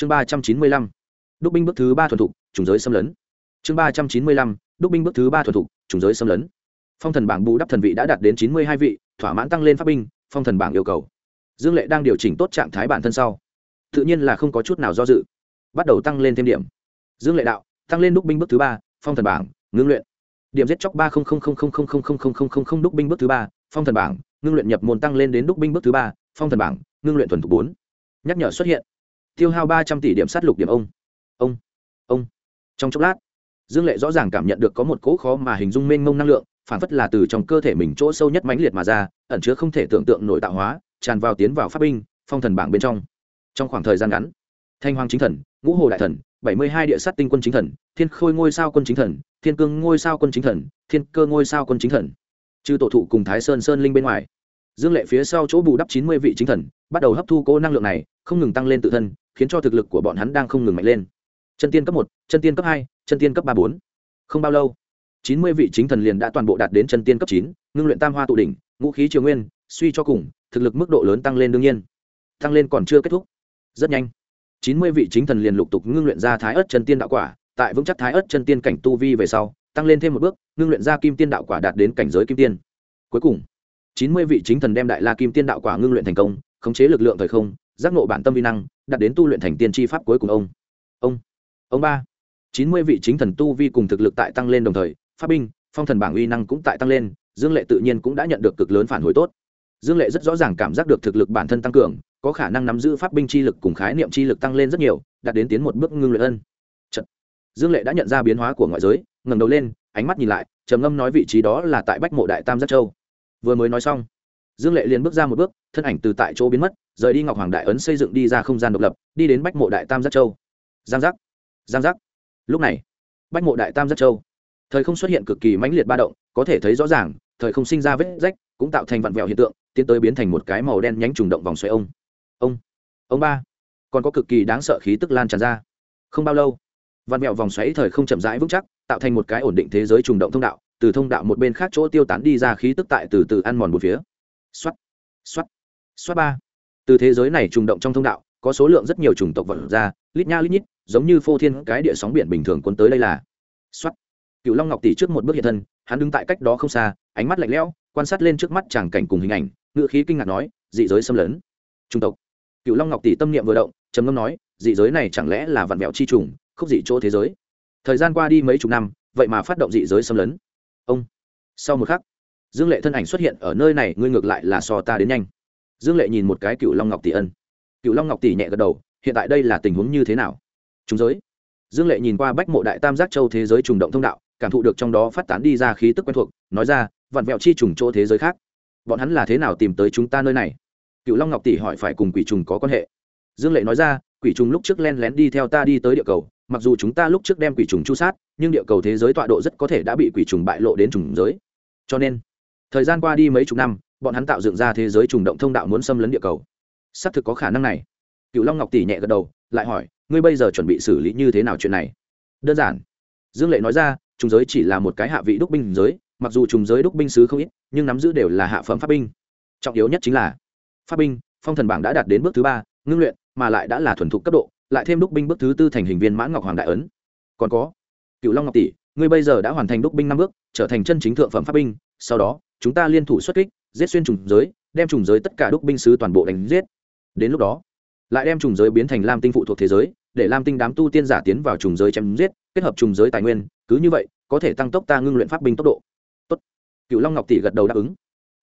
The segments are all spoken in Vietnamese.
chương ba trăm chín mươi lăm đúc binh bước thứ ba thuần thục trùng giới xâm lấn chương ba trăm chín mươi lăm đúc binh bước thứ ba thuần thục trùng giới xâm lấn phong thần bảng bù đắp thần vị đã đạt đến chín mươi hai vị thỏa mãn tăng lên pháp binh phong thần bảng yêu cầu dương lệ đang điều chỉnh tốt trạng thái bản thân sau tự nhiên là không có chút nào do dự bắt đầu tăng lên thêm điểm dương lệ đạo tăng lên đúc binh bước thứ ba phong thần bảng ngưng luyện điểm giết chóc ba đúc binh bước thứ ba phong thần bảng ngưng luyện nhập môn tăng lên đến đúc binh bước thứ ba phong thần bảng ngưng luyện thuần thục bốn nhắc nhở xuất hiện tiêu hao ba trăm tỷ điểm sát lục điểm ông. Ông ông. Trong chốc lát, dương lệ rõ ràng cảm nhận được có một cỗ khó mà hình dung mênh mông năng lượng, phản phất là từ trong cơ thể mình chỗ sâu nhất mãnh liệt mà ra, ẩn chứa không thể tưởng tượng nổi tạo hóa, tràn vào tiến vào pháp binh, phong thần bảng bên trong. Trong khoảng thời gian ngắn, thanh hoàng chính thần, ngũ hồ đại thần, bảy mươi hai địa sát tinh quân chính thần, thiên khôi ngôi sao quân chính thần, thiên cương ngôi sao quân chính thần, thiên cơ ngôi sao quân chính thần. Trừ tổ thụ cùng thái sơn sơn linh bên ngoài. Dương lệ phía sau chỗ bù đắp chín mươi vị chính thần, bắt đầu hấp thu cố năng lượng này, không ngừng tăng lên tự thân khiến cho thực lực của bọn hắn đang không ngừng mạnh lên. Chân tiên cấp một, chân tiên cấp hai, chân tiên cấp ba bốn. Không bao lâu, chín mươi vị chính thần liền đã toàn bộ đạt đến chân tiên cấp chín, ngưng luyện tam hoa tụ đỉnh, ngũ khí triều nguyên, suy cho cùng, thực lực mức độ lớn tăng lên đương nhiên. Tăng lên còn chưa kết thúc. Rất nhanh, chín mươi vị chính thần liền lục tục ngưng luyện ra thái ớt chân tiên đạo quả, tại vững chắc thái ớt chân tiên cảnh tu vi về sau, tăng lên thêm một bước, ngưng luyện ra kim tiên đạo quả đạt đến cảnh giới kim tiên. Cuối cùng, chín mươi vị chính thần đem đại la kim tiên đạo quả ngưng luyện thành công, khống chế lực lượng thời không giác ngộ bản tâm vi năng, đạt đến tu luyện thành tiên tri pháp cuối cùng ông. Ông ông ba. Chín mươi vị chính thần tu vi cùng thực lực tại tăng lên đồng thời, pháp binh, phong thần bảng uy năng cũng tại tăng lên, dương lệ tự nhiên cũng đã nhận được cực lớn phản hồi tốt. Dương lệ rất rõ ràng cảm giác được thực lực bản thân tăng cường, có khả năng nắm giữ pháp binh chi lực cùng khái niệm chi lực tăng lên rất nhiều, đạt đến tiến một bước ngưng luyện ân. Trận. dương lệ đã nhận ra biến hóa của ngoại giới, ngẩng đầu lên, ánh mắt nhìn lại, trầm ngâm nói vị trí đó là tại bách mộ đại tam giác châu. Vừa mới nói xong dương lệ liền bước ra một bước, thân ảnh từ tại chỗ biến mất, rời đi ngọc hoàng đại ấn xây dựng đi ra không gian độc lập, đi đến bách mộ đại tam giác châu. Giang giác giang giác. Lúc này, bách mộ đại tam giác châu, thời không xuất hiện cực kỳ mãnh liệt ba động, có thể thấy rõ ràng, thời không sinh ra vết rách, cũng tạo thành vặn vẹo hiện tượng, tiến tới biến thành một cái màu đen nhánh trùng động vòng xoay ông. Ông ông ba. Còn có cực kỳ đáng sợ khí tức lan tràn ra. Không bao lâu, vặn vẹo vòng xoáy thời không chậm rãi vững chắc, tạo thành một cái ổn định thế giới trùng động thông đạo, từ thông đạo một bên khác chỗ tiêu tán đi ra khí tức tại từ từ ăn mòn một phía xoát xoát xoát ba. Từ thế giới này trùng động trong thông đạo, có số lượng rất nhiều chủng tộc vật ra, lít nha lít nhít, giống như phô thiên cái địa sóng biển bình thường cuốn tới đây là. Xoát. Cựu long ngọc tỷ trước một bước hiện thân, hắn đứng tại cách đó không xa, ánh mắt lạnh lẽo, quan sát lên trước mắt chàng cảnh cùng hình ảnh ngự khí kinh ngạc nói, dị giới xâm lấn. Trung tộc. Cựu long ngọc tỷ tâm niệm vừa động, trầm ngâm nói, dị giới này chẳng lẽ là vạn mẹo chi trùng không dị chỗ thế giới? Thời gian qua đi mấy chục năm, vậy mà phát động dị giới xâm lấn. Ông. Sau một khắc dương lệ thân ảnh xuất hiện ở nơi này, ngươi ngược lại là so ta đến nhanh. Dương lệ nhìn một cái cựu long ngọc tỷ ân. Cựu long ngọc tỷ nhẹ gật đầu, hiện tại đây là tình huống như thế nào? Chúng giới. Dương lệ nhìn qua bách mộ đại tam giác châu thế giới trùng động thông đạo, cảm thụ được trong đó phát tán đi ra khí tức quen thuộc, nói ra vặn vẹo chi trùng chỗ thế giới khác. Bọn hắn là thế nào tìm tới chúng ta nơi này? Cựu long ngọc tỷ hỏi phải cùng quỷ trùng có quan hệ. Dương lệ nói ra, quỷ trùng lúc trước len lén đi theo ta đi tới địa cầu, mặc dù chúng ta lúc trước đem quỷ trùng chu sát, nhưng địa cầu thế giới tọa độ rất có thể đã bị quỷ trùng bại lộ đến trùng giới. Cho nên thời gian qua đi mấy chục năm, bọn hắn tạo dựng ra thế giới trùng động thông đạo muốn xâm lấn địa cầu. Xác thực có khả năng này. Cựu long ngọc tỷ nhẹ gật đầu, lại hỏi, ngươi bây giờ chuẩn bị xử lý như thế nào chuyện này? Đơn giản. Dương lệ nói ra, trùng giới chỉ là một cái hạ vị đúc binh giới, mặc dù trùng giới đúc binh sứ không ít, nhưng nắm giữ đều là hạ phẩm pháp binh. Trọng yếu nhất chính là, pháp binh, phong thần bảng đã đạt đến bước thứ ba, ngưng luyện, mà lại đã là thuần thục cấp độ, lại thêm đúc binh bước thứ tư thành hình viên mãn ngọc hoàng đại ấn. Còn có. Cựu long ngọc tỷ, ngươi bây giờ đã hoàn thành đúc binh năm bước, trở thành chân chính thượng phẩm pháp binh, sau đó chúng ta liên thủ xuất kích, giết xuyên trùng giới, đem trùng giới tất cả đúc binh sứ toàn bộ đánh giết. Đến lúc đó, lại đem trùng giới biến thành lam tinh phụ thuộc thế giới, để lam tinh đám tu tiên giả tiến vào trùng giới chém giết, kết hợp trùng giới tài nguyên, cứ như vậy, có thể tăng tốc ta ngưng luyện pháp binh tốc độ. Tốt. cựu long ngọc tỷ gật đầu đáp ứng.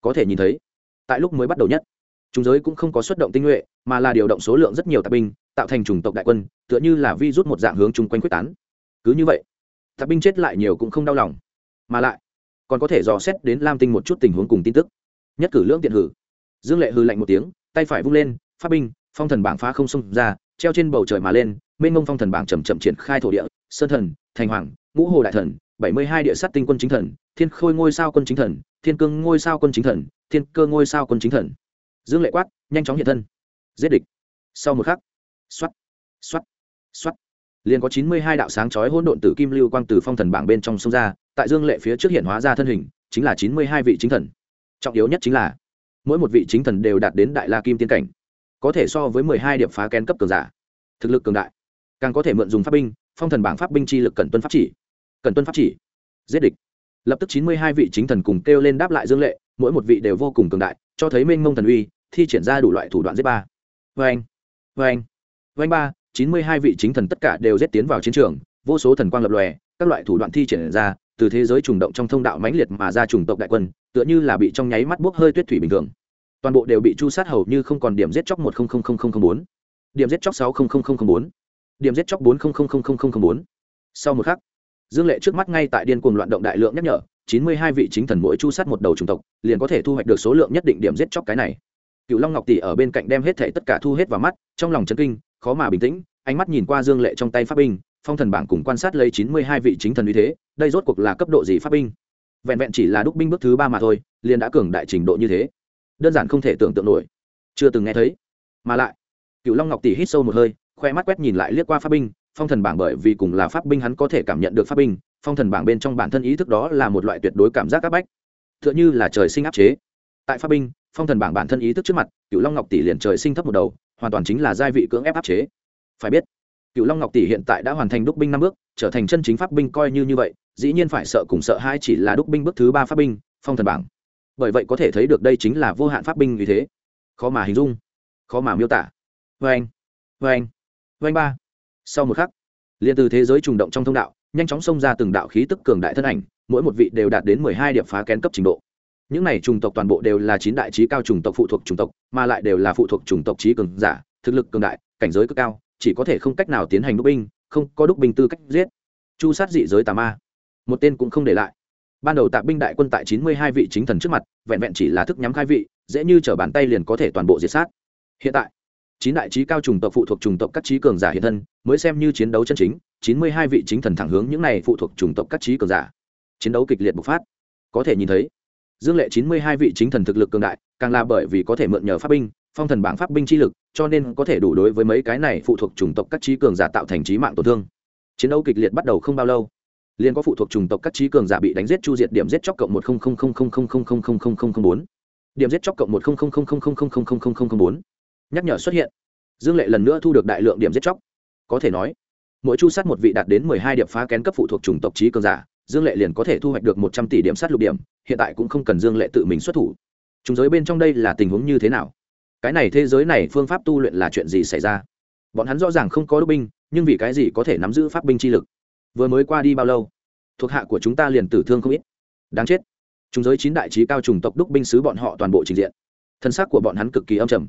Có thể nhìn thấy, tại lúc mới bắt đầu nhất, trùng giới cũng không có xuất động tinh nhuệ, mà là điều động số lượng rất nhiều tạp binh, tạo thành chủng tộc đại quân, tựa như là vi rút một dạng hướng chung quanh quyết tán. Cứ như vậy, tạp binh chết lại nhiều cũng không đau lòng. Mà lại còn có thể dò xét đến lam tinh một chút tình huống cùng tin tức. Nhất cử lưỡng tiện hử. Dương lệ hư lạnh một tiếng, tay phải vung lên, phát binh, phong thần bảng phá không xông ra, treo trên bầu trời mà lên, mênh mông phong thần bảng chầm chậm triển khai thổ địa, sơn thần, thành hoàng, ngũ hồ đại thần, bảy mươi hai địa sát tinh quân chính thần, thiên khôi ngôi sao quân chính thần, thiên cương ngôi sao quân chính thần, thiên cơ ngôi sao quân chính thần. Dương lệ quát, nhanh chóng hiện thân. Giết địch. Sau một khắc xoắt xoắt xoắt liền có chín mươi hai đạo sáng chói hỗn độn tử kim lưu quang từ phong thần bảng bên trong sông ra tại dương lệ phía trước hiện hóa ra thân hình, chính là chín mươi hai vị chính thần. Trọng yếu nhất chính là, mỗi một vị chính thần đều đạt đến đại la kim tiên cảnh, có thể so với mười hai điểm phá kén cấp cường giả. Thực lực cường đại, càng có thể mượn dùng pháp binh, phong thần bảng pháp binh chi lực cần tuân pháp chỉ. Cần tuân pháp chỉ. Giết địch. Lập tức chín mươi hai vị chính thần cùng kêu lên đáp lại dương lệ, mỗi một vị đều vô cùng cường đại, cho thấy mênh mông thần uy, thi triển ra đủ loại thủ đoạn giết ba. Vê anh vê anh vê anh ba, chín mươi hai vị chính thần tất cả đều giết tiến vào chiến trường, vô số thần quang lập lòe, các loại thủ đoạn thi triển ra từ thế giới trùng động trong thông đạo mãnh liệt mà ra trùng tộc đại quân tựa như là bị trong nháy mắt bốc hơi tuyết thủy bình thường toàn bộ đều bị chu sát hầu như không còn điểm giết chóc một bốn điểm giết chóc sáu bốn điểm giết chóc bốn bốn sau một khắc dương lệ trước mắt ngay tại điên cuồng loạn động đại lượng nhắc nhở chín mươi hai vị chính thần mỗi chu sát một đầu chủng tộc liền có thể thu hoạch được số lượng nhất định điểm giết chóc cái này cựu long ngọc tỷ ở bên cạnh đem hết thể tất cả thu hết vào mắt trong lòng chấn kinh khó mà bình tĩnh ánh mắt nhìn qua dương lệ trong tay pháp binh phong thần bảng cùng quan sát lấy chín mươi hai vị chính thần uy thế, đây rốt cuộc là cấp độ gì pháp binh? Vẹn vẹn chỉ là đúc binh bước thứ ba mà thôi, liền đã cường đại trình độ như thế. Đơn giản không thể tưởng tượng nổi. Chưa từng nghe thấy. Mà lại cựu long ngọc tỷ hít sâu một hơi, khoe mắt quét nhìn lại liếc qua pháp binh, phong thần bảng bởi vì cùng là pháp binh hắn có thể cảm nhận được pháp binh, phong thần bảng bên trong bản thân ý thức đó là một loại tuyệt đối cảm giác áp bách. T h ư ợ n h ư là trời sinh áp chế. Tại pháp binh, phong thần bảng bản thân ý thức trước mặt cựu long ngọc tỷ liền trời sinh thấp một đầu, hoàn toàn chính là giai vị cưỡng ép áp chế. Phải biết cựu long ngọc tỷ hiện tại đã hoàn thành đúc binh năm bước, trở thành chân chính pháp binh coi như như vậy, dĩ nhiên phải sợ cùng sợ hai chỉ là đúc binh bước thứ ba pháp binh, phong thần bảng. Bởi vậy có thể thấy được đây chính là vô hạn pháp binh vì thế. Khó mà hình dung, khó mà miêu tả. Vê anh vê anh vê anh ba. Sau một khắc, liền từ thế giới trùng động trong thông đạo, nhanh chóng xông ra từng đạo khí tức cường đại thân ảnh, mỗi một vị đều đạt đến mười hai điểm phá kén cấp trình độ. Những này trùng tộc toàn bộ đều là chín đại trí cao trùng tộc, phụ thuộc trùng tộc, mà lại đều là phụ thuộc trùng tộc trí cường giả, thực lực cường đại, cảnh giới cực cao chỉ có thể không cách nào tiến hành đúc binh, không có đúc binh tư cách giết. Chu sát dị giới tà ma. Một tên cũng không để lại. Ban đầu tạp binh đại quân tại chín mươi hai vị chính thần trước mặt, vẹn vẹn chỉ là thức nhắm khai vị, dễ như t bàn tay liền có thể toàn bộ diệt sát. Hiện tại, chín đại trí cao trùng tộc phụ thuộc trùng tộc các trí cường giả hiện thân, mới xem như chiến đấu chân chính, chín mươi hai vị chính thần thẳng hướng những này phụ thuộc trùng tộc các trí cường giả. Chiến đấu kịch liệt bộc phát. Có thể nhìn thấy, dương lệ chín mươi hai vị chính thần thực lực cường đại, càng là bởi vì có thể mượn nhờ pháp binh phong thần bảng pháp binh chi lực cho nên có thể đủ đối với mấy cái này phụ thuộc chủng tộc các trí cường giả tạo thành trí mạng tổn thương chiến đấu kịch liệt bắt đầu không bao lâu liền có phụ thuộc chủng tộc các trí cường giả bị đánh giết chu diệt điểm giết chóc cộng một bốn điểm giết chóc cộng một bốn nhắc nhở xuất hiện dương lệ lần nữa thu được đại lượng điểm giết chóc có thể nói mỗi chu sát một vị đạt đến mười hai điểm phá kén cấp phụ thuộc chủng tộc trí cường giả dương lệ liền có thể thu hoạch được một trăm tỷ điểm sát lục điểm hiện tại cũng không cần dương lệ tự mình xuất thủ chúng giới bên trong đây là tình huống như thế nào cái này thế giới này phương pháp tu luyện là chuyện gì xảy ra? Bọn hắn rõ ràng không có đúc binh, nhưng vì cái gì có thể nắm giữ pháp binh chi lực? Vừa mới qua đi bao lâu? Thuộc hạ của chúng ta liền tử thương không ít. Đáng chết. Chúng giới chín đại trí cao trùng tộc đúc binh sứ bọn họ toàn bộ trình diện. Thân xác của bọn hắn cực kỳ âm trầm.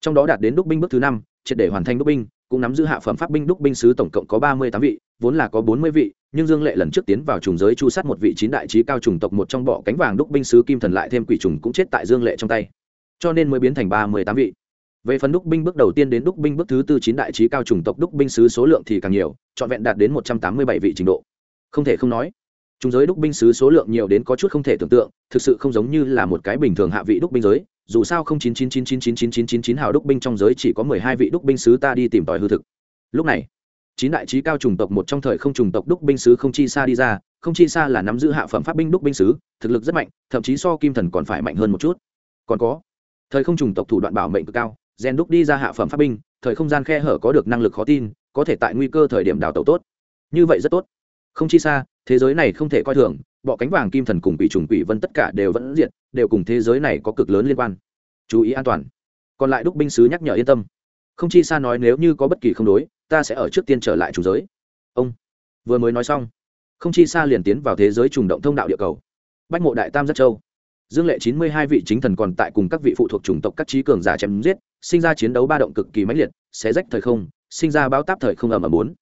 Trong đó đạt đến đúc binh bước thứ năm, triệt để hoàn thành đúc binh, cũng nắm giữ hạ phẩm pháp binh đúc binh sứ tổng cộng có ba mươi tám vị, vốn là có bốn mươi vị, nhưng dương lệ lần trước tiến vào trùng giới chu sát một vị chín đại trí cao trùng tộc một trong bọ cánh vàng đúc binh sứ kim thần lại thêm quỷ trùng cũng chết tại dương lệ trong tay cho nên mới biến thành ba mươi tám vị. Về phần đúc binh bước đầu tiên đến đúc binh bước thứ tư chín đại trí cao trùng tộc đúc binh sứ số lượng thì càng nhiều, trọn vẹn đạt đến một trăm tám mươi bảy vị trình độ. Không thể không nói, chúng giới đúc binh sứ số lượng nhiều đến có chút không thể tưởng tượng, thực sự không giống như là một cái bình thường hạ vị đúc binh giới. Dù sao không chín chín chín chín chín chín chín chín chín hào đúc binh trong giới chỉ có mười hai vị đúc binh sứ ta đi tìm tòi hư thực. Lúc này, chín đại trí cao trùng tộc một trong thời không trùng tộc đúc binh sứ không chi xa đi ra, không chi xa là nắm giữ hạ phẩm pháp binh đúc binh sứ, thực lực rất mạnh, thậm chí so kim thần còn phải mạnh hơn một chút. Còn có thời không trùng tộc thủ đoạn bảo mệnh cực cao gen đúc đi ra hạ phẩm pháp binh thời không gian khe hở có được năng lực khó tin có thể tại nguy cơ thời điểm đào tẩu tốt. Như vậy rất tốt. Không chi xa thế giới này không thể coi thường bọ cánh vàng kim thần cùng quỷ trùng quỷ vân tất cả đều vẫn diện, đều cùng thế giới này có cực lớn liên quan. Chú ý an toàn. Còn lại đúc binh sứ nhắc nhở yên tâm. Không chi xa nói nếu như có bất kỳ không đối ta sẽ ở trước tiên trở lại chủ giới. Ông vừa mới nói xong. Không chi xa liền tiến vào thế giới trùng động thông đạo địa cầu. Bách mộ đại tam giác châu dương lệ chín mươi hai vị chính thần còn tại cùng các vị phụ thuộc chủng tộc các trí cường giả chém giết, sinh ra chiến đấu ba động cực kỳ mãnh liệt, xé rách thời không, sinh ra báo táp thời không ầm ầm bốn.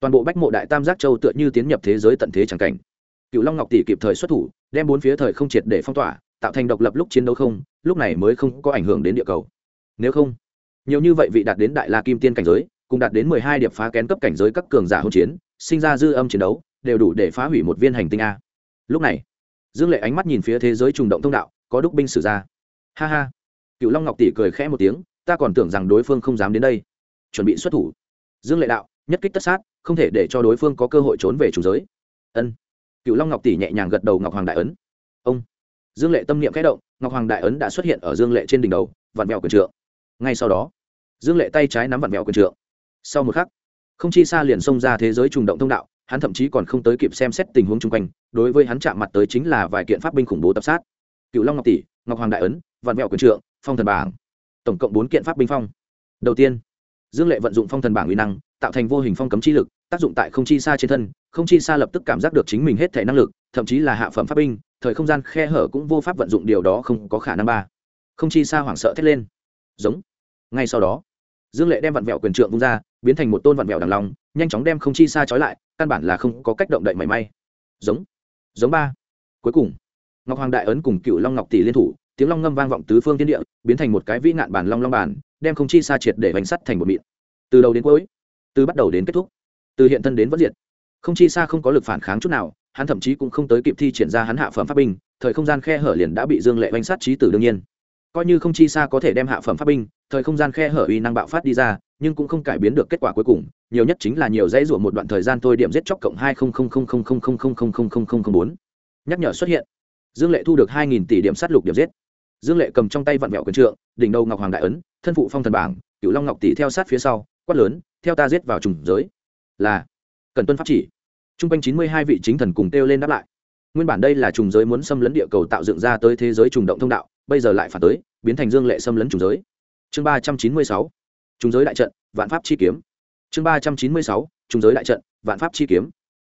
Toàn bộ bách mộ đại tam giác châu tựa như tiến nhập thế giới tận thế tràng cảnh. Cựu long ngọc tỷ kịp thời xuất thủ, đem bốn phía thời không triệt để phong tỏa, tạo thành độc lập lúc chiến đấu không, lúc này mới không có ảnh hưởng đến địa cầu. Nếu không, nhiều như vậy vị đạt đến đại la kim tiên cảnh giới, cùng đạt đến mười hai điệp phá kén cấp cảnh giới các cường giả hỗn chiến, sinh ra dư âm chiến đấu, đều đủ để phá hủy một viên hành tinh a. Lúc này dương lệ ánh mắt nhìn phía thế giới trùng động thông đạo, có đúc binh sử ra. Ha ha. Cựu long ngọc tỷ cười khẽ một tiếng, ta còn tưởng rằng đối phương không dám đến đây. Chuẩn bị xuất thủ. Dương lệ đạo, nhất kích tất sát, không thể để cho đối phương có cơ hội trốn về chủ giới. Ân. Cựu long ngọc tỷ nhẹ nhàng gật đầu ngọc hoàng đại ấn. Ông. Dương lệ tâm niệm khẽ động, ngọc hoàng đại ấn đã xuất hiện ở dương lệ trên đỉnh đầu, vặn vẹo quyền trượng. Ngay sau đó, dương lệ tay trái nắm vặn vẹo quyền trượng. Sau một khắc, không chi xa liền xông ra thế giới trùng động thông đạo hắn thậm chí còn không tới kịp xem xét tình huống chung quanh, đối với hắn chạm mặt tới chính là vài kiện pháp binh khủng bố tập sát. Cựu long ngọc tỷ, ngọc hoàng đại ấn, vạn vẹo quyền trượng, phong thần bảng. Tổng cộng bốn kiện pháp binh phong. Đầu tiên, dương lệ vận dụng phong thần bảng uy năng, tạo thành vô hình phong cấm chi lực, tác dụng tại không chi xa trên thân, không chi xa lập tức cảm giác được chính mình hết thể năng lực, thậm chí là hạ phẩm pháp binh, thời không gian khe hở cũng vô pháp vận dụng điều đó không có khả năng ba. Không chi xa hoảng sợ thét lên. Giống. Ngay sau đó, dương lệ đem vặn vẹo quyền trượng vung ra, biến thành một tôn vặn vẹo đằng lòng nhanh chóng đem không chi xa trói lại căn bản là không có cách động đậy mảy may. Giống giống ba. Cuối cùng, ngọc hoàng đại ấn cùng cựu long ngọc tỷ liên thủ, tiếng long ngâm vang vọng tứ phương thiên địa, biến thành một cái vĩ nạn bản long long bản, đem không chi xa triệt để bánh sắt thành một mịn. Từ đầu đến cuối, từ bắt đầu đến kết thúc, từ hiện thân đến vẫn diệt, không chi xa không có lực phản kháng chút nào, hắn thậm chí cũng không tới kịp thi triển ra hắn hạ phẩm pháp binh, thời không gian khe hở liền đã bị dương lệ bánh sắt trí tử đương nhiên. Coi như không chi xa có thể đem hạ phẩm pháp binh, thời không gian khe hở uy năng bạo phát đi ra nhưng cũng không cải biến được kết quả cuối cùng nhiều nhất chính là nhiều dãy rủa một đoạn thời gian thôi điểm giết chóc cộng hai bốn nhắc nhở xuất hiện dương lệ thu được hai nghìn tỷ điểm sát lục điểm giết dương lệ cầm trong tay vặn vẹo quyền trượng đỉnh đầu ngọc hoàng đại ấn thân phụ phong thần bảng cựu long ngọc tỷ theo sát phía sau quát lớn theo ta giết vào trùng giới là cần tuân pháp chỉ t r u n g quanh chín mươi hai vị chính thần cùng kêu lên đáp lại nguyên bản đây là trùng giới muốn xâm lấn địa cầu tạo dựng ra tới thế giới trùng động thông đạo bây giờ lại phản tới biến thành dương lệ xâm lấn trùng giới chương ba trăm chín mươi sáu trùng giới đại trận, vạn pháp chi kiếm. Chương ba trăm chín mươi sáu trùng giới đại trận, vạn pháp chi kiếm.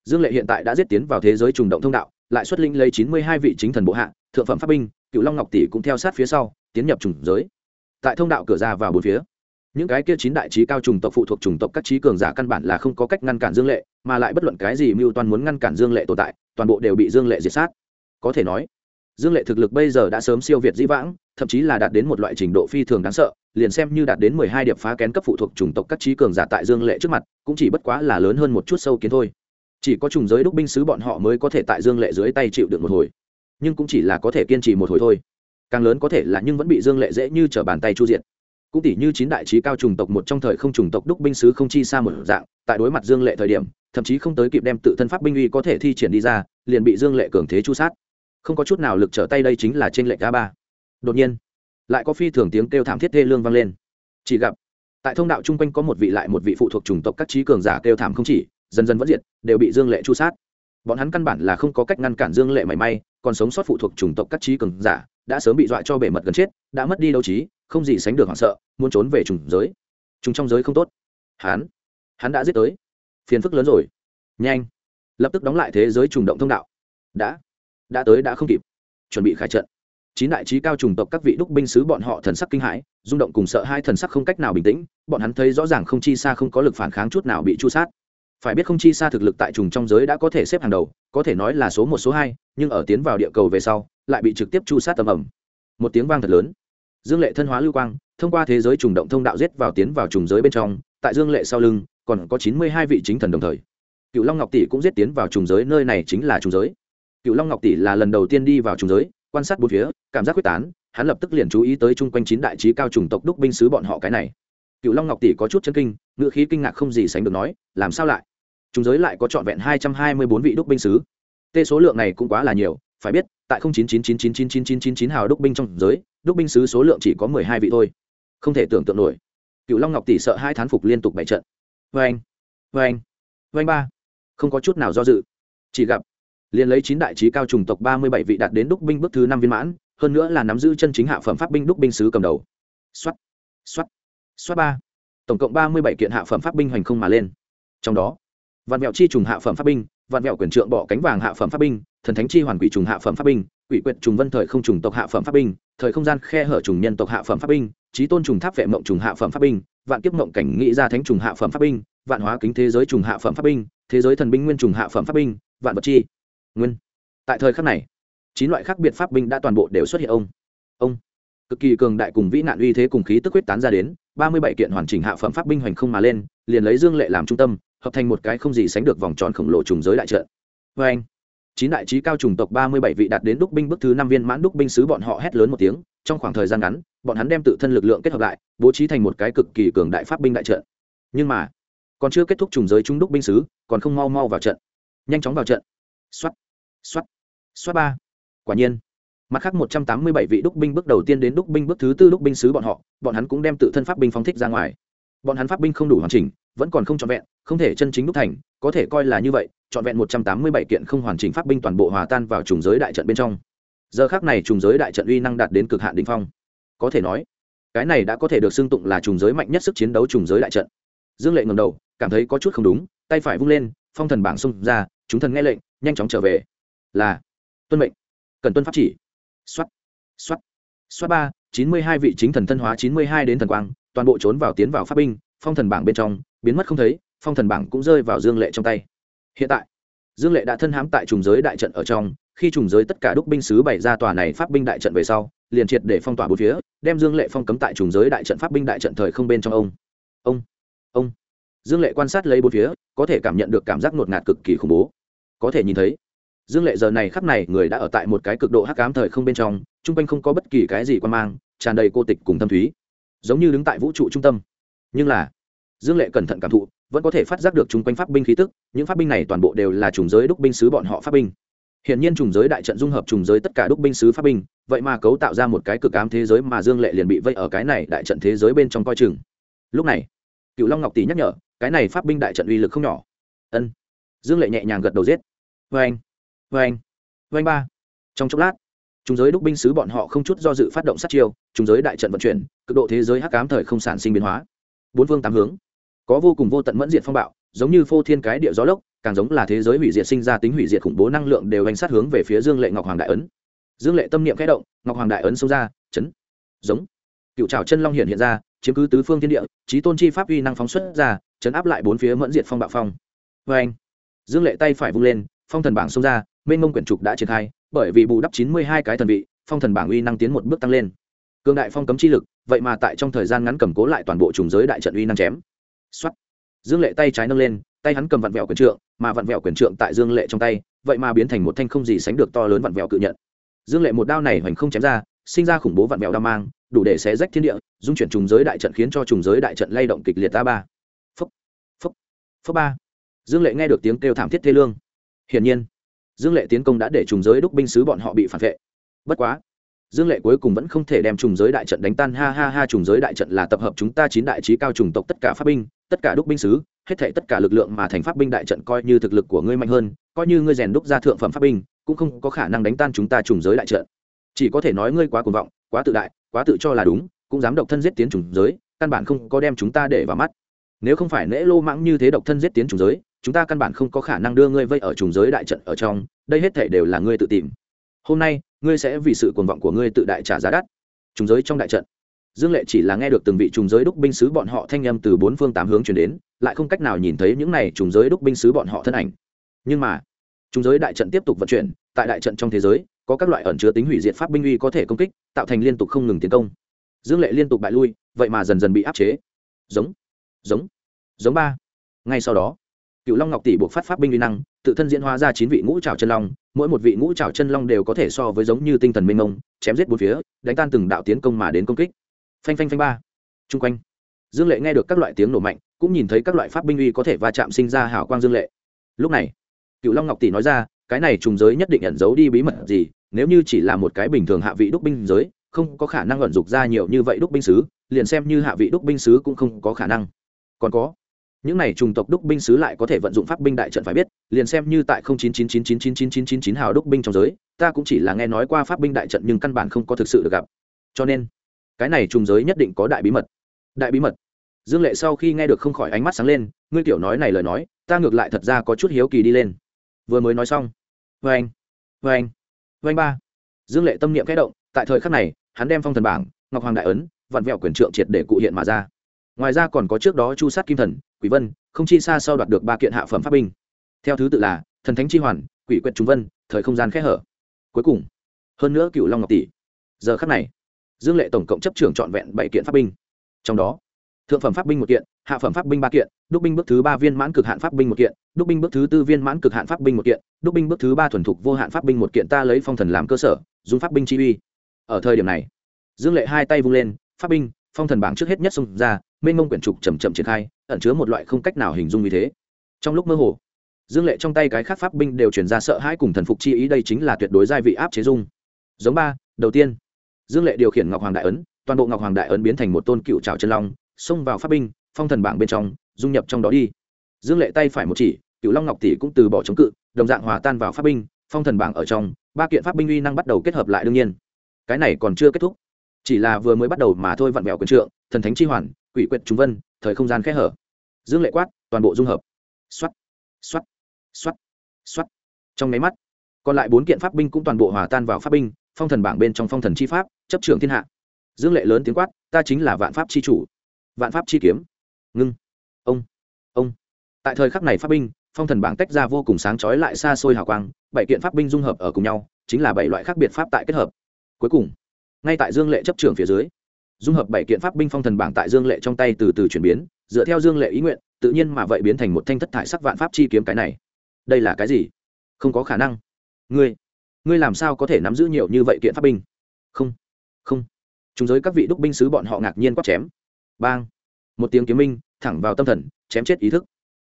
Dương lệ hiện tại đã giết tiến vào thế giới trùng động thông đạo, lại xuất linh lấy chín mươi hai vị chính thần bộ hạ, thượng phẩm pháp binh, cựu long ngọc tỷ cũng theo sát phía sau, tiến nhập trùng giới. Tại thông đạo cửa ra vào bốn phía, những cái kia chín đại trí cao trùng tộc phụ thuộc trùng tộc các trí cường giả căn bản là không có cách ngăn cản dương lệ, mà lại bất luận cái gì mưu toàn muốn ngăn cản dương lệ tồn tại, toàn bộ đều bị dương lệ diệt sát. Có thể nói, dương lệ thực lực bây giờ đã sớm siêu việt dĩ vãng, thậm chí là đạt đến một loại trình độ phi thường đáng sợ liền xem như đạt đến mười hai điệp phá kén cấp phụ thuộc chủng tộc các trí cường giả tại dương lệ trước mặt, cũng chỉ bất quá là lớn hơn một chút sâu kiến thôi. Chỉ có trùng giới đúc binh sứ bọn họ mới có thể tại dương lệ dưới tay chịu được một hồi. Nhưng cũng chỉ là có thể kiên trì một hồi thôi. Càng lớn có thể là nhưng vẫn bị dương lệ dễ như trở bàn tay chu diện cũng tỷ như chín đại trí cao trùng tộc một trong thời không trùng tộc đúc binh sứ không chi xa một dạng, tại đối mặt dương lệ thời điểm, thậm chí không tới kịp đem tự thân pháp binh uy có thể thi triển đi ra, liền bị dương lệ cường thế chu sát. Không có chút nào lực trở tay đây chính là trên lệnh a ba. Đột nhiên lại có phi thường tiếng kêu thảm thiết thê lương vang lên. Chỉ gặp, tại thông đạo chung quanh có một vị lại một vị phụ thuộc chủng tộc các trí cường giả kêu thảm không chỉ, dần dần vẫn diệt, đều bị dương lệ chu sát. Bọn hắn căn bản là không có cách ngăn cản dương lệ mảy may, còn sống sót phụ thuộc chủng tộc các trí cường giả, đã sớm bị dọa cho bể mật gần chết, đã mất đi đấu trí, không gì sánh được hoảng sợ, muốn trốn về trùng giới. Trùng trong giới không tốt. Hắn hắn đã giết tới. Phiền phức lớn rồi. Nhanh. Lập tức đóng lại thế giới trùng động thông đạo. Đã đã tới đã không kịp. Chuẩn bị khai trận chín đại trí cao trùng tộc các vị đúc binh sứ bọn họ thần sắc kinh hãi, rung động cùng sợ hai thần sắc không cách nào bình tĩnh, bọn hắn thấy rõ ràng không chi xa không có lực phản kháng chút nào bị chu sát. Phải biết không chi xa thực lực tại trùng trong giới đã có thể xếp hàng đầu, có thể nói là số một, số hai, nhưng ở tiến vào địa cầu về sau, lại bị trực tiếp chu sát tầm ẩm. Một tiếng vang thật lớn. Dương lệ thân hóa lưu quang, thông qua thế giới trùng động thông đạo giết vào tiến vào trùng giới bên trong, tại dương lệ sau lưng, còn có chín mươi hai vị chính thần đồng thời. Cựu long ngọc tỷ cũng giết tiến vào trùng giới, nơi này chính là trùng giới. Cựu long ngọc tỷ là lần đầu tiên đi vào trùng giới quan sát bốn phía, cảm giác quyết tán, hắn lập tức liền chú ý tới chung quanh chín đại trí cao trùng tộc đúc binh sứ bọn họ cái này. Cựu long ngọc tỷ có chút chân kinh ngựa khí kinh ngạc không gì sánh được nói, làm sao lại? Chúng giới lại có trọn vẹn hai trăm hai mươi bốn vị đúc binh sứ. Tê số lượng này cũng quá là nhiều, phải biết, tại không chín chín chín chín chín chín chín chín chín hào đúc binh trong giới, đúc binh sứ số lượng chỉ có mười hai vị thôi. Không thể tưởng tượng nổi. Cựu long ngọc tỷ sợ hai thán phục liên tục bảy trận. Vê anh vê anh vê anh ba. Không có chút nào do dự. Chỉ gặp liền lấy chín đại trí cao trùng tộc ba mươi bảy vị đạt đến đúc binh bước thứ năm viên mãn hơn nữa là nắm giữ chân chính hạ phẩm pháp binh đúc binh sứ cầm đầu xuất xuất xuất ba tổng cộng ba mươi bảy kiện hạ phẩm pháp binh hoành không mà lên trong đó vạn mẹo chi trùng hạ phẩm pháp binh vạn mẹo quyền trượng bỏ cánh vàng hạ phẩm pháp binh thần thánh chi hoàn quỷ trùng hạ phẩm pháp binh quỷ quyệt trùng vân thời không trùng tộc hạ phẩm pháp binh thời không gian khe hở trùng nhân tộc hạ phẩm pháp binh trí tôn trùng tháp vệ mộng trùng hạ phẩm pháp binh vạn kiếp mộng cảnh nghĩ ra thánh trùng hạ phẩm pháp binh vạn hóa kính thế giới trùng hạ phẩm pháp binh thế giới thần binh nguyên trùng hạ phẩm pháp binh vạn vật chi nguyên. Tại thời khắc này, chín loại khác biệt pháp binh đã toàn bộ đều xuất hiện. Ông ông. Cực kỳ cường đại cùng vĩ nạn uy thế cùng khí tức quyết tán ra đến, ba mươi bảy kiện hoàn chỉnh hạ phẩm pháp binh hoành không mà lên, liền lấy dương lệ làm trung tâm, hợp thành một cái không gì sánh được vòng tròn khổng lồ trùng giới đại trận. Vê anh, chín đại trí cao trùng tộc ba mươi bảy vị đạt đến đúc binh bước thứ năm viên mãn đúc binh sứ bọn họ hét lớn một tiếng, trong khoảng thời gian ngắn, bọn hắn đem tự thân lực lượng kết hợp lại, bố trí thành một cái cực kỳ cường đại pháp binh đại trận. Nhưng mà, còn chưa kết thúc trùng giới trung đúc binh sứ, còn không mau mau vào trận. Nhanh chóng vào trận. Xoát xoát. Xoát ba. Quả nhiên. Mặt khác một trăm tám mươi bảy vị đúc binh bước đầu tiên đến đúc binh bước thứ tư đúc binh sứ bọn họ, bọn hắn cũng đem tự thân pháp binh phóng thích ra ngoài. Bọn hắn pháp binh không đủ hoàn chỉnh, vẫn còn không trọn vẹn, không thể chân chính đúc thành, có thể coi là như vậy, trọn vẹn một trăm tám mươi bảy kiện không hoàn chỉnh pháp binh toàn bộ hòa tan vào trùng giới đại trận bên trong. Giờ khắc này trùng giới đại trận uy năng đạt đến cực hạn đỉnh phong. Có thể nói, cái này đã có thể được xưng tụng là trùng giới mạnh nhất sức chiến đấu trùng giới đại trận. Dương lệ ngẩng đầu, cảm thấy có chút không đúng, tay phải vung lên, phong thần bảng xung ra, chúng thần nghe lệnh, nhanh chóng trở về là tuân mệnh, cần tuân pháp chỉ. X o á t x o á t x o á t ba, chín mươi hai vị chính thần thân hóa chín mươi hai đến thần quang, toàn bộ trốn vào tiến vào pháp binh, phong thần bảng bên trong, biến mất không thấy, phong thần bảng cũng rơi vào dương lệ trong tay. Hiện tại, dương lệ đã thân hãm tại trùng giới đại trận ở trong, khi trùng giới tất cả đúc binh sứ bày ra tòa này pháp binh đại trận về sau, liền triệt để phong tỏa bốn phía, đem dương lệ phong cấm tại trùng giới đại trận pháp binh đại trận thời không bên trong ông. Ông ông. Dương lệ quan sát lấy bốn phía, có thể cảm nhận được cảm giác ngột ngạt cực kỳ khủng bố. Có thể nhìn thấy dương lệ giờ này khắp này người đã ở tại một cái cực độ hắc cám thời không bên trong t r u n g quanh không có bất kỳ cái gì quan mang, tràn đầy cô tịch cùng thâm thúy. Giống như đứng tại vũ trụ trung tâm. Nhưng là, dương lệ cẩn thận cảm thụ, vẫn có thể phát giác được chung quanh pháp binh khí tức, những pháp binh này toàn bộ đều là trùng giới đúc binh sứ bọn họ pháp binh. Hiện nhiên trùng giới đại trận dung hợp trùng giới tất cả đúc binh sứ pháp binh, vậy mà cấu tạo ra một cái cực ám thế giới mà dương lệ liền bị vây ở cái này đại trận thế giới bên trong coi chừng. Lúc này, cựu long ngọc tỷ nhắc nhở, cái này pháp binh đại trận uy lực không nhỏ. Ân. Dương lệ nhẹ nhàng gật đầu giết. Vê anh vê anh. Vê anh ba. Trong chốc lát, chúng giới đúc binh sứ bọn họ không chút do dự phát động sát chiêu, chúng giới đại trận vận chuyển, cực độ thế giới hắc ám thời không sản sinh biến hóa. Bốn phương tám hướng, có vô cùng vô tận mẫn diệt phong bạo, giống như phô thiên cái địa gió lốc, càng giống là thế giới hủy diệt sinh ra tính hủy diệt khủng bố năng lượng đều hành sát hướng về phía dương lệ ngọc hoàng đại ấn. Dương lệ tâm niệm khẽ động, ngọc hoàng đại ấn xông ra, chấn. Giống. Cựu trào chân long hiện hiện ra, chiếm cứ tứ phương thiên địa trí tôn chi pháp uy năng phóng xuất ra, chấn áp lại bốn phía mẫn diệt phong bạo phong. Vê anh. Dương lệ tay phải vung lên, phong thần bảng xông ra mênh mông quyển trục đã triển khai, bởi vì bù đắp chín mươi hai cái thần vị, phong thần bảng uy năng tiến một bước tăng lên. Cương đại phong cấm chi lực, vậy mà tại trong thời gian ngắn cầm cố lại toàn bộ trùng giới đại trận uy năng chém. Xuất dương lệ tay trái nâng lên, tay hắn cầm vặn vẹo quyền trượng, mà vặn vẹo quyền trượng tại dương lệ trong tay, vậy mà biến thành một thanh không gì sánh được to lớn vặn vẹo cự nhận. Dương lệ một đao này hoành không chém ra, sinh ra khủng bố vặn vẹo đao mang, đủ để xé rách thiên địa, dung chuyển trùng giới đại trận khiến cho trùng giới đại trận lay động kịch liệt ta ba. Phấp phấp phấp ba. Dương lệ nghe được tiếng kêu thảm thiết thê lương. Hiển nhiên dương lệ tiến công đã để trùng giới đúc binh sứ bọn họ bị phản vệ. Bất quá, dương lệ cuối cùng vẫn không thể đem trùng giới đại trận đánh tan. Ha ha ha, trùng giới đại trận là tập hợp chúng ta chín đại trí cao trùng tộc tất cả pháp binh, tất cả đúc binh sứ, hết thể tất cả lực lượng mà thành pháp binh đại trận coi như thực lực của ngươi mạnh hơn, coi như ngươi rèn đúc ra thượng phẩm pháp binh, cũng không có khả năng đánh tan chúng ta trùng giới đại trận. Chỉ có thể nói ngươi quá cuồng vọng, quá tự đại, quá tự cho là đúng, cũng dám độc thân giết tiến trùng giới, căn bản không có đem chúng ta để vào mắt. Nếu không phải nễ lô mãng như thế độc thân giết tiến trùng giới chúng ta căn bản không có khả năng đưa ngươi vây ở trùng giới đại trận ở trong, đây hết thể đều là ngươi tự tìm. Hôm nay, ngươi sẽ vì sự cuồng vọng của ngươi tự đại trả giá đắt. Trùng giới trong đại trận. Dương lệ chỉ là nghe được từng vị trùng giới đúc binh sứ bọn họ thanh â m từ bốn phương tám hướng chuyển đến, lại không cách nào nhìn thấy những này trùng giới đúc binh sứ bọn họ thân ảnh. Nhưng mà, trùng giới đại trận tiếp tục vận chuyển, tại đại trận trong thế giới, có các loại ẩn chứa tính hủy diệt pháp binh uy có thể công kích, tạo thành liên tục không ngừng tiến công. Dương lệ liên tục bại lui, vậy mà dần dần bị áp chế. Giống giống giống ba. Ngay sau đó cựu long ngọc tỷ buộc phát pháp binh uy năng, tự thân diễn hóa ra chín vị ngũ trào chân long, mỗi một vị ngũ trào chân long đều có thể so với giống như tinh thần minh ông chém giết bốn phía, đánh tan từng đạo tiến công mà đến công kích. Phanh phanh phanh ba. Chung quanh. Dương lệ nghe được các loại tiếng nổ mạnh, cũng nhìn thấy các loại pháp binh uy có thể va chạm sinh ra hảo quang dương lệ. Lúc này cựu long ngọc tỷ nói ra, cái này trùng giới nhất định ẩn giấu đi bí mật gì, nếu như chỉ là một cái bình thường hạ vị đúc binh giới, không có khả năng ẩn dục ra nhiều như vậy đúc binh sứ, liền xem như hạ vị đúc binh sứ cũng không có khả năng. Còn có những này trùng tộc đúc binh sứ lại có thể vận dụng pháp binh đại trận phải biết liền xem như tại không chín chín chín chín chín chín chín chín chín hào đúc binh trong giới ta cũng chỉ là nghe nói qua pháp binh đại trận nhưng căn bản không có thực sự được gặp cho nên cái này trùng giới nhất định có đại bí mật đại bí mật dương lệ sau khi nghe được không khỏi ánh mắt sáng lên ngươi kiểu nói này lời nói ta ngược lại thật ra có chút hiếu kỳ đi lên vừa mới nói xong vê anh vê anh vê anh ba dương lệ tâm niệm kẽ động tại thời khắc này hắn đem phong thần bảng ngọc hoàng đại ấn vặn vẹo quyền trượng triệt để cụ hiện mà ra ngoài ra còn có trước đó chu sát kim thần, quỷ vân, không chi xa sau đoạt được ba kiện hạ phẩm pháp binh. Theo thứ tự là, thần thánh chi hoàn, quỷ quyệt trung vân, thời không gian khẽ hở. Cuối cùng, hơn nữa cựu long ngọc tỷ. Giờ khắc này, dương lệ tổng cộng chấp trưởng trọn vẹn bảy kiện pháp binh. Trong đó, thượng phẩm pháp binh một kiện, hạ phẩm pháp binh ba kiện, đúc binh bước thứ ba viên mãn cực hạn pháp binh một kiện, đúc binh bước thứ tư viên mãn cực hạn pháp binh một kiện, đúc binh bước thứ ba thuần thục vô hạn pháp binh một kiện ta lấy phong thần làm cơ sở, dùng pháp binh chi uy. Ở thời điểm này, dương lệ hai tay vung lên, pháp binh, phong thần bảng trước hết nhất xông ra mênh mông quyển trục chầm chậm triển khai, ẩn chứa một loại không cách nào hình dung như thế. Trong lúc mơ hồ, dương lệ trong tay cái khác pháp binh đều chuyển ra sợ hãi cùng thần phục chi ý, đây chính là tuyệt đối giai vị áp chế dung. Giống ba, đầu tiên. Dương lệ điều khiển ngọc hoàng đại ấn, toàn bộ ngọc hoàng đại ấn biến thành một tôn cựu trào chân long, xông vào pháp binh, phong thần bảng bên trong, dung nhập trong đó đi. Dương lệ tay phải một chỉ, cựu long ngọc tỷ cũng từ bỏ chống cự, đồng dạng hòa tan vào pháp binh, phong thần bảng ở trong, ba kiện pháp binh uy năng bắt đầu kết hợp lại đương nhiên. Cái này còn chưa kết thúc. Chỉ là vừa mới bắt đầu mà thôi vặn vẹo quyền trượng, thần thánh chi hoàn quỷ quyệt chúng vân, thời không gian khẽ hở. Dương lệ quát, toàn bộ dung hợp. Xoắt xoắt xoắt xoắt trong máy mắt, còn lại bốn kiện pháp binh cũng toàn bộ hòa tan vào pháp binh, phong thần bảng bên trong phong thần chi pháp, chấp trưởng thiên hạ. Dương lệ lớn tiếng quát, ta chính là vạn pháp chi chủ. Vạn pháp chi kiếm. Ngưng. Ông ông. Tại thời khắc này pháp binh, phong thần bảng tách ra vô cùng sáng chói lại xa xôi hào quang, bảy kiện pháp binh dung hợp ở cùng nhau, chính là bảy loại khác biệt pháp tại kết hợp. Cuối cùng, ngay tại dương lệ chấp trưởng phía dưới dung hợp bảy kiện pháp binh phong thần bảng tại dương lệ trong tay từ từ chuyển biến, dựa theo dương lệ ý nguyện, tự nhiên mà vậy biến thành một thanh thất thải sắc vạn pháp chi kiếm cái này. Đây là cái gì? Không có khả năng. Ngươi ngươi làm sao có thể nắm giữ nhiều như vậy kiện pháp binh? Không không. Chúng giới các vị đúc binh sứ bọn họ ngạc nhiên quát chém. Bang. Một tiếng kiếm minh, thẳng vào tâm thần, chém chết ý thức.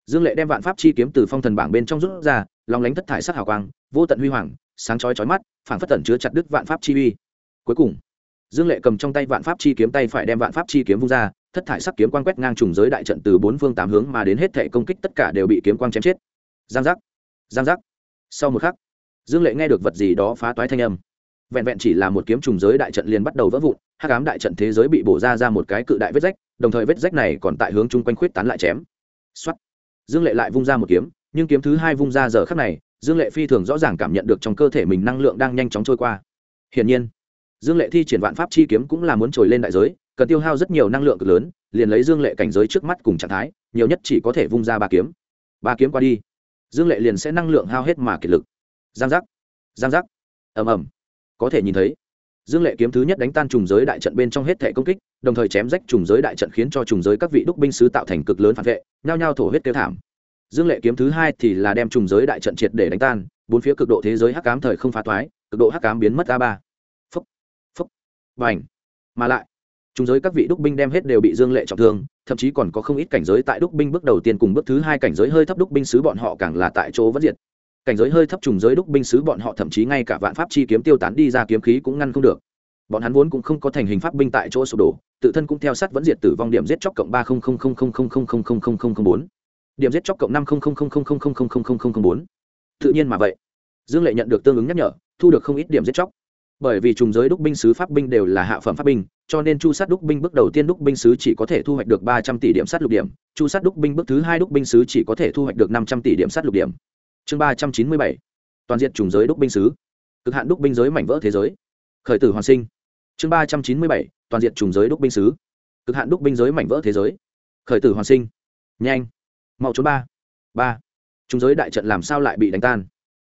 Dương lệ đem vạn pháp chi kiếm từ phong thần bảng bên trong rút ra, lòng lánh thất thải sắc hào quang, vô tận huy hoàng, sáng chói chói mắt, phảng phất tẩn chứa chặt đứt vạn pháp chi uy. Cuối cùng dương lệ cầm trong tay vạn pháp chi kiếm tay phải đem vạn pháp chi kiếm vung ra, thất thải sắc kiếm quang quét ngang trùng giới đại trận từ bốn phương tám hướng mà đến hết thể công kích tất cả đều bị kiếm quang chém chết. Giang giác giang giác. Sau một khắc, dương lệ nghe được vật gì đó phá toái thanh âm. Vẹn vẹn chỉ là một kiếm trùng giới đại trận liền bắt đầu vỡ vụn, hắc ám đại trận thế giới bị bổ ra ra một cái cự đại vết rách, đồng thời vết rách này còn tại hướng chung quanh khuyết tán lại chém. Xuất dương lệ lại vung ra một kiếm, nhưng kiếm thứ hai vung ra giờ khắc này, dương lệ phi thường rõ ràng cảm nhận được trong cơ thể mình năng lượng đang nhanh chóng trôi qua. Hiển nhiên dương lệ thi triển vạn pháp chi kiếm cũng là muốn trồi lên đại giới, cần tiêu hao rất nhiều năng lượng cực lớn, liền lấy dương lệ cảnh giới trước mắt cùng trạng thái, nhiều nhất chỉ có thể vung ra ba kiếm. Ba kiếm qua đi, dương lệ liền sẽ năng lượng hao hết mà kiệt lực. Giang giác giang giác. Ầm ầm. Có thể nhìn thấy, dương lệ kiếm thứ nhất đánh tan trùng giới đại trận bên trong hết thể công kích, đồng thời chém rách trùng giới đại trận khiến cho trùng giới các vị đúc binh sứ tạo thành cực lớn phản vệ, nhao nhao thổ huyết kêu thảm. Dương lệ kiếm thứ hai thì là đem trùng giới đại trận triệt để đánh tan, bốn phía cực độ thế giới hắc cám thời không phá toái cực độ hắc cám biến mất a ba và ảnh mà lại chúng giới các vị đúc binh đem hết đều bị dương lệ trọng thương thậm chí còn có không ít cảnh giới tại đúc binh bước đầu tiên cùng bước thứ hai cảnh giới hơi thấp đúc binh sứ bọn họ càng là tại chỗ vẫn diệt cảnh giới hơi thấp trùng giới đúc binh sứ bọn họ thậm chí ngay cả vạn pháp chi kiếm tiêu tán đi ra kiếm khí cũng ngăn không được bọn hắn vốn cũng không có thành hình pháp binh tại chỗ sụp đổ tự thân cũng theo sát vẫn diệt tử vong điểm giết chóc cộng ba bốn điểm giết chóc cộng năm bốn tự nhiên mà vậy dương lệ nhận được tương ứng nhắc nhở thu được không ít điểm giết chóc bởi vì trùng giới đúc binh sứ pháp binh đều là hạ phẩm pháp binh, cho nên chu sát đúc binh bước đầu tiên đúc binh sứ chỉ có thể thu hoạch được ba trăm tỷ điểm sát lục điểm, chu sát đúc binh bước thứ hai đúc binh sứ chỉ có thể thu hoạch được năm trăm tỷ điểm sát lục điểm. Chương ba trăm chín mươi bảy. Toàn diện trùng giới đúc binh sứ. Cực hạn đúc binh giới mảnh vỡ thế giới. Khởi tử hoàn sinh. Chương ba trăm chín mươi bảy. Toàn diện trùng giới đúc binh sứ. Cực hạn đúc binh giới mảnh vỡ thế giới. Khởi tử hoàn sinh. Nhanh. Mau trốn ba. Ba. Trùng giới đại trận làm sao lại bị đánh tan?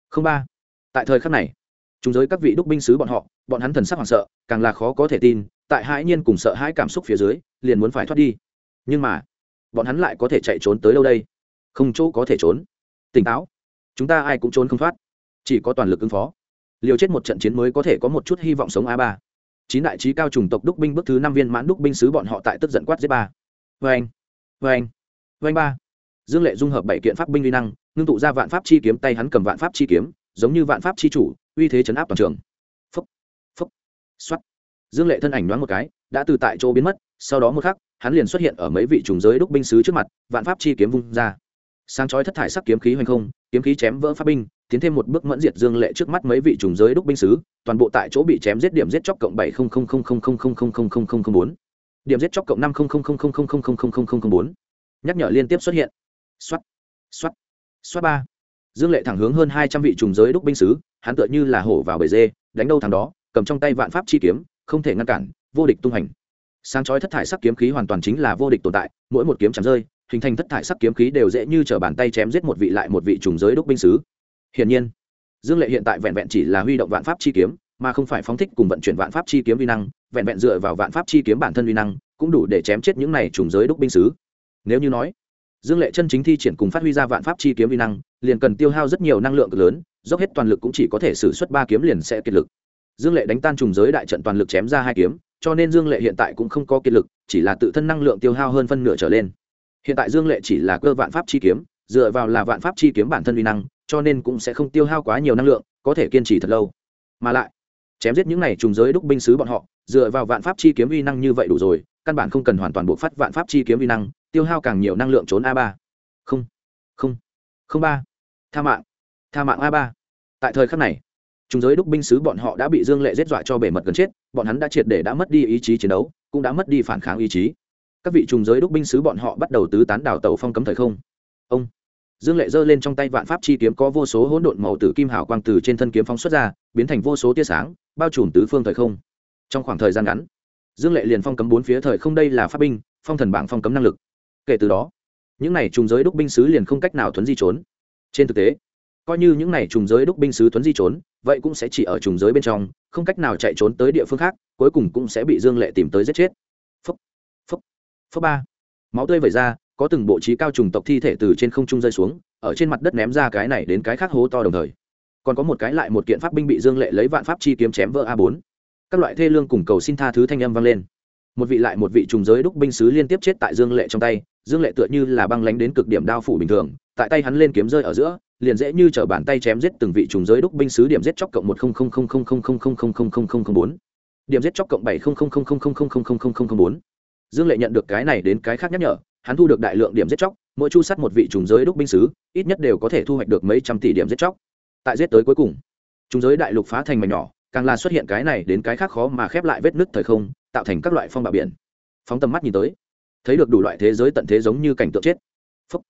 Không ba. Tại thời khắc này chúng giới các vị đúc binh sứ bọn họ, bọn hắn thần sắc hoảng sợ, càng là khó có thể tin, tại hãi nhiên cùng sợ hãi cảm xúc phía dưới, liền muốn phải thoát đi. Nhưng mà, bọn hắn lại có thể chạy trốn tới đâu đây? Không chỗ có thể trốn. Tỉnh táo. Chúng ta ai cũng trốn không thoát. Chỉ có toàn lực ứng phó. Liều chết một trận chiến mới có thể có một chút hy vọng sống a ba. Chín đại trí cao trùng tộc đúc binh bước thứ năm viên mãn đúc binh sứ bọn họ tại tức giận quát giết ba. Vê anh vê anh vê anh ba. Dương lệ dung hợp bảy kiện pháp binh uy năng, ngưng tụ ra vạn pháp chi kiếm, tay hắn cầm vạn pháp chi kiếm, giống như vạn pháp chi chủ uy thế chấn áp toàn trường Phấp, phấp, xoắt dương lệ thân ảnh đoán một cái đã từ tại chỗ biến mất sau đó một khắc hắn liền xuất hiện ở mấy vị trùng giới đúc binh sứ trước mặt vạn pháp chi kiếm vung ra sáng chói thất thải sắc kiếm khí hoành không kiếm khí chém vỡ pháp binh tiến thêm một bước mẫn diệt dương lệ trước mắt mấy vị trùng giới đúc binh sứ toàn bộ tại chỗ bị chém giết điểm giết chóc cộng bảy bốn điểm giết chóc cộng năm bốn nhắc nhở liên tiếp xuất hiện xoát xoát xoát ba dương lệ thẳng hướng hơn hai trăm vị trùng giới đúc binh sứ, hắn tựa như là hổ vào bể dê, đánh đâu thằng đó, cầm trong tay vạn pháp chi kiếm, không thể ngăn cản, vô địch tung hành. Sáng chói thất thải sắc kiếm khí hoàn toàn chính là vô địch tồn tại, mỗi một kiếm chạm rơi, hình thành thất thải sắc kiếm khí đều dễ như t bàn tay chém giết một vị lại một vị trùng giới đúc binh sứ. Hiển nhiên, dương lệ hiện tại vẹn vẹn chỉ là huy động vạn pháp chi kiếm, mà không phải phóng thích cùng vận chuyển vạn pháp chi kiếm vi năng, vẹn vẹn dựa vào vạn pháp chi kiếm bản thân vi năng, cũng đủ để chém chết những này trùng giới đúc binh sứ. Nếu như nói dương lệ chân chính thi triển cùng phát huy ra vạn pháp chi kiếm vi năng, liền cần tiêu hao rất nhiều năng lượng cực lớn, dốc hết toàn lực cũng chỉ có thể xử suất ba kiếm liền sẽ kiệt lực. Dương lệ đánh tan trùng giới đại trận toàn lực chém ra hai kiếm, cho nên dương lệ hiện tại cũng không có kiệt lực, chỉ là tự thân năng lượng tiêu hao hơn phân nửa trở lên. Hiện tại dương lệ chỉ là cơ vạn pháp chi kiếm, dựa vào là vạn pháp chi kiếm bản thân vi năng, cho nên cũng sẽ không tiêu hao quá nhiều năng lượng, có thể kiên trì thật lâu. Mà lại, chém giết những này trùng giới đúc binh sứ bọn họ, dựa vào vạn pháp chi kiếm uy năng như vậy đủ rồi căn bản không cần hoàn toàn buộc phát vạn pháp chi kiếm vi năng, tiêu hao càng nhiều năng lượng trốn a ba. Không không không ba. Tha mạng tha mạng a ba. Tại thời khắc này, chúng giới đúc binh sứ bọn họ đã bị dương lệ giết dọa cho bể mật gần chết, bọn hắn đã triệt để đã mất đi ý chí chiến đấu, cũng đã mất đi phản kháng ý chí. Các vị trùng giới đúc binh sứ bọn họ bắt đầu tứ tán đảo tàu phong cấm thời không. Ông, dương lệ giơ lên trong tay vạn pháp chi kiếm có vô số hỗn độn màu tử kim hào quang từ trên thân kiếm phóng xuất ra, biến thành vô số tia sáng, bao trùm tứ phương thời không. Trong khoảng thời gian ngắn dương lệ liền phong cấm bốn phía thời không đây là pháp binh, phong thần bảng phong cấm năng lực. Kể từ đó, những này trùng giới đúc binh sứ liền không cách nào thuấn di trốn. Trên thực tế, coi như những này trùng giới đúc binh sứ thuấn di trốn, vậy cũng sẽ chỉ ở trùng giới bên trong, không cách nào chạy trốn tới địa phương khác, cuối cùng cũng sẽ bị dương lệ tìm tới giết chết. Phấp phấp phấp ba. Máu tươi vẩy ra, có từng bộ trí cao trùng tộc thi thể từ trên không trung rơi xuống, ở trên mặt đất ném ra cái này đến cái khác hố to đồng thời. Còn có một cái lại một kiện pháp binh bị dương lệ lấy vạn pháp chi kiếm chém vỡ a bốn các loại thê lương cùng cầu xin tha thứ thanh âm vang lên một vị lại một vị trùng giới đúc binh sứ liên tiếp chết tại dương lệ trong tay dương lệ tựa như là băng lánh đến cực điểm đao phủ bình thường tại tay hắn lên kiếm rơi ở giữa liền dễ như t bàn tay chém giết từng vị trùng giới đúc binh sứ điểm giết chóc cộng một bốn điểm giết chóc cộng bảy bốn dương lệ nhận được cái này đến cái khác nhắc nhở hắn thu được đại lượng điểm giết chóc mỗi chu sắt một vị trùng giới đúc binh sứ ít nhất đều có thể thu hoạch được mấy trăm tỷ điểm giết chóc tại giết tới cuối cùng trùng giới đại lục phá thành mảnh nhỏ càng là xuất hiện cái này đến cái khác khó mà khép lại vết nứt thời không, tạo thành các loại phong bạo biển. Phóng tầm mắt nhìn tới, thấy được đủ loại thế giới tận thế giống như cảnh tượng chết. Phúc.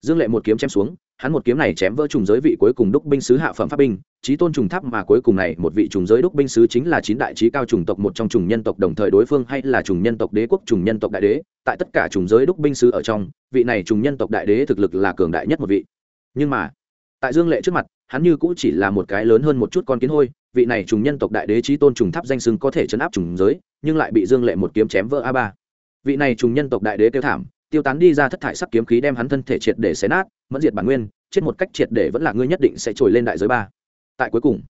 dương lệ một kiếm chém xuống, hắn một kiếm này chém vỡ trùng giới vị cuối cùng đúc binh sứ hạ phẩm pháp binh trí tôn trùng tháp mà cuối cùng này một vị trùng giới đúc binh sứ chính là chín đại trí cao trùng tộc một trong trùng nhân tộc đồng thời đối phương hay là trùng nhân tộc đế quốc, trùng nhân tộc đại đế, tại tất cả trùng giới đúc binh sứ ở trong, vị này trùng nhân tộc đại đế thực lực là cường đại nhất một vị. Nhưng mà, tại dương lệ trước mặt, hắn như cũ chỉ là một cái lớn hơn một chút con kiến hôi vị này trùng nhân tộc đại đế trí tôn trùng tháp danh sưng có thể chấn áp trùng giới, nhưng lại bị dương lệ một kiếm chém vỡ a ba. Vị này trùng nhân tộc đại đế kêu thảm, tiêu tán đi ra thất thải sắc kiếm khí đem hắn thân thể triệt để xé nát, mẫn diệt bản nguyên, chết một cách triệt để vẫn là ngươi nhất định sẽ trồi lên đại giới ba. Tại cuối cùng,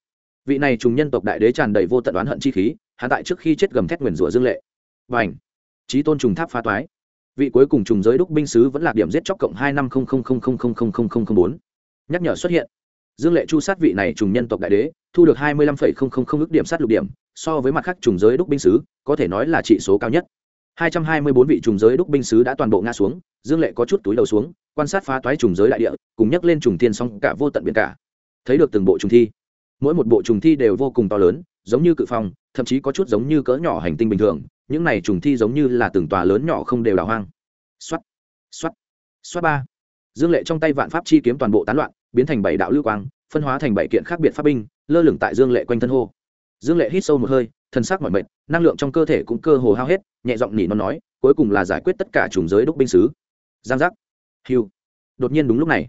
vị này trùng nhân tộc đại đế tràn đầy vô tận oán hận chi khí, hắn tại trước khi chết gầm thét nguyền rủa dương lệ. Và ảnh trí tôn trùng tháp phá toái. Vị cuối cùng trùng giới đúc binh sứ vẫn là điểm giết chóc cộng hai năm bốn. Nhắc nhở xuất hiện dương lệ chu sát vị này trùng nhân tộc đại đế, thu được hai mươi lăm không không không ước điểm sát lục điểm, so với mặt khác trùng giới đúc binh sứ, có thể nói là trị số cao nhất. hai trăm hai mươi bốn vị trùng giới đúc binh sứ đã toàn bộ ngã xuống, dương lệ có chút túi đầu xuống, quan sát phá toái trùng giới đại địa, cùng nhắc lên trùng thiên song cả vô tận biển cả. Thấy được từng bộ trùng thi, mỗi một bộ trùng thi đều vô cùng to lớn, giống như cự phong, thậm chí có chút giống như cỡ nhỏ hành tinh bình thường, những này trùng thi giống như là từng tòa lớn nhỏ không đều đào hoang. Xoắt xoắt xoắt ba. Dương lệ trong tay vạn pháp chi kiếm toàn bộ tán loạn biến thành bảy đạo lưu quang, phân hóa thành bảy kiện khác biệt pháp binh, lơ lửng tại dương lệ quanh thân hô. Dương lệ hít sâu một hơi thân xác mỏi mệt, năng lượng trong cơ thể cũng cơ hồ hao hết, nhẹ giọng nỉ nó nói, cuối cùng là giải quyết tất cả chủng giới đúc binh sứ. Giang giác. Hiu đột nhiên đúng lúc này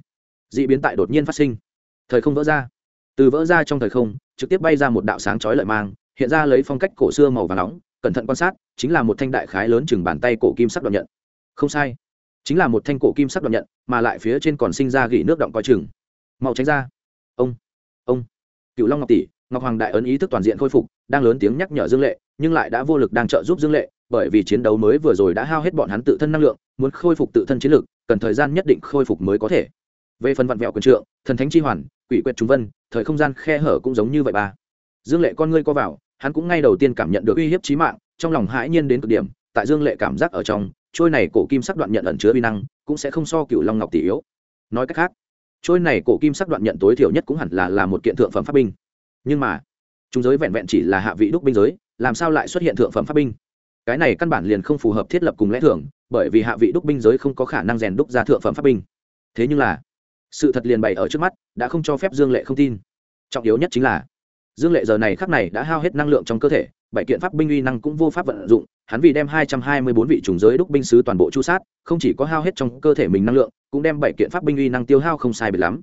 d ị biến tại đột nhiên phát sinh. Thời không vỡ ra. Từ vỡ ra trong thời không, trực tiếp bay ra một đạo sáng chói lợi mang, hiện ra lấy phong cách cổ xưa màu và nóng, cẩn thận quan sát, chính là một thanh đại khái lớn chừng bàn tay cổ kim sắc đoạn nhận. Không sai. Chính là một thanh cổ kim sắc đoạn nhận, mà lại phía trên còn sinh ra gỉ nước động coi chừng. Mau tránh ra. Ông ông. Cựu long ngọc tỷ, ngọc hoàng đại ấn ý thức toàn diện khôi phục, đang lớn tiếng nhắc nhở dương lệ, nhưng lại đã vô lực đang trợ giúp dương lệ, bởi vì chiến đấu mới vừa rồi đã hao hết bọn hắn tự thân năng lượng, muốn khôi phục tự thân chiến lực, cần thời gian nhất định khôi phục mới có thể. Về phần vặn vẹo quyền trượng, thần thánh chi hoàn, quỷ quyệt trung vân, thời không gian khe hở cũng giống như vậy ba. Dương lệ con ngươi co vào, hắn cũng ngay đầu tiên cảm nhận được uy hiếp trí mạng, trong lòng hãi nhiên đến cực điểm, tại dương lệ cảm giác ở trong, trôi này cổ kim sắc đoạn nhận ẩn chứa uy năng, cũng sẽ không so cựu long ngọc tỷ yếu. Nói cách khác trôi này cổ kim sắc đoạn nhận tối thiểu nhất cũng hẳn là là một kiện thượng phẩm pháp binh. Nhưng mà, chúng giới vẹn vẹn chỉ là hạ vị đúc binh giới, làm sao lại xuất hiện thượng phẩm pháp binh? Cái này căn bản liền không phù hợp thiết lập cùng lẽ thưởng, bởi vì hạ vị đúc binh giới không có khả năng rèn đúc ra thượng phẩm pháp binh. Thế nhưng là, sự thật liền bày ở trước mắt, đã không cho phép dương lệ không tin. Trọng yếu nhất chính là, dương lệ giờ này khắc này đã hao hết năng lượng trong cơ thể, bảy kiện pháp binh uy năng cũng vô pháp vận dụng hắn vì đem hai trăm hai mươi bốn vị trùng giới đúc binh sứ toàn bộ chu sát không chỉ có hao hết trong cơ thể mình năng lượng cũng đem bảy kiện pháp binh uy năng tiêu hao không sai biệt lắm.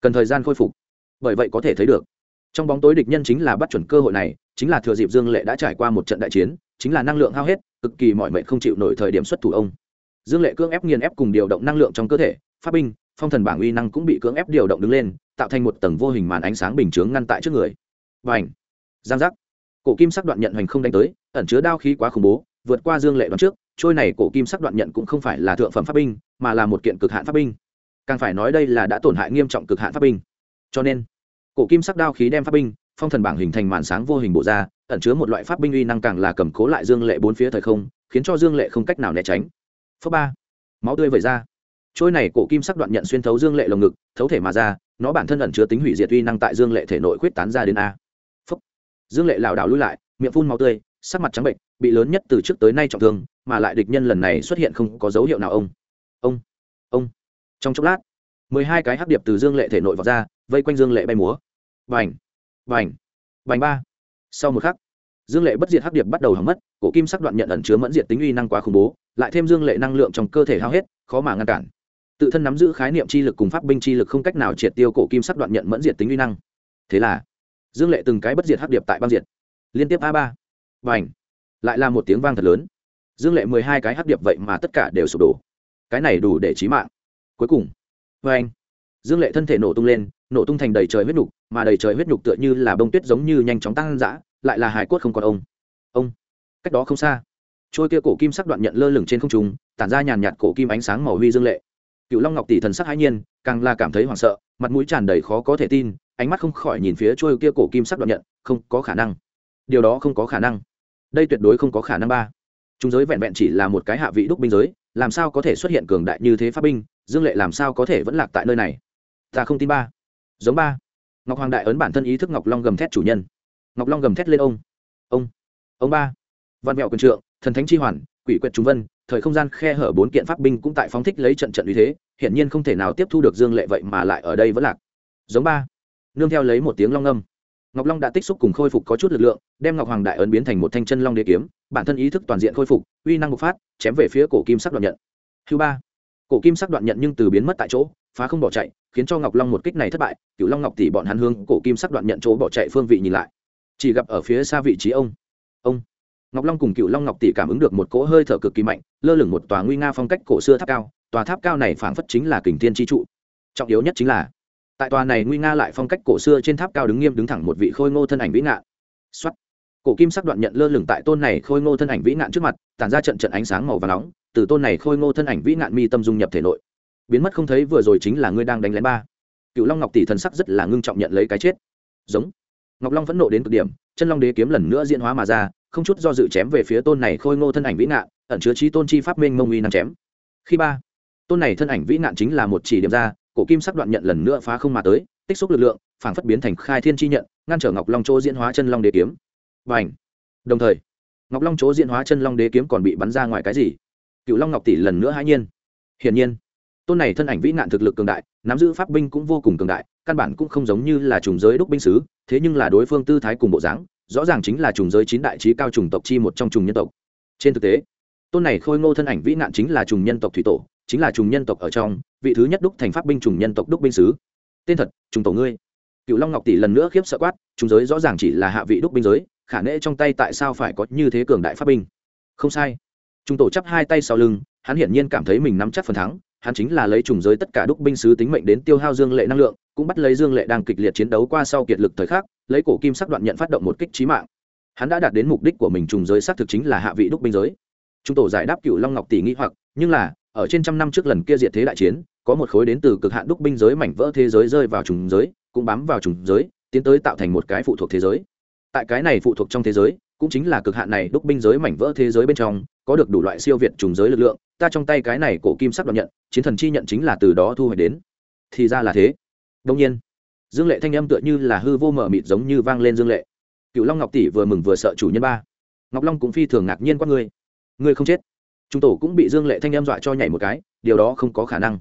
Cần thời gian khôi phục. Bởi vậy có thể thấy được trong bóng tối địch nhân chính là bắt chuẩn cơ hội này chính là thừa dịp dương lệ đã trải qua một trận đại chiến chính là năng lượng hao hết cực kỳ mọi mệnh không chịu nổi thời điểm xuất thủ ông. Dương lệ cưỡng ép nghiền ép cùng điều động năng lượng trong cơ thể pháp binh phong thần bảng uy năng cũng bị cưỡng ép điều động đứng lên tạo thành một tầng vô hình màn ánh sáng bình chướng ngăn tại trước người. Bành, giang giác! Cổ kim sắc đoạn nhận hoành không đánh tới, ẩn chứa đao khí quá khủng bố, vượt qua dương lệ đoạn trước, trôi này cổ kim sắc đoạn nhận cũng không phải là thượng phẩm pháp binh, mà là một kiện cực hạn pháp binh. Càng phải nói đây là đã tổn hại nghiêm trọng cực hạn pháp binh. Cho nên, cổ kim sắc đao khí đem pháp binh, phong thần bảng hình thành màn sáng vô hình bộ ra, ẩn chứa một loại pháp binh uy năng càng là cầm cố lại dương lệ bốn phía thời không, khiến cho dương lệ không cách nào né tránh. Phớ ba, máu tươi vẩy ra. Trôi này cổ kim sắc đoạn nhận xuyên thấu dương lệ lồng ngực, thấu thể mà ra, nó bản thân ẩn chứa tính hủy diệt uy năng tại dương lệ thể nội quyết tán ra đến a dương lệ lảo đảo lui lại, miệng phun máu tươi, sắc mặt trắng bệnh, bị lớn nhất từ trước tới nay trọng thương, mà lại địch nhân lần này xuất hiện không có dấu hiệu nào ông. Ông ông. Trong chốc lát, mười hai cái hắc điệp từ dương lệ thể nội vào ra, vây quanh dương lệ bay múa. Vành vành vành ba. Sau một khắc, dương lệ bất diệt hắc điệp bắt đầu hỏng mất, cổ kim sắc đoạn nhận ẩn chứa mẫn diệt tính uy năng quá khủng bố, lại thêm dương lệ năng lượng trong cơ thể hao hết, khó mà ngăn cản. Tự thân nắm giữ khái niệm chi lực cùng pháp binh chi lực không cách nào triệt tiêu cổ kim sắc đoạn nhận mẫn diệt tính uy năng. Thế là dương lệ từng cái bất diệt hắc điệp tại băng diệt. Liên tiếp a ba. Và ảnh lại là một tiếng vang thật lớn. Dương lệ mười hai cái hắc điệp vậy mà tất cả đều sụp đổ. Cái này đủ để trí mạng. Cuối cùng. Vê anh dương lệ thân thể nổ tung lên, nổ tung thành đầy trời huyết nhục mà đầy trời huyết nhục tựa như là bông tuyết giống như nhanh chóng tăng dã, lại là hải cốt không còn ông. Ông. Cách đó không xa. Trôi kia cổ kim sắc đoạn nhận lơ lửng trên không trung, tản ra nhàn nhạt cổ kim ánh sáng màu huy dương lệ. Cựu long ngọc tỷ thần sắc hãi nhiên, càng là cảm thấy hoảng sợ, mặt mũi tràn đầy khó có thể tin ánh mắt không khỏi nhìn phía trôi kia cổ kim sắc đoạn nhận, không có khả năng. Điều đó không có khả năng. Đây tuyệt đối không có khả năng ba. Chúng giới vẹn vẹn chỉ là một cái hạ vị đúc binh giới, làm sao có thể xuất hiện cường đại như thế pháp binh? Dương lệ làm sao có thể vẫn lạc tại nơi này? Ta không tin ba. Giống ba. Ngọc hoàng đại ấn bản thân ý thức ngọc long gầm thét chủ nhân. Ngọc long gầm thét lên ông. Ông. Ông ba. Văn mẹo quần trượng, thần thánh chi hoàn, quỷ quyệt trung vân, thời không gian khe hở bốn kiện pháp binh cũng tại phóng thích lấy trận trận uy thế, hiển nhiên không thể nào tiếp thu được dương lệ vậy mà lại ở đây vẫn lạc. Giống ba nương theo lấy một tiếng long âm. Ngọc long đã tích xúc cùng khôi phục có chút lực lượng, đem ngọc hoàng đại ấn biến thành một thanh chân long đế kiếm, bản thân ý thức toàn diện khôi phục, uy năng bộc phát, chém về phía cổ kim sắc đoạn nhận. Thứ ba, cổ kim sắc đoạn nhận nhưng từ biến mất tại chỗ, phá không bỏ chạy, khiến cho ngọc long một kích này thất bại cựu long ngọc tỷ bọn hắn hương cổ kim sắc đoạn nhận chỗ bỏ chạy phương vị nhìn lại. Chỉ gặp ở phía xa vị trí ông ông. Ngọc long cùng cựu long ngọc tỷ cảm ứng được một cỗ hơi thở cực kỳ mạnh, lơ lửng một tòa nguy nga phong cách cổ xưa tháp cao, tòa tháp cao này phảng phất chính là kình thiên tri trụ. Trọng yếu nhất chính là tại tòa này nguy nga lại phong cách cổ xưa trên tháp cao đứng nghiêm đứng thẳng một vị khôi ngô thân ảnh vĩ ngạn. Xuất cổ kim sắc đoạn nhận lơ lửng tại tôn này khôi ngô thân ảnh vĩ ngạn trước mặt, tản ra trận trận ánh sáng màu và nóng, từ tôn này khôi ngô thân ảnh vĩ ngạn mi tâm dung nhập thể nội. Biến mất không thấy vừa rồi chính là ngươi đang đánh lén ba. Cựu long ngọc tỷ thần sắc rất là ngưng trọng nhận lấy cái chết. Giống. Ngọc long vẫn nộ đến cực điểm, chân long đế kiếm lần nữa diễn hóa mà ra, không chút do dự chém về phía tôn này khôi ngô thân ảnh vĩ ngạn, ẩn chứa trí tôn chi pháp minh mông uy năng chém. Khi ba. Tôn này thân ảnh vĩ ngạn chính là một chỉ điểm ra cổ kim sắc đoạn nhận lần nữa phá không mà tới, tích xúc lực lượng, phảng phất biến thành khai thiên chi nhận, ngăn trở ngọc long chỗ diễn hóa chân long đế kiếm. Và ảnh đồng thời, ngọc long chỗ diễn hóa chân long đế kiếm còn bị bắn ra ngoài cái gì? Cựu long ngọc tỷ lần nữa hãi nhiên. Hiển nhiên, tôn này thân ảnh vĩ nạn thực lực cường đại, nắm giữ pháp binh cũng vô cùng cường đại, căn bản cũng không giống như là trùng giới đúc binh sứ, thế nhưng là đối phương tư thái cùng bộ dáng, rõ ràng chính là trùng giới chín đại trí cao trùng tộc chi một trong trùng nhân tộc. Trên thực tế, tôn này khôi ngô thân ảnh vĩ nạn chính là trùng nhân tộc thủy tổ, chính là trùng nhân tộc ở trong vị thứ nhất đúc thành pháp binh trùng nhân tộc đúc binh sứ. Tên thật, trùng tổ ngươi. Cựu long ngọc tỷ lần nữa khiếp sợ quát trùng giới rõ ràng chỉ là hạ vị đúc binh giới, khả nễ trong tay tại sao phải có như thế cường đại pháp binh? Không sai. Trung tổ chắp hai tay sau lưng, hắn hiển nhiên cảm thấy mình nắm chắc phần thắng, hắn chính là lấy trùng giới tất cả đúc binh sứ tính mệnh đến tiêu hao dương lệ năng lượng, cũng bắt lấy dương lệ đang kịch liệt chiến đấu qua sau kiệt lực thời khắc, lấy cổ kim sắc đoạn nhận phát động một kích trí mạng. Hắn đã đạt đến mục đích của mình trùng giới xác thực chính là hạ vị đúc binh giới. Trung tổ giải đáp cựu long ngọc tỷ nghĩ hoặc, nhưng là ở trên trăm năm trước lần kia diệt thế đại chiến, có một khối đến từ cực hạn đúc binh giới mảnh vỡ thế giới rơi vào trùng giới, cũng bám vào trùng giới, tiến tới tạo thành một cái phụ thuộc thế giới. Tại cái này phụ thuộc trong thế giới, cũng chính là cực hạn này đúc binh giới mảnh vỡ thế giới bên trong, có được đủ loại siêu việt trùng giới lực lượng, ta trong tay cái này cổ kim sắc đoạn nhận, chiến thần chi nhận chính là từ đó thu hoạch đến. Thì ra là thế. Đông nhiên, dương lệ thanh âm tựa như là hư vô mở mịt giống như vang lên dương lệ. Cựu long ngọc tỷ vừa mừng vừa sợ chủ nhân ba. Ngọc long cũng phi thường ngạc nhiên qua ngươi. Ngươi không chết chúng tổ cũng bị dương lệ thanh Em dọa cho nhảy một cái, điều đó không có khả năng.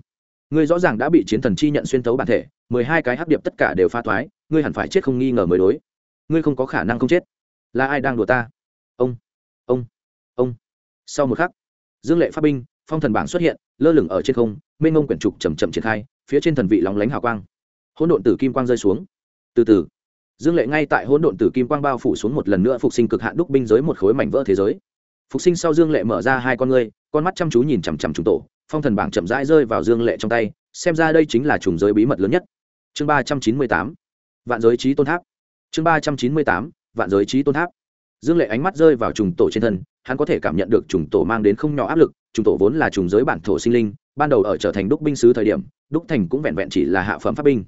Ngươi rõ ràng đã bị chiến thần chi nhận xuyên tấu bản thể, mười hai cái hấp điệp tất cả đều pha thoái, ngươi hẳn phải chết không nghi ngờ mới đối. Ngươi không có khả năng không chết. Là ai đang đùa ta? Ông ông ông. Sau một khắc, dương lệ pháp binh, phong thần bảng xuất hiện, lơ lửng ở trên không, mênh ngông quyển trục chầm chậm triển khai, phía trên thần vị lóng lánh hào quang. Hỗn độn tử kim quang rơi xuống. Từ từ, dương lệ ngay tại hỗn độn tử kim quang bao phủ xuống một lần nữa phục sinh cực hạn đúc binh giới một khối mảnh vỡ thế giới phục sinh sau dương lệ mở ra hai con ngươi, con mắt chăm chú nhìn chằm chằm trùng tổ, phong thần bảng chậm rãi rơi vào dương lệ trong tay, xem ra đây chính là trùng giới bí mật lớn nhất. Chương ba trăm chín mươi tám, vạn giới trí tôn tháp. Chương ba trăm chín mươi tám, vạn giới trí tôn tháp. Dương lệ ánh mắt rơi vào trùng tổ trên thân, hắn có thể cảm nhận được trùng tổ mang đến không nhỏ áp lực, trùng tổ vốn là trùng giới bản thổ sinh linh, ban đầu ở trở thành đúc binh sứ thời điểm, đúc thành cũng vẹn vẹn chỉ là hạ phẩm pháp binh.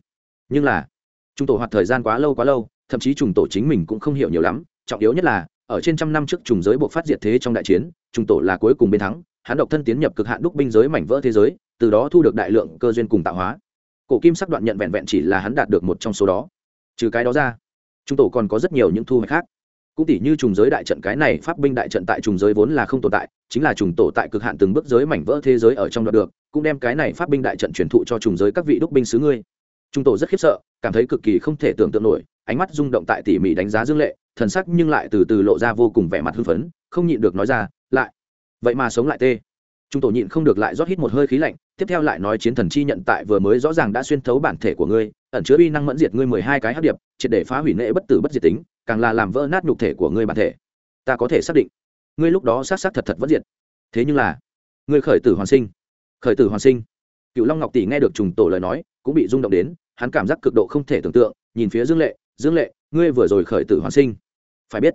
Nhưng là, trùng tổ hoạt thời gian quá lâu quá lâu, thậm chí trùng tổ chính mình cũng không hiểu nhiều lắm, trọng yếu nhất là ở trên trăm năm trước trùng giới buộc phát diệt thế trong đại chiến, trùng tổ là cuối cùng bên thắng hắn độc thân tiến nhập cực hạn đúc binh giới mảnh vỡ thế giới, từ đó thu được đại lượng cơ duyên cùng tạo hóa. Cổ kim sắc đoạn nhận vẹn vẹn chỉ là hắn đạt được một trong số đó. Trừ cái đó ra, trùng tổ còn có rất nhiều những thu hoạch khác. Cũng tỷ như trùng giới đại trận cái này, pháp binh đại trận tại trùng giới vốn là không tồn tại, chính là trùng tổ tại cực hạn từng bước giới mảnh vỡ thế giới ở trong đoạn được, cũng đem cái này pháp binh đại trận truyền thụ cho trùng giới các vị đúc binh sứ ngươi. Trùng tổ rất khiếp sợ, cảm thấy cực kỳ không thể tưởng tượng nổi, ánh mắt rung động tại tỉ mỉ đánh giá dương lệ thần sắc nhưng lại từ từ lộ ra vô cùng vẻ mặt hưng phấn, không nhịn được nói ra, lại, vậy mà sống lại tê. Chúng tổ nhịn không được lại rót hít một hơi khí lạnh, tiếp theo lại nói chiến thần chi nhận tại vừa mới rõ ràng đã xuyên thấu bản thể của ngươi, ẩn chứa uy năng mẫn diệt ngươi mười hai cái hấp điệp, triệt để phá hủy nệ bất tử bất diệt tính, càng là làm vỡ nát nhục thể của ngươi bản thể. Ta có thể xác định, ngươi lúc đó sát sát thật thật vẫn diệt. Thế nhưng là, ngươi khởi tử hoàn sinh, khởi tử hoàn sinh. Cựu long ngọc tỷ nghe được trùng tổ lời nói, cũng bị rung động đến, hắn cảm giác cực độ không thể tưởng tượng, nhìn phía dương lệ dương lệ, ngươi vừa rồi khởi tử hoàn sinh phải biết,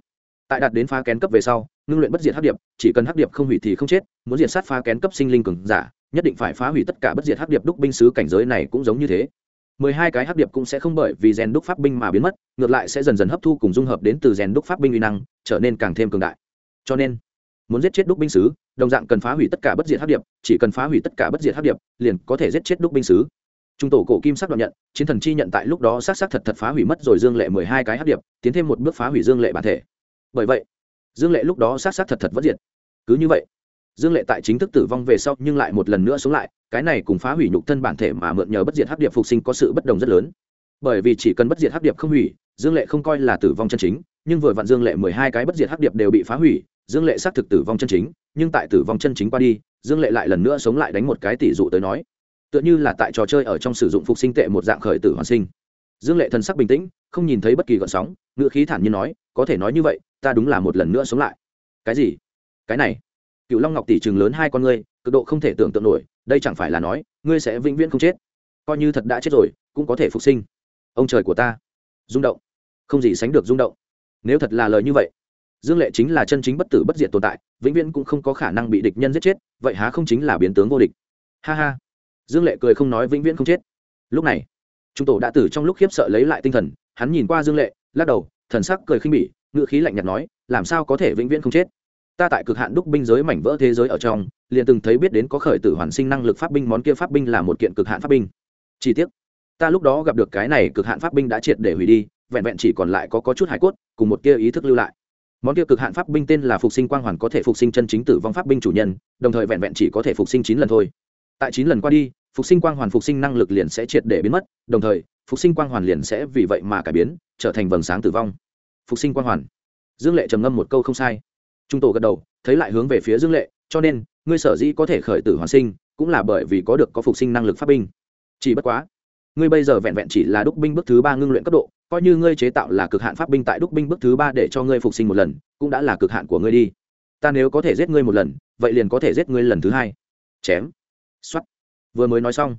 tại đạt đến phá kén cấp về sau, ngưng luyện bất diệt hắc điệp, chỉ cần hắc điệp không hủy thì không chết, muốn diệt sát phá kén cấp sinh linh cường giả, nhất định phải phá hủy tất cả bất diệt hắc điệp đúc binh sứ cảnh giới này cũng giống như thế. Mười hai cái hắc điệp cũng sẽ không bởi vì rèn đúc pháp binh mà biến mất, ngược lại sẽ dần dần hấp thu cùng dung hợp đến từ rèn đúc pháp binh uy năng, trở nên càng thêm cường đại. Cho nên, muốn giết chết đúc binh sứ, đồng dạng cần phá hủy tất cả bất diệt hắc điệp, chỉ cần phá hủy tất cả bất diệt hắc điệp, liền có thể giết chết đúc binh sứ trung tổ cổ kim sắc đoạn nhận, chiến thần chi nhận tại lúc đó xác xác thật thật phá hủy mất rồi dương lệ mười hai cái hắc điệp, tiến thêm một bước phá hủy dương lệ bản thể. Bởi vậy, dương lệ lúc đó xác xác thật thật vất diệt. Cứ như vậy, dương lệ tại chính thức tử vong về sau nhưng lại một lần nữa sống lại, cái này cùng phá hủy nhục thân bản thể mà mượn nhờ bất diệt hắc điệp phục sinh có sự bất đồng rất lớn. Bởi vì chỉ cần bất diệt hắc điệp không hủy, dương lệ không coi là tử vong chân chính, nhưng vừa vặn dương lệ mười hai cái bất diệt hắc điệp đều bị phá hủy, dương lệ xác thực tử vong chân chính, nhưng tại tử vong chân chính qua đi, dương lệ lại lần nữa sống lại đánh một cái tỷ dụ tới nói tựa như là tại trò chơi ở trong sử dụng phục sinh tệ một dạng khởi tử hoàn sinh. Dương lệ thần sắc bình tĩnh, không nhìn thấy bất kỳ gợn sóng ngựa khí thản nhiên nói, có thể nói như vậy, ta đúng là một lần nữa sống lại. Cái gì? Cái này? Cựu long ngọc tỷ trường lớn hai con ngươi, cực độ không thể tưởng tượng nổi, đây chẳng phải là nói, ngươi sẽ vĩnh viễn không chết? Coi như thật đã chết rồi, cũng có thể phục sinh. Ông trời của ta. Rung động. Không gì sánh được rung động. Nếu thật là lời như vậy, dương lệ chính là chân chính bất tử bất diệt tồn tại, vĩnh viễn cũng không có khả năng bị địch nhân giết chết, vậy há không chính là biến tướng vô địch? Ha ha dương lệ cười không nói vĩnh viễn không chết. Lúc này trung tổ đã tử trong lúc khiếp sợ lấy lại tinh thần hắn nhìn qua dương lệ lắc đầu thần sắc cười khinh bỉ ngựa khí lạnh nhạt nói làm sao có thể vĩnh viễn không chết? Ta tại cực hạn đúc binh giới mảnh vỡ thế giới ở trong liền từng thấy biết đến có khởi tử hoàn sinh năng lực pháp binh món kia pháp binh là một kiện cực hạn pháp binh. Chi tiết ta lúc đó gặp được cái này cực hạn pháp binh đã triệt để hủy đi vẹn vẹn chỉ còn lại có, có chút hải cốt cùng một kia ý thức lưu lại. Món kia cực hạn pháp binh tên là phục sinh quang hoàn có thể phục sinh chân chính tử vong pháp binh chủ nhân đồng thời vẹn vẹn chỉ có thể phục sinh chín lần thôi tại chín lần qua đi, phục sinh quang hoàn phục sinh năng lực liền sẽ triệt để biến mất, đồng thời, phục sinh quang hoàn liền sẽ vì vậy mà cải biến, trở thành vầng sáng tử vong. Phục sinh quang hoàn. Dương lệ trầm ngâm một câu không sai. Trung tổ gật đầu, thấy lại hướng về phía dương lệ, cho nên, ngươi sở dĩ có thể khởi tử hoàn sinh, cũng là bởi vì có được có phục sinh năng lực pháp binh. Chỉ bất quá, ngươi bây giờ vẹn vẹn chỉ là đúc binh bước thứ ba ngưng luyện cấp độ, coi như ngươi chế tạo là cực hạn pháp binh tại đúc binh bước thứ ba để cho ngươi phục sinh một lần, cũng đã là cực hạn của ngươi đi. Ta nếu có thể giết ngươi một lần, vậy liền có thể giết ngươi lần thứ hai. Chém xuất vừa mới nói xong,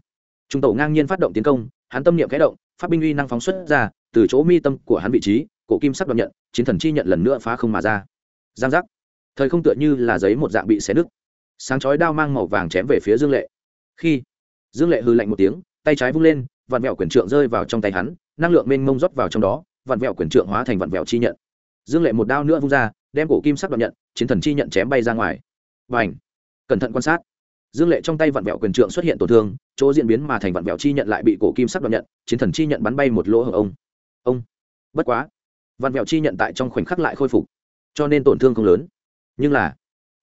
trung tổ ngang nhiên phát động tiến công, hắn tâm niệm khẽ động, pháp binh uy năng phóng xuất ra, từ chỗ mi tâm của hắn vị trí, cổ kim sắc đoạn nhận, chiến thần chi nhận lần nữa phá không mà ra. Giang giác. Thời không tựa như là giấy một dạng bị xé nứt. Sáng chói đao mang màu vàng chém về phía dương lệ. Khi dương lệ hư lạnh một tiếng, tay trái vung lên, vặn vẹo quyển trượng rơi vào trong tay hắn, năng lượng mênh mông rót vào trong đó, vặn vẹo quyển trượng hóa thành vặn vẹo chi nhận. Dương lệ một đao nữa vung ra, đem cổ kim sắc đoạn nhận, chiến thần chi nhận chém bay ra ngoài. Và ảnh cẩn thận quan sát dương lệ trong tay vặn vẹo quyền trượng xuất hiện tổn thương, chỗ diễn biến mà thành vặn vẹo chi nhận lại bị cổ kim sắc đoạn nhận, chiến thần chi nhận bắn bay một lỗ hở ông. Ông. Bất quá. Vặn vẹo chi nhận tại trong khoảnh khắc lại khôi phục. Cho nên tổn thương không lớn. Nhưng là,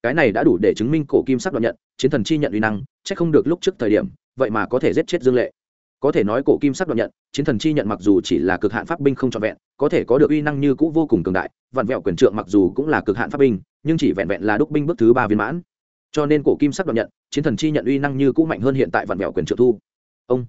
cái này đã đủ để chứng minh cổ kim sắc đoạn nhận, chiến thần chi nhận uy năng c h ắ c không được lúc trước thời điểm, vậy mà có thể giết chết dương lệ. Có thể nói cổ kim sắc đoạn nhận, chiến thần chi nhận mặc dù chỉ là cực hạn pháp binh không trọn vẹn, có thể có được uy năng như cũ vô cùng cường đại vặn vẹo quyền trượng mặc dù cũng là cực hạn pháp binh, nhưng chỉ vẹn vẹn là đúc binh bước thứ ba viên mãn cho nên cổ kim sắc đoạn nhận, chiến thần chi nhận uy năng như cũ mạnh hơn hiện tại vạn mẹo quyền trợ thu. Ông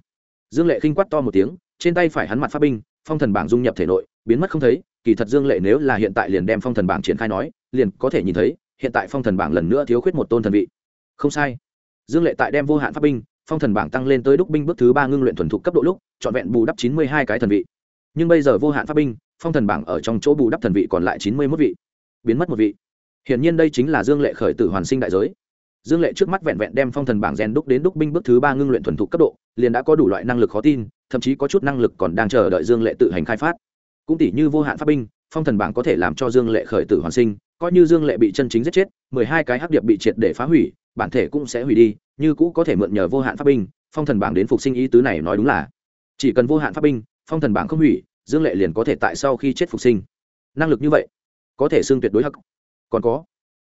dương lệ khinh quát to một tiếng, trên tay phải hắn mặt pháp binh, phong thần bảng dung nhập thể nội, biến mất không thấy, kỳ thật dương lệ nếu là hiện tại liền đem phong thần bảng triển khai nói, liền có thể nhìn thấy, hiện tại phong thần bảng lần nữa thiếu khuyết một tôn thần vị. Không sai. Dương lệ tại đem vô hạn pháp binh, phong thần bảng tăng lên tới đúc binh bước thứ ba ngưng luyện thuần thục cấp độ lúc, trọn vẹn bù đắp chín mươi hai cái thần vị. Nhưng bây giờ vô hạn pháp binh, phong thần bảng ở trong chỗ bù đắp thần vị còn lại chín mươi mốt vị. Biến mất một vị. Hiển nhiên đây chính là dương lệ khởi tử hoàn sinh đại giới dương lệ trước mắt vẹn vẹn đem phong thần bảng rèn đúc đến đúc binh bước thứ ba ngưng luyện thuần thục cấp độ, liền đã có đủ loại năng lực khó tin, thậm chí có chút năng lực còn đang chờ đợi dương lệ tự hành khai phát. Cũng tỷ như vô hạn pháp binh, phong thần bảng có thể làm cho dương lệ khởi tử hoàn sinh, coi như dương lệ bị chân chính giết chết, mười hai cái hắc điệp bị triệt để phá hủy, bản thể cũng sẽ hủy đi, như cũ có thể mượn nhờ vô hạn pháp binh, phong thần bảng đến phục sinh ý tứ này nói đúng là. Chỉ cần vô hạn pháp binh, phong thần bảng không hủy, dương lệ liền có thể tại sau khi chết phục sinh. Năng lực như vậy, có thể xương tuyệt đối hắc. Còn có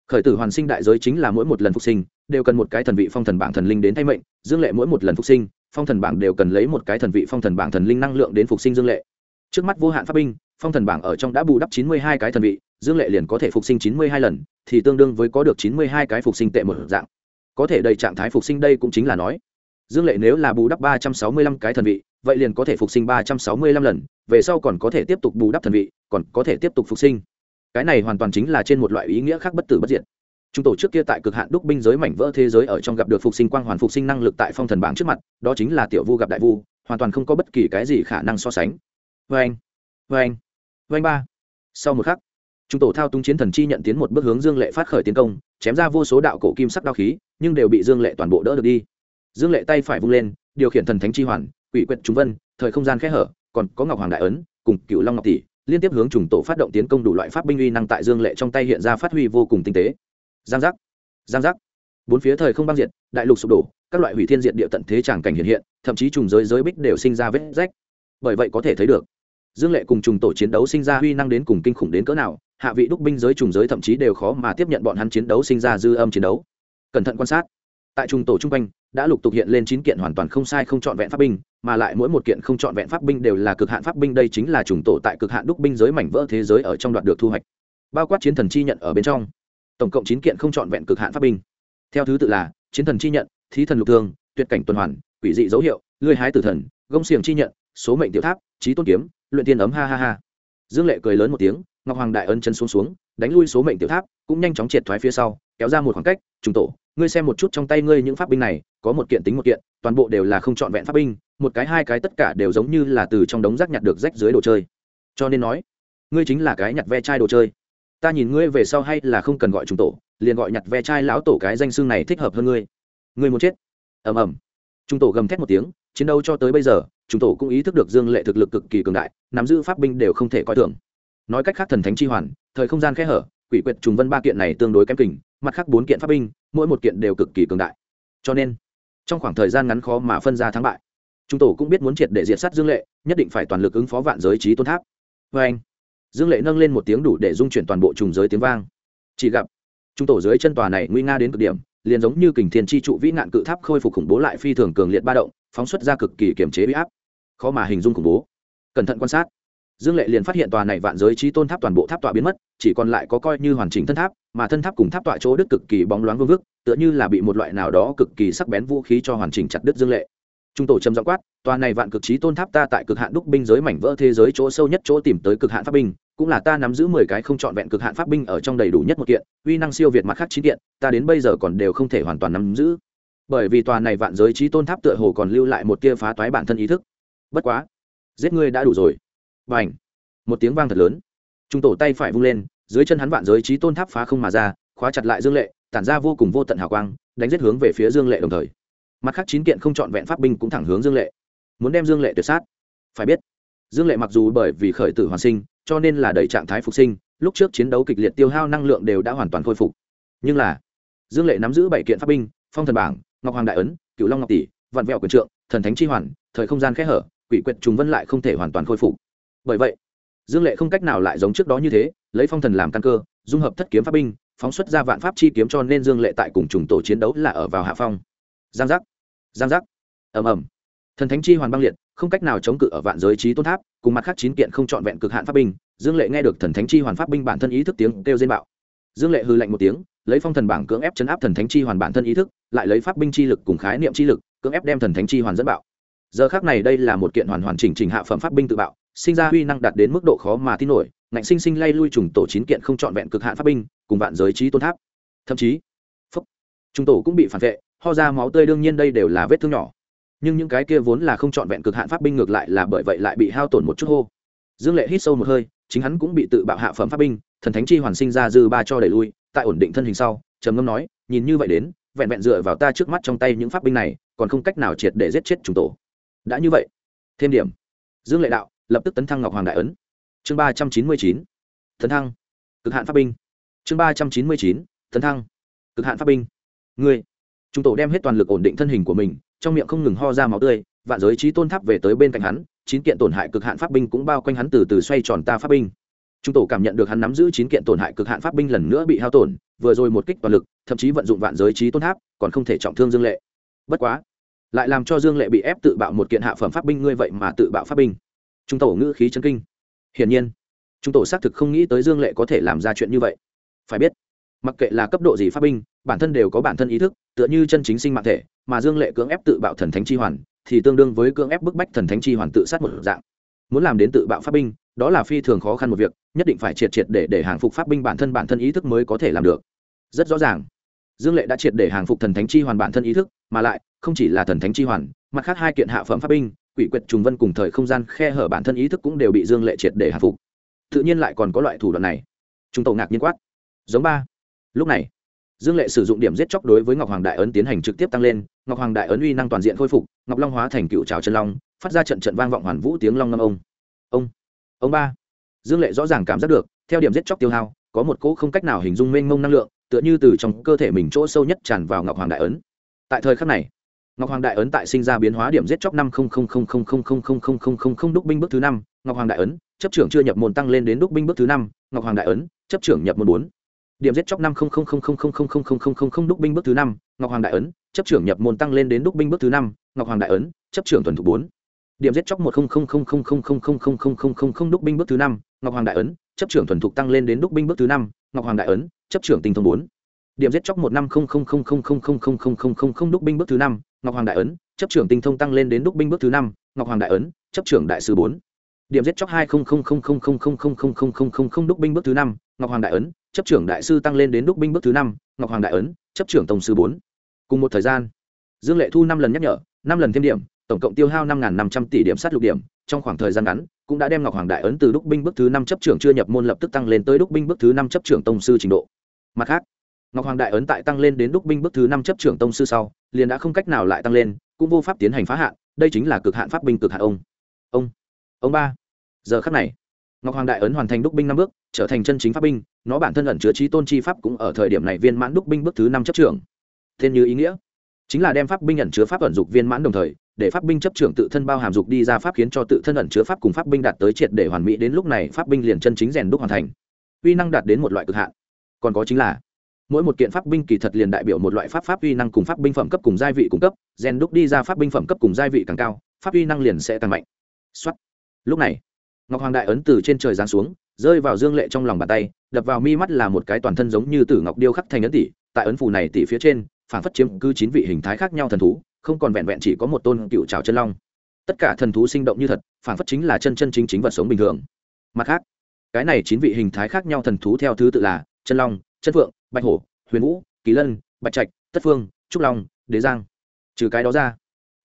khởi tử hoàn sinh đại giới chính là mỗi một lần phục sinh, đều cần một cái thần vị phong thần bảng thần linh đến thay mệnh, dương lệ mỗi một lần phục sinh, phong thần bảng đều cần lấy một cái thần vị phong thần bảng thần linh năng lượng đến phục sinh dương lệ. Trước mắt vô hạn pháp binh, phong thần bảng ở trong đã bù đắp chín mươi hai cái thần vị, dương lệ liền có thể phục sinh chín mươi hai lần, thì tương đương với có được chín mươi hai cái phục sinh tệ một dạng. Có thể đầy trạng thái phục sinh đây cũng chính là nói, dương lệ nếu là bù đắp ba trăm sáu mươi lăm cái thần vị, vậy liền có thể phục sinh ba trăm sáu mươi lăm lần, về sau còn có thể tiếp tục bù đắp thần vị, còn có thể tiếp tục phục sinh cái này hoàn toàn chính là trên một loại ý nghĩa khác bất tử bất diệt. Chúng tổ trước kia tại cực hạn đúc binh giới mảnh vỡ thế giới ở trong gặp được phục sinh quang hoàn phục sinh năng lực tại phong thần bảng trước mặt, đó chính là tiểu vu gặp đại vu, hoàn toàn không có bất kỳ cái gì khả năng so sánh. Vê anh vê anh vê anh ba. Sau một khắc, chúng tổ thao túng chiến thần chi nhận tiến một bước hướng dương lệ phát khởi tiến công, chém ra vô số đạo cổ kim sắc đao khí, nhưng đều bị dương lệ toàn bộ đỡ được đi. Dương lệ tay phải vung lên, điều khiển thần thánh chi hoàn, quỷ quyệt chúng vân, thời không gian khẽ hở, còn có ngọc hoàng đại ấn, cùng cựu long ngọc tỷ liên tiếp hướng trùng tổ phát động tiến công đủ loại pháp binh uy năng tại dương lệ trong tay hiện ra phát huy vô cùng tinh tế. Giang giác giang giác. Bốn phía thời không băng diệt, đại lục sụp đổ, các loại hủy thiên diện địa tận thế tràng cảnh hiện hiện, thậm chí trùng giới giới bích đều sinh ra vết rách. Bởi vậy có thể thấy được, dương lệ cùng trùng tổ chiến đấu sinh ra huy năng đến cùng kinh khủng đến cỡ nào, hạ vị đúc binh giới trùng giới thậm chí đều khó mà tiếp nhận bọn hắn chiến đấu sinh ra dư âm chiến đấu. Cẩn thận quan sát, tại trùng tổ chung quanh đã lục tục hiện lên chín kiện hoàn toàn không sai không chọn vẹn pháp binh, mà lại mỗi một kiện không chọn vẹn pháp binh đều là cực hạn pháp binh, đây chính là trùng tổ tại cực hạn đúc binh giới mảnh vỡ thế giới ở trong đoạn được thu hoạch. Bao quát chiến thần chi nhận ở bên trong. Tổng cộng chín kiện không chọn vẹn cực hạn pháp binh. Theo thứ tự là, chiến thần chi nhận, thí thần lục thương, tuyệt cảnh tuần hoàn, quỷ dị dấu hiệu lưới hái tử thần, gông xiềng chi nhận, số mệnh tiểu tháp, trí tôn kiếm, luyện tiên ấm ha ha ha. Dương lệ cười lớn một tiếng, ngọc hoàng đại ân chân xuống xuống, đánh lui số mệnh tiểu tháp, cũng nhanh chóng triệt thoái phía sau, kéo ra một khoảng cách trùng tổ ngươi xem một chút trong tay ngươi những pháp binh này, có một kiện tính một kiện, toàn bộ đều là không trọn vẹn pháp binh, một cái, hai cái tất cả đều giống như là từ trong đống rác nhặt được rách dưới đồ chơi. Cho nên nói, ngươi chính là cái nhặt ve chai đồ chơi. Ta nhìn ngươi về sau hay là không cần gọi trùng tổ, liền gọi nhặt ve chai lão tổ cái danh xương này thích hợp hơn ngươi. Ngươi muốn chết. Ầm ầm. Trung tổ gầm thét một tiếng, chiến đấu cho tới bây giờ trung tổ cũng ý thức được dương lệ thực lực cực kỳ cường đại, nắm giữ pháp binh đều không thể coi thường. Nói cách khác thần thánh chi hoàn, thời không gian khẽ hở, quỷ quyệt trùng vân ba kiện này tương đối kém kình, mặt khác bốn kiện pháp binh mỗi một kiện đều cực kỳ cường đại. Cho nên, trong khoảng thời gian ngắn khó mà phân ra thắng bại. Chúng tổ cũng biết muốn triệt để diệt sát dương lệ, nhất định phải toàn lực ứng phó vạn giới trí tôn tháp. Vê anh, dương lệ nâng lên một tiếng đủ để dung chuyển toàn bộ trùng giới tiếng vang. Chỉ gặp chúng tổ dưới chân tòa này nguy nga đến cực điểm, liền giống như kình thiên chi trụ vĩ nạn cự tháp khôi phục khủng bố lại phi thường cường liệt ba động, phóng xuất ra cực kỳ kiềm chế bị áp. Khó mà hình dung khủng bố. Cẩn thận quan sát dương lệ liền phát hiện tòa này vạn giới trí tôn tháp toàn bộ tháp tọa biến mất, chỉ còn lại có coi như hoàn chỉnh thân tháp, mà thân tháp cùng tháp tọa chỗ đức cực kỳ bóng loáng vương vức, tựa như là bị một loại nào đó cực kỳ sắc bén vũ khí cho hoàn chỉnh chặt đứt dương lệ. Trung tổ trầm giọng quát, tòa này vạn cực trí tôn tháp ta tại cực hạn đúc binh giới mảnh vỡ thế giới chỗ sâu nhất chỗ tìm tới cực hạn pháp binh, cũng là ta nắm giữ mười cái không trọn vẹn cực hạn pháp binh ở trong đầy đủ nhất một kiện, uy năng siêu việt mặt khác chín kiện, ta đến bây giờ còn đều không thể hoàn toàn nắm giữ. Bởi vì tòa này vạn giới trí tôn tháp tựa hồ còn lưu lại một tia phá toái bản thân ý thức. Bất quá, giết ngươi đã đủ rồi b n h một tiếng vang thật lớn. Trung tổ tay phải vung lên, dưới chân hắn vạn giới trí tôn tháp phá không mà ra, khóa chặt lại dương lệ, tản ra vô cùng vô tận hào quang, đánh giết hướng về phía dương lệ đồng thời. Mặt khác chín kiện không trọn vẹn pháp binh cũng thẳng hướng dương lệ. Muốn đem dương lệ tuyệt sát. Phải biết, dương lệ mặc dù bởi vì khởi tử hoàn sinh, cho nên là đầy trạng thái phục sinh, lúc trước chiến đấu kịch liệt tiêu hao năng lượng đều đã hoàn toàn khôi phục. Nhưng là, dương lệ nắm giữ bảy kiện pháp binh, phong thần bảng, ngọc hoàng đại ấn cựu long ngọc tỷ, vạn vẹo quyền trượng, thần thánh chi hoàn, thời không gian khẽ hở, quỷ quyệt trùng vân lại không thể hoàn toàn khôi phục bởi vậy, dương lệ không cách nào lại giống trước đó như thế, lấy phong thần làm căn cơ, dung hợp thất kiếm pháp binh, phóng xuất ra vạn pháp chi kiếm cho nên dương lệ tại cùng trùng tổ chiến đấu là ở vào hạ phong. Giang giác giang giác, ầm ầm. Thần thánh chi hoàn băng liệt, không cách nào chống cự ở vạn giới trí tôn tháp, cùng mặt khác chín kiện không trọn vẹn cực hạn pháp binh, dương lệ nghe được thần thánh chi hoàn pháp binh bản thân ý thức tiếng kêu dên bạo. Dương lệ hư lạnh một tiếng, lấy phong thần bảng cưỡng ép chấn áp thần thánh chi hoàn bản thân ý thức, lại lấy pháp binh chi lực cùng khái niệm chi lực, cưỡng ép đem thần thánh chi hoàn dẫn bạo. Giờ khác này đây là một kiện hoàn hoàn chỉnh chỉnh hạ phẩm pháp binh tự bạo sinh ra huy năng đạt đến mức độ khó mà tin nổi ngạnh sinh sinh lay lui trùng tổ chín kiện không trọn vẹn cực hạn pháp binh cùng vạn giới trí tôn tháp. Thậm chí phúc, trùng tổ cũng bị phản vệ ho ra máu tươi đương nhiên đây đều là vết thương nhỏ. Nhưng những cái kia vốn là không trọn vẹn cực hạn pháp binh ngược lại là bởi vậy lại bị hao tổn một chút hô. Dương lệ hít sâu một hơi chính hắn cũng bị tự bạo hạ phẩm pháp binh thần thánh chi hoàn sinh ra dư ba cho đẩy lui tại ổn định thân hình sau trầm ngâm nói nhìn như vậy đến vẹn vẹn dựa vào ta trước mắt trong tay những pháp binh này còn không cách nào triệt để giết chết chúng tổ. Đã như vậy thêm điểm. Dương lệ đạo lập tức tấn thăng ngọc hoàng đại ấn. Chương ba trăm chín mươi chín, tấn thăng. Cực hạn pháp binh. Chương ba trăm chín mươi chín, tấn thăng. Cực hạn pháp binh. Ngươi. Chúng tổ đem hết toàn lực ổn định thân hình của mình, trong miệng không ngừng ho ra máu tươi, vạn giới trí tôn tháp về tới bên cạnh hắn, chín kiện tổn hại cực hạn pháp binh cũng bao quanh hắn từ từ xoay tròn ta pháp binh. Chúng tổ cảm nhận được hắn nắm giữ chín kiện tổn hại cực hạn pháp binh lần nữa bị hao tổn, vừa rồi một kích toàn lực, thậm chí vận dụng vạn giới trí tôn tháp, còn không thể trọng thương dương lệ. Bất quá, lại làm cho dương lệ bị ép tự bạo một kiện hạ phẩm pháp binh, ngươi vậy mà tự bạo pháp binh trung tổ ngữ khí chân kinh. Hiển nhiên, trung tổ xác thực không nghĩ tới dương lệ có thể làm ra chuyện như vậy. Phải biết, mặc kệ là cấp độ gì pháp binh, bản thân đều có bản thân ý thức, tựa như chân chính sinh mạng thể, mà dương lệ cưỡng ép tự bạo thần thánh chi hoàn, thì tương đương với cưỡng ép bức bách thần thánh chi hoàn tự sát một dạng. Muốn làm đến tự bạo pháp binh, đó là phi thường khó khăn một việc, nhất định phải triệt triệt để để hàng phục pháp binh bản thân bản thân ý thức mới có thể làm được. Rất rõ ràng, dương lệ đã triệt để hàng phục thần thánh chi hoàn bản thân ý thức, mà lại, không chỉ là thần thánh chi hoàn, mặt khác hai kiện hạ phẩm pháp binh quỷ quyệt trùng vân cùng thời không gian khe hở bản thân ý thức cũng đều bị dương lệ triệt để hạ phục. Tự nhiên lại còn có loại thủ đoạn này. Chúng tàu ngạc nhiên quát. Giống ba. Lúc này, dương lệ sử dụng điểm giết chóc đối với ngọc hoàng đại ấn tiến hành trực tiếp tăng lên, ngọc hoàng đại ấn uy năng toàn diện khôi phục, ngọc long hóa thành cựu trào chân long, phát ra trận trận vang vọng hoàn vũ tiếng long ngâm ông. Ông ông ba. Dương lệ rõ ràng cảm giác được, theo điểm giết chóc tiêu hao, có một cỗ không cách nào hình dung mênh mông năng lượng, tựa như từ trong cơ thể mình chỗ sâu nhất tràn vào ngọc hoàng đại ấn. Tại thời khắc này ngọc hoàng đại ấn tại sinh ra biến hóa điểm giết chóc năm đúc binh bước thứ năm ngọc hoàng đại ấn chấp trưởng chưa nhập môn tăng lên đến đúc binh bước thứ năm ngọc hoàng đại ấn chấp trưởng nhập môn bốn điểm giết chóc năm đúc binh bước thứ năm ngọc hoàng đại ấn chấp trưởng nhập môn tăng lên đến đúc binh bước thứ năm ngọc hoàng đại ấn chấp trưởng tuần thủ bốn điểm giết chóc một đúc binh bước thứ năm ngọc hoàng đại ấn chấp trưởng thuần thục tăng lên đến đúc binh bước thứ năm ngọc hoàng đại ấn chấp trưởng tinh thông bốn điểm giết chóc một năm đúc binh bước thứ năm ngọc hoàng đại ấn chấp trưởng tinh thông tăng lên đến đúc binh bước thứ năm ngọc hoàng đại ấn chấp trưởng đại sư bốn điểm giết chóc hai đúc binh bước thứ năm ngọc hoàng đại ấn chấp trưởng đại sư tăng lên đến đúc binh bước thứ năm ngọc hoàng đại ấn chấp trưởng tổng sư bốn cùng một thời gian dương lệ thu năm lần nhắc nhở năm lần thêm điểm tổng cộng tiêu hao năm năm trăm tỷ điểm sát lục điểm trong khoảng thời gian ngắn cũng đã đem ngọc hoàng đại ấn từ đúc binh bước thứ năm chấp trưởng chưa nhập môn lập tức tăng lên tới đúc binh bước thứ năm chấp trưởng tông sư trình độ mặt khác ngọc hoàng đại ấn tại tăng lên đến đúc binh bước thứ năm chấp trưởng tông sư sau liền đã không cách nào lại tăng lên, cũng vô pháp tiến hành phá hạn, đây chính là cực hạn pháp binh cực hạn ông. Ông ông ba. Giờ khắc này, ngọc hoàng đại ấn hoàn thành đúc binh năm bước, trở thành chân chính pháp binh, nó bản thân ẩn chứa trí tôn chi pháp cũng ở thời điểm này viên mãn đúc binh bước thứ năm chấp trưởng. Thiên như ý nghĩa, chính là đem pháp binh ẩn chứa pháp ẩn dục viên mãn đồng thời, để pháp binh chấp trưởng tự thân bao hàm dục đi ra pháp khiến cho tự thân ẩn chứa pháp cùng pháp binh đạt tới triệt để hoàn mỹ đến lúc này, pháp binh liền chân chính rèn đúc hoàn thành. Uy năng đạt đến một loại cực hạn. Còn có chính là mỗi một kiện pháp binh kỳ thật liền đại biểu một loại pháp pháp uy năng cùng pháp binh phẩm cấp cùng giai vị cung cấp, rèn đúc đi ra pháp binh phẩm cấp cùng giai vị càng cao, pháp uy năng liền sẽ càng mạnh. Xuất lúc này, ngọc hoàng đại ấn từ trên trời giáng xuống, rơi vào dương lệ trong lòng bàn tay, đập vào mi mắt là một cái toàn thân giống như tử ngọc điêu khắc thành ấn tỷ, tại ấn phù này tỷ phía trên, phản phất chiếm cư chín vị hình thái khác nhau thần thú, không còn vẹn vẹn chỉ có một tôn cựu trào chân long. Tất cả thần thú sinh động như thật, phản phất chính là chân chân chính chính vật sống bình thường. Mặt khác, cái này chín vị hình thái khác nhau thần thú theo thứ tự là chân long, chân phượng bạch hổ, huyền vũ, kỳ lân, bạch trạch, tất phương, trúc long, đế giang. Trừ cái đó ra,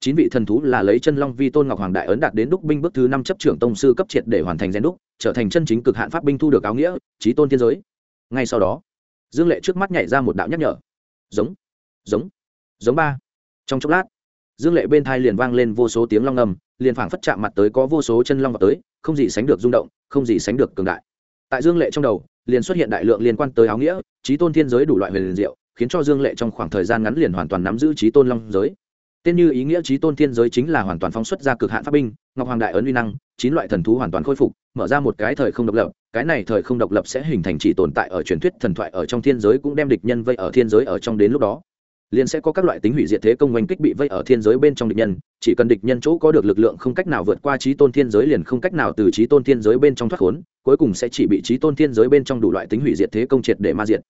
chín vị thần thú là lấy chân long vi tôn ngọc hoàng đại ấn đạt đến đúc binh bước thứ năm chấp trưởng tông sư cấp triệt để hoàn thành gen đúc, trở thành chân chính cực hạn pháp binh thu được áo nghĩa trí tôn thiên giới. Ngay sau đó, dương lệ trước mắt nhảy ra một đạo nhắc nhở. Giống giống giống ba. Trong chốc lát, dương lệ bên thai liền vang lên vô số tiếng long ngầm liền phảng phất chạm mặt tới có vô số chân long vào tới, không gì sánh được rung động, không gì sánh được cường đại. Tại dương lệ trong đầu liền xuất hiện đại lượng liên quan tới áo nghĩa, trí tôn thiên giới đủ loại huyền diệu, khiến cho dương lệ trong khoảng thời gian ngắn liền hoàn toàn nắm giữ trí tôn long giới. Tên như ý nghĩa trí tôn thiên giới chính là hoàn toàn phóng xuất ra cực hạn pháp binh, ngọc hoàng đại ấn uy năng, chín loại thần thú hoàn toàn khôi phục, mở ra một cái thời không độc lập, cái này thời không độc lập sẽ hình thành chỉ tồn tại ở truyền thuyết thần thoại ở trong thiên giới cũng đem địch nhân vây ở thiên giới ở trong đến lúc đó liền sẽ có các loại tính hủy diệt thế công oanh kích bị vây ở thiên giới bên trong địch nhân, chỉ cần địch nhân chỗ có được lực lượng không cách nào vượt qua trí tôn thiên giới liền không cách nào từ trí tôn thiên giới bên trong thoát khốn, cuối cùng sẽ chỉ bị trí tôn thiên giới bên trong đủ loại tính hủy diệt thế công triệt để ma diệt.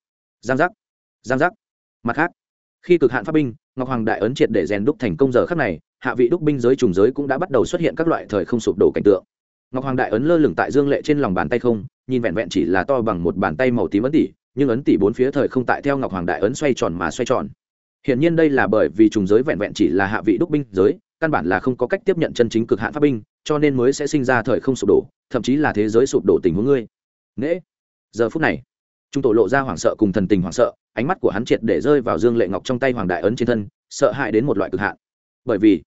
Giang giác giang giác. Mặt khác, khi cực hạn pháp binh, ngọc hoàng đại ấn triệt để rèn đúc thành công giờ khắc này, hạ vị đúc binh giới trùng giới cũng đã bắt đầu xuất hiện các loại thời không sụp đổ cảnh tượng. Ngọc hoàng đại ấn lơ lửng tại dương lệ trên lòng bàn tay không, nhìn vẹn vẹn chỉ là to bằng một bàn tay màu tím ấn tỷ nhưng ấn tỷ bốn phía thời không tại theo ngọc hoàng đại ấn xoay tròn mà xoay tròn. Hiển nhiên đây là bởi vì trùng giới vẹn vẹn chỉ là hạ vị đúc binh giới, căn bản là không có cách tiếp nhận chân chính cực hạn pháp binh, cho nên mới sẽ sinh ra thời không sụp đổ, thậm chí là thế giới sụp đổ tình huống ngươi. Nễ. Giờ phút này, trung tổ lộ ra hoảng sợ cùng thần tình hoảng sợ, ánh mắt của hắn triệt để rơi vào Dương Lệ Ngọc trong tay hoàng đại ấn trên thân, sợ hãi đến một loại cực hạn. Bởi vì,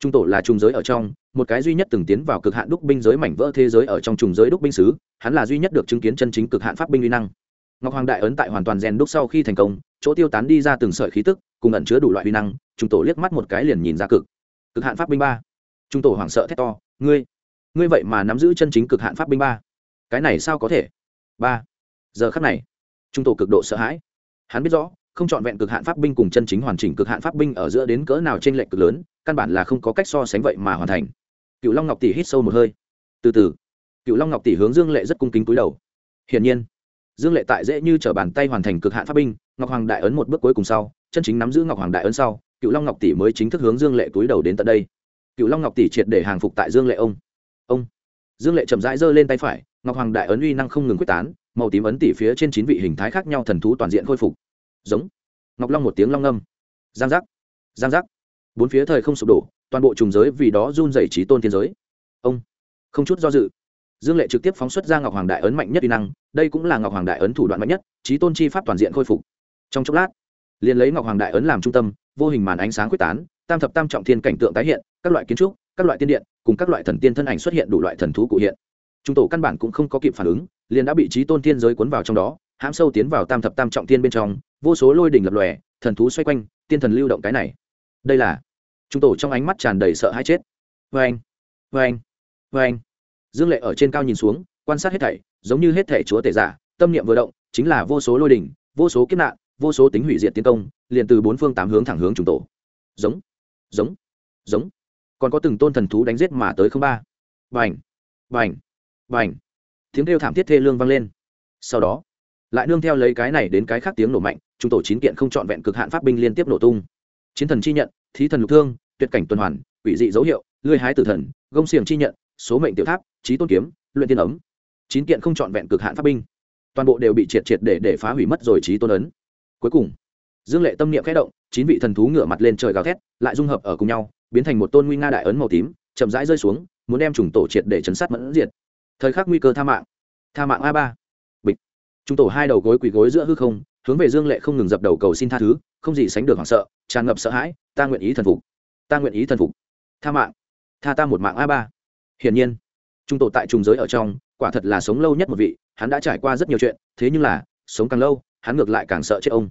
trung tổ là trùng giới ở trong một cái duy nhất từng tiến vào cực hạn đúc binh giới mảnh vỡ thế giới ở trong trùng giới đúc binh sứ hắn là duy nhất được chứng kiến chân chính cực hạn pháp binh uy năng ngọc hoàng đại ấn tại hoàn toàn rèn đúc sau khi thành công, chỗ tiêu tán đi ra từng sợi khí tức, cùng ẩn chứa đủ loại huy năng, trung tổ liếc mắt một cái liền nhìn ra cực. Cực hạn pháp binh ba. Trung tổ hoảng sợ thét to, ngươi ngươi vậy mà nắm giữ chân chính cực hạn pháp binh ba. Cái này sao có thể? Ba. Giờ khắc này, trung tổ cực độ sợ hãi. Hắn biết rõ, không chọn vẹn cực hạn pháp binh cùng chân chính hoàn chỉnh cực hạn pháp binh ở giữa đến cỡ nào trên lệnh cực lớn, căn bản là không có cách so sánh vậy mà hoàn thành. Cựu long ngọc tỷ hít sâu một hơi. Từ từ, cựu long ngọc tỷ hướng dương lệ rất cung kính cúi đầu. Hiển nhiên dương lệ tại dễ như t r ở bàn tay hoàn thành cực hạn pháp binh, ngọc hoàng đại ấn một bước cuối cùng sau, chân chính nắm giữ ngọc hoàng đại ấn sau, cựu long ngọc tỷ mới chính thức hướng dương lệ túi đầu đến tận đây. Cựu long ngọc tỷ triệt để hàng phục tại dương lệ ông. Ông. Dương lệ chậm rãi giơ lên tay phải, ngọc hoàng đại ấn uy năng không ngừng quyết tán, màu tím ấn tỷ phía trên chín vị hình thái khác nhau thần thú toàn diện khôi phục. Giống. Ngọc long một tiếng long âm. Giang giác. Giang giác. Bốn phía thời không sụp đổ, toàn bộ trùng giới vì đó run dày trí tôn thiên giới. Ông. Không chút do dự dương lệ trực tiếp phóng xuất ra ngọc hoàng đại ấn mạnh nhất uy năng, đây cũng là ngọc hoàng đại ấn thủ đoạn mạnh nhất trí tôn chi pháp toàn diện khôi phục. Trong chốc lát, liền lấy ngọc hoàng đại ấn làm trung tâm, vô hình màn ánh sáng quyết tán, tam thập tam trọng thiên cảnh tượng tái hiện, các loại kiến trúc, các loại tiên điện, cùng các loại thần tiên thân ảnh xuất hiện đủ loại thần thú cụ hiện. Trung tổ căn bản cũng không có kịp phản ứng, liền đã bị trí tôn thiên giới cuốn vào trong đó, hãm sâu tiến vào tam thập tam trọng thiên bên trong, vô số lôi đỉnh lập lòe, thần thú xoay quanh, tiên thần lưu động cái này. Đây là trung tổ trong ánh mắt tràn đầy sợ hãi chết. Vê anh vê anh vê anh dương lệ ở trên cao nhìn xuống, quan sát hết thảy, giống như hết thảy chúa tể giả, tâm niệm vừa động, chính là vô số lôi đỉnh vô số kiếp nạn, vô số tính hủy diệt tiến công, liền từ bốn phương tám hướng thẳng hướng trung tổ. Giống giống giống. Còn có từng tôn thần thú đánh giết mà tới không ba. Vành vành vành tiếng kêu thảm thiết thê lương vang lên. Sau đó, lại nương theo lấy cái này đến cái khác tiếng nổ mạnh trung tổ chín kiện không trọn vẹn cực hạn pháp binh liên tiếp nổ tung. Chiến thần chi nhận, thí thần lục thương, tuyệt cảnh tuần hoàn, quỷ dị dấu hiệu lưới hái tử thần, gông xiềng chi nhận số mệnh tiểu tháp trí tôn kiếm, luyện tiên ấm. Chín kiện không trọn vẹn cực hạn pháp binh. Toàn bộ đều bị triệt triệt để để phá hủy mất rồi trí tôn ấn. Cuối cùng, dương lệ tâm niệm khẽ động, chín vị thần thú ngửa mặt lên trời gào thét, lại dung hợp ở cùng nhau, biến thành một tôn nguy nga đại ấn màu tím, chậm rãi rơi xuống, muốn đem trùng tổ triệt để chấn sát mẫn diệt. Thời khắc nguy cơ tha mạng. Tha mạng a ba. Bịch. Trung tổ hai đầu gối quỳ gối giữa hư không, hướng về dương lệ không ngừng dập đầu cầu xin tha thứ, không gì sánh được hoảng sợ, tràn ngập sợ hãi, ta nguyện ý thần phục. Ta nguyện ý thần phục. Tha mạng. Tha ta một mạng a ba hiển nhiên, trung tổ tại trùng giới ở trong, quả thật là sống lâu nhất một vị, hắn đã trải qua rất nhiều chuyện, thế nhưng là, sống càng lâu, hắn ngược lại càng sợ chết ông.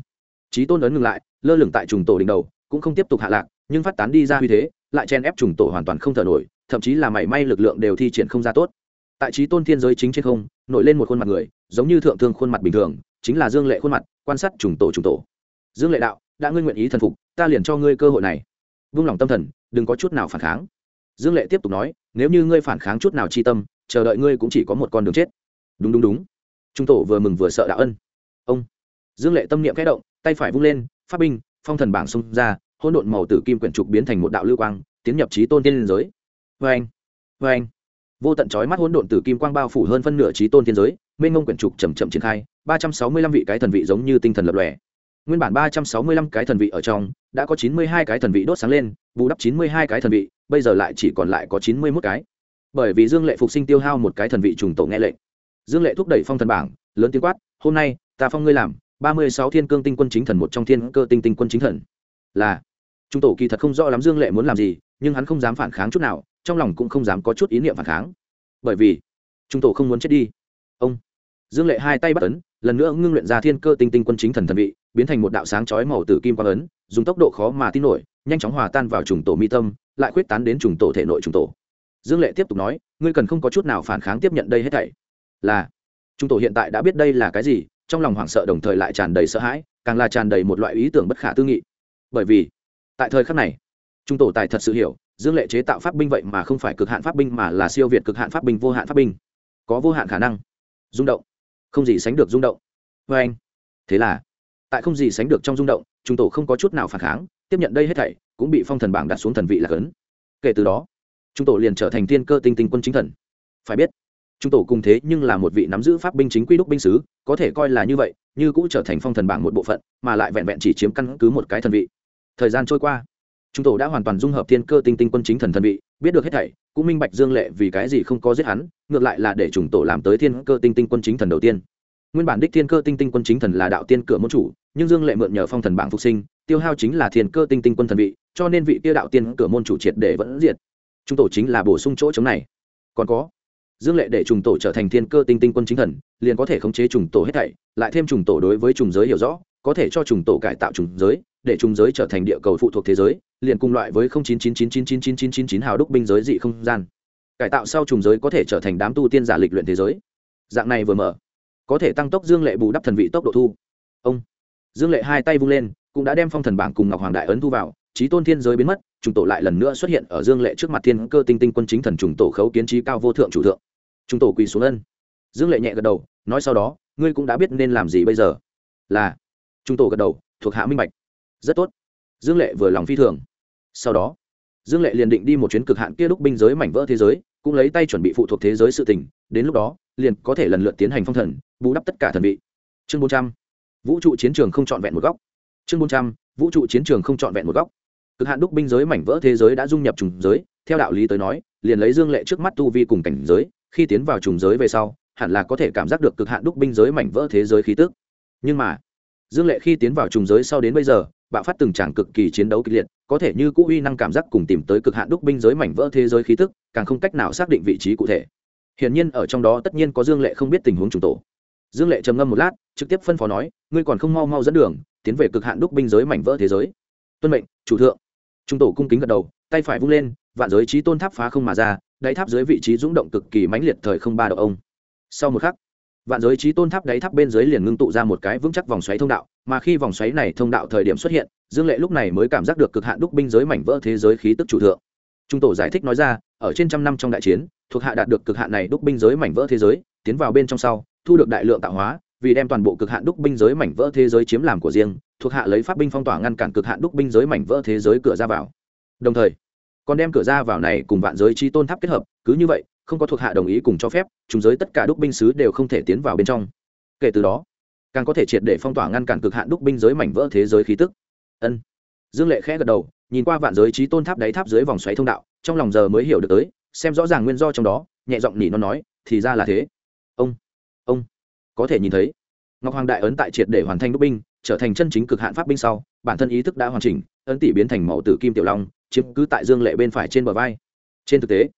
Trí tôn ấn ngừng lại, lơ lửng tại trùng tổ đỉnh đầu, cũng không tiếp tục hạ lạc, nhưng phát tán đi ra uy thế, lại chen ép trùng tổ hoàn toàn không thở nổi, thậm chí là mảy may lực lượng đều thi triển không ra tốt. Tại trí tôn thiên giới chính trên không, nổi lên một khuôn mặt người, giống như thượng thương khuôn mặt bình thường, chính là dương lệ khuôn mặt, quan sát trùng tổ trùng tổ. Dương lệ đạo, đã ngươi nguyện ý thần phục, ta liền cho ngươi cơ hội này. Vung lòng tâm thần, đừng có chút nào phản kháng dương lệ tiếp tục nói, nếu như ngươi phản kháng chút nào chi tâm, chờ đợi ngươi cũng chỉ có một con đường chết. Đúng đúng đúng. Trung tổ vừa mừng vừa sợ đạo ân. Ông. Dương lệ tâm niệm kẽ động, tay phải vung lên phát binh, phong thần bảng xông ra, hỗn độn màu tử kim quyển trục biến thành một đạo lưu quang, tiến nhập trí tôn tiên liên giới. Vê anh vê anh. Vô tận trói mắt hỗn độn tử kim quang bao phủ hơn phân nửa trí tôn thiên giới, mênh ngông quyển trục chầm chậm triển khai, ba trăm sáu mươi lăm vị cái thần vị giống như tinh thần lập lòe. Nguyên bản ba trăm sáu mươi lăm cái thần vị ở trong, đã có chín mươi hai cái thần vị đốt sáng lên, bù đắp chín mươi hai cái thần vị bây giờ lại chỉ còn lại có chín mươi mốt cái. Bởi vì dương lệ phục sinh tiêu hao một cái thần vị trùng tổ nghe lệnh. Dương lệ thúc đẩy phong thần bảng, lớn tiếng quát, hôm nay, ta phong ngươi làm ba mươi sáu thiên cương tinh quân chính thần một trong thiên cơ tinh tinh quân chính thần. Là trung tổ kỳ thật không rõ lắm dương lệ muốn làm gì, nhưng hắn không dám phản kháng chút nào, trong lòng cũng không dám có chút ý niệm phản kháng. Bởi vì trung tổ không muốn chết đi. Ông, dương lệ hai tay bắt ấn, lần nữa ngưng luyện ra thiên cơ tinh tinh quân chính thần thần vị biến thành một đạo sáng chói màu tử kim quang ấn, dùng tốc độ khó mà tin nổi, nhanh chóng hòa tan vào trùng tổ mi tâm, lại khuyết tán đến trùng tổ thể nội trùng tổ. Dương lệ tiếp tục nói, ngươi cần không có chút nào phản kháng tiếp nhận đây hết thảy. Là, Trùng tổ hiện tại đã biết đây là cái gì, trong lòng hoảng sợ đồng thời lại tràn đầy sợ hãi, càng là tràn đầy một loại ý tưởng bất khả tư nghị. Bởi vì, tại thời khắc này trung tổ tài thật sự hiểu, dương lệ chế tạo pháp binh vậy mà không phải cực hạn pháp binh mà là siêu việt cực hạn pháp binh, vô hạn pháp binh. Có vô hạn khả năng. Rung động. Không gì sánh được rung động. Vê anh thế là tại không gì sánh được trong rung động, chúng tổ không có chút nào phản kháng, tiếp nhận đây hết thảy, cũng bị phong thần bảng đặt xuống thần vị là cấn. Kể từ đó, chúng tổ liền trở thành thiên cơ tinh tinh quân chính thần. Phải biết, chúng tổ cùng thế nhưng là một vị nắm giữ pháp binh chính quy đúc binh sứ, có thể coi là như vậy, như cũ trở thành phong thần bảng một bộ phận, mà lại vẹn vẹn chỉ chiếm căn cứ một cái thần vị. Thời gian trôi qua, chúng tổ đã hoàn toàn dung hợp thiên cơ tinh tinh quân chính thần thần vị, biết được hết thảy, cũng minh bạch dương lệ vì cái gì không có giết hắn, ngược lại là để chúng tổ làm tới thiên cơ tinh tinh quân chính thần đầu tiên nguyên bản đích thiên cơ tinh tinh quân chính thần là đạo tiên cửa môn chủ, nhưng dương lệ mượn nhờ phong thần bảng phục sinh, tiêu hao chính là thiên cơ tinh tinh quân thần vị, cho nên vị tiêu đạo tiên cửa môn chủ triệt để vẫn diệt. Chúng tổ chính là bổ sung chỗ chống này. Còn có, dương lệ để trùng tổ trở thành thiên cơ tinh tinh quân chính thần, liền có thể khống chế trùng tổ hết thảy, lại thêm trùng tổ đối với trùng giới hiểu rõ, có thể cho trùng tổ cải tạo trùng giới, để trùng giới trở thành địa cầu phụ thuộc thế giới, liền cùng loại với chín chín chín chín chín chín chín chín chín hào đúc binh giới dị không gian. Cải tạo sau trùng giới có thể trở thành đám tu tiên giả lịch luyện thế giới. Dạng này vừa mở có thể tăng tốc dương lệ bù đắp thần vị tốc độ thu. Ông dương lệ hai tay vung lên, cũng đã đem phong thần bảng cùng ngọc hoàng đại ấn thu vào trí tôn thiên giới biến mất, trùng tổ lại lần nữa xuất hiện ở dương lệ trước mặt thiên cơ tinh tinh quân chính thần trùng tổ khấu kiến trí cao vô thượng chủ thượng. Trùng tổ quỳ xuống ân. Dương lệ nhẹ gật đầu, nói sau đó, ngươi cũng đã biết nên làm gì bây giờ. Là. Trung tổ gật đầu, thuộc hạ minh bạch. Rất tốt. Dương lệ vừa lòng phi thường. Sau đó, dương lệ liền định đi một chuyến cực hạn kia đúc binh giới mảnh vỡ thế giới, cũng lấy tay chuẩn bị phụ thuộc thế giới sự tình, đến lúc đó, liền có thể lần lượt tiến hành phong thần bù đắp tất cả thần vị. Chương bốn trăm. Vũ trụ chiến trường không trọn vẹn một góc. Chương bốn trăm. Vũ trụ chiến trường không trọn vẹn một góc. Cực hạn đúc binh giới mảnh vỡ thế giới đã dung nhập trùng giới, theo đạo lý tới nói, liền lấy dương lệ trước mắt tu vi cùng cảnh giới, khi tiến vào trùng giới về sau, hẳn là có thể cảm giác được cực hạn đúc binh giới mảnh vỡ thế giới khí tức. Nhưng mà, dương lệ khi tiến vào trùng giới sau đến bây giờ, bạo phát từng tràng cực kỳ chiến đấu kịch liệt, có thể như cũ uy năng cảm giác cùng tìm tới cực hạn đúc binh giới mảnh vỡ thế giới khí tức, càng không cách nào xác định vị trí cụ thể. Hiển nhiên ở trong đó tất nhiên có dương lệ không biết tình huống trùng tổ dương lệ trầm ngâm một lát, trực tiếp phân phó nói, ngươi còn không mau mau dẫn đường, tiến về cực hạn đúc binh giới mảnh vỡ thế giới. Tuân mệnh, chủ thượng. Trung tổ cung kính gật đầu, tay phải vung lên, vạn giới trí tôn tháp phá không mà ra, đáy tháp dưới vị trí rung động cực kỳ mãnh liệt thời không ba độ ông. Sau một khắc, vạn giới trí tôn tháp đáy tháp bên dưới liền ngưng tụ ra một cái vững chắc vòng xoáy thông đạo, mà khi vòng xoáy này thông đạo thời điểm xuất hiện, dương lệ lúc này mới cảm giác được cực hạn đúc binh giới mảnh vỡ thế giới khí tức chủ thượng. Trung tổ giải thích nói ra, ở trên trăm năm trong đại chiến, thuộc hạ đạt được cực hạn này đúc binh giới mảnh vỡ thế giới, tiến vào bên trong sau thu được đại lượng tạo hóa, vì đem toàn bộ cực hạn đúc binh giới mảnh vỡ thế giới chiếm làm của riêng, thuộc hạ lấy pháp binh phong tỏa ngăn cản cực hạn đúc binh giới mảnh vỡ thế giới cửa ra vào. Đồng thời, còn đem cửa ra vào này cùng vạn giới chi tôn tháp kết hợp, cứ như vậy, không có thuộc hạ đồng ý cùng cho phép, chúng giới tất cả đúc binh sứ đều không thể tiến vào bên trong. Kể từ đó, càng có thể triệt để phong tỏa ngăn cản cực hạn đúc binh giới mảnh vỡ thế giới khí tức. Ân. Dương lệ khẽ gật đầu, nhìn qua vạn giới trí tôn tháp đáy tháp dưới vòng xoáy thông đạo, trong lòng giờ mới hiểu được tới, xem rõ ràng nguyên do trong đó, nhẹ giọng nỉ nó nói, thì ra là thế ông, có thể nhìn thấy, ngọc hoàng đại ấn tại triệt để hoàn thành đúc binh, trở thành chân chính cực hạn pháp binh sau, bản thân ý thức đã hoàn chỉnh, ấn tỷ biến thành mẫu tử kim tiểu long, chiếm cứ tại dương lệ bên phải trên bờ vai. Trên thực tế,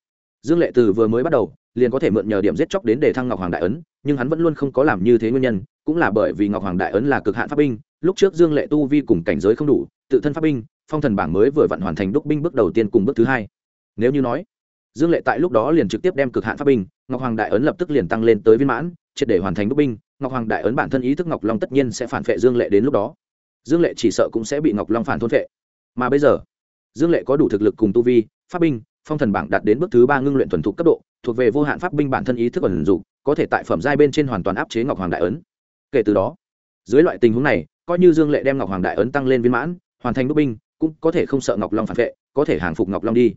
dương lệ từ vừa mới bắt đầu, liền có thể mượn nhờ điểm giết chóc đến để thăng ngọc hoàng đại ấn, nhưng hắn vẫn luôn không có làm như thế nguyên nhân, cũng là bởi vì ngọc hoàng đại ấn là cực hạn pháp binh, lúc trước dương lệ tu vi cùng cảnh giới không đủ, tự thân pháp binh, phong thần bảng mới vừa vặn hoàn thành đúc binh bước đầu tiên cùng bước thứ hai. Nếu như nói, dương lệ tại lúc đó liền trực tiếp đem cực hạn pháp binh, ngọc hoàng đại ấn lập tức liền tăng lên tới viên mãn triệt để hoàn thành đúc binh, ngọc hoàng đại ấn bản thân ý thức ngọc long tất nhiên sẽ phản vệ dương lệ đến lúc đó. Dương lệ chỉ sợ cũng sẽ bị ngọc long phản thôn vệ mà bây giờ, dương lệ có đủ thực lực cùng tu vi, pháp binh, phong thần bảng đạt đến bước thứ ba ngưng luyện thuần thục cấp độ, thuộc về vô hạn pháp binh bản thân ý thức ẩn dụ, có thể tại phẩm giai bên trên hoàn toàn áp chế ngọc hoàng đại ấn. Kể từ đó, dưới loại tình huống này, coi như dương lệ đem ngọc hoàng đại ấn tăng lên viên mãn, hoàn thành đúc binh, cũng có thể không sợ ngọc long phản vệ, có thể hàng phục ngọc long đi.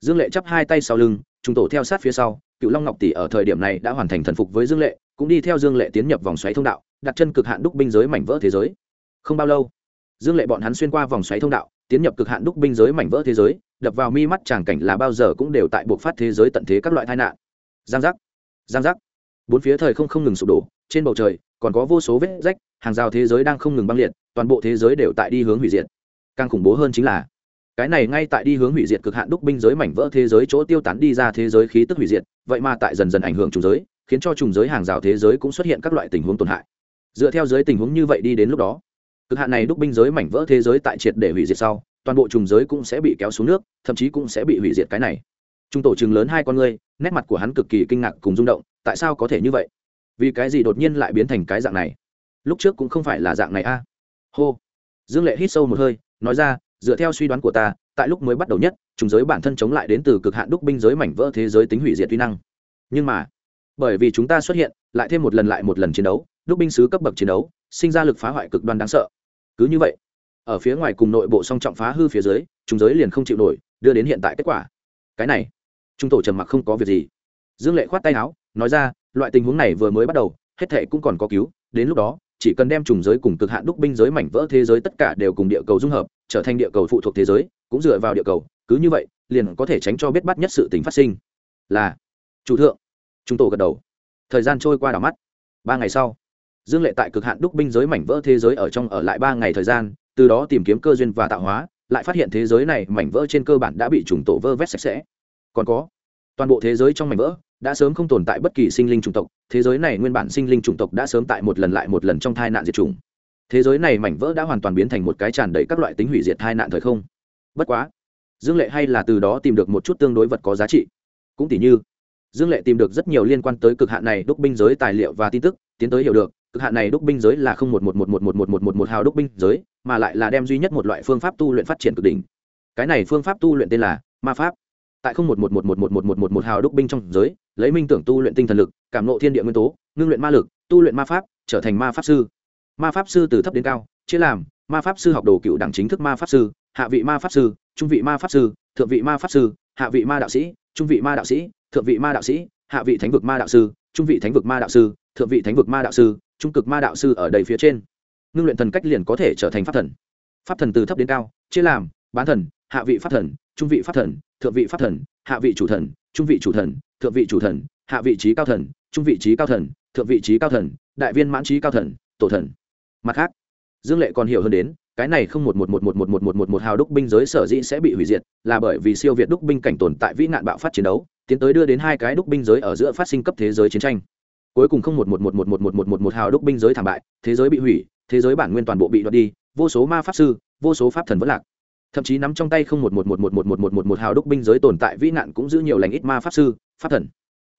Dương lệ chắp hai tay sau lưng chúng tổ theo sát phía sau, cựu long ngọc tỷ ở thời điểm này đã hoàn thành thần phục với dương lệ cũng đi theo dương lệ tiến nhập vòng xoáy thông đạo, đặt chân cực hạn đúc binh giới mảnh vỡ thế giới. Không bao lâu, dương lệ bọn hắn xuyên qua vòng xoáy thông đạo, tiến nhập cực hạn đúc binh giới mảnh vỡ thế giới, đập vào mi mắt tràng cảnh là bao giờ cũng đều tại buộc phát thế giới tận thế các loại tai nạn. Giang giác giang giác. Bốn phía thời không không ngừng sụp đổ, trên bầu trời còn có vô số vết rách, hàng rào thế giới đang không ngừng băng liệt, toàn bộ thế giới đều tại đi hướng hủy diệt. Càng khủng bố hơn chính là, cái này ngay tại đi hướng hủy diệt cực hạn đúc binh giới mảnh vỡ thế giới chỗ tiêu tán đi ra thế giới khí tức hủy diệt, vậy mà tại dần dần ảnh hưởng chủ giới khiến cho trùng giới hàng rào thế giới cũng xuất hiện các loại tình huống tổn hại. Dựa theo giới tình huống như vậy đi đến lúc đó, cực hạn này đúc binh giới mảnh vỡ thế giới tại triệt để hủy diệt sau, toàn bộ trùng giới cũng sẽ bị kéo xuống nước, thậm chí cũng sẽ bị hủy diệt cái này. Trung tổ chừng lớn hai con ngươi, nét mặt của hắn cực kỳ kinh ngạc cùng rung động, tại sao có thể như vậy? Vì cái gì đột nhiên lại biến thành cái dạng này? Lúc trước cũng không phải là dạng này a. Hô. Dương lệ hít sâu một hơi, nói ra, dựa theo suy đoán của ta, tại lúc mới bắt đầu nhất, trùng giới bản thân chống lại đến từ cực hạn đúc binh giới mảnh vỡ thế giới tính hủy diệt uy năng. Nhưng mà bởi vì chúng ta xuất hiện lại thêm một lần lại một lần chiến đấu, đúc binh sứ cấp bậc chiến đấu, sinh ra lực phá hoại cực đoan đáng sợ. Cứ như vậy, ở phía ngoài cùng nội bộ song trọng phá hư phía dưới, chúng giới liền không chịu nổi, đưa đến hiện tại kết quả. Cái này trung tổ trầm mặc không có việc gì. Dương lệ khoát tay áo, nói ra, loại tình huống này vừa mới bắt đầu, hết thệ cũng còn có cứu, đến lúc đó, chỉ cần đem trùng giới cùng cực hạn đúc binh giới mảnh vỡ thế giới tất cả đều cùng địa cầu dung hợp, trở thành địa cầu phụ thuộc thế giới, cũng dựa vào địa cầu, cứ như vậy, liền có thể tránh cho biết bắt nhất sự tình phát sinh. Là, chủ thượng trung tổ gật đầu. Thời gian trôi qua đảo mắt. Ba ngày sau, dương lệ tại cực hạn đúc binh giới mảnh vỡ thế giới ở trong ở lại ba ngày thời gian, từ đó tìm kiếm cơ duyên và tạo hóa, lại phát hiện thế giới này mảnh vỡ trên cơ bản đã bị trùng tổ vơ vét sạch sẽ. Còn có, toàn bộ thế giới trong mảnh vỡ đã sớm không tồn tại bất kỳ sinh linh chủng tộc, thế giới này nguyên bản sinh linh chủng tộc đã sớm tại một lần lại một lần trong tai nạn diệt chủng. Thế giới này mảnh vỡ đã hoàn toàn biến thành một cái tràn đầy các loại tính hủy diệt tai nạn thời không. Bất quá, dương lệ hay là từ đó tìm được một chút tương đối vật có giá trị. Cũng tỷ như dương lệ tìm được rất nhiều liên quan tới cực hạn này đúc binh giới tài liệu và tin tức tiến tới hiểu được cực hạn này đúc binh giới là không một một một một một một một một một hào đúc binh giới mà lại là đem duy nhất một loại phương pháp tu luyện phát triển cực đỉnh cái này phương pháp tu luyện tên là ma pháp tại không một một một một một một một một một hào đúc binh trong giới lấy minh tưởng tu luyện tinh thần lực cảm nộ thiên địa nguyên tố ngưng luyện ma lực tu luyện ma pháp trở thành ma pháp sư ma pháp sư từ thấp đến cao chia làm ma pháp sư học đồ cựu đẳng chính thức ma pháp sư hạ vị ma pháp sư trung vị ma pháp sư thượng vị ma pháp sư, hạ vị ma đạo sĩ, trung vị ma đạo sĩ, thượng vị ma đạo sĩ, hạ vị thánh vực ma đạo sư, trung vị thánh vực ma đạo sư, thượng vị thánh vực ma đạo sư, trung cực ma đạo sư ở đầy phía trên. Ngưng luyện thần cách liền có thể trở thành pháp thần. Pháp thần từ thấp đến cao, chia làm, bán thần, hạ vị pháp thần, trung vị pháp thần, thượng vị pháp thần, hạ vị chủ thần, trung vị chủ thần, thượng vị chủ thần, hạ vị trí cao thần, trung vị trí cao thần, thượng vị trí cao thần, đại viên mãn trí cao thần, tổ thần. Mặt khác, dương lệ còn hiểu hơn đến cái này không một một một một một một một một một hào đúc binh giới sở dĩ sẽ bị hủy diệt là bởi vì siêu việt đúc binh cảnh tồn tại vĩ nạn bạo phát chiến đấu tiến tới đưa đến hai cái đúc binh giới ở giữa phát sinh cấp thế giới chiến tranh cuối cùng không một một một một một một một một một hào đúc binh giới thảm bại thế giới bị hủy thế giới bản nguyên toàn bộ bị đoạt đi vô số ma pháp sư vô số pháp thần vẫn lạc thậm chí nắm trong tay không một một một một một một một một một hào đúc binh giới tồn tại vĩ nạn cũng giữ nhiều lành ít ma pháp sư pháp thần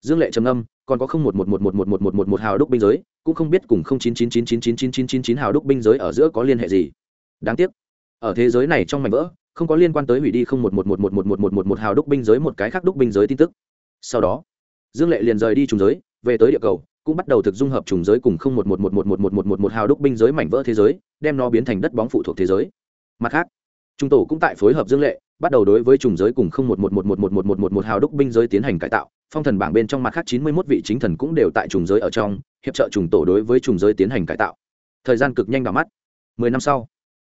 dương lệ trầm âm còn có không một một một một một một một một một hào đúc binh giới cũng không biết cùng không chín chín chín chín chín chín chín chín chín hào đúc binh giới ở giữa có liên hệ gì đáng tiếc ở thế giới này trong mảnh vỡ không có liên quan tới hủy đi không một một một một một một một một một hào đúc binh giới một cái khác đúc binh giới tin tức sau đó dương lệ liền rời đi trùng giới về tới địa cầu cũng bắt đầu thực dung hợp trùng giới cùng không một một một một một một một một một hào đúc binh giới mảnh vỡ thế giới đem nó biến thành đất bóng phụ thuộc thế giới mặt khác trung tổ cũng tại phối hợp dương lệ bắt đầu đối với trùng giới cùng không một một một một một một một một một hào đúc binh giới tiến hành cải tạo phong thần bảng bên trong mặt khác chín mươi mốt vị chính thần cũng đều tại trùng giới ở trong hiệp trợ trùng tổ đối với trùng giới tiến hành cải tạo thời gian cực nhanh đỏ mắt mười năm sau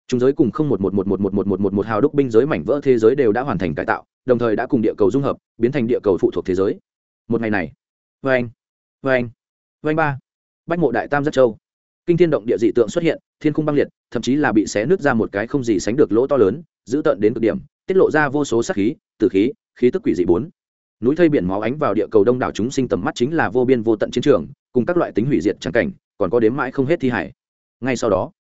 chúng giới cùng không một một một một một một một một một hào đúc binh giới mảnh vỡ thế giới đều đã hoàn thành cải tạo, đồng thời đã cùng địa cầu dung hợp, biến thành địa cầu phụ thuộc thế giới. Một ngày này vê anh vê anh vê anh ba, bách mộ đại tam rất châu. Kinh thiên động địa dị tượng xuất hiện, thiên khung băng liệt, thậm chí là bị xé nứt ra một cái không gì sánh được lỗ to lớn dữ tận đến cực điểm, tiết lộ ra vô số sắc khí, tử khí khí tức quỷ dị bốn. Núi thây biển máu ánh vào địa cầu đông đảo chúng sinh tầm mắt chính là vô biên vô tận chiến trường, cùng các loại tính hủy diệt trắng cảnh, còn có đếm mãi không hết thi hải. Ngay sau đó,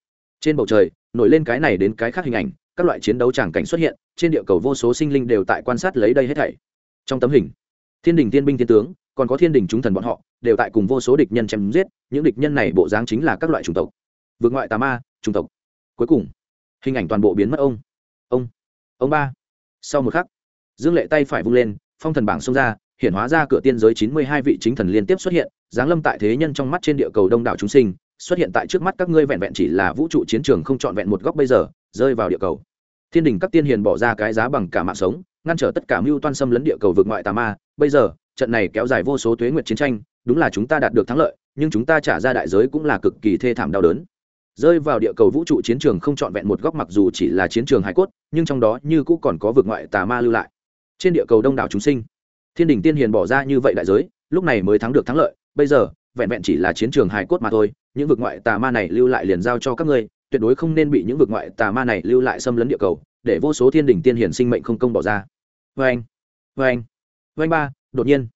trên bầu trời nổi lên cái này đến cái khác hình ảnh, các loại chiến đấu tràng cảnh xuất hiện, trên địa cầu vô số sinh linh đều tại quan sát lấy đây hết thảy. Trong tấm hình, thiên đình tiên binh thiên tướng, còn có thiên đình chúng thần bọn họ, đều tại cùng vô số địch nhân chém giết, những địch nhân này bộ dáng chính là các loại chủng tộc. Vượt ngoại tà ma, chủng tộc. Cuối cùng, hình ảnh toàn bộ biến mất ông. Ông ông ba. Sau một khắc, dương lệ tay phải vung lên, phong thần bảng xông ra hiện hóa ra cửa tiên giới chín mươi hai vị chính thần liên tiếp xuất hiện, giáng lâm tại thế nhân trong mắt trên địa cầu đông đảo chúng sinh xuất hiện tại trước mắt các ngươi vẹn vẹn chỉ là vũ trụ chiến trường không trọn vẹn một góc bây giờ, rơi vào địa cầu. Thiên đình các tiên hiền bỏ ra cái giá bằng cả mạng sống, ngăn trở tất cả mưu toan xâm lấn địa cầu vượt ngoại tà ma. Bây giờ, trận này kéo dài vô số tuế nguyệt chiến tranh, đúng là chúng ta đạt được thắng lợi, nhưng chúng ta trả ra đại giới cũng là cực kỳ thê thảm đau đớn. Rơi vào địa cầu vũ trụ chiến trường không trọn vẹn một góc mặc dù chỉ là chiến trường hải cốt, nhưng trong đó như cũ còn có vượt ngoại tà ma lưu lại. Trên địa cầu đông đảo chúng sinh, thiên đình tiên hiền bỏ ra như vậy đại giới, lúc này mới thắng được thắng lợi. Bây giờ vẹn vẹn chỉ là chiến trường hải cốt mà thôi, những vực ngoại tà ma này lưu lại liền giao cho các ngươi, tuyệt đối không nên bị những vực ngoại tà ma này lưu lại xâm lấn địa cầu, để vô số thiên đình tiên hiển sinh mệnh không công bỏ ra. Vê anh vê anh vê anh ba, đột nhiên.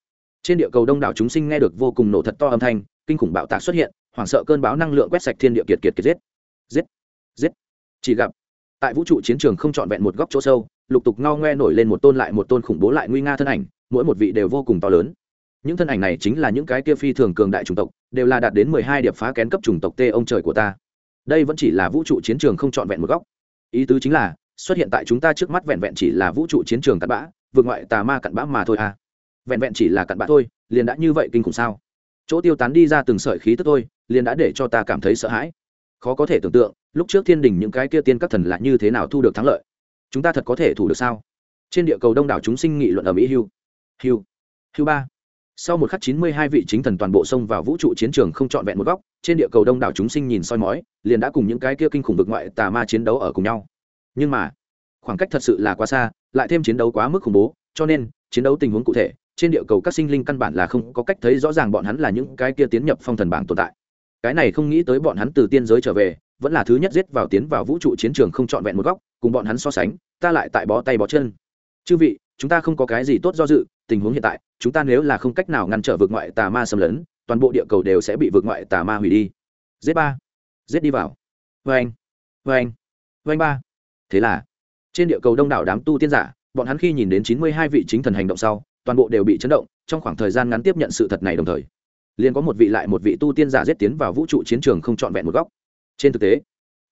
Trên địa cầu đông đảo chúng sinh nghe được vô cùng nổ thật to âm thanh, kinh khủng bạo tạc xuất hiện, hoảng sợ cơn bão năng lượng quét sạch thiên địa kiệt kiệt kiệt giết. Giết giết. Chỉ gặp, tại vũ trụ chiến trường không trọn vẹn một góc chỗ sâu, lục tục ngao ngoe nổi lên một tôn lại một tôn khủng bố lại nguy nga thân ảnh, mỗi một vị đều vô cùng to lớn những thân ảnh này chính là những cái kia phi thường cường đại chủng tộc, đều là đạt đến mười hai điệp phá kén cấp chủng tộc tê ông trời của ta. Đây vẫn chỉ là vũ trụ chiến trường không trọn vẹn một góc. Ý tứ chính là, xuất hiện tại chúng ta trước mắt vẹn vẹn chỉ là vũ trụ chiến trường cặn bã, vượt ngoại tà ma cặn bã mà thôi à. Vẹn vẹn chỉ là cặn bã thôi, liền đã như vậy kinh khủng sao? Chỗ tiêu tán đi ra từng sợi khí tức thôi, liền đã để cho ta cảm thấy sợ hãi. Khó có thể tưởng tượng, lúc trước thiên đình những cái kia tiên các thần là như thế nào thu được thắng lợi. Chúng ta thật có thể thủ được sao? Trên địa cầu đông đảo chúng sinh nghị luận ở mỹ hưu. Hưu. Hưu ba sau một khắc chín mươi hai vị chính thần toàn bộ xông vào vũ trụ chiến trường không trọn vẹn một góc, trên địa cầu đông đảo chúng sinh nhìn soi mói, liền đã cùng những cái kia kinh khủng vực ngoại tà ma chiến đấu ở cùng nhau. Nhưng mà, khoảng cách thật sự là quá xa, lại thêm chiến đấu quá mức khủng bố, cho nên, chiến đấu tình huống cụ thể, trên địa cầu các sinh linh căn bản là không có cách thấy rõ ràng bọn hắn là những cái kia tiến nhập phong thần bảng tồn tại. Cái này không nghĩ tới bọn hắn từ tiên giới trở về, vẫn là thứ nhất giết vào tiến vào vũ trụ chiến trường không trọn vẹn một góc, cùng bọn hắn so sánh, ta lại tại bó tay bó chân. Chư vị chúng ta không có cái gì tốt do dự, tình huống hiện tại, chúng ta nếu là không cách nào ngăn trở vượt ngoại tà ma xâm lấn, toàn bộ địa cầu đều sẽ bị vượt ngoại tà ma hủy đi. Z ba. Z đi vào. Vê anh. Vê anh. Vê anh ba. Thế là, trên địa cầu đông đảo đám tu tiên giả, bọn hắn khi nhìn đến chín mươi hai vị chính thần hành động sau, toàn bộ đều bị chấn động, trong khoảng thời gian ngắn tiếp nhận sự thật này đồng thời, liền có một vị lại một vị tu tiên giả giết tiến vào vũ trụ chiến trường không trọn vẹn một góc. Trên thực tế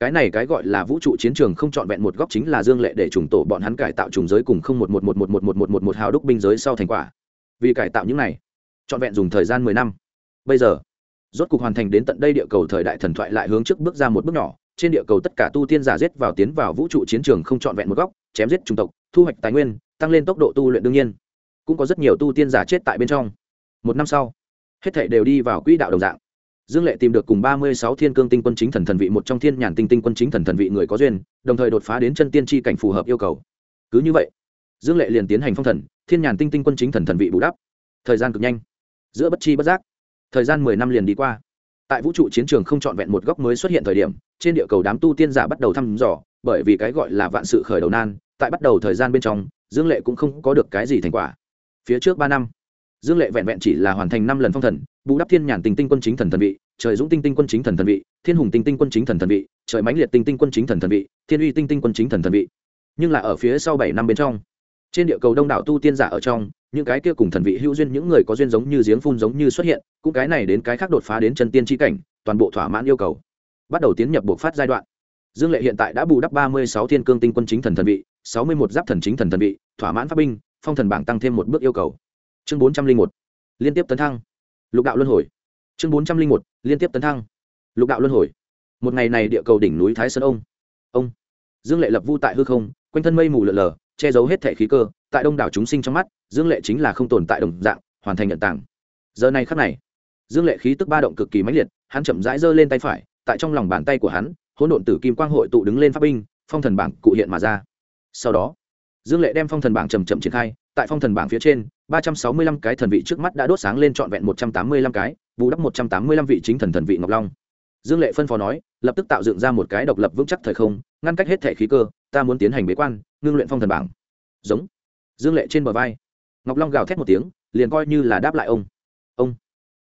cái này cái gọi là vũ trụ chiến trường không trọn vẹn một góc chính là dương lệ để trùng tổ bọn hắn cải tạo trùng giới cùng không một một một một một một một một một hào đúc binh giới sau thành quả. Vì cải tạo những này, trọn vẹn dùng thời gian mười năm. Bây giờ, rốt cục hoàn thành đến tận đây địa cầu thời đại thần thoại lại hướng trước bước ra một bước nhỏ. Trên địa cầu tất cả tu tiên giả giết vào tiến vào vũ trụ chiến trường không trọn vẹn một góc, chém giết chủng tộc, thu hoạch tài nguyên, tăng lên tốc độ tu luyện đương nhiên. Cũng có rất nhiều tu tiên giả chết tại bên trong. Một năm sau, hết thảy đều đi vào quỹ đạo đồng dạng dương lệ tìm được cùng ba mươi sáu thiên cương tinh quân chính thần thần vị một trong thiên nhàn tinh tinh quân chính thần thần vị người có duyên, đồng thời đột phá đến chân tiên tri cảnh phù hợp yêu cầu. Cứ như vậy, dương lệ liền tiến hành phong thần, thiên nhàn tinh tinh quân chính thần thần vị bù đắp. Thời gian cực nhanh, giữa bất chi bất giác, thời gian mười năm liền đi qua. Tại vũ trụ chiến trường không trọn vẹn một góc mới xuất hiện thời điểm, trên địa cầu đám tu tiên giả bắt đầu thăm dò, bởi vì cái gọi là vạn sự khởi đầu nan, tại bắt đầu thời gian bên trong, dương lệ cũng không có được cái gì thành quả. Phía trước ba năm, dương lệ vẹn vẹn chỉ là hoàn thành năm lần phong thần bù đắp thiên nhàn tinh tinh quân chính thần thần vị, trời dũng tinh tinh quân chính thần thần vị, thiên hùng tinh tinh quân chính thần thần vị, trời mãnh liệt tinh tinh quân chính thần thần vị, thiên uy tinh tinh quân chính thần thần vị. Nhưng là ở phía sau bảy năm bên trong, trên địa cầu đông đảo tu tiên giả ở trong, những cái kia cùng thần vị hữu duyên, những người có duyên giống như giếng phun giống như xuất hiện, cũng cái này đến cái khác đột phá đến chân tiên tri cảnh, toàn bộ thỏa mãn yêu cầu. Bắt đầu tiến nhập buộc phát giai đoạn. Dương lệ hiện tại đã bù đắp ba mươi sáu thiên cương tinh quân chính thần thần vị, sáu mươi một giáp thần chính thần thần vị, thỏa mãn pháp binh, phong thần bảng tăng thêm một bước yêu cầu. Chương bốn trăm linh một. Liên tiếp tấn thăng lục đạo luân hồi. Chương bốn trăm linh một, liên tiếp tấn thăng. Lục đạo luân hồi. Một ngày này địa cầu đỉnh núi thái sơn ông. Ông. Dương lệ lập vu tại hư không, quanh thân mây mù lợn lờ che giấu hết thẻ khí cơ, tại đông đảo chúng sinh trong mắt, dương lệ chính là không tồn tại đồng dạng, hoàn thành nhận tảng. Giờ này khắc này, dương lệ khí tức ba động cực kỳ mãnh liệt, hắn chậm rãi giơ lên tay phải, tại trong lòng bàn tay của hắn, hỗn độn tử kim quang hội tụ đứng lên pháp binh, phong thần bảng cụ hiện mà ra. Sau đó, dương lệ đem phong thần bảng chầm chậm triển khai tại phong thần bảng phía trên, ba trăm sáu mươi lăm cái thần vị trước mắt đã đốt sáng lên trọn vẹn một trăm tám mươi lăm cái, bù đắp một trăm tám mươi lăm vị chính thần thần vị ngọc long. Dương lệ phân phó nói, lập tức tạo dựng ra một cái độc lập vững chắc thời không, ngăn cách hết thể khí cơ, ta muốn tiến hành bế quan, ngưng luyện phong thần bảng. Giống. Dương lệ trên bờ vai. Ngọc long gào thét một tiếng, liền coi như là đáp lại ông. Ông.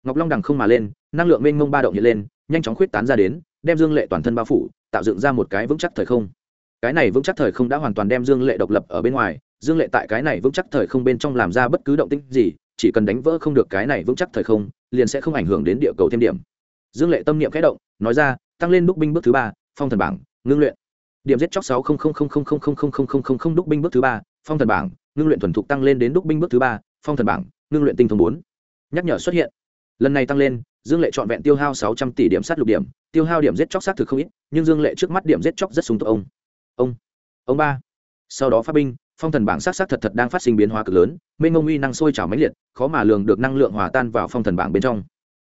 Ngọc long đằng không mà lên, năng lượng mênh mông ba động hiện lên, nhanh chóng khuyết tán ra đến, đem dương lệ toàn thân bao phủ, tạo dựng ra một cái vững chắc thời không. Cái này vững chắc thời không đã hoàn toàn đem dương lệ độc lập ở bên ngoài dương lệ tại cái này vững chắc thời không bên trong làm ra bất cứ động tĩnh gì chỉ cần đánh vỡ không được cái này vững chắc thời không liền sẽ không ảnh hưởng đến địa cầu thêm điểm dương lệ tâm niệm khẽ động nói ra tăng lên đúc binh bước thứ ba phong thần bảng ngưng luyện điểm giết chóc sáu đúc binh bước thứ ba phong thần bảng ngưng luyện thuần thục tăng lên đến đúc binh bước thứ ba phong thần bảng ngưng luyện tinh thông bốn nhắc nhở xuất hiện lần này tăng lên dương lệ trọn vẹn tiêu hao sáu trăm tỷ điểm sát lục điểm tiêu hao điểm giết chóc xác thực không ít nhưng dương lệ trước mắt điểm giết chóc rất súng túc ông ông ông ba sau đó phát binh phong thần bảng sát sát thật thật đang phát sinh biến hóa cực lớn, mênh mông uy năng sôi trào mãnh liệt, khó mà lường được năng lượng hòa tan vào phong thần bảng bên trong.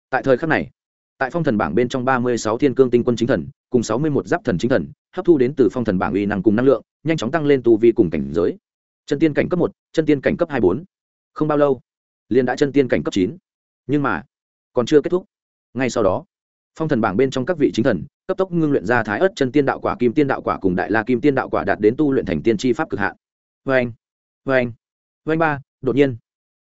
Tại thời khắc này, tại phong thần bảng bên trong ba mươi sáu thiên cương tinh quân chính thần, cùng sáu mươi một giáp thần chính thần, hấp thu đến từ phong thần bảng uy năng cùng năng lượng, nhanh chóng tăng lên tu vi cùng cảnh giới. Chân tiên cảnh cấp một, chân tiên cảnh cấp hai bốn. Không bao lâu, liền đã chân tiên cảnh cấp chín. Nhưng mà, còn chưa kết thúc. Ngay sau đó, phong thần bảng bên trong các vị chính thần, cấp tốc ngưng luyện ra thái ớt chân tiên đạo quả, kim tiên đạo quả cùng đại la kim tiên đạo quả đạt đến tu luyện thành tiên tri pháp cực hạn. Vâng anh vê anh. Vê anh ba, đột nhiên.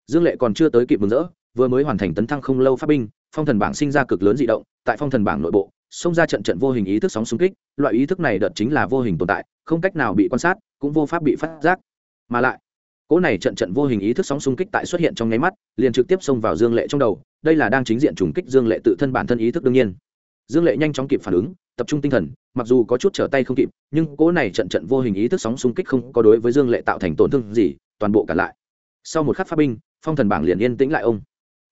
Dương lệ còn chưa tới kịp mừng rỡ, vừa mới hoàn thành tấn thăng không lâu pháp binh, phong thần bảng sinh ra cực lớn d ị động, tại phong thần bảng nội bộ, xông ra trận trận vô hình ý thức sóng xung kích, loại ý thức này đợt chính là vô hình tồn tại, không cách nào bị quan sát, cũng vô pháp bị phát giác. Mà lại, cỗ này trận trận vô hình ý thức sóng xung kích tại xuất hiện trong nháy mắt, liền trực tiếp xông vào dương lệ trong đầu, đây là đang chính diện trùng kích dương lệ tự thân bản thân ý thức đương nhiên dương lệ nhanh chóng kịp phản ứng, tập trung tinh thần, mặc dù có chút trở tay không kịp, nhưng cỗ này trận trận vô hình ý thức sóng xung kích không có đối với dương lệ tạo thành tổn thương gì, toàn bộ cả lại. Sau một khắc pháp binh, phong thần bảng liền yên tĩnh lại ông.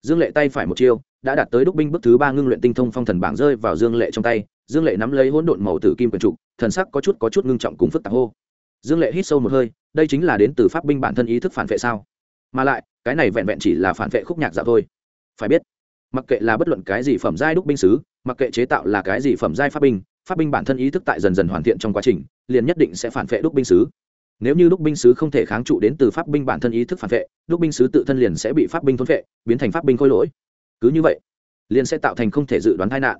Dương lệ tay phải một chiêu, đã đạt tới đúc binh bước thứ ba ngưng luyện tinh thông phong thần bảng rơi vào dương lệ trong tay, dương lệ nắm lấy hỗn độn màu tử kim quần trục, thần sắc có chút có chút ngưng trọng cùng phức tạp hô. Dương lệ hít sâu một hơi, đây chính là đến từ pháp binh bản thân ý thức phản vệ sao? Mà lại, cái này vẹn vẹn chỉ là phản vệ khúc nhạc dạo thôi. Phải biết mặc kệ là bất luận cái gì phẩm giai đúc binh sứ, mặc kệ chế tạo là cái gì phẩm giai pháp binh pháp binh bản thân ý thức tại dần dần hoàn thiện trong quá trình, liền nhất định sẽ phản vệ đúc binh sứ. Nếu như đúc binh sứ không thể kháng trụ đến từ pháp binh bản thân ý thức phản vệ, đúc binh sứ tự thân liền sẽ bị pháp binh thôn vệ, biến thành pháp binh khôi lỗi. Cứ như vậy, liền sẽ tạo thành không thể dự đoán tai nạn.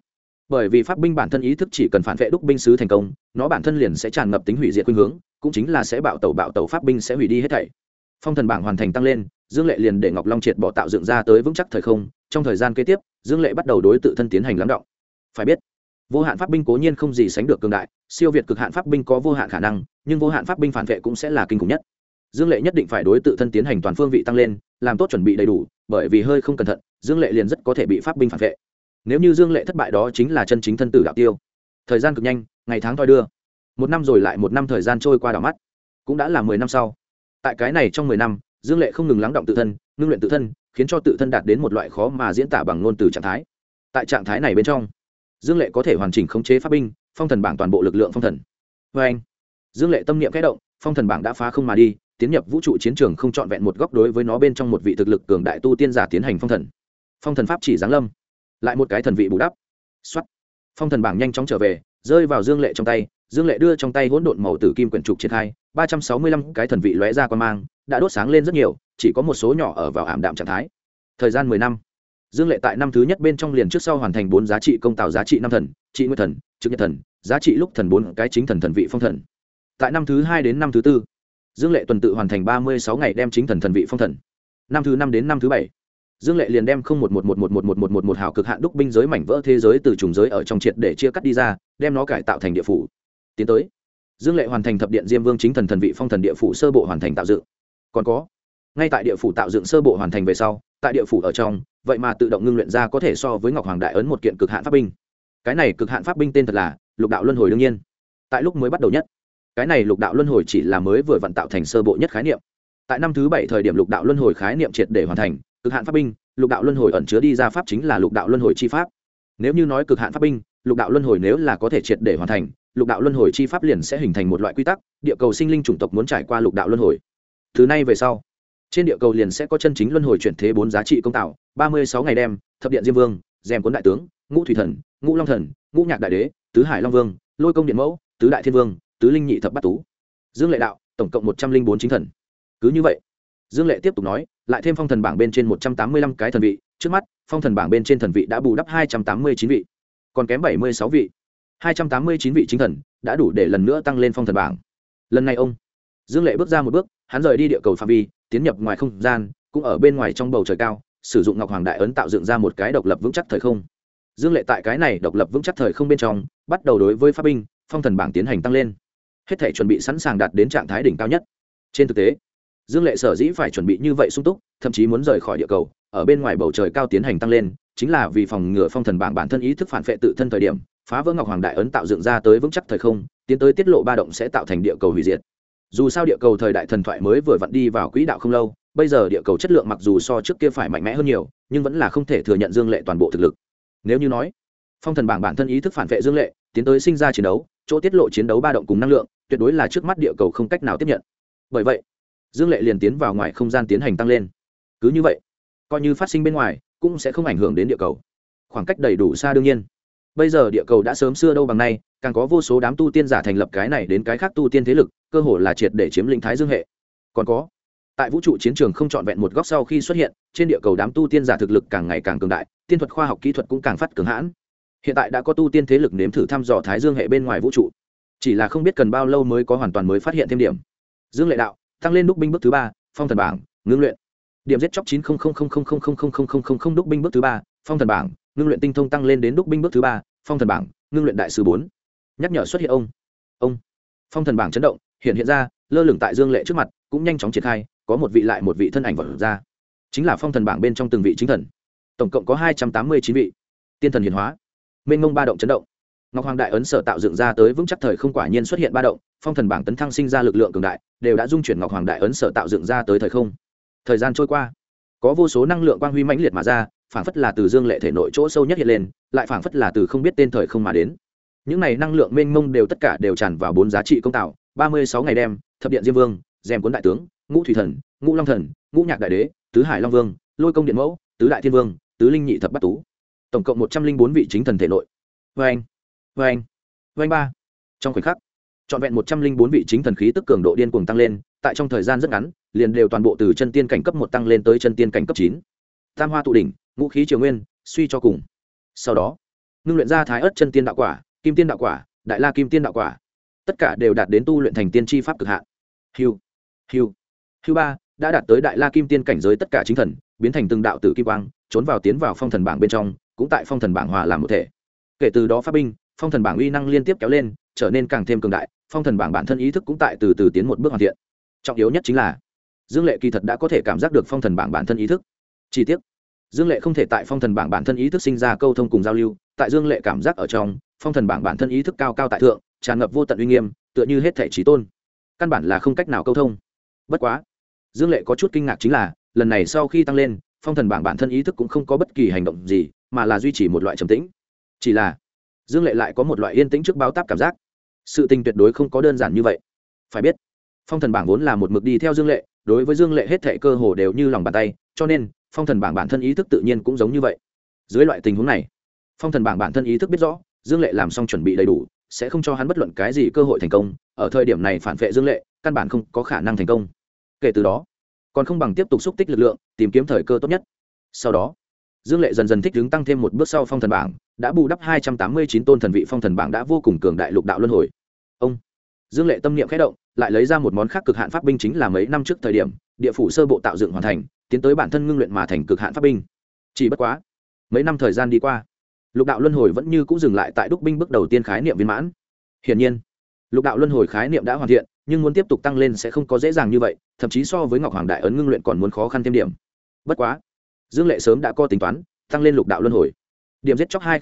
Bởi vì pháp binh bản thân ý thức chỉ cần phản vệ đúc binh sứ thành công, nó bản thân liền sẽ tràn ngập tính hủy diệt khuynh hướng, cũng chính là sẽ bạo tẩu bạo tẩu pháp binh sẽ hủy đi hết thảy. Phong thần bảng hoàn thành tăng lên, dương lệ liền để ngọc long triệt bỏ tạo dựng ra tới vững chắc thời không trong thời gian kế tiếp, dương lệ bắt đầu đối tự thân tiến hành lắng động. Phải biết, vô hạn pháp binh cố nhiên không gì sánh được cường đại, siêu việt cực hạn pháp binh có vô hạn khả năng, nhưng vô hạn pháp binh phản vệ cũng sẽ là kinh khủng nhất. Dương lệ nhất định phải đối tự thân tiến hành toàn phương vị tăng lên, làm tốt chuẩn bị đầy đủ, bởi vì hơi không cẩn thận, dương lệ liền rất có thể bị pháp binh phản vệ. Nếu như dương lệ thất bại đó chính là chân chính thân tử đạo tiêu. Thời gian cực nhanh, ngày tháng thoi đưa. Một năm rồi lại một năm thời gian trôi qua đảo mắt. Cũng đã là mười năm sau. Tại cái này trong mười năm, dương lệ không ngừng lắng động tự thân, ngưng luyện tự thân khiến cho tự thân đạt đến một loại khó mà diễn tả bằng ngôn từ trạng thái. Tại trạng thái này bên trong, dương lệ có thể hoàn chỉnh khống chế pháp binh, phong thần bảng toàn bộ lực lượng phong thần. Vê anh, dương lệ tâm niệm kẽ động, phong thần bảng đã phá không mà đi, tiến nhập vũ trụ chiến trường không trọn vẹn một góc đối với nó bên trong một vị thực lực cường đại tu tiên giả tiến hành phong thần. Phong thần pháp chỉ giáng lâm, lại một cái thần vị bù đắp. Xuất phong thần bảng nhanh chóng trở về, rơi vào dương lệ trong tay, dương lệ đưa trong tay hỗn độn màu tử kim quyển trục triển khai, ba trăm sáu mươi lăm cái thần vị lóe ra quan mang, đã đốt sáng lên rất nhiều chỉ có một số nhỏ ở vào ảm đạm trạng thái. Thời gian mười năm. Dương lệ tại năm thứ nhất bên trong liền trước sau hoàn thành bốn giá trị công tạo giá trị năm thần, trị nguyên thần, trực nhật thần, giá trị lúc thần bốn cái chính thần thần vị phong thần. Tại năm thứ hai đến năm thứ tư, dương lệ tuần tự hoàn thành ba mươi sáu ngày đem chính thần thần vị phong thần. Năm thứ năm đến năm thứ bảy, dương lệ liền đem không một một một một một một một một một hào cực hạn đúc binh giới mảnh vỡ thế giới từ trùng giới ở trong triệt để chia cắt đi ra, đem nó cải tạo thành địa phủ. Tiến tới, dương lệ hoàn thành thập điện diêm vương chính thần thần vị phong thần địa phủ sơ bộ hoàn thành tạo dựng. Còn có ngay tại địa phủ tạo dựng sơ bộ hoàn thành về sau, tại địa phủ ở trong, vậy mà tự động ngưng luyện ra có thể so với ngọc hoàng đại ấn một kiện cực hạn pháp binh. Cái này cực hạn pháp binh tên thật là lục đạo luân hồi đương nhiên. Tại lúc mới bắt đầu nhất, cái này lục đạo luân hồi chỉ là mới vừa vận tạo thành sơ bộ nhất khái niệm. Tại năm thứ bảy thời điểm lục đạo luân hồi khái niệm triệt để hoàn thành, cực hạn pháp binh, lục đạo luân hồi ẩn chứa đi ra pháp chính là lục đạo luân hồi chi pháp. Nếu như nói cực hạn pháp binh, lục đạo luân hồi nếu là có thể triệt để hoàn thành, lục đạo luân hồi chi pháp liền sẽ hình thành một loại quy tắc, địa cầu sinh linh chủng tộc muốn trải qua lục đạo luân hồi. Thứ này về sau trên địa cầu liền sẽ có chân chính luân hồi chuyển thế bốn giá trị công tạo, ba mươi sáu ngày đêm thập điện diêm vương dèm cuốn đại tướng, ngũ thủy thần, ngũ long thần, ngũ nhạc đại đế, tứ hải long vương, lôi công điện mẫu, tứ đại thiên vương, tứ linh nhị thập bát tú. Dương lệ đạo, tổng cộng một trăm linh bốn chính thần. Cứ như vậy, dương lệ tiếp tục nói, lại thêm phong thần bảng bên trên một trăm tám mươi lăm cái thần vị. Trước mắt, phong thần bảng bên trên thần vị đã bù đắp hai trăm tám mươi chín vị, còn kém bảy mươi sáu vị. hai trăm tám mươi chín vị chính thần đã đủ để lần nữa tăng lên phong thần bảng. Lần này ông, dương lệ bước ra một bước, hắn rời đi địa cầu phạm vi tiến nhập ngoài không gian, cũng ở bên ngoài trong bầu trời cao, sử dụng ngọc hoàng đại ấn tạo dựng ra một cái độc lập vững chắc thời không. Dương lệ tại cái này độc lập vững chắc thời không bên trong, bắt đầu đối với pháp binh, phong thần bảng tiến hành tăng lên. Hết thể chuẩn bị sẵn sàng đạt đến trạng thái đỉnh cao nhất. Trên thực tế, dương lệ sở dĩ phải chuẩn bị như vậy sung túc, thậm chí muốn rời khỏi địa cầu, ở bên ngoài bầu trời cao tiến hành tăng lên, chính là vì phòng ngừa phong thần bảng bản thân ý thức phản vệ tự thân thời điểm, phá vỡ ngọc hoàng đại ấn tạo dựng ra tới vững chắc thời không, tiến tới tiết lộ ba động sẽ tạo thành địa cầu hủy diệt dù sao địa cầu thời đại thần thoại mới vừa vặn đi vào quỹ đạo không lâu, bây giờ địa cầu chất lượng mặc dù so trước kia phải mạnh mẽ hơn nhiều, nhưng vẫn là không thể thừa nhận dương lệ toàn bộ thực lực. Nếu như nói, phong thần bảng bản thân ý thức phản vệ dương lệ, tiến tới sinh ra chiến đấu, chỗ tiết lộ chiến đấu ba động cùng năng lượng, tuyệt đối là trước mắt địa cầu không cách nào tiếp nhận. Bởi vậy, dương lệ liền tiến vào ngoài không gian tiến hành tăng lên. Cứ như vậy, coi như phát sinh bên ngoài, cũng sẽ không ảnh hưởng đến địa cầu. Khoảng cách đầy đủ xa đương nhiên bây giờ địa cầu đã sớm xưa đâu bằng nay càng có vô số đám tu tiên giả thành lập cái này đến cái khác tu tiên thế lực cơ hồ là triệt để chiếm lĩnh thái dương hệ còn có tại vũ trụ chiến trường không trọn vẹn một góc sau khi xuất hiện trên địa cầu đám tu tiên giả thực lực càng ngày càng cường đại tiên thuật khoa học kỹ thuật cũng càng phát cường hãn hiện tại đã có tu tiên thế lực nếm thử thăm dò thái dương hệ bên ngoài vũ trụ chỉ là không biết cần bao lâu mới có hoàn toàn mới phát hiện thêm điểm dương lệ đạo tăng lên đúc binh bước thứ ba phong thần bảng ngưng luyện điểm giết chóc chín đúc binh bước thứ ba phong thần bảng ngưng luyện tinh thông tăng lên đến đúc binh bước thứ ba phong thần bảng, ngưng luyện đại sứ bốn. Nhắc nhở xuất hiện ông. Ông. Phong thần bảng chấn động, hiện hiện ra, lơ lửng tại dương lệ trước mặt, cũng nhanh chóng triển khai, có một vị lại một vị thân ảnh vật ra. Chính là phong thần bảng bên trong từng vị chính thần. Tổng cộng có hai trăm tám mươi chín vị. Tiên thần hiền hóa. Minh ngông ba động chấn động. Ngọc hoàng đại ấn sở tạo dựng ra tới vững chắc thời không quả nhiên xuất hiện ba động, phong thần bảng tấn thăng sinh ra lực lượng cường đại, đều đã dung chuyển ngọc hoàng đại ấn sở tạo dựng ra tới thời không. Thời gian trôi qua, có vô số năng lượng quang huy mãnh liệt mà ra phảng phất là từ dương lệ thể nội chỗ sâu nhất hiện lên, lại phảng phất là từ không biết tên thời không mà đến. Những này năng lượng mênh mông đều tất cả đều tràn vào bốn giá trị công tạo, ba mươi sáu ngày đêm thập điện diêm vương dèm cuốn đại tướng, ngũ thủy thần, ngũ long thần, ngũ nhạc đại đế, tứ hải long vương, lôi công điện mẫu, tứ đại thiên vương, tứ linh nhị thập bát tú. Tổng cộng một trăm linh bốn vị chính thần thể nội. Vê anh vê anh vê anh ba. Trong khoảnh khắc, trọn vẹn một trăm linh bốn vị chính thần khí tức cường độ điên cuồng tăng lên, tại trong thời gian rất ngắn, liền đều toàn bộ từ chân tiên cảnh cấp một tăng lên tới chân tiên cảnh cấp chín. Tam hoa tụ đỉnh ngũ khí triều nguyên, suy cho cùng. Sau đó, ngưng luyện ra thái ớt chân tiên đạo quả, kim tiên đạo quả, đại la kim tiên đạo quả. Tất cả đều đạt đến tu luyện thành tiên tri pháp cực hạn. Hiu hiu hiu ba, đã đạt tới đại la kim tiên cảnh giới tất cả chính thần, biến thành từng đạo tử kim quang, trốn vào tiến vào phong thần bảng bên trong, cũng tại phong thần bảng hòa làm một thể. Kể từ đó pháp binh, phong thần bảng uy năng liên tiếp kéo lên, trở nên càng thêm cường đại, phong thần bảng bản thân ý thức cũng tại từ từ tiến một bước hoàn thiện. Trọng yếu nhất chính là, dương lệ kỳ thật đã có thể cảm giác được phong thần bảng bản thân ý thức. Chi tiết dương lệ không thể tại phong thần bảng bản thân ý thức sinh ra câu thông cùng giao lưu, tại dương lệ cảm giác ở trong, phong thần bảng bản thân ý thức cao cao tại thượng, tràn ngập vô tận uy nghiêm, tựa như hết thể trí tôn. Căn bản là không cách nào câu thông. Bất quá, dương lệ có chút kinh ngạc chính là, lần này sau khi tăng lên, phong thần bảng bản thân ý thức cũng không có bất kỳ hành động gì, mà là duy trì một loại trầm tĩnh. Chỉ là, dương lệ lại có một loại yên tĩnh trước báo táp cảm giác. Sự tình tuyệt đối không có đơn giản như vậy. Phải biết, phong thần bảng vốn là một mực đi theo dương lệ, đối với dương lệ hết thệ cơ hồ đều như lòng bàn tay, cho nên phong thần bảng bản thân ý thức tự nhiên cũng giống như vậy. Dưới loại tình huống này, phong thần bảng bản thân ý thức biết rõ, dương lệ làm xong chuẩn bị đầy đủ, sẽ không cho hắn bất luận cái gì cơ hội thành công. Ở thời điểm này phản vệ dương lệ, căn bản không có khả năng thành công. Kể từ đó, còn không bằng tiếp tục xúc tích lực lượng, tìm kiếm thời cơ tốt nhất. Sau đó, dương lệ dần dần thích đứng tăng thêm một bước sau phong thần bảng, đã bù đắp hai trăm tám mươi chín tôn thần vị phong thần bảng đã vô cùng cường đại lục đạo luân hồi. Ông, dương lệ tâm niệm khẽ động, lại lấy ra một món khác cực hạn pháp binh chính là mấy năm trước thời điểm, địa phủ sơ bộ tạo dựng hoàn thành tiến tới bản thân ngưng luyện mà thành cực hạn pháp binh chỉ bất quá mấy năm thời gian đi qua lục đạo luân hồi vẫn như cũng dừng lại tại đúc binh bước đầu tiên khái niệm viên mãn hiển nhiên lục đạo luân hồi khái niệm đã hoàn thiện nhưng muốn tiếp tục tăng lên sẽ không có dễ dàng như vậy thậm chí so với ngọc hoàng đại ấn ngưng luyện còn muốn khó khăn thêm điểm bất quá dương lệ sớm đã có tính toán tăng lên lục đạo luân hồi điểm giết chóc hai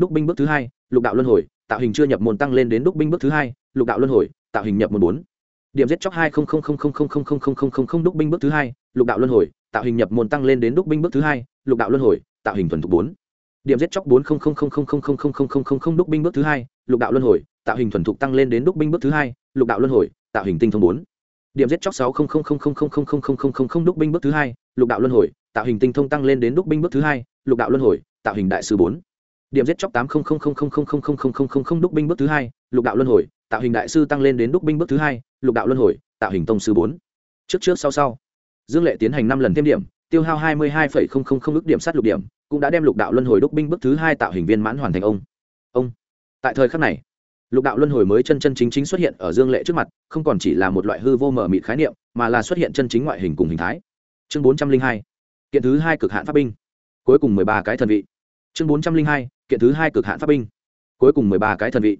đúc binh bước thứ hai lục đạo luân hồi tạo hình chưa nhập môn tăng lên đến đúc binh bước thứ hai lục đạo luân hồi tạo hình nhập môn bốn điểm giết chóc hai đúc binh bước thứ hai lục đạo luân hồi tạo hình nhập môn tăng lên đến đúc binh bước thứ hai lục đạo luân hồi tạo hình thuần thục bốn điểm giết chóc bốn đúc binh bước thứ hai lục đạo luân hồi tạo hình thuần thục tăng lên đến đúc binh bước thứ hai lục đạo luân hồi tạo hình tinh thông bốn điểm giết chóc sáu đúc binh bước thứ hai lục đạo luân hồi tạo hình tinh thông tăng lên đến đúc binh bước thứ hai lục đạo luân hồi tạo hình đại sư bốn điểm giết chóc tám đúc binh bước thứ hai lục đạo luân hồi tạo hình đại sư tăng lên đến đúc binh bước thứ hai lục đạo luân hồi, tạo hình tông sư bốn. Trước trước sau sau, dương lệ tiến hành năm lần thêm điểm, tiêu hao hai mươi hai ước điểm sát lục điểm, cũng đã đem lục đạo luân hồi đúc binh bước thứ hai tạo hình viên mãn hoàn thành ông. Ông. Tại thời khắc này, lục đạo luân hồi mới chân chân chính chính xuất hiện ở dương lệ trước mặt, không còn chỉ là một loại hư vô mở mịt khái niệm, mà là xuất hiện chân chính ngoại hình cùng hình thái. Chương bốn trăm linh hai, kiện thứ hai cực hạn pháp binh. Cuối cùng mười ba cái thần vị. Chương bốn trăm linh hai, kiện thứ hai cực hạn pháp binh. Cuối cùng mười ba cái thần vị.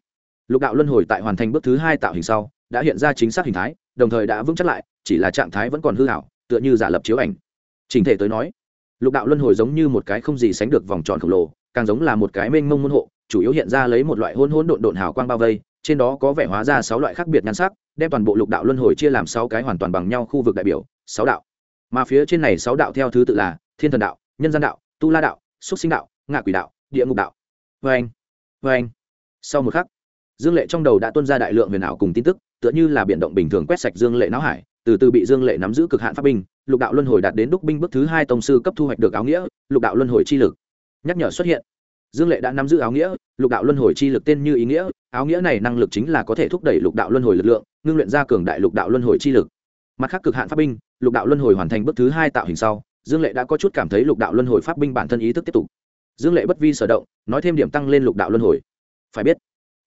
Lục đạo luân hồi tại hoàn thành bước thứ hai tạo hình sau đã hiện ra chính xác hình thái, đồng thời đã vững chắc lại, chỉ là trạng thái vẫn còn hư hảo, tựa như giả lập chiếu ảnh. Trình thể tới nói, lục đạo luân hồi giống như một cái không gì sánh được vòng tròn khổng lồ, càng giống là một cái mênh mông môn hộ, chủ yếu hiện ra lấy một loại hôn hôn độn độn hào quang bao vây, trên đó có vẻ hóa ra sáu loại khác biệt nhan sắc, đem toàn bộ lục đạo luân hồi chia làm sáu cái hoàn toàn bằng nhau khu vực đại biểu, sáu đạo. Mà phía trên này sáu đạo theo thứ tự là thiên thần đạo, nhân gian đạo, tu la đạo xúc sinh đạo, ngạ quỷ đạo, địa ngục đạo. Vê anh vê anh sau một khắc, dương lệ trong đầu đã tuân ra đại lượng huyền ảo cùng tin tức tựa như là biển động bình thường quét sạch dương lệ não hải, từ từ bị dương lệ nắm giữ cực hạn pháp binh, lục đạo luân hồi đạt đến đúc binh bước thứ hai tông sư cấp thu hoạch được áo nghĩa, lục đạo luân hồi chi lực. Nhắc nhở xuất hiện. Dương lệ đã nắm giữ áo nghĩa, lục đạo luân hồi chi lực tên như ý nghĩa, áo nghĩa này năng lực chính là có thể thúc đẩy lục đạo luân hồi lực lượng, ngưng luyện ra cường đại lục đạo luân hồi chi lực. Mặt khác cực hạn pháp binh, lục đạo luân hồi hoàn thành bước thứ hai tạo hình sau, dương lệ đã có chút cảm thấy lục đạo luân hồi pháp binh bản thân ý thức tiếp tục. Dương lệ bất vi sở động, nói thêm điểm tăng lên lục đạo luân hồi. Phải biết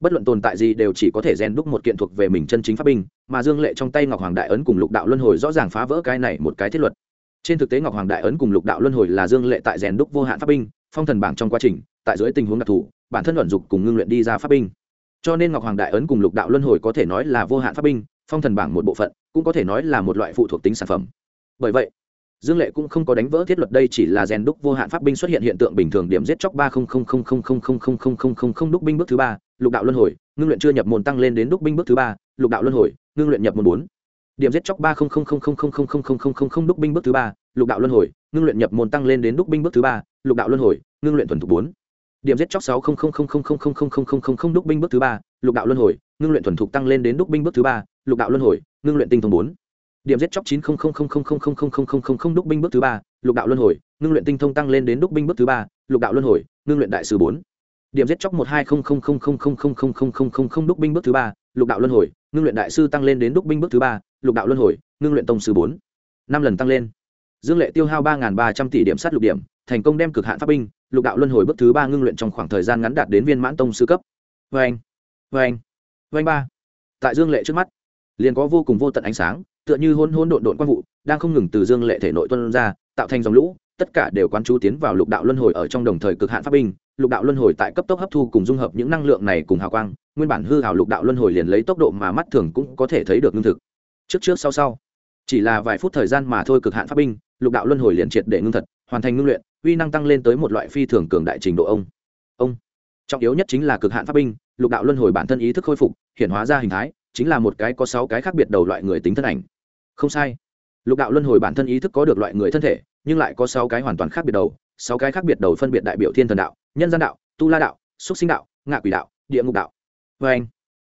bất luận tồn tại gì đều chỉ có thể rèn đúc một kiện thuộc về mình chân chính pháp binh, mà dương lệ trong tay ngọc hoàng đại ấn cùng lục đạo luân hồi rõ ràng phá vỡ cái này một cái thiết luật. Trên thực tế ngọc hoàng đại ấn cùng lục đạo luân hồi là dương lệ tại rèn đúc vô hạn pháp binh, phong thần bảng trong quá trình, tại dưới tình huống đặc thù, bản thân luận dục cùng ngưng luyện đi ra pháp binh. Cho nên ngọc hoàng đại ấn cùng lục đạo luân hồi có thể nói là vô hạn pháp binh, phong thần bảng một bộ phận, cũng có thể nói là một loại phụ thuộc tính sản phẩm. Bởi vậy dương lệ cũng không có đánh vỡ thiết luật đây chỉ là rèn đúc vô hạn pháp binh xuất hiện hiện tượng bình thường điểm giết chóc ba đúc binh bước thứ ba lục đạo luân hồi ngưng luyện chưa nhập môn tăng lên đến đúc binh bước thứ ba lục đạo luân hồi ngưng luyện nhập môn bốn điểm giết chóc ba đúc binh bước thứ ba lục đạo luân hồi ngưng luyện nhập môn tăng lên đến đúc binh bước thứ ba lục đạo luân hồi ngưng luyện thuần thục bốn điểm giết chóc sáu đúc binh bước thứ ba lục đạo luân hồi ngưng luyện thuần thục tăng lên đến đúc binh bước thứ ba lục đạo luân hồi ngưng luyện tinh thông bốn điểm giết chóc chín đúc binh bước thứ ba lục đạo luân hồi ngưng luyện tinh thông tăng lên đến đúc binh bước thứ ba lục đạo luân hồi ngưng luyện đại sư bốn điểm giết chóc một hai đúc binh bước thứ ba lục đạo luân hồi ngưng luyện đại sư tăng lên đến đúc binh bước thứ ba lục đạo luân hồi ngưng luyện tông sư bốn năm lần tăng lên dương lệ tiêu hao ba ba trăm tỷ điểm sát lục điểm thành công đem cực hạn pháp binh lục đạo luân hồi bước thứ ba ngưng luyện trong khoảng thời gian ngắn đạt đến viên mãn tông sư cấp vê anh vê anh vê anh ba tại dương lệ trước mắt liền có vô cùng vô tận ánh sáng tựa như hôn hôn độn độn quang vụ, đang không ngừng từ dương lệ thể nội tuân ra, tạo thành dòng lũ, tất cả đều quán chú tiến vào lục đạo luân hồi ở trong đồng thời cực hạn pháp binh. Lục đạo luân hồi tại cấp tốc hấp thu cùng dung hợp những năng lượng này cùng hào quang, nguyên bản hư hào lục đạo luân hồi liền lấy tốc độ mà mắt thường cũng có thể thấy được ngưng thực. Trước trước sau sau, chỉ là vài phút thời gian mà thôi cực hạn pháp binh, lục đạo luân hồi liền triệt để ngưng thật, hoàn thành ngưng luyện, uy năng tăng lên tới một loại phi thường cường đại trình độ ông. Ông. Trọng yếu nhất chính là cực hạn pháp binh, lục đạo luân hồi bản thân ý thức khôi phục, hiện hóa ra hình thái chính là một cái có sáu cái khác biệt đầu loại người tính thân ảnh. Không sai. Lục đạo luân hồi bản thân ý thức có được loại người thân thể, nhưng lại có sáu cái hoàn toàn khác biệt đầu, sáu cái khác biệt đầu phân biệt đại biểu thiên thần đạo, nhân gian đạo, tu la đạo, xúc sinh đạo, ngạ quỷ đạo, địa ngục đạo. Vê anh,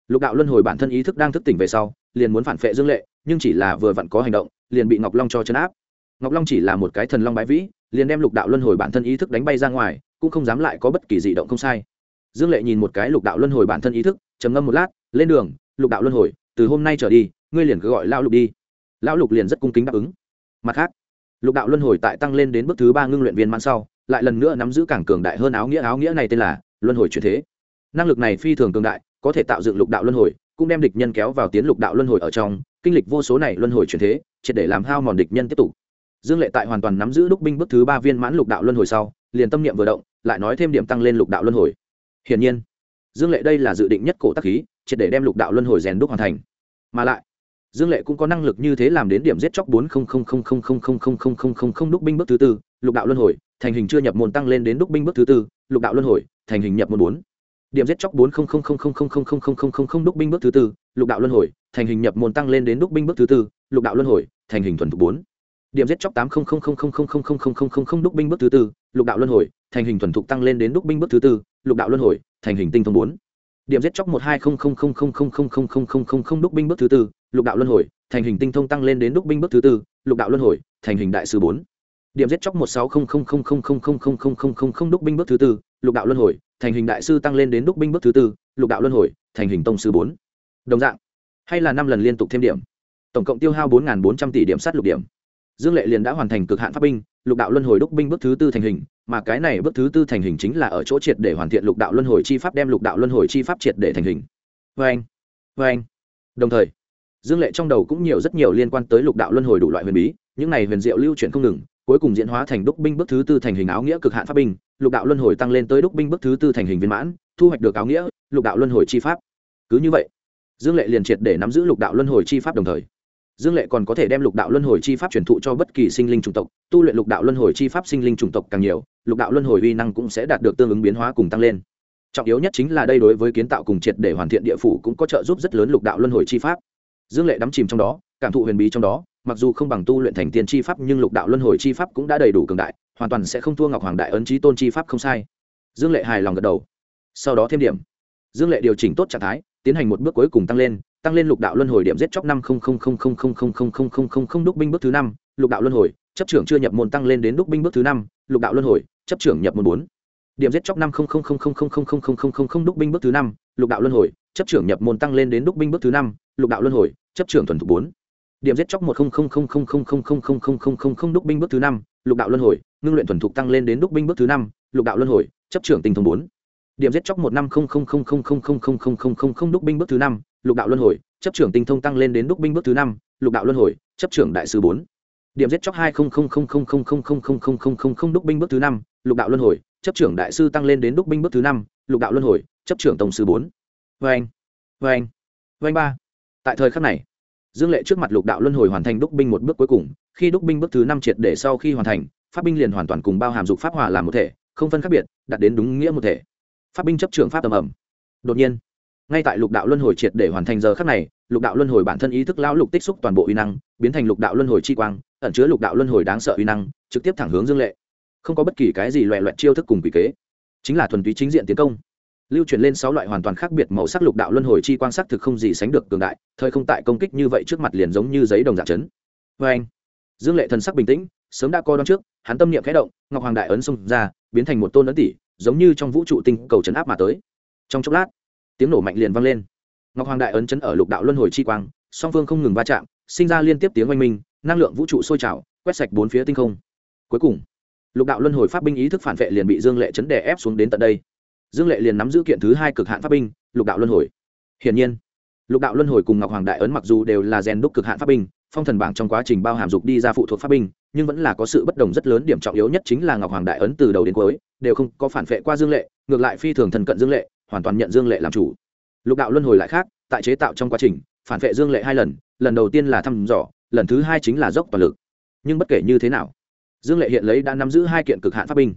lục đạo luân hồi bản thân ý thức đang thức tỉnh về sau, liền muốn phản phệ dương lệ, nhưng chỉ là vừa vặn có hành động, liền bị ngọc long cho chấn áp. Ngọc long chỉ là một cái thần long bái vĩ, liền đem lục đạo luân hồi bản thân ý thức đánh bay ra ngoài, cũng không dám lại có bất kỳ dị động không sai. Dương lệ nhìn một cái lục đạo luân hồi bản thân ý thức, trầm ngâm một lát, lên đường lục đạo luân hồi, từ hôm nay trở đi, ngươi liền cứ gọi lao lục đi. Lão lục liền rất cung kính đáp ứng. Mặt khác, lục đạo luân hồi tại tăng lên đến bước thứ ba ngưng luyện viên mãn sau, lại lần nữa nắm giữ càng cường đại hơn áo nghĩa áo nghĩa này tên là luân hồi chuyển thế. Năng lực này phi thường cường đại, có thể tạo dựng lục đạo luân hồi, cũng đem địch nhân kéo vào tiến lục đạo luân hồi ở trong, kinh lịch vô số này luân hồi chuyển thế, triệt để làm hao mòn địch nhân tiếp tục. Dương lệ tại hoàn toàn nắm giữ đúc binh bước thứ ba viên mãn lục đạo luân hồi sau, liền tâm niệm vừa động, lại nói thêm điểm tăng lên lục đạo luân hồi. Hiển nhiên, dương lệ đây là dự định nhất cổ tác khí triệt để đem lục đạo luân hồi rèn đúc hoàn thành mà lại dương lệ cũng có năng lực như thế làm đến điểm giết chóc bốn đúc binh bước thứ tư lục đạo luân hồi thành hình chưa nhập môn tăng lên đến đúc binh bước thứ tư lục đạo luân hồi thành hình nhập môn bốn điểm giết chóc bốn đúc binh bước thứ tư lục đạo luân hồi thành hình nhập môn tăng lên đến đúc binh bước thứ tư lục đạo luân hồi thành hình thuần thục bốn điểm giết chóc tám đúc binh bước thứ tư lục đạo luân hồi thành hình thuần thục tăng lên đến đúc binh bước thứ tư lục đạo luân hồi thành hình tinh thông bốn điểm giết chóc một hai đúc binh bước thứ tư lục đạo luân hồi thành hình tinh thông tăng lên đến đúc binh bước thứ tư lục đạo luân hồi thành hình đại sư bốn điểm giết chóc một sáu đúc binh bước thứ tư lục đạo luân hồi thành hình đại sư tăng lên đến đúc binh bước thứ tư lục đạo luân hồi thành hình tông sư bốn đồng dạng hay là năm lần liên tục thêm điểm tổng cộng tiêu hao bốn bốn trăm tỷ điểm sát lục điểm dương lệ liền đã hoàn thành cực hạn pháp binh lục đạo luân hồi đúc binh bước thứ tư thành hình mà cái này bước thứ tư thành hình chính là ở chỗ triệt để hoàn thiện lục đạo luân hồi chi pháp đem lục đạo luân hồi chi pháp triệt để thành hình. Vê anh vê anh. Đồng thời, dương lệ trong đầu cũng nhiều rất nhiều liên quan tới lục đạo luân hồi đủ loại huyền bí, những này huyền diệu lưu chuyển không ngừng, cuối cùng diễn hóa thành đúc binh bước thứ tư thành hình áo nghĩa cực hạn pháp binh, lục đạo luân hồi tăng lên tới đúc binh bước thứ tư thành hình viên mãn, thu hoạch được áo nghĩa, lục đạo luân hồi chi pháp. Cứ như vậy, dương lệ liền triệt để nắm giữ lục đạo luân hồi chi pháp đồng thời, dương lệ còn có thể đem lục đạo luân hồi chi pháp truyền thụ cho bất kỳ sinh linh chủng tộc, tu luyện lục đạo luân hồi chi pháp sinh linh chủng tộc càng nhiều lục đạo luân hồi uy năng cũng sẽ đạt được tương ứng biến hóa cùng tăng lên trọng yếu nhất chính là đây đối với kiến tạo cùng triệt để hoàn thiện địa phủ cũng có trợ giúp rất lớn lục đạo luân hồi chi pháp dương lệ đắm chìm trong đó cảm thụ huyền bí trong đó mặc dù không bằng tu luyện thành tiên chi pháp nhưng lục đạo luân hồi chi pháp cũng đã đầy đủ cường đại hoàn toàn sẽ không thua ngọc hoàng đại ấn trí tôn chi pháp không sai dương lệ hài lòng gật đầu sau đó thêm điểm dương lệ điều chỉnh tốt trạng thái tiến hành một bước cuối cùng tăng lên tăng lên lục đạo luân hồi điểm giết chóc năm đúc binh bước thứ năm lục đạo luân hồi chấp trưởng chưa nhập môn tăng lên đến đúc binh bước thứ năm lục đạo luân hồi chấp trưởng nhập môn bốn điểm giết chóc năm đúc binh bước thứ năm lục đạo luân hồi chấp trưởng nhập môn tăng lên đến đúc binh bước thứ năm lục đạo luân hồi chấp trưởng thuần thục bốn điểm giết chóc một đúc binh bước thứ năm lục đạo luân hồi ngưng luyện thuần thục tăng lên đến đúc binh bước thứ năm lục đạo luân hồi chấp trưởng tinh thông bốn điểm giết chóc một năm đúc binh bước thứ năm lục đạo luân hồi chấp trưởng tinh thông tăng lên đến đúc binh bước thứ năm lục đạo luân hồi chấp trưởng đại sư bốn điểm giết chóc hai đúc binh bước thứ năm lục đạo luân hồi chấp trưởng đại sư tăng lên đến đúc binh bước thứ năm lục đạo luân hồi chấp trưởng tổng sư bốn vê anh vê anh vê anh ba tại thời khắc này dương lệ trước mặt lục đạo luân hồi hoàn thành đúc binh một bước cuối cùng khi đúc binh bước thứ năm triệt để sau khi hoàn thành pháp binh liền hoàn toàn cùng bao hàm dục pháp hòa làm một thể không phân khác biệt đạt đến đúng nghĩa một thể pháp binh chấp trưởng pháp tầm ẩm đột nhiên ngay tại lục đạo luân hồi triệt để hoàn thành giờ khắc này lục đạo luân hồi bản thân ý thức lão lục tích xúc toàn bộ uy năng biến thành lục đạo luân hồi chi quang ẩn chứa lục đạo luân hồi đáng sợ uy năng, trực tiếp thẳng hướng dương lệ. Không có bất kỳ cái gì loẹ loẹt chiêu thức cùng quỷ kế. Chính là thuần túy chính diện tiến công. Lưu truyền lên sáu loại hoàn toàn khác biệt màu sắc lục đạo luân hồi chi quang sắc thực không gì sánh được cường đại, thời không tại công kích như vậy trước mặt liền giống như giấy đồng giả chấn. Vê anh. Dương lệ thần sắc bình tĩnh, sớm đã coi đón trước, hắn tâm niệm khẽ động, ngọc hoàng đại ấn xông ra, biến thành một tôn ấn tỷ, giống như trong vũ trụ tinh cầu chấn áp mà tới. Trong chốc lát, tiếng nổ mạnh liền vang lên. Ngọc hoàng đại ấn chấn ở lục đạo luân hồi chi quang, song phương không ngừng va chạm, sinh ra liên tiếp tiếng oanh minh năng lượng vũ trụ sôi trào, quét sạch bốn phía tinh không. Cuối cùng, lục đạo luân hồi pháp binh ý thức phản vệ liền bị dương lệ chấn đè ép xuống đến tận đây. Dương lệ liền nắm giữ kiện thứ hai cực hạn pháp binh, lục đạo luân hồi. Hiển nhiên, lục đạo luân hồi cùng ngọc hoàng đại ấn mặc dù đều là rèn đúc cực hạn pháp binh, phong thần bảng trong quá trình bao hàm dục đi ra phụ thuộc pháp binh, nhưng vẫn là có sự bất đồng rất lớn, điểm trọng yếu nhất chính là ngọc hoàng đại ấn từ đầu đến cuối đều không có phản vệ qua dương lệ, ngược lại phi thường thần cận dương lệ, hoàn toàn nhận dương lệ làm chủ. Lục đạo luân hồi lại khác, tại chế tạo trong quá trình, phản vệ dương lệ hai lần lần đầu tiên là thăm dò lần thứ hai chính là dốc toàn lực. Nhưng bất kể như thế nào, dương lệ hiện lấy đã nắm giữ hai kiện cực hạn pháp binh.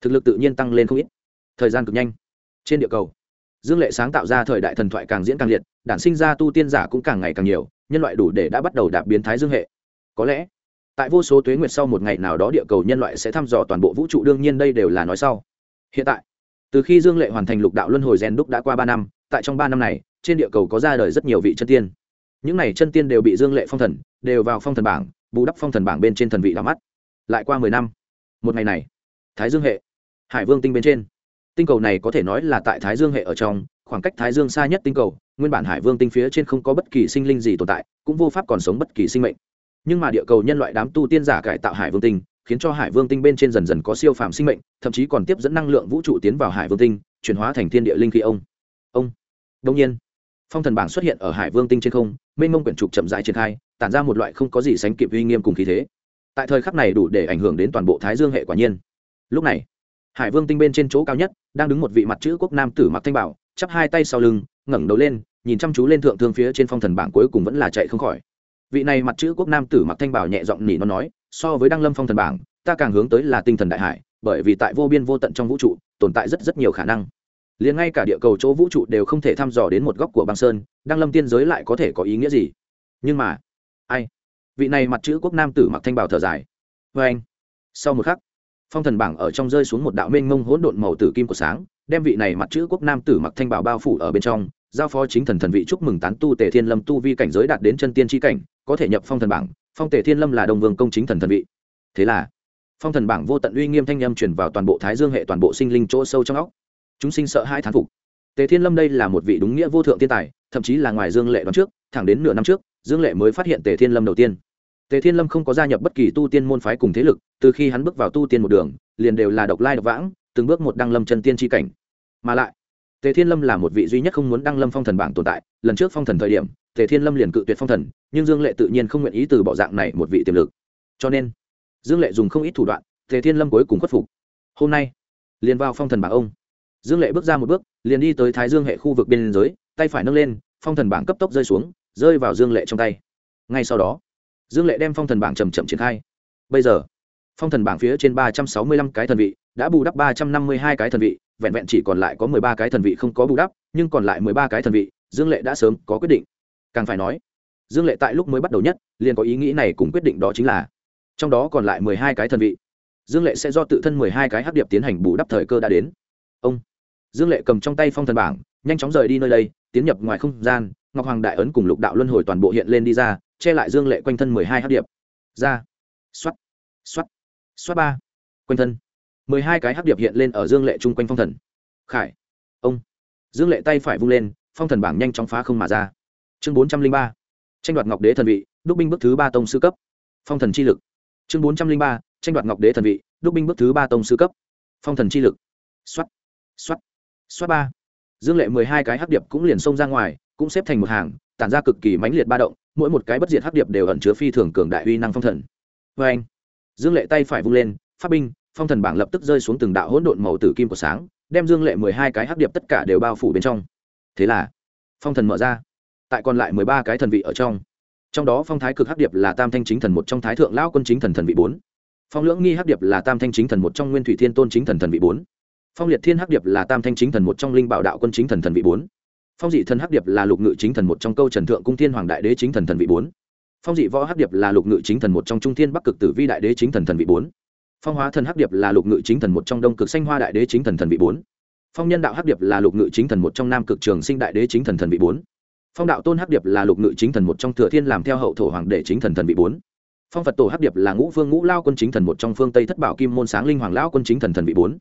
Thực lực tự nhiên tăng lên không ít. Thời gian cực nhanh. Trên địa cầu, dương lệ sáng tạo ra thời đại thần thoại càng diễn càng liệt, đản sinh ra tu tiên giả cũng càng ngày càng nhiều, nhân loại đủ để đã bắt đầu đạp biến thái dương hệ. Có lẽ, tại vô số tuế nguyệt sau một ngày nào đó địa cầu nhân loại sẽ thăm dò toàn bộ vũ trụ, đương nhiên đây đều là nói sau. Hiện tại, từ khi dương lệ hoàn thành lục đạo luân hồi gen đúc đã qua ba năm, tại trong ba năm này, trên địa cầu có ra đời rất nhiều vị chân tiên. Những n à y chân tiên đều bị dương lệ phong thần đều vào phong thần bảng, bù đắp phong thần bảng bên trên thần vị đ mắt. Lại qua mười năm, một ngày này, thái dương hệ, hải vương tinh bên trên. Tinh cầu này có thể nói là tại thái dương hệ ở trong, khoảng cách thái dương xa nhất tinh cầu, nguyên bản hải vương tinh phía trên không có bất kỳ sinh linh gì tồn tại, cũng vô pháp còn sống bất kỳ sinh mệnh. Nhưng mà địa cầu nhân loại đám tu tiên giả cải tạo hải vương tinh, khiến cho hải vương tinh bên trên dần dần có siêu phàm sinh mệnh, thậm chí còn tiếp dẫn năng lượng vũ trụ tiến vào hải vương tinh, chuyển hóa thành thiên địa linh khí ông. Ông. Đông nhiên, phong thần bảng xuất hiện ở hải vương tinh trên không, mênh mông quyển trục chậm dài triển khai tản ra một loại không có gì sánh kịp uy nghiêm cùng khí thế. Tại thời khắc này đủ để ảnh hưởng đến toàn bộ thái dương hệ quả nhiên. Lúc này, hải vương tinh bên trên chỗ cao nhất, đang đứng một vị mặt chữ quốc nam tử mặc thanh bảo, chắp hai tay sau lưng, ngẩng đầu lên, nhìn chăm chú lên thượng thương phía trên phong thần bảng cuối cùng vẫn là chạy không khỏi. Vị này mặt chữ quốc nam tử mặc thanh bảo nhẹ giọng nỉ nó nói, so với đăng lâm phong thần bảng, ta càng hướng tới là tinh thần đại hải, bởi vì tại vô biên vô tận trong vũ trụ, tồn tại rất rất nhiều khả năng. Liền ngay cả địa cầu chỗ vũ trụ đều không thể thăm dò đến một góc của băng sơn, đăng lâm tiên giới lại có thể có ý nghĩa gì? Nhưng mà ai? Vị này mặt chữ quốc nam tử mặc thanh bảo thở dài. Vê anh, sau một khắc, phong thần bảng ở trong rơi xuống một đạo mênh mông hỗn độn màu tử kim của sáng, đem vị này mặt chữ quốc nam tử mặc thanh bảo bao phủ ở bên trong, giao phó chính thần thần vị chúc mừng tán tu tề thiên lâm tu vi cảnh giới đạt đến chân tiên tri cảnh, có thể nhập phong thần bảng, phong tề thiên lâm là đồng vương công chính thần thần vị. Thế là, phong thần bảng vô tận uy nghiêm thanh â m truyền vào toàn bộ thái dương hệ toàn bộ sinh linh chỗ sâu trong óc. Chúng sinh sợ hai thán phục. Tề thiên lâm đây là một vị đúng nghĩa vô thượng thiên tài, thậm chí là ngoài dương lệ đoán trước, thẳng đến nửa năm trước dương lệ mới phát hiện tề thiên lâm đầu tiên. Tề thiên lâm không có gia nhập bất kỳ tu tiên môn phái cùng thế lực, từ khi hắn bước vào tu tiên một đường, liền đều là độc lai độc vãng, từng bước một đăng lâm chân tiên tri cảnh. Mà lại, tề thiên lâm là một vị duy nhất không muốn đăng lâm phong thần bảng tồn tại, lần trước phong thần thời điểm, tề thiên lâm liền cự tuyệt phong thần, nhưng dương lệ tự nhiên không nguyện ý từ bỏ dạng này một vị tiềm lực. Cho nên, dương lệ dùng không ít thủ đoạn, tề thiên lâm cuối cùng khuất phục. Hôm nay, liền vào phong thần bảng ông. Dương lệ bước ra một bước, liền đi tới thái dương hệ khu vực biên giới tay phải nâng lên, phong thần bảng cấp tốc rơi xuống rơi vào dương lệ trong tay. Ngay sau đó, dương lệ đem phong thần bảng chầm chậm triển khai. Bây giờ, phong thần bảng phía trên ba trăm sáu mươi lăm cái thần vị, đã bù đắp ba trăm năm mươi hai cái thần vị, vẹn vẹn chỉ còn lại có mười ba cái thần vị không có bù đắp, nhưng còn lại mười ba cái thần vị, dương lệ đã sớm có quyết định. Càng phải nói, dương lệ tại lúc mới bắt đầu nhất, liền có ý nghĩ này cùng quyết định đó chính là, trong đó còn lại mười hai cái thần vị, dương lệ sẽ do tự thân mười hai cái hắc điệp tiến hành bù đắp thời cơ đã đến. Ông, dương lệ cầm trong tay phong thần bảng, nhanh chóng rời đi nơi đây, tiến nhập ngoài không gian ngọc hoàng đại ấn cùng lục đạo luân hồi toàn bộ hiện lên đi ra, che lại dương lệ quanh thân mười hai hát điệp. Ra. X o á t x o á t x o á t ba. Quanh thân. mười hai cái hát điệp hiện lên ở dương lệ chung quanh phong thần. Khải. Ông. Dương lệ tay phải vung lên, phong thần bảng nhanh chóng phá không mà ra. Chương bốn trăm linh ba. Tranh đoạt ngọc đế thần vị, đúc binh bước thứ ba tông sư cấp. Phong thần chi lực. Chương bốn trăm linh ba. Tranh đoạt ngọc đế thần vị, đúc binh bước thứ ba tông sư cấp. Phong thần chi lực. X o á t x o á t x o á t ba. Dương lệ mười hai cái hắc điệp cũng liền xông ra ngoài cũng xếp thành một hàng, tản ra cực kỳ mãnh liệt ba động, mỗi một cái bất diệt hắc điệp đều ẩn chứa phi thường cường đại uy năng phong thần. Vê anh, dương lệ tay phải vung lên phát binh, phong thần bảng lập tức rơi xuống từng đạo hỗn độn màu tử kim của sáng, đem dương lệ mười hai cái hắc điệp tất cả đều bao phủ bên trong. Thế là, phong thần mở ra, tại còn lại mười ba cái thần vị ở trong. Trong đó phong thái cực hắc điệp là tam thanh chính thần một, trong thái thượng lão quân chính thần thần vị bốn. Phong lưỡng nghi hắc điệp là tam thanh chính thần một, trong nguyên thủy thiên tôn chính thần thần vị bốn. Phong liệt thiên hắc điệp là tam thanh chính thần một, trong linh bảo đạo quân chính thần thần vị bốn phong dị thần hắc điệp là lục ngự chính thần một trong câu trần thượng cung thiên hoàng đại đế chính thần thần vị bốn phong dị võ hắc điệp là lục ngự chính thần một trong trung thiên bắc cực tử vi đại đế chính thần thần vị bốn phong hóa thần hắc điệp là lục ngự chính thần một trong đông cực xanh hoa đại đế chính thần thần vị bốn phong nhân đạo hắc điệp là lục ngự chính thần một trong nam cực trường sinh đại đế chính thần thần vị bốn phong đạo tôn hắc điệp là lục ngự chính thần một trong thừa thiên làm theo hậu thổ hoàng đệ chính thần thần vị bốn phong phật tổ hắc điệp là ngũ vương ngũ lao quân chính thần một trong phương tây thất bảo kim môn sáng linh hoàng lão quân chính thần thần vị bốn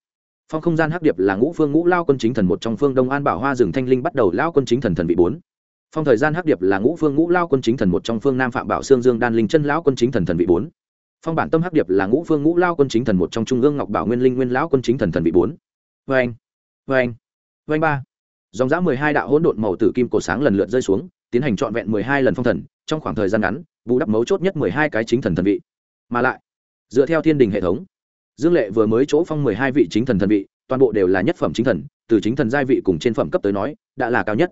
phong không gian hắc điệp là ngũ phương ngũ lao quân chính thần một trong phương đông an bảo hoa rừng thanh linh bắt đầu lao quân chính thần thần vị bốn. Phong thời gian hắc điệp là ngũ phương ngũ lao quân chính thần một trong phương nam phạm bảo sương dương đan linh chân lão quân chính thần thần vị bốn. Phong bản tâm hắc điệp là ngũ phương ngũ lao quân chính thần một trong trung ương ngọc bảo nguyên linh nguyên lão quân chính thần thần vị bốn. Vê anh vê anh vê anh ba. Dòng dã mười hai đạo hỗn độn màu tử kim cổ sáng lần lượt rơi xuống, tiến hành trọn vẹn mười hai lần phong thần, trong khoảng thời gian ngắn vụ đắp mấu chốt nhất mười hai cái chính thần thần vị. Mà lại, dựa theo thiên đình hệ thống dương lệ vừa mới chỗ phong mười hai vị chính thần thần vị, toàn bộ đều là nhất phẩm chính thần, từ chính thần giai vị cùng trên phẩm cấp tới nói, đã là cao nhất.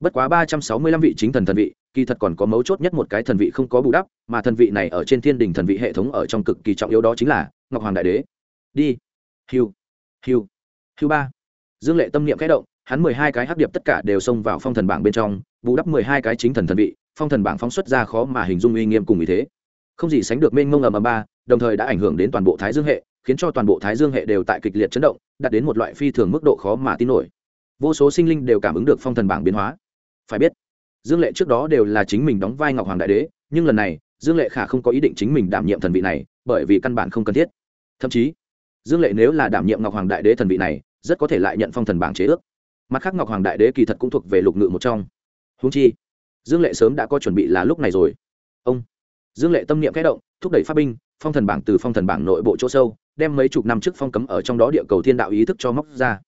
Bất quá ba trăm sáu mươi lăm vị chính thần thần vị, kỳ thật còn có mấu chốt nhất một cái thần vị không có bù đắp, mà thần vị này ở trên thiên đình thần vị hệ thống ở trong cực kỳ trọng yếu đó chính là ngọc hoàng đại đế. Đi. Hiu hiu hiu ba. Dương lệ tâm niệm kẽ động, hắn mười hai cái hắc điệp tất cả đều xông vào phong thần bảng bên trong, bù đắp mười hai cái chính thần thần vị, phong thần bảng phóng xuất ra khó mà hình dung uy nghiêm cùng vì thế. Không gì sánh được mênh mông ầm ầm ba, đồng thời đã ảnh hưởng đến toàn bộ thái dương hệ khiến cho toàn bộ thái dương hệ đều tại kịch liệt chấn động, đạt đến một loại phi thường mức độ khó mà tin nổi. Vô số sinh linh đều cảm ứng được phong thần bảng biến hóa. Phải biết, dương lệ trước đó đều là chính mình đóng vai ngọc hoàng đại đế, nhưng lần này, dương lệ khả không có ý định chính mình đảm nhiệm thần vị này, bởi vì căn bản không cần thiết. Thậm chí, dương lệ nếu là đảm nhiệm ngọc hoàng đại đế thần vị này, rất có thể lại nhận phong thần bảng chế ước. Mặt khác ngọc hoàng đại đế kỳ thật cũng thuộc về lục ngự một trong. Húng chi, dương lệ sớm đã có chuẩn bị là lúc này rồi. Ông, dương lệ tâm niệm kẽ động, thúc đẩy pháp binh, phong thần bảng từ phong thần bảng nội bộ chỗ sâu đem mấy chục năm trước phong cấm ở trong đó địa cầu thiên đạo ý thức cho móc ra.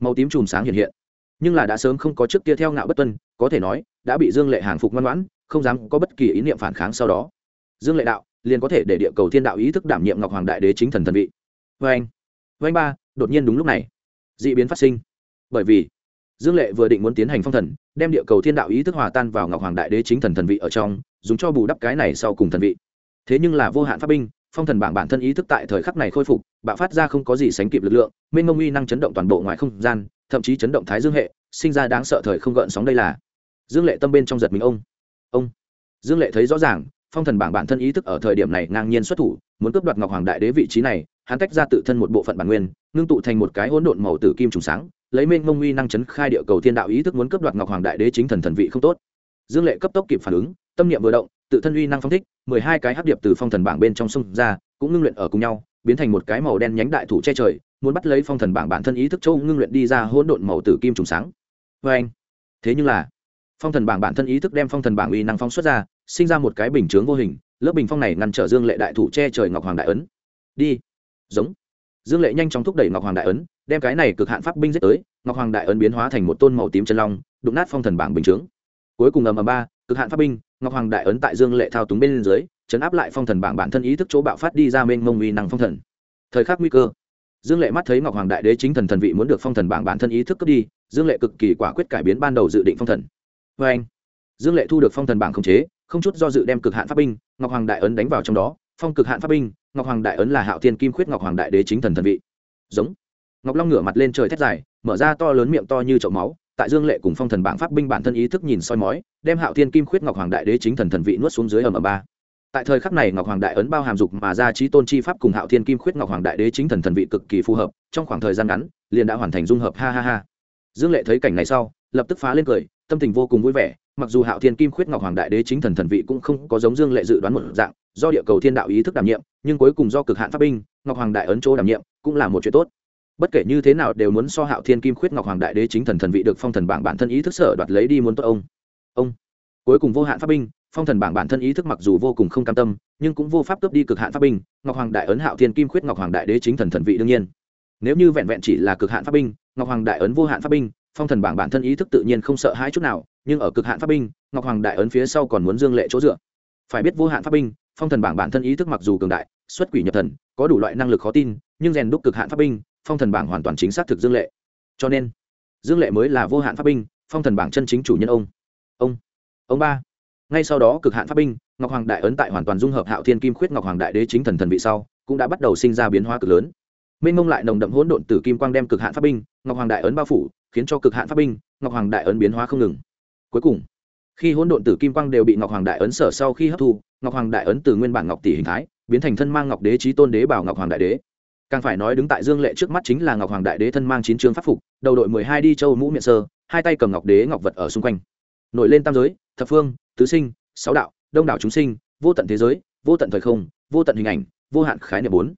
Màu tím chùm sáng hiện hiện. Nhưng là đã sớm không có trước kia theo ngạo bất tuân, có thể nói, đã bị dương lệ hàng phục ngoan ngoãn, không dám có bất kỳ ý niệm phản kháng sau đó. Dương lệ đạo, liền có thể để địa cầu thiên đạo ý thức đảm nhiệm ngọc hoàng đại đế chính thần thần vị. Vê anh vê anh ba, đột nhiên đúng lúc này. D ị biến phát sinh. Bởi vì, dương lệ vừa định muốn tiến hành phong thần, đem địa cầu thiên đạo ý thức hòa tan vào ngọc hoàng đại đế chính thần thần vị ở trong, dùng cho bù đắp cái này sau cùng thần vị. Thế nhưng là vô hạn pháp binh phong thần bảng bản thân ý thức tại thời khắc này khôi phục, bạo phát ra không có gì sánh kịp lực lượng, mênh mông uy năng chấn động toàn bộ ngoài không gian, thậm chí chấn động thái dương hệ, sinh ra đáng sợ thời không gợn sóng đây là. Dương lệ tâm bên trong giật mình ông. Ông. Dương lệ thấy rõ ràng, phong thần bảng bản thân ý thức ở thời điểm này ngang nhiên xuất thủ, muốn cướp đoạt ngọc hoàng đại đế vị trí này, hắn tách ra tự thân một bộ phận bản nguyên, ngưng tụ thành một cái hỗn độn màu tử kim trùng sáng, lấy mênh mông uy năng chấn khai địa cầu thiên đạo ý thức muốn cướp đoạt ngọc hoàng đại đế chính thần thần vị không tốt. Dương lệ cấp tốc kịp phản ứng, tâm niệm vừa động tự thân uy năng phong thích, mười hai cái hấp điệp từ phong thần bảng bên trong sông ra, cũng ngưng luyện ở cùng nhau, biến thành một cái màu đen nhánh đại thủ che trời, muốn bắt lấy phong thần bảng bản thân ý thức châu ngưng luyện đi ra hỗn độn màu tử kim trùng sáng. Vê anh, thế nhưng là, phong thần bảng bản thân ý thức đem phong thần bảng uy năng phong xuất ra, sinh ra một cái bình chướng vô hình, lớp bình phong này ngăn trở dương lệ đại thủ che trời ngọc hoàng đại ấn. Đi, giống. Dương lệ nhanh chóng thúc đẩy ngọc hoàng đại ấn, đem cái này cực hạn pháp binh giết tới, ngọc hoàng đại ấn biến hóa thành một tôn màu tím chân long, đụng nát phong thần bảng bình chướng. Cuối cùng ầm ầm ba cực hạn pháp binh, ngọc hoàng đại ấn tại dương lệ thao túng bên dưới, chấn áp lại phong thần bảng bản thân ý thức chỗ bạo phát đi ra mênh mông uy năng phong thần. Thời khắc nguy cơ, dương lệ mắt thấy ngọc hoàng đại đế chính thần thần vị muốn được phong thần bảng bản thân ý thức cướp đi, dương lệ cực kỳ quả quyết cải biến ban đầu dự định phong thần. Vê anh, dương lệ thu được phong thần bảng khống chế, không chút do dự đem cực hạn pháp binh, ngọc hoàng đại ấn đánh vào trong đó. Phong cực hạn pháp binh, ngọc hoàng đại ấn là hạo thiên kim khuyết ngọc hoàng đại đế chính thần thần vị. Giống, ngọc long ngửa mặt lên trời thét dài, mở ra to lớn miệng to như chậu máu tại dương lệ cùng phong thần bảng pháp binh bản thân ý thức nhìn soi mói, đem hạo thiên kim khuyết ngọc hoàng đại đế chính thần thần vị nuốt xuống dưới ầm ầm ba. Tại thời khắc này, ngọc hoàng đại ấn bao hàm dục mà ra trí tôn chi pháp cùng hạo thiên kim khuyết ngọc hoàng đại đế chính thần thần vị cực kỳ phù hợp, trong khoảng thời gian ngắn, liền đã hoàn thành dung hợp, ha ha ha. Dương lệ thấy cảnh này sau, lập tức phá lên cười, tâm tình vô cùng vui vẻ, mặc dù hạo thiên kim khuyết ngọc hoàng đại đế chính thần thần vị cũng không có giống dương lệ dự đoán một dạng, do địa cầu thiên đạo ý thức đảm nhiệm, nhưng cuối cùng do cực hạn pháp binh, ngọc hoàng đại ấn chỗ đảm nhiệm, cũng là một chuyện tốt bất kể như thế nào đều muốn so hạo thiên kim khuyết ngọc hoàng đại đế chính thần thần vị được phong thần bảng bản thân ý thức sở đoạt lấy đi muốn tốt ông. Ông. Cuối cùng vô hạn pháp binh, phong thần bảng bản thân ý thức mặc dù vô cùng không cam tâm, nhưng cũng vô pháp cướp đi cực hạn pháp binh, ngọc hoàng đại ấn hạo thiên kim khuyết ngọc hoàng đại đế chính thần thần vị đương nhiên. Nếu như vẹn vẹn chỉ là cực hạn pháp binh, ngọc hoàng đại ấn vô hạn pháp binh, phong thần bảng bản thân ý thức tự nhiên không sợ hãi chút nào, nhưng ở cực hạn pháp binh, ngọc hoàng đại ấn phía sau còn muốn dương lệ chỗ dựa. Phải biết vô hạn pháp binh, phong thần bảng bản thân ý thức mặc dù cường đại, xuất quỷ nhập thần, có đủ loại năng lực khó tin, nhưng rèn đúc cực hạn pháp binh phong thần bảng hoàn toàn chính xác thực dương lệ. Cho nên, dương lệ mới là vô hạn pháp binh, phong thần bảng chân chính chủ nhân ông. Ông ông ba. Ngay sau đó cực hạn pháp binh, ngọc hoàng đại ấn tại hoàn toàn dung hợp hạo thiên kim khuyết ngọc hoàng đại đế chính thần thần vị sau, cũng đã bắt đầu sinh ra biến hóa cực lớn. Minh mông lại nồng đậm hỗn độn từ kim quang đem cực hạn pháp binh, ngọc hoàng đại ấn bao phủ, khiến cho cực hạn pháp binh, ngọc hoàng đại ấn biến hóa không ngừng. Cuối cùng, khi hỗn độn tử kim quang đều bị ngọc hoàng đại ấn sở sau khi hấp thu, ngọc hoàng đại ấn từ nguyên bản ngọc tỷ hình thái, biến thành thân mang ngọc đế trí tôn đế bảo ngọc hoàng đại đế càng phải nói đứng tại dương lệ trước mắt chính là ngọc hoàng đại đế thân mang chín trường pháp phục, đầu đội mười hai đi châu mũ miệng sơ, hai tay cầm ngọc đế ngọc vật ở xung quanh. Nổi lên tam giới, thập phương, tứ sinh, sáu đạo, đông đảo chúng sinh, vô tận thế giới, vô tận thời không, vô tận hình ảnh, vô hạn khái niệm bốn.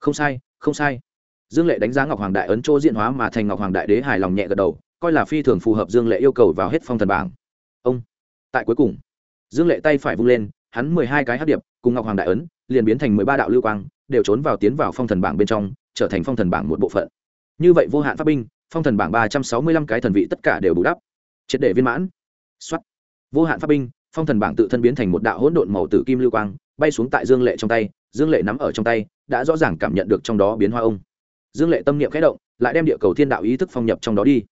Không sai không sai. Dương lệ đánh giá ngọc hoàng đại ấn chỗ diện hóa mà thành ngọc hoàng đại đế hài lòng nhẹ gật đầu, coi là phi thường phù hợp dương lệ yêu cầu vào hết phong thần bảng. Ông, tại cuối cùng, dương lệ tay phải vung lên, hắn mười hai cái hát điệp cùng ngọc hoàng đại ấn, liền biến thành mười ba đạo lưu quang đều trốn vào tiến vào phong thần bảng bên trong, trở thành phong thần bảng một bộ phận. Như vậy vô hạn pháp binh, phong thần bảng ba trăm sáu mươi lăm cái thần vị tất cả đều bù đắp. Triệt để viên mãn. Xuất vô hạn pháp binh, phong thần bảng tự thân biến thành một đạo hỗn độn màu tử kim lưu quang, bay xuống tại dương lệ trong tay, dương lệ nắm ở trong tay, đã rõ ràng cảm nhận được trong đó biến hoa ông. Dương lệ tâm niệm khẽ động, lại đem địa cầu thiên đạo ý thức phong nhập trong đó đi.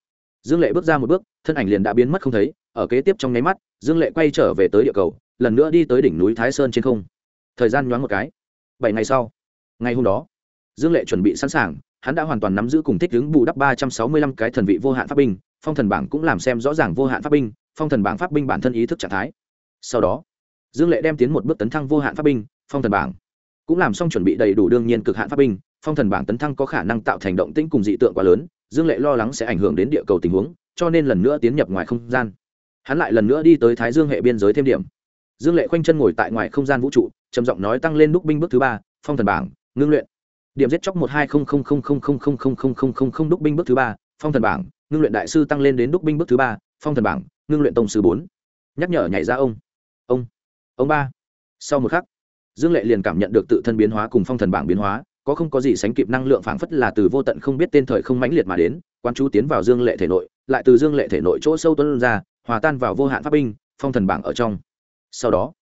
Dương lệ bước ra một bước, thân ảnh liền đã biến mất không thấy, ở kế tiếp trong nháy mắt, dương lệ quay trở về tới địa cầu, lần nữa đi tới đỉnh núi thái sơn trên không. Thời gian nhoáng một cái. Bảy ngày sau ngày hôm đó, dương lệ chuẩn bị sẵn sàng, hắn đã hoàn toàn nắm giữ cùng thích ứng bù đắp ba trăm sáu mươi lăm cái thần vị vô hạn pháp binh, phong thần bảng cũng làm xem rõ ràng vô hạn pháp binh, phong thần bảng pháp binh bản thân ý thức trạng thái. Sau đó, dương lệ đem tiến một bước tấn thăng vô hạn pháp binh, phong thần bảng. Cũng làm xong chuẩn bị đầy đủ đương nhiên cực hạn pháp binh, phong thần bảng tấn thăng có khả năng tạo thành động tĩnh cùng dị tượng quá lớn, dương lệ lo lắng sẽ ảnh hưởng đến địa cầu tình huống, cho nên lần nữa tiến nhập ngoài không gian. Hắn lại lần nữa đi tới thái dương hệ biên giới thêm điểm. Dương lệ khoanh chân ngồi tại ngoài không gian vũ trụ, trầm giọng nói tăng lên đúc binh bước thứ ba, phong thần bảng ngưng luyện điểm giết chóc một hai không không không không không không không không không không không đúc binh bước thứ ba phong thần bảng ngưng luyện đại sư tăng lên đến đúc binh bước thứ ba phong thần bảng ngưng luyện tông sư bốn nhắc nhở nhảy ra ông ông ông ba sau một khắc dương lệ liền cảm nhận được tự thân biến hóa cùng phong thần bảng biến hóa có không có gì sánh kịp năng lượng phảng phất là từ vô tận không biết tên thời không mãnh liệt mà đến quan chú tiến vào dương lệ thể nội lại từ dương lệ thể nội chỗ sâu tuấn ra hòa tan vào vô hạn pháp binh phong thần bảng ở trong sau đó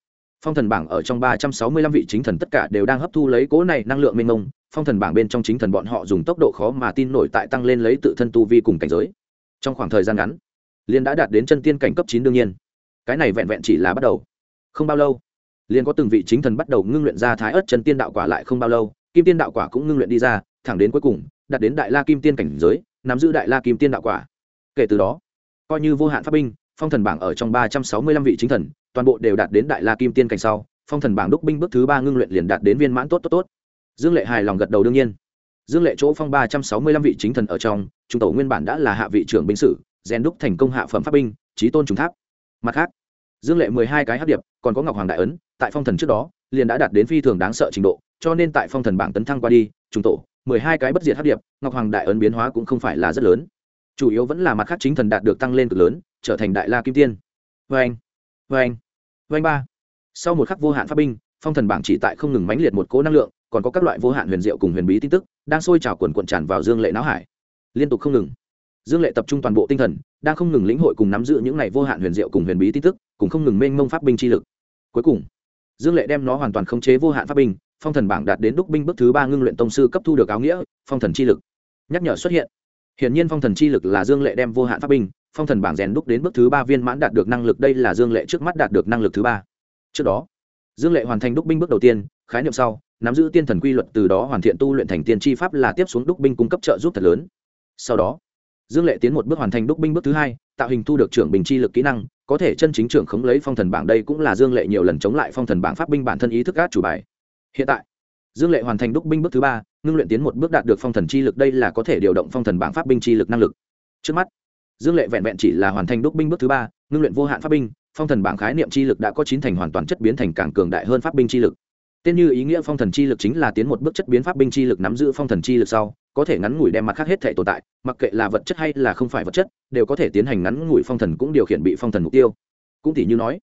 phong thần bảng ở trong ba trăm sáu mươi lăm vị chính thần tất cả đều đang hấp thu lấy cố này năng lượng mênh mông, phong thần bảng bên trong chính thần bọn họ dùng tốc độ khó mà tin nổi tại tăng lên lấy tự thân tu vi cùng cảnh giới. Trong khoảng thời gian ngắn liên đã đạt đến chân tiên cảnh cấp chín đương nhiên. Cái này vẹn vẹn chỉ là bắt đầu. Không bao lâu, liền có từng vị chính thần bắt đầu ngưng luyện ra thái ớt chân tiên đạo quả lại không bao lâu, kim tiên đạo quả cũng ngưng luyện đi ra, thẳng đến cuối cùng, đạt đến đại la kim tiên cảnh giới, nắm giữ đại la kim tiên đạo quả. Kể từ đó, coi như vô hạn pháp binh, phong thần bảng ở trong ba trăm sáu mươi lăm vị chính thần toàn bộ đều đạt đến đại la kim tiên cảnh sau, phong thần bảng đúc binh bước thứ ba ngưng luyện liền đạt đến viên mãn tốt tốt tốt. Dương lệ hài lòng gật đầu đương nhiên. Dương lệ chỗ phong ba trăm sáu mươi lăm vị chính thần ở trong, trung tổ nguyên bản đã là hạ vị trưởng binh sử, rèn đúc thành công hạ phẩm pháp binh trí tôn trùng tháp. Mặt khác, dương lệ mười hai cái hát điệp, còn có ngọc hoàng đại ấn, tại phong thần trước đó, liền đã đạt đến phi thường đáng sợ trình độ, cho nên tại phong thần bảng tấn thăng qua đi, trung tổ, mười hai cái bất diệt hát điệp, ngọc hoàng đại ấn biến hóa cũng không phải là rất lớn. Chủ yếu vẫn là mặt khác chính thần đạt được tăng lên cực lớn, trở thành đại la kim tiên. Vê anh vê anh vê ba. Sau một khắc vô hạn pháp binh, phong thần bảng chỉ tại không ngừng mãnh liệt một cỗ năng lượng, còn có các loại vô hạn huyền diệu cùng huyền bí tin tức, đang sôi trào quần quần tràn vào dương lệ não hải. Liên tục không ngừng. Dương lệ tập trung toàn bộ tinh thần, đang không ngừng lĩnh hội cùng nắm giữ những này vô hạn huyền diệu cùng huyền bí tin tức, cùng không ngừng mênh mông pháp binh chi lực. Cuối cùng, dương lệ đem nó hoàn toàn khống chế vô hạn pháp binh, phong thần bảng đạt đến đúc binh bước thứ ba ngưng luyện tông sư cấp thu được áo nghĩa, phong thần chi lực. Nhắc nhở xuất hiện. Hiển nhiên phong thần chi lực là dương lệ đem vô hạn pháp binh phong thần bảng rèn đúc đến bước thứ ba viên mãn đạt được năng lực, đây là dương lệ trước mắt đạt được năng lực thứ ba. Trước đó, dương lệ hoàn thành đúc binh bước đầu tiên, khái niệm sau, nắm giữ tiên thần quy luật từ đó hoàn thiện tu luyện thành tiên tri pháp là tiếp xuống đúc binh cung cấp trợ giúp thật lớn. Sau đó, dương lệ tiến một bước hoàn thành đúc binh bước thứ hai, tạo hình thu được trưởng bình chi lực kỹ năng, có thể chân chính trưởng khống lấy phong thần bảng, đây cũng là dương lệ nhiều lần chống lại phong thần bảng pháp binh bản thân ý thức gác chủ bài. Hiện tại, dương lệ hoàn thành đúc binh bước thứ ba, ngưng luyện tiến một bước đạt được phong thần chi lực, đây là có thể điều động phong thần bảng pháp binh chi lực năng lực. Trước mắt dương lệ vẹn vẹn chỉ là hoàn thành đúc binh bước thứ ba, ngưng luyện vô hạn pháp binh, phong thần bảng khái niệm chi lực đã có chín thành hoàn toàn chất biến thành càng cường đại hơn pháp binh chi lực. Tên như ý nghĩa phong thần chi lực chính là tiến một bước chất biến pháp binh chi lực nắm giữ phong thần chi lực sau, có thể ngắn ngủi đem mặt khác hết thể tồn tại, mặc kệ là vật chất hay là không phải vật chất, đều có thể tiến hành ngắn ngủi phong thần cũng điều khiển bị phong thần mục tiêu. Cũng tỷ như nói,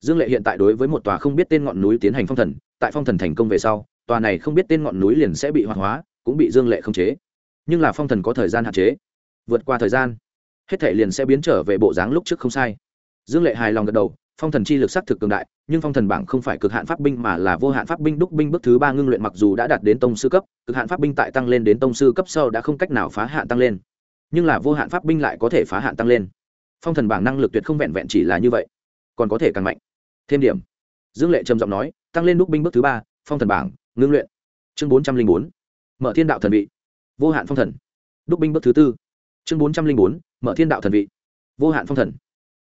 dương lệ hiện tại đối với một tòa không biết tên ngọn núi tiến hành phong thần, tại phong thần thành công về sau, tòa này không biết tên ngọn núi liền sẽ bị hoạt hóa, cũng bị dương lệ khống chế. Nhưng là phong thần có thời gian hạn chế. Vượt qua thời gian hết thể liền sẽ biến trở về bộ dáng lúc trước không sai. Dương lệ hài lòng gật đầu, phong thần chi lực sắc thực cường đại, nhưng phong thần bảng không phải cực hạn pháp binh mà là vô hạn pháp binh đúc binh bước thứ ba ngưng luyện mặc dù đã đạt đến tông sư cấp, cực hạn pháp binh tại tăng lên đến tông sư cấp sau đã không cách nào phá hạn tăng lên. Nhưng là vô hạn pháp binh lại có thể phá hạn tăng lên. Phong thần bảng năng lực tuyệt không vẹn vẹn chỉ là như vậy, còn có thể càng mạnh. Thêm điểm. Dương lệ trầm giọng nói, tăng lên đúc binh bước thứ ba, phong thần bảng, ngưng luyện. Chương bốn trăm linh bốn. Mở thiên đạo thần vị. Vô hạn phong thần. Đúc binh bước thứ tư chương bốn trăm linh bốn mở thiên đạo thần vị vô hạn phong thần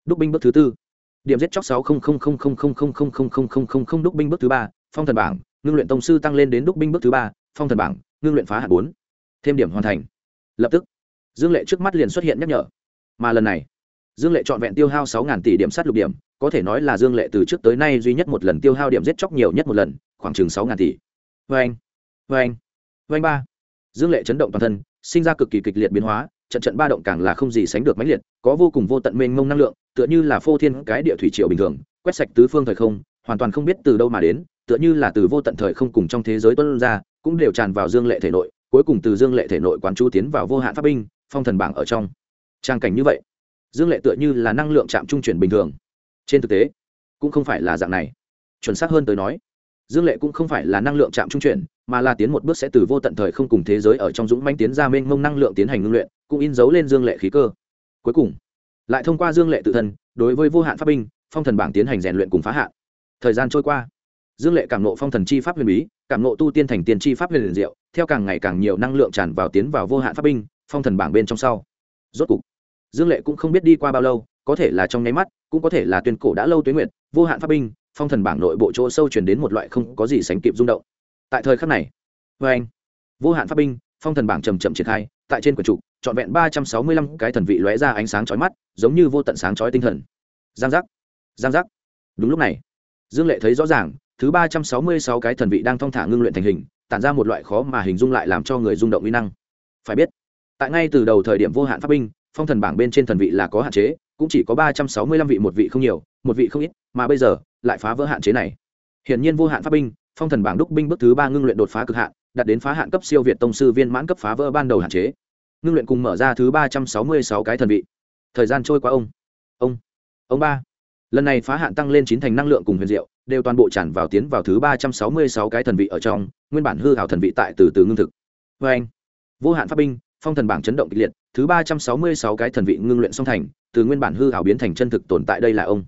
đúc binh bước thứ tư điểm giết chóc sáu đúc binh bước thứ ba phong thần bảng ngưng luyện tông sư tăng lên đến đúc binh bước thứ ba phong thần bảng ngưng luyện phá hạt bốn thêm điểm hoàn thành lập tức dương lệ trước mắt liền xuất hiện nhắc nhở mà lần này dương lệ trọn vẹn tiêu hao sáu tỷ điểm sát lục điểm có thể nói là dương lệ từ trước tới nay duy nhất một lần tiêu hao điểm giết chóc nhiều nhất một lần khoảng chừng sáu tỷ vê anh vê anh vê anh ba dương lệ chấn động toàn thân sinh ra cực kỳ kịch liệt biến hóa trận trận ba động càng là không gì sánh được mãnh liệt, có vô cùng vô tận mênh mông năng lượng, tựa như là phô thiên cái địa thủy triều bình thường, quét sạch tứ phương thời không, hoàn toàn không biết từ đâu mà đến, tựa như là từ vô tận thời không cùng trong thế giới tuân ra, cũng đều tràn vào dương lệ thể nội, cuối cùng từ dương lệ thể nội quán chú tiến vào vô hạn pháp binh, phong thần bảng ở trong. Trang cảnh như vậy, dương lệ tựa như là năng lượng chạm trung chuyển bình thường. Trên thực tế, cũng không phải là dạng này. Chuẩn xác hơn tới nói, dương lệ cũng không phải là năng lượng chạm trung chuyển, mà là tiến một bước sẽ từ vô tận thời không cùng thế giới ở trong dũng manh tiến ra mênh mông năng lượng tiến hành ngưng luyện cũng in dấu lên dương lệ khí cơ. Cuối cùng, lại thông qua dương lệ tự thân, đối với vô hạn pháp binh, phong thần bảng tiến hành rèn luyện cùng phá hạn. Thời gian trôi qua, dương lệ cảm nộ phong thần chi pháp huyền bí, cảm nộ tu tiên thành tiền chi pháp huyền liền diệu, theo càng ngày càng nhiều năng lượng tràn vào tiến vào vô hạn pháp binh, phong thần bảng bên trong sau. Rốt cục, dương lệ cũng không biết đi qua bao lâu, có thể là trong nháy mắt, cũng có thể là tuyên cổ đã lâu tuyến nguyện vô hạn pháp binh, phong thần bảng nội bộ chỗ sâu chuyển đến một loại không có gì sánh kịp rung động. Tại thời khắc này vê anh vô hạn pháp binh, phong thần bảng trầm chậm triển khai, tại trên quần trục trọn vẹn ba trăm sáu mươi lăm cái thần vị lóe ra ánh sáng chói mắt, giống như vô tận sáng chói tinh thần. Giang giác giang giác. Đúng lúc này, dương lệ thấy rõ ràng, thứ ba trăm sáu mươi sáu cái thần vị đang thong thả ngưng luyện thành hình, tản ra một loại khó mà hình dung lại làm cho người rung động uy năng. Phải biết, tại ngay từ đầu thời điểm vô hạn pháp binh, phong thần bảng bên trên thần vị là có hạn chế, cũng chỉ có ba trăm sáu mươi lăm vị một vị không nhiều, một vị không ít, mà bây giờ, lại phá vỡ hạn chế này. Hiển nhiên vô hạn pháp binh, phong thần bảng đúc binh bước thứ ba ngưng luyện đột phá cực hạn, đạt đến phá hạn cấp siêu việt tông sư viên mãn cấp phá vỡ ban đầu hạn chế ngưng luyện cùng mở ra thứ ba trăm sáu mươi sáu cái thần vị. Thời gian trôi qua, ông. Ông. Ông ba. Lần này phá hạn tăng lên chín thành năng lượng cùng huyền diệu, đều toàn bộ tràn vào tiến vào thứ ba trăm sáu mươi sáu cái thần vị ở trong, nguyên bản hư hảo thần vị tại từ từ ngưng thực. Vê anh, vô hạn pháp binh, phong thần bảng chấn động kịch liệt, thứ ba trăm sáu mươi sáu cái thần vị ngưng luyện song thành, từ nguyên bản hư hảo biến thành chân thực tồn tại đây là ông.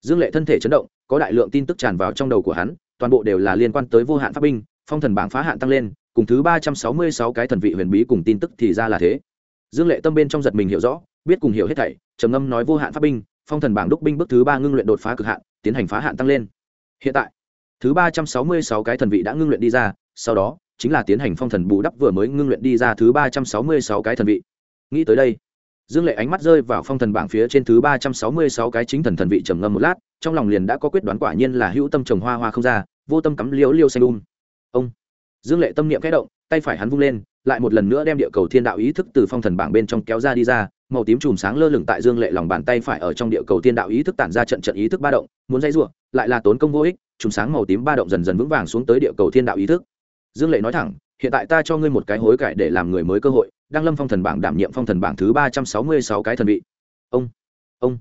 Dương lệ thân thể chấn động, có đại lượng tin tức tràn vào trong đầu của hắn, toàn bộ đều là liên quan tới vô hạn pháp binh, phong thần bảng phá hạn tăng lên cùng thứ ba trăm sáu mươi sáu cái thần vị huyền bí cùng tin tức thì ra là thế. Dương lệ tâm bên trong giật mình hiểu rõ, biết cùng hiểu hết thảy, trầm ngâm nói vô hạn pháp binh, phong thần bảng đúc binh bước thứ ba ngưng luyện đột phá cực hạn, tiến hành phá hạn tăng lên. Hiện tại, thứ ba trăm sáu mươi sáu cái thần vị đã ngưng luyện đi ra, sau đó, chính là tiến hành phong thần bù đắp vừa mới ngưng luyện đi ra thứ ba trăm sáu mươi sáu cái thần vị. Nghĩ tới đây, dương lệ ánh mắt rơi vào phong thần bảng phía trên thứ ba trăm sáu mươi sáu cái chính thần thần vị trầm ngâm một lát, trong lòng liền đã có quyết đoán quả nhiên là hữu tâm trồng hoa hoa không ra, vô tâm cắm liễu liêu xanh um. Ông dương lệ tâm niệm kẽ động tay phải hắn vung lên lại một lần nữa đem địa cầu thiên đạo ý thức từ phong thần bảng bên trong kéo ra đi ra màu tím chùm sáng lơ lửng tại dương lệ lòng bàn tay phải ở trong địa cầu thiên đạo ý thức tản ra trận trận ý thức ba động muốn dây r lại là tốn công vô ích chùm sáng màu tím ba động dần dần vững vàng xuống tới địa cầu thiên đạo ý thức. Dương lệ nói thẳng hiện tại ta cho ngươi một cái hối cải để làm người mới cơ hội đang lâm phong thần bảng đảm nhiệm phong thần bảng thứ ba trăm sáu mươi sáu cái thần vị. Ông ông.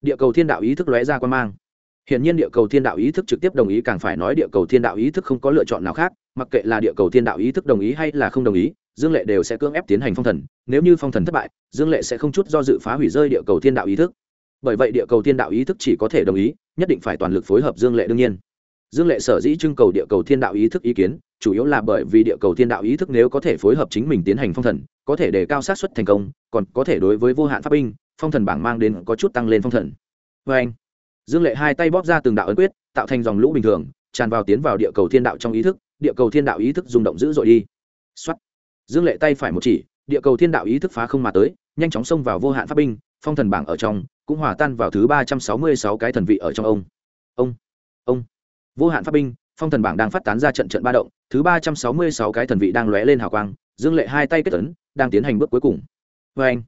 Địa cầu thiên đạo ý thức lóe ra quan mang. Hiện nhiên địa cầu thiên đạo ý thức trực tiếp đồng ý càng phải nói địa cầu thiên đạo ý thức không có lựa chọn nào khác, mặc kệ là địa cầu thiên đạo ý thức đồng ý hay là không đồng ý, Dương Lệ đều sẽ cưỡng ép tiến hành phong thần, nếu như phong thần thất bại, Dương Lệ sẽ không chút do dự phá hủy rơi địa cầu thiên đạo ý thức. Bởi vậy địa cầu thiên đạo ý thức chỉ có thể đồng ý, nhất định phải toàn lực phối hợp Dương Lệ đương nhiên. Dương Lệ sở dĩ trưng cầu địa cầu thiên đạo ý thức ý kiến, chủ yếu là bởi vì địa cầu thiên đạo ý thức nếu có thể phối hợp chính mình tiến hành phong thần, có thể đề cao xác suất thành công, còn có thể đối với vô hạn pháp binh, phong thần bảng mang đến có chút tăng lên phong thần. vê anh, Dương Lệ hai tay bóp ra từng đạo ấn quyết, tạo thành dòng lũ bình thường, tràn vào tiến vào địa cầu thiên đạo trong ý thức, địa cầu thiên đạo ý thức rung động dữ dội đi. Xuất. Dương Lệ tay phải một chỉ, địa cầu thiên đạo ý thức phá không mà tới, nhanh chóng xông vào vô hạn pháp binh, phong thần bảng ở trong, cũng hòa tan vào thứ ba trăm sáu mươi sáu cái thần vị ở trong ông. Ông, ông. Vô hạn pháp binh, phong thần bảng đang phát tán ra trận trận ba động, thứ ba trăm sáu mươi sáu cái thần vị đang lóe lên hào quang, Dương Lệ hai tay kết ấn, đang tiến hành bước cuối cùng. Và anh,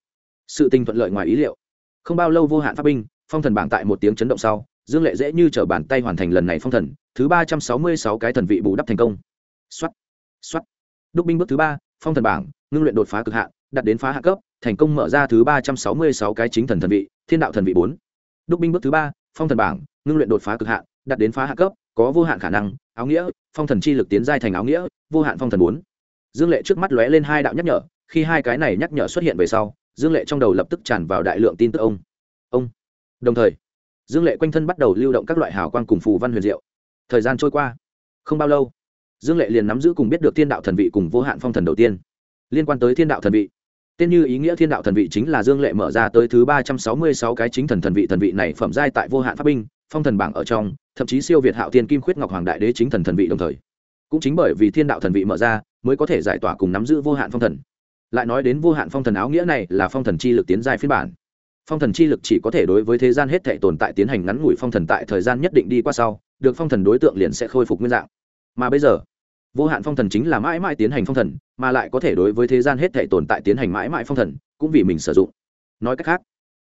sự tình thuận lợi ngoài ý liệu. Không bao lâu vô hạn pháp binh, phong thần bảng tại một tiếng chấn động sau dương lệ dễ như t r ở bàn tay hoàn thành lần này phong thần, thứ ba trăm sáu mươi sáu cái thần vị bù đắp thành công. X o á t x o á t đúc binh bước thứ ba, phong thần bảng, ngưng luyện đột phá cực hạn đặt đến phá hạ cấp, thành công mở ra thứ ba trăm sáu mươi sáu cái chính thần thần vị, thiên đạo thần vị bốn. Đúc binh bước thứ ba, phong thần bảng, ngưng luyện đột phá cực hạn đặt đến phá hạ cấp, có vô hạn khả năng, áo nghĩa, phong thần chi lực tiến giai thành áo nghĩa, vô hạn phong thần bốn. Dương lệ trước mắt lóe lên hai đạo nhắc nhở, khi hai cái này nhắc nhở xuất hiện về sau, dương lệ trong đầu lập tức tràn vào đại lượng tin tức ông. Ông. Đồng thời dương lệ quanh thân bắt đầu lưu động các loại hào quang cùng phù văn huyền diệu. Thời gian trôi qua, không bao lâu, dương lệ liền nắm giữ cùng biết được thiên đạo thần vị cùng vô hạn phong thần đầu tiên. Liên quan tới thiên đạo thần vị, tên như ý nghĩa thiên đạo thần vị chính là dương lệ mở ra tới thứ ba trăm sáu mươi sáu cái chính thần thần vị thần vị này phẩm giai tại vô hạn pháp binh, phong thần bảng ở trong, thậm chí siêu việt hạo tiên kim khuyết ngọc hoàng đại đế chính thần thần vị đồng thời. Cũng chính bởi vì thiên đạo thần vị mở ra, mới có thể giải tỏa cùng nắm giữ vô hạn phong thần. Lại nói đến vô hạn phong thần áo nghĩa này là phong thần chi lực tiến giai phiên bản phong thần chi lực chỉ có thể đối với thế gian hết thể tồn tại tiến hành ngắn ngủi phong thần tại thời gian nhất định đi qua sau, được phong thần đối tượng liền sẽ khôi phục nguyên dạng. Mà bây giờ, vô hạn phong thần chính là mãi mãi tiến hành phong thần, mà lại có thể đối với thế gian hết thể tồn tại tiến hành mãi mãi phong thần, cũng vì mình sử dụng. Nói cách khác,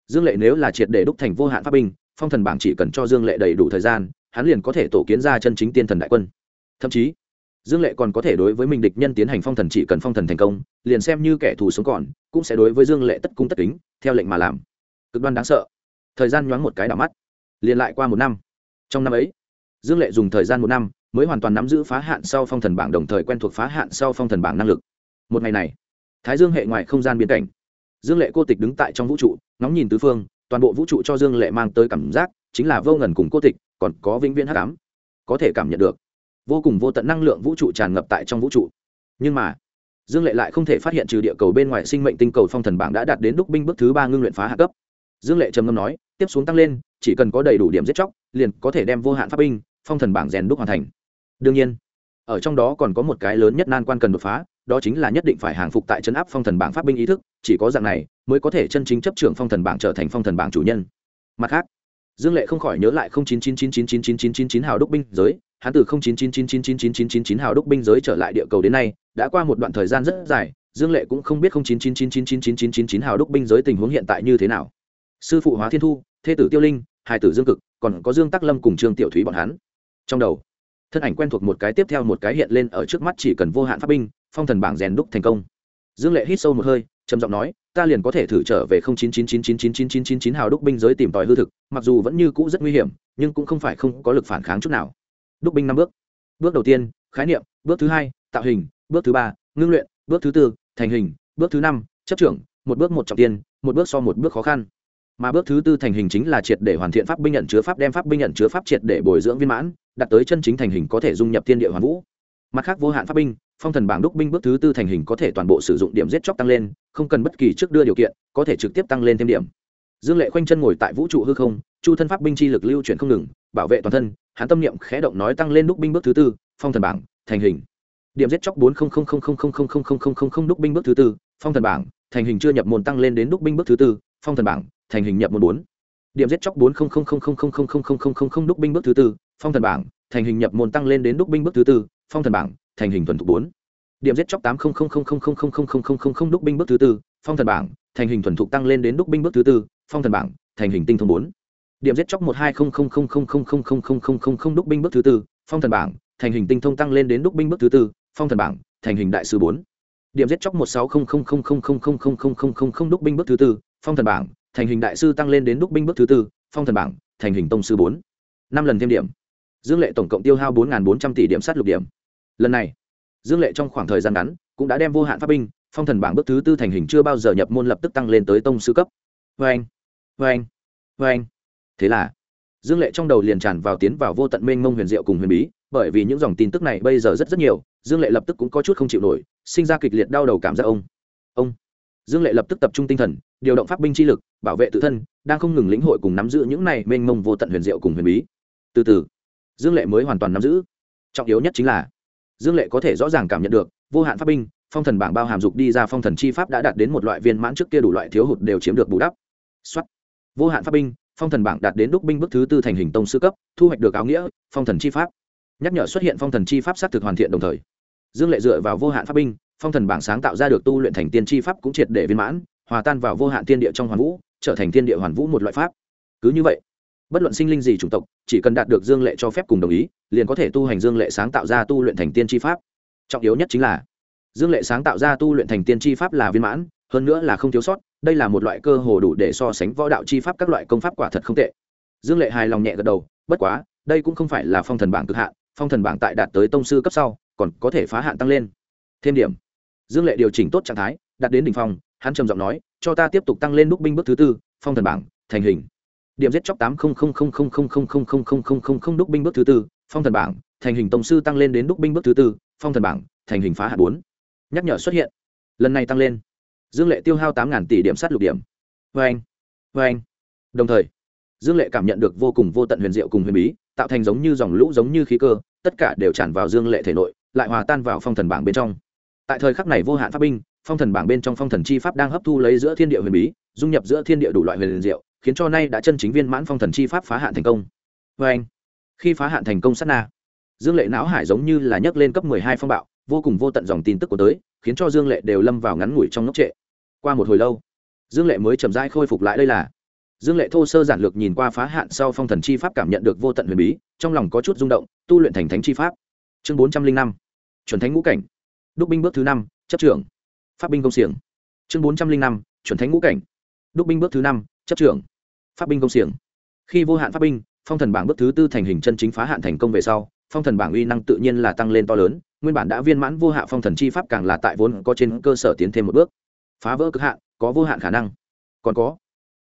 dương lệ nếu là triệt để đúc thành vô hạn pháp binh, phong thần bảng chỉ cần cho dương lệ đầy đủ thời gian, hắn liền có thể tổ kiến ra chân chính tiên thần đại quân. Thậm chí, dương lệ còn có thể đối với mình địch nhân tiến hành phong thần chỉ cần phong thần thành công, liền xem như kẻ thù sống còn, cũng sẽ đối với dương lệ tất cung tất kính, theo lệnh mà làm cực đoan đáng sợ. Thời gian nhoáng một cái đảo mắt, liền lại qua một năm. Trong năm ấy, dương lệ dùng thời gian một năm mới hoàn toàn nắm giữ phá hạn sau phong thần bảng đồng thời quen thuộc phá hạn sau phong thần bảng năng lực. Một ngày này, thái dương hệ ngoài không gian biến cảnh, dương lệ cô tịch đứng tại trong vũ trụ, ngóng nhìn tứ phương, toàn bộ vũ trụ cho dương lệ mang tới cảm giác chính là vô ngần cùng cô tịch, còn có vĩnh viễn hắc ám. Có thể cảm nhận được, vô cùng vô tận năng lượng vũ trụ tràn ngập tại trong vũ trụ. Nhưng mà, dương lệ lại không thể phát hiện trừ địa cầu bên ngoài sinh mệnh tinh cầu phong thần bảng đã đạt đến đúc binh bước thứ ba ngưng luyện phá hạ cấp dương lệ trầm ngâm nói tiếp xuống tăng lên chỉ cần có đầy đủ điểm giết chóc liền có thể đem vô hạn pháp binh phong thần bảng rèn đúc hoàn thành đương nhiên ở trong đó còn có một cái lớn nhất nan quan cần đột phá đó chính là nhất định phải hàng phục tại chấn áp phong thần bảng pháp binh ý thức chỉ có dạng này mới có thể chân chính chấp trưởng phong thần bảng trở thành phong thần bảng chủ nhân mặt khác dương lệ không khỏi nhớ lại chín chín chín chín chín chín chín chín chín hào đúc binh giới hắn từ chín chín chín chín chín chín chín chín chín hào đúc binh giới trở lại địa cầu đến nay đã qua một đoạn thời gian rất dài dương lệ cũng không biết chín chín chín chín chín chín chín chín chín hào đúc binh giới tình huống hiện tại như thế nào sư phụ hóa thiên thu thê tử tiêu linh hai tử dương cực còn có dương tắc lâm cùng trương tiểu thúy bọn hắn trong đầu thân ảnh quen thuộc một cái tiếp theo một cái hiện lên ở trước mắt chỉ cần vô hạn pháp binh phong thần bảng rèn đúc thành công dương lệ hít sâu một hơi trầm giọng nói ta liền có thể thử trở về không chín chín chín chín chín chín chín chín chín hào đúc binh giới tìm tòi hư thực mặc dù vẫn như cũ rất nguy hiểm nhưng cũng không phải không có lực phản kháng chút nào đúc binh năm bước bước đầu tiên khái niệm bước thứ hai tạo hình bước thứ ba ngưng luyện bước thứ tư thành hình bước thứ năm chấp trưởng một bước một trọng tiên một bước so một bước khó khăn mà bước thứ tư thành hình chính là triệt để hoàn thiện pháp binh nhận chứa pháp đem pháp binh nhận chứa pháp triệt để bồi dưỡng viên mãn đạt tới chân chính thành hình có thể dung nhập thiên địa hoàn vũ mặt khác vô hạn pháp binh phong thần bảng đúc binh bước thứ tư thành hình có thể toàn bộ sử dụng điểm giết chóc tăng lên không cần bất kỳ trước đưa điều kiện có thể trực tiếp tăng lên thêm điểm dương lệ khoanh chân ngồi tại vũ trụ hư không chu thân pháp binh chi lực lưu chuyển không ngừng bảo vệ toàn thân hắn tâm niệm khẽ động nói tăng lên đúc binh bước thứ tư phong thần bảng thành hình điểm giết chóc bốn đúc binh bước thứ tư phong thần bảng thành hình chưa nhập môn tăng lên đến đúc binh bước thứ tư phong thần bảng thành hình nhập môn bốn điểm giết chóc bốn đúc binh bước thứ tư phong thần bảng thành hình nhập môn tăng lên đến đúc binh bước thứ tư phong thần bảng thành hình thuần thục bốn điểm giết chóc tám đúc binh bước thứ tư phong thần bảng thành hình thuần thục tăng lên đến đúc binh bước thứ tư phong thần bảng thành hình tinh thông bốn điểm giết chóc một hai đúc binh bước thứ tư phong thần bảng thành hình tinh thông tăng lên đến đúc binh bước thứ tư phong thần bảng thành hình đại sư bốn điểm giết chóc một sáu đúc binh bước thứ tư phong thần bảng thành hình đại sư tăng lên đến đúc binh bước thứ tư, phong thần bảng, thành hình tông sư bốn. Năm lần thêm điểm. Dương lệ tổng cộng tiêu hao bốn bốn trăm tỷ điểm sát lục điểm. Lần này, dương lệ trong khoảng thời gian ngắn cũng đã đem vô hạn pháp binh, phong thần bảng bước thứ tư thành hình chưa bao giờ nhập môn lập tức tăng lên tới tông sư cấp. Vê anh vê anh vê anh. Thế là, dương lệ trong đầu liền tràn vào tiến vào vô tận mênh mông huyền diệu cùng huyền bí, bởi vì những dòng tin tức này bây giờ rất rất nhiều, dương lệ lập tức cũng có chút không chịu nổi, sinh ra kịch liệt đau đầu cảm giác ông. Ông dương lệ lập tức tập trung tinh thần, điều động pháp binh chi lực, bảo vệ tự thân, đang không ngừng lĩnh hội cùng nắm giữ những này mênh mông vô tận huyền diệu cùng huyền bí. Từ từ, dương lệ mới hoàn toàn nắm giữ. Trọng yếu nhất chính là, dương lệ có thể rõ ràng cảm nhận được, vô hạn pháp binh, phong thần bảng bao hàm dục đi ra phong thần chi pháp đã đạt đến một loại viên mãn trước kia đủ loại thiếu hụt đều chiếm được bù đắp. Xuất vô hạn pháp binh, phong thần bảng đạt đến đúc binh bước thứ tư thành hình tông sư cấp, thu hoạch được áo nghĩa, phong thần chi pháp. Nhắc nhở xuất hiện phong thần chi pháp sát thực hoàn thiện đồng thời, dương lệ dựa vào vô hạn pháp binh phong thần bảng sáng tạo ra được tu luyện thành tiên chi pháp cũng triệt để viên mãn, hòa tan vào vô hạn tiên địa trong hoàn vũ, trở thành tiên địa hoàn vũ một loại pháp. Cứ như vậy, bất luận sinh linh gì chủng tộc, chỉ cần đạt được dương lệ cho phép cùng đồng ý, liền có thể tu hành dương lệ sáng tạo ra tu luyện thành tiên tri pháp. Trọng yếu nhất chính là, dương lệ sáng tạo ra tu luyện thành tiên tri pháp là viên mãn, hơn nữa là không thiếu sót, đây là một loại cơ hồ đủ để so sánh võ đạo chi pháp các loại công pháp quả thật không tệ. Dương lệ hài lòng nhẹ gật đầu, bất quá, đây cũng không phải là phong thần bảng cực hạn, phong thần bảng tại đạt tới tông sư cấp sau, còn có thể phá hạn tăng lên. Thêm điểm dương lệ điều chỉnh tốt trạng thái đạt đến đ ỉ n h phong hắn trầm giọng nói cho ta tiếp tục tăng lên đúc binh bước thứ tư phong thần bảng thành hình điểm giết chóc tám đúc binh bước thứ tư phong thần bảng thành hình tổng sư tăng lên đến đúc binh bước thứ tư phong thần bảng thành hình phá hạ bốn nhắc nhở xuất hiện lần này tăng lên dương lệ tiêu hao tám tỷ điểm sát lục điểm vê anh vê anh đồng thời dương lệ cảm nhận được vô cùng vô tận huyền diệu cùng huyền bí tạo thành giống như dòng lũ giống như khí cơ tất cả đều tràn vào dương lệ thể nội lại hòa tan vào phong thần bảng bên trong tại thời khắc này vô hạn pháp binh, phong thần bảng bên trong phong thần chi pháp đang hấp thu lấy giữa thiên địa huyền bí, dung nhập giữa thiên địa đủ loại huyền diệu, khiến cho nay đã chân chính viên mãn phong thần chi pháp phá hạn thành công. Vê anh, khi phá hạn thành công sát na, dương lệ não hải giống như là nhấc lên cấp mười hai phong bạo, vô cùng vô tận dòng tin tức của tới, khiến cho dương lệ đều lâm vào ngắn ngủi trong ngốc trệ. Qua một hồi lâu, dương lệ mới chậm rãi khôi phục lại đây là. Dương lệ thô sơ giản lược nhìn qua phá hạn sau phong thần chi pháp cảm nhận được vô tận huyền bí, trong lòng có chút rung động, tu luyện thành thánh chi pháp. Chương bốn trăm linh năm, chuẩn thánh ngũ cảnh đúc binh bước thứ năm, chấp trưởng. Pháp binh công xiềng. Chương bốn trăm linh năm, chuẩn thánh ngũ cảnh. Đúc binh bước thứ năm, chấp trưởng. Pháp binh công xiềng. Khi vô hạn pháp binh, phong thần bảng bước thứ tư thành hình chân chính phá hạn thành công về sau, phong thần bảng uy năng tự nhiên là tăng lên to lớn, nguyên bản đã viên mãn vô hạ phong thần chi pháp càng là tại vốn có trên cơ sở tiến thêm một bước. Phá vỡ cực hạn, có vô hạn khả năng. Còn có,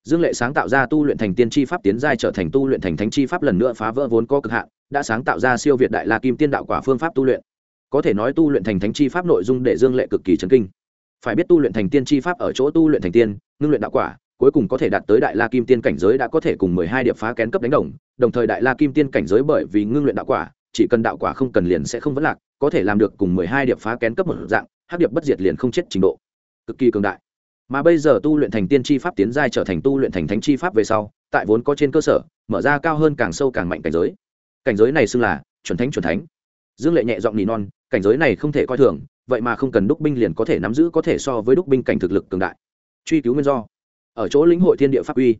dương lệ sáng tạo ra tu luyện thành tiên chi pháp tiến giai trở thành tu luyện thành thánh chi pháp lần nữa phá vỡ vốn có cực hạn, đã sáng tạo ra siêu việt đại la kim tiên đạo quả phương pháp tu luyện có thể nói tu luyện thành thánh chi pháp nội dung để dương lệ cực kỳ chấn kinh. Phải biết tu luyện thành tiên chi pháp ở chỗ tu luyện thành tiên, ngưng luyện đạo quả, cuối cùng có thể đạt tới đại la kim tiên cảnh giới đã có thể cùng mười hai điệp phá kén cấp đánh đồng đồng thời đại la kim tiên cảnh giới bởi vì ngưng luyện đạo quả, chỉ cần đạo quả không cần liền sẽ không vấn lạc, có thể làm được cùng mười hai điệp phá kén cấp một dạng, hắc điệp bất diệt liền không chết trình độ. Cực kỳ cường đại. Mà bây giờ tu luyện thành tiên chi pháp tiến giai trở thành tu luyện thành thánh chi pháp về sau, tại vốn có trên cơ sở, mở ra cao hơn càng sâu càng mạnh cảnh giới. Cảnh giới này xưng là chuẩn thánh chuẩn thánh. Dương lệ nhẹ giọng nỉ non cảnh giới này không thể coi thường, vậy mà không cần đúc binh liền có thể nắm giữ có thể so với đúc binh cảnh thực lực cường đại. Truy cứu nguyên do. Ở chỗ lĩnh hội thiên địa pháp uy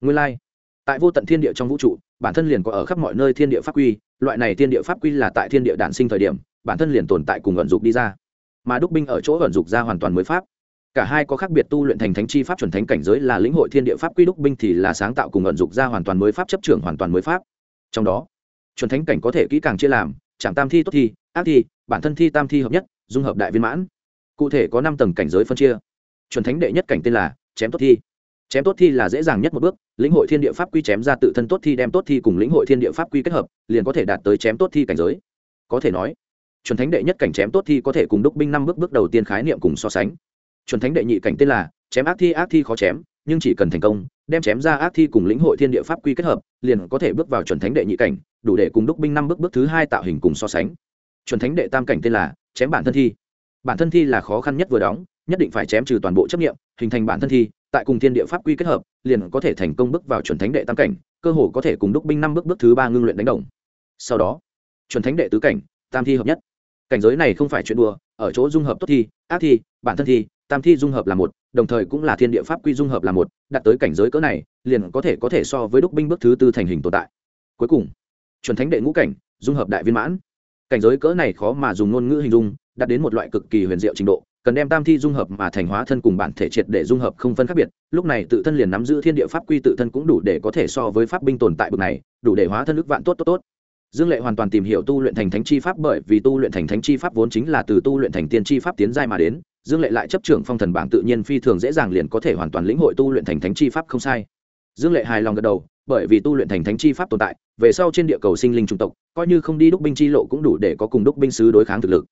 nguyên lai, tại vô tận thiên địa trong vũ trụ, bản thân liền có ở khắp mọi nơi thiên địa pháp quy, loại này thiên địa pháp quy là tại thiên địa đản sinh thời điểm, bản thân liền tồn tại cùng vận dụng đi ra. Mà đúc binh ở chỗ vận dụng ra hoàn toàn mới pháp. Cả hai có khác biệt tu luyện thành thánh chi pháp chuẩn thánh cảnh giới là lĩnh hội thiên địa pháp quy đúc binh thì là sáng tạo cùng vận dụng ra hoàn toàn mới pháp, chấp trưởng hoàn toàn mới pháp. Trong đó, chuẩn thánh cảnh có thể kỹ càng chia làm chẳng tam thi tốt thi, ác thi, bản thân thi tam thi hợp nhất, dung hợp đại viên mãn. Cụ thể có năm tầng cảnh giới phân chia. Chuẩn thánh đệ nhất cảnh tên là chém tốt thi. Chém tốt thi là dễ dàng nhất một bước, lĩnh hội thiên địa pháp quy chém ra tự thân tốt thi đem tốt thi cùng lĩnh hội thiên địa pháp quy kết hợp, liền có thể đạt tới chém tốt thi cảnh giới. Có thể nói, chuẩn thánh đệ nhất cảnh chém tốt thi có thể cùng đúc binh năm bước bước đầu tiên khái niệm cùng so sánh. Chuẩn thánh đệ nhị cảnh tên là chém ác thi ác thi khó chém nhưng chỉ cần thành công, đem chém ra ác thi cùng lĩnh hội thiên địa pháp quy kết hợp, liền có thể bước vào chuẩn thánh đệ nhị cảnh, đủ để cùng đúc binh năm bước bước thứ hai tạo hình cùng so sánh. Chuẩn thánh đệ tam cảnh tên là chém bản thân thi. Bản thân thi là khó khăn nhất vừa đóng, nhất định phải chém trừ toàn bộ chấp nghiệm hình thành bản thân thi, tại cùng thiên địa pháp quy kết hợp, liền có thể thành công bước vào chuẩn thánh đệ tam cảnh, cơ hồ có thể cùng đúc binh năm bước bước thứ ba ngưng luyện đánh đồng. Sau đó, chuẩn thánh đệ tứ cảnh, tam thi hợp nhất. Cảnh giới này không phải chuyện đùa, ở chỗ dung hợp tốt thi, ác thi, bản thân thi, tam thi dung hợp là một đồng thời cũng là thiên địa pháp quy dung hợp là một, đạt tới cảnh giới cỡ này, liền có thể có thể so với đúc binh bước thứ tư thành hình tồn tại. Cuối cùng, chuẩn thánh đệ ngũ cảnh, dung hợp đại viên mãn. Cảnh giới cỡ này khó mà dùng ngôn ngữ hình dung, đạt đến một loại cực kỳ huyền diệu trình độ, cần đem tam thi dung hợp mà thành hóa thân cùng bản thể triệt để dung hợp không phân khác biệt, lúc này tự thân liền nắm giữ thiên địa pháp quy tự thân cũng đủ để có thể so với pháp binh tồn tại bậc này, đủ để hóa thân ức vạn tốt tốt tốt dương lệ hoàn toàn tìm hiểu tu luyện thành thánh chi pháp bởi vì tu luyện thành thánh chi pháp vốn chính là từ tu luyện thành tiên chi pháp tiến giai mà đến, dương lệ lại chấp trưởng phong thần bảng tự nhiên phi thường dễ dàng liền có thể hoàn toàn lĩnh hội tu luyện thành thánh chi pháp không sai. Dương lệ hài lòng gật đầu, bởi vì tu luyện thành thánh chi pháp tồn tại, về sau trên địa cầu sinh linh trung tộc, coi như không đi đúc binh chi lộ cũng đủ để có cùng đúc binh sứ đối kháng thực lực.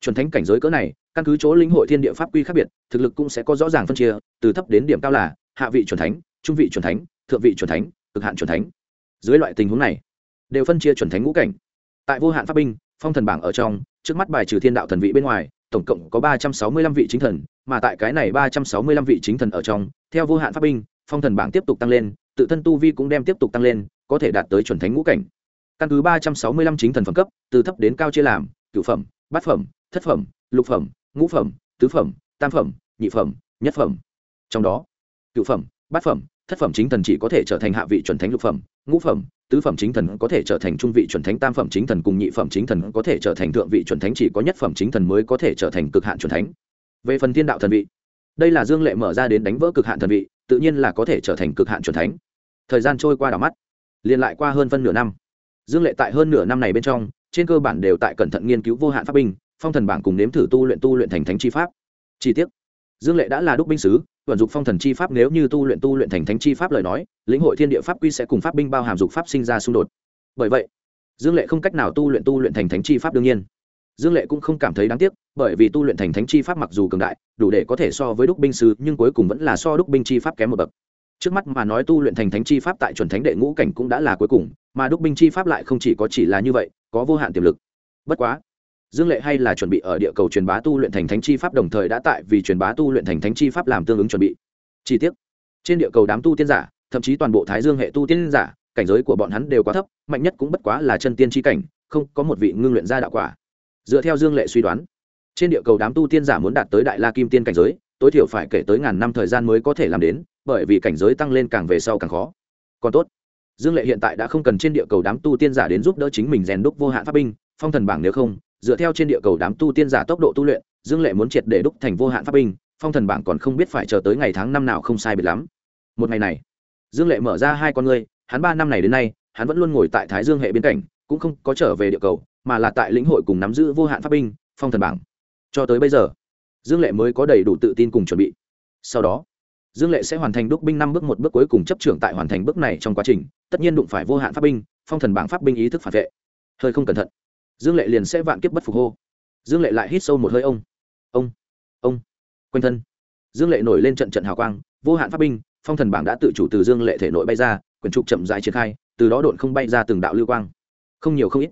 Chuẩn thánh cảnh giới cỡ này, căn cứ chỗ lĩnh hội thiên địa pháp quy khác biệt, thực lực cũng sẽ có rõ ràng phân chia, từ thấp đến điểm cao là hạ vị chuẩn thánh, trung vị chuẩn thánh, thượng vị chuẩn thánh, cực hạn chuẩn thánh. Dưới loại tình huống này đều phân chia chuẩn thánh ngũ cảnh. Tại vô hạn pháp binh, phong thần bảng ở trong, trước mắt bài trừ thiên đạo thần vị bên ngoài, tổng cộng có ba trăm sáu mươi lăm vị chính thần, mà tại cái này ba trăm sáu mươi lăm vị chính thần ở trong, theo vô hạn pháp binh, phong thần bảng tiếp tục tăng lên, tự thân tu vi cũng đem tiếp tục tăng lên, có thể đạt tới chuẩn thánh ngũ cảnh. Căn cứ ba trăm sáu mươi lăm chính thần phẩm cấp, từ thấp đến cao chia làm, cửu phẩm, bát phẩm, thất phẩm, lục phẩm, ngũ phẩm, tứ phẩm, tam phẩm, nhị phẩm, nhất phẩm. Trong đó cựu phẩm, bát phẩm, thất phẩm chính thần chỉ có thể trở thành hạ vị chuẩn thánh lục phẩm, ngũ phẩm tứ phẩm chính thần có thể trở thành trung vị chuẩn thánh, tam phẩm chính thần cùng nhị phẩm chính thần có thể trở thành thượng vị chuẩn thánh, chỉ có nhất phẩm chính thần mới có thể trở thành cực hạn chuẩn thánh. Về phần thiên đạo thần vị, đây là dương lệ mở ra đến đánh vỡ cực hạn thần vị, tự nhiên là có thể trở thành cực hạn chuẩn thánh. Thời gian trôi qua đảo mắt, liền lại qua hơn phân nửa năm. Dương lệ tại hơn nửa năm này bên trong, trên cơ bản đều tại cẩn thận nghiên cứu vô hạn pháp binh, phong thần bảng cùng nếm thử tu luyện tu luyện thành thánh chi pháp. Chi tiết dương lệ đã là đúc binh sứ vận dụng phong thần chi pháp nếu như tu luyện tu luyện thành thánh chi pháp lời nói, lĩnh hội thiên địa pháp quy sẽ cùng pháp binh bao hàm dục pháp sinh ra xung đột. Bởi vậy, dương lệ không cách nào tu luyện tu luyện thành thánh chi pháp đương nhiên. Dương lệ cũng không cảm thấy đáng tiếc, bởi vì tu luyện thành thánh chi pháp mặc dù cường đại, đủ để có thể so với đúc binh sứ nhưng cuối cùng vẫn là so đúc binh chi pháp kém một bậc. Trước mắt mà nói tu luyện thành thánh chi pháp tại chuẩn thánh đệ ngũ cảnh cũng đã là cuối cùng, mà đúc binh chi pháp lại không chỉ có chỉ là như vậy, có vô hạn tiềm lực. Bất quá dương lệ hay là chuẩn bị ở địa cầu truyền bá tu luyện thành thánh chi pháp đồng thời đã tại vì truyền bá tu luyện thành thánh chi pháp làm tương ứng chuẩn bị. Chi tiết. Trên địa cầu đám tu tiên giả, thậm chí toàn bộ thái dương hệ tu tiên giả, cảnh giới của bọn hắn đều quá thấp, mạnh nhất cũng bất quá là chân tiên chi cảnh, không có một vị ngưng luyện ra đạo quả. Dựa theo dương lệ suy đoán, trên địa cầu đám tu tiên giả muốn đạt tới đại la kim tiên cảnh giới, tối thiểu phải kể tới ngàn năm thời gian mới có thể làm đến, bởi vì cảnh giới tăng lên càng về sau càng khó. Còn tốt, dương lệ hiện tại đã không cần trên địa cầu đám tu tiên giả đến giúp đỡ chính mình rèn đúc vô hạn pháp binh, phong thần bảng nếu không dựa theo trên địa cầu đám tu tiên giả tốc độ tu luyện, dương lệ muốn triệt để đúc thành vô hạn pháp binh, phong thần bảng còn không biết phải chờ tới ngày tháng năm nào không sai biệt lắm. Một ngày này, dương lệ mở ra hai con ngươi, hắn ba năm này đến nay, hắn vẫn luôn ngồi tại thái dương hệ biên cảnh cũng không có trở về địa cầu, mà là tại lĩnh hội cùng nắm giữ vô hạn pháp binh, phong thần bảng. Cho tới bây giờ, dương lệ mới có đầy đủ tự tin cùng chuẩn bị. Sau đó, dương lệ sẽ hoàn thành đúc binh năm bước một bước cuối cùng chấp trưởng tại hoàn thành bước này trong quá trình, tất nhiên đụng phải vô hạn pháp binh, phong thần bảng pháp binh ý thức phản vệ. Hơi không cẩn thận dương lệ liền sẽ vạn kiếp bất phục hô. Dương lệ lại hít sâu một hơi, ông ông ông, quanh thân. Dương lệ nổi lên trận trận hào quang, vô hạn pháp binh, phong thần bảng đã tự chủ từ dương lệ thể nội bay ra, quyển trục chậm dài triển khai, từ đó độn không bay ra từng đạo lưu quang. Không nhiều không ít.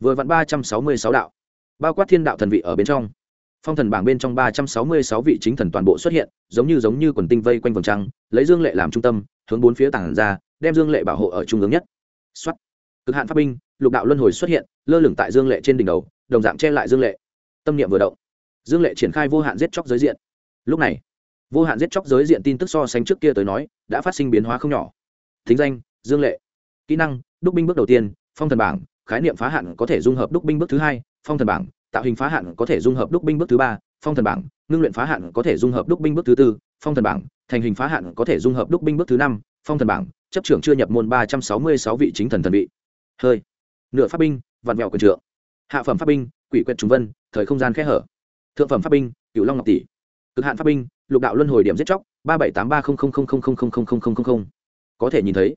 Vừa vặn ba trăm sáu mươi sáu đạo. Bao quát thiên đạo thần vị ở bên trong. Phong thần bảng bên trong ba trăm sáu mươi sáu vị chính thần toàn bộ xuất hiện, giống như giống như quần tinh vây quanh vòng trăng, lấy dương lệ làm trung tâm, hướng bốn phía tảng ra, đem dương lệ bảo hộ ở trung ương nhất. Xuất cực hạn pháp binh, lục đạo luân hồi xuất hiện lơ lửng tại dương lệ trên đỉnh đầu, đồng dạng che lại dương lệ. Tâm niệm vừa động, dương lệ triển khai vô hạn giết chóc giới diện. Lúc này, vô hạn giết chóc giới diện tin tức so sánh trước kia tới nói, đã phát sinh biến hóa không nhỏ. Thính danh, dương lệ. Kỹ năng, đúc binh bước đầu tiên, phong thần bảng, khái niệm phá hạn có thể dung hợp đúc binh bước thứ hai, phong thần bảng, tạo hình phá hạn có thể dung hợp đúc binh bước thứ ba, phong thần bảng, ngưng luyện phá hạn có thể dung hợp đúc binh bước thứ tư, phong thần bảng, thành hình phá hạn có thể dung hợp đúc binh bước thứ năm, phong thần bảng, chấp trưởng chưa nhập môn ba trăm sáu mươi sáu vị chính thần thần vị. Hơi. Nửa pháp binh vằn vẹo quyền trượng hạ phẩm pháp binh quỷ quyệt trùng vân thời không gian khẽ hở thượng phẩm pháp binh cựu long ngọc tỷ cực hạn pháp binh lục đạo luân hồi điểm giết chóc ba bảy tám ba không không không không không không không không không không có thể nhìn thấy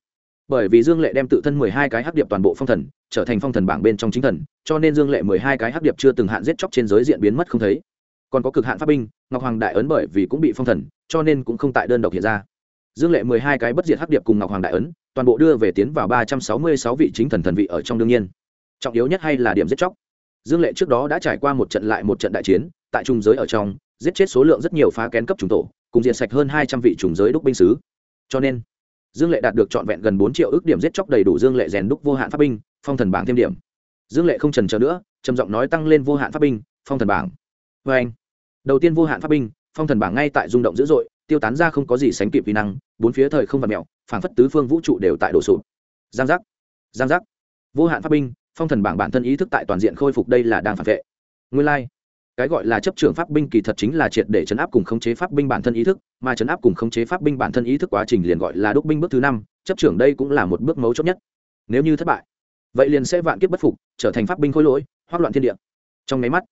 bởi vì dương lệ đem tự thân mười hai cái hắc điệp toàn bộ phong thần trở thành phong thần bảng bên trong chính thần cho nên dương lệ mười hai cái hắc điệp chưa từng hạn giết chóc trên giới diện biến mất không thấy còn có cực hạn pháp binh ngọc hoàng đại ấn bởi vì cũng bị phong thần cho nên cũng không tại đơn độc hiện ra dương lệ mười hai cái bất diệt hắc điệp cùng ngọc hoàng đại ấn toàn bộ đưa về tiến vào ba trăm sáu mươi sáu vị chính thần thần vị ở trong đương nhiên trọng yếu nhất hay là điểm giết chóc. Dương lệ trước đó đã trải qua một trận lại một trận đại chiến, tại trung giới ở trong, giết chết số lượng rất nhiều phá kén cấp trùng tổ, cùng diệt sạch hơn hai trăm vị trùng giới đúc binh sứ. Cho nên, dương lệ đạt được trọn vẹn gần bốn triệu ước điểm giết chóc đầy đủ dương lệ rèn đúc vô hạn pháp binh, phong thần bảng thêm điểm. Dương lệ không trần chờ nữa, trầm giọng nói tăng lên vô hạn pháp binh, phong thần bảng. Vê anh, đầu tiên vô hạn pháp binh, phong thần bảng ngay tại rung động dữ dội, tiêu tán ra không có gì sánh kịp vi năng, bốn phía thời không vật mèo phảng phất tứ phương vũ trụ đều tại đổ sụp. Giang giác giang giác. Vô hạn pháp binh phong thần bảng bản thân ý thức tại toàn diện khôi phục đây là đang phản vệ. Nguyên lai、like. cái gọi là chấp trưởng pháp binh kỳ thật chính là triệt để chấn áp cùng khống chế pháp binh bản thân ý thức, mà chấn áp cùng khống chế pháp binh bản thân ý thức quá trình liền gọi là đúc binh bước thứ năm, chấp trưởng đây cũng là một bước mấu chốt nhất. Nếu như thất bại, vậy liền sẽ vạn kiếp bất phục, trở thành pháp binh khối lỗi, hoác loạn thiên địa. Trong nháy mắt,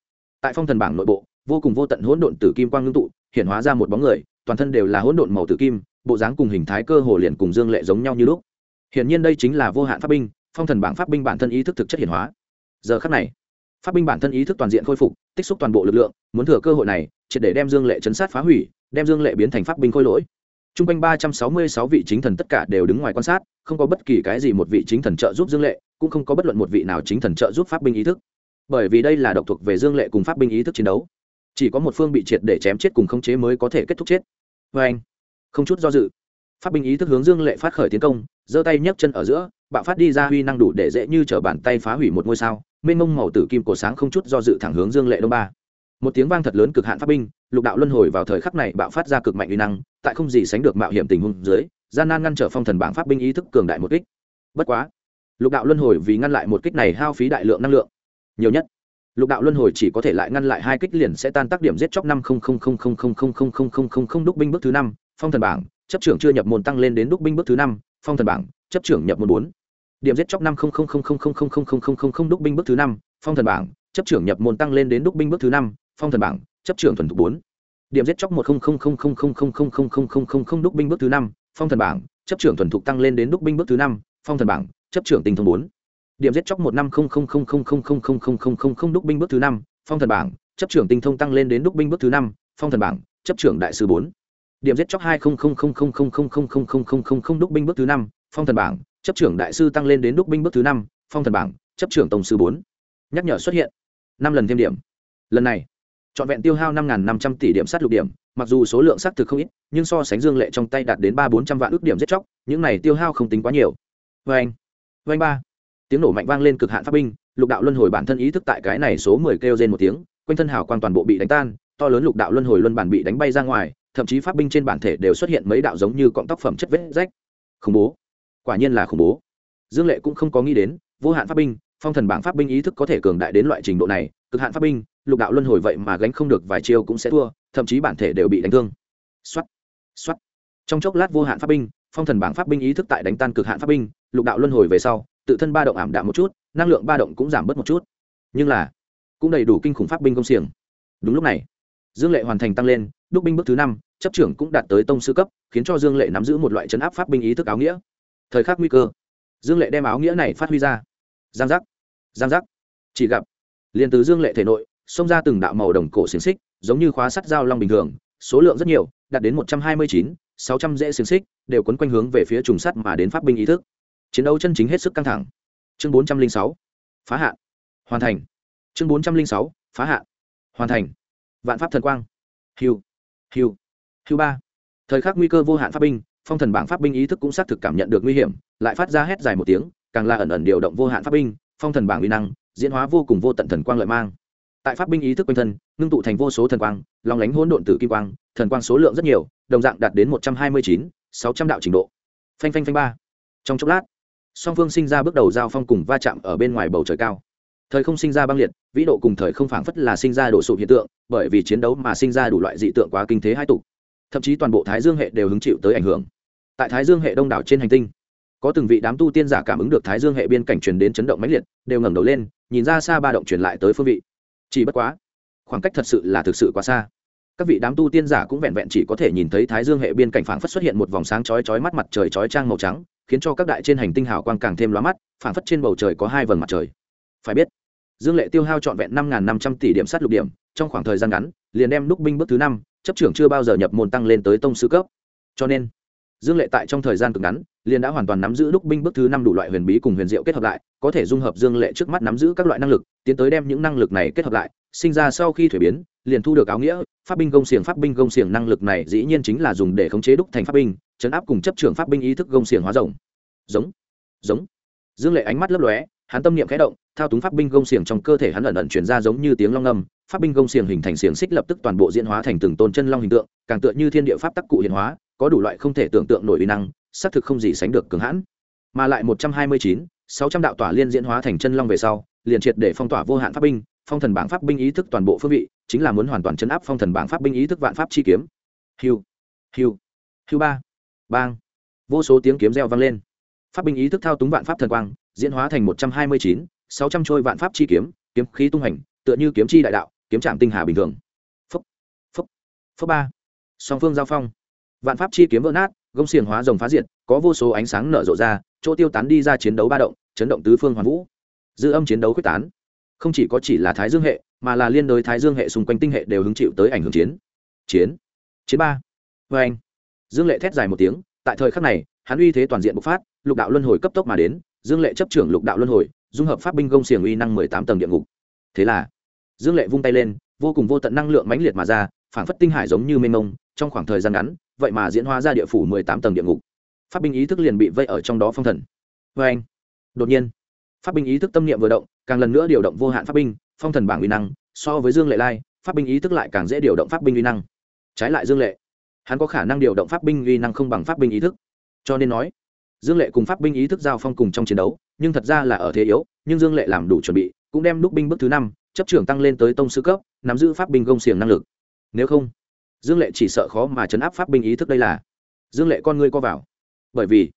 tại phong thần bảng nội bộ, vô cùng vô tận hỗn độn tử kim quang ngưng tụ, hiện hóa ra một bóng người, toàn thân đều là hỗn độn màu tử kim, bộ dáng cùng hình thái cơ hồ liền cùng dương lệ giống nhau như lúc. Hiển nhiên đây chính là vô hạn pháp binh phong thần bảng pháp binh bản thân ý thức thực chất hiển hóa. Giờ khắc này, pháp binh bản thân ý thức toàn diện khôi phục, tích xúc toàn bộ lực lượng, muốn thừa cơ hội này, triệt để đem dương lệ chấn sát phá hủy, đem dương lệ biến thành pháp binh khôi lỗi. T r u n g quanh ba trăm sáu mươi sáu vị chính thần tất cả đều đứng ngoài quan sát, không có bất kỳ cái gì một vị chính thần trợ giúp dương lệ, cũng không có bất luận một vị nào chính thần trợ giúp pháp binh ý thức. Bởi vì đây là độc thuộc về dương lệ cùng pháp binh ý thức chiến đấu. Chỉ có một phương bị triệt để chém chết cùng khống chế mới có thể kết thúc chết. Vê anh không chút do dự, pháp binh ý thức hướng dương lệ phát khởi tiến công, giơ tay nhấc chân ở giữa bạo phát đi ra huy năng đủ để dễ như t r ở bàn tay phá hủy một ngôi sao mênh mông màu tử kim cổ sáng không chút do dự thẳng hướng dương lệ đông ba một tiếng vang thật lớn cực hạn pháp binh lục đạo luân hồi vào thời khắc này bạo phát ra cực mạnh uy năng tại không gì sánh được mạo hiểm tình huống dưới gian nan ngăn trở phong thần bảng pháp binh ý thức cường đại một kích bất quá lục đạo luân hồi vì ngăn lại một kích này hao phí đại lượng năng lượng nhiều nhất lục đạo luân hồi chỉ có thể lại ngăn lại hai kích liền sẽ tan tác điểm giết chóc năm đúc binh bước thứ năm phong thần bảng chấp trưởng chưa nhập môn tăng lên đến đúc binh bước thứ năm phong thần bảng chấp trưởng nhập môn bốn điểm giết chóc năm đúc binh bước thứ năm phong thần bảng chấp trưởng nhập môn tăng lên đến đúc binh bước thứ năm phong thần bảng chấp trưởng thuần thục bốn điểm giết chóc một đúc binh bước thứ năm phong thần bảng chấp trưởng thuần thục tăng lên đến đúc binh bước thứ năm phong thần bảng chấp trưởng tinh thông bốn điểm giết chóc một năm đúc binh bước thứ năm phong thần bảng chấp trưởng tinh thông tăng lên đến đúc binh bước thứ năm phong thần bảng chấp trưởng đại sư bốn điểm giết chóc hai đúc binh bước thứ năm phong thần bảng, chấp trưởng đại sư tăng lên đến đúc binh bước thứ năm, phong thần bảng, chấp trưởng tổng sư bốn. Nhắc nhở xuất hiện. Năm lần thêm điểm. Lần này, trọn vẹn tiêu hao năm năm trăm tỷ điểm sát lục điểm, mặc dù số lượng xác thực không ít, nhưng so sánh dương lệ trong tay đạt đến ba bốn trăm vạn ước điểm giết chóc, những này tiêu hao không tính quá nhiều. Vê anh. Vê anh ba. Tiếng nổ mạnh vang lên cực hạn pháp binh, lục đạo luân hồi bản thân ý thức tại cái này số mười kêu trên một tiếng, quanh thân hào quang toàn bộ bị đánh tan, to lớn lục đạo luân hồi luân bản bị đánh bay ra ngoài, thậm chí pháp binh trên bản thể đều xuất hiện mấy đạo giống như cọng tóc phẩm chất vết rách. Khủng bố quả nhiên là khủng bố. Dương lệ cũng không có nghĩ đến, vô hạn pháp binh, phong thần bảng pháp binh ý thức có thể cường đại đến loại trình độ này, cực hạn pháp binh, lục đạo luân hồi vậy mà gánh không được vài chiêu cũng sẽ thua, thậm chí bản thể đều bị đánh thương. Xuất xuất trong chốc lát vô hạn pháp binh, phong thần bảng pháp binh ý thức tại đánh tan cực hạn pháp binh, lục đạo luân hồi về sau, tự thân ba động ảm đạm một chút, năng lượng ba động cũng giảm bớt một chút. Nhưng là, cũng đầy đủ kinh khủng pháp binh công xiềng. Đúng lúc này, dương lệ hoàn thành tăng lên, đúc binh bước thứ năm, chấp trưởng cũng đạt tới tông sư cấp, khiến cho dương lệ nắm giữ một loại chấn áp pháp binh ý thức áo nghĩa thời khắc nguy cơ. Dương lệ đem áo nghĩa này phát huy ra. Giang giác giang giác. Chỉ gặp, liền từ dương lệ thể nội, xông ra từng đạo màu đồng cổ xiềng xích, giống như khóa sắt dao long bình thường, số lượng rất nhiều, đạt đến một trăm hai mươi chín, sáu trăm dễ xiềng xích, đều quấn quanh hướng về phía trùng sắt mà đến pháp binh ý thức. Chiến đấu chân chính hết sức căng thẳng. Chương bốn trăm linh sáu, phá hạn. Hoàn thành. Chương bốn trăm linh sáu, phá hạn. Hoàn thành. Vạn pháp thần quang. Hiu hiu hiu ba. Thời khắc nguy cơ vô hạn pháp binh phong thần bảng pháp binh ý thức cũng xác thực cảm nhận được nguy hiểm, lại phát ra hét dài một tiếng, càng là ẩn ẩn điều động vô hạn pháp binh, phong thần bảng uy năng, diễn hóa vô cùng vô tận thần quang lợi mang. Tại pháp binh ý thức quanh thân, ngưng tụ thành vô số thần quang lòng lánh hỗn độn tử kim quang, thần quang số lượng rất nhiều, đồng dạng đạt đến một trăm hai mươi chín, sáu trăm đạo trình độ. Phanh phanh phanh ba. Trong chốc lát, song phương sinh ra bước đầu giao phong cùng va chạm ở bên ngoài bầu trời cao. Thời không sinh ra băng liệt, vĩ độ cùng thời không phảng phất là sinh ra đổ sụp hiện tượng, bởi vì chiến đấu mà sinh ra đủ loại dị tượng quá kinh thế hai tục thậm chí toàn bộ thái dương hệ đều hứng chịu tới ảnh hưởng tại thái dương hệ đông đảo trên hành tinh. Có từng vị đám tu tiên giả cảm ứng được thái dương hệ biên cảnh truyền đến chấn động mãnh liệt, đều ngẩng đầu lên, nhìn ra xa ba động truyền lại tới phương vị. Chỉ bất quá, khoảng cách thật sự là thực sự quá xa. Các vị đám tu tiên giả cũng vẹn vẹn chỉ có thể nhìn thấy thái dương hệ biên cảnh phảng phất xuất hiện một vòng sáng chói chói mắt mặt trời chói trang màu trắng, khiến cho các đại trên hành tinh hào quang càng thêm lóa mắt, phảng phất trên bầu trời có hai vầng mặt trời. Phải biết, dương lệ tiêu hao trọn vẹn năm năm trăm tỷ điểm sát lục điểm, trong khoảng thời gian ngắn, liền đem đúc binh bước thứ năm, chấp trưởng chưa bao giờ nhập môn tăng lên tới tông sư cấp. Cho nên dương lệ tại trong thời gian cực ngắn, liền đã hoàn toàn nắm giữ đúc binh bước thứ năm đủ loại huyền bí cùng huyền diệu kết hợp lại, có thể dung hợp dương lệ trước mắt nắm giữ các loại năng lực, tiến tới đem những năng lực này kết hợp lại, sinh ra sau khi thuế biến, liền thu được áo nghĩa, pháp binh gông xiềng, pháp binh gông xiềng năng lực này dĩ nhiên chính là dùng để khống chế đúc thành pháp binh, chấn áp cùng chấp trưởng pháp binh ý thức gông xiềng hóa rồng. Giống giống. Dương lệ ánh mắt lấp lóe, hắn tâm niệm khẽ động, thao túng pháp binh gông xiềng trong cơ thể hắn ẩn ẩn chuyển ra giống như tiếng long ngâm pháp binh gông xiềng hình thành xiềng xích lập tức toàn bộ diễn hóa thành từng tôn chân long hình tượng, càng tựa như thiên địa pháp tắc cụ hiện hóa có đủ loại không thể tưởng tượng nổi uy năng, xác thực không gì sánh được cường hãn. Mà lại một trăm hai mươi chín, sáu trăm đạo tỏa liên diễn hóa thành chân long về sau, liền triệt để phong tỏa vô hạn pháp binh, phong thần bảng pháp binh ý thức toàn bộ phương vị, chính là muốn hoàn toàn chấn áp phong thần bảng pháp binh ý thức vạn pháp chi kiếm. Hiu hiu hiu ba, bang. Vô số tiếng kiếm reo vang lên. Pháp binh ý thức thao túng vạn pháp thần quang, diễn hóa thành một trăm hai mươi chín, sáu trăm trôi vạn pháp chi kiếm kiếm khí tung hành, tựa như kiếm chi đại đạo, kiếm trạm tinh hà bình thường. Phúc phúc phúc ba. Song phương giao phong vạn pháp chi kiếm vỡ nát, gông xiềng hóa rồng phá diệt, có vô số ánh sáng nở rộ ra, chỗ tiêu tán đi ra chiến đấu ba động, chấn động tứ phương hoàn vũ. Dư âm chiến đấu quyết tán. Không chỉ có chỉ là thái dương hệ, mà là liên đối thái dương hệ xung quanh tinh hệ đều hứng chịu tới ảnh hưởng chiến. Chiến. Chiến ba. Vê anh. Dương lệ thét dài một tiếng, tại thời khắc này, hắn uy thế toàn diện bộc phát, lục đạo luân hồi cấp tốc mà đến, dương lệ chấp trưởng lục đạo luân hồi, dung hợp pháp binh gông xiềng uy năng mười tám tầng địa ngục. Thế là, dương lệ vung tay lên, vô cùng vô tận năng lượng mãnh liệt mà ra, phảng phất tinh hải giống như mênh mông trong khoảng thời gian ngắn, vậy mà diễn hóa ra địa phủ mười tám tầng địa ngục. Pháp binh ý thức liền bị vây ở trong đó phong thần. Vê anh. Đột nhiên, pháp binh ý thức tâm niệm vừa động, càng lần nữa điều động vô hạn pháp binh, phong thần bảng uy năng, so với dương lệ lai, pháp binh ý thức lại càng dễ điều động pháp binh uy năng. Trái lại dương lệ, hắn có khả năng điều động pháp binh uy năng không bằng pháp binh ý thức. Cho nên nói, dương lệ cùng pháp binh ý thức giao phong cùng trong chiến đấu, nhưng thật ra là ở thế yếu, nhưng dương lệ làm đủ chuẩn bị, cũng đem đúc binh bước thứ năm, chấp trưởng tăng lên tới tông sư cấp, nắm giữ pháp binh gông xiềng năng lực. Nếu không dương lệ chỉ sợ khó mà chấn áp pháp binh ý thức đây là. Dương lệ con ngươi co vào. Bởi vì,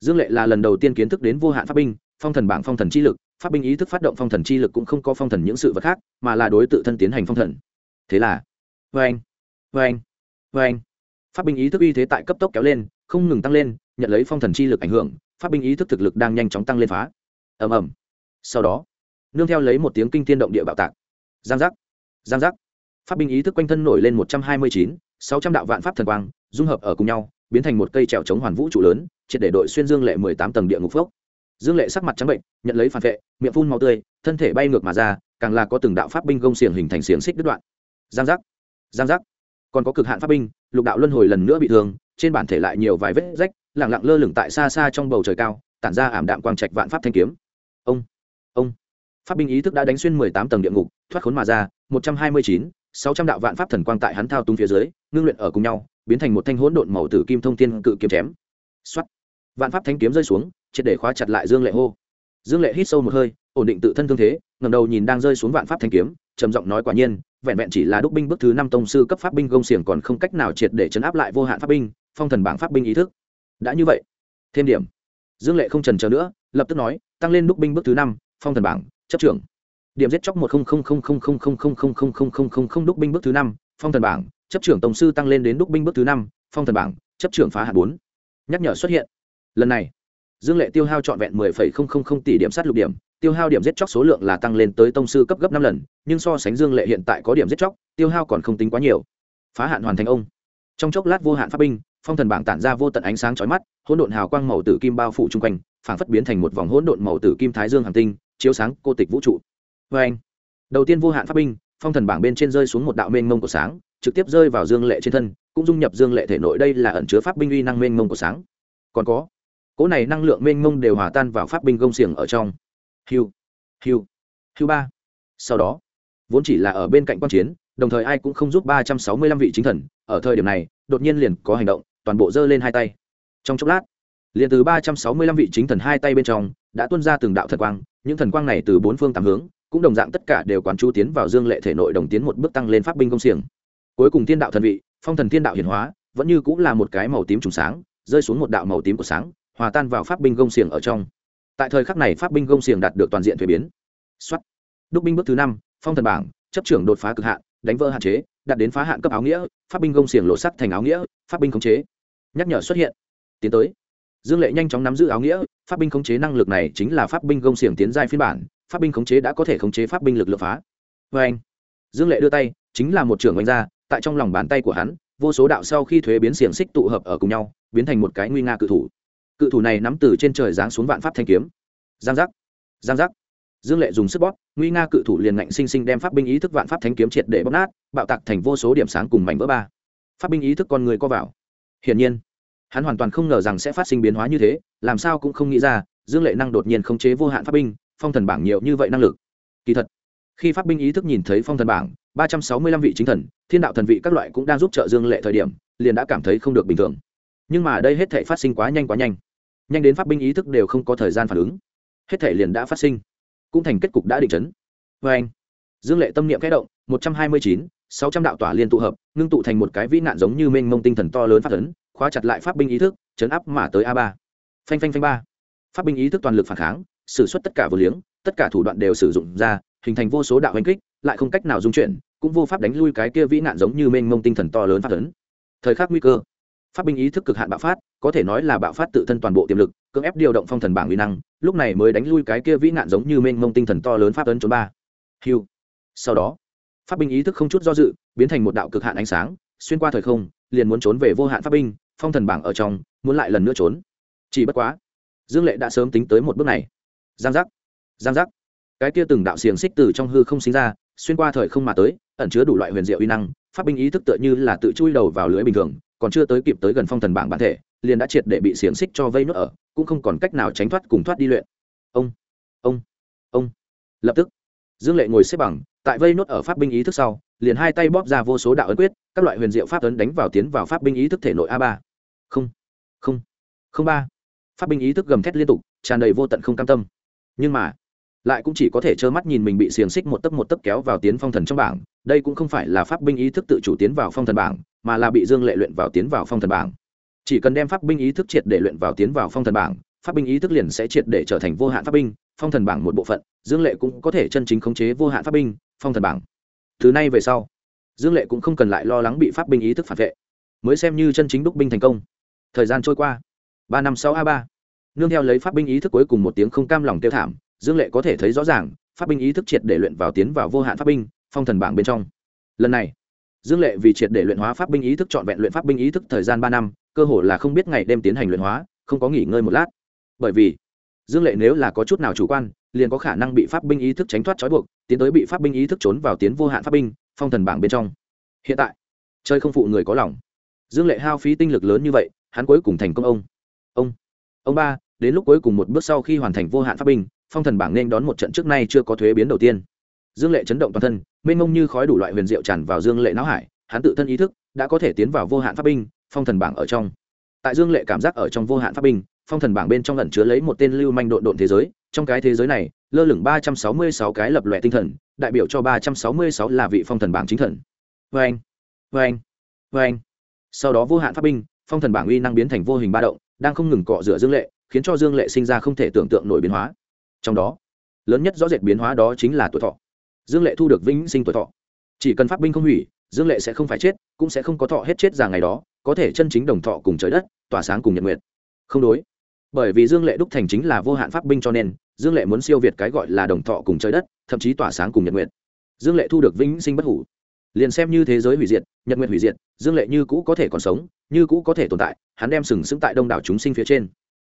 dương lệ là lần đầu tiên kiến thức đến vô hạn pháp binh, phong thần bảng phong thần chi lực, pháp binh ý thức phát động phong thần chi lực cũng không có phong thần những sự vật khác, mà là đối tự thân tiến hành phong thần. Thế là vê anh vê anh vê anh pháp binh ý thức uy thế tại cấp tốc kéo lên, không ngừng tăng lên, nhận lấy phong thần chi lực ảnh hưởng, pháp binh ý thức thực lực đang nhanh chóng tăng lên phá. Ầm ầm. Sau đó, nương theo lấy một tiếng kinh tiên động địa bạo tạc. Giang giác. Giang giác pháp binh ý thức quanh thân nổi lên một trăm hai mươi chín, sáu trăm đạo vạn pháp thần quang, dung hợp ở cùng nhau, biến thành một cây trèo chống hoàn vũ trụ lớn, triệt để đội xuyên dương lệ mười tám tầng địa ngục phốc. Dương lệ sắc mặt trắng bệnh, nhận lấy phản vệ, miệng phun màu tươi, thân thể bay ngược mà ra, càng là có từng đạo pháp binh gông xiềng hình thành xiềng xích đứt đoạn. Giang giác giang giác. Còn có cực hạn pháp binh, lục đạo luân hồi lần nữa bị thương, trên bản thể lại nhiều vài vết rách lẳng lặng lơ lửng tại xa xa trong bầu trời cao, tản ra ảm đạm quang trạch vạn pháp thanh kiếm. Ông ông. Pháp binh ý thức đã đánh xuyên mười tám tầng địa ngục, thoát khốn mà ra, một trăm hai mươi chín sáu trăm đạo vạn pháp thần quang tại hắn thao túng phía dưới, ngưng luyện ở cùng nhau, biến thành một thanh hỗn độn màu tử kim thông tiên cự kiếm chém. Xuất vạn pháp thanh kiếm rơi xuống, triệt để khóa chặt lại dương lệ hô. Dương lệ hít sâu một hơi, ổn định tự thân thương thế ngầm đầu nhìn đang rơi xuống vạn pháp thanh kiếm, trầm giọng nói quả nhiên, vẹn vẹn chỉ là đúc binh bước thứ năm tông sư cấp pháp binh gông xiềng còn không cách nào triệt để chấn áp lại vô hạn pháp binh, phong thần bảng pháp binh ý thức. Đã như vậy, thêm điểm. Dương lệ không trần chờ nữa, lập tức nói, tăng lên đúc binh bước thứ năm, phong thần bảng, chấp trưởng điểm giết chóc một đúc binh bước thứ năm phong thần bảng chấp trưởng tổng sư tăng lên đến đúc binh bước thứ năm phong thần bảng chấp trưởng phá hạt bốn nhắc nhở xuất hiện lần này dương lệ tiêu hao trọn vẹn mười phẩy không không không tỷ điểm sát lục điểm tiêu hao điểm giết chóc số lượng là tăng lên tới tông sư cấp gấp năm lần nhưng so sánh dương lệ hiện tại có điểm giết chóc tiêu hao còn không tính quá nhiều phá hạn hoàn thành ông trong chốc lát vô hạn pháp binh phong thần bảng tản ra vô tận ánh sáng chói mắt hỗn độn hào quang màu tử kim bao phủ chung quanh phảng phất biến thành một vòng hỗn độn màu tử kim thái dương hành tinh chiếu sáng cô tịch vũ trụ vê anh, đầu tiên vô hạn pháp binh, phong thần bảng bên trên rơi xuống một đạo mênh mông của sáng, trực tiếp rơi vào dương lệ trên thân, cũng dung nhập dương lệ thể nội đây là ẩn chứa pháp binh uy năng mênh mông của sáng. Còn có, cỗ này năng lượng mênh mông đều hòa tan vào pháp binh gông xiềng ở trong. Hiu hiu hiu ba. Sau đó, vốn chỉ là ở bên cạnh quan chiến, đồng thời ai cũng không giúp ba trăm sáu mươi lăm vị chính thần, ở thời điểm này, đột nhiên liền có hành động, toàn bộ giơ lên hai tay. Trong chốc lát, liền từ ba trăm sáu mươi lăm vị chính thần hai tay bên trong, đã tuôn ra từng đạo thần quang, những thần quang này từ bốn phương tám hướng cũng đồng dạng tất cả đều quán chú tiến vào dương lệ thể nội đồng tiến một bước tăng lên pháp binh công xiềng. Cuối cùng thiên đạo thần vị, phong thần thiên đạo hiển hóa, vẫn như cũng là một cái màu tím trùng sáng, rơi xuống một đạo màu tím của sáng, hòa tan vào pháp binh gông xiềng ở trong. Tại thời khắc này pháp binh gông xiềng đạt được toàn diện thuế biến. Xuất đúc binh bước thứ năm, phong thần bảng, chấp trưởng đột phá cực hạn, đánh vỡ hạn chế, đạt đến phá hạn cấp áo nghĩa, pháp binh gông xiềng lộ sắt thành áo nghĩa, pháp binh khống chế. Nhắc nhở xuất hiện. Tiến tới. Dương lệ nhanh chóng nắm giữ áo nghĩa, pháp binh khống chế năng lực này chính là pháp binh gông xiềng tiến giai phiên bản pháp binh khống chế đã có thể khống chế pháp binh lực lượng phá. Vê anh, dương lệ đưa tay, chính là một trưởng oanh ra, tại trong lòng bàn tay của hắn, vô số đạo sau khi thuế biến xiềng xích tụ hợp ở cùng nhau, biến thành một cái nguy nga cự thủ. Cự thủ này nắm từ trên trời giáng xuống vạn pháp thanh kiếm. Giang giác giang giác. Dương lệ dùng sức bóp, nguy nga cự thủ liền ngạnh sinh sinh đem pháp binh ý thức vạn pháp thanh kiếm triệt để bóp nát, bạo tạc thành vô số điểm sáng cùng mảnh vỡ ba. Pháp binh ý thức con người co vào. Hiển nhiên, hắn hoàn toàn không ngờ rằng sẽ phát sinh biến hóa như thế, làm sao cũng không nghĩ ra, dương lệ năng đột nhiên khống chế vô hạn pháp binh phong thần bảng nhiều như vậy năng lực. Kỳ thật, khi pháp binh ý thức nhìn thấy phong thần bảng, ba trăm sáu mươi lăm vị chính thần, thiên đạo thần vị các loại cũng đang giúp trợ dương lệ thời điểm, liền đã cảm thấy không được bình thường. Nhưng mà đây hết thể phát sinh quá nhanh quá nhanh. Nhanh đến pháp binh ý thức đều không có thời gian phản ứng. Hết thể liền đã phát sinh. Cũng thành kết cục đã định chấn. Vê anh, dương lệ tâm niệm kẽ động, một trăm hai mươi chín, sáu trăm đạo tỏa liên tụ hợp, ngưng tụ thành một cái vĩ nạn giống như mênh mông tinh thần to lớn phát ấn khóa chặt lại pháp binh ý thức, chấn áp mà tới a ba. Phanh phanh phanh ba. Pháp binh ý thức toàn lực phản kháng sử suất tất cả vừa liếng, tất cả thủ đoạn đều sử dụng ra, hình thành vô số đạo hành kích, lại không cách nào dung chuyển, cũng vô pháp đánh lui cái kia vĩ nạn giống như mênh mông tinh thần to lớn phát tấn. thời khắc nguy cơ, pháp binh ý thức cực hạn bạo phát, có thể nói là bạo phát tự thân toàn bộ tiềm lực, cưỡng ép điều động phong thần bảng uy năng, lúc này mới đánh lui cái kia vĩ nạn giống như mênh mông tinh thần to lớn pháp tấn trốn ba. Hiu sau đó, pháp binh ý thức không chút do dự, biến thành một đạo cực hạn ánh sáng, xuyên qua thời không, liền muốn trốn về vô hạn pháp binh, phong thần bảng ở trong, muốn lại lần nữa trốn. Chỉ bất quá, dương lệ đã sớm tính tới một bước này giang giác. Giang giác. Cái kia từng đạo xiềng xích từ trong hư không sinh ra, xuyên qua thời không mà tới, ẩn chứa đủ loại huyền diệu uy năng, pháp binh ý thức tựa như là tự chui đầu vào lưới bình thường, còn chưa tới kịp tới gần phong thần bảng bản thể, liền đã triệt để bị xiềng xích cho vây nuốt ở, cũng không còn cách nào tránh thoát cùng thoát đi luyện. Ông ông ông. Lập tức, dương lệ ngồi xếp bằng, tại vây nuốt ở pháp binh ý thức sau, liền hai tay bóp ra vô số đạo ấn quyết, các loại huyền diệu pháp ấn đánh vào tiến vào pháp binh ý thức thể nội a ba. Không không không ba. Pháp binh ý thức gầm thét liên tục, tràn đầy vô tận không cam tâm nhưng mà, lại cũng chỉ có thể trơ mắt nhìn mình bị xiềng xích một tấc một tấc kéo vào tiến phong thần trong bảng. Đây cũng không phải là pháp binh ý thức tự chủ tiến vào phong thần bảng, mà là bị dương lệ luyện vào tiến vào phong thần bảng. Chỉ cần đem pháp binh ý thức triệt để luyện vào tiến vào phong thần bảng, pháp binh ý thức liền sẽ triệt để trở thành vô hạn pháp binh, phong thần bảng một bộ phận, dương lệ cũng có thể chân chính khống chế vô hạn pháp binh, phong thần bảng. Thứ nay về sau, dương lệ cũng không cần lại lo lắng bị pháp binh ý thức phản vệ. Mới xem như chân chính đúc binh thành công. Thời gian trôi qua. Ba năm sau a ba nương theo lấy pháp binh ý thức cuối cùng một tiếng không cam lòng tiêu thảm, dương lệ có thể thấy rõ ràng, pháp binh ý thức triệt để luyện vào tiến vào vô hạn pháp binh, phong thần bảng bên trong. Lần này, dương lệ vì triệt để luyện hóa pháp binh ý thức trọn vẹn luyện pháp binh ý thức thời gian ba năm, cơ hồ là không biết ngày đêm tiến hành luyện hóa, không có nghỉ ngơi một lát. Bởi vì, dương lệ nếu là có chút nào chủ quan, liền có khả năng bị pháp binh ý thức tránh thoát trói buộc, tiến tới bị pháp binh ý thức trốn vào tiến vô hạn pháp binh, phong thần bảng bên trong. Hiện tại, chơi không phụ người có lòng. Dương lệ hao phí tinh lực lớn như vậy, hắn cuối cùng thành công ông. Ông ông ba đến lúc cuối cùng một bước sau khi hoàn thành vô hạn pháp binh, phong thần bảng nên đón một trận trước nay chưa có thuế biến đầu tiên. Dương lệ chấn động toàn thân, mênh mông như khói đủ loại huyền diệu tràn vào dương lệ não hải, hắn tự thân ý thức đã có thể tiến vào vô hạn pháp binh, phong thần bảng ở trong. Tại dương lệ cảm giác ở trong vô hạn pháp binh, phong thần bảng bên trong lần chứa lấy một tên lưu manh độn độn thế giới, trong cái thế giới này, lơ lửng ba trăm sáu mươi sáu cái lập lòe tinh thần, đại biểu cho ba trăm sáu mươi sáu là vị phong thần bảng chính thần. Vê anh vê anh vê anh sau đó vô hạn pháp binh, phong thần bảng uy năng biến thành vô hình ba động, đang không ngừng cọ rửa dương lệ khiến cho dương lệ sinh ra không thể tưởng tượng nổi biến hóa. Trong đó, lớn nhất rõ rệt biến hóa đó chính là tuổi thọ. Dương lệ thu được vĩnh sinh tuổi thọ. Chỉ cần pháp binh không hủy, dương lệ sẽ không phải chết, cũng sẽ không có thọ hết chết già ngày đó, có thể chân chính đồng thọ cùng trời đất, tỏa sáng cùng nhật nguyệt. không đối. Bởi vì dương lệ đúc thành chính là vô hạn pháp binh cho nên, dương lệ muốn siêu việt cái gọi là đồng thọ cùng trời đất, thậm chí tỏa sáng cùng nhật nguyệt. dương lệ thu được vĩnh sinh bất hủ. Liền xem như thế giới hủy diệt, nhật nguyệt hủy diệt, dương lệ như cũ có thể còn sống, như cũ có thể tồn tại, hắn đem sừng sững tại đông đảo chúng sinh phía trên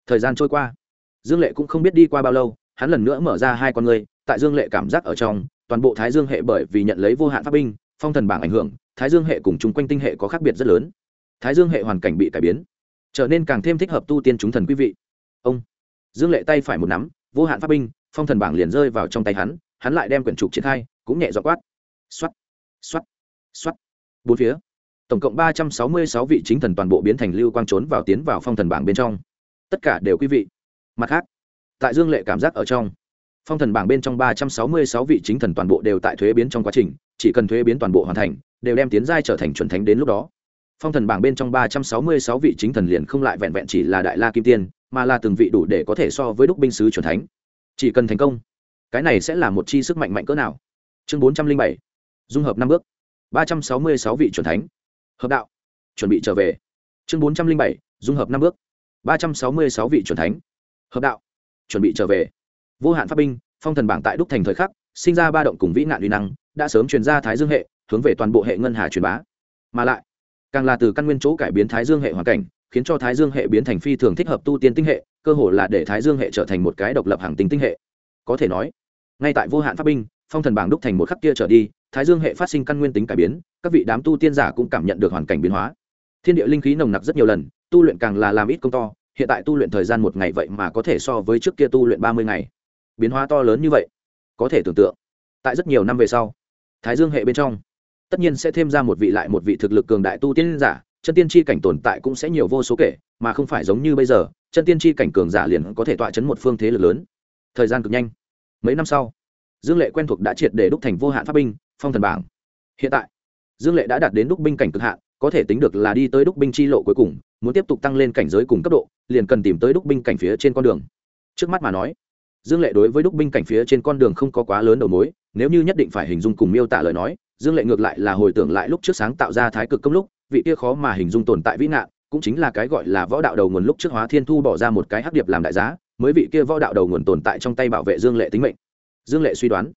thời gian trôi qua. Dương lệ cũng không biết đi qua bao lâu, hắn lần nữa mở ra hai con người tại dương lệ cảm giác ở trong, toàn bộ thái dương hệ bởi vì nhận lấy vô hạn pháp binh, phong thần bảng ảnh hưởng, thái dương hệ cùng chung quanh tinh hệ có khác biệt rất lớn. Thái dương hệ hoàn cảnh bị cải biến, trở nên càng thêm thích hợp tu tiên chúng thần quý vị. Ông dương lệ tay phải một nắm, vô hạn pháp binh, phong thần bảng liền rơi vào trong tay hắn hắn lại đem quyển trục triển khai, cũng nhẹ dọ quát. X o á t x o á t x o á t bốn phía, tổng cộng ba trăm sáu mươi sáu vị chính thần toàn bộ biến thành lưu quang trốn vào tiến vào phong thần bảng bên trong tất cả đều quý vị. Mặt khác, tại dương lệ cảm giác ở trong, phong thần bảng bên trong ba trăm sáu mươi sáu vị chính thần toàn bộ đều tại thuế biến trong quá trình, chỉ cần thuế biến toàn bộ hoàn thành, đều đem tiến giai trở thành chuẩn thánh đến lúc đó. Phong thần bảng bên trong ba trăm sáu mươi sáu vị chính thần liền không lại vẹn vẹn chỉ là đại la kim tiên, mà là từng vị đủ để có thể so với đúc binh sứ chuẩn thánh. Chỉ cần thành công, cái này sẽ là một chi sức mạnh mạnh cỡ nào? Chương bốn trăm linh bảy, dung hợp năm bước. ba trăm sáu mươi sáu vị chuẩn thánh. Hợp đạo. Chuẩn bị trở về. Chương bốn trăm linh bảy, dung hợp năm bước ba trăm sáu mươi sáu vị chuẩn thánh. Hợp đạo. Chuẩn bị trở về. Vô hạn pháp binh, phong thần bảng tại đúc thành thời khắc, sinh ra ba động cùng vĩ nạn uy năng, đã sớm truyền ra thái dương hệ, hướng về toàn bộ hệ ngân hà truyền bá. Mà lại, càng là từ căn nguyên chỗ cải biến thái dương hệ hoàn cảnh, khiến cho thái dương hệ biến thành phi thường thích hợp tu tiên tinh hệ, cơ hồ là để thái dương hệ trở thành một cái độc lập hàng tính tinh hệ. Có thể nói, ngay tại vô hạn pháp binh, phong thần bảng đúc thành một khắc kia trở đi, thái dương hệ phát sinh căn nguyên tính cải biến, các vị đám tu tiên giả cũng cảm nhận được hoàn cảnh biến hóa. Thiên địa linh khí nồng nặc rất nhiều lần tu luyện càng là làm ít công to, hiện tại tu luyện thời gian một ngày vậy mà có thể so với trước kia tu luyện ba mươi ngày. Biến hóa to lớn như vậy, có thể tưởng tượng. Tại rất nhiều năm về sau, thái dương hệ bên trong, tất nhiên sẽ thêm ra một vị lại một vị thực lực cường đại tu tiên giả, chân tiên tri cảnh tồn tại cũng sẽ nhiều vô số kể, mà không phải giống như bây giờ, chân tiên tri cảnh cường giả liền có thể tọa chấn một phương thế lực lớn. Thời gian cực nhanh. Mấy năm sau, dương lệ quen thuộc đã triệt để đúc thành vô hạn pháp binh, phong thần bảng. Hiện tại, dương lệ đã đạt đến đúc binh cảnh cực hạn, có thể tính được là đi tới đúc binh chi lộ cuối cùng muốn tiếp tục tăng lên cảnh giới cùng cấp độ, liền cần tìm tới đúc binh cảnh phía trên con đường. Trước mắt mà nói, dương lệ đối với đúc binh cảnh phía trên con đường không có quá lớn đầu mối, nếu như nhất định phải hình dung cùng miêu tả lời nói, dương lệ ngược lại là hồi tưởng lại lúc trước sáng tạo ra thái cực công lúc, vị kia khó mà hình dung tồn tại vĩ nạn cũng chính là cái gọi là võ đạo đầu nguồn lúc trước hóa thiên thu bỏ ra một cái hắc điệp làm đại giá, mới vị kia võ đạo đầu nguồn tồn tại trong tay bảo vệ dương lệ tính mệnh. Dương lệ suy đoán,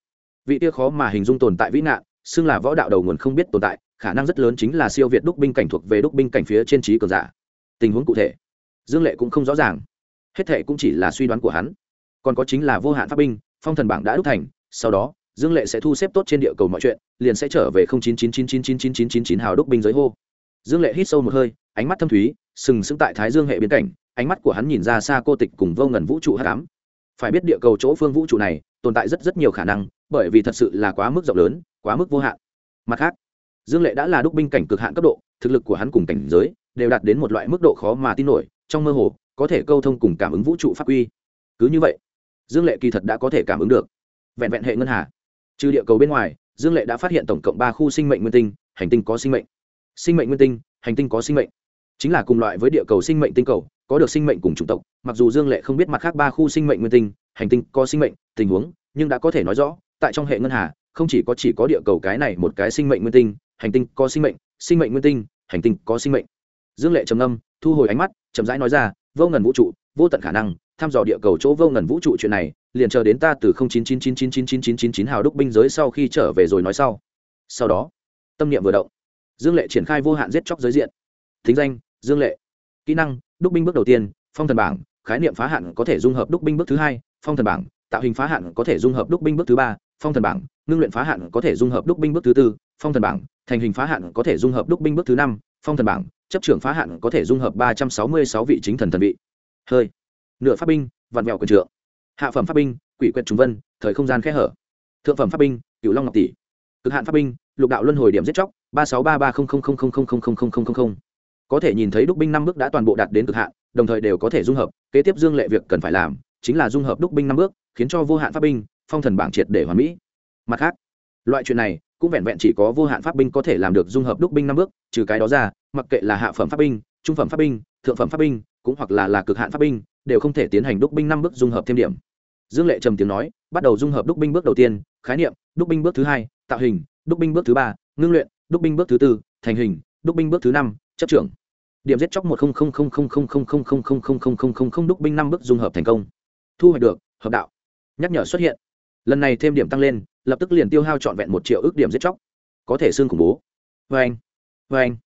vị kia khó mà hình dung tồn tại vĩ nạn xưng là võ đạo đầu nguồn không biết tồn tại, khả năng rất lớn chính là siêu việt đúc binh cảnh thuộc về đúc binh cảnh phía trên trí cường giả tình huống cụ thể. Dương lệ cũng không rõ ràng. Hết thệ cũng chỉ là suy đoán của hắn. Còn có chính là vô hạn pháp binh, phong thần bảng đã đúc thành, sau đó, dương lệ sẽ thu xếp tốt trên địa cầu mọi chuyện, liền sẽ trở về chín chín chín chín chín chín chín chín chín hào đúc binh giới hô. Dương lệ hít sâu một hơi, ánh mắt thâm thúy, sừng sững tại thái dương hệ biến cảnh ánh mắt của hắn nhìn ra xa cô tịch cùng vô ngần vũ trụ hát cám phải biết địa cầu chỗ phương vũ trụ này, tồn tại rất rất nhiều khả năng, bởi vì thật sự là quá mức rộng lớn, quá mức vô hạn. Mặt khác, dương lệ đã là đúc binh cảnh cực hạn cấp độ, thực lực của hắn cùng cảnh giới đều đạt đến một loại mức độ khó mà tin nổi, trong mơ hồ, có thể câu thông cùng cảm ứng vũ trụ pháp quy. Cứ như vậy, dương lệ kỳ thật đã có thể cảm ứng được. Vẹn vẹn hệ ngân hà. Trừ địa cầu bên ngoài, dương lệ đã phát hiện tổng cộng ba khu sinh mệnh nguyên tinh, hành tinh có sinh mệnh. Sinh mệnh nguyên tinh, hành tinh có sinh mệnh. Chính là cùng loại với địa cầu sinh mệnh tinh cầu, có được sinh mệnh cùng chủng tộc, mặc dù dương lệ không biết mặt khác ba khu sinh mệnh nguyên tinh, hành tinh có sinh mệnh, tình huống, nhưng đã có thể nói rõ, tại trong hệ ngân hà, không chỉ có chỉ có địa cầu cái này một cái sinh mệnh nguyên tinh, hành tinh có sinh mệnh sinh mệnh nguyên tinh, hành tinh có sinh mệnh dương lệ trầm ngâm, thu hồi ánh mắt chậm rãi nói ra vô ngần vũ trụ vô tận khả năng thăm dò địa cầu chỗ vô ngần vũ trụ chuyện này liền chờ đến ta từ 0999999999 hào đúc binh giới sau khi trở về rồi nói sau. Sau đó tâm niệm vừa động dương lệ triển khai vô hạn giết chóc giới diện. Thính danh dương lệ. Kỹ năng đúc binh bước đầu tiên phong thần bảng khái niệm phá hạn có thể dung hợp đúc binh bước thứ hai phong thần bảng tạo hình phá hạn có thể dung hợp đúc binh bước thứ ba phong thần bảng ngưng luyện phá hạn có thể dung hợp đúc binh bước thứ tư phong thần bảng thành hình phá hạn có thể dung hợp đúc binh bước thứ năm phong thần bảng chấp trưởng phá hạn có thể dung hợp ba trăm sáu mươi sáu vị chính thần thần vị. Hơi. Nửa pháp binh, vạn mèo quần trượng. Hạ phẩm pháp binh, quỷ quyệt trùng vân, thời không gian khẽ hở. Thượng phẩm pháp binh, cửu long ngọc tỷ. Cực hạn pháp binh, lục đạo luân hồi điểm giết chóc, ba sáu ba ba không không không không không không không không không không. Có thể nhìn thấy đúc binh năm bước đã toàn bộ đạt đến cực hạn, đồng thời đều có thể dung hợp, kế tiếp dương lệ việc cần phải làm, chính là dung hợp đúc binh năm bước, khiến cho vô hạn pháp binh, phong thần bảng triệt để hoàn mỹ. Mặt khác, loại chuyện này cũng vẹn vẹn chỉ có vô hạn pháp binh có thể làm được dung hợp đúc binh năm bước, trừ cái đó ra mặc kệ là hạ phẩm pháp binh trung phẩm pháp binh thượng phẩm pháp binh cũng hoặc là là cực hạn pháp binh đều không thể tiến hành đúc binh năm bước dung hợp thêm điểm dương lệ trầm tiếng nói bắt đầu dung hợp đúc binh bước đầu tiên khái niệm đúc binh bước thứ hai tạo hình đúc binh bước thứ ba ngưng luyện đúc binh bước thứ tư thành hình đúc binh bước thứ năm chấp trưởng điểm giết chóc một đúc binh năm bước dung hợp thành công thu hoạch được hợp đạo nhắc nhở xuất hiện lần này thêm điểm tăng lên lập tức liền tiêu hao trọn vẹn một triệu ước điểm giết chóc có thể xương khủng bố vê anh vê anh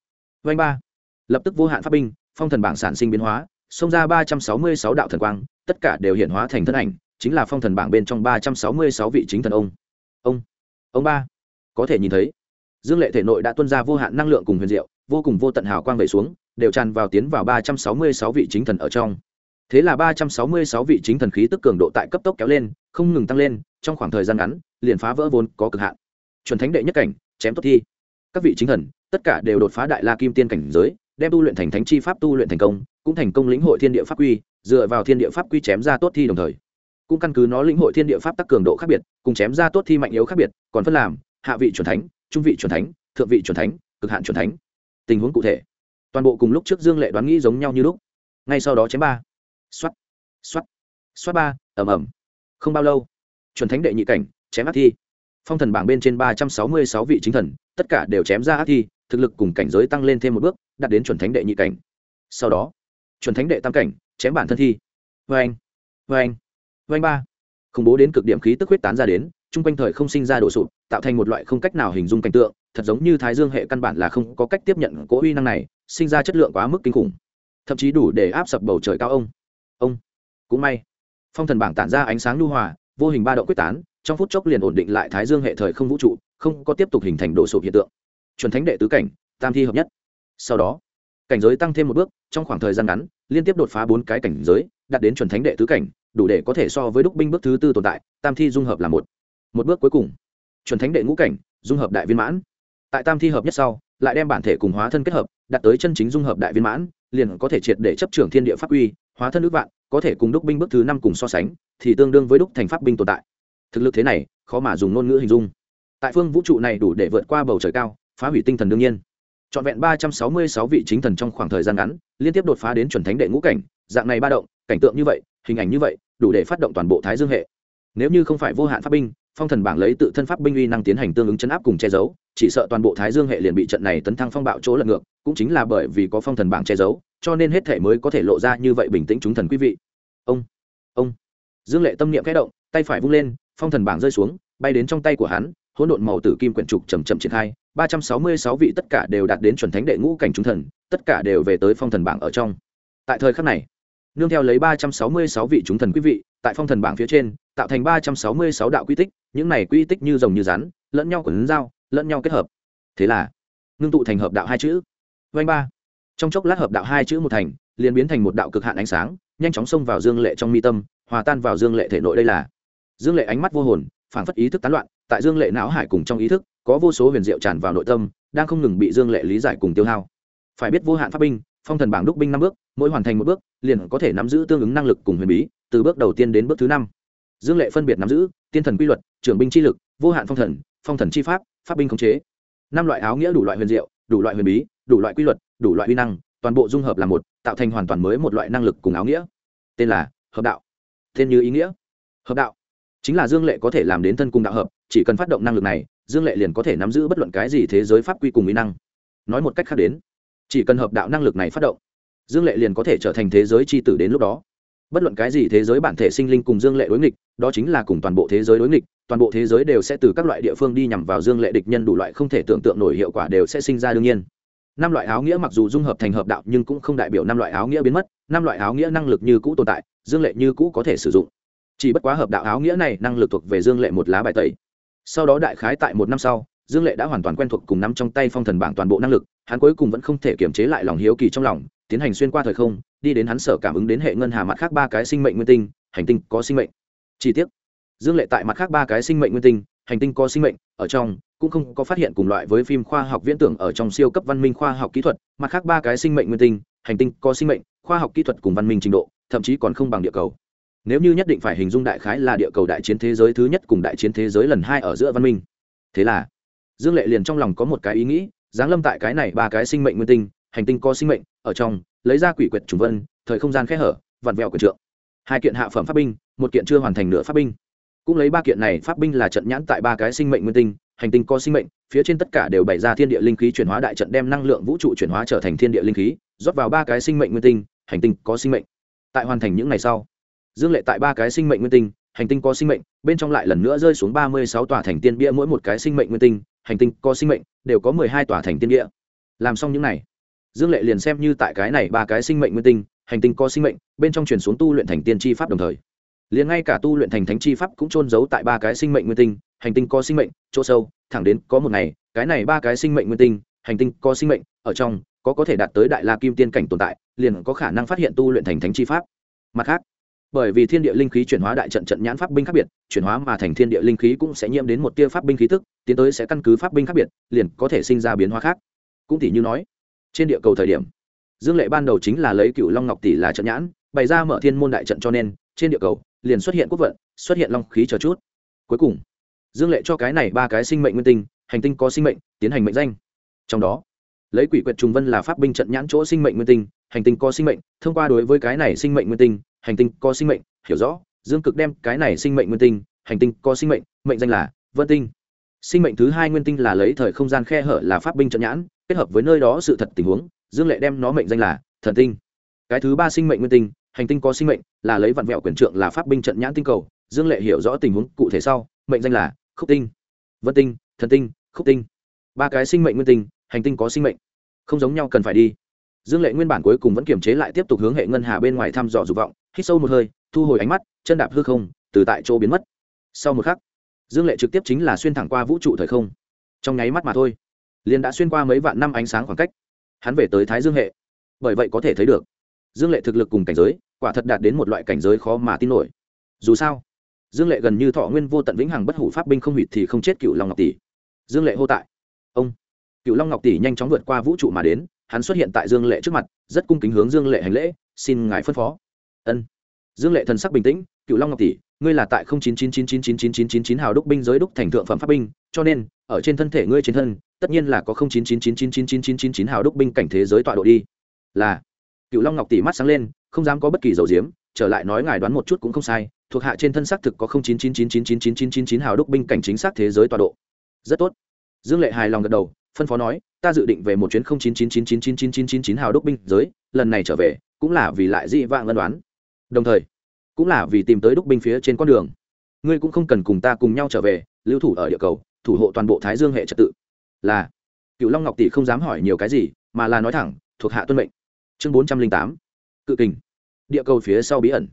vê anh ba. Lập tức vô hạn pháp binh, phong thần bảng sản sinh biến hóa, xông ra ba trăm sáu mươi sáu đạo thần quang, tất cả đều hiện hóa thành thân ảnh, chính là phong thần bảng bên trong ba trăm sáu mươi sáu vị chính thần ông. Ông ông ba. Có thể nhìn thấy, dương lệ thể nội đã tuân ra vô hạn năng lượng cùng huyền diệu, vô cùng vô tận hào quang về xuống, đều tràn vào tiến vào ba trăm sáu mươi sáu vị chính thần ở trong. Thế là ba trăm sáu mươi sáu vị chính thần khí tức cường độ tại cấp tốc kéo lên, không ngừng tăng lên, trong khoảng thời gian ngắn, liền phá vỡ vốn có cực hạn. Chuẩn thánh đệ nhất cảnh, chém tốt thi các vị chính thần, tất cả đều đột phá đại la kim tiên cảnh giới, đem tu luyện thành thánh chi pháp tu luyện thành công, cũng thành công lĩnh hội thiên địa pháp quy, dựa vào thiên địa pháp quy chém ra tốt thi đồng thời. Cũng căn cứ nó lĩnh hội thiên địa pháp tắc cường độ khác biệt, cùng chém ra tốt thi mạnh yếu khác biệt, còn phân làm hạ vị chuẩn thánh, trung vị chuẩn thánh, thượng vị chuẩn thánh, cực hạn chuẩn thánh. Tình huống cụ thể. Toàn bộ cùng lúc trước dương lệ đoán nghĩ giống nhau như lúc. Ngay sau đó chém ba. Xoắt xoắt xoát ba ẩm ẩm không bao lâu, chuẩn thánh đệ nhị cảnh, chém áp thi phong thần bảng bên trên ba trăm sáu mươi sáu vị chính thần, tất cả đều chém ra ác thi, thực lực cùng cảnh giới tăng lên thêm một bước, đạt đến chuẩn thánh đệ nhị cảnh. Sau đó, chuẩn thánh đệ tam cảnh, chém bản thân thi. Vê anh vê anh vê anh ba. Khủng bố đến cực điểm khí tức huyết tán ra đến, chung quanh thời không sinh ra đổ sụp, tạo thành một loại không cách nào hình dung cảnh tượng, thật giống như thái dương hệ căn bản là không có cách tiếp nhận cỗ uy năng này, sinh ra chất lượng quá mức kinh khủng. Thậm chí đủ để áp sập bầu trời cao ông. Ông, cũng may. Phong thần bảng tản ra ánh sáng lưu hòa, vô hình ba động quyết tán trong phút chốc liền ổn định lại thái dương hệ thời không vũ trụ, không có tiếp tục hình thành đổ sụp hiện tượng. Chuẩn thánh đệ tứ cảnh, tam thi hợp nhất. Sau đó, cảnh giới tăng thêm một bước, trong khoảng thời gian ngắn, liên tiếp đột phá bốn cái cảnh giới, đạt đến chuẩn thánh đệ tứ cảnh, đủ để có thể so với đúc binh bước thứ tư tồn tại, tam thi dung hợp là một. Một bước cuối cùng, chuẩn thánh đệ ngũ cảnh, dung hợp đại viên mãn. Tại tam thi hợp nhất sau, lại đem bản thể cùng hóa thân kết hợp, đạt tới chân chính dung hợp đại viên mãn, liền có thể triệt để chấp trưởng thiên địa pháp uy hóa thân ước vạn, có thể cùng đúc binh bước thứ năm cùng so sánh, thì tương đương với đúc thành pháp binh tồn tại thực lực thế này, khó mà dùng ngôn ngữ hình dung. Tại phương vũ trụ này đủ để vượt qua bầu trời cao, phá hủy tinh thần đương nhiên. Trọn vẹn ba trăm sáu mươi sáu vị chính thần trong khoảng thời gian ngắn, liên tiếp đột phá đến chuẩn thánh đệ ngũ cảnh, dạng này ba động, cảnh tượng như vậy, hình ảnh như vậy, đủ để phát động toàn bộ thái dương hệ. Nếu như không phải vô hạn pháp binh, phong thần bảng lấy tự thân pháp binh uy năng tiến hành tương ứng chấn áp cùng che giấu, chỉ sợ toàn bộ thái dương hệ liền bị trận này tấn thăng phong bạo chỗ lật ngược, cũng chính là bởi vì có phong thần bảng che giấu, cho nên hết thể mới có thể lộ ra như vậy bình tĩnh chúng thần quý vị. Ông ông. Dương lệ tâm niệm khẽ động, tay phải vung lên phong thần bảng rơi xuống, bay đến trong tay của hắn, hỗn độn màu tử kim quyển trục chầm chậm triển khai, ba trăm sáu mươi sáu vị tất cả đều đạt đến chuẩn thánh đệ ngũ cảnh chúng thần, tất cả đều về tới phong thần bảng ở trong. Tại thời khắc này, nương theo lấy ba trăm sáu mươi sáu vị chúng thần quý vị, tại phong thần bảng phía trên, tạo thành ba trăm sáu mươi sáu đạo quy tích, những này quy tích như rồng như rắn, lẫn nhau quấn dao, lẫn nhau kết hợp. Thế là, ngưng tụ thành hợp đạo hai chữ. Vanh ba. Trong chốc lát hợp đạo hai chữ một thành, liền biến thành một đạo cực hạn ánh sáng, nhanh chóng xông vào dương lệ trong mi tâm, hòa tan vào dương lệ thể nội đây là dương lệ ánh mắt vô hồn, phảng phất ý thức tán loạn, tại dương lệ não hải cùng trong ý thức, có vô số huyền diệu tràn vào nội tâm, đang không ngừng bị dương lệ lý giải cùng tiêu hao. Phải biết vô hạn pháp binh, phong thần bảng đúc binh năm bước, mỗi hoàn thành một bước, liền có thể nắm giữ tương ứng năng lực cùng huyền bí, từ bước đầu tiên đến bước thứ năm. Dương lệ phân biệt nắm giữ, tiên thần quy luật, trưởng binh chi lực, vô hạn phong thần phong thần chi pháp pháp binh khống chế. Năm loại áo nghĩa đủ loại huyền diệu, đủ loại huyền bí, đủ loại quy luật, đủ loại uy năng, toàn bộ dung hợp là một, tạo thành hoàn toàn mới một loại năng lực cùng áo nghĩa. Tên là hợp đạo. Tên như ý nghĩa. Hợp đạo chính là dương lệ có thể làm đến thân cùng đạo hợp, chỉ cần phát động năng lực này, dương lệ liền có thể nắm giữ bất luận cái gì thế giới pháp quy cùng mỹ năng. Nói một cách khác đến, chỉ cần hợp đạo năng lực này phát động, dương lệ liền có thể trở thành thế giới c h i tử đến lúc đó. Bất luận cái gì thế giới bản thể sinh linh cùng dương lệ đối nghịch, đó chính là cùng toàn bộ thế giới đối nghịch, toàn bộ thế giới đều sẽ từ các loại địa phương đi nhằm vào dương lệ địch nhân đủ loại không thể tưởng tượng nổi hiệu quả đều sẽ sinh ra đương nhiên. Năm loại áo nghĩa mặc dù dung hợp thành hợp đạo nhưng cũng không đại biểu năm loại áo nghĩa biến mất, năm loại áo nghĩa năng lực như cũ tồn tại, dương lệ như cũ có thể sử dụng chỉ bất quá hợp đạo áo nghĩa này năng lực thuộc về dương lệ một lá bài tẩy. Sau đó đại khái tại một năm sau, dương lệ đã hoàn toàn quen thuộc cùng nắm trong tay phong thần bảng toàn bộ năng lực, hắn cuối cùng vẫn không thể kiềm chế lại lòng hiếu kỳ trong lòng, tiến hành xuyên qua thời không, đi đến hắn sở cảm ứng đến hệ ngân hà mặt khác ba cái sinh mệnh nguyên tinh, hành tinh có sinh mệnh. Chi tiết dương lệ tại mặt khác ba cái sinh mệnh nguyên tinh, hành tinh có sinh mệnh, ở trong, cũng không có phát hiện cùng loại với phim khoa học viễn tưởng ở trong siêu cấp văn minh khoa học kỹ thuật, mặt khác ba cái sinh mệnh nguyên tinh, hành tinh có sinh mệnh, khoa học kỹ thuật cùng văn minh trình độ, thậm chí còn không bằng địa cầu nếu như nhất định phải hình dung đại khái là địa cầu đại chiến thế giới thứ nhất cùng đại chiến thế giới lần hai ở giữa văn minh. Thế là, dương lệ liền trong lòng có một cái ý nghĩ, giáng lâm tại cái này ba cái sinh mệnh nguyên tinh, hành tinh có sinh mệnh, ở trong, lấy ra quỷ quyệt trùng vân, thời không gian khẽ hở, vặn vẹo quyền trượng. Hai kiện hạ phẩm pháp binh, một kiện chưa hoàn thành nửa pháp binh. Cũng lấy ba kiện này pháp binh là trận nhãn tại ba cái sinh mệnh nguyên tinh, hành tinh có sinh mệnh, phía trên tất cả đều bày ra thiên địa linh khí chuyển hóa đại trận đem năng lượng vũ trụ chuyển hóa trở thành thiên địa linh khí, rót vào ba cái sinh mệnh nguyên tinh, hành tinh có sinh mệnh. Tại hoàn thành những ngày sau dương lệ tại ba cái sinh mệnh nguyên tinh, hành tinh có sinh mệnh, bên trong lại lần nữa rơi xuống ba mươi sáu tòa thành tiên bia, mỗi một cái sinh mệnh nguyên tinh, hành tinh có sinh mệnh, đều có mười hai tòa thành tiên bia. Làm xong những này, dương lệ liền xem như tại cái này ba cái sinh mệnh nguyên tinh, hành tinh có sinh mệnh, bên trong truyền xuống tu luyện thành tiên tri pháp đồng thời. Liền ngay cả tu luyện thành thánh chi pháp cũng trôn giấu tại ba cái sinh mệnh nguyên tinh, hành tinh có sinh mệnh, chỗ sâu, thẳng đến có một ngày, cái này ba cái sinh mệnh nguyên tinh, hành tinh có sinh mệnh, ở trong, có có thể đạt tới đại la kim tiên cảnh tồn tại, liền có khả năng phát hiện tu luyện thành thánh chi pháp. Mặt khác bởi vì thiên địa linh khí chuyển hóa đại trận trận nhãn pháp binh khác biệt, chuyển hóa mà thành thiên địa linh khí cũng sẽ nhiễm đến một tia pháp binh khí tức, tiến tới sẽ căn cứ pháp binh khác biệt, liền có thể sinh ra biến hóa khác. Cũng tỷ như nói, trên địa cầu thời điểm, dương lệ ban đầu chính là lấy cựu long ngọc tỷ là trận nhãn, bày ra mở thiên môn đại trận cho nên, trên địa cầu, liền xuất hiện quốc vận, xuất hiện long khí chờ chút. Cuối cùng, dương lệ cho cái này ba cái sinh mệnh nguyên tinh, hành tinh có sinh mệnh, tiến hành mệnh danh. Trong đó, lấy quỷ quyệt trùng vân là pháp binh trận nhãn chỗ sinh mệnh nguyên tinh, hành tinh có sinh mệnh, thông qua đối với cái này sinh mệnh nguyên tinh hành tinh có sinh mệnh, hiểu rõ, dương cực đem cái này sinh mệnh nguyên tinh, hành tinh có sinh mệnh mệnh danh là vân tinh. Sinh mệnh thứ hai nguyên tinh là lấy thời không gian khe hở là pháp binh trận nhãn, kết hợp với nơi đó sự thật tình huống, dương lệ đem nó mệnh danh là thần tinh. Cái thứ ba sinh mệnh nguyên tinh, hành tinh có sinh mệnh, là lấy vặn vẹo quyền trượng là pháp binh trận nhãn tinh cầu, dương lệ hiểu rõ tình huống cụ thể sau, mệnh danh là khúc tinh. Vân tinh, thần tinh, khúc tinh. Ba cái sinh mệnh nguyên tinh, hành tinh có sinh mệnh. Không giống nhau cần phải đi. Dương lệ nguyên bản cuối cùng vẫn kiềm chế lại tiếp tục hướng hệ ngân hà bên ngoài thăm dò dục vọng hít sâu một hơi, thu hồi ánh mắt, chân đạp hư không, từ tại chỗ biến mất. Sau một khắc, dương lệ trực tiếp chính là xuyên thẳng qua vũ trụ thời không. Trong nháy mắt mà thôi, liền đã xuyên qua mấy vạn năm ánh sáng khoảng cách. Hắn về tới thái dương hệ. Bởi vậy có thể thấy được, dương lệ thực lực cùng cảnh giới, quả thật đạt đến một loại cảnh giới khó mà tin nổi. Dù sao, dương lệ gần như thọ nguyên vô tận vĩnh hằng bất hủ pháp binh không hủy thì không chết cựu long ngọc tỷ. Dương lệ hô tại. Ông, cựu long ngọc tỷ nhanh chóng vượt qua vũ trụ mà đến, hắn xuất hiện tại dương lệ trước mặt, rất cung kính hướng dương lệ hành lễ, xin ngài phân phó ân dương lệ thần sắc bình tĩnh cựu long ngọc tỷ ngươi là tại không chín chín chín chín chín chín chín chín chín hào đúc binh giới đúc thành thượng phẩm pháp binh cho nên ở trên thân thể ngươi trên thân tất nhiên là có không chín chín chín chín chín chín chín chín chín hào đúc binh cảnh thế giới tọa độ đi là cựu long ngọc tỷ mắt sáng lên không dám có bất kỳ dầu diếm trở lại nói ngài đoán một chút cũng không sai thuộc hạ trên thân xác thực có không chín chín chín chín chín chín chín chín chín hào đúc binh cảnh chính xác thế giới tọa độ rất tốt dương lệ hài lòng gật đầu phân phó nói ta dự định về một chuyến không chín chín chín chín chín chín chín chín chín hào đúc binh giới lần này trở về cũng là vì lại dị vạng ân đoán đồng thời cũng là vì tìm tới đúc binh phía trên con đường ngươi cũng không cần cùng ta cùng nhau trở về lưu thủ ở địa cầu thủ hộ toàn bộ thái dương hệ trật tự là cựu long ngọc tỷ không dám hỏi nhiều cái gì mà là nói thẳng thuộc hạ tuân mệnh chương bốn trăm linh tám cự kình địa cầu phía sau bí ẩn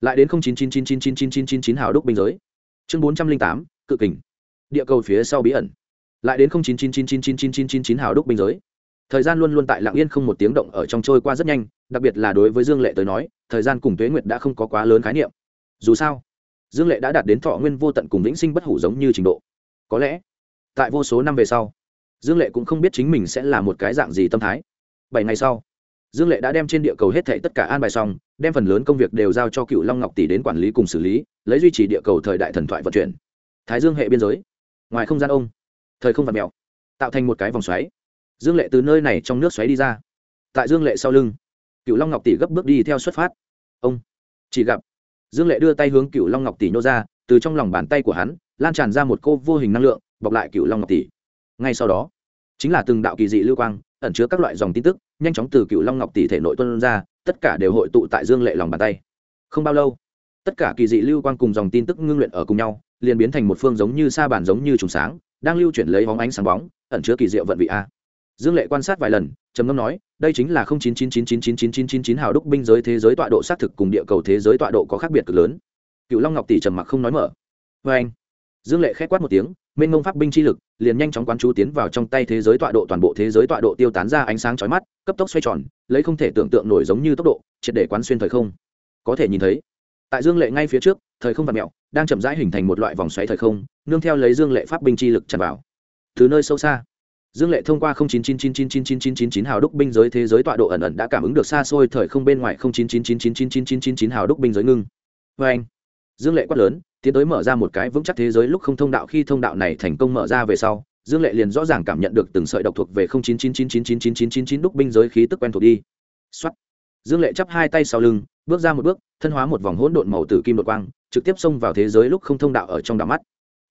lại đến chín chín chín chín chín chín chín chín chín hào đúc binh giới chương bốn trăm linh tám cự kình địa cầu phía sau bí ẩn lại đến chín chín chín chín chín chín chín chín chín hào đúc binh giới thời gian luôn luôn tại lạng yên không một tiếng động ở trong trôi qua rất nhanh đặc biệt là đối với dương lệ tới nói, thời gian cùng tuế nguyệt đã không có quá lớn khái niệm. Dù sao, dương lệ đã đạt đến thọ nguyên vô tận cùng vĩnh sinh bất hủ giống như trình độ. Có lẽ, tại vô số năm về sau, dương lệ cũng không biết chính mình sẽ là một cái dạng gì tâm thái. Bảy ngày sau, dương lệ đã đem trên địa cầu hết thệ tất cả an bài xong, đem phần lớn công việc đều giao cho cựu long ngọc tỷ đến quản lý cùng xử lý, lấy duy trì địa cầu thời đại thần thoại vận chuyển. Thái dương hệ biên giới, ngoài không gian ông, thời không vật mèo, tạo thành một cái vòng xoáy. Dương lệ từ nơi này trong nước xoáy đi ra. Tại dương lệ sau lưng cựu long ngọc tỷ gấp bước đi theo xuất phát. Ông chỉ gặp dương lệ đưa tay hướng cựu long ngọc tỷ nhô ra, từ trong lòng bàn tay của hắn, lan tràn ra một cô vô hình năng lượng, bọc lại cựu long ngọc tỷ. Ngay sau đó, chính là từng đạo kỳ dị lưu quang, ẩn chứa các loại dòng tin tức, nhanh chóng từ cựu long ngọc tỷ thể nội tuân ra, tất cả đều hội tụ tại dương lệ lòng bàn tay. Không bao lâu, tất cả kỳ dị lưu quang cùng dòng tin tức ngưng luyện ở cùng nhau, liền biến thành một phương giống như sa bàn giống như trùng sáng, đang lưu chuyển lấy bóng ánh sáng bóng, ẩn chứa kỳ diệu vận vị a. Dương lệ quan sát vài lần trầm ngâm nói, đây chính là không chín chín chín chín chín chín chín chín chín hào đúc binh giới thế giới tọa độ xác thực cùng địa cầu thế giới tọa độ có khác biệt cực lớn. Cựu long ngọc tỷ trầm mặc không nói mở. Vê anh, dương lệ k h é quát một tiếng, mênh mông pháp binh chi lực, liền nhanh chóng quán chú tiến vào trong tay thế giới tọa độ, toàn bộ thế giới tọa độ tiêu tán ra ánh sáng chói mắt, cấp tốc xoay tròn, lấy không thể tưởng tượng nổi giống như tốc độ, triệt để quán xuyên thời không. Có thể nhìn thấy, tại dương lệ ngay phía trước, thời không và mẹo, đang chậm rãi hình thành một loại vòng xoáy thời không, nương theo lấy dương lệ pháp binh chi lực tràn vào. Từ nơi sâu xa dương lệ thông qua 0999999999 hào đúc binh giới thế giới tọa độ ẩn ẩn đã cảm ứng được xa xôi thời không bên ngoài 0999999999 hào đúc binh giới ngưng vê anh dương lệ quát lớn tiến tới mở ra một cái vững chắc thế giới lúc không thông đạo khi thông đạo này thành công mở ra về sau dương lệ liền rõ ràng cảm nhận được từng sợi độc thuộc về 0999999999 đúc binh giới khí tức quen thuộc đi Soát. dương lệ chắp hai tay sau lưng bước ra một bước thân hóa một vòng hỗn độn màu tử kim đột quang trực tiếp xông vào thế giới lúc không thông đạo ở trong đảo mắt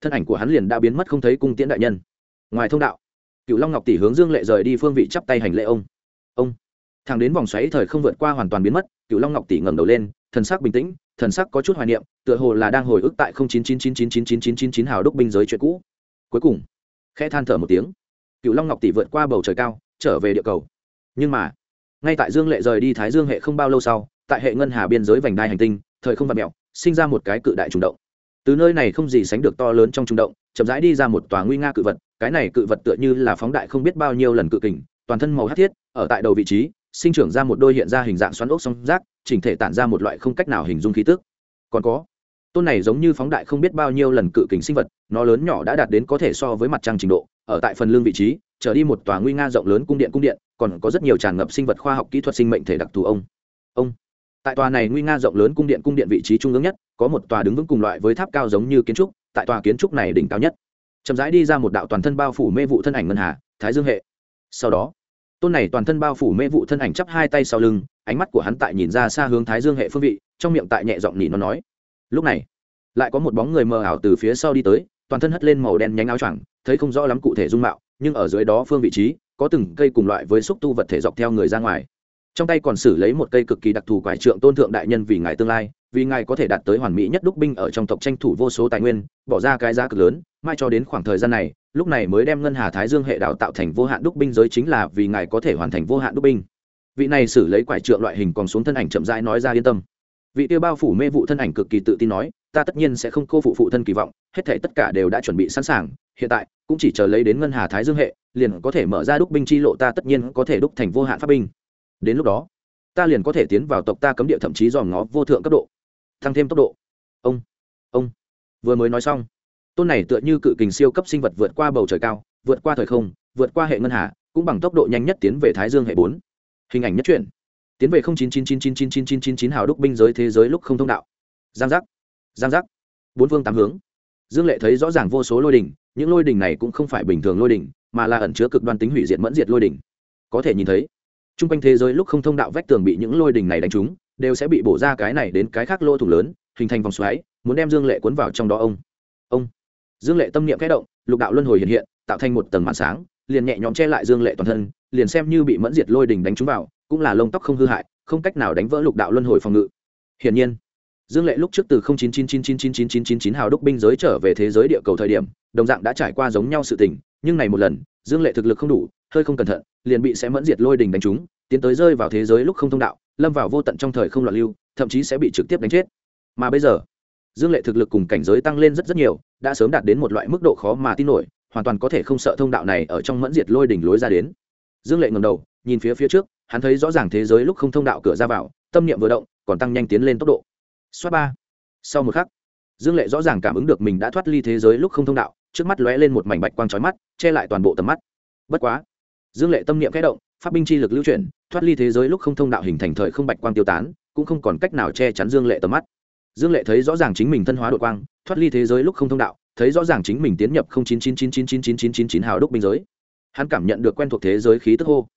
thân ảnh của hắn liền đã biến mất không thấy cung tiễn đại nhân ngoài thông đạo cựu long ngọc tỷ hướng dương lệ rời đi phương vị chắp tay hành lễ ông. Ông. Thằng đến vòng xoáy thời không vượt qua hoàn toàn biến mất cựu long ngọc tỷ ngẩng đầu lên, thần sắc bình tĩnh, thần sắc có chút hoài niệm, tựa hồ là đang hồi ức tại chín chín chín chín chín chín chín chín chín hào đúc binh giới chuyện cũ. Cuối cùng, khẽ than thở một tiếng cựu long ngọc tỷ vượt qua bầu trời cao, trở về địa cầu. Nhưng mà, ngay tại dương lệ rời đi thái dương hệ không bao lâu sau, tại hệ ngân hà biên giới vành đai hành tinh, thời không vật mẹo, sinh ra một cái cự đại trùng động từ nơi này không gì sánh được to lớn trong trung động, chậm rãi đi ra một tòa nguy nga cự vật, cái này cự vật tựa như là phóng đại không biết bao nhiêu lần cự kình, toàn thân màu hát thiết, ở tại đầu vị trí, sinh trưởng ra một đôi hiện ra hình dạng xoắn ốc song rác, chỉnh thể tản ra một loại không cách nào hình dung khí tức. Còn có, tôn này giống như phóng đại không biết bao nhiêu lần cự kình sinh vật, nó lớn nhỏ đã đạt đến có thể so với mặt trăng trình độ, ở tại phần lương vị trí, trở đi một tòa nguy nga rộng lớn cung điện cung điện, còn có rất nhiều tràn ngập sinh vật khoa học kỹ thuật sinh mệnh thể đặc thù ông. Ông tại tòa này nguy nga rộng lớn cung điện cung điện vị trí trung ương nhất, có một tòa đứng vững cùng loại với tháp cao giống như kiến trúc, tại tòa kiến trúc này đỉnh cao nhất. Chậm rãi đi ra một đạo toàn thân bao phủ mê vụ thân ảnh ngân hà, thái dương hệ. Sau đó, tôn này toàn thân bao phủ mê vụ thân ảnh chắp hai tay sau lưng, ánh mắt của hắn tại nhìn ra xa hướng thái dương hệ phương vị, trong miệng tại nhẹ giọng nhỉ nó nói. Lúc này, lại có một bóng người mờ ảo từ phía sau đi tới, toàn thân hất lên màu đen nhánh áo choàng, thấy không rõ lắm cụ thể dung mạo, nhưng ở dưới đó phương vị trí, có từng cây cùng loại với xúc tu vật thể dọc theo người ra ngoài trong tay còn xử lấy một cây cực kỳ đặc thù quải trượng tôn thượng đại nhân vì ngài tương lai, vì ngài có thể đạt tới hoàn mỹ nhất đúc binh ở trong tộc tranh thủ vô số tài nguyên, bỏ ra cái giá cực lớn, mai cho đến khoảng thời gian này, lúc này mới đem ngân hà thái dương hệ đào tạo thành vô hạn đúc binh giới chính là vì ngài có thể hoàn thành vô hạn đúc binh. Vị này xử lấy quải trượng loại hình còn xuống thân ảnh chậm rãi nói ra yên tâm. Vị tiêu bao phủ mê vụ thân ảnh cực kỳ tự tin nói, ta tất nhiên sẽ không cô phụ phụ thân kỳ vọng, hết thể tất cả đều đã chuẩn bị sẵn sàng, hiện tại, cũng chỉ chờ lấy đến ngân hà thái dương hệ, liền có thể mở ra đúc binh chi lộ, ta tất nhiên có thể đúc thành vô hạn pháp binh đến lúc đó, ta liền có thể tiến vào tộc ta cấm địa thậm chí dòm ngó vô thượng cấp độ tăng thêm tốc độ. Ông ông, vừa mới nói xong, tôn này tựa như cự kình siêu cấp sinh vật vượt qua bầu trời cao, vượt qua thời không, vượt qua hệ ngân hà, cũng bằng tốc độ nhanh nhất tiến về thái dương hệ bốn. Hình ảnh nhất truyện. Tiến về chín chín chín chín chín chín chín chín chín hào đúc binh giới thế giới lúc không thông đạo. Giang giác giang giác. Bốn phương tám hướng. Dương lệ thấy rõ ràng vô số lôi đỉnh, những lôi đỉnh này cũng không phải bình thường lôi đỉnh, mà là ẩn chứa cực đoan tính hủy diệt mẫn diệt lôi đỉnh. Có thể nhìn thấy t r u n g quanh thế giới lúc không thông đạo vách tường bị những lôi đình này đánh trúng, đều sẽ bị bổ ra cái này đến cái khác lỗ thủ lớn, hình thành vòng xoáy, muốn đem dương lệ cuốn vào trong đó ông. Ông. Dương lệ tâm niệm kẽ động, lục đạo luân hồi hiện hiện, tạo thành một tầng màn sáng, liền nhẹ nhõm che lại dương lệ toàn thân, liền xem như bị mẫn diệt lôi đình đánh trúng vào, cũng là lông tóc không hư hại, không cách nào đánh vỡ lục đạo luân hồi phòng ngự. Hiển nhiên, dương lệ lúc trước từ 0999999999 hào đúc binh giới trở về thế giới địa cầu thời điểm, đồng dạng đã trải qua giống nhau sự tình, nhưng này một lần, dương lệ thực lực không đủ hơi không cẩn thận liền bị sẽ mẫn diệt lôi đình đánh trúng tiến tới rơi vào thế giới lúc không thông đạo lâm vào vô tận trong thời không loạn lưu thậm chí sẽ bị trực tiếp đánh chết mà bây giờ dương lệ thực lực cùng cảnh giới tăng lên rất rất nhiều đã sớm đạt đến một loại mức độ khó mà tin nổi hoàn toàn có thể không sợ thông đạo này ở trong mẫn diệt lôi đỉnh lối ra đến dương lệ ngầm đầu nhìn phía phía trước hắn thấy rõ ràng thế giới lúc không thông đạo cửa ra vào tâm niệm vừa động còn tăng nhanh tiến lên tốc độ Xoát ba. Sau một khắc, Dương Lệ rõ ràng cảm ứng được mình đã thoát ly thế giới lúc không thông đạo, trước mắt lóe lên một mảnh bạch quang chói mắt, che lại toàn bộ tầm mắt. Bất quá, Dương Lệ tâm niệm khẽ động, pháp binh chi lực lưu chuyển, thoát ly thế giới lúc không thông đạo hình thành thời không bạch quang tiêu tán, cũng không còn cách nào che chắn Dương Lệ tầm mắt. Dương Lệ thấy rõ ràng chính mình thân hóa đột quang, thoát ly thế giới lúc không thông đạo, thấy rõ ràng chính mình tiến nhập 0999999999 hào đúc binh giới. Hắn cảm nhận được quen thuộc thế giới khí tức hô.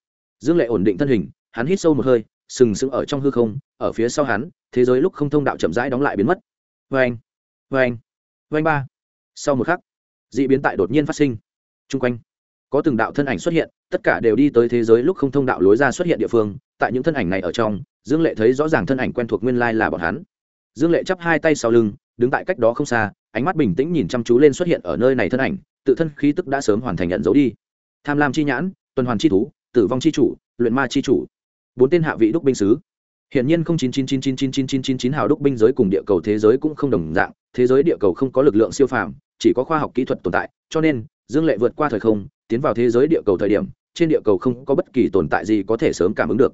Dương Lệ ổn định thân hình, hắn hít sâu một hơi, sừng sững ở trong hư không ở phía sau hắn thế giới lúc không thông đạo chậm rãi đóng lại biến mất vê anh vê anh vê anh ba sau một khắc d ị biến tại đột nhiên phát sinh t r u n g quanh có từng đạo thân ảnh xuất hiện tất cả đều đi tới thế giới lúc không thông đạo lối ra xuất hiện địa phương tại những thân ảnh này ở trong dương lệ thấy rõ ràng thân ảnh quen thuộc nguyên lai là bọn hắn. Dương lệ chắp hai tay sau lưng đứng tại cách đó không xa ánh mắt bình tĩnh nhìn chăm chú lên xuất hiện ở nơi này thân ảnh tự thân khí tức đã sớm hoàn thành nhận dấu đi. Tham lam chi nhãn tuần hoàn chi thú tử vong chi chủ luyện ma chi chủ. Bốn tên hạ vị đúc binh sứ. Hiển nhiên không chín chín chín chín chín chín chín chín chín hào đúc binh giới cùng địa cầu thế giới cũng không đồng dạng, thế giới địa cầu không có lực lượng siêu phàm, chỉ có khoa học kỹ thuật tồn tại, cho nên, Dương Lệ vượt qua thời không, tiến vào thế giới địa cầu thời điểm, trên địa cầu không có bất kỳ tồn tại gì có thể sớm cảm ứng được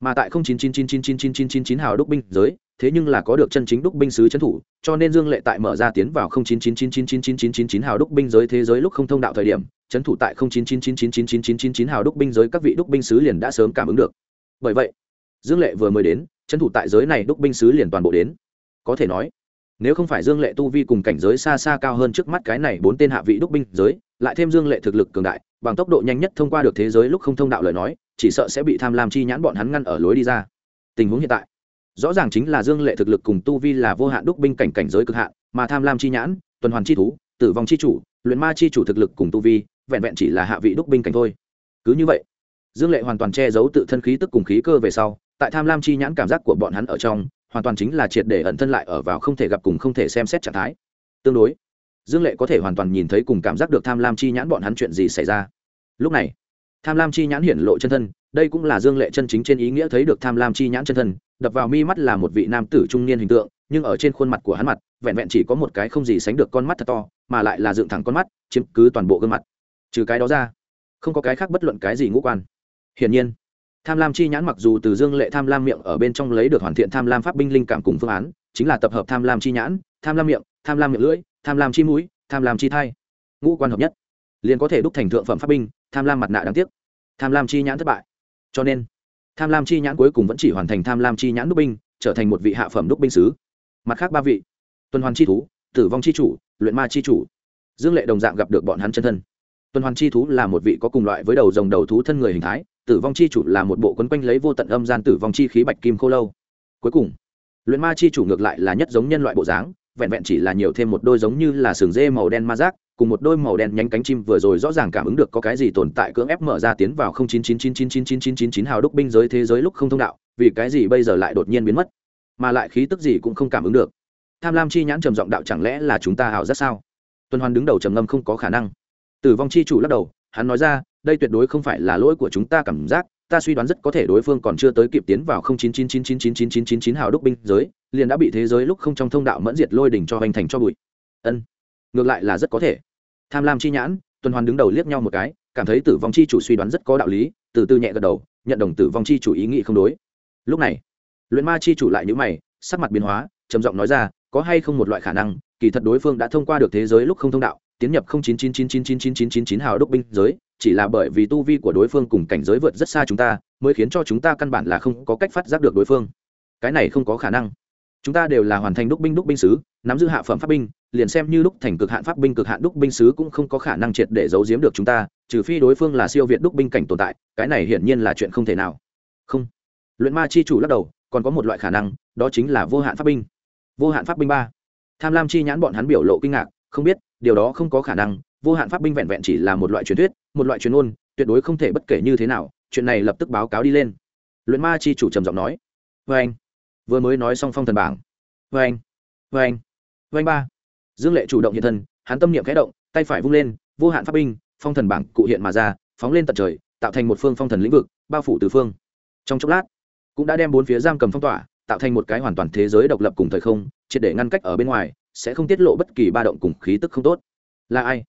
mà tại 0999999999 hào đúc binh giới thế nhưng là có được chân chính đúc binh sứ trấn thủ cho nên dương lệ tại mở ra tiến vào 0999999999 hào đúc binh giới thế giới lúc không thông đạo thời điểm trấn thủ tại 0999999999 hào đúc binh giới các vị đúc binh sứ liền đã sớm cảm ứng được bởi vậy dương lệ vừa mới đến trấn thủ tại giới này đúc binh sứ liền toàn bộ đến có thể nói nếu không phải dương lệ tu vi cùng cảnh giới xa xa cao hơn trước mắt cái này bốn tên hạ vị đúc binh giới lại thêm dương lệ thực lực cường đại, bằng tốc độ nhanh nhất thông qua được thế giới lúc không thông đạo lời nói, chỉ sợ sẽ bị tham lam chi nhãn bọn hắn ngăn ở lối đi ra. Tình huống hiện tại, rõ ràng chính là dương lệ thực lực cùng tu vi là vô hạn đúc binh cảnh cảnh giới cực hạn, mà tham lam chi nhãn, tuần hoàn chi thú, tử vong chi chủ, luyện ma chi chủ thực lực cùng tu vi, vẹn vẹn chỉ là hạ vị đúc binh cảnh thôi. Cứ như vậy, dương lệ hoàn toàn che giấu tự thân khí tức cùng khí cơ về sau, tại tham lam chi nhãn cảm giác của bọn hắn ở trong, hoàn toàn chính là triệt để ẩn thân lại ở vào không thể gặp cùng không thể xem xét trạng thái. Tương đối dương lệ có thể hoàn toàn nhìn thấy cùng cảm giác được tham lam chi nhãn bọn hắn chuyện gì xảy ra. Lúc này, tham lam chi nhãn hiển lộ chân thân, đây cũng là dương lệ chân chính trên ý nghĩa thấy được tham lam chi nhãn chân thân, đập vào mi mắt là một vị nam tử trung niên hình tượng, nhưng ở trên khuôn mặt của hắn mặt, vẹn vẹn chỉ có một cái không gì sánh được con mắt thật to, mà lại là dựng thẳng con mắt, chiếm cứ toàn bộ gương mặt. Trừ cái đó ra, không có cái khác bất luận cái gì ngũ quan. Hiển nhiên, tham lam chi nhãn mặc dù từ dương lệ tham lam miệng ở bên trong lấy được hoàn thiện tham lam pháp binh linh cảm cùng phương án, chính là tập hợp tham lam chi nhãn, tham lam miệng, tham lam miệng lưỡi tham lam chi mũi, tham lam chi thai. Ngũ quan hợp nhất. Liền có thể đúc thành thượng phẩm pháp binh, tham lam mặt nạ đáng tiếc. Tham lam chi nhãn thất bại. Cho nên, tham lam chi nhãn cuối cùng vẫn chỉ hoàn thành tham lam chi nhãn đúc binh, trở thành một vị hạ phẩm đúc binh sứ. Mặt khác ba vị, tuần hoàn chi thú, tử vong chi chủ, luyện ma chi chủ. Dương lệ đồng dạng gặp được bọn hắn chân thân. Tuần hoàn chi thú là một vị có cùng loại với đầu rồng đầu thú thân người hình thái, tử vong chi chủ là một bộ quấn quanh lấy vô tận âm gian tử vong chi khí bạch kim khô lâu. Cuối cùng, luyện ma chi chủ ngược lại là nhất giống nhân loại bộ dáng vẹn vẹn chỉ là nhiều thêm một đôi giống như là sừng dê màu đen ma rác cùng một đôi màu đen nhánh cánh chim vừa rồi rõ ràng cảm ứng được có cái gì tồn tại cưỡng ép mở ra tiến vào 0999999999 hào đúc binh giới thế giới lúc không thông đạo, vì cái gì bây giờ lại đột nhiên biến mất, mà lại khí tức gì cũng không cảm ứng được. Tham Lam chi nhãn trầm giọng đạo chẳng lẽ là chúng ta hào rất sao? Tuần Hoàn đứng đầu trầm ngâm không có khả năng. Tử vong chi chủ lắc đầu, hắn nói ra, đây tuyệt đối không phải là lỗi của chúng ta cảm giác, ta suy đoán rất có thể đối phương còn chưa tới kịp tiến vào 0999999999 hào đúc binh giới, liền đã bị thế giới lúc không trong thông đạo mẫn diệt lôi đỉnh cho hoành thành cho bụi. Ân, ngược lại là rất có thể. Tham Lam chi nhãn, Tuần Hoàn đứng đầu liếc nhau một cái, cảm thấy Tử vong chi chủ suy đoán rất có đạo lý, từ từ nhẹ gật đầu, nhận đồng Tử vong chi chủ ý nghĩ không đối. Lúc này, Luyện Ma chi chủ lại nhíu mày, sắc mặt biến hóa, trầm giọng nói ra, có hay không một loại khả năng, kỳ thật đối phương đã thông qua được thế giới lúc không thông đạo, tiến nhập 0999999999 hào đúc binh giới, chỉ là bởi vì tu vi của đối phương cùng cảnh giới vượt rất xa chúng ta, mới khiến cho chúng ta căn bản là không có cách phát giác được đối phương. Cái này không có khả năng. Chúng ta đều là hoàn thành đúc binh đúc binh sứ, nắm giữ hạ phẩm pháp binh, liền xem như đúc thành cực hạn pháp binh cực hạn đúc binh sứ cũng không có khả năng triệt để giấu giếm được chúng ta, trừ phi đối phương là siêu việt đúc binh cảnh tồn tại, cái này hiển nhiên là chuyện không thể nào. Không. Luyện ma chi chủ lắc đầu, còn có một loại khả năng, đó chính là vô hạn pháp binh. Vô hạn pháp binh ba. Tham lam chi nhãn bọn hắn biểu lộ kinh ngạc, không biết, điều đó không có khả năng vô hạn pháp binh vẹn vẹn chỉ là một loại truyền thuyết, một loại truyền ôn tuyệt đối không thể bất kể như thế nào, chuyện này lập tức báo cáo đi lên. Luyện ma chi chủ trầm giọng nói vê anh. Vừa mới nói xong phong thần bảng. Vê anh vê anh vê anh ba. Dương lệ chủ động hiện thân, hắn tâm niệm khẽ động, tay phải vung lên, vô hạn pháp binh, phong thần bảng cụ hiện mà ra, phóng lên tận trời, tạo thành một phương phong thần lĩnh vực, bao phủ từ phương. Trong chốc lát, cũng đã đem bốn phía giam cầm phong tỏa, tạo thành một cái hoàn toàn thế giới độc lập cùng thời không, triệt để ngăn cách ở bên ngoài, sẽ không tiết lộ bất kỳ ba động cùng khí tức không tốt. Là ai?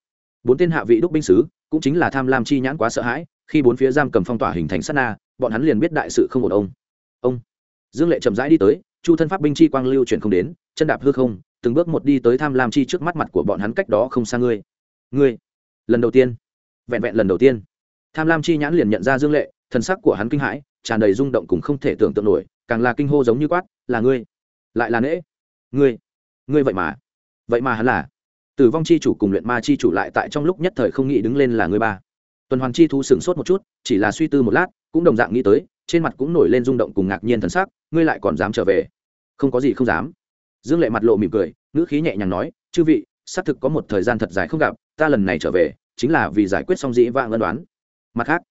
Bốn tên hạ vị đúc binh sứ, cũng chính là tham lam chi nhãn quá sợ hãi, khi bốn phía giam cầm phong tỏa hình thành sát na, bọn hắn liền biết đại sự không ổn ông. Ông. Dương lệ chậm rãi đi tới, chu thân pháp binh chi quang lưu chuyển không đến, chân đạp hư không, từng bước một đi tới tham lam chi trước mắt mặt của bọn hắn cách đó không xa ngươi. Ngươi. Lần đầu tiên. Vẹn vẹn lần đầu tiên. Tham lam chi nhãn liền nhận ra dương lệ, thần sắc của hắn kinh hãi, tràn đầy rung động cùng không thể tưởng tượng nổi, càng là kinh hô giống như quát, là ngươi. Lại là nễ. Ngươi. Ngươi vậy mà. Vậy mà hắn là tử vong chi chủ cùng luyện ma chi chủ lại tại trong lúc nhất thời không nghĩ đứng lên là ngươi ba. Tuần hoàn chi thu sửng sốt một chút, chỉ là suy tư một lát, cũng đồng dạng nghĩ tới, trên mặt cũng nổi lên rung động cùng ngạc nhiên thần sắc, ngươi lại còn dám trở về? Không có gì không dám. Dương lệ mặt lộ mỉm cười, ngữ khí nhẹ nhàng nói, chư vị, xác thực có một thời gian thật dài không gặp, ta lần này trở về, chính là vì giải quyết xong dĩ vãng ân đoán mặt khác,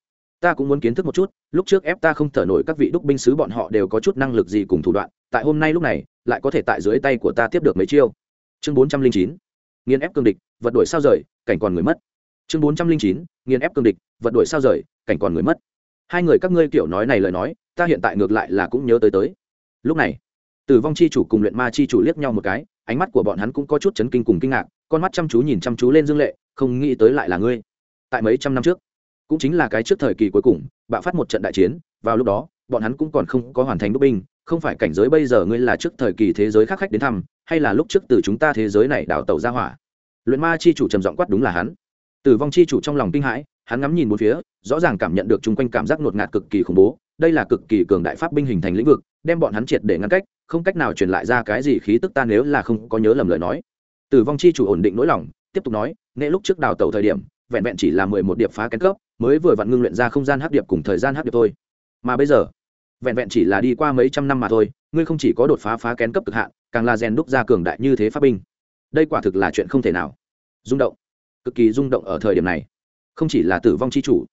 ta cũng muốn kiến thức một chút, lúc trước ép ta không thở nổi các vị đúc binh sứ bọn họ đều có chút năng lực gì cùng thủ đoạn, tại hôm nay lúc này, lại có thể tại dưới tay của ta tiếp được mấy chiêu. Chương bốn trăm linh chín nghiên ép cương địch, vật đổi sao rời, cảnh còn người mất. Chương bốn trăm linh chín nghiên ép cương địch, vật đổi sao rời, cảnh còn người mất. Hai người các ngươi kiểu nói này lời nói, ta hiện tại ngược lại là cũng nhớ tới tới. Lúc này, tử vong chi chủ cùng luyện ma chi chủ liếc nhau một cái, ánh mắt của bọn hắn cũng có chút chấn kinh cùng kinh ngạc, con mắt chăm chú nhìn chăm chú lên dương lệ, không nghĩ tới lại là ngươi. Tại mấy trăm năm trước, cũng chính là cái trước thời kỳ cuối cùng, bạo phát một trận đại chiến, vào lúc đó, bọn hắn cũng còn không có hoàn thành đúc binh không phải cảnh giới bây giờ ngươi là trước thời kỳ thế giới khác khách đến thăm, hay là lúc trước từ chúng ta thế giới này đào tẩu ra hỏa? Luyện ma chi chủ trầm giọng quát đúng là hắn. Tử vong chi chủ trong lòng kinh hãi, hắn ngắm nhìn một phía, rõ ràng cảm nhận được chung quanh cảm giác ngột ngạt cực kỳ khủng bố, đây là cực kỳ cường đại pháp binh hình thành lĩnh vực, đem bọn hắn triệt để ngăn cách, không cách nào truyền lại ra cái gì khí tức ta nếu là không có nhớ lầm lời nói. Tử vong chi chủ ổn định nỗi lòng, tiếp tục nói nghệ lúc trước đào tẩu thời điểm, vẹn vẹn chỉ là mười một điệp phá kén cấp, mới vừa vặn ngưng luyện ra không gian hấp điệp cùng thời gian hấp điệp thôi. Mà bây giờ vẹn vẹn chỉ là đi qua mấy trăm năm mà thôi, ngươi không chỉ có đột phá phá kén cấp cực hạn, càng là rèn đúc ra cường đại như thế pháp binh. Đây quả thực là chuyện không thể nào. Rung động. Cực kỳ rung động ở thời điểm này. Không chỉ là tử vong chi chủ,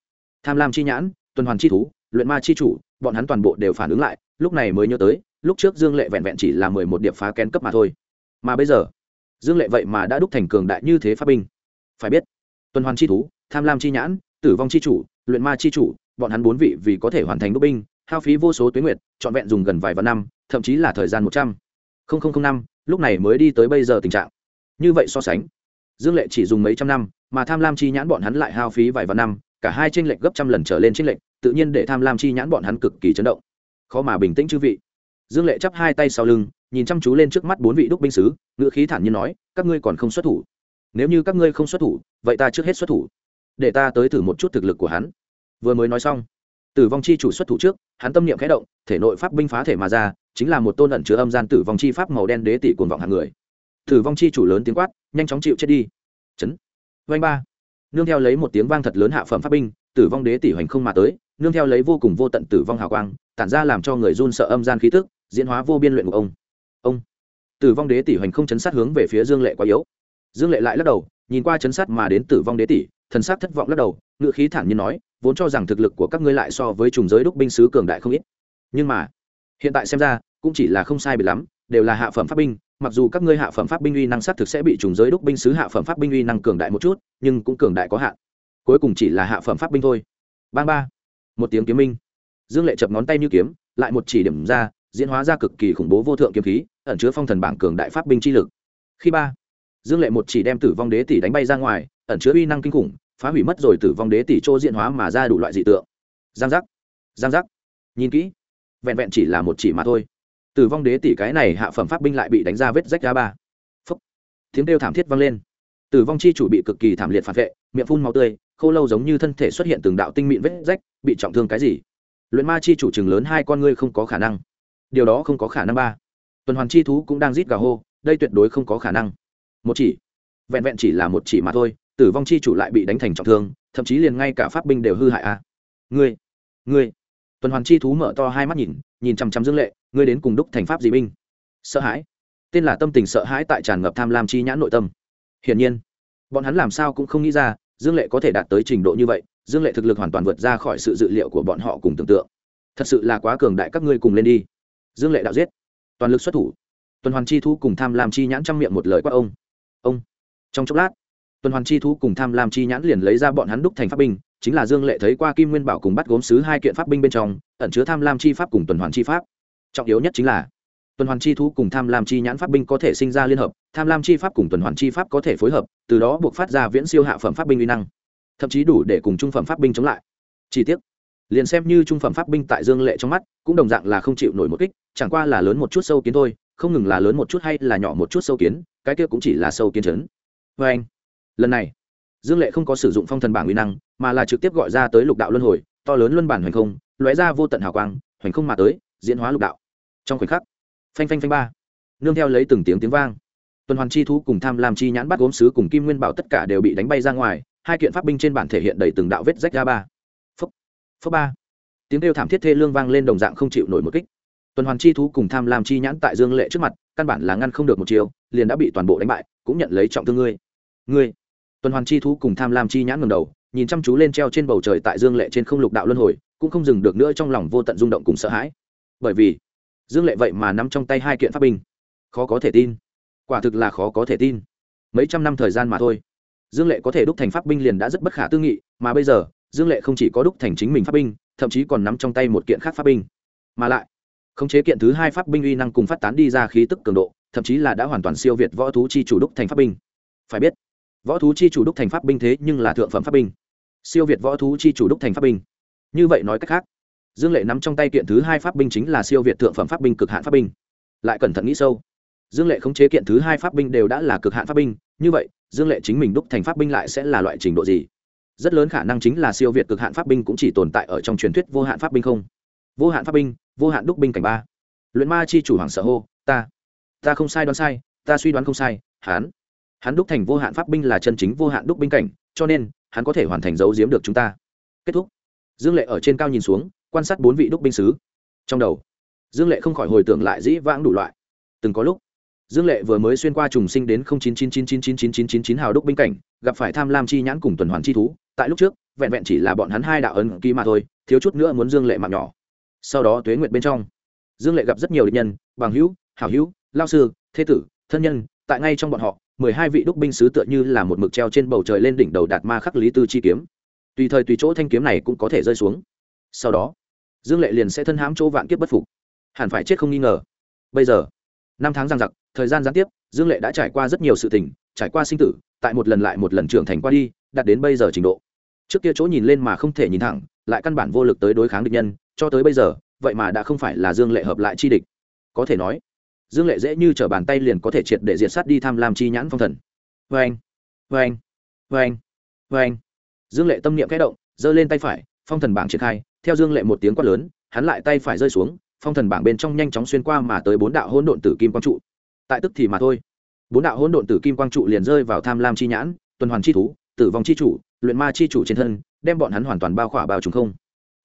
tham lam chi nhãn, tuần hoàn chi thú, luyện ma chi chủ, bọn hắn toàn bộ đều phản ứng lại, lúc này mới nhớ tới, lúc trước dương lệ vẹn vẹn chỉ là mười một điệp phá kén cấp mà thôi. Mà bây giờ, dương lệ vậy mà đã đúc thành cường đại như thế pháp binh. Phải biết, tuần hoàn chi thú, tham lam chi nhãn, tử vong chi chủ, luyện ma chi chủ, bọn hắn bốn vị vì có thể hoàn thành đúc binh hao phí vô số tuyến nguyệt, trọn vẹn dùng gần vài vạn năm, thậm chí là thời gian một trăm. Linh năm, lúc này mới đi tới bây giờ tình trạng. Như vậy so sánh, dương lệ chỉ dùng mấy trăm năm, mà tham lam chi nhãn bọn hắn lại hao phí vài vạn năm, cả hai tranh lệch gấp trăm lần trở lên tranh lệch, tự nhiên để tham lam chi nhãn bọn hắn cực kỳ chấn động. Khó mà bình tĩnh chư vị. Dương lệ chắp hai tay sau lưng, nhìn chăm chú lên trước mắt bốn vị đúc binh sứ ngựa khí thản nhiên nói, các ngươi còn không xuất thủ. Nếu như các ngươi không xuất thủ, vậy ta trước hết xuất thủ, để ta tới thử một chút thực lực của hắn. Vừa mới nói xong tử vong chi chủ xuất thủ trước, hắn tâm niệm khẽ động, thể nội pháp binh phá thể mà ra, chính là một tôn ẩn chứa âm gian tử vong chi pháp màu đen đế tỷ cuồng vọng hàng người. Tử vong chi chủ lớn tiếng quát, nhanh chóng chịu chết đi. Chấn. Vanh ba. Nương theo lấy một tiếng vang thật lớn hạ phẩm pháp binh, tử vong đế tỷ hoành không mà tới, nương theo lấy vô cùng vô tận tử vong hào quang, tản ra làm cho người run sợ âm gian khí tức, diễn hóa vô biên luyện của ông. Ông. Tử vong đế tỷ hoành không chấn sát hướng về phía dương lệ quá yếu. Dương lệ lại lắc đầu, nhìn qua chấn sát mà đến tử vong đế tỷ, thần sát thất vọng lắc đầu ngự khí thản nhiên nói vốn cho rằng thực lực của các ngươi lại so với trùng giới đúc binh sứ cường đại không ít. Nhưng mà, hiện tại xem ra, cũng chỉ là không sai biệt lắm, đều là hạ phẩm pháp binh, mặc dù các ngươi hạ phẩm pháp binh uy năng sát thực sẽ bị trùng giới đúc binh sứ hạ phẩm pháp binh uy năng cường đại một chút, nhưng cũng cường đại có hạn. Cuối cùng chỉ là hạ phẩm pháp binh thôi. Bang ba. Một tiếng kiếm minh. Dương lệ chập ngón tay như kiếm, lại một chỉ điểm ra, diễn hóa ra cực kỳ khủng bố vô thượng kiếm khí, ẩn chứa phong thần bảng cường đại pháp binh chi lực. Khi ba. Dương lệ một chỉ đem tử vong đế tỷ đánh bay ra ngoài, ẩn chứa uy năng kinh khủng phá hủy mất rồi tử vong đế tỷ chỗ diện hóa mà ra đủ loại dị tượng. Giang giác giang giác. Nhìn kỹ, vẹn vẹn chỉ là một chỉ mà thôi. Tử vong đế tỷ cái này hạ phẩm pháp binh lại bị đánh ra vết rách ra ba. Phúc. Tiếng kêu thảm thiết vang lên. Tử vong chi chủ bị cực kỳ thảm liệt phản vệ, miệng phun máu tươi, khô lâu giống như thân thể xuất hiện từng đạo tinh mịn vết rách, bị trọng thương cái gì? Luyện ma chi chủ chừng lớn hai con ngươi không có khả năng. Điều đó không có khả năng ba. Tuần hoàn chi thú cũng đang rít gà hô, đây tuyệt đối không có khả năng. Một chỉ. Vẹn vẹn chỉ là một chỉ mà thôi tử vong chi chủ lại bị đánh thành trọng thương, thậm chí liền ngay cả pháp binh đều hư hại a à. ngươi ngươi. Tuần hoàn chi thú mở to hai mắt nhìn nhìn chằm chằm dương lệ, ngươi đến cùng đúc thành pháp gì binh? Sợ hãi. Tên là tâm tình sợ hãi tại tràn ngập tham lam chi nhãn nội tâm. Hiển nhiên, bọn hắn làm sao cũng không nghĩ ra, dương lệ có thể đạt tới trình độ như vậy, dương lệ thực lực hoàn toàn vượt ra khỏi sự dự liệu của bọn họ cùng tưởng tượng. Thật sự là quá cường đại, các ngươi cùng lên đi. Dương lệ đạo giết. Toàn lực xuất thủ. Tuần hoàn chi thu cùng tham lam chi nhãn trong miệng một lời quát ông. Ông. Trong chốc lát tuần hoàn chi thu cùng tham lam chi nhãn liền lấy ra bọn hắn đúc thành pháp binh, chính là dương lệ thấy qua kim nguyên bảo cùng bắt gốm sứ hai kiện pháp binh bên trong, ẩn chứa tham lam chi pháp cùng tuần hoàn chi pháp. Trọng yếu nhất chính là, tuần hoàn chi thu cùng tham lam chi nhãn pháp binh có thể sinh ra liên hợp, tham lam chi pháp cùng tuần hoàn chi pháp có thể phối hợp, từ đó buộc phát ra viễn siêu hạ phẩm pháp binh uy năng. Thậm chí đủ để cùng trung phẩm pháp binh chống lại. Chi tiết liền xem như trung phẩm pháp binh tại dương lệ trong mắt, cũng đồng dạng là không chịu nổi một kích, chẳng qua là lớn một chút sâu kiến thôi, không ngừng là lớn một chút hay là nhỏ một chút sâu kiến, cái kia cũng chỉ là sâu kiến chấn. Vê anh lần này, dương lệ không có sử dụng phong thần bảng uy năng, mà là trực tiếp gọi ra tới lục đạo luân hồi, to lớn luân bản hoành không, lóe ra vô tận hào quang, hoành không mà tới, diễn hóa lục đạo. Trong khoảnh khắc, phanh phanh phanh ba, nương theo lấy từng tiếng tiếng vang. Tuần hoàn chi thú cùng tham lam chi nhãn bắt gốm sứ cùng kim nguyên bảo tất cả đều bị đánh bay ra ngoài, hai kiện pháp binh trên bản thể hiện đầy từng đạo vết rách ra ba. Phấp phấp ba. Tiếng kêu thảm thiết thê lương vang lên đồng dạng không chịu nổi một kích. Tuần hoàn chi thú cùng tham lam chi nhãn tại dương lệ trước mặt, căn bản là ngăn không được một chiều liền đã bị toàn bộ đánh bại, cũng nhận lấy trọng thương ngươi. Ngươi tuần hoàn chi thú cùng tham lam chi nhãn ngầm đầu, nhìn chăm chú lên treo trên bầu trời tại dương lệ trên không lục đạo luân hồi, cũng không dừng được nữa trong lòng vô tận rung động cùng sợ hãi. Bởi vì, dương lệ vậy mà nắm trong tay hai kiện pháp binh. Khó có thể tin. Quả thực là khó có thể tin. Mấy trăm năm thời gian mà thôi, dương lệ có thể đúc thành pháp binh liền đã rất bất khả tư nghị, mà bây giờ, dương lệ không chỉ có đúc thành chính mình pháp binh, thậm chí còn nắm trong tay một kiện khác pháp binh. Mà lại, khống chế kiện thứ hai pháp binh uy năng cùng phát tán đi ra khí tức cường độ, thậm chí là đã hoàn toàn siêu việt võ thú chi chủ đúc thành pháp binh. Phải biết võ thú chi chủ đúc thành pháp binh thế nhưng là thượng phẩm pháp binh. Siêu việt võ thú chi chủ đúc thành pháp binh. Như vậy nói cách khác, dương lệ nắm trong tay kiện thứ hai pháp binh chính là siêu việt thượng phẩm pháp binh cực hạn pháp binh. Lại cẩn thận nghĩ sâu. Dương lệ khống chế kiện thứ hai pháp binh đều đã là cực hạn pháp binh, như vậy, dương lệ chính mình đúc thành pháp binh lại sẽ là loại trình độ gì? Rất lớn khả năng chính là siêu việt cực hạn pháp binh cũng chỉ tồn tại ở trong truyền thuyết vô hạn pháp binh không? Vô hạn pháp binh, vô hạn đúc binh cảnh ba. Luyện ma chi chủ hoàng sợ hô, ta ta không sai đoán sai, ta suy đoán không sai, hán hắn đúc thành vô hạn pháp binh là chân chính vô hạn đúc binh cảnh cho nên hắn có thể hoàn thành giấu giếm được chúng ta kết thúc dương lệ ở trên cao nhìn xuống quan sát bốn vị đúc binh sứ trong đầu dương lệ không khỏi hồi tưởng lại dĩ vãng đủ loại từng có lúc dương lệ vừa mới xuyên qua trùng sinh đến chín chín chín chín chín chín chín chín chín hào đúc binh cảnh gặp phải tham lam chi nhãn cùng tuần hoàn chi thú tại lúc trước vẹn vẹn chỉ là bọn hắn hai đạo ấn ký mà thôi thiếu chút nữa muốn dương lệ mạng nhỏ sau đó tuế nguyệt bên trong dương lệ gặp rất nhiều địch nhân bằng hữu hảo hữu lao sư thế tử thân nhân tại ngay trong bọn họ mười hai vị đúc binh sứ tựa như là một mực treo trên bầu trời lên đỉnh đầu đạt ma khắc lý tư chi kiếm. Tùy thời tùy chỗ thanh kiếm này cũng có thể rơi xuống. Sau đó, dương lệ liền sẽ thân hãm chỗ vạn kiếp bất phục. Hẳn phải chết không nghi ngờ. Bây giờ, năm tháng giang giặc, thời gian gián tiếp, dương lệ đã trải qua rất nhiều sự tình, trải qua sinh tử, tại một lần lại một lần trưởng thành qua đi, đạt đến bây giờ trình độ. Trước kia chỗ nhìn lên mà không thể nhìn thẳng, lại căn bản vô lực tới đối kháng địch nhân, cho tới bây giờ, vậy mà đã không phải là dương lệ hợp lại chi địch. Có thể nói dương lệ dễ như t r ở bàn tay liền có thể triệt để diệt sát đi tham lam chi nhãn phong thần. Vê anh vê anh vê anh vê anh dương lệ tâm niệm kẽ động, giơ lên tay phải, phong thần bảng triển khai, theo dương lệ một tiếng quát lớn, hắn lại tay phải rơi xuống, phong thần bảng bên trong nhanh chóng xuyên qua mà tới bốn đạo hỗn độn tử kim quang trụ. Tại tức thì mà thôi. Bốn đạo hỗn độn tử kim quang trụ liền rơi vào tham lam chi nhãn, tuần hoàn chi thú, tử vong chi chủ, luyện ma chi chủ trên thân, đem bọn hắn hoàn toàn bao khỏa bao trùng không.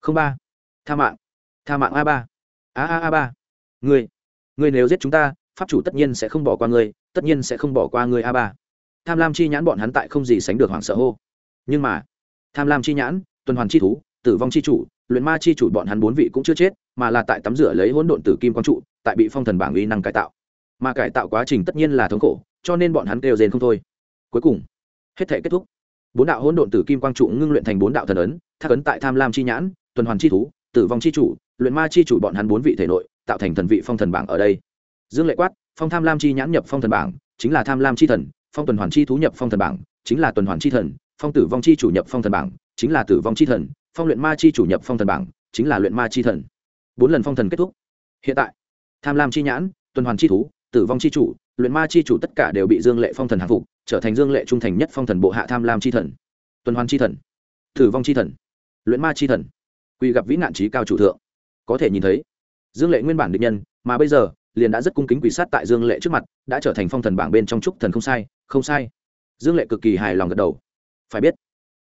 Không ba. Tha mạng. Tha mạng a ba. A a a ba. Người. Ngươi nếu giết chúng ta, pháp chủ tất nhiên sẽ không bỏ qua ngươi, tất nhiên sẽ không bỏ qua ngươi a ba. Tham lam chi nhãn bọn hắn tại không gì sánh được hoảng sợ hô. Nhưng mà, tham lam chi nhãn, tuần hoàn chi thú, tử vong chi chủ, luyện ma chi chủ bọn hắn bốn vị cũng chưa chết, mà là tại tắm rửa lấy hỗn độn tử kim quang trụ, tại bị phong thần bảng uy năng cải tạo. Mà cải tạo quá trình tất nhiên là thống khổ, cho nên bọn hắn kêu rên không thôi. Cuối cùng, hết thể kết thúc. Bốn đạo hỗn độn tử kim quang trụ ngưng luyện thành bốn đạo thần ấn, thác ấn tại tham lam chi nhãn, tuần hoàn chi thú, tử vong chi chủ, luyện ma chi chủ bọn hắn bốn vị thể nội tạo thành thần vị phong thần bảng ở đây. Dương lệ quát, phong tham lam chi nhãn nhập phong thần bảng, chính là tham lam chi thần, phong tuần hoàn chi thú nhập phong thần bảng, chính là tuần hoàn chi thần, phong tử vong chi chủ nhập phong thần bảng, chính là tử vong chi thần, phong luyện ma chi chủ nhập phong thần bảng, chính là luyện ma chi thần. Bốn lần phong thần kết thúc. Hiện tại, tham lam chi nhãn, tuần hoàn chi thú, tử vong chi chủ, luyện ma chi chủ tất cả đều bị dương lệ phong thần hạ phục, trở thành dương lệ trung thành nhất phong thần bộ hạ tham lam chi thần. Tuần hoàn chi thần, tử vong chi thần, luyện ma chi thần. Quy gặp vĩ nạn trí cao chủ thượng. Có thể nhìn thấy dương lệ nguyên bản định nhân mà bây giờ liền đã rất cung kính quỷ sát tại dương lệ trước mặt đã trở thành phong thần bảng bên trong trúc thần không sai không sai dương lệ cực kỳ hài lòng gật đầu phải biết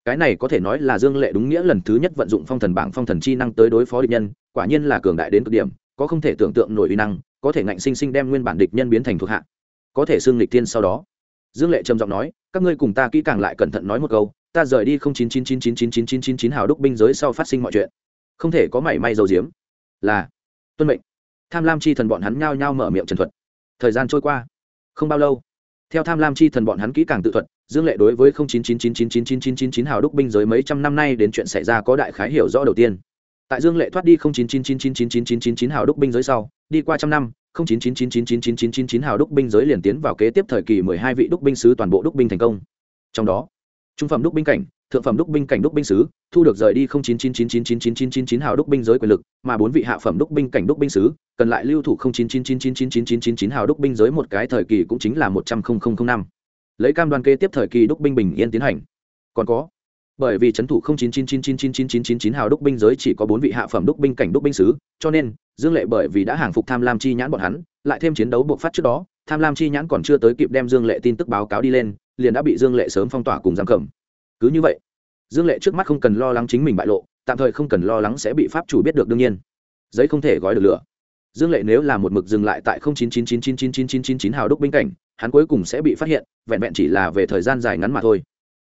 cái này có thể nói là dương lệ đúng nghĩa lần thứ nhất vận dụng phong thần bảng phong thần chi năng tới đối phó địch nhân quả nhiên là cường đại đến cực điểm có không thể tưởng tượng nổi uy năng có thể ngạnh sinh sinh đem nguyên bản địch nhân biến thành thuộc hạ có thể xưng lịch tiên sau đó dương lệ trầm giọng nói các ngươi cùng ta kỹ càng lại cẩn thận nói một câu ta rời đi không chín chín chín chín chín chín chín chín chín hào đúc binh giới sau phát sinh mọi chuyện không thể có mảy may dầu diếm là tuân mệnh tham lam chi thần bọn hắn nhao nhao mở miệng trần thuật thời gian trôi qua không bao lâu theo tham lam chi thần bọn hắn kỹ càng tự thuật dương lệ đối với chín chín chín chín chín chín chín chín chín hào đúc binh giới mấy trăm năm nay đến chuyện xảy ra có đại khái hiểu rõ đầu tiên tại dương lệ thoát đi chín chín chín chín chín chín chín chín chín chín hào đúc binh giới sau đi qua trăm năm chín chín chín chín chín chín chín chín chín hào đúc binh giới liền tiến vào kế tiếp thời kỳ mười hai vị đúc binh sứ toàn bộ đúc binh thành công trong đó trung phẩm đúc binh cảnh thượng phẩm đúc binh cảnh đúc binh sứ thu được rời đi không chín chín chín chín chín chín chín chín chín hào đúc binh giới quyền lực mà bốn vị hạ phẩm đúc binh cảnh đúc binh sứ cần lại lưu thủ không chín chín chín chín chín chín chín chín chín hào đúc binh giới một cái thời kỳ cũng chính là một trăm linh năm lấy cam đoàn kế tiếp thời kỳ đúc binh bình yên tiến hành còn có bởi vì trấn thủ không chín chín chín chín chín chín chín chín chín hào đúc binh giới chỉ có bốn vị hạ phẩm đúc binh cảnh đúc binh sứ cho nên dương lệ bởi vì đã hàng phục tham lam chi nhãn bọn hắn lại thêm chiến đấu buộc phát trước đó tham lam chi nhãn còn chưa tới kịp đem dương lệ tin tức báo cáo đi lên liền đã bị dương lệ sớm phong tỏa cùng giam cầm cứ như vậy dương lệ trước mắt không cần lo lắng chính mình bại lộ tạm thời không cần lo lắng sẽ bị pháp chủ biết được đương nhiên giấy không thể gói được lửa dương lệ nếu là một mực dừng lại tại 0999999999 hào đúc binh cảnh hắn cuối cùng sẽ bị phát hiện vẹn vẹn chỉ là về thời gian dài ngắn mà thôi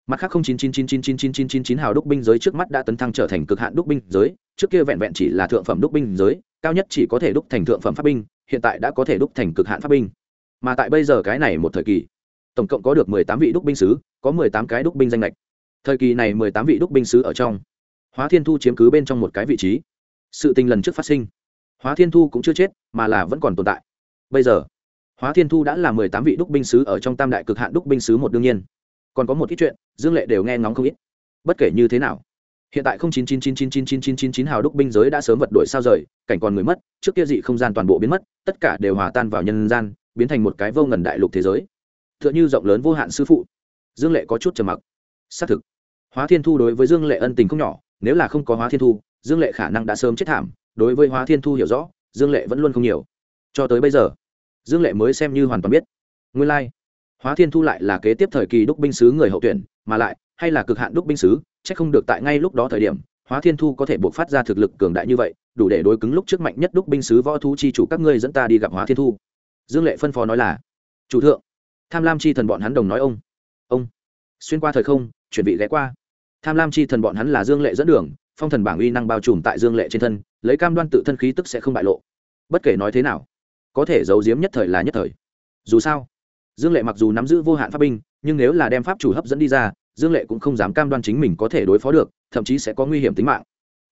mặt khác 0999999999 hào đúc binh giới trước mắt đã tấn thăng trở thành cực hạn đúc binh giới trước kia vẹn vẹn chỉ là thượng phẩm đúc binh giới cao nhất chỉ có thể đúc thành thượng phẩm pháp binh hiện tại đã có thể đúc thành cực hạn pháp binh mà tại bây giờ cái này một thời kỳ tổng cộng có được mười tám vị đúc binh sứ, có mười tám cái đúc binh danh lệch thời kỳ này mười tám vị đúc binh sứ ở trong, hóa thiên thu chiếm cứ bên trong một cái vị trí. Sự tình lần trước phát sinh, hóa thiên thu cũng chưa chết, mà là vẫn còn tồn tại. Bây giờ, hóa thiên thu đã là mười tám vị đúc binh sứ ở trong tam đại cực hạn đúc binh sứ một đương nhiên. Còn có một ít chuyện, dương lệ đều nghe ngóng không ít. Bất kể như thế nào, hiện tại không chín chín chín chín chín chín chín chín chín hào đúc binh giới đã sớm vật đổi sao rời, cảnh còn người mất, trước kia dị không gian toàn bộ biến mất, tất cả đều hòa tan vào nhân gian, biến thành một cái vô ngần đại lục thế giới tựa như rộng lớn vô hạn sư phụ. Dương lệ có chút trầm mặc. Xác thực, hóa thiên thu đối với dương lệ ân tình không nhỏ, nếu là không có hóa thiên thu, dương lệ khả năng đã sớm chết thảm, đối với hóa thiên thu hiểu rõ, dương lệ vẫn luôn không nhiều. Cho tới bây giờ, dương lệ mới xem như hoàn toàn biết. Nguyên lai、like. hóa thiên thu lại là kế tiếp thời kỳ đúc binh sứ người hậu tuyển, mà lại, hay là cực hạn đúc binh sứ c h ắ c không được tại ngay lúc đó thời điểm, hóa thiên thu có thể buộc phát ra thực lực cường đại như vậy, đủ để đối cứng lúc trước mạnh nhất đúc binh sứ võ thu chi chủ các ngươi dẫn ta đi gặp hóa thiên thu. Dương lệ phân phó nói là, chủ thượng tham lam chi thần bọn hắn đồng nói ông. Ông. Xuyên qua thời không chuẩn bị ghé qua. Tham lam chi thần bọn hắn là dương lệ dẫn đường, phong thần bảng uy năng bao trùm tại dương lệ trên thân, lấy cam đoan tự thân khí tức sẽ không bại lộ. Bất kể nói thế nào, có thể giấu giếm nhất thời là nhất thời. Dù sao, dương lệ mặc dù nắm giữ vô hạn pháp binh, nhưng nếu là đem pháp chủ hấp dẫn đi ra, dương lệ cũng không dám cam đoan chính mình có thể đối phó được, thậm chí sẽ có nguy hiểm tính mạng.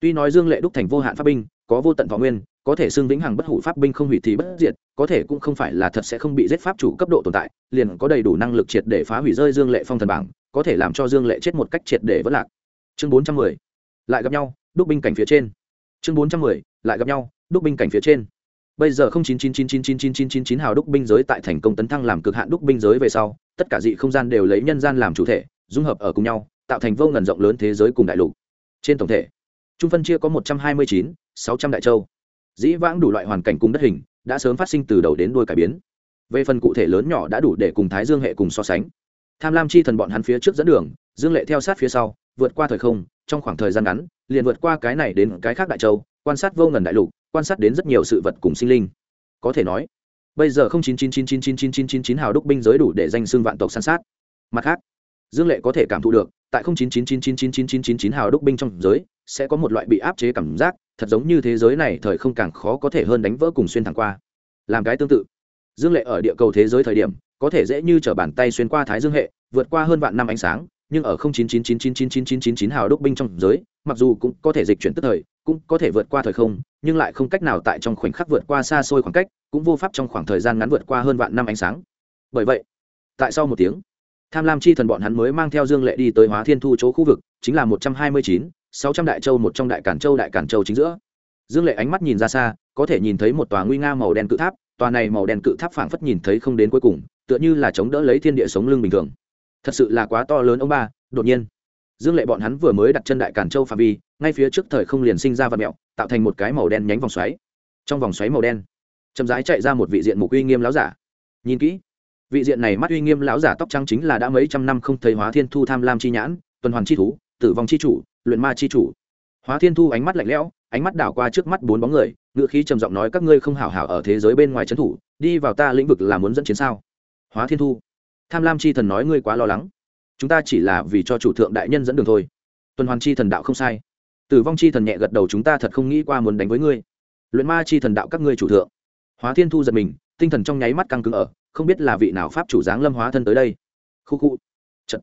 Tuy nói dương lệ đúc thành vô hạn pháp binh, có vô tận thọ nguyên có thể xưng vĩnh hằng bất hủ pháp binh không hủy thì bất diệt, có thể cũng không phải là thật sẽ không bị giết pháp chủ cấp độ tồn tại, liền có đầy đủ năng lực triệt để phá hủy rơi dương lệ phong thần bảng, có thể làm cho dương lệ chết một cách triệt để vất lạc. Chương bốn trăm mười, lại gặp nhau, đúc binh cảnh phía trên. Chương bốn trăm mười, lại gặp nhau, đúc binh cảnh phía trên. Bây giờ không chín chín chín chín chín chín chín chín chín hào đúc binh giới tại thành công tấn thăng làm cực hạn đúc binh giới về sau, tất cả dị không gian đều lấy nhân gian làm chủ thể, dung hợp ở cùng nhau, tạo thành vô ngần rộng lớn thế giới cùng đại lục. Trên tổng thể, trung phân chia có một trăm hai mươi chín, sáu trăm đại châu dĩ vãng đủ loại hoàn cảnh cùng đất hình đã sớm phát sinh từ đầu đến đôi cải biến về phần cụ thể lớn nhỏ đã đủ để cùng thái dương hệ cùng so sánh tham lam chi thần bọn hắn phía trước dẫn đường dương lệ theo sát phía sau vượt qua thời không trong khoảng thời gian ngắn liền vượt qua cái này đến cái khác đại châu quan sát vô ngần đại lục quan sát đến rất nhiều sự vật cùng sinh linh có thể nói bây giờ không chín chín chín chín chín chín chín chín chín hào đúc binh giới đủ để danh xưng vạn tộc san sát mặt khác dương lệ có thể cảm thụ được tại không chín chín chín chín chín chín chín chín chín hào đúc binh trong giới sẽ có một loại bị áp chế cảm giác thật giống như thế giới này thời không càng khó có thể hơn đánh vỡ cùng xuyên thẳng qua làm cái tương tự dương lệ ở địa cầu thế giới thời điểm có thể dễ như t r ở bàn tay xuyên qua thái dương hệ vượt qua hơn vạn năm ánh sáng nhưng ở 0999999999 hào đúc binh trong giới, mặc dù cũng có thể dịch chuyển tức thời, cũng có thể vượt qua thời không, nhưng lại không cách nào tại trong khoảnh khắc vượt qua xa xôi khoảng cách, cũng vô pháp trong khoảng thời gian ngắn vượt qua hơn vạn năm ánh sáng. Bởi vậy, tại sau một tiếng, Tham Lam Chi Thần bọn hắn mới mang theo Dương Lệ đi tới Hóa Thiên Thu chỗ khu vực, chính là 129, sáu trăm đại châu một trong đại cản châu đại cản châu chính giữa. Dương lệ ánh mắt nhìn ra xa, có thể nhìn thấy một tòa nguy nga màu đen cự tháp, tòa này màu đen cự tháp phảng phất nhìn thấy không đến cuối cùng, tựa như là chống đỡ lấy thiên địa sống lưng bình thường. Thật sự là quá to lớn ông ba, đột nhiên. Dương lệ bọn hắn vừa mới đặt chân đại cản châu phạm vi, ngay phía trước thời không liền sinh ra vật mẹo, tạo thành một cái màu đen nhánh vòng xoáy. Trong vòng xoáy màu đen, chậm rãi chạy ra một vị diện mục uy nghiêm láo giả. Nhìn kỹ, vị diện này mắt uy nghiêm láo giả tóc trắng chính là đã mấy trăm năm không thấy hóa thiên thu tham lam chi nhãn, tuần hoàn chi thú tử vong chi chủ, luyện ma chi chủ. Hóa thiên thu ánh mắt lạnh lẽo, ánh mắt đảo qua trước mắt bốn bóng người, ngựa khí trầm giọng nói, các ngươi không hảo hảo ở thế giới bên ngoài trấn thủ, đi vào ta lĩnh vực là muốn dẫn chiến sao? Hóa thiên thu, tham lam chi thần nói ngươi quá lo lắng. Chúng ta chỉ là vì cho chủ thượng đại nhân dẫn đường thôi. Tuần hoàn chi thần đạo không sai. Tử vong chi thần nhẹ gật đầu, chúng ta thật không nghĩ qua muốn đánh với ngươi. Luyện ma chi thần đạo các ngươi chủ thượng. Hóa thiên thu giật mình, tinh thần trong nháy mắt căng cứng ở, không biết là vị nào pháp chủ dáng lâm hóa thân tới đây. Khu khu. Chật.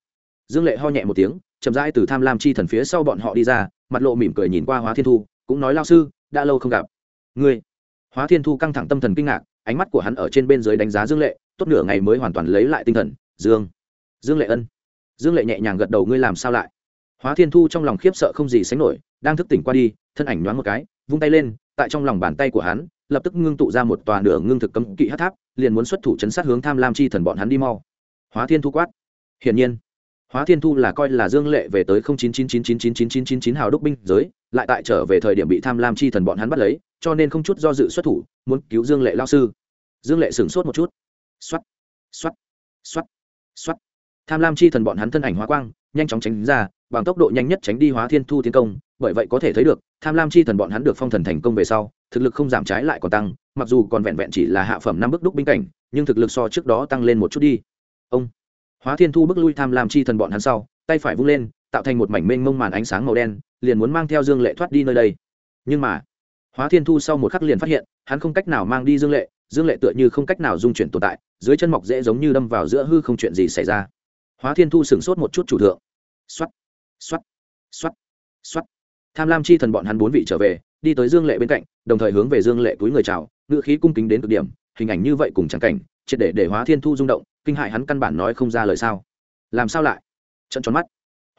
dương lệ ho nhẹ một tiếng chậm rãi từ tham lam chi thần phía sau bọn họ đi ra, mặt lộ mỉm cười nhìn qua hóa thiên thu, cũng nói lao sư, đã lâu không gặp. Ngươi? Hóa thiên thu căng thẳng tâm thần kinh ngạc, ánh mắt của hắn ở trên bên dưới đánh giá dương lệ, tốt nửa ngày mới hoàn toàn lấy lại tinh thần. Dương dương lệ ân. Dương lệ nhẹ nhàng gật đầu, ngươi làm sao lại? Hóa thiên thu trong lòng khiếp sợ không gì sánh nổi, đang thức tỉnh qua đi, thân ảnh nhoáng một cái, vung tay lên, tại trong lòng bàn tay của hắn, lập tức ngưng tụ ra một tòa nửa ngưng thực cấm kỵ hát tháp, liền muốn xuất thủ chấn sát hướng tham lam chi thần bọn hắn đi mau. Hóa thiên thu quát, hiển nhiên hóa thiên thu là coi là dương lệ về tới không chín chín chín chín chín chín chín chín chín hào đúc binh giới, lại tại trở về thời điểm bị tham lam chi thần bọn hắn bắt lấy, cho nên không chút do dự xuất thủ, muốn cứu dương lệ lao sư. Dương lệ sửng sốt một chút. Xoắt xoắt xoắt xoắt tham lam chi thần bọn hắn thân ảnh hóa quang, nhanh chóng tránh ra, bằng tốc độ nhanh nhất tránh đi hóa thiên thu tiến công, bởi vậy có thể thấy được, tham lam chi thần bọn hắn được phong thần thành công về sau, thực lực không giảm trái lại còn tăng, mặc dù còn vẹn vẹn chỉ là hạ phẩm năm bức đúc binh cảnh, nhưng thực lực so trước đó tăng lên một chút đi. Ông hóa thiên thu bước lui tham lam chi thần bọn hắn sau, tay phải vung lên, tạo thành một mảnh mênh mông màn ánh sáng màu đen, liền muốn mang theo dương lệ thoát đi nơi đây. Nhưng mà, hóa thiên thu sau một khắc liền phát hiện, hắn không cách nào mang đi dương lệ dương lệ tựa như không cách nào dung chuyển tồn tại, dưới chân mọc dễ giống như đâm vào giữa hư không chuyện gì xảy ra. Hóa thiên thu sửng sốt một chút chủ thượng. Xoắt xoắt xoắt xoắt tham lam chi thần bọn hắn bốn vị trở về, đi tới dương lệ bên cạnh, đồng thời hướng về dương lệ túi người chào ngựa khí cung kính đến cực điểm, hình ảnh như vậy cùng chẳng cảnh triệt để để hóa thiên thu rung động, kinh hại hắn căn bản nói không ra lời sao? Làm sao lại? Trận tròn mắt.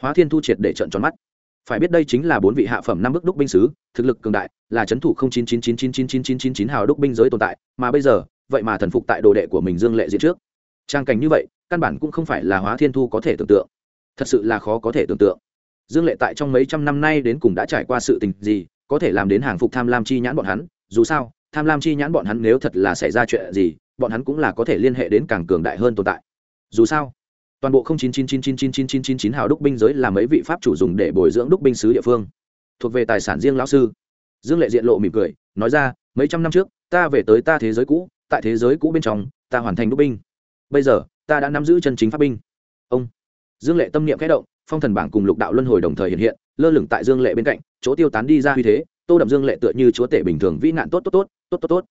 Hóa thiên thu triệt để trận tròn mắt. Phải biết đây chính là bốn vị hạ phẩm năm bức đúc binh sứ, thực lực cường đại, là c h ấ n thủ chín chín chín chín chín chín chín chín chín hào đúc binh giới tồn tại, mà bây giờ, vậy mà thần phục tại đồ đệ của mình dương lệ diễn trước. Trang cảnh như vậy, căn bản cũng không phải là hóa thiên thu có thể tưởng tượng. Thật sự là khó có thể tưởng tượng. Dương lệ tại trong mấy trăm năm nay đến cùng đã trải qua sự tình gì, có thể làm đến hàng phục tham lam chi nhãn bọn hắn, dù sao tham lam chi nhãn bọn hắn nếu thật là xảy ra chuyện gì, bọn hắn cũng là có thể liên hệ đến càng cường đại hơn tồn tại. Dù sao, toàn bộ chín chín chín chín chín chín chín chín chín hào đúc binh giới là mấy vị pháp chủ dùng để bồi dưỡng đúc binh sứ địa phương. Thuộc về tài sản riêng lão sư. Dương lệ diện lộ mỉm cười, nói ra, mấy trăm năm trước, ta về tới ta thế giới cũ, tại thế giới cũ bên trong, ta hoàn thành đúc binh. Bây giờ, ta đã nắm giữ chân chính pháp binh. Ông. Dương lệ tâm niệm kẽ động, phong thần bảng cùng lục đạo luân hồi đồng thời hiện hiện, lơ lửng tại dương lệ bên cạnh, chỗ tiêu tán đi ra uy thế, tô đậm dương lệ tựa như chúa tể bình thường vĩ nạn tốt tốt tốt tốt tốt tốt.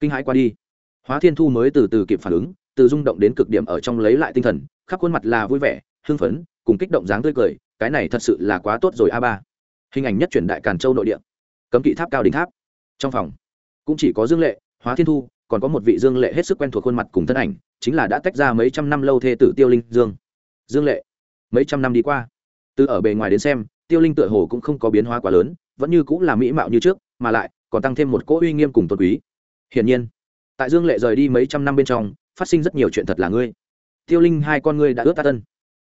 Kinh hãi qua đi. Hóa thiên thu mới từ từ kịp phản ứng, từ rung động đến cực điểm ở trong lấy lại tinh thần, khắp khuôn mặt là vui vẻ, hưng phấn, cùng kích động dáng tươi cười, cái này thật sự là quá tốt rồi a ba. Hình ảnh nhất truyền đại càn châu nội địa. Cấm kỵ tháp cao đỉnh tháp. Trong phòng, cũng chỉ có dương lệ, hóa thiên thu, còn có một vị dương lệ hết sức quen thuộc khuôn mặt cùng thân ảnh, chính là đã tách ra mấy trăm năm lâu thê tử tiêu linh dương. Dương lệ, mấy trăm năm đi qua. Từ ở bề ngoài đến xem, tiêu linh tựa hồ cũng không có biến hóa quá lớn, vẫn như cũng là mỹ mạo như trước, mà lại còn tăng thêm một cỗ uy nghiêm cùng tôn quý. Hiển nhiên, tại dương lệ rời đi mấy trăm năm bên trong, phát sinh rất nhiều chuyện thật là ngươi. Tiêu linh hai con ngươi đã ướt ta tân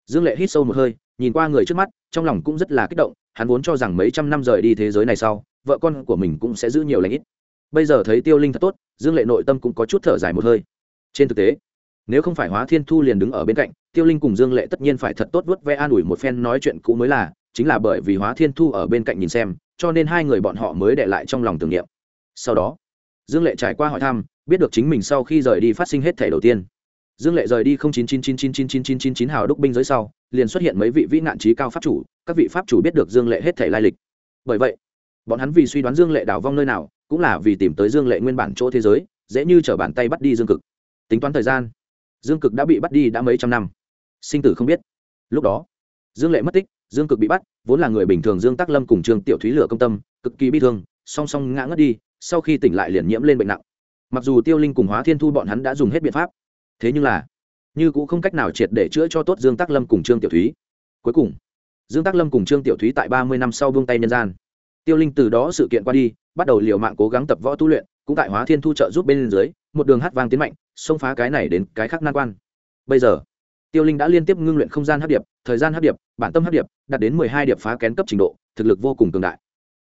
dương lệ hít sâu một hơi, nhìn qua người trước mắt, trong lòng cũng rất là kích động, hắn vốn cho rằng mấy trăm năm rời đi thế giới này sau, vợ con của mình cũng sẽ giữ nhiều lãnh ít. Bây giờ thấy tiêu linh thật tốt, dương lệ nội tâm cũng có chút thở dài một hơi. Trên thực tế, nếu không phải hóa thiên thu liền đứng ở bên cạnh, tiêu linh cùng dương lệ tất nhiên phải thật tốt vớt ve an ủi một phen nói chuyện cũ mới là, chính là bởi vì hóa thiên thu ở bên cạnh nhìn xem cho nên hai người bọn họ mới để lại trong lòng tưởng niệm. Sau đó, dương lệ trải qua hỏi thăm, biết được chính mình sau khi rời đi phát sinh hết thẻ đầu tiên. Dương lệ rời đi chín chín chín chín chín chín chín chín chín hào đúc binh giới sau, liền xuất hiện mấy vị vĩ nạn trí cao pháp chủ, các vị pháp chủ biết được dương lệ hết thẻ lai lịch. Bởi vậy, bọn hắn vì suy đoán dương lệ đào vong nơi nào, cũng là vì tìm tới dương lệ nguyên bản chỗ thế giới, dễ như t bàn tay bắt đi dương cực. Tính toán thời gian, dương cực đã bị bắt đi đã mấy trăm năm. Sinh tử không biết. Lúc đó dương lệ mất tích, dương cực bị bắt, vốn là người bình thường dương tác lâm cùng trương tiểu thúy lửa công tâm, cực kỳ bi thương, song song ngã ngất đi, sau khi tỉnh lại liền nhiễm lên bệnh nặng. Mặc dù tiêu linh cùng hóa thiên thu bọn hắn đã dùng hết biện pháp, thế nhưng là, như cũng không cách nào triệt để chữa cho tốt dương tác lâm cùng trương tiểu thúy. Cuối cùng, dương tác lâm cùng trương tiểu thúy tại ba mươi năm sau buông tay nhân gian. Tiêu linh từ đó sự kiện qua đi, bắt đầu liều mạng cố gắng tập võ tu luyện, cũng tại hóa thiên thu trợ giúp bên dưới, một đường hát vang tiến mạnh, xông phá cái này đến cái khác nan quan. Bây giờ tiêu linh đã liên tiếp ngưng luyện không gian hấp điệp thời gian hấp điệp bản tâm hấp điệp đạt đến mười hai điệp phá kén cấp trình độ thực lực vô cùng cường đại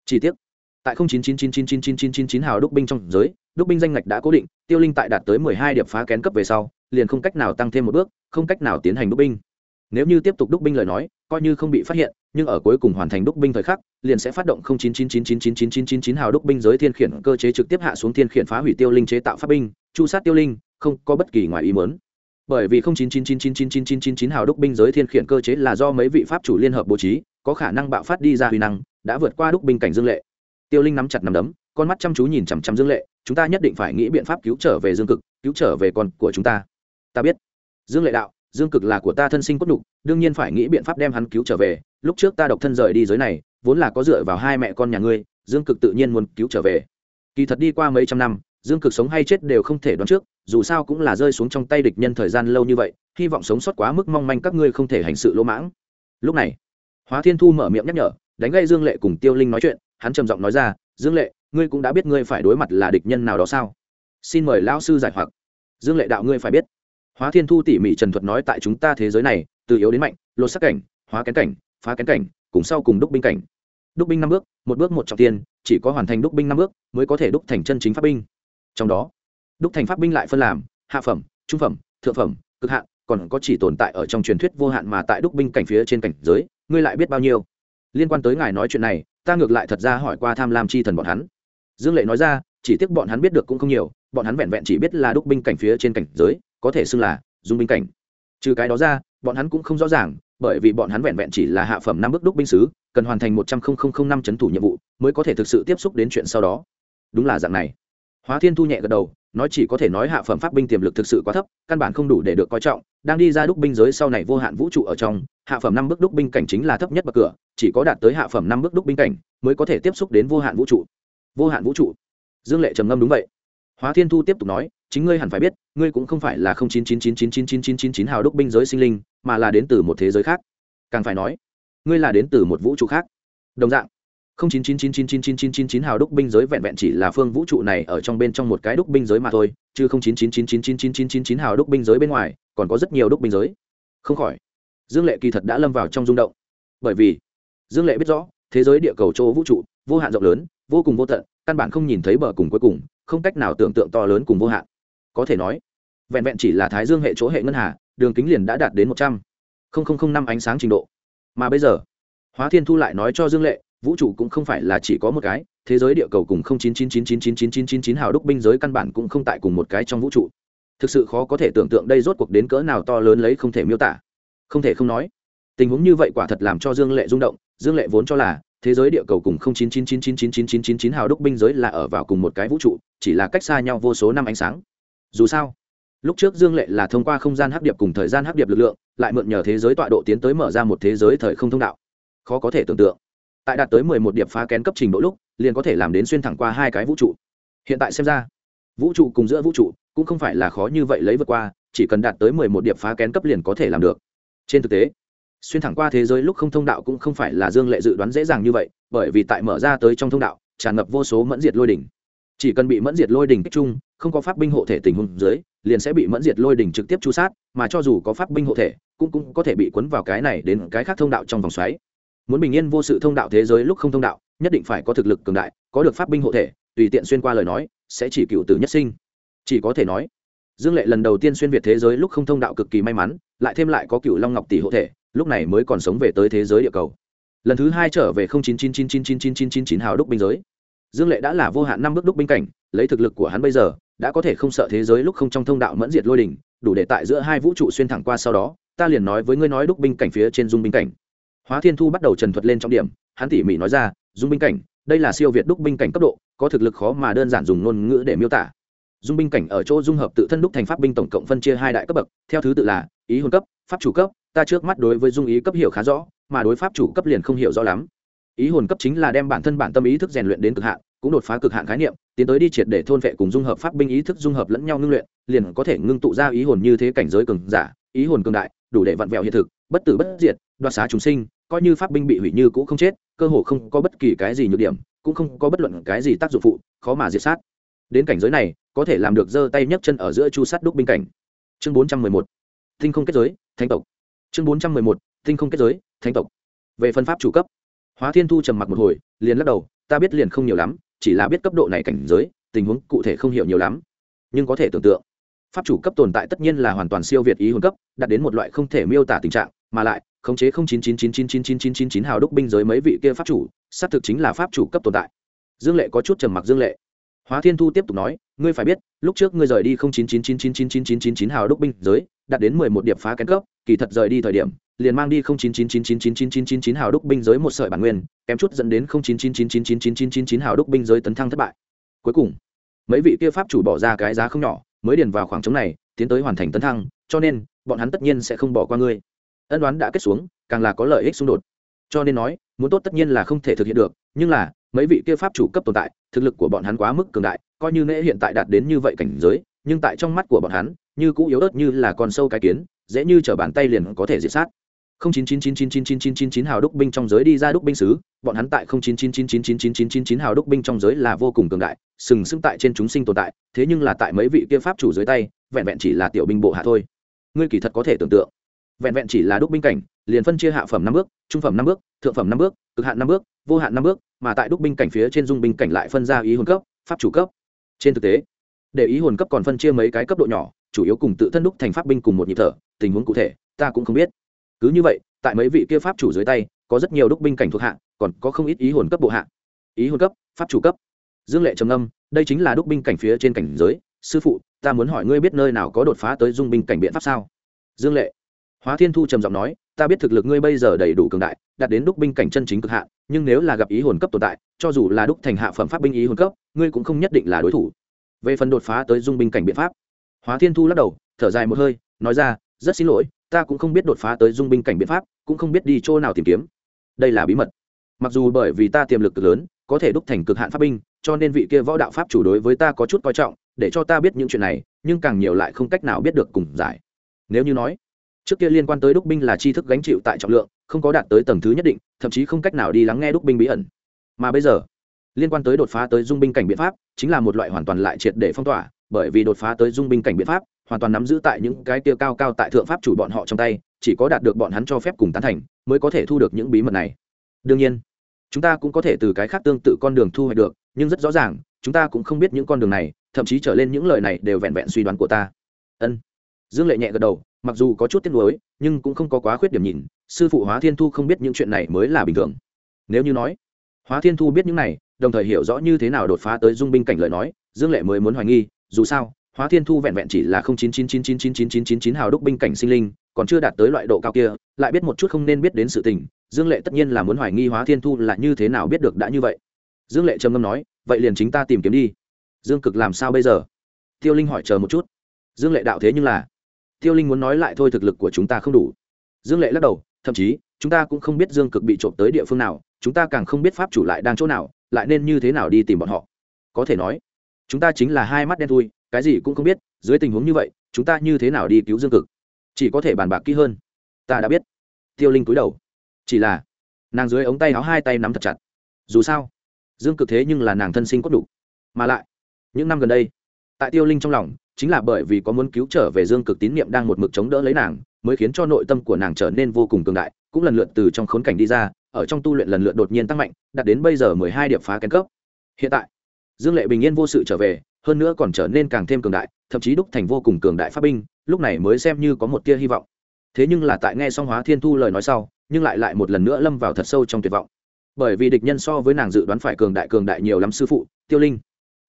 chi tiết tại chín chín chín chín chín chín chín chín chín hào đúc binh trong giới đúc binh danh ngạch đã cố định tiêu linh tại đạt tới mười hai điệp phá kén cấp về sau liền không cách nào tăng thêm một bước không cách nào tiến hành đúc binh nếu như tiếp tục đúc binh lời nói coi như không bị phát hiện nhưng ở cuối cùng hoàn thành đúc binh thời khắc liền sẽ phát động chín chín chín chín chín chín chín chín chín hào đúc binh giới thiên khiển cơ chế trực tiếp hạ xuống thiên khiển phá hủy tiêu linh chế tạo pháp binh chu sát tiêu linh không có bất kỳ ngoài ý muốn bởi vì không chín chín chín chín chín chín chín chín chín hào đúc binh giới thiên khiển cơ chế là do mấy vị pháp chủ liên hợp bố trí, có khả năng bạo phát đi ra huy năng, đã vượt qua đúc binh cảnh dương lệ. Tiêu linh nắm chặt nắm đấm, con mắt chăm chú nhìn chằm chằm dương lệ, chúng ta nhất định phải nghĩ biện pháp cứu trở về dương cực, cứu trở về con của chúng ta. Ta biết. Dương lệ đạo, dương cực là của ta thân sinh cốt đục đương nhiên phải nghĩ biện pháp đem hắn cứu trở về. Lúc trước ta độc thân rời đi giới này, vốn là có dựa vào hai mẹ con nhà ngươi, dương cực tự nhiên muốn cứu trở về. Kỳ thật đi qua mấy trăm năm dương cực sống hay chết đều không thể đoán trước, dù sao cũng là rơi xuống trong tay địch nhân thời gian lâu như vậy, hy vọng sống sót quá mức mong manh các ngươi không thể hành sự lỗ mãng. Lúc này, hóa thiên thu mở miệng nhắc nhở, đánh gây dương lệ cùng tiêu linh nói chuyện, hắn trầm giọng nói ra, dương lệ, ngươi cũng đã biết ngươi phải đối mặt là địch nhân nào đó sao? Xin mời lão sư giải hoặc. Dương lệ đạo ngươi phải biết. Hóa thiên thu tỉ mỉ trần thuật nói tại chúng ta thế giới này, từ yếu đến mạnh, lột sắc cảnh, hóa kén cảnh, phá kén cảnh, cùng sau cùng đúc binh cảnh. Đúc binh năm bước, một bước một trọng tiên, chỉ có hoàn thành đúc binh năm bước mới có thể đúc thành chân chính pháp binh trong đó. Đúc thành pháp binh lại phân làm, hạ phẩm, trung phẩm, thượng phẩm, cực hạn, còn có chỉ tồn tại ở trong truyền thuyết vô hạn mà tại đúc binh cảnh phía trên cảnh giới, ngươi lại biết bao nhiêu? Liên quan tới ngài nói chuyện này, ta ngược lại thật ra hỏi qua tham lam chi thần bọn hắn. Dương lệ nói ra, chỉ tiếc bọn hắn biết được cũng không nhiều, bọn hắn vẹn vẹn chỉ biết là đúc binh cảnh phía trên cảnh giới, có thể xưng là dung binh cảnh. Trừ cái đó ra, bọn hắn cũng không rõ ràng, bởi vì bọn hắn vẹn vẹn chỉ là hạ phẩm năm bước đúc binh sứ, cần hoàn thành một trăm linh năm chấn thủ nhiệm vụ, mới có thể thực sự tiếp xúc đến chuyện sau đó. Đúng là dạng này hóa thiên thu nhẹ gật đầu, nói chỉ có thể nói hạ phẩm pháp binh tiềm lực thực sự quá thấp, căn bản không đủ để được coi trọng, đang đi ra đúc binh giới sau này vô hạn vũ trụ ở trong, hạ phẩm năm bước đúc binh cảnh chính là thấp nhất bậc cửa, chỉ có đạt tới hạ phẩm năm bước đúc binh cảnh mới có thể tiếp xúc đến vô hạn vũ trụ. Vô hạn vũ trụ? Dương lệ trầm ngâm đúng vậy. Hóa thiên thu tiếp tục nói, chính ngươi hẳn phải biết, ngươi cũng không phải là không chín chín chín chín chín chín chín chín chín hào đúc binh giới sinh linh, mà là đến từ một thế giới khác. Càng phải nói, ngươi là đến từ một vũ trụ khác. Đồng dạng không chín chín chín chín chín chín chín chín chín hào đúc binh giới vẹn vẹn chỉ là phương vũ trụ này ở trong bên trong một cái đúc binh giới mà thôi chứ không chín chín chín chín chín chín chín chín chín hào đúc binh giới bên ngoài còn có rất nhiều đúc binh giới không khỏi dương lệ kỳ thật đã lâm vào trong rung động bởi vì dương lệ biết rõ thế giới địa cầu châu vũ trụ vô hạn rộng lớn vô cùng vô tận căn bản không nhìn thấy bờ cùng cuối cùng không cách nào tưởng tượng to lớn cùng vô hạn có thể nói vẹn vẹn chỉ là thái dương hệ chỗ hệ ngân hà đường kính liền đã đạt đến một trăm linh năm ánh sáng trình độ mà bây giờ hóa thiên thu lại nói cho dương lệ vũ trụ cũng không phải là chỉ có một cái thế giới địa cầu cùng không chín chín chín chín chín chín chín chín chín hào đúc binh giới căn bản cũng không tại cùng một cái trong vũ trụ thực sự khó có thể tưởng tượng đây rốt cuộc đến cỡ nào to lớn lấy không thể miêu tả không thể không nói tình huống như vậy quả thật làm cho dương lệ rung động dương lệ vốn cho là thế giới địa cầu cùng không chín chín chín chín chín chín chín chín chín hào đúc binh giới là ở vào cùng một cái vũ trụ chỉ là cách xa nhau vô số năm ánh sáng dù sao lúc trước dương lệ là thông qua không gian hấp điệp cùng thời gian hấp điệp lực lượng lại mượn nhờ thế giới tọa độ tiến tới mở ra một thế giới thời không thông đạo khó có thể tưởng tượng tại đạt tới mười một điệp phá kén cấp trình độ lúc, liền có thể làm đến xuyên thẳng qua hai cái vũ trụ. Hiện tại xem ra, vũ trụ cùng giữa vũ trụ cũng không phải là khó như vậy lấy vượt qua, chỉ cần đạt tới mười một điệp phá kén cấp liền có thể làm được. Trên thực tế, xuyên thẳng qua thế giới lúc không thông đạo cũng không phải là dương lệ dự đoán dễ dàng như vậy, bởi vì tại mở ra tới trong thông đạo, tràn ngập vô số mẫn diệt lôi đỉnh. Chỉ cần bị mẫn diệt lôi đỉnh kích chung, không có pháp binh hộ thể tình huống dưới, liền sẽ bị mẫn diệt lôi đỉnh trực tiếp chu sát, mà cho dù có pháp binh hộ thể, cũng cũng có thể bị cuốn vào cái này đến cái khác thông đạo trong vòng xoáy muốn bình yên vô sự thông đạo thế giới lúc không thông đạo, nhất định phải có thực lực cường đại, có được pháp binh hộ thể, tùy tiện xuyên qua lời nói, sẽ chỉ cựu tử nhất sinh. Chỉ có thể nói, dương lệ lần đầu tiên xuyên việt thế giới lúc không thông đạo cực kỳ may mắn, lại thêm lại có cựu long ngọc tỷ hộ thể, lúc này mới còn sống về tới thế giới địa cầu. Lần thứ hai trở về chín chín chín chín chín chín chín chín chín hào đúc binh giới. Dương lệ đã là vô hạn năm bước đúc binh cảnh, lấy thực lực của hắn bây giờ, đã có thể không sợ thế giới lúc không trong thông đạo mẫn diệt lôi đỉnh, đủ để tại giữa hai vũ trụ xuyên thẳng qua sau đó, ta liền nói với ngươi nói đúc binh cảnh phía trên dung binh cảnh hóa thiên thu bắt đầu trần thuật lên trọng điểm, hắn tỉ mỉ nói ra, dung binh cảnh, đây là siêu việt đúc binh cảnh cấp độ, có thực lực khó mà đơn giản dùng ngôn ngữ để miêu tả. Dung binh cảnh ở chỗ dung hợp tự thân đúc thành pháp binh tổng cộng phân chia hai đại cấp bậc, theo thứ tự là, ý hồn cấp, pháp chủ cấp, ta trước mắt đối với dung ý cấp hiểu khá rõ, mà đối pháp chủ cấp liền không hiểu rõ lắm. Ý hồn cấp chính là đem bản thân bản tâm ý thức rèn luyện đến cực hạn, cũng đột phá cực hạn khái niệm, tiến tới đi triệt để thôn vệ cùng dung hợp pháp binh ý thức dung hợp lẫn nhau ngưng luyện, liền có thể ngưng tụ ra ý hồn như thế cảnh giới cường giả, ý hồn cường đại đủ để vặn vẹo hiện thực, bất tử bất diệt, đoạt xá chúng sinh, coi như pháp binh bị hủy như cũ không chết, cơ hồ không có bất kỳ cái gì nhược điểm, cũng không có bất luận cái gì tác dụng phụ, khó mà diệt sát. Đến cảnh giới này, có thể làm được giơ tay nhấc chân ở giữa chu sát đúc binh cảnh. Chương bốn trăm mười một tinh không kết giới, thánh tộc. Chương bốn trăm mười một tinh không kết giới, thánh tộc. Về phân pháp chủ cấp, hóa thiên thu trầm mặc một hồi, liền lắc đầu, ta biết liền không nhiều lắm, chỉ là biết cấp độ này cảnh giới, tình huống cụ thể không hiểu nhiều lắm, nhưng có thể tưởng tượng pháp chủ cấp tồn tại tất nhiên là hoàn toàn siêu việt ý hồn cấp đạt đến một loại không thể miêu tả tình trạng mà lại khống chế không chín chín chín chín chín chín chín chín chín hào đúc binh giới mấy vị kia pháp chủ xác thực chính là pháp chủ cấp tồn tại dương lệ có chút trầm mặc dương lệ hóa thiên thu tiếp tục nói ngươi phải biết lúc trước ngươi rời đi không chín chín chín chín chín chín chín chín chín hào đúc binh giới đạt đến mười một điệp phá kén cấp kỳ thật rời đi thời điểm liền mang đi không chín chín chín chín chín chín chín chín chín hào đúc binh giới một sợi bản nguyên kém chút dẫn đến không chín chín chín chín chín chín chín chín chín hào đúc binh giới tấn thăng thất bại cuối cùng mấy vị kia pháp chủ bỏ ra cái giá không nhỏ mới điền vào khoảng trống này, tiến tới hoàn thành tấn thăng, cho nên, bọn hắn tất nhiên sẽ không bỏ qua ngươi. Ân đoán đã kết xuống, càng là có lợi ích xung đột. Cho nên nói, muốn tốt tất nhiên là không thể thực hiện được, nhưng là, mấy vị kia pháp chủ cấp tồn tại, thực lực của bọn hắn quá mức cường đại, coi như nễ hiện tại đạt đến như vậy cảnh giới, nhưng tại trong mắt của bọn hắn, như cũ yếu ớt như là con sâu cái kiến, dễ như t bàn tay liền có thể diệt sát. 0999999999 hào đúc binh trong giới đi ra đúc binh sứ, bọn hắn tại 0999999999 hào đúc binh trong giới là vô cùng cường đại, sừng sững tại trên chúng sinh tồn tại, thế nhưng là tại mấy vị kia pháp chủ dưới tay, vẹn vẹn chỉ là tiểu binh bộ hạ thôi. Ngươi kỳ thật có thể tưởng tượng, vẹn vẹn chỉ là đúc binh cảnh, liền phân chia hạ phẩm năm bước, trung phẩm năm bước, thượng phẩm năm bước, cực hạn năm bước, vô hạn năm bước, mà tại đúc binh cảnh phía trên dung binh cảnh lại phân ra ý hồn cấp, pháp chủ cấp. Trên thực tế, để ý hồn cấp còn phân chia mấy cái cấp độ nhỏ, chủ yếu cùng tự thân đúc thành pháp binh cùng một nhịp thở, tình huống cụ thể ta cũng không biết cứ như vậy, tại mấy vị kia pháp chủ dưới tay, có rất nhiều đúc binh cảnh thuộc hạ, còn có không ít ý hồn cấp bộ hạ. Ý hồn cấp, pháp chủ cấp. Dương lệ trầm âm đây chính là đúc binh cảnh phía trên cảnh giới. Sư phụ, ta muốn hỏi ngươi biết nơi nào có đột phá tới dung binh cảnh biện pháp sao? Dương lệ. Hóa thiên thu trầm giọng nói, ta biết thực lực ngươi bây giờ đầy đủ cường đại, đạt đến đúc binh cảnh chân chính cực hạ nhưng nếu là gặp ý hồn cấp tồn tại, cho dù là đúc thành hạ phẩm pháp binh ý hồn cấp, ngươi cũng không nhất định là đối thủ. Về phần đột phá tới dung binh cảnh biện pháp, hóa thiên thu lắc đầu, thở dài một hơi, nói ra, rất xin lỗi ta cũng không biết đột phá tới dung binh cảnh biện pháp, cũng không biết đi chỗ nào tìm kiếm. Đây là bí mật. Mặc dù bởi vì ta tiềm lực cực lớn, có thể đúc thành cực hạn pháp binh, cho nên vị kia võ đạo pháp chủ đối với ta có chút coi trọng, để cho ta biết những chuyện này, nhưng càng nhiều lại không cách nào biết được cùng giải. Nếu như nói, trước kia liên quan tới đúc binh là tri thức gánh chịu tại trọng lượng, không có đạt tới tầng thứ nhất định, thậm chí không cách nào đi lắng nghe đúc binh bí ẩn. Mà bây giờ, liên quan tới đột phá tới dung binh cảnh biện pháp, chính là một loại hoàn toàn lại triệt để phong tỏa, bởi vì đột phá tới dung binh cảnh biện pháp hoàn toàn nắm giữ tại những cái tiêu cao cao tại thượng pháp chủ bọn họ trong tay, chỉ có đạt được bọn hắn cho phép cùng tán thành, mới có thể thu được những bí mật này. Đương nhiên, chúng ta cũng có thể từ cái khác tương tự con đường thu hoạch được, nhưng rất rõ ràng, chúng ta cũng không biết những con đường này, thậm chí trở lên những lời này đều vẹn vẹn suy đoán của ta. Ân. Dương lệ nhẹ gật đầu, mặc dù có chút tiếc nuối, nhưng cũng không có quá khuyết điểm nhìn, sư phụ hóa thiên thu không biết những chuyện này mới là bình thường. Nếu như nói, hóa thiên thu biết những này, đồng thời hiểu rõ như thế nào đột phá tới dung binh cảnh lời nói, dương lệ mới muốn hoài nghi, dù sao hóa thiên thu vẹn vẹn chỉ là không chín chín chín chín chín chín chín chín chín hào đúc binh cảnh sinh linh, còn chưa đạt tới loại độ cao kia, lại biết một chút không nên biết đến sự tình, dương lệ tất nhiên là muốn hoài nghi hóa thiên thu là như thế nào biết được đã như vậy. Dương lệ trầm ngâm nói, vậy liền chính ta tìm kiếm đi. Dương cực làm sao bây giờ? Tiêu linh hỏi chờ một chút. Dương lệ đạo thế nhưng là, tiêu linh muốn nói lại thôi thực lực của chúng ta không đủ. Dương lệ lắc đầu, thậm chí, chúng ta cũng không biết dương cực bị trộm tới địa phương nào, chúng ta càng không biết pháp chủ lại đang chỗ nào, lại nên như thế nào đi tìm bọn họ. Có thể nói, chúng ta chính là hai mắt đen thui cái gì cũng không biết, dưới tình huống như vậy, chúng ta như thế nào đi cứu dương cực? Chỉ có thể bàn bạc kỹ hơn. Ta đã biết. Tiêu linh cúi đầu. Chỉ là, nàng dưới ống tay áo hai tay nắm thật chặt. Dù sao, dương cực thế nhưng là nàng thân sinh cốt đủ. Mà lại, những năm gần đây, tại tiêu linh trong lòng, chính là bởi vì có muốn cứu trở về dương cực tín niệm đang một mực chống đỡ lấy nàng, mới khiến cho nội tâm của nàng trở nên vô cùng cường đại, cũng lần lượt từ trong khốn cảnh đi ra, ở trong tu luyện lần lượt đột nhiên tăng mạnh, đạt đến bây giờ mười hai điểm phá kén cấp. Hiện tại, dương lệ bình yên vô sự trở về hơn nữa còn trở nên càng thêm cường đại thậm chí đúc thành vô cùng cường đại pháp binh lúc này mới xem như có một tia hy vọng thế nhưng là tại nghe song hóa thiên thu lời nói sau nhưng lại lại một lần nữa lâm vào thật sâu trong tuyệt vọng bởi vì địch nhân so với nàng dự đoán phải cường đại cường đại nhiều lắm sư phụ tiêu linh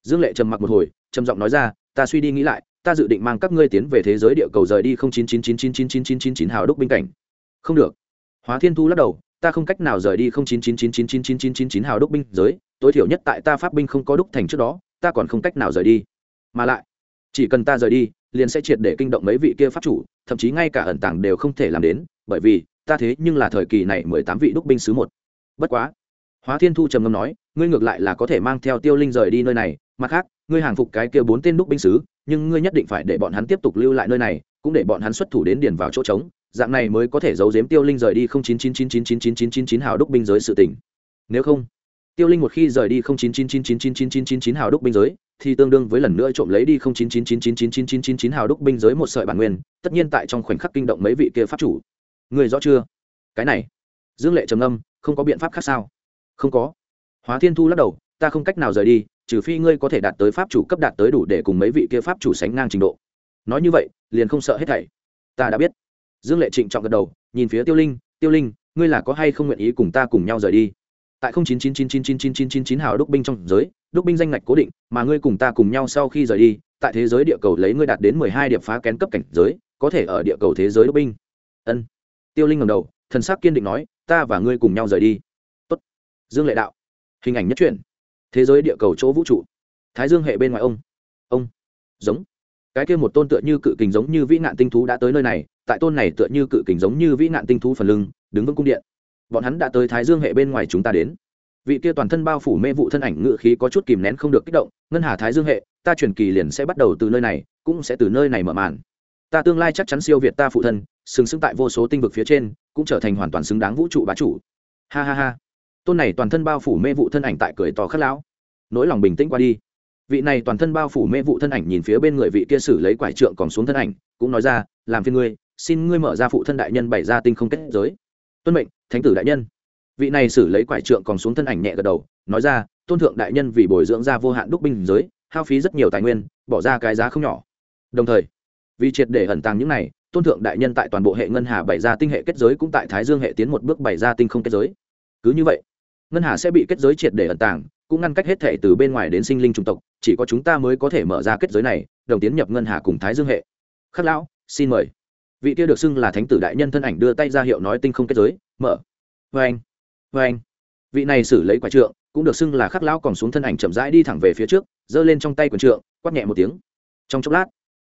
dương lệ trầm mặc một hồi trầm giọng nói ra ta suy đi nghĩ lại ta dự định mang các ngươi tiến về thế giới địa cầu rời đi không chín chín chín chín chín chín chín chín chín hào đúc binh cảnh không được hóa thiên thu lắc đầu ta không cách nào rời đi không chín chín chín chín chín chín chín chín chín hào đúc binh giới tối thiểu nhất tại ta pháp binh không có đúc thành trước đó ta còn không cách nào rời đi mà lại chỉ cần ta rời đi liền sẽ triệt để kinh động mấy vị kia pháp chủ thậm chí ngay cả ẩn tàng đều không thể làm đến bởi vì ta thế nhưng là thời kỳ này mười tám vị đúc binh sứ một bất quá hóa thiên thu trầm ngâm nói ngươi ngược lại là có thể mang theo tiêu linh rời đi nơi này mặt khác ngươi hàng phục cái kia bốn tên đúc binh sứ nhưng ngươi nhất định phải để bọn hắn tiếp tục lưu lại nơi này cũng để bọn hắn xuất thủ đến điền vào chỗ trống dạng này mới có thể giấu giếm tiêu linh rời đi không chín chín chín chín chín chín chín chín chín hào đúc binh giới sự tỉnh nếu không tiêu linh một khi rời đi không chín chín chín chín chín chín chín chín chín hào đúc binh giới thì tương đương với lần nữa trộm lấy đi không chín chín chín chín chín chín chín chín chín hào đúc binh giới một sợi bản nguyên tất nhiên tại trong khoảnh khắc kinh động mấy vị kia pháp chủ người rõ chưa cái này dương lệ trầm âm không có biện pháp khác sao không có hóa thiên thu lắc đầu ta không cách nào rời đi trừ phi ngươi có thể đạt tới pháp chủ cấp đạt tới đủ để cùng mấy vị kia pháp chủ sánh ngang trình độ nói như vậy liền không sợ hết thảy ta đã biết dương lệ trịnh trọng gật đầu nhìn phía tiêu linh tiêu linh ngươi là có hay không nguyện ý cùng ta cùng nhau rời đi tại không chín chín chín chín chín chín chín chín chín hào đúc binh trong giới, đúc binh danh ngạch cố định, mà ngươi cùng ta cùng nhau sau khi rời đi, tại thế giới địa cầu lấy ngươi đạt đến mười hai điểm phá kén cấp cảnh giới, có thể ở địa cầu thế giới đúc binh. Ân. Tiêu linh ngầm đầu, thần sắc kiên định nói, ta và ngươi cùng nhau rời đi. Tốt. dương lệ đạo. Hình ảnh nhất truyện. Thế giới địa cầu chỗ vũ trụ. Thái dương hệ bên ngoài ông. Ông. Giống. Cái kia một tôn tựa như cự kình giống như vĩ nạn tinh thú đã tới nơi này, tại tôn này tựa như cự kình giống như vĩ nạn tinh thú phần lưng, đứng vững cung điện bọn hắn đã tới thái dương hệ bên ngoài chúng ta đến. Vị kia toàn thân bao phủ mê vụ thân ảnh ngự khí có chút kìm nén không được kích động, ngân hà thái dương hệ, ta truyền kỳ liền sẽ bắt đầu từ nơi này, cũng sẽ từ nơi này mở màn. Ta tương lai chắc chắn siêu việt ta phụ thân xứng xứng tại vô số tinh vực phía trên, cũng trở thành hoàn toàn xứng đáng vũ trụ bá chủ. Ha ha ha. Tôn này toàn thân bao phủ mê vụ thân ảnh tại cười to khát lão nỗi lòng bình tĩnh qua đi. Vị này toàn thân bao phủ mê vụ thân ảnh nhìn phía bên người vị kia xử lấy quải trượng còn xuống thân ảnh, cũng nói ra, làm phiên ngươi, xin ngươi mở ra phụ thân đại nhân bày ra tinh không kết giới tuân mệnh, thánh tử đại nhân. Vị này xử lấy quải trượng còn xuống thân ảnh nhẹ gật đầu, nói ra, tôn thượng đại nhân vì bồi dưỡng ra vô hạn đúc binh giới, hao phí rất nhiều tài nguyên, bỏ ra cái giá không nhỏ. Đồng thời, vì triệt để ẩn tàng những này, tôn thượng đại nhân tại toàn bộ hệ ngân hà bày ra tinh hệ kết giới cũng tại thái dương hệ tiến một bước bày ra tinh không kết giới. Cứ như vậy, ngân hà sẽ bị kết giới triệt để ẩn tàng, cũng ngăn cách hết thể từ bên ngoài đến sinh linh chủng tộc, chỉ có chúng ta mới có thể mở ra kết giới này, đồng tiến nhập ngân hà cùng thái dương hệ. Khắc lão, xin mời vị kia được xưng là thánh tử đại nhân thân ảnh đưa tay ra hiệu nói tinh không kết giới, mở. Vê anh vê anh vị này xử lấy quả trượng, cũng được xưng là khắc lão còn xuống thân ảnh chậm rãi đi thẳng về phía trước, giơ lên trong tay quần trượng, quát nhẹ một tiếng. Trong chốc lát,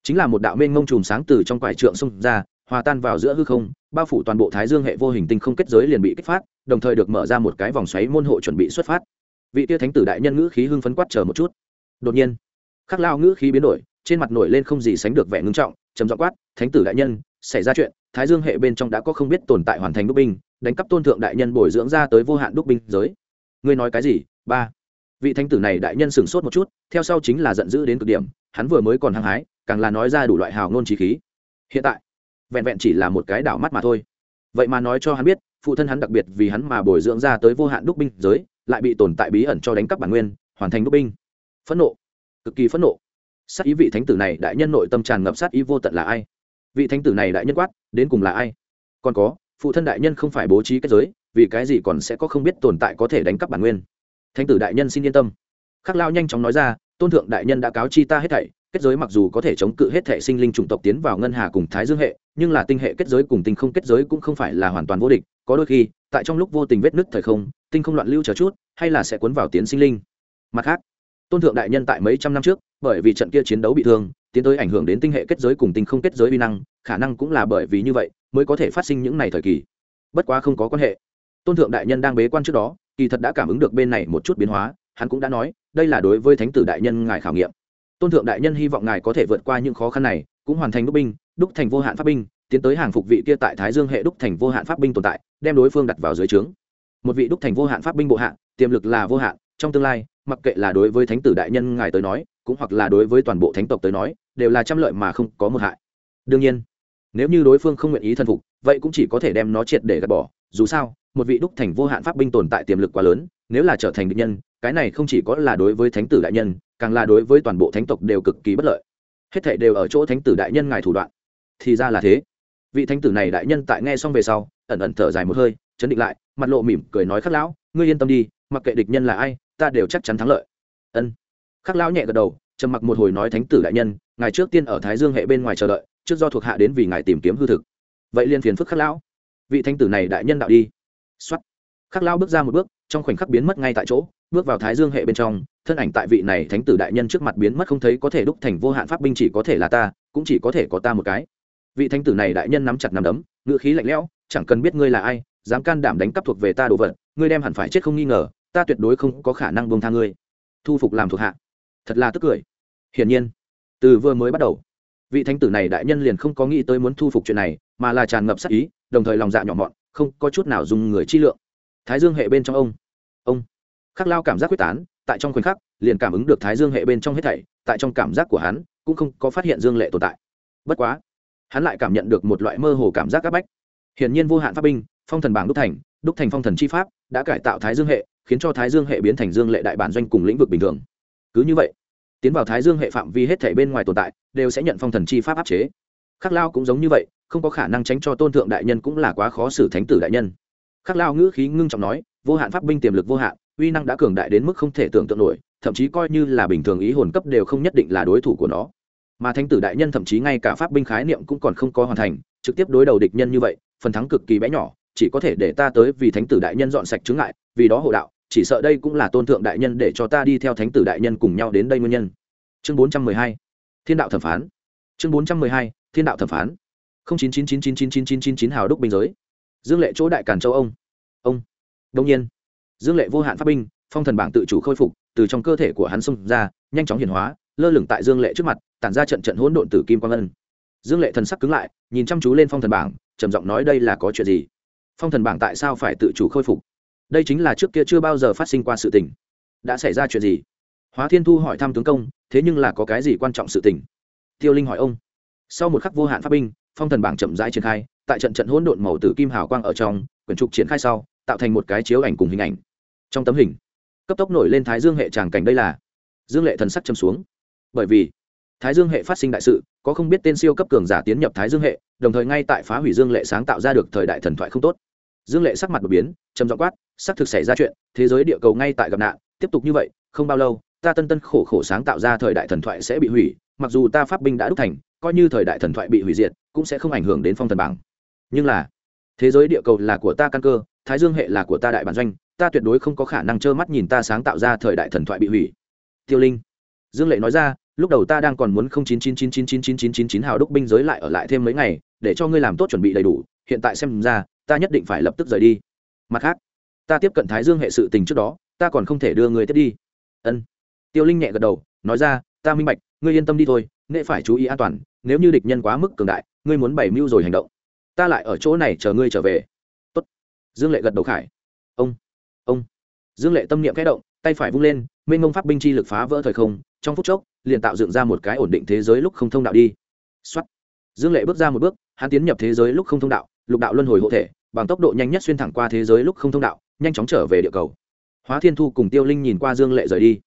chính là một đạo mênh ngông chùm sáng từ trong quải trượng xông ra, hòa tan vào giữa hư không, bao phủ toàn bộ thái dương hệ vô hình tinh không kết giới liền bị kích phát, đồng thời được mở ra một cái vòng xoáy môn hộ chuẩn bị xuất phát. Vị tia thánh tử đại nhân ngữ khí hưng phấn quát chờ một chút. Đột nhiên, khắc lao ngữ khí biến đổi, trên mặt nổi lên không gì sánh được vẻ ngưng trọng, trầm giọng quát, thánh tử đại nhân xảy ra chuyện, thái dương hệ bên trong đã có không biết tồn tại hoàn thành đúc binh, đánh cắp tôn thượng đại nhân bồi dưỡng ra tới vô hạn đúc binh giới. Ngươi nói cái gì? Ba. Vị thánh tử này đại nhân sửng sốt một chút, theo sau chính là giận dữ đến cực điểm, hắn vừa mới còn hăng hái, càng là nói ra đủ loại hào ngôn trí khí. Hiện tại, vẹn vẹn chỉ là một cái đảo mắt mà thôi. Vậy mà nói cho hắn biết, phụ thân hắn đặc biệt vì hắn mà bồi dưỡng ra tới vô hạn đúc binh giới, lại bị tồn tại bí ẩn cho đánh cắp bản nguyên, hoàn thành đúc binh. Phẫn nộ. Cực kỳ phẫn nộ. Sát ý vị thánh tử này đại nhân nội tâm tràn ngập sát ý vô tận là ai? Vị thánh tử này đại nhân quát, đến cùng là ai? Còn có, phụ thân đại nhân không phải bố trí kết giới, vì cái gì còn sẽ có không biết tồn tại có thể đánh cắp bản nguyên? Thánh tử đại nhân xin yên tâm. Khắc lao nhanh chóng nói ra, tôn thượng đại nhân đã cáo chi ta hết thảy, kết giới mặc dù có thể chống cự hết thảy sinh linh chủng tộc tiến vào ngân hà cùng thái dương hệ, nhưng là tinh hệ kết giới cùng tinh không kết giới cũng không phải là hoàn toàn vô địch, có đôi khi, tại trong lúc vô tình vết nứt thời không, tinh không loạn lưu chờ chút, hay là sẽ cuốn vào tiến sinh linh. Mặt khác, tôn thượng đại nhân tại mấy trăm năm trước, bởi vì trận kia chiến đấu bị thương tiến tới ảnh hưởng đến tinh hệ kết giới cùng tinh không kết giới uy năng, khả năng cũng là bởi vì như vậy mới có thể phát sinh những này thời kỳ. Bất quá không có quan hệ. Tôn thượng đại nhân đang bế quan trước đó, kỳ thật đã cảm ứng được bên này một chút biến hóa, hắn cũng đã nói, đây là đối với thánh tử đại nhân ngài khảo nghiệm. Tôn thượng đại nhân hy vọng ngài có thể vượt qua những khó khăn này, cũng hoàn thành đúc binh, đúc thành vô hạn pháp binh, tiến tới hàng phục vị kia tại thái dương hệ đúc thành vô hạn pháp binh tồn tại, đem đối phương đặt vào dưới trướng. Một vị đúc thành vô hạn pháp binh bộ hạn tiềm lực là vô hạn, trong tương lai, mặc kệ là đối với thánh tử đại nhân ngài tới nói, cũng hoặc là đối với toàn bộ thánh tộc tới nói đều là trăm lợi mà không có một hại. Đương nhiên, nếu như đối phương không nguyện ý thần phục, vậy cũng chỉ có thể đem nó triệt để gạt bỏ. Dù sao, một vị đúc thành vô hạn pháp binh tồn tại tiềm lực quá lớn, nếu là trở thành địch nhân, cái này không chỉ có là đối với thánh tử đại nhân, càng là đối với toàn bộ thánh tộc đều cực kỳ bất lợi. Hết thảy đều ở chỗ thánh tử đại nhân ngài thủ đoạn. Thì ra là thế. Vị thánh tử này đại nhân tại nghe xong về sau, ẩn ẩn thở dài một hơi, chấn định lại, mặt lộ mỉm cười nói, khắc lão, ngươi yên tâm đi, mặc kệ địch nhân là ai, ta đều chắc chắn thắng lợi. Ân. Khắc lão nhẹ gật đầu, trầm mặc một hồi nói, thánh tử đại nhân ngài trước tiên ở thái dương hệ bên ngoài chờ đợi, trước do thuộc hạ đến vì ngài tìm kiếm hư thực. Vậy liên phiền phức khắc lão. Vị thanh tử này đại nhân đạo đi. Xuất khắc lão bước ra một bước, trong khoảnh khắc biến mất ngay tại chỗ, bước vào thái dương hệ bên trong, thân ảnh tại vị này thánh tử đại nhân trước mặt biến mất không thấy có thể đúc thành vô hạn pháp binh chỉ có thể là ta, cũng chỉ có thể có ta một cái. Vị thánh tử này đại nhân nắm chặt nắm đấm ngựa khí lạnh lẽo, chẳng cần biết ngươi là ai, dám can đảm đánh cắp thuộc về ta đồ vật, ngươi đem hẳn phải chết không nghi ngờ, ta tuyệt đối không có khả năng bông tha ngươi. Thu phục làm thuộc hạ. Thật là tức cười. Hiển nhiên từ vừa mới bắt đầu, vị thánh tử này đại nhân liền không có nghĩ tới muốn thu phục chuyện này, mà là tràn ngập sắc ý, đồng thời lòng dạ nhỏ mọn, không có chút nào dùng người chi lượng. Thái dương hệ bên trong ông ông. Khắc lao cảm giác quyết tán, tại trong khoảnh khắc, liền cảm ứng được thái dương hệ bên trong hết thảy, tại trong cảm giác của hắn, cũng không có phát hiện dương lệ tồn tại. Bất quá, hắn lại cảm nhận được một loại mơ hồ cảm giác áp bách. Hiển nhiên vô hạn pháp binh, phong thần bảng đúc thành đúc thành phong thần chi pháp, đã cải tạo thái dương hệ, khiến cho thái dương hệ biến thành dương lệ đại bản doanh cùng lĩnh vực bình thường. Cứ như vậy tiến vào thái dương hệ phạm vi hết thể bên ngoài tồn tại, đều sẽ nhận phong thần chi pháp áp chế. Khắc lao cũng giống như vậy, không có khả năng tránh cho tôn thượng đại nhân cũng là quá khó xử thánh tử đại nhân. Khắc lao ngữ khí ngưng trọng nói, vô hạn pháp binh tiềm lực vô hạn, uy năng đã cường đại đến mức không thể tưởng tượng nổi, thậm chí coi như là bình thường ý hồn cấp đều không nhất định là đối thủ của nó. Mà thánh tử đại nhân thậm chí ngay cả pháp binh khái niệm cũng còn không có hoàn thành, trực tiếp đối đầu địch nhân như vậy, phần thắng cực kỳ bé nhỏ, chỉ có thể để ta tới vì thánh tử đại nhân dọn sạch chứng ngại, vì đó hộ đạo chỉ sợ đây cũng là tôn thượng đại nhân để cho ta đi theo thánh tử đại nhân cùng nhau đến đây nguyên nhân chương bốn trăm mười hai thiên đạo thẩm phán chương bốn trăm mười hai thiên đạo thẩm phán không chín chín chín chín chín chín chín chín chín hào đúc bình giới dương lệ chỗ đại càn châu ông ông đông nhiên dương lệ vô hạn pháp binh phong thần bảng tự chủ khôi phục từ trong cơ thể của hắn xông ra nhanh chóng hiển hóa lơ lửng tại dương lệ trước mặt tản ra trận trận hỗn độn tử kim quang ngân dương lệ thần sắc cứng lại nhìn chăm chú lên phong thần bảng trầm giọng nói đây là có chuyện gì phong thần bảng tại sao phải tự chủ khôi phục đây chính là trước kia chưa bao giờ phát sinh qua sự tình. Đã xảy ra chuyện gì? Hóa thiên thu hỏi thăm tướng công, thế nhưng là có cái gì quan trọng sự tình? Tiêu linh hỏi ông. Sau một khắc vô hạn pháp binh, phong thần bảng chậm rãi triển khai, tại trận trận hỗn độn màu tử kim hào quang ở trong, quyển trục triển khai sau, tạo thành một cái chiếu ảnh cùng hình ảnh. Trong tấm hình, cấp tốc nổi lên thái dương hệ tràng cảnh đây là dương lệ thần sắc châm xuống. Bởi vì, thái dương hệ phát sinh đại sự, có không biết tên siêu cấp cường giả tiến nhập thái dương hệ, đồng thời ngay tại phá hủy dương lệ sáng tạo ra được thời đại thần thoại không tốt dương lệ sắc mặt đột biến, trầm giọng quát sắc thực xảy ra chuyện, thế giới địa cầu ngay tại gặp nạn, tiếp tục như vậy, không bao lâu, ta tân tân khổ khổ sáng tạo ra thời đại thần thoại sẽ bị hủy, mặc dù ta pháp binh đã đúc thành, coi như thời đại thần thoại bị hủy diệt, cũng sẽ không ảnh hưởng đến phong thần bảng. Nhưng là, thế giới địa cầu là của ta căn cơ, thái dương hệ là của ta đại bản doanh, ta tuyệt đối không có khả năng trơ mắt nhìn ta sáng tạo ra thời đại thần thoại bị hủy. Tiêu linh. Dương lệ nói ra, lúc đầu ta đang còn muốn không chín chín chín chín chín chín chín chín chín hào đúc binh giới lại ở lại thêm mấy ngày, để cho ngươi làm tốt chuẩn bị đầy đủ, hiện tại xem ra ta nhất định phải lập tức rời đi. Mặt khác, ta tiếp cận thái dương hệ sự tình trước đó, ta còn không thể đưa người tiếp đi. Ân. Tiêu linh nhẹ gật đầu, nói ra, ta minh bạch, ngươi yên tâm đi thôi nghệ phải chú ý an toàn, nếu như địch nhân quá mức cường đại, ngươi muốn bày mưu rồi hành động. Ta lại ở chỗ này chờ ngươi trở về. Tốt. dương lệ gật đầu khải. Ông ông. Dương lệ tâm niệm kẽ động, tay phải vung lên, mênh mông pháp binh chi lực phá vỡ thời không, trong phút chốc, liền tạo dựng ra một cái ổn định thế giới lúc không thông đạo đi. Xuất dương lệ bước ra một bước, hắn tiến nhập thế giới lúc không thông đạo lục đạo luân hồi hộ thể bằng tốc độ nhanh nhất xuyên thẳng qua thế giới lúc không thông đạo nhanh chóng trở về địa cầu hóa thiên thu cùng tiêu linh nhìn qua dương lệ rời đi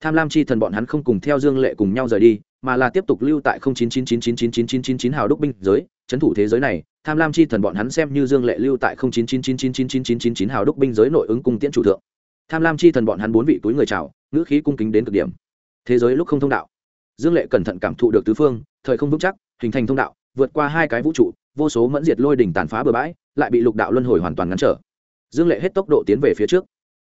tham lam chi thần bọn hắn không cùng theo dương lệ cùng nhau rời đi mà là tiếp tục lưu tại không chín chín chín chín chín chín chín chín chín hào đúc binh giới chấn thủ thế giới này tham lam chi thần bọn hắn xem như dương lệ lưu tại không chín chín chín chín chín chín chín chín chín hào đúc binh giới nội ứng cung tiễn chủ thượng tham lam chi thần bọn hắn bốn vị túi người chào ngữ khí cung kính đến cực điểm thế giới lúc không thông đạo dương lệ cẩn thận cảm thụ được tứ phương thời không vững chắc hình thành thông đạo vượt qua hai cái vũ trụ vô số mẫn diệt lôi đỉnh tàn phá bừa bãi, lại bị lục đạo luân hồi hoàn toàn ngăn trở. Dương lệ hết tốc độ tiến về phía trước.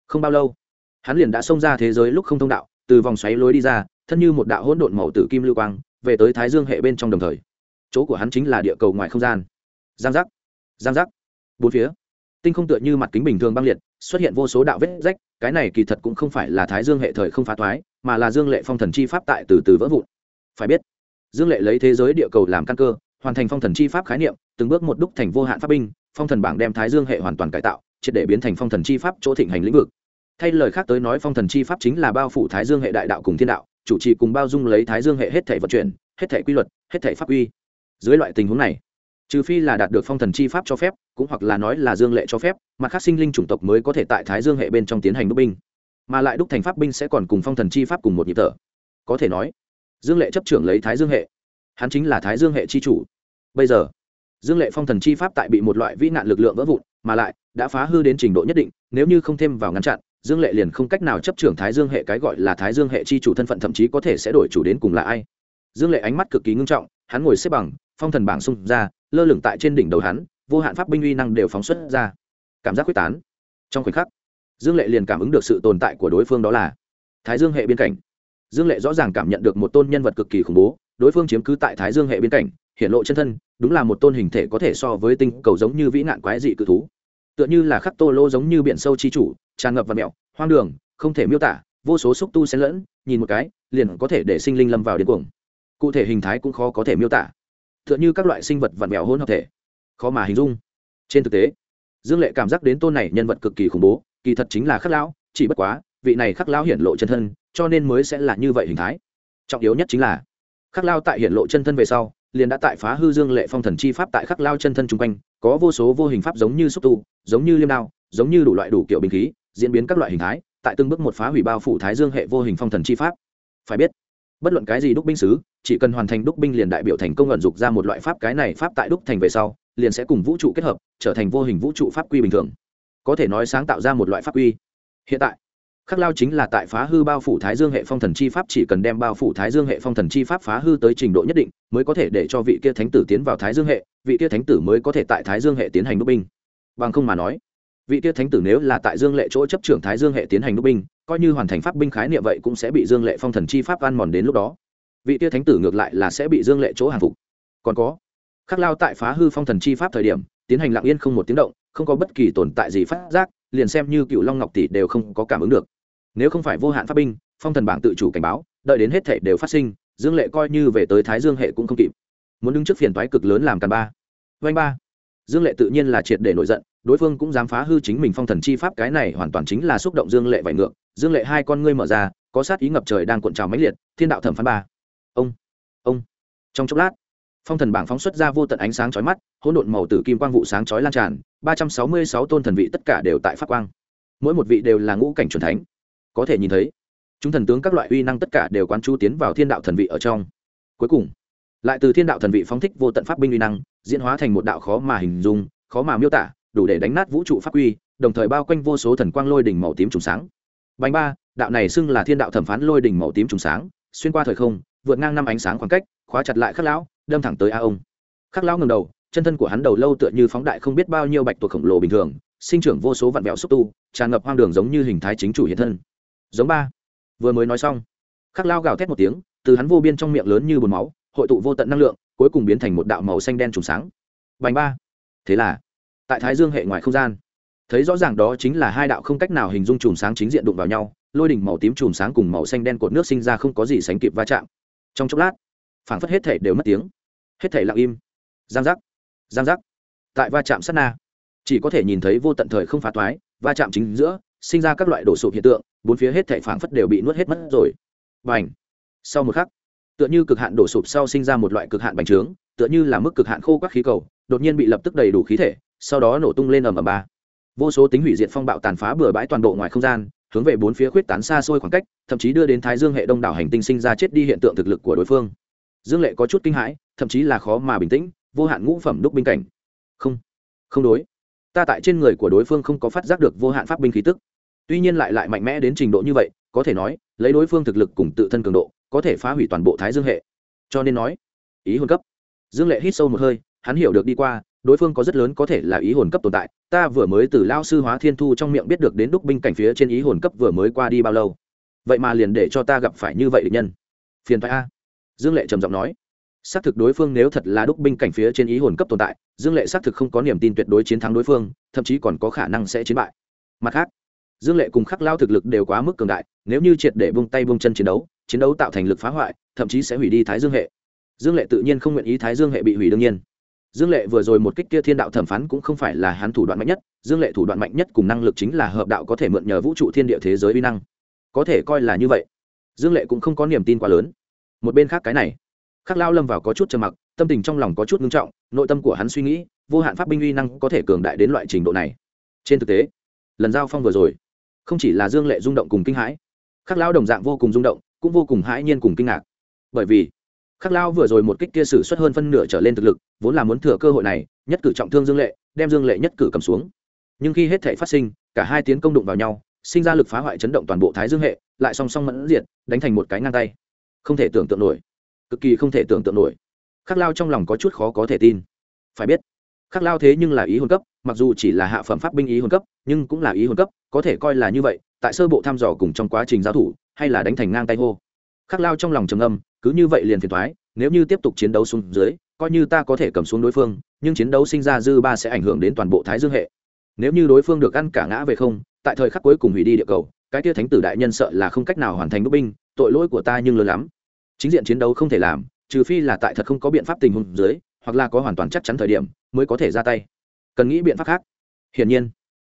Không bao lâu, hắn liền đã xông ra thế giới lúc không thông đạo, từ vòng xoáy lối đi ra, thân như một đạo hỗn độn màu tử kim lưu quang, về tới thái dương hệ bên trong đồng thời. Chỗ của hắn chính là địa cầu ngoài không gian. Giang giác giang giác. Bốn phía, tinh không tựa như mặt kính bình thường băng liệt, xuất hiện vô số đạo vết rách, cái này kỳ thật cũng không phải là thái dương hệ thời không phá thoái mà là dương lệ phong thần chi pháp tại từ từ vỡ vụn. Phải biết, dương lệ lấy thế giới địa cầu làm căn cơ hoàn thành phong thần chi pháp khái niệm, từng bước một đúc thành vô hạn pháp binh, phong thần bảng đem thái dương hệ hoàn toàn cải tạo, triệt để biến thành phong thần chi pháp chỗ thịnh hành lĩnh vực. Thay lời khác tới nói phong thần chi pháp chính là bao phủ thái dương hệ đại đạo cùng thiên đạo, chủ trì cùng bao dung lấy thái dương hệ hết thể vận chuyển, hết thể quy luật, hết thể pháp quy dưới loại tình huống này, trừ phi là đạt được phong thần chi pháp cho phép, cũng hoặc là nói là dương lệ cho phép mà khác sinh linh chủng tộc mới có thể tại thái dương hệ bên trong tiến hành đúc binh. Mà lại đúc thành pháp binh sẽ còn cùng phong thần chi pháp cùng một nhịp thở. Có thể nói, dương lệ chấp trưởng lấy thái dương hệ hắn chính là thái dương hệ chi chủ. Bây giờ, dương lệ phong thần chi pháp tại bị một loại vĩ nạn lực lượng vỡ vụn, mà lại đã phá hư đến trình độ nhất định, nếu như không thêm vào ngăn chặn, dương lệ liền không cách nào chấp trưởng thái dương hệ cái gọi là thái dương hệ chi chủ thân phận, thậm chí có thể sẽ đổi chủ đến cùng là ai. Dương lệ ánh mắt cực kỳ ngưng trọng, hắn ngồi xếp bằng, phong thần bảng xung ra, lơ lửng tại trên đỉnh đầu hắn, vô hạn pháp binh uy năng đều phóng xuất ra. Cảm giác quyết tán. Trong khoảnh khắc, dương lệ liền cảm ứng được sự tồn tại của đối phương đó là thái dương hệ biên cảnh. Dương lệ rõ ràng cảm nhận được một tôn nhân vật cực kỳ khủng bố đối phương chiếm cứ tại thái dương hệ biên cảnh hiện lộ chân thân, đúng là một tôn hình thể có thể so với tinh cầu giống như vĩ nạn quái dị cự thú. Tựa như là khắc tô lô giống như biển sâu chi chủ, tràn ngập và mẹo, hoang đường, không thể miêu tả, vô số xúc tu xen lẫn, nhìn một cái, liền có thể để sinh linh lâm vào điên cuồng. Cụ thể hình thái cũng khó có thể miêu tả. Tựa như các loại sinh vật vặn vẹo hôn hợp thể. Khó mà hình dung. Trên thực tế, dương lệ cảm giác đến tôn này nhân vật cực kỳ khủng bố, kỳ thật chính là khắc lão, chỉ bất quá, vị này khắc lão hiển lộ chân thân, cho nên mới sẽ là như vậy hình thái. Trọng yếu nhất chính là khắc lao tại hiển lộ chân thân về sau, liền đã tại phá hư dương lệ phong thần chi pháp tại khắc lao chân thân chung quanh, có vô số vô hình pháp giống như xúc tu, giống như liêm đao, giống như đủ loại đủ kiểu binh khí, diễn biến các loại hình thái, tại từng bước một phá hủy bao phủ thái dương hệ vô hình phong thần chi pháp. Phải biết, bất luận cái gì đúc binh sứ, chỉ cần hoàn thành đúc binh liền đại biểu thành công ẩn dục ra một loại pháp cái này pháp tại đúc thành về sau, liền sẽ cùng vũ trụ kết hợp, trở thành vô hình vũ trụ pháp quy bình thường. Có thể nói sáng tạo ra một loại pháp quy. Hiện tại khắc lao chính là tại phá hư bao phủ thái dương hệ phong thần chi pháp, chỉ cần đem bao phủ thái dương hệ phong thần chi pháp phá hư tới trình độ nhất định, mới có thể để cho vị kia thánh tử tiến vào thái dương hệ, vị kia thánh tử mới có thể tại thái dương hệ tiến hành đúc binh. Bằng không mà nói, vị kia thánh tử nếu là tại dương lệ chỗ chấp trưởng thái dương hệ tiến hành đúc binh, coi như hoàn thành pháp binh khái niệm vậy cũng sẽ bị dương lệ phong thần chi pháp ăn mòn đến lúc đó. Vị kia thánh tử ngược lại là sẽ bị dương lệ chỗ hàng phục. Còn có, khắc lao tại phá hư phong thần chi pháp thời điểm, tiến hành lặng yên không một tiếng động, không có bất kỳ tồn tại gì phát giác, liền xem như cựu long ngọc tỷ đều không có cảm ứng được nếu không phải vô hạn pháp binh, phong thần bảng tự chủ cảnh báo, đợi đến hết thể đều phát sinh, dương lệ coi như về tới thái dương hệ cũng không kịp. Muốn đứng trước phiền toái cực lớn làm càn ba. Vanh ba. Dương lệ tự nhiên là triệt để nổi giận, đối phương cũng dám phá hư chính mình phong thần chi pháp, cái này hoàn toàn chính là xúc động dương lệ vải ngược. Dương lệ hai con ngươi mở ra, có sát ý ngập trời đang cuộn trào mãnh liệt, thiên đạo thẩm phán ba. Ông ông. Trong chốc lát, phong thần bảng phóng xuất ra vô tận ánh sáng chói mắt, hỗn độn màu tử kim quang vụ sáng chói lan tràn, ba trăm sáu mươi sáu tôn thần vị tất cả đều tại pháp quang. Mỗi một vị đều là ngũ cảnh c thánh có thể nhìn thấy. Chúng thần tướng các loại uy năng tất cả đều quán chú tiến vào thiên đạo thần vị ở trong. Cuối cùng, lại từ thiên đạo thần vị phóng thích vô tận pháp binh uy năng, diễn hóa thành một đạo khó mà hình dung, khó mà miêu tả, đủ để đánh nát vũ trụ pháp uy. đồng thời bao quanh vô số thần quang lôi đỉnh màu tím trùng sáng. Bánh ba, đạo này xưng là thiên đạo thẩm phán lôi đỉnh màu tím trùng sáng, xuyên qua thời không, vượt ngang năm ánh sáng khoảng cách, khóa chặt lại khắc lão, đâm thẳng tới a ông. Khắc lão ngầm đầu, chân thân của hắn đầu lâu tựa như phóng đại không biết bao nhiêu bạch tuộc khổng lồ bình thường, sinh trưởng vô số vạn vẹo xúc tu, tràn ngập hoang đường giống như hình thái chính chủ hiện thân giống ba. Vừa mới nói xong, khắc lao gào thét một tiếng, từ hắn vô biên trong miệng lớn như bồn máu, hội tụ vô tận năng lượng, cuối cùng biến thành một đạo màu xanh đen trùng sáng. Bành ba. Thế là, tại thái dương hệ ngoài không gian, thấy rõ ràng đó chính là hai đạo không cách nào hình dung chùm sáng chính diện đụng vào nhau, lôi đỉnh màu tím chùm sáng cùng màu xanh đen cột nước sinh ra không có gì sánh kịp va chạm. Trong chốc lát, phảng phất hết thể đều mất tiếng. Hết thể lặng im. Giang giác. Giang giác. Tại va chạm sát na, chỉ có thể nhìn thấy vô tận thời không phá toái, va chạm chính giữa, sinh ra các loại đổ sụp hiện tượng bốn phía hết thảy phảng phất đều bị nuốt hết mất rồi. Bành, sau một khắc tựa như cực hạn đổ sụp sau sinh ra một loại cực hạn bành trướng tựa như là mức cực hạn khô các khí cầu đột nhiên bị lập tức đầy đủ khí thể sau đó nổ tung lên ầm ầm ba. Vô số tính hủy diệt phong bạo tàn phá bừa bãi toàn bộ ngoài không gian hướng về bốn phía khuyết tán xa xôi khoảng cách thậm chí đưa đến thái dương hệ đông đảo hành tinh sinh ra chết đi hiện tượng thực lực của đối phương. Dương lệ có chút kinh hãi thậm chí là khó mà bình tĩnh vô hạn ngũ phẩm đúc binh cảnh. Không không đối. Ta tại trên người của đối phương không có phát giác được vô hạn pháp binh khí tức tuy nhiên lại lại mạnh mẽ đến trình độ như vậy, có thể nói, lấy đối phương thực lực cùng tự thân cường độ, có thể phá hủy toàn bộ thái dương hệ. Cho nên nói, ý hồn cấp. Dương lệ hít sâu một hơi, hắn hiểu được đi qua, đối phương có rất lớn có thể là ý hồn cấp tồn tại, ta vừa mới từ lao sư hóa thiên thu trong miệng biết được đến đúc binh cảnh phía trên ý hồn cấp vừa mới qua đi bao lâu. Vậy mà liền để cho ta gặp phải như vậy định nhân. Phiền thoại a. Dương lệ trầm giọng nói. Xác thực đối phương nếu thật là đúc binh cảnh phía trên ý hồn cấp tồn tại, dương lệ xác thực không có niềm tin tuyệt đối chiến thắng đối phương, thậm chí còn có khả năng sẽ chiến bại. Mặt khác dương lệ cùng khắc lao thực lực đều quá mức cường đại, nếu như triệt để bông tay bông chân chiến đấu chiến đấu tạo thành lực phá hoại, thậm chí sẽ hủy đi thái dương hệ. Dương lệ tự nhiên không nguyện ý thái dương hệ bị hủy đương nhiên. Dương lệ vừa rồi một kích kia thiên đạo thẩm phán cũng không phải là hắn thủ đoạn mạnh nhất, dương lệ thủ đoạn mạnh nhất cùng năng lực chính là hợp đạo có thể mượn nhờ vũ trụ thiên địa thế giới vi năng. Có thể coi là như vậy. Dương lệ cũng không có niềm tin quá lớn. Một bên khác cái này, khắc lao lâm vào có chút trầm mặc, tâm tình trong lòng có chút ngưng trọng, nội tâm của hắn suy nghĩ, vô hạn pháp binh uy năng có thể cường đại đến loại trình độ này. Trên thực tế, lần giao phong vừa rồi không chỉ là dương lệ rung động cùng kinh hãi, khắc lao đồng dạng vô cùng rung động, cũng vô cùng hãi nhiên cùng kinh ngạc. Bởi vì, khắc lao vừa rồi một kích kia sử xuất hơn phân nửa trở lên thực lực, vốn là muốn thừa cơ hội này, nhất cử trọng thương dương lệ, đem dương lệ nhất cử cầm xuống. Nhưng khi hết thể phát sinh, cả hai tiến công đụng vào nhau, sinh ra lực phá hoại chấn động toàn bộ thái dương hệ, lại song song mẫn diệt, đánh thành một cái ngang tay. Không thể tưởng tượng nổi. Cực kỳ không thể tưởng tượng nổi. Khắc lao trong lòng có chút khó có thể tin. Phải biết khắc lao thế nhưng là ý hồn cấp, mặc dù chỉ là hạ phẩm pháp binh ý hồn cấp, nhưng cũng là ý hồn cấp, có thể coi là như vậy, tại sơ bộ thăm dò cùng trong quá trình giao thủ, hay là đánh thành ngang tay hô. Khắc lao trong lòng trầm âm cứ như vậy liền phiền thoái nếu như tiếp tục chiến đấu xuống dưới, coi như ta có thể cầm xuống đối phương, nhưng chiến đấu sinh ra dư ba sẽ ảnh hưởng đến toàn bộ thái dương hệ. Nếu như đối phương được ăn cả ngã về không, tại thời khắc cuối cùng hủy đi địa cầu, cái tia thánh tử đại nhân sợ là không cách nào hoàn thành đúc binh, tội lỗi của ta nhưng lớn lắm. Chính diện chiến đấu không thể làm, trừ phi là tại thật không có biện pháp tình huống dưới hoặc là có hoàn toàn chắc chắn thời điểm mới có thể ra tay. Cần nghĩ biện pháp khác. Hiển nhiên,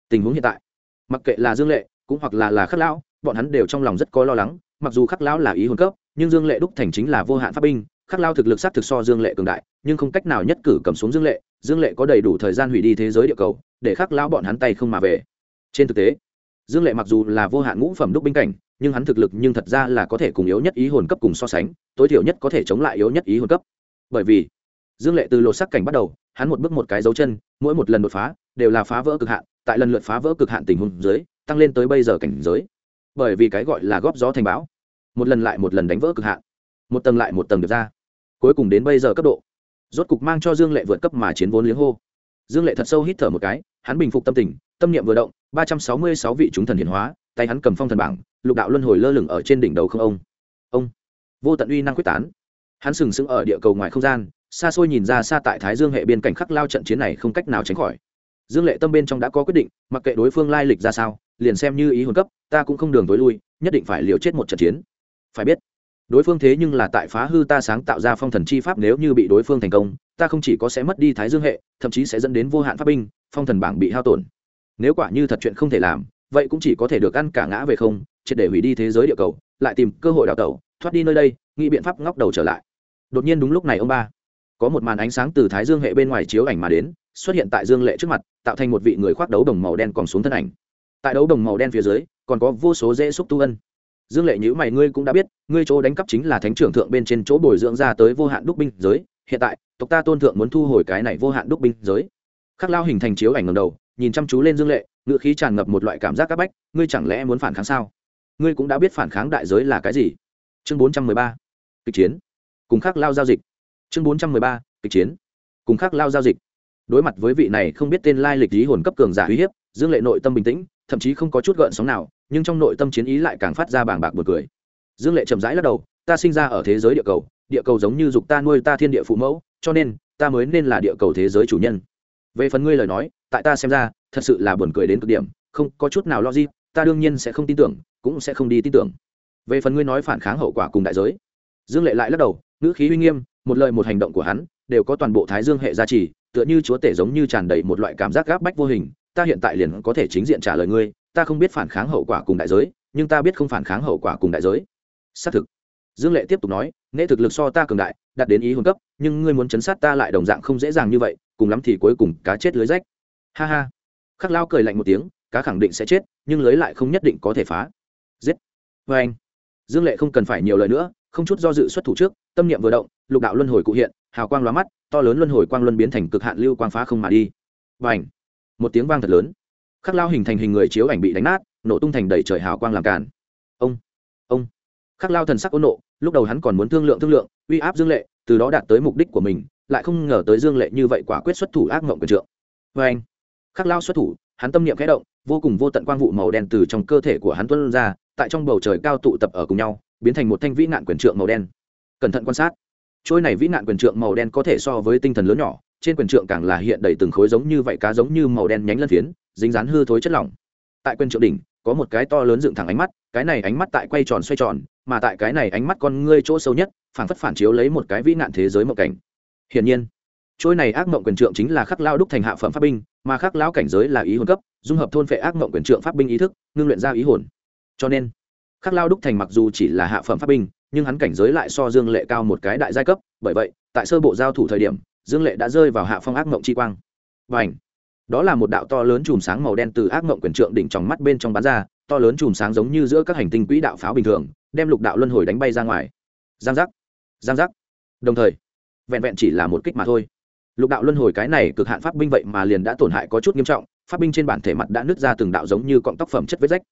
tình huống hiện tại, mặc kệ là dương lệ cũng hoặc là là khắc lão, bọn hắn đều trong lòng rất có lo lắng, mặc dù khắc lão là ý hồn cấp, nhưng dương lệ đúc thành chính là vô hạn pháp binh, khắc lao thực lực sát thực so dương lệ cường đại, nhưng không cách nào nhất cử cầm xuống dương lệ dương lệ có đầy đủ thời gian hủy đi thế giới địa cầu, để khắc lão bọn hắn tay không mà về. Trên thực tế, dương lệ mặc dù là vô hạn ngũ phẩm đúc binh cảnh, nhưng hắn thực lực nhưng thật ra là có thể cùng yếu nhất ý hồn cấp cùng so sánh, tối thiểu nhất có thể chống lại yếu nhất ý hồn cấp. Bởi vì dương lệ từ lột sắc cảnh bắt đầu, hắn một bước một cái dấu chân, mỗi một lần đột phá, đều là phá vỡ cực hạn, tại lần lượt phá vỡ cực hạn tình huống dưới, tăng lên tới bây giờ cảnh giới. Bởi vì cái gọi là góp gió thành bão, một lần lại một lần đánh vỡ cực hạn, một tầng lại một tầng được ra. Cuối cùng đến bây giờ cấp độ, rốt cục mang cho dương lệ vượt cấp mà chiến vốn liếng hô. Dương lệ thật sâu hít thở một cái, hắn bình phục tâm tình, tâm niệm vừa động, ba trăm sáu mươi sáu vị chúng thần hiển hóa, tay hắn cầm phong thần bảng, lục đạo luân hồi lơ lửng ở trên đỉnh đầu không ông. Ông, vô tận uy năng quyết tán hắn sừng sững ở địa cầu ngoài không gian, xa xôi nhìn ra xa tại thái dương hệ biên cảnh khắc lao trận chiến này không cách nào tránh khỏi. Dương lệ tâm bên trong đã có quyết định, mặc kệ đối phương lai lịch ra sao, liền xem như ý hồn cấp, ta cũng không đường tối lui, nhất định phải liều chết một trận chiến. Phải biết, đối phương thế nhưng là tại phá hư ta sáng tạo ra phong thần chi pháp nếu như bị đối phương thành công, ta không chỉ có sẽ mất đi thái dương hệ, thậm chí sẽ dẫn đến vô hạn pháp binh, phong thần bảng bị hao tổn. Nếu quả như thật chuyện không thể làm, vậy cũng chỉ có thể được ăn cả ngã về không, triệt để hủy đi thế giới địa cầu, lại tìm cơ hội đào tẩu, thoát đi nơi đây, nghĩ biện pháp ngóc đầu trở lại đột nhiên đúng lúc này ông ba. Có một màn ánh sáng từ thái dương hệ bên ngoài chiếu ảnh mà đến, xuất hiện tại dương lệ trước mặt, tạo thành một vị người khoác đấu đồng màu đen còn xuống thân ảnh. Tại đấu đồng màu đen phía dưới, còn có vô số dễ xúc tu ân. Dương lệ nhữ mày, ngươi cũng đã biết, ngươi chỗ đánh cắp chính là thánh trưởng thượng bên trên chỗ bồi dưỡng ra tới vô hạn đúc binh giới, hiện tại, tộc ta tôn thượng muốn thu hồi cái này vô hạn đúc binh giới. Khắc lao hình thành chiếu ảnh ngầm đầu, nhìn chăm chú lên dương lệ ngự khí tràn ngập một loại cảm giác áp bách, ngươi chẳng lẽ muốn phản kháng sao? Ngươi cũng đã biết phản kháng đại giới là cái gì? Chương bốn trăm mười ba. Kịch chiến cùng khác lao giao dịch. Chương bốn trăm mười ba, kịch chiến. Cùng khác lao giao dịch. Đối mặt với vị này không biết tên lai lịch lý hồn cấp cường giả uy hiếp, dương lệ nội tâm bình tĩnh, thậm chí không có chút gợn sóng nào, nhưng trong nội tâm chiến ý lại càng phát ra bàng bạc một cười. Dương lệ chậm rãi lắc đầu, ta sinh ra ở thế giới địa cầu địa cầu giống như dục ta nuôi ta thiên địa phụ mẫu, cho nên, ta mới nên là địa cầu thế giới chủ nhân. Về phần ngươi lời nói, tại ta xem ra, thật sự là buồn cười đến cực điểm, không có chút nào lo gì ta đương nhiên sẽ không tin tưởng, cũng sẽ không đi tin tưởng. Về phần ngươi nói phản kháng hậu quả cùng đại giới. Dương lệ lại lắc đầu ngữ khí uy nghiêm, một lời một hành động của hắn, đều có toàn bộ thái dương hệ gia trì, tựa như chúa tể giống như tràn đầy một loại cảm giác gáp bách vô hình. Ta hiện tại liền có thể chính diện trả lời ngươi, ta không biết phản kháng hậu quả cùng đại giới, nhưng ta biết không phản kháng hậu quả cùng đại giới. Xác thực. Dương lệ tiếp tục nói nễ thực lực so ta cường đại, đạt đến ý hồn cấp, nhưng ngươi muốn chấn sát ta lại đồng dạng không dễ dàng như vậy, cùng lắm thì cuối cùng cá chết lưới rách. Ha ha. Khắc lao cười lạnh một tiếng, cá khẳng định sẽ chết, nhưng lưới lại không nhất định có thể phá. Giết. Vê anh dương lệ không cần phải nhiều lời nữa, không chút do dự xuất thủ trước tâm niệm vừa động, lục đạo luân hồi cụ hiện, hào quang lóa mắt, to lớn luân hồi quang luân biến thành cực hạn lưu quang phá không mà đi. Và ảnh một tiếng vang thật lớn. Khắc lao hình thành hình người chiếu ảnh bị đánh nát, nổ tung thành đầy trời hào quang làm cản ông! Ông! Khắc lao thần sắc ôn nộ, lúc đầu hắn còn muốn thương lượng thương lượng, uy áp dương lệ, từ đó đạt tới mục đích của mình, lại không ngờ tới dương lệ như vậy quả quyết xuất thủ ác mộng quyền trượng. Vê anh khắc lao xuất thủ, hắn tâm niệm khẽ động, vô cùng vô tận quang vụ màu đen từ trong cơ thể của hắn tuân ra, tại trong bầu trời cao tụ tập ở cùng nhau, biến thành một thanh vĩ nạn quyền trượng màu đen cẩn thận quan sát. Trôi này vĩ nạn quyền trượng màu đen có thể so với tinh thần lớn nhỏ, trên quyền trượng càng là hiện đầy từng khối giống như vậy cá giống như màu đen nhánh lân phiến, dính dán hư thối chất lỏng. Tại quyền trượng đỉnh, có một cái to lớn dựng thẳng ánh mắt, cái này ánh mắt tại quay tròn xoay tròn, mà tại cái này ánh mắt con ngươi chỗ sâu nhất phản phất phản chiếu lấy một cái vĩ nạn thế giới mộng cảnh. Hiển nhiên, trôi này ác mộng quyền trượng chính là khắc lao đúc thành hạ phẩm pháp binh, mà khắc lao cảnh giới là ý hồn cấp, dung hợp thôn phệ ác mộng quyền trượng pháp binh ý thức, ngưng luyện ra ý hồn. Cho nên, khắc lao đúc thành mặc dù chỉ là hạ phẩm pháp binh nhưng hắn cảnh giới lại so dương lệ cao một cái đại giai cấp, bởi vậy, tại sơ bộ giao thủ thời điểm, dương lệ đã rơi vào hạ phong ác mộng chi quang. Và ảnh đó là một đạo to lớn chùm sáng màu đen từ ác mộng quyền trượng đỉnh trong mắt bên trong bán ra, to lớn chùm sáng giống như giữa các hành tinh quỹ đạo pháo bình thường, đem lục đạo luân hồi đánh bay ra ngoài. Giang giác! Giang giác! Đồng thời, vẹn vẹn chỉ là một kích mà thôi. Lục đạo luân hồi cái này cực hạn pháp binh vậy mà liền đã tổn hại có chút nghiêm trọng, pháp binh trên bản thể mặt đã nứt ra từng đạo giống như cọng tóc phẩm chất vết rách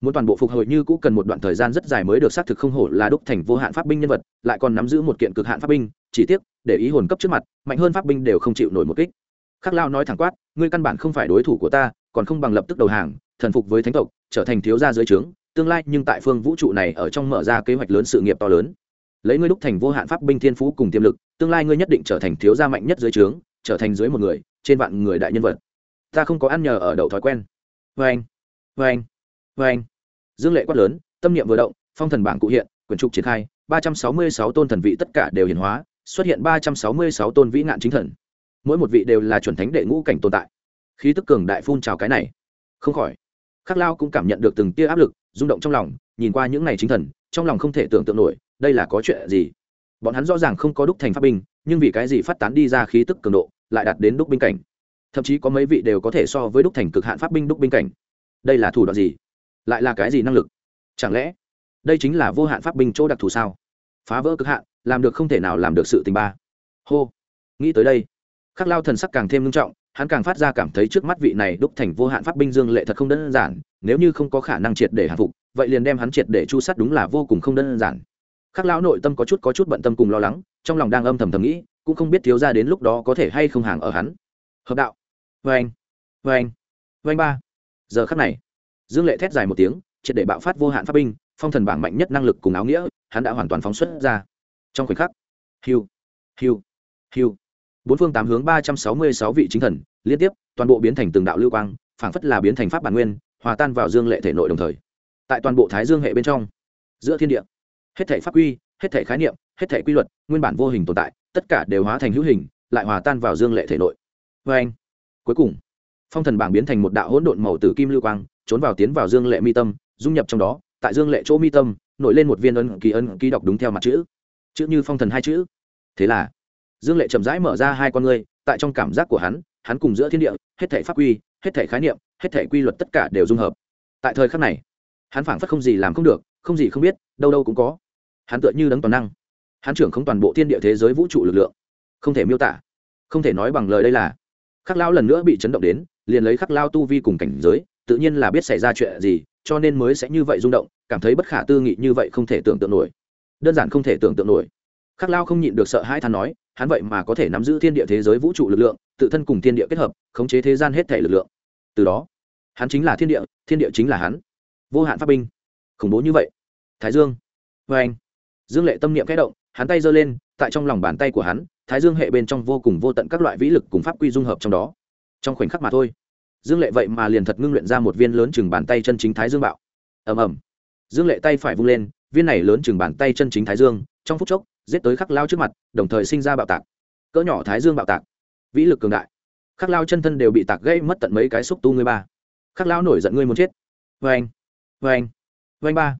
muốn toàn bộ phục hồi như cũ cần một đoạn thời gian rất dài mới được, xác thực không hổ là đúc thành vô hạn pháp binh nhân vật, lại còn nắm giữ một kiện cực hạn pháp binh, chỉ tiếc, để ý hồn cấp trước mặt, mạnh hơn pháp binh đều không chịu nổi một kích. Khắc lao nói thẳng quát, ngươi căn bản không phải đối thủ của ta, còn không bằng lập tức đầu hàng, thần phục với thánh tộc, trở thành thiếu gia dưới trướng, tương lai nhưng tại phương vũ trụ này ở trong mở ra kế hoạch lớn sự nghiệp to lớn. Lấy ngươi đúc thành vô hạn pháp binh thiên phú cùng tiềm lực, tương lai ngươi nhất định trở thành thiếu gia mạnh nhất dưới trướng, trở thành dưới một người, trên vạn người đại nhân vật. Ta không có ăn nhờ ở đậu thói quen. Vê anh vê anh vê anh. Dương lệ quát lớn, tâm niệm vừa động, phong thần bảng cụ hiện, quyển trục triển khai, ba trăm sáu mươi sáu tôn thần vị tất cả đều hiển hóa, xuất hiện ba trăm sáu mươi sáu tôn vĩ nạn chính thần. Mỗi một vị đều là chuẩn thánh đệ ngũ cảnh tồn tại. Khí tức cường đại phun trào cái này. Không khỏi, khắc lao cũng cảm nhận được từng tia áp lực, rung động trong lòng, nhìn qua những ngày chính thần, trong lòng không thể tưởng tượng nổi, đây là có chuyện gì? Bọn hắn rõ ràng không có đúc thành pháp binh, nhưng vì cái gì phát tán đi ra khí tức cường độ, lại đạt đến đúc binh cảnh? Thậm chí có mấy vị đều có thể so với đúc thành cực hạn pháp binh đúc binh cảnh. Đây là thủ đoạn gì? Lại là cái gì năng lực? Chẳng lẽ đây chính là vô hạn pháp binh chỗ đặc thù sao? Phá vỡ cực hạn, làm được không thể nào làm được sự tình ba. Hô. Nghĩ tới đây, khắc lao thần sắc càng thêm nghiêm trọng, hắn càng phát ra cảm thấy trước mắt vị này đúc thành vô hạn pháp binh dương lệ thật không đơn giản, nếu như không có khả năng triệt để hạ phục, vậy liền đem hắn triệt để chu sát đúng là vô cùng không đơn giản. Khắc lão nội tâm có chút có chút bận tâm cùng lo lắng, trong lòng đang âm thầm thầm nghĩ, cũng không biết thiếu ra đến lúc đó có thể hay không hàng ở hắn. Hợp đạo. Vê anh vê anh vê anh ba. Giờ khắc này dương lệ thét dài một tiếng, triệt để bạo phát vô hạn pháp binh, phong thần bảng mạnh nhất năng lực cùng áo nghĩa, hắn đã hoàn toàn phóng xuất ra. Trong khoảnh khắc, hiu hiu hiu. Bốn phương tám hướng ba trăm sáu mươi sáu vị chính thần, liên tiếp, toàn bộ biến thành từng đạo lưu quang, phảng phất là biến thành pháp bản nguyên, hòa tan vào dương lệ thể nội đồng thời. Tại toàn bộ thái dương hệ bên trong, giữa thiên địa, hết thể pháp quy, hết thể khái niệm, hết thể quy luật, nguyên bản vô hình tồn tại, tất cả đều hóa thành hữu hình, lại hòa tan vào dương lệ thể nội. Vê anh cuối cùng, phong thần bảng biến thành một đạo hỗn độn màu tử kim lưu quang trốn vào tiến vào dương lệ mi tâm, dung nhập trong đó, tại dương lệ chỗ mi tâm, nổi lên một viên ân ký ân ký đọc đúng theo mặt chữ. Chữ như phong thần hai chữ. Thế là, dương lệ chậm rãi mở ra hai con ngươi, tại trong cảm giác của hắn hắn cùng giữa thiên địa, hết thể pháp quy, hết thể khái niệm, hết thể quy luật tất cả đều dung hợp. Tại thời khắc này, hắn phảng phất không gì làm không được, không gì không biết, đâu đâu cũng có. Hắn tựa như đấng toàn năng. Hắn trưởng không toàn bộ thiên địa thế giới vũ trụ lực lượng. Không thể miêu tả, không thể nói bằng lời đây là, khắc lao lần nữa bị chấn động đến, liền lấy khắc lao tu vi cùng cảnh giới tự nhiên là biết xảy ra chuyện gì, cho nên mới sẽ như vậy rung động, cảm thấy bất khả tư nghị như vậy không thể tưởng tượng nổi. Đơn giản không thể tưởng tượng nổi. Khắc lao không nhịn được sợ hãi than nói, hắn vậy mà có thể nắm giữ thiên địa thế giới vũ trụ lực lượng, tự thân cùng thiên địa kết hợp, khống chế thế gian hết thể lực lượng. Từ đó, hắn chính là thiên địa thiên địa chính là hắn. Vô hạn pháp binh. Khủng bố như vậy. Thái dương. Vê anh. Dương lệ tâm niệm kẽ động, hắn tay giơ lên, tại trong lòng bàn tay của hắn, thái dương hệ bên trong vô cùng vô tận các loại vĩ lực cùng pháp quy dung hợp trong đó. Trong khoảnh khắc mà thôi dương lệ vậy mà liền thật ngưng luyện ra một viên lớn chừng bàn tay chân chính thái dương bạo. Ầm ầm. Dương lệ tay phải vung lên, viên này lớn chừng bàn tay chân chính thái dương, trong phút chốc, giết tới khắc lao trước mặt, đồng thời sinh ra bạo tạc. Cỡ nhỏ thái dương bạo tạc. Vĩ lực cường đại. Khắc lao chân thân đều bị tạc gây mất tận mấy cái xúc tu ngươi ba. Khắc lao nổi giận ngươi muốn chết. Vê anh vê anh vê anh ba.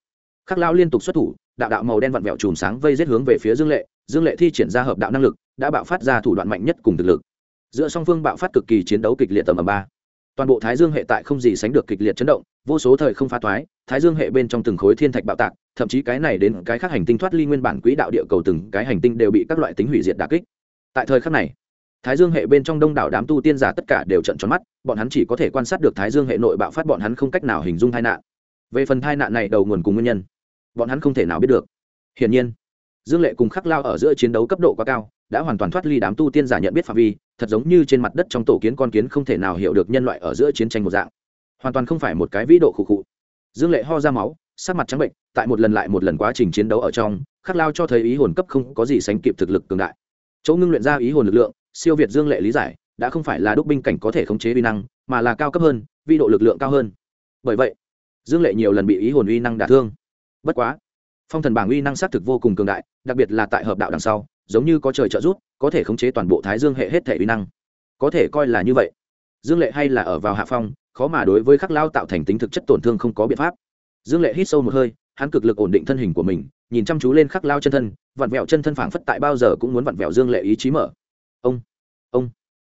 Khắc lao liên tục xuất thủ, đạo đạo màu đen vặn vẹo chùm sáng vây giết hướng về phía dương lệ. Dương lệ thi triển ra hợp đạo năng lực, đã bạo phát ra thủ đoạn mạnh nhất cùng thực lực. Giữa song phương bạo phát cực kỳ chiến đấu kịch liệt tầm ầm ba toàn bộ thái dương hệ tại không gì sánh được kịch liệt chấn động, vô số thời không phá toái thái dương hệ bên trong từng khối thiên thạch bạo tạc, thậm chí cái này đến cái khác hành tinh thoát ly nguyên bản quỹ đạo địa cầu từng cái hành tinh đều bị các loại tính hủy diệt đà kích. Tại thời khắc này, thái dương hệ bên trong đông đảo đám tu tiên giả tất cả đều trận tròn mắt, bọn hắn chỉ có thể quan sát được thái dương hệ nội bạo phát bọn hắn không cách nào hình dung tai nạn. Về phần tai nạn này đầu nguồn cùng nguyên nhân, bọn hắn không thể nào biết được. Hiển nhiên, dương lệ cùng khắc lao ở giữa chiến đấu cấp độ quá cao, đã hoàn toàn thoát ly đám tu tiên giả nhận biết phạm vi thật giống như trên mặt đất trong tổ kiến con kiến không thể nào hiểu được nhân loại ở giữa chiến tranh một dạng. Hoàn toàn không phải một cái vĩ độ khụ khụ. Dương lệ ho ra máu, sắc mặt trắng bệnh, tại một lần lại một lần quá trình chiến đấu ở trong, khắc lao cho thấy ý hồn cấp không có gì sánh kịp thực lực cường đại. Chỗ ngưng luyện ra ý hồn lực lượng, siêu việt dương lệ lý giải, đã không phải là đúc binh cảnh có thể khống chế uy năng, mà là cao cấp hơn vi độ lực lượng cao hơn. Bởi vậy, dương lệ nhiều lần bị ý hồn uy năng đả thương. Bất quá, phong thần bảng uy năng xác thực vô cùng cường đại, đặc biệt là tại hợp đạo đằng sau giống như có trời trợ giúp, có thể khống chế toàn bộ thái dương hệ hết thể uy năng. Có thể coi là như vậy. Dương lệ hay là ở vào hạ phong khó mà đối với khắc lao tạo thành tính thực chất tổn thương không có biện pháp. Dương lệ hít sâu một hơi hắn cực lực ổn định thân hình của mình nhìn chăm chú lên khắc lao chân thân vặn vẹo chân thân phảng phất tại bao giờ cũng muốn vặn vẹo dương lệ ý chí mở. Ông ông.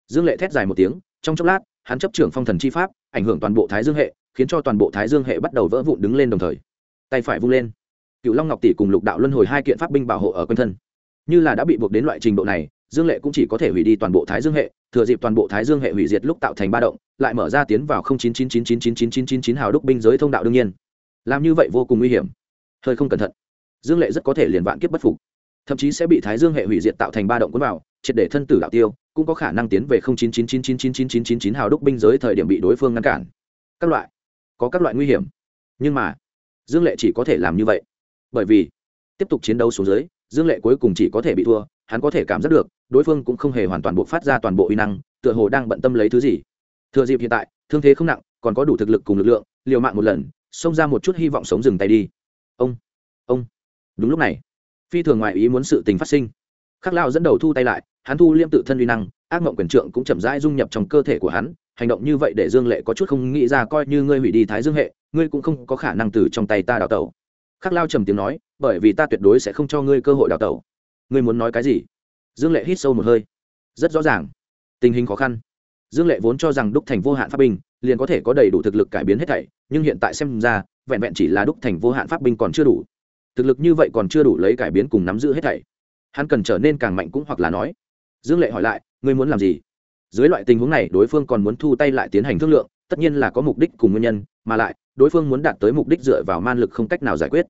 Dương lệ thét dài một tiếng trong chốc lát hắn chấp trưởng phong thần chi pháp ảnh hưởng toàn bộ thái dương hệ khiến cho toàn bộ thái dương hệ bắt đầu vỡ vụn đứng lên đồng thời. Tay phải vung lên. Cựu long ngọc tỷ cùng lục đạo luân hồi hai kiện pháp binh bảo hộ ở quanh thân như là đã bị buộc đến loại trình độ này dương lệ cũng chỉ có thể hủy đi toàn bộ thái dương hệ thừa dịp toàn bộ thái dương hệ hủy diệt lúc tạo thành ba động lại mở ra tiến vào chín chín chín chín chín chín chín chín chín hào đúc binh giới thông đạo đương nhiên làm như vậy vô cùng nguy hiểm hơi không cẩn thận dương lệ rất có thể liền vạn kiếp bất phục thậm chí sẽ bị thái dương hệ hủy diệt tạo thành ba động cuốn vào triệt để thân tử đạo tiêu cũng có khả năng tiến về chín chín chín chín chín chín chín chín chín hào đúc binh giới thời điểm bị đối phương ngăn cản các loại có các loại nguy hiểm nhưng mà dương lệ chỉ có thể làm như vậy bởi vì tiếp tục chiến đấu xuống dưới dương lệ cuối cùng chỉ có thể bị thua, hắn có thể cảm giác được, đối phương cũng không hề hoàn toàn buộc phát ra toàn bộ uy năng, tựa hồ đang bận tâm lấy thứ gì. Thừa dịp hiện tại, thương thế không nặng, còn có đủ thực lực cùng lực lượng, liều mạng một lần, xông ra một chút hy vọng sống dừng tay đi. Ông ông. Đúng lúc này, phi thường ngoại ý muốn sự tình phát sinh. Khắc lao dẫn đầu thu tay lại, hắn thu liêm tự thân uy năng, ác mộng quyền trượng cũng chậm rãi dung nhập trong cơ thể của hắn, hành động như vậy để dương lệ có chút không nghĩ ra coi như ngươi hủy đi thái dương hệ, ngươi cũng không có khả năng từ trong tay ta đào tẩu khắc lao trầm tiếng nói, bởi vì ta tuyệt đối sẽ không cho ngươi cơ hội đào tẩu. Ngươi muốn nói cái gì? Dương lệ hít sâu một hơi. Rất rõ ràng. Tình hình khó khăn. Dương lệ vốn cho rằng đúc thành vô hạn pháp binh liền có thể có đầy đủ thực lực cải biến hết thảy, nhưng hiện tại xem ra, vẹn vẹn chỉ là đúc thành vô hạn pháp binh còn chưa đủ. Thực lực như vậy còn chưa đủ lấy cải biến cùng nắm giữ hết thảy. Hắn cần trở nên càng mạnh cũng hoặc là nói. Dương lệ hỏi lại, ngươi muốn làm gì? Dưới loại tình huống này, đối phương còn muốn thu tay lại tiến hành thương lượng, tất nhiên là có mục đích cùng nguyên nhân, mà lại đối phương muốn đạt tới mục đích dựa vào man lực không cách nào giải quyết.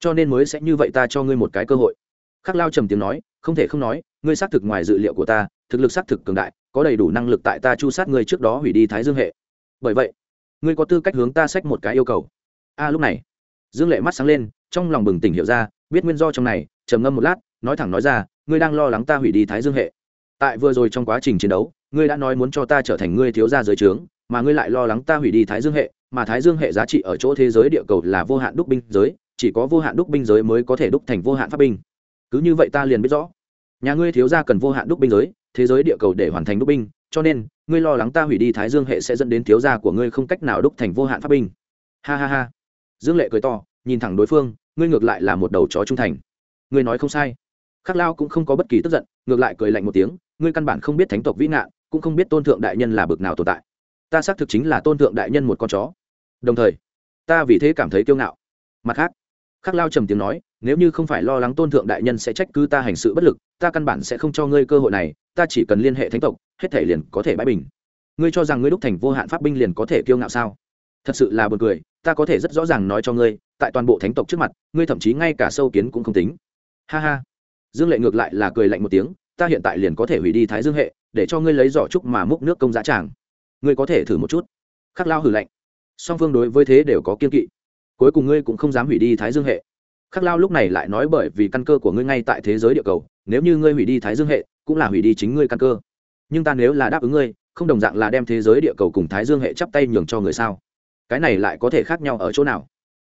Cho nên mới sẽ như vậy ta cho ngươi một cái cơ hội. Khắc lao trầm tiếng nói, không thể không nói, ngươi xác thực ngoài dự liệu của ta, thực lực xác thực cường đại, có đầy đủ năng lực tại ta chu sát ngươi trước đó hủy đi thái dương hệ. Bởi vậy, ngươi có tư cách hướng ta sách một cái yêu cầu. A, lúc này, dương lệ mắt sáng lên, trong lòng bừng tỉnh hiểu ra, biết nguyên do trong này, trầm ngâm một lát, nói thẳng nói ra, ngươi đang lo lắng ta hủy đi thái dương hệ. Tại vừa rồi trong quá trình chiến đấu, ngươi đã nói muốn cho ta trở thành ngươi thiếu gia giới trướng, mà ngươi lại lo lắng ta hủy đi thái dương hệ mà thái dương hệ giá trị ở chỗ thế giới địa cầu là vô hạn đúc binh giới, chỉ có vô hạn đúc binh giới mới có thể đúc thành vô hạn pháp binh. Cứ như vậy ta liền biết rõ. Nhà ngươi thiếu gia cần vô hạn đúc binh giới, thế giới địa cầu để hoàn thành đúc binh, cho nên, ngươi lo lắng ta hủy đi thái dương hệ sẽ dẫn đến thiếu gia của ngươi không cách nào đúc thành vô hạn pháp binh. Ha ha ha. Dương lệ cười to, nhìn thẳng đối phương, ngươi ngược lại là một đầu chó trung thành. Ngươi nói không sai. Khắc lao cũng không có bất kỳ tức giận, ngược lại cười lạnh một tiếng, ngươi căn bản không biết thánh tộc vĩ nạn cũng không biết tôn thượng đại nhân là bực nào tồn tại. Ta xác thực chính là tôn thượng đại nhân một con chó đồng thời, ta vì thế cảm thấy kiêu ngạo. Mặt khác, khắc lao trầm tiếng nói, nếu như không phải lo lắng tôn thượng đại nhân sẽ trách cứ ta hành sự bất lực, ta căn bản sẽ không cho ngươi cơ hội này, ta chỉ cần liên hệ thánh tộc, hết thể liền có thể bãi bình. Ngươi cho rằng ngươi đúc thành vô hạn pháp binh liền có thể kiêu ngạo sao? Thật sự là b u ồ n cười, ta có thể rất rõ ràng nói cho ngươi, tại toàn bộ thánh tộc trước mặt, ngươi thậm chí ngay cả sâu kiến cũng không tính. Ha ha. Dương lệ ngược lại là cười lạnh một tiếng, ta hiện tại liền có thể hủy đi thái dương hệ, để cho ngươi lấy giỏ trúc mà múc nước công giá tràng. Ngươi có thể thử một chút. Khắc lao hử lạnh song phương đối với thế đều có kiên kỵ. Cuối cùng ngươi cũng không dám hủy đi thái dương hệ. Khắc lao lúc này lại nói bởi vì căn cơ của ngươi ngay tại thế giới địa cầu, nếu như ngươi hủy đi thái dương hệ, cũng là hủy đi chính ngươi căn cơ. Nhưng ta nếu là đáp ứng ngươi, không đồng dạng là đem thế giới địa cầu cùng thái dương hệ chắp tay nhường cho người sao? Cái này lại có thể khác nhau ở chỗ nào?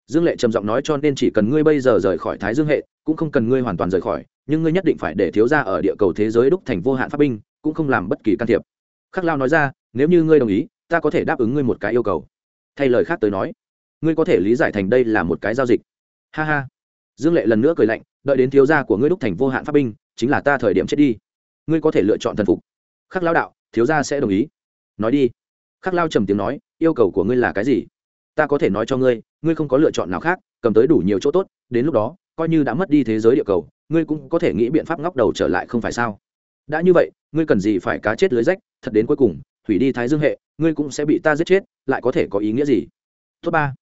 Dương lệ trầm giọng nói cho nên chỉ cần ngươi bây giờ rời khỏi thái dương hệ, cũng không cần ngươi hoàn toàn rời khỏi, nhưng ngươi nhất định phải để thiếu ra ở địa cầu thế giới đúc thành vô hạn pháp binh, cũng không làm bất kỳ can thiệp. Khắc lao nói ra, nếu như ngươi đồng ý, ta có thể đáp ứng ngươi một cái yêu cầu thay lời khác tới nói, ngươi có thể lý giải thành đây là một cái giao dịch. Ha ha. Dương lệ lần nữa cười lạnh, đợi đến thiếu gia của ngươi đúc thành vô hạn pháp binh, chính là ta thời điểm chết đi. Ngươi có thể lựa chọn thần phục. Khắc lao đạo, thiếu gia sẽ đồng ý. Nói đi. Khắc lao trầm tiếng nói, yêu cầu của ngươi là cái gì? Ta có thể nói cho ngươi ngươi không có lựa chọn nào khác, cầm tới đủ nhiều chỗ tốt, đến lúc đó, coi như đã mất đi thế giới địa cầu, ngươi cũng có thể nghĩ biện pháp ngóc đầu trở lại không phải sao? Đã như vậy, ngươi cần gì phải cá chết lưới rách, thật đến cuối cùng hủy đi thái dương hệ, ngươi cũng sẽ bị ta giết chết, lại có thể có ý nghĩa gì? Tốt ba.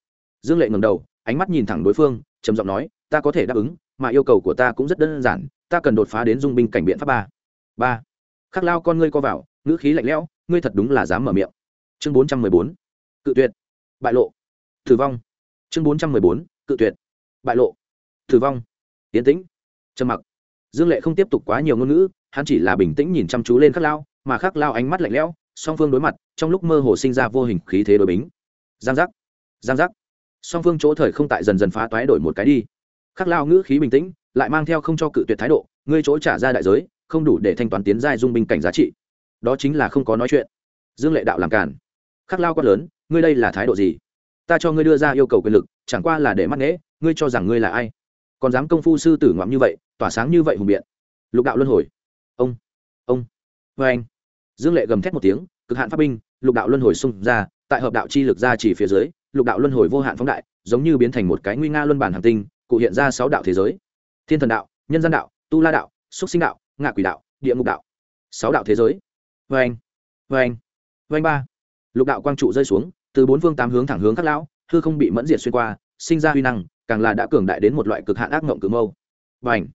Dương lệ ngầm đầu, ánh mắt nhìn thẳng đối phương, trầm giọng nói, ta có thể đáp ứng, mà yêu cầu của ta cũng rất đơn giản, ta cần đột phá đến dung binh cảnh biện pháp ba. Ba. Khắc lao con ngươi co vào, ngữ khí lạnh lẽo, ngươi thật đúng là dám mở miệng. Chương bốn trăm mười bốn. Cự tuyệt. Bại lộ. Thử vong. Chương bốn trăm mười bốn. Cự tuyệt. Bại lộ. Thử vong. Yến tĩnh. Trầm mặc. Dương lệ không tiếp tục quá nhiều ngôn ngữ, hắn chỉ là bình tĩnh nhìn chăm chú lên khắc lao, mà khắc lao ánh mắt lạnh lẽo song phương đối mặt, trong lúc mơ hồ sinh ra vô hình khí thế đối bính. Giang giác giang giác. Song phương chỗ thời không tại dần dần phá toái đổi một cái đi. Khắc lao ngữ khí bình tĩnh, lại mang theo không cho cự tuyệt thái độ, ngươi chỗ trả ra đại giới, không đủ để thanh toán tiến giai dung binh cảnh giá trị. Đó chính là không có nói chuyện. Dương lệ đạo làm cản. Khắc lao quát lớn, ngươi đây là thái độ gì? Ta cho ngươi đưa ra yêu cầu quyền lực, chẳng qua là để mắt nghễ, ngươi cho rằng ngươi là ai? Còn dám công phu sư tử ngoạm như vậy, tỏa sáng như vậy hùng biện. Lục đạo luân hồi. Ông ông. Vê anh dương lệ gầm thét một tiếng, cực hạn pháp binh, lục đạo luân hồi xung ra, tại hợp đạo chi lực ra chỉ phía dưới, lục đạo luân hồi vô hạn phóng đại, giống như biến thành một cái nguy nga luân bản hành tinh, cụ hiện ra sáu đạo thế giới. Thiên thần đạo, nhân gian đạo, tu la đạo, xúc sinh đạo, ngạ quỷ đạo, địa ngục đạo. Sáu đạo thế giới. Vê anh vê anh vê anh ba. Lục đạo quang trụ rơi xuống, từ bốn phương tám hướng thẳng hướng các lão, hư không bị mẫn diệt xuyên qua, sinh ra huy năng, càng là đã cường đại đến một loại cực hạn ác mộng cự mâu. Và ảnh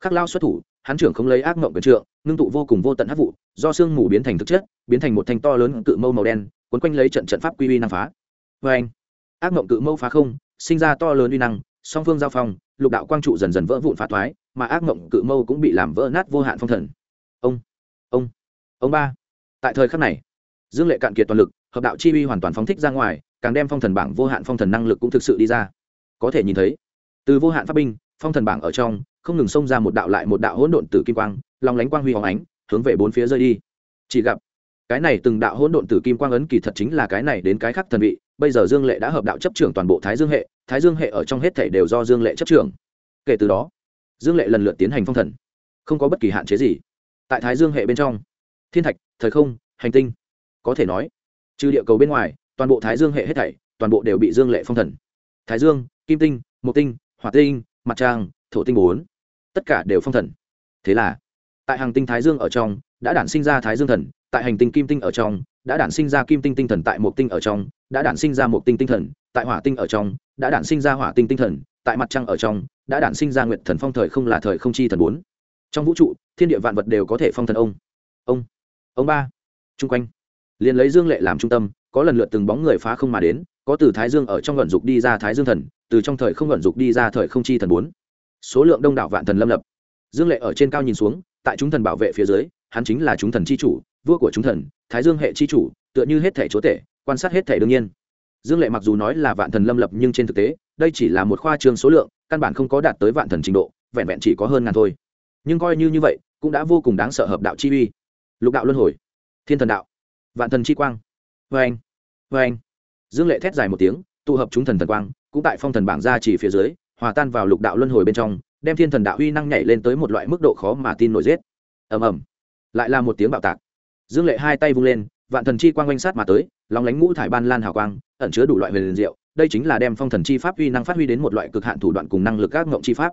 khắc lao xuất thủ hắn trưởng không lấy ác mộng quyền trượng, ngưng tụ vô cùng vô tận hắc vụ, do sương mù biến thành thực chất, biến thành một thanh to lớn cự mâu màu đen quấn quanh lấy trận trận pháp quy uy năng phá. Vê anh ác mộng cự mâu phá không, sinh ra to lớn uy năng, song phương giao phong, lục đạo quang trụ dần dần vỡ vụn phá thoái, mà ác mộng cự mâu cũng bị làm vỡ nát vô hạn phong thần. Ông! Ông! Ông ba! Tại thời khắc này, dương lệ cạn kiệt toàn lực, hợp đạo chi uy hoàn toàn phóng thích ra ngoài, càng đem phong thần bảng vô hạn phong thần năng lực cũng thực sự đi ra. Có thể nhìn thấy, từ vô hạn pháp binh, phong thần bảng ở trong không ngừng xông ra một đạo lại một đạo hỗn độn tử kim quang lòng lánh quang huy hóng ánh, hướng về bốn phía rơi đi. Chỉ gặp, cái này từng đạo hỗn độn tử kim quang ấn kỳ thật chính là cái này đến cái khác thần vị, bây giờ dương lệ đã hợp đạo chấp trưởng toàn bộ thái dương hệ, thái dương hệ ở trong hết thể đều do dương lệ chấp trưởng. Kể từ đó, dương lệ lần lượt tiến hành phong thần. Không có bất kỳ hạn chế gì. Tại thái dương hệ bên trong, thiên thạch, thời không, hành tinh, có thể nói, trừ địa cầu bên ngoài, toàn bộ thái dương hệ hết thảy, toàn bộ đều bị dương lệ phong thần. Thái dương, kim tinh, mộc tinh, hỏa tinh, mặt trăng, thổ tinh bốn tất cả đều phong thần. Thế là, tại hàng tinh thái dương ở trong, đã đản sinh ra thái dương thần, tại hành tinh kim tinh ở trong, đã đản sinh ra kim tinh tinh thần tại mộc tinh ở trong, đã đản sinh ra mộc tinh tinh thần tại hỏa tinh ở trong, đã đản sinh ra hỏa tinh tinh thần tại mặt trăng ở trong, đã đản sinh ra nguyệt thần phong thời không là thời không chi thần bốn. Trong vũ trụ, thiên địa vạn vật đều có thể phong thần ông. Ông ông ba, chung quanh. Liền lấy dương lệ làm trung tâm, có lần lượt từng bóng người phá không mà đến, có từ thái dương ở trong vận dục đi ra thái dương thần, từ trong thời không vận dục đi ra thời không chi thần bốn số lượng đông đảo vạn thần lâm lập. Dương lệ ở trên cao nhìn xuống, tại chúng thần bảo vệ phía dưới, hắn chính là chúng thần chi chủ, vua của chúng thần, thái dương hệ chi chủ, tựa như hết thể chúa tể, quan sát hết thể đương nhiên. Dương lệ mặc dù nói là vạn thần lâm lập nhưng trên thực tế, đây chỉ là một khoa trương số lượng, căn bản không có đạt tới vạn thần trình độ, vẹn vẹn chỉ có hơn ngàn thôi. Nhưng coi như như vậy, cũng đã vô cùng đáng sợ hợp đạo chi uy. Lục đạo luân hồi, thiên thần đạo, vạn thần chi quang. Vê anh vê anh dương lệ thét dài một tiếng, tụ hợp chúng thần thần quang, cũng tại phong thần bảng ra chỉ phía dưới hòa tan vào lục đạo luân hồi bên trong, đem thiên thần đạo uy năng nhảy lên tới một loại mức độ khó mà tin nổi giết. Ầm ầm. Lại là một tiếng bạo tạc. Dương lệ hai tay vung lên, vạn thần chi quang quanh sát mà tới, lóng lánh ngũ thải ban lan hào quang, ẩn chứa đủ loại huyền liền diệu, đây chính là đem phong thần chi pháp uy năng phát huy đến một loại cực hạn thủ đoạn cùng năng lực các ngộng chi pháp.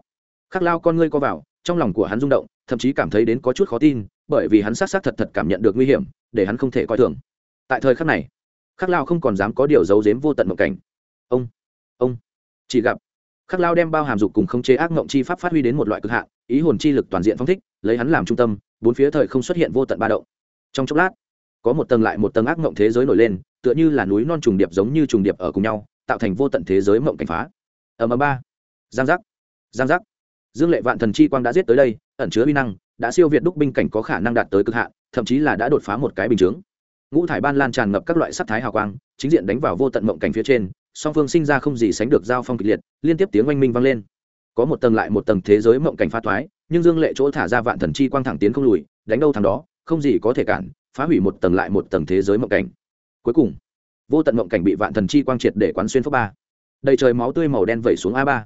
Khắc lao con ngươi co vào, trong lòng của hắn rung động, thậm chí cảm thấy đến có chút khó tin, bởi vì hắn xác xác thật thật cảm nhận được nguy hiểm, để hắn không thể coi thường. Tại thời khắc này, khắc lao không còn dám có điều giấu giếm vô tận mộng cảnh. Ông ông, chỉ gặp khắc lao đem bao hàm dục cùng khống chế ác mộng chi pháp phát huy đến một loại cực hạn, ý hồn chi lực toàn diện phong thích, lấy hắn làm trung tâm, bốn phía thời không xuất hiện vô tận ba động. Trong chốc lát, có một tầng lại một tầng ác mộng thế giới nổi lên, tựa như là núi non trùng điệp giống như trùng điệp ở cùng nhau, tạo thành vô tận thế giới mộng cảnh phá. Ở ầm ba. Giang giác. Giang giác. Dương lệ vạn thần chi quang đã giết tới đây, ẩn chứa uy năng, đã siêu việt đúc binh cảnh có khả năng đạt tới cực hạn, thậm chí là đã đột phá một cái bình chướng. Ngũ thải ban lan tràn ngập các loại sắc thái hào quang, chính diện đánh vào vô tận mộng cảnh phía trên song phương sinh ra không gì sánh được giao phong kịch liệt, liên tiếp tiếng oanh minh vang lên. Có một tầng lại một tầng thế giới mộng cảnh pha thoái, nhưng dương lệ chỗ thả ra vạn thần chi quang thẳng tiến không lùi, đánh đâu thằng đó, không gì có thể cản, phá hủy một tầng lại một tầng thế giới mộng cảnh. Cuối cùng, vô tận mộng cảnh bị vạn thần chi quang triệt để quán xuyên phước ba. Đầy trời máu tươi màu đen vẩy xuống a ba.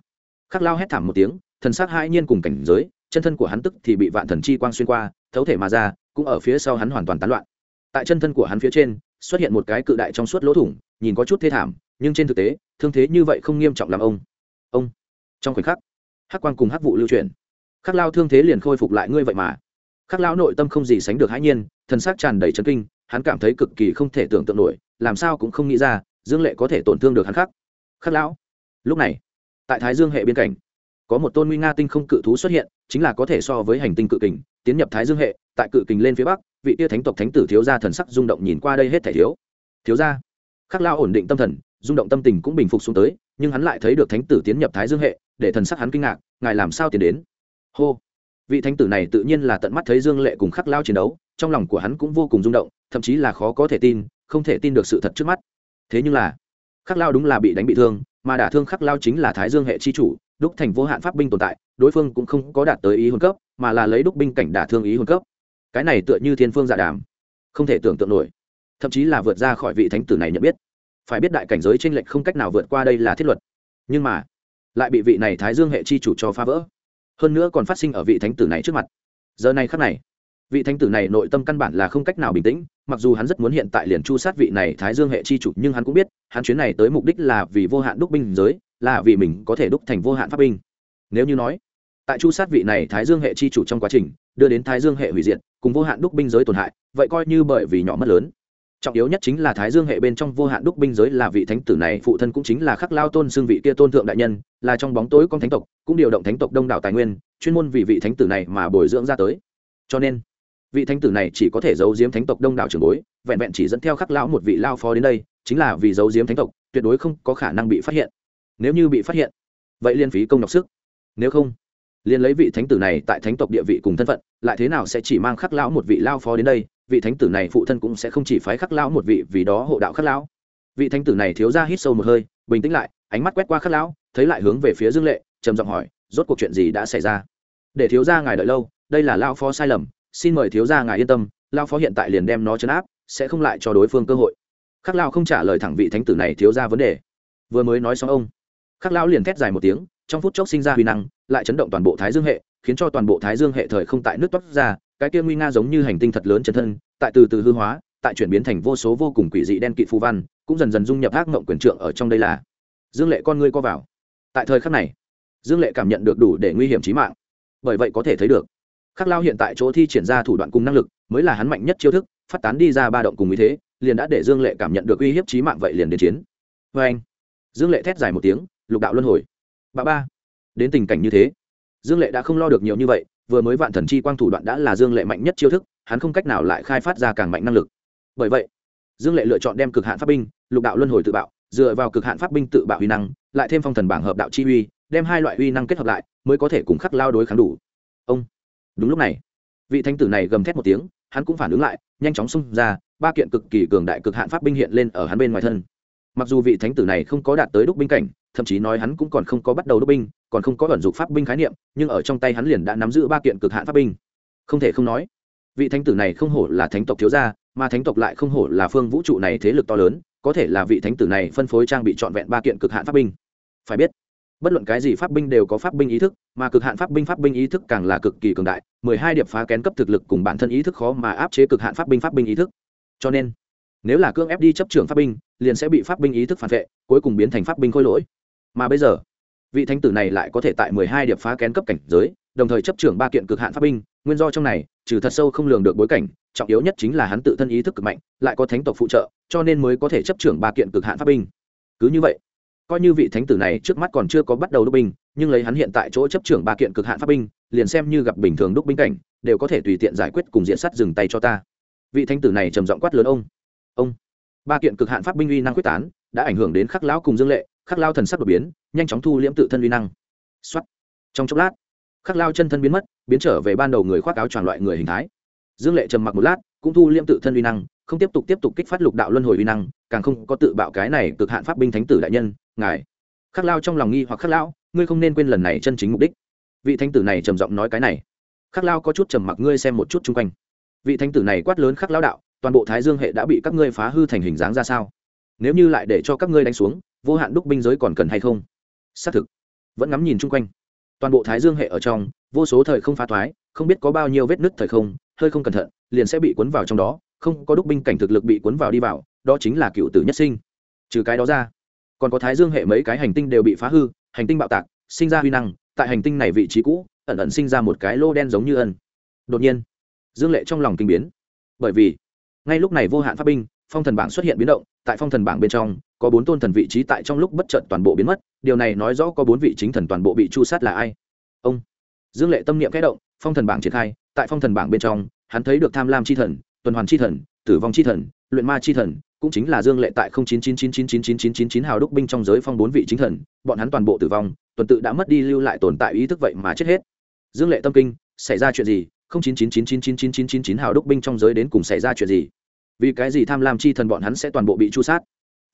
Khắc lao hét thảm một tiếng, thần sắc hai nhiên cùng cảnh giới, chân thân của hắn tức thì bị vạn thần chi quang xuyên qua, thấu thể mà ra, cũng ở phía sau hắn hoàn toàn tán loạn. Tại chân thân của hắn phía trên, xuất hiện một cái cự đại trong suốt lỗ thủng, nhìn có chút thê thảm nhưng trên thực tế, thương thế như vậy không nghiêm trọng làm ông. Ông, trong khoảnh khắc, hắc quan cùng hắc vụ lưu truyền khắc lao thương thế liền khôi phục lại ngươi vậy mà. Khắc lao nội tâm không gì sánh được hãi nhiên, thần xác tràn đầy trấn kinh, hắn cảm thấy cực kỳ không thể tưởng tượng nổi, làm sao cũng không nghĩ ra, dương lệ có thể tổn thương được hắn khắc khắc lão, lúc này, tại thái dương hệ biên cảnh, có một tôn nguy nga tinh không cự thú xuất hiện, chính là có thể so với hành tinh cự kình, tiến nhập thái dương hệ, tại cự kình lên phía bắc, vị tia thánh tộc thánh tử thiếu gia thần sắc rung động nhìn qua đây hết thể thiếu. Thiếu gia, khắc lao ổn định tâm thần rung động tâm tình cũng bình phục xuống tới, nhưng hắn lại thấy được thánh tử tiến nhập thái dương hệ, để thần sắc hắn kinh ngạc, ngài làm sao tiến đến? Hô. Vị thánh tử này tự nhiên là tận mắt thấy dương lệ cùng khắc lao chiến đấu, trong lòng của hắn cũng vô cùng rung động, thậm chí là khó có thể tin, không thể tin được sự thật trước mắt. Thế nhưng là, khắc lao đúng là bị đánh bị thương, mà đả thương khắc lao chính là thái dương hệ chi chủ, đúc thành vô hạn pháp binh tồn tại, đối phương cũng không có đạt tới ý hồn cấp, mà là lấy đúc binh cảnh đả thương ý hồn cấp. Cái này tựa như thiên phương dạ đàm, không thể tưởng tượng nổi. Thậm chí là vượt ra khỏi vị thánh tử này nhận biết phải biết đại cảnh giới tranh lệch không cách nào vượt qua đây là thiết luật. Nhưng mà, lại bị vị này thái dương hệ chi chủ cho phá vỡ. Hơn nữa còn phát sinh ở vị thánh tử này trước mặt. Giờ này khắc này, vị thánh tử này nội tâm căn bản là không cách nào bình tĩnh, mặc dù hắn rất muốn hiện tại liền chu sát vị này thái dương hệ chi chủ, nhưng hắn cũng biết, hắn chuyến này tới mục đích là vì vô hạn đúc binh giới, là vì mình có thể đúc thành vô hạn pháp binh. Nếu như nói, tại chu sát vị này thái dương hệ chi chủ trong quá trình, đưa đến thái dương hệ hủy diệt, cùng vô hạn đúc binh giới tổn hại, vậy coi như bởi vì nhỏ mất lớn trọng yếu nhất chính là thái dương hệ bên trong vô hạn đúc binh giới là vị thánh tử này, phụ thân cũng chính là khắc lao tôn xương vị kia tôn thượng đại nhân, là trong bóng tối con thánh tộc, cũng điều động thánh tộc đông đảo tài nguyên, chuyên môn vì vị thánh tử này mà bồi dưỡng ra tới. Cho nên, vị thánh tử này chỉ có thể giấu giếm thánh tộc đông đảo trường bối, vẹn vẹn chỉ dẫn theo khắc lão một vị lao phó đến đây, chính là vì giấu giếm thánh tộc, tuyệt đối không có khả năng bị phát hiện. Nếu như bị phát hiện, vậy liên phí công đọc sức. Nếu không liên lấy vị thánh tử này tại thánh tộc địa vị cùng thân phận, lại thế nào sẽ chỉ mang khắc lão một vị lao phó đến đây? Vị thánh tử này phụ thân cũng sẽ không chỉ phái khắc lão một vị vì đó hộ đạo khắc lão. Vị thánh tử này thiếu ra hít sâu một hơi, bình tĩnh lại, ánh mắt quét qua khắc lão, thấy lại hướng về phía dương lệ, trầm giọng hỏi, rốt cuộc chuyện gì đã xảy ra? Để thiếu ra ngài đợi lâu, đây là lao phó sai lầm, xin mời thiếu ra ngài yên tâm lao phó hiện tại liền đem nó chấn áp, sẽ không lại cho đối phương cơ hội. Khắc lao không trả lời thẳng vị thánh tử này thiếu ra vấn đề. Vừa mới nói xong ông, khắc lão liền thét dài một tiếng, trong phút chốc sinh ra huy năng, lại chấn động toàn bộ thái dương hệ, khiến cho toàn bộ thái dương hệ thời không tại nước toát ra cái kia nguy nga giống như hành tinh thật lớn chân thân, tại từ từ hư hóa, tại chuyển biến thành vô số vô cùng quỷ dị đen kịt phù văn, cũng dần dần dung nhập ác mộng quyền trượng ở trong đây là, dương lệ con ngươi co vào. Tại thời khắc này, dương lệ cảm nhận được đủ để nguy hiểm trí mạng. Bởi vậy có thể thấy được, khắc lao hiện tại chỗ thi triển ra thủ đoạn cùng năng lực, mới là hắn mạnh nhất chiêu thức, phát tán đi ra ba động cùng ý thế, liền đã để dương lệ cảm nhận được uy hiếp trí mạng vậy liền đến chiến. Vê anh, dương lệ thét dài một tiếng, lục đạo luân hồi. Bà ba, đến tình cảnh như thế, dương lệ đã không lo được nhiều như vậy vừa mới vạn thần chi quang thủ đoạn đã là dương lệ mạnh nhất chiêu thức, hắn không cách nào lại khai phát ra càng mạnh năng lực. Bởi vậy, dương lệ lựa chọn đem cực hạn pháp binh, lục đạo luân hồi tự bạo, dựa vào cực hạn pháp binh tự bạo uy năng, lại thêm phong thần bảng hợp đạo chi uy, đem hai loại uy năng kết hợp lại, mới có thể cùng khắc lao đối kháng đủ. Ông, đúng lúc này, vị thánh tử này gầm thét một tiếng, hắn cũng phản ứng lại, nhanh chóng xung ra, ba kiện cực kỳ cường đại cực hạn pháp binh hiện lên ở hắn bên ngoài thân. Mặc dù vị thánh tử này không có đạt tới đúc binh cảnh, thậm chí nói hắn cũng còn không có bắt đầu đúc binh còn không có vận dụng pháp binh khái niệm, nhưng ở trong tay hắn liền đã nắm giữ ba kiện cực hạn pháp binh. Không thể không nói, vị thánh tử này không hổ là thánh tộc thiếu gia, mà thánh tộc lại không hổ là phương vũ trụ này thế lực to lớn, có thể là vị thánh tử này phân phối trang bị trọn vẹn ba kiện cực hạn pháp binh. Phải biết, bất luận cái gì pháp binh đều có pháp binh ý thức, mà cực hạn pháp binh pháp binh ý thức càng là cực kỳ cường đại, mười hai điệp phá kén cấp thực lực cùng bản thân ý thức khó mà áp chế cực hạn pháp binh pháp binh ý thức. Cho nên, nếu là cưỡng ép đi chấp trưởng pháp binh, liền sẽ bị pháp binh ý thức phản vệ, cuối cùng biến thành pháp binh khôi lỗi. Mà bây giờ vị thánh tử này lại có thể tại mười hai điệp phá kén cấp cảnh giới, đồng thời chấp trưởng ba kiện cực hạn pháp binh, nguyên do trong này, trừ thật sâu không lường được bối cảnh, trọng yếu nhất chính là hắn tự thân ý thức cực mạnh, lại có thánh tộc phụ trợ, cho nên mới có thể chấp trưởng ba kiện cực hạn pháp binh. Cứ như vậy, coi như vị thánh tử này trước mắt còn chưa có bắt đầu đúc binh, nhưng lấy hắn hiện tại chỗ chấp trưởng ba kiện cực hạn pháp binh, liền xem như gặp bình thường đúc binh cảnh, đều có thể tùy tiện giải quyết cùng diện sắt dừng tay cho ta. Vị thánh tử này trầm giọng quát lớn, ông ông, ba kiện cực hạn pháp binh uy năng quyết tán, đã ảnh hưởng đến khắc lão cùng dương lệ khắc lao thần sắc đột biến, nhanh chóng thu liễm tự thân uy năng. Xuất trong chốc lát, khắc lao chân thân biến mất, biến trở về ban đầu người khoác áo tròn loại người hình thái. Dương lệ trầm mặc một lát, cũng thu liễm tự thân uy năng, không tiếp tục tiếp tục kích phát lục đạo luân hồi uy năng, càng không có tự bạo cái này cực hạn pháp binh thánh tử đại nhân, ngài. Khắc lao trong lòng nghi hoặc khắc lão ngươi không nên quên lần này chân chính mục đích. Vị thánh tử này trầm giọng nói cái này. Khắc lao có chút trầm mặc ngươi xem một chút chung quanh. Vị thánh tử này quát lớn khắc lao đạo, toàn bộ thái dương hệ đã bị các ngươi phá hư thành hình dáng ra sao? Nếu như lại để cho các ngươi đánh xuống vô hạn đúc binh giới còn cần hay không? Xác thực. Vẫn ngắm nhìn chung quanh. Toàn bộ thái dương hệ ở trong, vô số thời không phá thoái, không biết có bao nhiêu vết nứt thời không, hơi không cẩn thận, liền sẽ bị cuốn vào trong đó, không có đúc binh cảnh thực lực bị cuốn vào đi vào, đó chính là cựu tử nhất sinh. Trừ cái đó ra, còn có thái dương hệ mấy cái hành tinh đều bị phá hư, hành tinh bạo tạc, sinh ra huy năng, tại hành tinh này vị trí cũ, ẩn ẩn sinh ra một cái lô đen giống như ân. Đột nhiên, dương lệ trong lòng kinh biến. Bởi vì, ngay lúc này vô hạn pháp binh, phong thần bảng xuất hiện biến động, tại phong thần bảng bên trong có bốn tôn thần vị trí tại trong lúc bất chợt toàn bộ biến mất điều này nói rõ có bốn vị chính thần toàn bộ bị chu sát là ai ông dương lệ tâm niệm kẽ động phong thần bảng triển khai tại phong thần bảng bên trong hắn thấy được tham lam c h i thần tuần hoàn c h i thần tử vong c h i thần luyện ma c h i thần cũng chính là dương lệ tại chín chín chín chín chín chín chín chín chín hào đúc binh trong giới phong bốn vị chính thần bọn hắn toàn bộ tử vong tuần tự đã mất đi lưu lại tồn tại ý thức vậy mà chết hết dương lệ tâm kinh xảy ra chuyện gì không chín chín chín chín chín chín chín chín chín hào đúc binh trong giới đến cùng xảy ra chuyện gì vì cái gì tham lam chi thần bọn hắn sẽ toàn bộ bị chu sát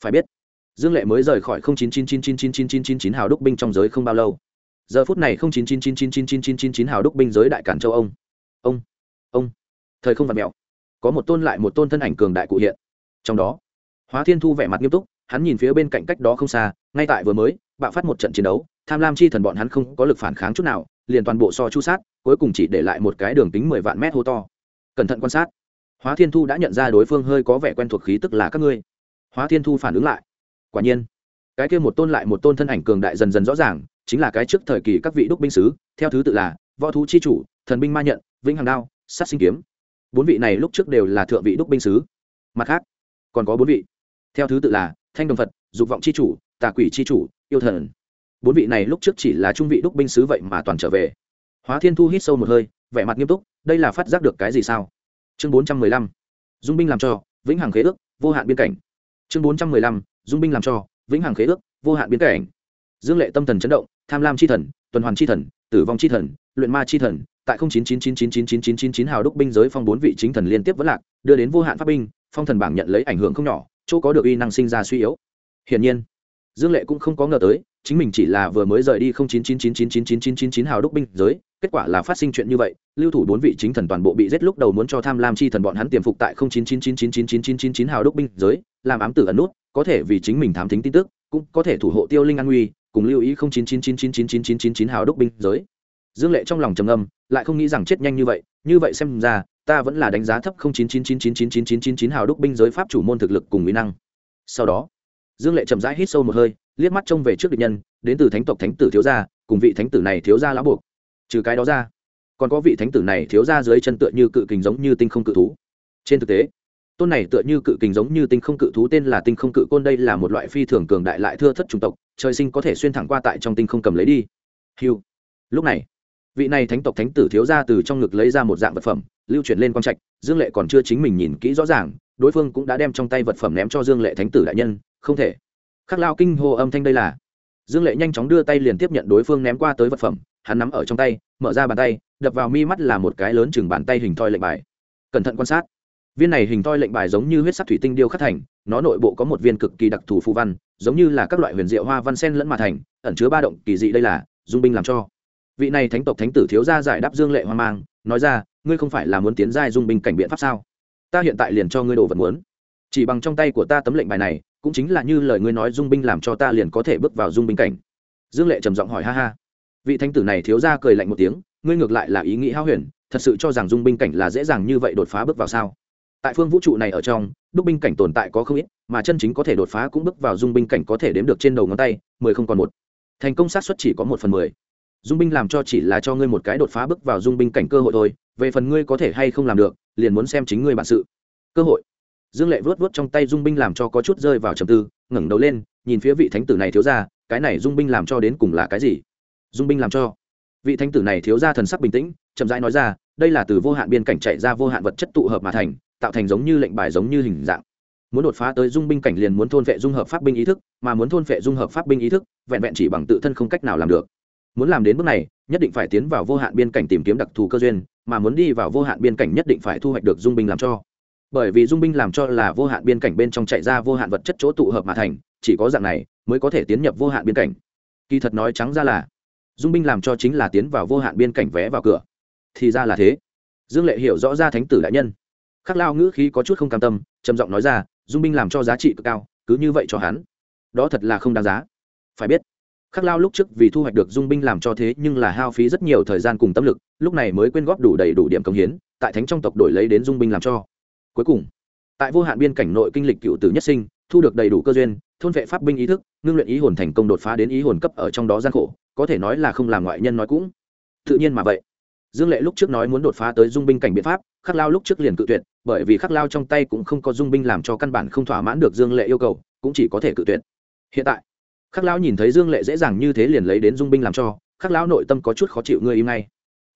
phải biết dương lệ mới rời khỏi không chín chín chín chín chín chín chín chín chín hào đúc binh trong giới không bao lâu giờ phút này không chín chín chín chín chín chín chín chín chín hào đúc binh giới đại cản châu ông ông ông thời không vặt mẹo có một tôn lại một tôn thân ảnh cường đại cụ hiện trong đó hóa thiên thu vẻ mặt nghiêm túc hắn nhìn phía bên cạnh cách đó không xa ngay tại vừa mới bạo phát một trận chiến đấu tham lam chi thần bọn hắn không có lực phản kháng chút nào liền toàn bộ so chu sát cuối cùng chỉ để lại một cái đường kính mười vạn mét hô to cẩn thận quan sát hóa thiên thu đã nhận ra đối phương hơi có vẻ quen thuộc khí tức là các ngươi hóa thiên thu phản ứng lại quả nhiên, cái kia một tôn lại một tôn thân ảnh cường đại dần dần rõ ràng, chính là cái trước thời kỳ các vị đúc binh sứ, theo thứ tự là võ thú chi chủ, thần binh ma nhận, vĩnh hằng đao, sát sinh kiếm. Bốn vị này lúc trước đều là thượng vị đúc binh sứ. Mặt khác, còn có bốn vị. Theo thứ tự là thanh đồng phật, dục vọng chi chủ, tà quỷ chi chủ, yêu thần. Bốn vị này lúc trước chỉ là trung vị đúc binh sứ vậy mà toàn trở về. Hóa thiên thu hít sâu một hơi, vẻ mặt nghiêm túc, đây là phát giác được cái gì sao? Chương bốn trăm mười lăm. Dung binh làm cho, vĩnh hằng khế ước, vô hạn biên cảnh. Chương bốn trăm mười lăm dung binh làm cho, vĩnh hằng khế ước, vô hạn biến cảnh. Dương lệ tâm thần chấn động, tham lam c h i thần, tuần hoàn c h i thần, tử vong c h i thần, luyện ma c h i thần, tại không chín chín chín chín chín chín chín chín chín hào đúc binh giới phong bốn vị chính thần liên tiếp vẫn lạc, đưa đến vô hạn pháp binh, phong thần bảng nhận lấy ảnh hưởng không nhỏ, chỗ có được uy năng sinh ra suy yếu. Hiển nhiên dương lệ cũng không có ngờ tới chính mình chỉ là vừa mới rời đi không chín chín chín chín chín chín chín chín chín hào đúc binh giới kết quả là phát sinh chuyện như vậy lưu thủ bốn vị chính thần toàn bộ bị giết lúc đầu muốn cho tham lam chi thần bọn hắn tiềm phục tại không chín chín chín chín chín chín chín chín chín hào đúc binh giới làm ám tử ẩn nút có thể vì chính mình thám thính tin tức cũng có thể thủ hộ tiêu linh an nguy cùng lưu ý không chín chín chín chín chín chín chín chín chín hào đúc binh giới dương lệ trong lòng trầm âm lại không nghĩ rằng chết nhanh như vậy như vậy xem ra ta vẫn là đánh giá thấp không chín chín chín chín chín chín chín chín chín hào đúc binh giới pháp chủ môn thực lực cùng mỹ năng sau đó dương lệ chậm rãi hít sâu một hơi, liếc mắt trông về trước địch nhân, đến từ thánh tộc thánh tử thiếu gia, cùng vị thánh tử này thiếu gia lão buộc. Trừ cái đó ra, còn có vị thánh tử này thiếu gia dưới chân tựa như cự kình giống như tinh không cự thú. Trên thực tế, tôn này tựa như cự kình giống như tinh không cự thú tên là tinh không cự côn đây là một loại phi thường cường đại lại thưa thất chủng tộc, trời sinh có thể xuyên thẳng qua tại trong tinh không cầm lấy đi. Hiu lúc này, vị này thánh tộc thánh tử thiếu ra từ trong ngực lấy ra một dạng vật phẩm, lưu chuyển lên quang trạch, dương lệ còn chưa chính mình nhìn kỹ rõ ràng, đối phương cũng đã đem trong tay vật phẩm ném cho dương lệ thánh tử đại nhân không thể. Khắc lao kinh hô âm thanh đây là. Dương lệ nhanh chóng đưa tay liền tiếp nhận đối phương ném qua tới vật phẩm, hắn nắm ở trong tay, mở ra bàn tay, đập vào mi mắt là một cái lớn chừng bàn tay hình thoi lệnh bài. Cẩn thận quan sát. Viên này hình thoi lệnh bài giống như huyết sắc thủy tinh điêu khắc thành, nó nội bộ có một viên cực kỳ đặc thù phù văn, giống như là các loại huyền diệu hoa văn sen lẫn mà thành, ẩn chứa ba động kỳ dị đây là dung binh làm cho. Vị này thánh tộc thánh tử thiếu gia giải đáp dương lệ hoang mang, nói ra, ngươi không phải là muốn tiến giai dung binh cảnh biện pháp sao? Ta hiện tại liền cho ngươi đồ vật muốn. Chỉ bằng trong tay của ta tấm lệnh bài này cũng chính là như lời ngươi nói, dung binh làm cho ta liền có thể bước vào dung binh cảnh. Dương lệ trầm giọng hỏi, ha ha. Vị thánh tử này thiếu gia cười lạnh một tiếng, ngươi ngược lại là ý nghĩ hao huyền, thật sự cho rằng dung binh cảnh là dễ dàng như vậy đột phá bước vào sao? Tại phương vũ trụ này ở trong, đúc binh cảnh tồn tại có không ít, mà chân chính có thể đột phá cũng bước vào dung binh cảnh có thể đếm được trên đầu ngón tay, mười không còn một. Thành công sát xuất chỉ có một phần mười. Dung binh làm cho chỉ là cho ngươi một cái đột phá bước vào dung binh cảnh cơ hội thôi, về phần ngươi có thể hay không làm được, liền muốn xem chính ngươi bản sự. Cơ hội dương lệ vớt vớt trong tay dung binh làm cho có chút rơi vào trầm tư, ngẩng đầu lên, nhìn phía vị thánh tử này thiếu ra cái này dung binh làm cho đến cùng là cái gì? Dung binh làm cho. Vị thánh tử này thiếu ra thần sắc bình tĩnh, chậm rãi nói ra, đây là từ vô hạn biên cảnh chạy ra vô hạn vật chất tụ hợp mà thành, tạo thành giống như lệnh bài giống như hình dạng. Muốn đột phá tới dung binh cảnh liền muốn thôn vệ dung hợp pháp binh ý thức, mà muốn thôn vệ dung hợp pháp binh ý thức, vẹn vẹn chỉ bằng tự thân không cách nào làm được. Muốn làm đến bước này, nhất định phải tiến vào vô hạn biên cảnh tìm kiếm đặc thù cơ duyên, mà muốn đi vào vô hạn biên cảnh nhất định phải thu hoạch được dung binh làm cho bởi vì dung binh làm cho là vô hạn biên cảnh bên trong chạy ra vô hạn vật chất chỗ tụ hợp mà thành, chỉ có dạng này mới có thể tiến nhập vô hạn biên cảnh. Kỳ thật nói trắng ra là, dung binh làm cho chính là tiến vào vô hạn biên cảnh vé vào cửa. Thì ra là thế. Dương lệ hiểu rõ ra thánh tử đại nhân. Khắc lao ngữ khí có chút không cam tâm, trầm giọng nói ra, dung binh làm cho giá trị cực cao, cứ như vậy cho hắn. Đó thật là không đáng giá. Phải biết, khắc lao lúc trước vì thu hoạch được dung binh làm cho thế nhưng là hao phí rất nhiều thời gian cùng tâm lực, lúc này mới quyên góp đủ đầy đủ điểm công hiến, tại thánh trong tộc đổi lấy đến dung binh làm cho cuối cùng, tại vô hạn biên cảnh nội kinh lịch cựu tử nhất sinh, thu được đầy đủ cơ duyên, thôn vệ pháp binh ý thức, ngưng luyện ý hồn thành công đột phá đến ý hồn cấp ở trong đó gian khổ, có thể nói là không làm ngoại nhân nói cũng. Tự nhiên mà vậy. Dương lệ lúc trước nói muốn đột phá tới dung binh cảnh biện pháp, khắc lao lúc trước liền cự tuyệt, bởi vì khắc lao trong tay cũng không có dung binh làm cho căn bản không thỏa mãn được dương lệ yêu cầu, cũng chỉ có thể cự tuyệt. Hiện tại, khắc lao nhìn thấy dương lệ dễ dàng như thế liền lấy đến dung binh làm cho, khắc lão nội tâm có chút khó chịu ngươi im ngay.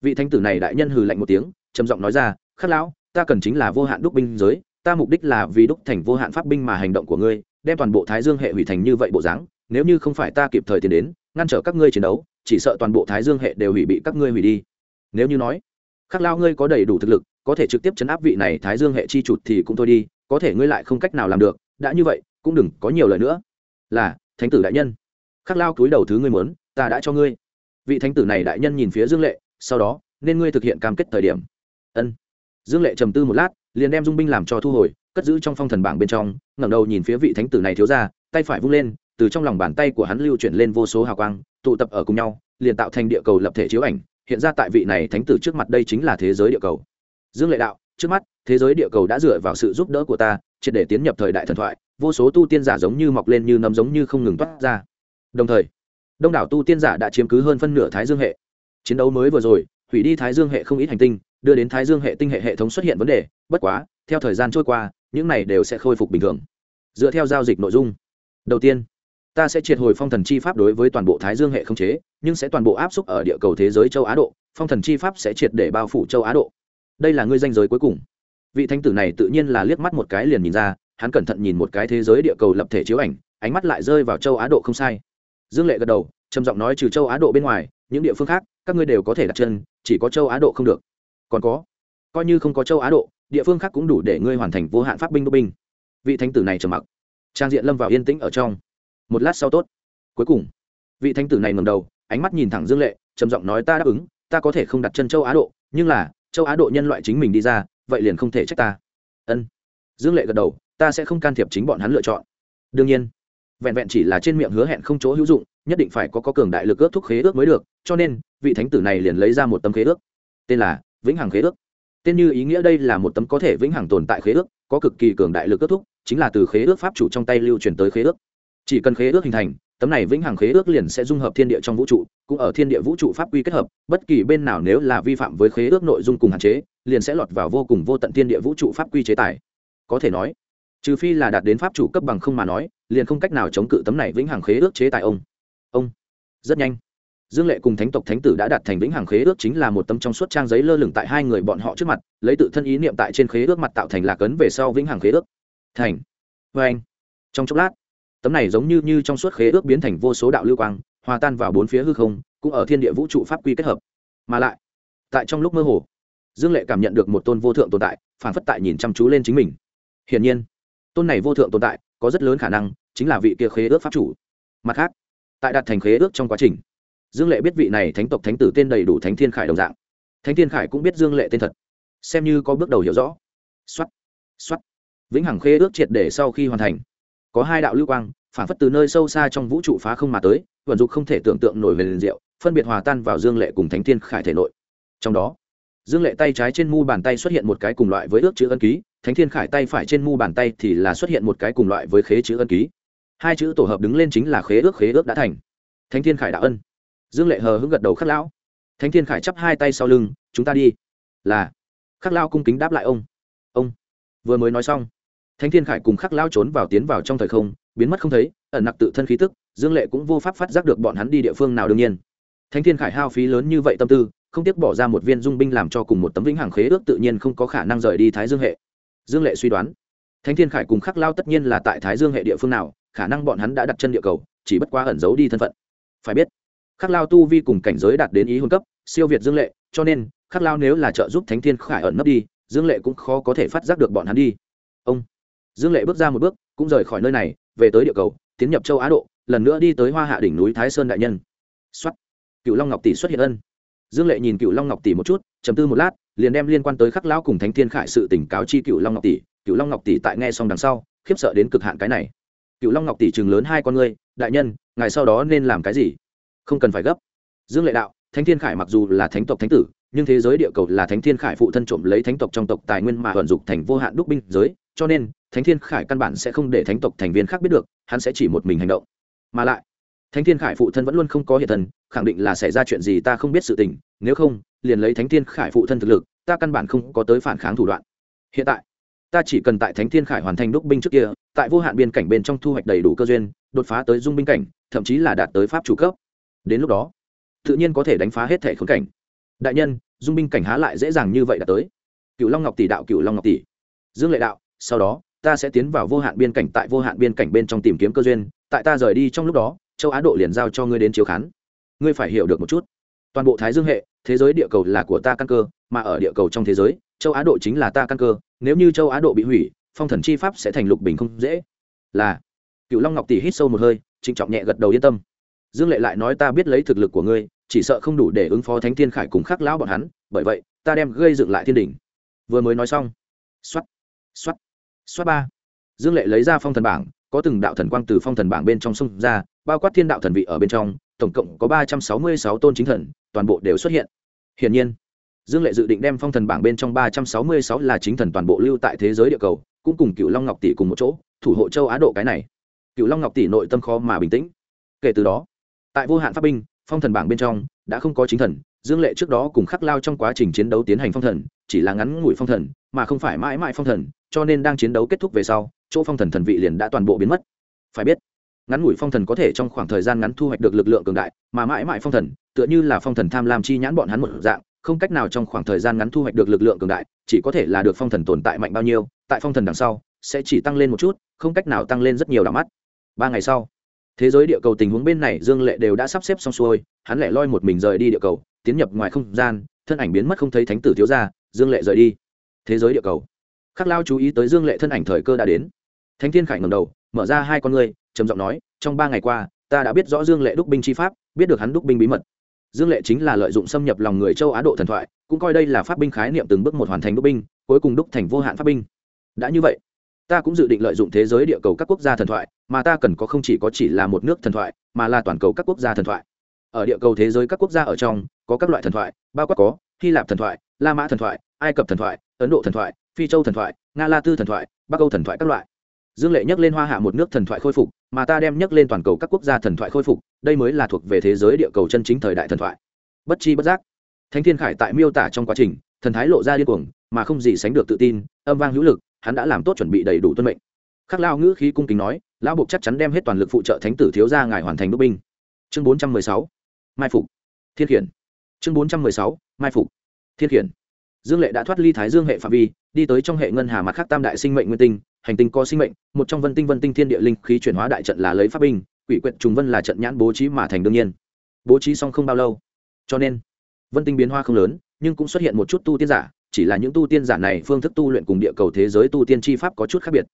Vị thánh tử này đại nhân hừ lạnh một tiếng, trầm giọng nói ra, khắc lão ta cần chính là vô hạn đúc binh giới, ta mục đích là vì đúc thành vô hạn pháp binh mà hành động của ngươi, đem toàn bộ thái dương hệ hủy thành như vậy bộ dáng, nếu như không phải ta kịp thời tiến đến, ngăn trở các ngươi chiến đấu, chỉ sợ toàn bộ thái dương hệ đều hủy bị các ngươi hủy đi. Nếu như nói, khắc lao, ngươi có đầy đủ thực lực, có thể trực tiếp chấn áp vị này thái dương hệ chi trụt thì cũng thôi đi, có thể ngươi lại không cách nào làm được, đã như vậy, cũng đừng có nhiều lời nữa. Là, thánh tử đại nhân. Khắc lao cúi đầu thứ ngươi muốn, ta đã cho ngươi. Vị thánh tử này đại nhân nhìn phía dương lệ, sau đó, nên ngươi thực hiện cam kết thời điểm. Ân dương lệ trầm tư một lát, liền đem dung binh làm cho thu hồi, cất giữ trong phong thần bảng bên trong, ngẩng đầu nhìn phía vị thánh tử này thiếu ra tay phải vung lên, từ trong lòng bàn tay của hắn lưu chuyển lên vô số hào quang, tụ tập ở cùng nhau, liền tạo thành địa cầu lập thể chiếu ảnh, hiện ra tại vị này thánh tử trước mặt đây chính là thế giới địa cầu. Dương lệ đạo, trước mắt, thế giới địa cầu đã dựa vào sự giúp đỡ của ta, triệt để tiến nhập thời đại thần thoại, vô số tu tiên giả giống như mọc lên như nấm giống như không ngừng toát ra. Đồng thời, đông đảo tu tiên giả đã chiếm cứ hơn phân nửa thái dương hệ. Chiến đấu mới vừa rồi, hủy đi thái dương hệ không ít hành tinh đưa đến thái dương hệ tinh hệ hệ thống xuất hiện vấn đề, bất quá, theo thời gian trôi qua, những này đều sẽ khôi phục bình thường. Dựa theo giao dịch nội dung, đầu tiên, ta sẽ triệt hồi phong thần chi pháp đối với toàn bộ thái dương hệ không chế, nhưng sẽ toàn bộ áp xúc ở địa cầu thế giới châu á độ, phong thần chi pháp sẽ triệt để bao phủ châu á độ. Đây là ngươi danh giới cuối cùng. Vị thánh tử này tự nhiên là liếc mắt một cái liền nhìn ra, hắn cẩn thận nhìn một cái thế giới địa cầu lập thể chiếu ảnh, ánh mắt lại rơi vào châu á độ không sai. Dương lệ gật đầu, trầm giọng nói trừ châu á độ bên ngoài, những địa phương khác, các ngươi đều có thể đặt chân, chỉ có châu á độ không được còn có. Coi như không có châu á độ địa phương khác cũng đủ để ngươi hoàn thành vô hạn pháp binh đô binh. Vị thánh tử này trầm mặc. Trang diện lâm vào yên tĩnh ở trong. Một lát sau tốt. Cuối cùng vị thánh tử này ngầm đầu ánh mắt nhìn thẳng dương lệ trầm giọng nói ta đáp ứng ta có thể không đặt chân châu á độ nhưng là châu á độ nhân loại chính mình đi ra vậy liền không thể trách ta. Ân. Dương lệ gật đầu ta sẽ không can thiệp chính bọn hắn lựa chọn. Đương nhiên vẹn vẹn chỉ là trên miệng hứa hẹn không chỗ hữu dụng nhất định phải có, có cường đại lực ước thúc khế ước mới được cho nên vị thánh tử này liền lấy ra một tấm khế ước. Tên là vĩnh hằng khế ước. Tên như ý nghĩa đây là một tấm có thể vĩnh hằng tồn tại khế ước, có cực kỳ cường đại lực kết thúc, chính là từ khế ước pháp chủ trong tay lưu truyền tới khế ước. Chỉ cần khế ước hình thành, tấm này vĩnh hằng khế ước liền sẽ dung hợp thiên địa trong vũ trụ, cũng ở thiên địa vũ trụ pháp quy kết hợp, bất kỳ bên nào nếu là vi phạm với khế ước nội dung cùng hạn chế, liền sẽ lọt vào vô cùng vô tận thiên địa vũ trụ pháp quy chế tài. Có thể nói, trừ phi là đạt đến pháp chủ cấp bằng không mà nói, liền không cách nào chống cự tấm này vĩnh hằng khế ước chế tài ông. Ông, rất nhanh dương lệ cùng thánh tộc thánh tử đã đạt thành vĩnh hằng khế ước chính là một tấm trong suốt trang giấy lơ lửng tại hai người bọn họ trước mặt, lấy tự thân ý niệm tại trên khế ước mặt tạo thành lạc ấn về sau vĩnh hằng khế ước. Thành. Vê anh. Trong chốc lát, tấm này giống như như trong suốt khế ước biến thành vô số đạo lưu quang, hòa tan vào bốn phía hư không, cũng ở thiên địa vũ trụ pháp quy kết hợp. Mà lại, tại trong lúc mơ hồ, dương lệ cảm nhận được một tôn vô thượng tồn tại phản phất tại nhìn chăm chú lên chính mình. Hiển nhiên, tôn này vô thượng tồn tại có rất lớn khả năng chính là vị kia khế ước pháp chủ. Mặt khác, tại đạt thành khế ước trong quá trình dương lệ biết vị này thánh tộc thánh tử tên đầy đủ thánh thiên khải đồng dạng. Thánh thiên khải cũng biết dương lệ tên thật. Xem như có bước đầu hiểu rõ. X o á t x o á t vĩnh hằng khế ước triệt để sau khi hoàn thành. Có hai đạo lưu quang, phản phất từ nơi sâu xa trong vũ trụ phá không mà tới, vận dụng không thể tưởng tượng nổi về liền diệu, phân biệt hòa tan vào dương lệ cùng thánh thiên khải thể nội. Trong đó, dương lệ tay trái trên mu bàn tay xuất hiện một cái cùng loại với ước chữ ân ký, thánh thiên khải tay phải trên mu bàn tay thì là xuất hiện một cái cùng loại với khế chữ ân ký. Hai chữ tổ hợp đứng lên chính là khế ước khế ước đã thành. Thánh thiên khải đạo ân dương lệ hờ hững gật đầu khắc lão. Thánh thiên khải chắp hai tay sau lưng, chúng ta đi. Là. Khắc lao cung kính đáp lại ông. Ông. Vừa mới nói xong, thánh thiên khải cùng khắc lao trốn vào tiến vào trong thời không, biến mất không thấy, ẩn nặc tự thân khí tức, dương lệ cũng vô pháp phát giác được bọn hắn đi địa phương nào đương nhiên. Thánh thiên khải hao phí lớn như vậy tâm tư, không tiếc bỏ ra một viên dung binh làm cho cùng một tấm vĩnh hàng khế ước tự nhiên không có khả năng rời đi thái dương hệ. Dương lệ suy đoán, thánh thiên khải cùng khắc lao tất nhiên là tại thái dương hệ địa phương nào, khả năng bọn hắn đã đặt chân địa cầu, chỉ bất quá ẩn giấu đi thân phận. Phải biết khắc lao tu vi cùng cảnh giới đạt đến ý hôn cấp, siêu việt dương lệ, cho nên, khắc lao nếu là trợ giúp thánh thiên khải ẩn nấp đi, dương lệ cũng khó có thể phát giác được bọn hắn đi. Ông, dương lệ bước ra một bước, cũng rời khỏi nơi này, về tới địa cầu, tiến nhập châu á độ, lần nữa đi tới hoa hạ đỉnh núi thái sơn đại nhân. Xuất cựu long ngọc tỷ xuất hiện ân. Dương lệ nhìn cựu long ngọc tỷ một chút chấm tư một lát, liền đem liên quan tới khắc lão cùng thánh thiên khải sự tỉnh cáo chi cựu long ngọc tỷ. Cựu long ngọc tỷ tại nghe xong đằng sau, khiếp sợ đến cực hạn cái này. Cựu long ngọc tỷ chừng lớn hai con ngươi, đại nhân, ngài sau đó nên làm cái gì? Không cần phải gấp. Dương lệ đạo, thánh thiên khải mặc dù là thánh tộc thánh tử, nhưng thế giới địa cầu là thánh thiên khải phụ thân trộm lấy thánh tộc trong tộc tài nguyên mà vận dụng thành vô hạn đúc binh giới, cho nên thánh thiên khải căn bản sẽ không để thánh tộc thành viên khác biết được, hắn sẽ chỉ một mình hành động. Mà lại, thánh thiên khải phụ thân vẫn luôn không có hiện thân, khẳng định là xảy ra chuyện gì ta không biết sự tình, nếu không, liền lấy thánh thiên khải phụ thân thực lực, ta căn bản không có tới phản kháng thủ đoạn. Hiện tại, ta chỉ cần tại thánh thiên khải hoàn thành đúc binh trước kia, tại vô hạn biên cảnh bên trong thu hoạch đầy đủ cơ duyên, đột phá tới dung binh cảnh, thậm chí là đạt tới pháp chủ cấp đến lúc đó, tự nhiên có thể đánh phá hết thể khốn cảnh. Đại nhân, dung binh cảnh há lại dễ dàng như vậy đạt tới. Cựu long ngọc tỷ đạo, cựu long ngọc tỷ. Dương lệ đạo, sau đó, ta sẽ tiến vào vô hạn biên cảnh tại vô hạn biên cảnh bên trong tìm kiếm cơ duyên. Tại ta rời đi trong lúc đó, châu á độ liền giao cho ngươi đến chiếu khán. Ngươi phải hiểu được một chút. Toàn bộ thái dương hệ, thế giới địa cầu là của ta căn cơ, mà ở địa cầu trong thế giới, châu á độ chính là ta căn cơ. Nếu như châu á độ bị hủy, phong thần chi pháp sẽ thành lục bình không dễ. Là, cựu long ngọc tỷ hít sâu một hơi, trịnh trọng nhẹ gật đầu yên tâm dương lệ lại nói ta biết lấy thực lực của ngươi, chỉ sợ không đủ để ứng phó thánh thiên khải cùng khắc lão bọn hắn, bởi vậy, ta đem gây dựng lại thiên đỉnh. Vừa mới nói xong. Xoắt xoắt xoát ba. Dương lệ lấy ra phong thần bảng, có từng đạo thần quang từ phong thần bảng bên trong sông ra, bao quát thiên đạo thần vị ở bên trong, tổng cộng có ba trăm sáu mươi sáu tôn chính thần, toàn bộ đều xuất hiện. Hiển nhiên, dương lệ dự định đem phong thần bảng bên trong ba trăm sáu mươi sáu là chính thần toàn bộ lưu tại thế giới địa cầu, cũng cùng cựu long ngọc tỷ cùng một chỗ, thủ hộ châu á độ cái này. Cựu long ngọc tỷ nội tâm khó mà bình tĩnh. Kể từ đó tại vô hạn pháp binh, phong thần bảng bên trong, đã không có chính thần, dương lệ trước đó cùng khắc lao trong quá trình chiến đấu tiến hành phong thần, chỉ là ngắn ngủi phong thần, mà không phải mãi mãi phong thần, cho nên đang chiến đấu kết thúc về sau, chỗ phong thần thần vị liền đã toàn bộ biến mất. Phải biết, ngắn ngủi phong thần có thể trong khoảng thời gian ngắn thu hoạch được lực lượng cường đại, mà mãi mãi phong thần, tựa như là phong thần tham lam chi nhãn bọn hắn một dạng, không cách nào trong khoảng thời gian ngắn thu hoạch được lực lượng cường đại, chỉ có thể là được phong thần tồn tại mạnh bao nhiêu, tại phong thần đằng sau, sẽ chỉ tăng lên một chút, không cách nào tăng lên rất nhiều đ mắt. Ba ngày sau thế giới địa cầu tình huống bên này dương lệ đều đã sắp xếp xong xuôi, hắn lẻ loi một mình rời đi địa cầu, tiến nhập ngoài không gian, thân ảnh biến mất không thấy thánh tử thiếu ra dương lệ rời đi. Thế giới địa cầu. Khắc lao chú ý tới dương lệ thân ảnh thời cơ đã đến. Thánh thiên khải ngầm đầu, mở ra hai con ngươi, trầm giọng nói, trong ba ngày qua, ta đã biết rõ dương lệ đúc binh chi pháp, biết được hắn đúc binh bí mật. Dương lệ chính là lợi dụng xâm nhập lòng người châu á độ thần thoại, cũng coi đây là pháp binh khái niệm từng bước một hoàn thành đúc binh, cuối cùng đúc thành vô hạn pháp binh. Đã như vậy ta cũng dự định lợi dụng thế giới địa cầu các quốc gia thần thoại, mà ta cần có không chỉ có chỉ là một nước thần thoại, mà là toàn cầu các quốc gia thần thoại. Ở địa cầu thế giới các quốc gia ở trong, có các loại thần thoại, bao quát có hy lạp thần thoại, la mã thần thoại, ai cập thần thoại, ấn độ thần thoại, phi châu thần thoại, nga la tư thần thoại, bắc âu thần thoại các loại. Dương lệ nhắc lên hoa hạ một nước thần thoại khôi phục, mà ta đem nhắc lên toàn cầu các quốc gia thần thoại khôi phục, đây mới là thuộc về thế giới địa cầu chân chính thời đại thần thoại. Bất chi bất giác, thánh thiên khải tại miêu tả trong quá trình, thần thái lộ ra điên cuồng, mà không gì sánh được tự tin, âm vang hữu lực hắn đã làm tốt chuẩn bị đầy đủ tuân mệnh. Khắc lao ngữ khí cung kính nói, lão buộc chắc chắn đem hết toàn lực phụ trợ thánh tử thiếu gia ngài hoàn thành đúc binh. Chương bốn trăm mười sáu, mai phục. Thiên khiển. Chương bốn trăm mười sáu, mai phục. Thiên khiển. Dương lệ đã thoát ly thái dương hệ phạm vi, đi tới trong hệ ngân hà mặt khác tam đại sinh mệnh nguyên tinh, hành tinh có sinh mệnh, một trong vân tinh vân tinh thiên địa linh khí chuyển hóa đại trận là lấy pháp binh, quỷ quyệt trùng vân là trận nhãn bố trí mà thành đương nhiên. Bố trí xong không bao lâu. Cho nên, vân tinh biến hoa không lớn, nhưng cũng xuất hiện một chút tu tiên giả chỉ là những tu tiên giả này phương thức tu luyện cùng địa cầu thế giới tu tiên chi pháp có chút khác biệt.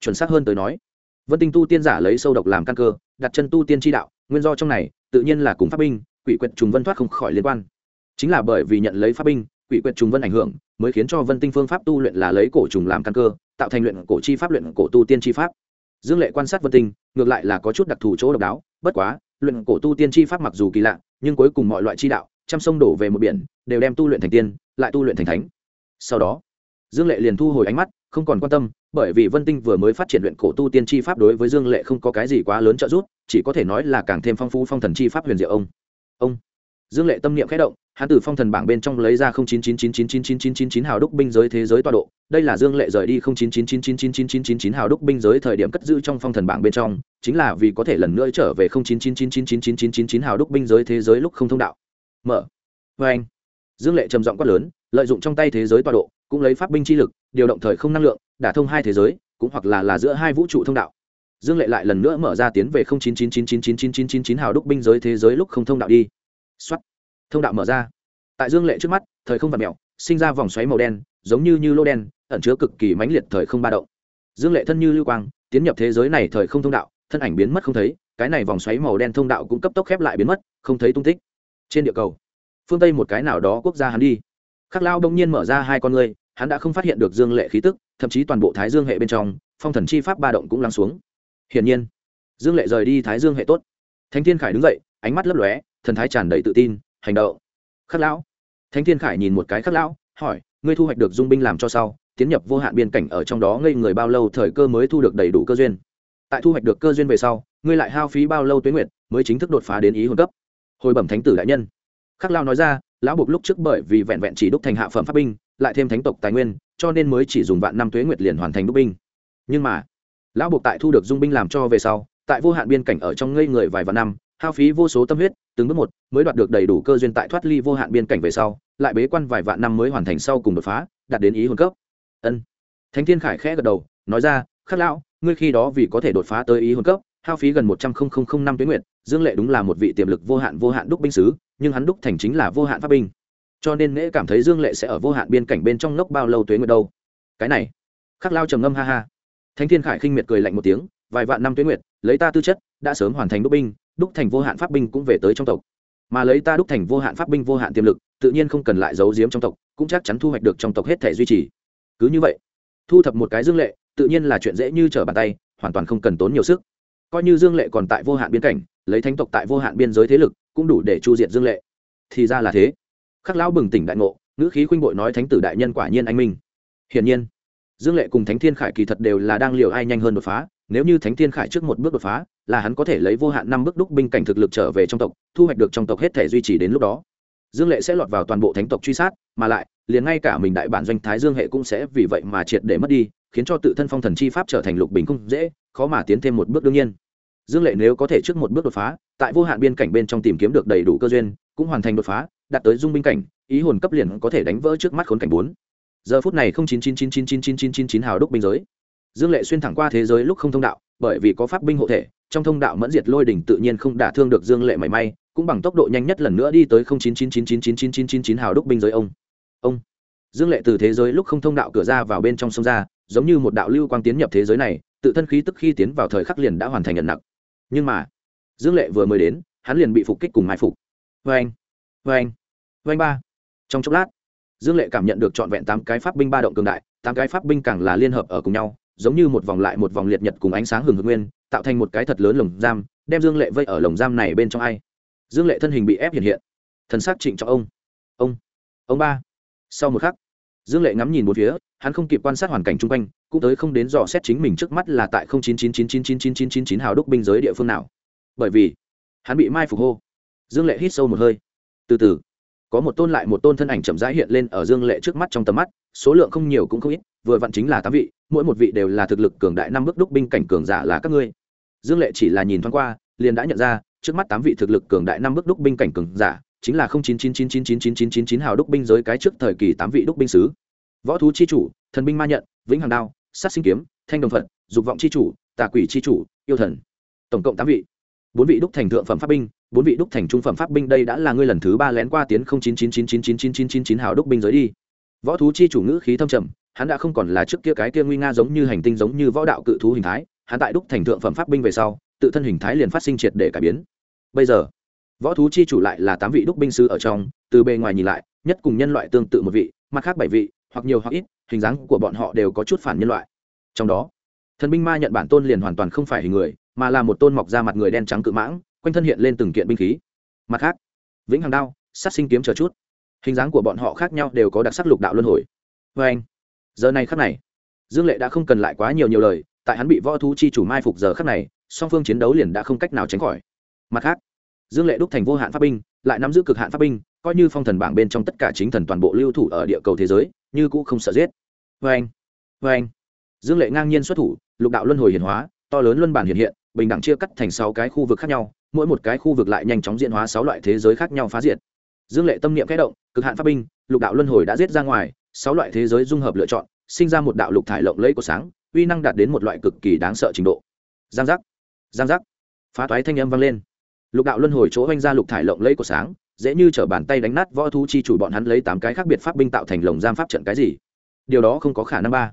Chuẩn xác hơn tới nói, vân tinh tu tiên giả lấy sâu độc làm căn cơ, đặt chân tu tiên chi đạo, nguyên do trong này, tự nhiên là cùng pháp binh, quỷ quyệt trùng vân thoát không khỏi liên quan. Chính là bởi vì nhận lấy pháp binh, quỷ quyệt trùng vân ảnh hưởng, mới khiến cho vân tinh phương pháp tu luyện là lấy cổ trùng làm căn cơ, tạo thành luyện cổ chi pháp, luyện cổ tu tiên chi pháp. Dương lệ quan sát vân tinh, ngược lại là có chút đặc thù chỗ độc đáo, bất quá, luyện cổ tu tiên chi pháp mặc dù kỳ lạ, nhưng cuối cùng mọi loại chi đạo, trăm sông đổ về một biển, đều đem tu luyện thành tiên, lại tu luyện thành thánh sau đó dương lệ liền thu hồi ánh mắt không còn quan tâm bởi vì vân tinh vừa mới phát triển luyện cổ tu tiên chi pháp đối với dương lệ không có cái gì quá lớn trợ giúp chỉ có thể nói là càng thêm phong phú phong thần chi pháp huyền diệu ông ông dương lệ tâm niệm khẽ động hắn từ phong thần bảng bên trong lấy ra chín chín chín chín chín chín chín chín chín hào đúc binh giới thế giới toa độ đây là dương lệ rời đi chín chín chín chín chín chín chín chín chín hào đúc binh giới thời điểm cất giữ trong phong thần bảng bên trong chính là vì có thể lần nữa trở về chín chín chín chín chín chín chín chín chín hào đúc binh giới thế giới lúc không thông đạo mở vê anh dương lệ trầm giọng quát lớn lợi dụng trong tay thế giới tọa độ, cũng lấy pháp binh chi lực, điều động thời không năng lượng, đả thông hai thế giới, cũng hoặc là là giữa hai vũ trụ thông đạo. Dương lệ lại lần nữa mở ra tiến về chín chín chín chín chín chín chín chín chín hào đúc binh giới thế giới lúc không thông đạo đi. Xuất thông đạo mở ra. Tại dương lệ trước mắt, thời không vật mèo, sinh ra vòng xoáy màu đen, giống như như lô đen, ẩn chứa cực kỳ mãnh liệt thời không ba động. Dương lệ thân như lưu quang, tiến nhập thế giới này thời không thông đạo, thân ảnh biến mất không thấy, cái này vòng xoáy màu đen thông đạo cũng cấp tốc khép lại biến mất, không thấy tung tích. Trên địa cầu, phương tây một cái nào đó quốc gia hắn đi khắc lao đông nhiên mở ra hai con ngươi, hắn đã không phát hiện được dương lệ khí tức, thậm chí toàn bộ thái dương hệ bên trong, phong thần chi pháp ba động cũng lắng xuống. Hiển nhiên, dương lệ rời đi thái dương hệ tốt. Thánh thiên khải đứng dậy, ánh mắt lấp lóe, thần thái tràn đầy tự tin, hành động. Khắc lão thánh thiên khải nhìn một cái khắc lão hỏi, ngươi thu hoạch được dung binh làm cho sau, tiến nhập vô hạn biên cảnh ở trong đó ngây người bao lâu thời cơ mới thu được đầy đủ cơ duyên? Tại thu hoạch được cơ duyên về sau, ngươi lại hao phí bao lâu tuế nguyệt mới chính thức đột phá đến ý hồn cấp? Hồi bẩm thánh tử đại nhân. Khắc lao nói ra lão buộc lúc trước bởi vì vẹn vẹn chỉ đúc thành hạ phẩm pháp binh, lại thêm thánh tộc tài nguyên, cho nên mới chỉ dùng vạn năm tuế nguyệt liền hoàn thành đúc binh. Nhưng mà, lão buộc tại thu được dung binh làm cho về sau, tại vô hạn biên cảnh ở trong ngây người vài vạn năm, hao phí vô số tâm huyết, từng bước một mới đoạt được đầy đủ cơ duyên tại thoát ly vô hạn biên cảnh về sau, lại bế quan vài vạn năm mới hoàn thành sau cùng đột phá, đạt đến ý hồn cấp. Ân. Thánh thiên khải khẽ gật đầu, nói ra, khắc lão, ngươi khi đó vì có thể đột phá tới ý hồn cấp, hao phí gần một trăm linh năm tuyến nguyện dương lệ đúng là một vị tiềm lực vô hạn vô hạn đúc binh sứ nhưng hắn đúc thành chính là vô hạn pháp binh. Cho nên nghễ cảm thấy dương lệ sẽ ở vô hạn biên cảnh bên trong lốc bao lâu tuế nguyệt đâu. Cái này, khắc lao trầm ngâm ha ha. Thánh thiên khải khinh miệt cười lạnh một tiếng, vài vạn năm tuế nguyệt, lấy ta tư chất, đã sớm hoàn thành đúc binh, đúc thành vô hạn pháp binh cũng về tới trong tộc. Mà lấy ta đúc thành vô hạn pháp binh vô hạn tiềm lực, tự nhiên không cần lại giấu giếm trong tộc, cũng chắc chắn thu hoạch được trong tộc hết thể duy trì. Cứ như vậy, thu thập một cái dương lệ, tự nhiên là chuyện dễ như trở bàn tay, hoàn toàn không cần tốn nhiều sức. Coi như dương lệ còn tại vô hạn biên cảnh, lấy thánh tộc tại vô hạn biên giới thế lực cũng đủ để chu diệt dương lệ. Thì ra là thế. Khắc lão bừng tỉnh đại ngộ, ngữ khí khuynh bội nói thánh tử đại nhân quả nhiên anh minh. Hiển nhiên, dương lệ cùng thánh thiên khải kỳ thật đều là đang liều ai nhanh hơn đột phá, nếu như thánh thiên khải trước một bước đột phá, là hắn có thể lấy vô hạn năm bước đúc binh cảnh thực lực trở về trong tộc, thu hoạch được trong tộc hết thể duy trì đến lúc đó. Dương lệ sẽ lọt vào toàn bộ thánh tộc truy sát, mà lại, liền ngay cả mình đại bản doanh thái dương hệ cũng sẽ vì vậy mà triệt để mất đi, khiến cho tự thân phong thần chi pháp trở thành lục bình không dễ, khó mà tiến thêm một bước đương nhiên. Dương lệ nếu có thể trước một bước đột phá tại vô hạn biên cảnh bên trong tìm kiếm được đầy đủ cơ duyên cũng hoàn thành đột phá đạt tới dung binh cảnh ý hồn cấp liền có thể đánh vỡ trước mắt khốn cảnh bốn giờ phút này không chín chín chín chín chín chín chín chín chín hào đúc binh giới dương lệ xuyên thẳng qua thế giới lúc không thông đạo bởi vì có pháp binh hộ thể trong thông đạo mẫn diệt lôi đỉnh tự nhiên không đả thương được dương lệ mảy may cũng bằng tốc độ nhanh nhất lần nữa đi tới không chín chín chín chín chín chín chín chín chín hào đúc binh giới ông ông dương lệ từ thế giới lúc không thông đạo cửa ra vào bên trong sông ra giống như một đạo lưu quang tiến nhập thế giới này tự thân khí tức khi tiến vào thời khắc liền đã hoàn thành nhận nặng nhưng mà dương lệ vừa mới đến hắn liền bị phục kích cùng mai phục vê anh vê anh vê anh ba trong chốc lát dương lệ cảm nhận được trọn vẹn tám cái pháp binh ba động cường đại tám cái pháp binh càng là liên hợp ở cùng nhau giống như một vòng lại một vòng liệt nhật cùng ánh sáng hừng hực nguyên tạo thành một cái thật lớn lồng giam đem dương lệ vây ở lồng giam này bên trong ai dương lệ thân hình bị ép hiện hiện thần sắc trịnh cho ông ông ông ba sau một khắc dương lệ ngắm nhìn một phía hắn không kịp quan sát hoàn cảnh chung quanh cũng tới không đến dò xét chính mình trước mắt là tại chín chín chín chín chín chín chín chín chín hào đúc binh giới địa phương nào bởi vì hắn bị mai phục hô. Dương lệ hít sâu một hơi. Từ từ, có một tôn lại một tôn thân ảnh chậm rãi hiện lên ở dương lệ trước mắt trong tầm mắt, số lượng không nhiều cũng không ít, vừa vặn chính là tám vị, mỗi một vị đều là thực lực cường đại năm bước đúc binh cảnh cường giả là các ngươi. Dương lệ chỉ là nhìn thoáng qua, liền đã nhận ra, trước mắt tám vị thực lực cường đại năm bước đúc binh cảnh cường giả, chính là không chín chín chín chín chín chín chín chín chín hào đúc binh giới cái trước thời kỳ tám vị đúc binh sứ. Võ thú chi chủ, thần binh ma nhận, vĩnh hằng đao, sát sinh kiếm, thanh đồng phật, dục vọng chi chủ, tà quỷ chi chủ, yêu thần. Tổng cộng tám vị bốn vị đúc thành thượng phẩm pháp binh, bốn vị đúc thành trung phẩm pháp binh đây đã là ngươi lần thứ ba lén qua tiến không chín chín chín chín chín chín chín chín chín hào đúc binh giới đi. Võ thú chi chủ ngữ khí thâm trầm, hắn đã không còn là trước kia cái kia nguy nga giống như hành tinh giống như võ đạo cự thú hình thái, hắn tại đúc thành thượng phẩm pháp binh về sau, tự thân hình thái liền phát sinh triệt để cải biến. Bây giờ, võ thú chi chủ lại là tám vị đúc binh sư ở trong, từ bề ngoài nhìn lại, nhất cùng nhân loại tương tự một vị, mặt khác bảy vị, hoặc nhiều hoặc ít, hình dáng của bọn họ đều có chút phản nhân loại. Trong đó, thần binh ma nhận bản tôn liền hoàn toàn không phải hình người mà là một tôn mọc ra mặt người đen trắng cự mãng, quanh thân hiện lên từng kiện binh khí. Mặt khác, vĩnh hằng đao, sát sinh kiếm chờ chút. Hình dáng của bọn họ khác nhau đều có đặc sắc lục đạo luân hồi. Vê anh, giờ này khắc này, dương lệ đã không cần lại quá nhiều nhiều lời, tại hắn bị võ thú chi chủ mai phục giờ khắc này, song phương chiến đấu liền đã không cách nào tránh khỏi. Mặt khác, dương lệ đúc thành vô hạn pháp binh, lại nắm giữ cực hạn pháp binh, coi như phong thần bảng bên trong tất cả chính thần toàn bộ lưu thủ ở địa cầu thế giới, như cũng không sợ giết. Vê anh vê anh. Dương lệ ngang nhiên xuất thủ, lục đạo luân hồi hiển hóa, to lớn luân bản hiện hiện bình đẳng chia cắt thành sáu cái khu vực khác nhau, mỗi một cái khu vực lại nhanh chóng diễn hóa sáu loại thế giới khác nhau phá diệt. Dương lệ tâm niệm kẽ động, cực hạn pháp binh, lục đạo luân hồi đã giết ra ngoài, sáu loại thế giới dung hợp lựa chọn, sinh ra một đạo lục thải lộng lẫy của sáng, uy năng đạt đến một loại cực kỳ đáng sợ trình độ. Giang giác giang giác. Phá toái thanh âm vang lên. Lục đạo luân hồi chỗ oanh ra lục thải lộng lẫy của sáng, dễ như t bàn tay đánh nát võ thú chi chủ bọn hắn lấy tám cái khác biệt pháp binh tạo thành lồng giam pháp trận cái gì? Điều đó không có khả năng ba.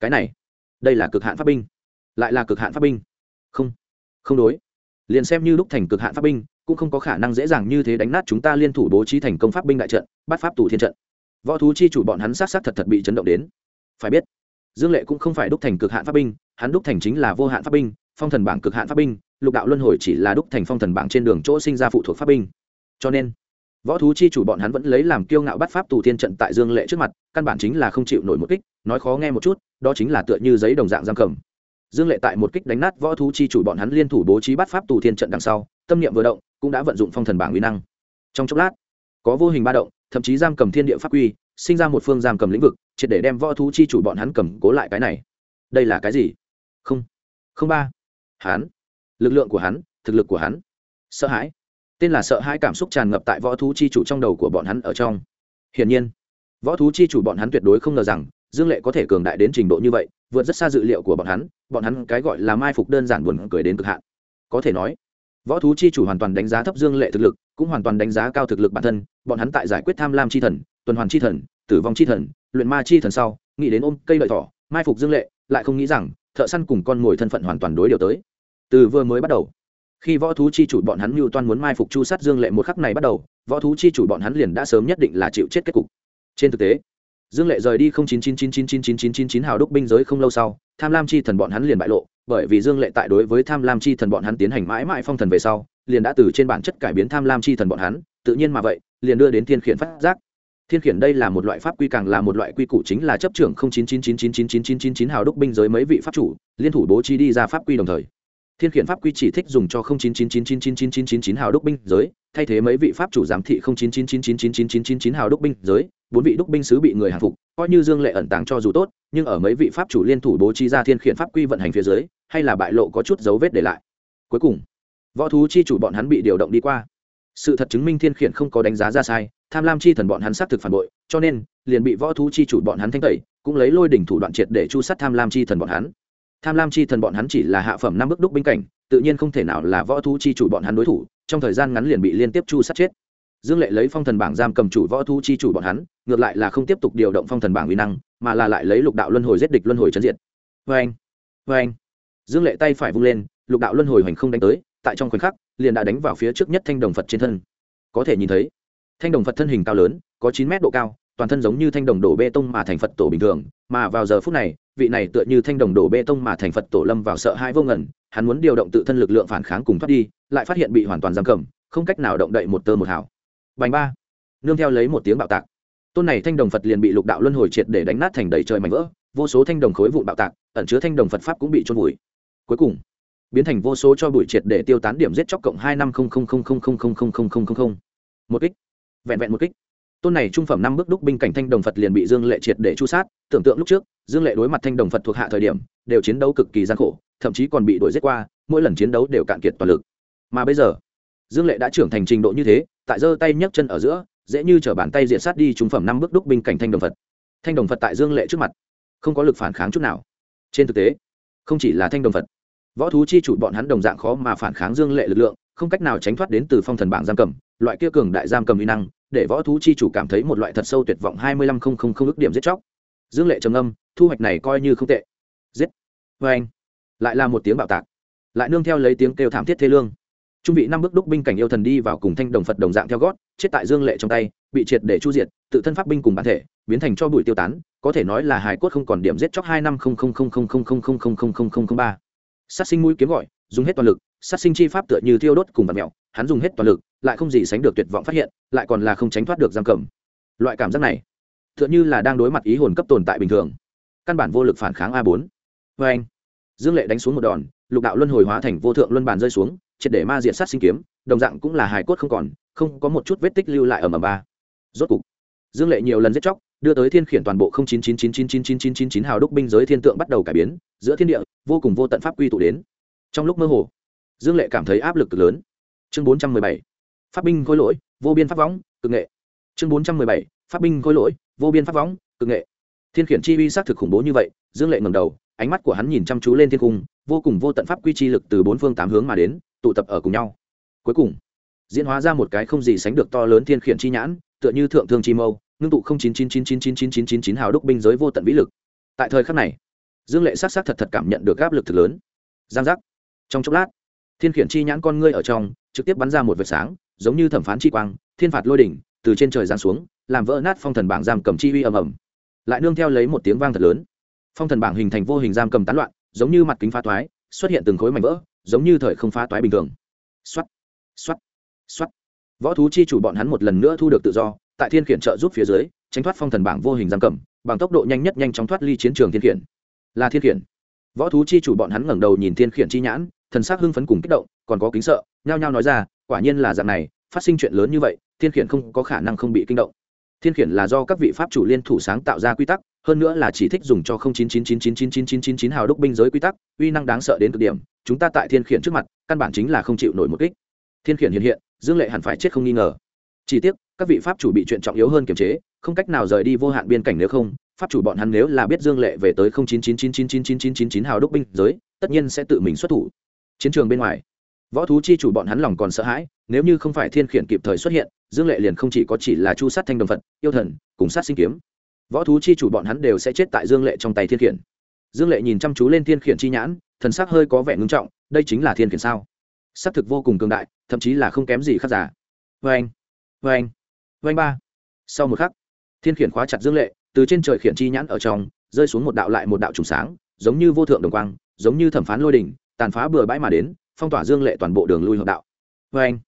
Cái này, đây là cực hạn pháp binh. Lại là cực hạn pháp binh không đối. Liền xem như lúc thành cực hạn pháp binh, cũng không có khả năng dễ dàng như thế đánh nát chúng ta liên thủ bố trí thành công pháp binh đại trận, bắt pháp tù thiên trận. Võ thú chi chủ bọn hắn sát sát thật thật bị chấn động đến. Phải biết, dương lệ cũng không phải đúc thành cực hạn pháp binh, hắn đúc thành chính là vô hạn pháp binh, phong thần bảng cực hạn pháp binh, lục đạo luân hồi chỉ là đúc thành phong thần bảng trên đường chỗ sinh ra phụ thuộc pháp binh. Cho nên, võ thú chi chủ bọn hắn vẫn lấy làm kiêu ngạo bắt pháp tù thiên trận tại dương lệ trước mặt, căn bản chính là không chịu nổi một kích, nói khó nghe một chút, đó chính là tựa như giấy đồng dạng giam cầm dương lệ tại một kích đánh nát võ thú chi chủ bọn hắn liên thủ bố trí bắt pháp tù thiên trận đằng sau, tâm niệm vừa động, cũng đã vận dụng phong thần bảng uy năng. Trong chốc lát, có vô hình ba động, thậm chí giam cầm thiên địa pháp quy, sinh ra một phương giam cầm lĩnh vực, triệt để đem võ thú chi chủ bọn hắn cầm cố lại cái này. Đây là cái gì? Không. Không ba. Hắn. Lực lượng của hắn, thực lực của hắn. Sợ hãi. Tên là sợ hãi cảm xúc tràn ngập tại võ thú chi chủ trong đầu của bọn hắn ở trong. Hiển nhiên, võ thú chi chủ bọn hắn tuyệt đối không ngờ rằng dương lệ có thể cường đại đến trình độ như vậy vượt rất xa dự liệu của bọn hắn bọn hắn cái gọi là mai phục đơn giản buồn cười đến cực hạn. Có thể nói, võ thú chi chủ hoàn toàn đánh giá thấp dương lệ thực lực, cũng hoàn toàn đánh giá cao thực lực bản thân, bọn hắn tại giải quyết tham lam chi thần, tuần hoàn chi thần, tử vong chi thần, luyện ma chi thần sau, nghĩ đến ôm cây lợi thỏ, mai phục dương lệ, lại không nghĩ rằng, thợ săn cùng con mồi thân phận hoàn toàn đối điều tới. Từ vừa mới bắt đầu, khi võ thú chi chủ bọn hắn mưu toan muốn mai phục chu sát dương lệ một khắc này bắt đầu, võ thú chi chủ bọn hắn liền đã sớm nhất định là chịu chết kết cục. Trên thực tế dương lệ rời đi không chín chín chín chín chín chín chín chín chín hào đúc binh giới không lâu sau tham lam chi thần bọn hắn liền bại lộ bởi vì dương lệ tại đối với tham lam chi thần bọn hắn tiến hành mãi mãi phong thần về sau liền đã từ trên bản chất cải biến tham lam chi thần bọn hắn tự nhiên mà vậy liền đưa đến thiên khiển phát giác thiên khiển đây là một loại pháp quy càng là một loại quy củ chính là chấp trưởng không chín chín chín chín chín chín chín chín chín hào đúc binh giới mấy vị pháp chủ liên thủ bố trí đi ra pháp quy đồng thời thiên khiển pháp quy chỉ thích dùng cho không chín chín chín chín chín chín chín chín chín hào đúc binh giới thay thế mấy vị pháp chủ giám thị không chín chín chín chín chín chín chín chín chín hào đúc binh giới bốn vị đúc binh sứ bị người hàng phục coi như dương lệ ẩn tàng cho dù tốt nhưng ở mấy vị pháp chủ liên thủ bố trí ra thiên khiển pháp quy vận hành phía dưới hay là bại lộ có chút dấu vết để lại cuối cùng võ thú chi chủ bọn hắn bị điều động đi qua sự thật chứng minh thiên khiển không có đánh giá ra sai tham lam chi thần bọn hắn xác thực phản bội cho nên liền bị võ thú chi chủ bọn hắn thanh tẩy cũng lấy lôi đỉnh thủ đoạn triệt để chu sát tham lam chi thần bọn hắn tham lam chi thần bọn hắn chỉ là hạ phẩm năm bước đúc binh cảnh, tự nhiên không thể nào là võ thú chi chủ bọn hắn đối thủ, trong thời gian ngắn liền bị liên tiếp chu sát chết. Dương lệ lấy phong thần bảng giam cầm chủ võ thú chi chủ bọn hắn, ngược lại là không tiếp tục điều động phong thần bảng uy năng, mà là lại lấy lục đạo luân hồi giết địch luân hồi chấn diện vê anh vê anh dương lệ tay phải vung lên, lục đạo luân hồi hoành không đánh tới, tại trong khoảnh khắc, liền đã đánh vào phía trước nhất thanh đồng phật trên thân. Có thể nhìn thấy, thanh đồng phật thân hình cao lớn, có chín mét độ cao, toàn thân giống như thanh đồng đổ bê tông mà thành phật tổ bình thường, mà vào giờ phút này vị này tựa như thanh đồng đổ bê tông mà thành phật tổ lâm vào sợ hãi vô ngẩn hắn muốn điều động tự thân lực lượng phản kháng cùng thoát đi lại phát hiện bị hoàn toàn giam cầm không cách nào động đậy một tơ một hào bành ba nương theo lấy một tiếng bạo tạc tôn này thanh đồng phật liền bị lục đạo luân hồi triệt để đánh nát thành đầy trời mảnh vỡ vô số thanh đồng khối vụn bạo tạc ẩn chứa thanh đồng phật pháp cũng bị trôn vùi cuối cùng biến thành vô số cho bụi triệt để tiêu tán điểm giết chóc cộng hai năm không không không không không không không không không không một kích vẹn vẹn một kích tôn này trung phẩm năm bước đúc binh cảnh thanh đồng phật liền bị dương lệ triệt để chu sát. Tưởng tượng lúc trước, dương lệ đối mặt thanh đồng phật thuộc hạ thời điểm, đều chiến đấu cực kỳ gian khổ, thậm chí còn bị đuổi giết qua, mỗi lần chiến đấu đều cạn kiệt toàn lực. Mà bây giờ, dương lệ đã trưởng thành trình độ như thế, tại giơ tay nhấc chân ở giữa, dễ như t bàn tay diện sát đi trung phẩm năm bước đúc binh cảnh thanh đồng phật. Thanh đồng phật tại dương lệ trước mặt, không có lực phản kháng chút nào. Trên thực tế, không chỉ là thanh đồng phật, võ thú chi chủ bọn hắn đồng dạng khó mà phản kháng dương lệ lực lượng, không cách nào tránh thoát đến từ phong thần bảng giam cầm loại kia cường đại giam cầm uy năng để võ thú chi chủ cảm thấy một loại thật sâu tuyệt vọng hai mươi lăm không không không ước điểm giết chóc dương lệ trầm âm thu hoạch này coi như không tệ giết vê anh lại là một tiếng bạo tạc lại nương theo lấy tiếng kêu thảm thiết thế lương trung vị năm bước đúc binh cảnh yêu thần đi vào cùng thanh đồng phật đồng dạng theo gót chết tại dương lệ trong tay bị triệt để chu diệt tự thân pháp binh cùng bản thể biến thành cho bụi tiêu tán có thể nói là hài cốt không còn điểm giết chóc hai năm không không không không không không không không không không không ba sát sinh mũi kiếm gọi dùng hết toàn lực sát sinh chi pháp tựa như thiêu đốt cùng vật mèo, hắn dùng hết toàn lực lại không gì sánh được tuyệt vọng phát hiện lại còn là không tránh thoát được giam cầm loại cảm giác này tựa như là đang đối mặt ý hồn cấp tồn tại bình thường căn bản vô lực phản kháng a bốn vê anh dương lệ đánh xuống một đòn lục đạo luân hồi hóa thành vô thượng luân bàn rơi xuống triệt để ma diện sát sinh kiếm đồng dạng cũng là hài cốt không còn không có một chút vết tích lưu lại ở mầm ba rốt cục dương lệ nhiều lần giết chóc đưa tới thiên khiển toàn bộ không chín chín chín chín chín chín chín chín chín hào đúc binh giới thiên tượng bắt đầu cải biến giữa thiên địa vô cùng vô tận pháp quy tụ đến trong lúc mơ hồ dương lệ cảm thấy áp lực cực lớn. Chương bốn trăm mười bảy phát binh khối lỗi, vô biên pháp võng, cực nghệ. Chương bốn trăm mười bảy phát binh khối lỗi, vô biên pháp võng, cực nghệ. Thiên khiển chi uy xác thực khủng bố như vậy, dương lệ ngầm đầu, ánh mắt của hắn nhìn chăm chú lên thiên cung, vô cùng vô tận pháp quy chi lực từ bốn phương tám hướng mà đến, tụ tập ở cùng nhau. Cuối cùng, diễn hóa ra một cái không gì sánh được to lớn thiên khiển chi nhãn, tựa như thượng thương chi mâu, ngưng tụ không chín chín chín chín chín chín chín chín chín hào đúc binh giới vô tận vĩ lực. Tại thời khắc này, dương lệ s á c s á c thật thật cảm nhận được áp lực thật lớn. Giang giác. Trong chốc lát thiên khiển chi nhãn con ngươi ở trong, trực tiếp bắn ra một vệt sáng, giống như thẩm phán chi quang, thiên phạt lôi đỉnh, từ trên trời giáng xuống, làm vỡ nát phong thần bảng giam cầm chi uy ầm ầm. Lại nương theo lấy một tiếng vang thật lớn. Phong thần bảng hình thành vô hình giam cầm tán loạn, giống như mặt kính phá toái, xuất hiện từng khối mảnh vỡ, giống như thời không phá toái bình thường. Xoắt xoắt xoắt võ thú chi chủ bọn hắn một lần nữa thu được tự do, tại thiên khiển trợ giúp phía dưới, tránh thoát phong thần bảng vô hình giam cầm, bằng tốc độ nhanh nhất nhanh chóng thoát ly chiến trường thiên khiển. Là thiên khiển. Võ thú chi chủ bọn hắn ngẩng đầu nhìn thiên khiển chi nhãn thần sắc hưng phấn cùng kích động còn có kính sợ nhao nhao nói ra quả nhiên là dạng này phát sinh chuyện lớn như vậy thiên khiển không có khả năng không bị kinh động thiên khiển là do các vị pháp chủ liên thủ sáng tạo ra quy tắc hơn nữa là chỉ thích dùng cho 0999999999 hào đúc binh giới quy tắc uy năng đáng sợ đến cực điểm chúng ta tại thiên khiển trước mặt căn bản chính là không chịu nổi một kích thiên khiển hiện hiện dương lệ hẳn phải chết không nghi ngờ chỉ tiếc các vị pháp chủ bị chuyện trọng yếu hơn kiềm chế không cách nào rời đi vô hạn biên cảnh nếu không pháp chủ bọn hắn nếu là biết dương lệ về tới 0999999999 hào đúc binh giới tất nhiên sẽ tự mình xuất thủ chiến trường bên ngoài. Võ thú chi chủ bọn hắn lòng còn sợ hãi, nếu như không phải thiên khiển kịp thời xuất hiện, dương lệ liền không chỉ có chỉ là chu sát thanh đồng phật, yêu thần, cùng sát sinh kiếm. Võ thú chi chủ bọn hắn đều sẽ chết tại dương lệ trong tay thiên khiển. Dương lệ nhìn chăm chú lên thiên khiển chi nhãn, thần sắc hơi có vẻ ngưng trọng, đây chính là thiên khiển sao? S ắ c thực vô cùng cường đại, thậm chí là không kém gì khác giả. Vê anh vê anh vê anh ba. Sau một khắc, thiên khiển khóa chặt dương lệ, từ trên trời khiển chi nhãn ở trong, rơi xuống một đạo lại một đạo trùng sáng, giống như vô thượng đồng quang, giống như thẩm phán lôi đình tàn phá bừa bãi mà đến phong tỏa dương lệ toàn bộ đường lui hợp đạo vê anh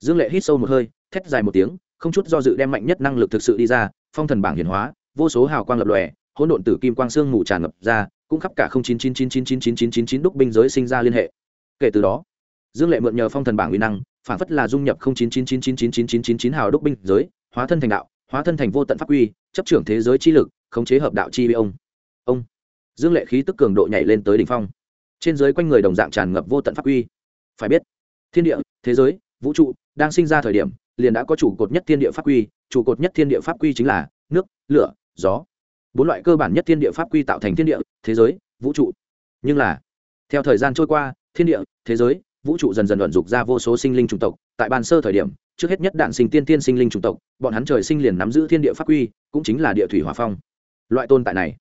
dương lệ hít sâu một hơi thét dài một tiếng không chút do dự đem mạnh nhất năng lực thực sự đi ra phong thần bảng hiển hóa vô số hào quang lập lòe hỗn độn tử kim quang sương mù tràn ngập ra cũng khắp cả không chín chín chín chín chín chín chín chín chín đúc binh giới sinh ra liên hệ kể từ đó dương lệ mượn nhờ phong thần bảng uy năng phản phất là dung nhập không chín chín chín chín chín chín chín chín chín hào đúc binh giới hóa thân thành đạo hóa thân thành vô tận pháp uy chấp trưởng thế giới chi lực khống chế hợp đạo chi vi ông ông dương lệ khí tức cường độ nhảy lên tới đỉnh phong trên giới quanh người đồng dạng tràn ngập vô tận pháp uy phải biết, thiên địa, thế giới, vũ trụ đang sinh ra thời điểm, liền đã có chủ cột nhất thiên địa pháp quy. Chủ cột nhất thiên địa pháp quy chính là nước, lửa, gió. Bốn loại cơ bản nhất thiên địa pháp quy tạo thành thiên địa, thế giới, vũ trụ. Nhưng là, theo thời gian trôi qua, thiên địa, thế giới, vũ trụ dần dần luận dục ra vô số sinh linh chủng tộc. Tại ban sơ thời điểm, trước hết nhất đạn sinh tiên tiên sinh linh chủng tộc, bọn hắn trời sinh liền nắm giữ thiên địa pháp quy, cũng chính là địa thủy hòa phong. Loại tồn tại này,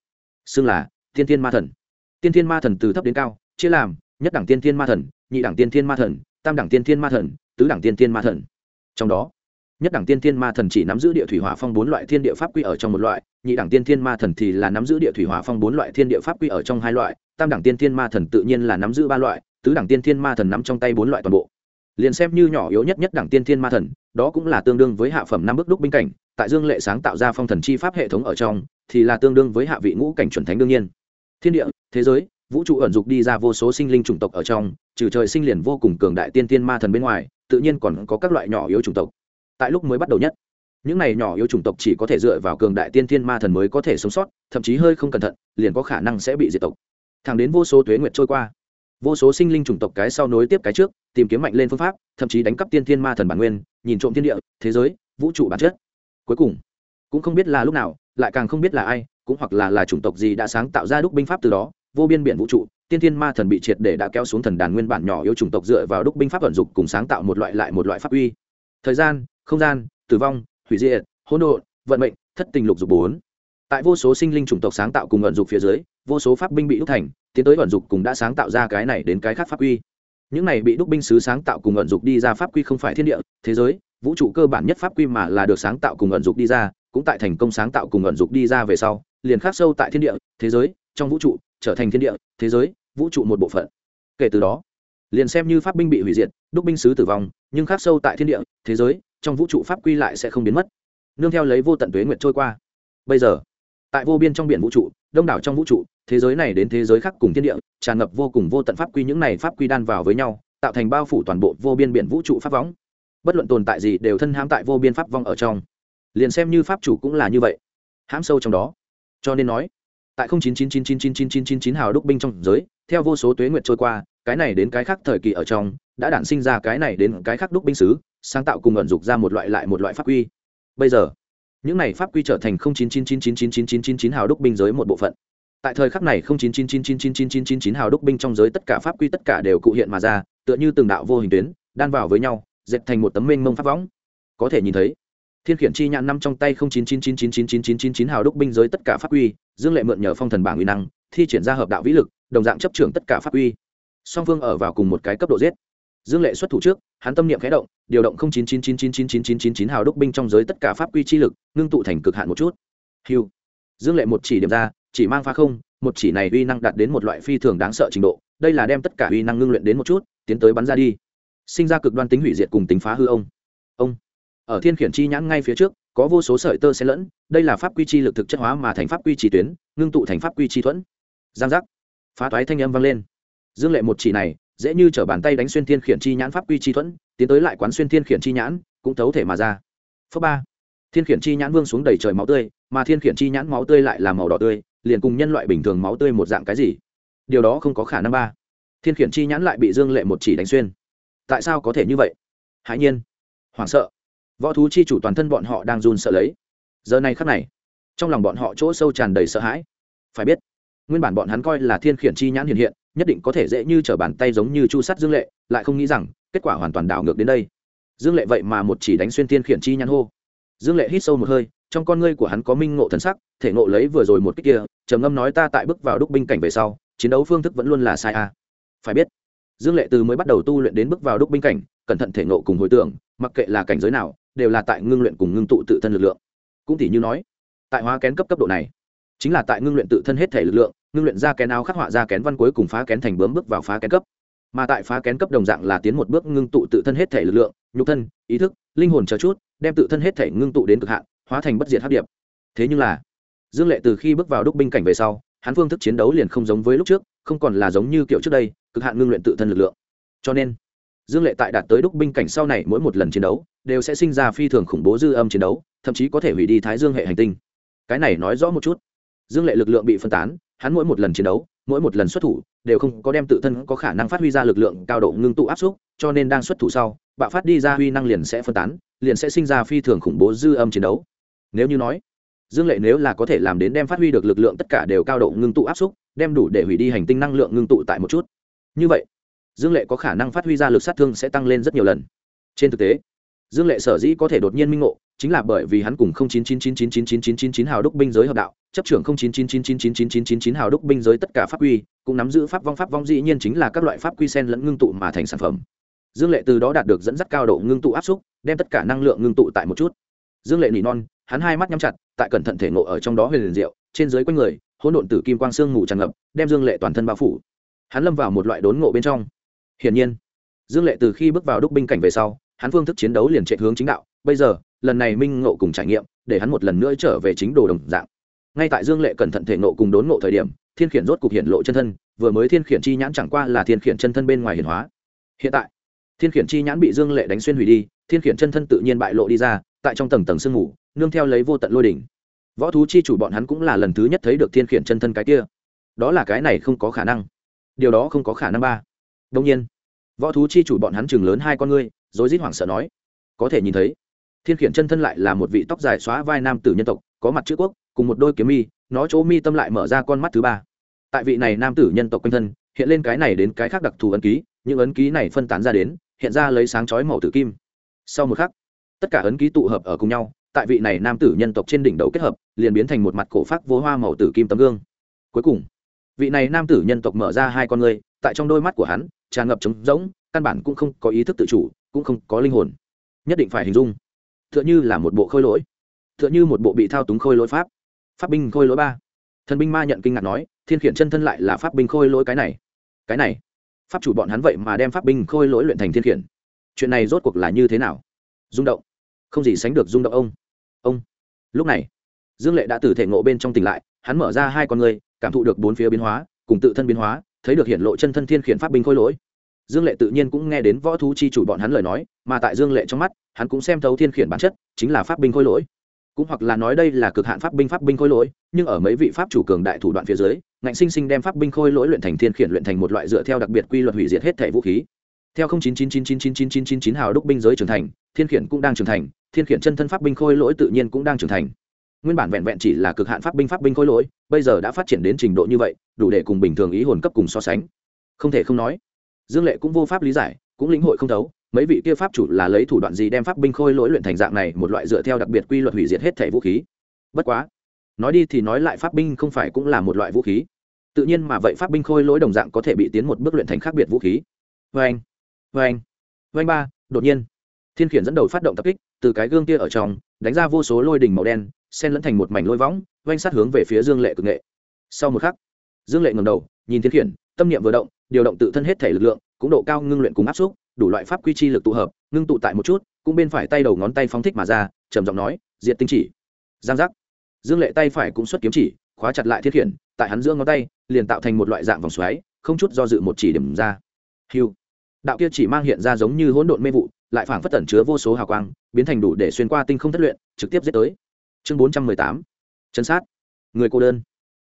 xưng là tiên tiên ma thần. Tiên tiên ma thần từ thấp đến cao chia làm, nhất đẳng tiên thiên ma thần, nhị đẳng tiên thiên ma thần, tam đẳng tiên thiên ma thần, tứ đẳng tiên thiên ma thần. Trong đó, nhất đẳng tiên thiên ma thần chỉ nắm giữ địa thủy hỏa phong bốn loại thiên địa pháp quy ở trong một loại, nhị đẳng tiên thiên ma thần thì là nắm giữ địa thủy hỏa phong bốn loại thiên địa pháp quy ở trong hai loại, tam đẳng tiên thiên ma thần tự nhiên là nắm giữ ba loại, tứ đẳng tiên thiên ma thần nắm trong tay bốn loại toàn bộ. Liền xem như nhỏ yếu nhất nhất đẳng tiên thiên ma thần, đó cũng là tương đương với hạ phẩm năm bước đúc binh cảnh, tại dương lệ sáng tạo ra phong thần chi pháp hệ thống ở trong, thì là tương đương với hạ vị ngũ cảnh chuẩn thánh đương nhiên. Thiên địa, thế giới vũ trụ ẩn dục đi ra vô số sinh linh chủng tộc ở trong, trừ trời sinh liền vô cùng cường đại tiên tiên ma thần bên ngoài, tự nhiên còn có các loại nhỏ yếu chủng tộc. Tại lúc mới bắt đầu nhất, những này nhỏ yếu chủng tộc chỉ có thể dựa vào cường đại tiên tiên ma thần mới có thể sống sót, thậm chí hơi không cẩn thận, liền có khả năng sẽ bị diệt tộc. Thẳng đến vô số tuế nguyệt trôi qua, vô số sinh linh chủng tộc cái sau nối tiếp cái trước, tìm kiếm mạnh lên phương pháp, thậm chí đánh cắp tiên tiên ma thần bản nguyên, nhìn trộm thiên địa, thế giới, vũ trụ bản chất. Cuối cùng, cũng không biết là lúc nào, lại càng không biết là ai, cũng hoặc là là chủng tộc gì đã sáng tạo ra đúc binh pháp từ đó vô biên biển vũ trụ, tiên thiên ma thần bị triệt để đã kéo xuống thần đàn nguyên bản nhỏ yếu chủng tộc dựa vào đúc binh pháp vận dụng cùng sáng tạo một loại lại một loại pháp uy. Thời gian, không gian, tử vong, hủy diệt, hỗn độn, vận mệnh, thất tình lục dục bốn. Tại vô số sinh linh chủng tộc sáng tạo cùng vận dụng phía dưới, vô số pháp binh bị đúc thành, tiến tới vận dụng cùng đã sáng tạo ra cái này đến cái khác pháp uy. Những này bị đúc binh sứ sáng tạo cùng vận dụng đi ra pháp quy không phải thiên địa, thế giới, vũ trụ cơ bản nhất pháp quy mà là được sáng tạo cùng vận dụng đi ra, cũng tại thành công sáng tạo cùng vận dụng đi ra về sau, liền khắc sâu tại thiên địa, thế giới, trong vũ trụ trở thành thiên địa, thế giới, vũ trụ một bộ phận. Kể từ đó, liền xem như pháp binh bị hủy diệt, đúc binh sứ tử vong, nhưng khắc sâu tại thiên địa, thế giới, trong vũ trụ pháp quy lại sẽ không biến mất. Nương theo lấy vô tận tuế nguyệt trôi qua. Bây giờ, tại vô biên trong biển vũ trụ, đông đảo trong vũ trụ, thế giới này đến thế giới khác cùng thiên địa, tràn ngập vô cùng vô tận pháp quy, những này pháp quy đan vào với nhau, tạo thành bao phủ toàn bộ vô biên biển vũ trụ pháp võng. Bất luận tồn tại gì đều thân hãm tại vô biên pháp vong ở trong. Liền xem như pháp chủ cũng là như vậy. Hãm sâu trong đó. Cho nên nói tại không chín chín chín chín chín chín chín chín chín hào đúc binh trong giới theo vô số tuế nguyệt trôi qua cái này đến cái khác thời kỳ ở trong đã đản sinh ra cái này đến cái khác đúc binh sứ sáng tạo cùng ẩn dục ra một loại lại một loại pháp quy bây giờ những này pháp quy trở thành không chín chín chín chín chín chín chín chín chín hào đúc binh giới một bộ phận tại thời khắc này không chín chín chín chín chín chín chín chín chín hào đúc binh trong giới tất cả pháp quy tất cả đều cụ hiện mà ra tựa như từng đạo vô hình tuyến đan vào với nhau dệt thành một tấm mênh mông pháp võng có thể nhìn thấy thiên khiển chi nhãn năm trong tay không chín chín chín chín chín chín chín chín chín hào đúc binh giới tất cả pháp quy dương lệ mượn nhờ phong thần bảng uy năng thi triển ra hợp đạo vĩ lực đồng dạng chấp trưởng tất cả pháp quy song phương ở vào cùng một cái cấp độ giết dương lệ xuất thủ trước hắn tâm niệm khẽ động điều động không chín chín chín chín chín chín chín chín chín hào đúc binh trong giới tất cả pháp quy chi lực ngưng tụ thành cực hạn một chút hiu dương lệ một chỉ điểm ra chỉ mang phá không một chỉ này uy năng đạt đến một loại phi thường đáng sợ trình độ đây là đem tất cả uy năng ngưng luyện đến một chút tiến tới bắn ra đi sinh ra cực đoan tính hủy diệt cùng tính phá hư ông ông ở thiên khiển chi nhãn ngay phía trước, có vô số sợi tơ xen lẫn, đây là pháp quy chi lực thực chất hóa mà thành pháp quy chi tuyến, ngưng tụ thành pháp quy chi thuẫn. Giang giác. Phá toái thanh âm vang lên. Dương lệ một chỉ này, dễ như t bàn tay đánh xuyên thiên khiển chi nhãn pháp quy chi thuẫn, tiến tới lại quán xuyên thiên khiển chi nhãn, cũng thấu thể mà ra. Phớ ba. Thiên khiển chi nhãn vương xuống đầy trời máu tươi, mà thiên khiển chi nhãn máu tươi lại là màu đỏ tươi, liền cùng nhân loại bình thường máu tươi một dạng cái gì? Điều đó không có khả năng ba. Thiên khiển chi nhãn lại bị dương lệ một chỉ đánh xuyên. Tại sao có thể như vậy? Hãi nhiên. Hoảng sợ võ thú chi chủ toàn thân bọn họ đang run sợ lấy. Giờ này khắc này, trong lòng bọn họ chỗ sâu tràn đầy sợ hãi. Phải biết, nguyên bản bọn hắn coi là thiên khiển chi nhãn hiện hiện, nhất định có thể dễ như t r ở bàn tay giống như chu sắt dương lệ, lại không nghĩ rằng, kết quả hoàn toàn đảo ngược đến đây. Dương lệ vậy mà một chỉ đánh xuyên thiên khiển chi nhãn hô. Dương lệ hít sâu một hơi, trong con ngươi của hắn có minh ngộ thần sắc, thể ngộ lấy vừa rồi một cách kia, trầm ngâm nói ta tại bước vào đúc binh cảnh về sau, chiến đấu phương thức vẫn luôn là sai a. Phải biết, dương lệ từ mới bắt đầu tu luyện đến bước vào đúc binh cảnh, cẩn thận thể ngộ cùng hồi tưởng, mặc kệ là cảnh giới nào đều là tại ngưng luyện cùng ngưng tụ tự thân lực lượng. Cũng tỷ như nói, tại hóa kén cấp cấp độ này, chính là tại ngưng luyện tự thân hết thể lực lượng, ngưng luyện ra kén áo khắc họa ra kén văn cuối cùng phá kén thành bướm bước vào phá kén cấp. Mà tại phá kén cấp đồng dạng là tiến một bước ngưng tụ tự thân hết thể lực lượng, nhục thân, ý thức, linh hồn chờ chút, đem tự thân hết thể ngưng tụ đến cực hạn, hóa thành bất diệt hấp điệp. Thế nhưng là, dương lệ từ khi bước vào đúc binh cảnh về sau, hắn phương thức chiến đấu liền không giống với lúc trước, không còn là giống như kiểu trước đây, cực hạn ngưng luyện tự thân lực lượng. Cho nên dương lệ tại đạt tới đúc binh cảnh sau này mỗi một lần chiến đấu, đều sẽ sinh ra phi thường khủng bố dư âm chiến đấu, thậm chí có thể hủy đi thái dương hệ hành tinh. Cái này nói rõ một chút. Dương lệ lực lượng bị phân tán, hắn mỗi một lần chiến đấu, mỗi một lần xuất thủ, đều không có đem tự thân có khả năng phát huy ra lực lượng cao độ ngưng tụ áp xúc, cho nên đang xuất thủ sau, bạo phát đi ra huy năng liền sẽ phân tán, liền sẽ sinh ra phi thường khủng bố dư âm chiến đấu. Nếu như nói, dương lệ nếu là có thể làm đến đem phát huy được lực lượng tất cả đều cao độ ngưng tụ áp xúc, đem đủ để hủy đi hành tinh năng lượng ngưng tụ tại một chút. Như vậy dương lệ có khả năng phát huy ra lực sát thương sẽ tăng lên rất nhiều lần trên thực tế dương lệ sở dĩ có thể đột nhiên minh ngộ chính là bởi vì hắn cùng 0999999999 hào đúc binh giới hợp đạo, chấp trưởng 0999999999 hào đúc binh giới tất cả pháp quy, cũng nắm giữ pháp vong pháp vong dĩ nhiên chính là các loại pháp quy sen lẫn ngưng tụ mà thành sản phẩm. Dương Lệ từ đó đạt được dẫn dắt cao độ ngưng tụ áp xúc, đem tất cả năng lượng ngưng tụ tại một chút. Dương Lệ nỉ non, hắn hai mắt nhắm chặt, tại cẩn thận thể ngộ ở trong đó huyền liền diệu, trên dưới quanh người, hỗn độn tử kim quang sương ngủ tràn ngập, đem Dương Lệ toàn thân bao phủ. Hắn lâm vào một loại đốn ngộ bên trong. Hiển nhiên, Dương Lệ từ khi bước vào đúc binh cảnh về sau, hắn phương thức chiến đấu liền chạy hướng chính đạo, bây giờ, lần này minh ngộ cùng trải nghiệm để hắn một lần nữa trở về chính đồ đồng dạng. Ngay tại dương lệ cẩn thận thể ngộ cùng đốn ngộ thời điểm thiên khiển rốt cục hiện lộ chân thân vừa mới thiên khiển chi nhãn chẳng qua là thiên khiển chân thân bên ngoài hiển hóa. Hiện tại thiên khiển chi nhãn bị dương lệ đánh xuyên hủy đi thiên khiển chân thân tự nhiên bại lộ đi ra tại trong tầng tầng sương mù nương theo lấy vô tận lôi đỉnh. Võ thú chi chủ bọn hắn cũng là lần thứ nhất thấy được thiên khiển chân thân cái kia. Đó là cái này không có khả năng. Điều đó không có khả năng ba. Đông nhiên võ thú chi chủ bọn hắn chừng lớn hai con ngươi, rối rít hoảng sợ nói, có thể nhìn thấy, thiên khiển chân thân lại là một vị tóc dài xóa vai nam tử nhân tộc, có mặt chữ quốc, cùng một đôi kiếm mi, nó chỗ mi tâm lại mở ra con mắt thứ ba. Tại vị này nam tử nhân tộc quanh thân, hiện lên cái này đến cái khác đặc thù ấn ký, những ấn ký này phân tán ra đến, hiện ra lấy sáng chói màu tử kim. Sau một khắc, tất cả ấn ký tụ hợp ở cùng nhau, tại vị này nam tử nhân tộc trên đỉnh đầu kết hợp, liền biến thành một mặt cổ phát vô hoa màu tử kim tấm gương. Cuối cùng vị này nam tử nhân tộc mở ra hai con ngươi tại trong đôi mắt của hắn, tràn ngập trống rỗng, căn bản cũng không có ý thức tự chủ, cũng không có linh hồn. Nhất định phải hình dung, tựa như là một bộ khôi lỗi, tựa như một bộ bị thao túng khôi lỗi pháp. Pháp binh khôi lỗi ba. Thần binh ma nhận kinh ngạc nói, thiên khiển chân thân lại là pháp binh khôi lỗi cái này. Cái này, pháp chủ bọn hắn vậy mà đem pháp binh khôi lỗi luyện thành thiên khiển. Chuyện này rốt cuộc là như thế nào? Rung động. Không gì sánh được rung động ông. Ông. Lúc này, dương lệ đã từ thể ngộ bên trong tỉnh lại, hắn mở ra hai con người cảm thụ được bốn phía biến hóa, cùng tự thân biến hóa, thấy được hiện lộ chân thân thiên khiển pháp binh khôi lỗi. Dương lệ tự nhiên cũng nghe đến võ thú chi chủ bọn hắn lời nói, mà tại dương lệ trong mắt, hắn cũng xem thấu thiên khiển bản chất, chính là pháp binh khôi lỗi. Cũng hoặc là nói đây là cực hạn pháp binh pháp binh khôi lỗi, nhưng ở mấy vị pháp chủ cường đại thủ đoạn phía dưới, ngạnh sinh sinh đem pháp binh khôi lỗi luyện thành thiên khiển luyện thành một loại dựa theo đặc biệt quy luật hủy diệt hết thể vũ khí. Theo không chín chín chín chín chín chín chín chín chín hào đúc binh giới trưởng thành, thiên khiển cũng đang trưởng thành, thiên khiển chân thân pháp binh khôi lỗi tự nhiên cũng đang trưởng thành nguyên bản vẹn vẹn chỉ là cực hạn pháp binh pháp binh khôi lỗi, bây giờ đã phát triển đến trình độ như vậy, đủ để cùng bình thường ý hồn cấp cùng so sánh. Không thể không nói, dương lệ cũng vô pháp lý giải, cũng lĩnh hội không thấu, mấy vị kia pháp chủ là lấy thủ đoạn gì đem pháp binh khôi lỗi luyện thành dạng này, một loại dựa theo đặc biệt quy luật hủy diệt hết thể vũ khí. Bất quá, nói đi thì nói lại pháp binh không phải cũng là một loại vũ khí. Tự nhiên mà vậy pháp binh khôi lỗi đồng dạng có thể bị tiến một bước luyện thành khác biệt vũ khí. Vê anh vê anh vê anh ba, đột nhiên, thiên khiển dẫn đầu phát động tập kích, từ cái gương kia ở trong, đánh ra vô số lôi đỉnh màu đen sen lẫn thành một mảnh lôi võng oanh sát hướng về phía dương lệ cực nghệ. Sau một khắc, dương lệ ngầm đầu, nhìn thiên khiển, tâm niệm vừa động, điều động tự thân hết thể lực lượng, cũng độ cao ngưng luyện cùng áp xúc, đủ loại pháp quy chi lực tụ hợp, ngưng tụ tại một chút, cũng bên phải tay đầu ngón tay phóng thích mà ra, trầm giọng nói, diệt tinh chỉ. Giang giác. Dương lệ tay phải cũng xuất kiếm chỉ, khóa chặt lại thiết khiển, tại hắn giữa ngón tay, liền tạo thành một loại dạng vòng xoáy, không chút do dự một chỉ điểm ra. Hiu. Đạo kia chỉ mang hiện ra giống như hỗn độn mê vụ, lại phảng phất tẩn chứa vô số hào quang, biến thành đủ để xuyên qua tinh không thất luyện, trực tiếp giết tới chương bốn trăm mười tám chân sát người cô đơn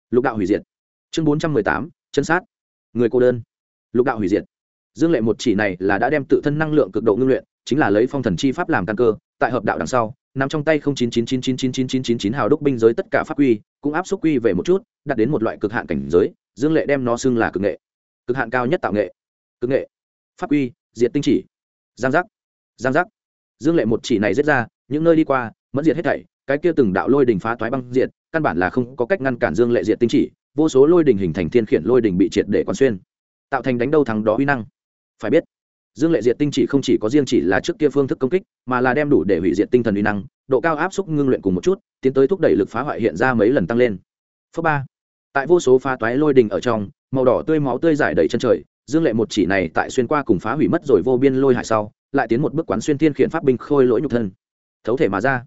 lục đạo hủy diệt chương bốn trăm mười tám chân sát người cô đơn lục đạo hủy diệt dương lệ một chỉ này là đã đem tự thân năng lượng cực độ ngưng luyện chính là lấy phong thần chi pháp làm căn cơ tại hợp đạo đằng sau nằm trong tay không chín chín chín chín chín chín chín chín chín hào đúc binh giới tất cả pháp quy cũng áp xúc quy về một chút đạt đến một loại cực hạn cảnh giới dương lệ đem nó xưng là cực nghệ cực hạn cao nhất tạo nghệ cực nghệ pháp quy diệt tinh chỉ giang giác giang giác dương lệ một chỉ này giết ra những nơi đi qua mẫn diệt hết thảy cái kia từng đạo lôi đình phá toái băng diệt, căn bản là không có cách ngăn cản dương lệ diệt tinh chỉ, vô số lôi đình hình thành thiên khiển lôi đình bị triệt để quan xuyên, tạo thành đánh đâu thắng đó uy năng. Phải biết, dương lệ diệt tinh chỉ không chỉ có riêng chỉ là trước kia phương thức công kích, mà là đem đủ để hủy diệt tinh thần uy năng, độ cao áp xúc ngưng luyện cùng một chút, tiến tới thúc đẩy lực phá hoại hiện ra mấy lần tăng lên. Phớ ba, tại vô số phá toái lôi đình ở trong, màu đỏ tươi máu tươi giải đầy chân trời, dương lệ một chỉ này tại xuyên qua cùng phá hủy mất rồi vô biên lôi hải sau, lại tiến một bước quán xuyên thiên khiển pháp binh khôi lỗi nhục thân, thấu thể mà ra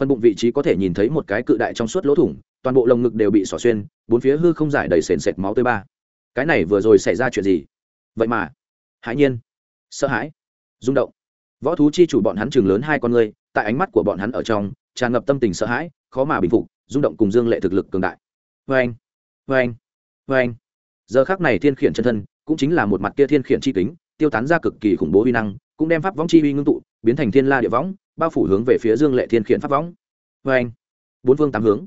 phần bụng vị trí có thể nhìn thấy một cái cự đại trong suốt lỗ thủng, toàn bộ lồng ngực đều bị xỏ xuyên, bốn phía hư không giải đầy sền sệt máu tươi ba. Cái này vừa rồi xảy ra chuyện gì? Vậy mà, hãi nhiên, sợ hãi, rung động. Võ thú chi chủ bọn hắn chừng lớn hai con người, tại ánh mắt của bọn hắn ở trong, tràn ngập tâm tình sợ hãi, khó mà bình phục, rung động cùng dương lệ thực lực cường đại. Vê anh vê anh vê anh giờ khác này thiên khiển chân thân, cũng chính là một mặt kia thiên khiển chi kính, tiêu tán ra cực kỳ khủng bố uy năng, cũng đem pháp võng chi uy ngưng tụ, biến thành thiên la địa võng bao phủ hướng về phía dương lệ thiên khiển pháp võng. Vê anh, bốn phương tám hướng,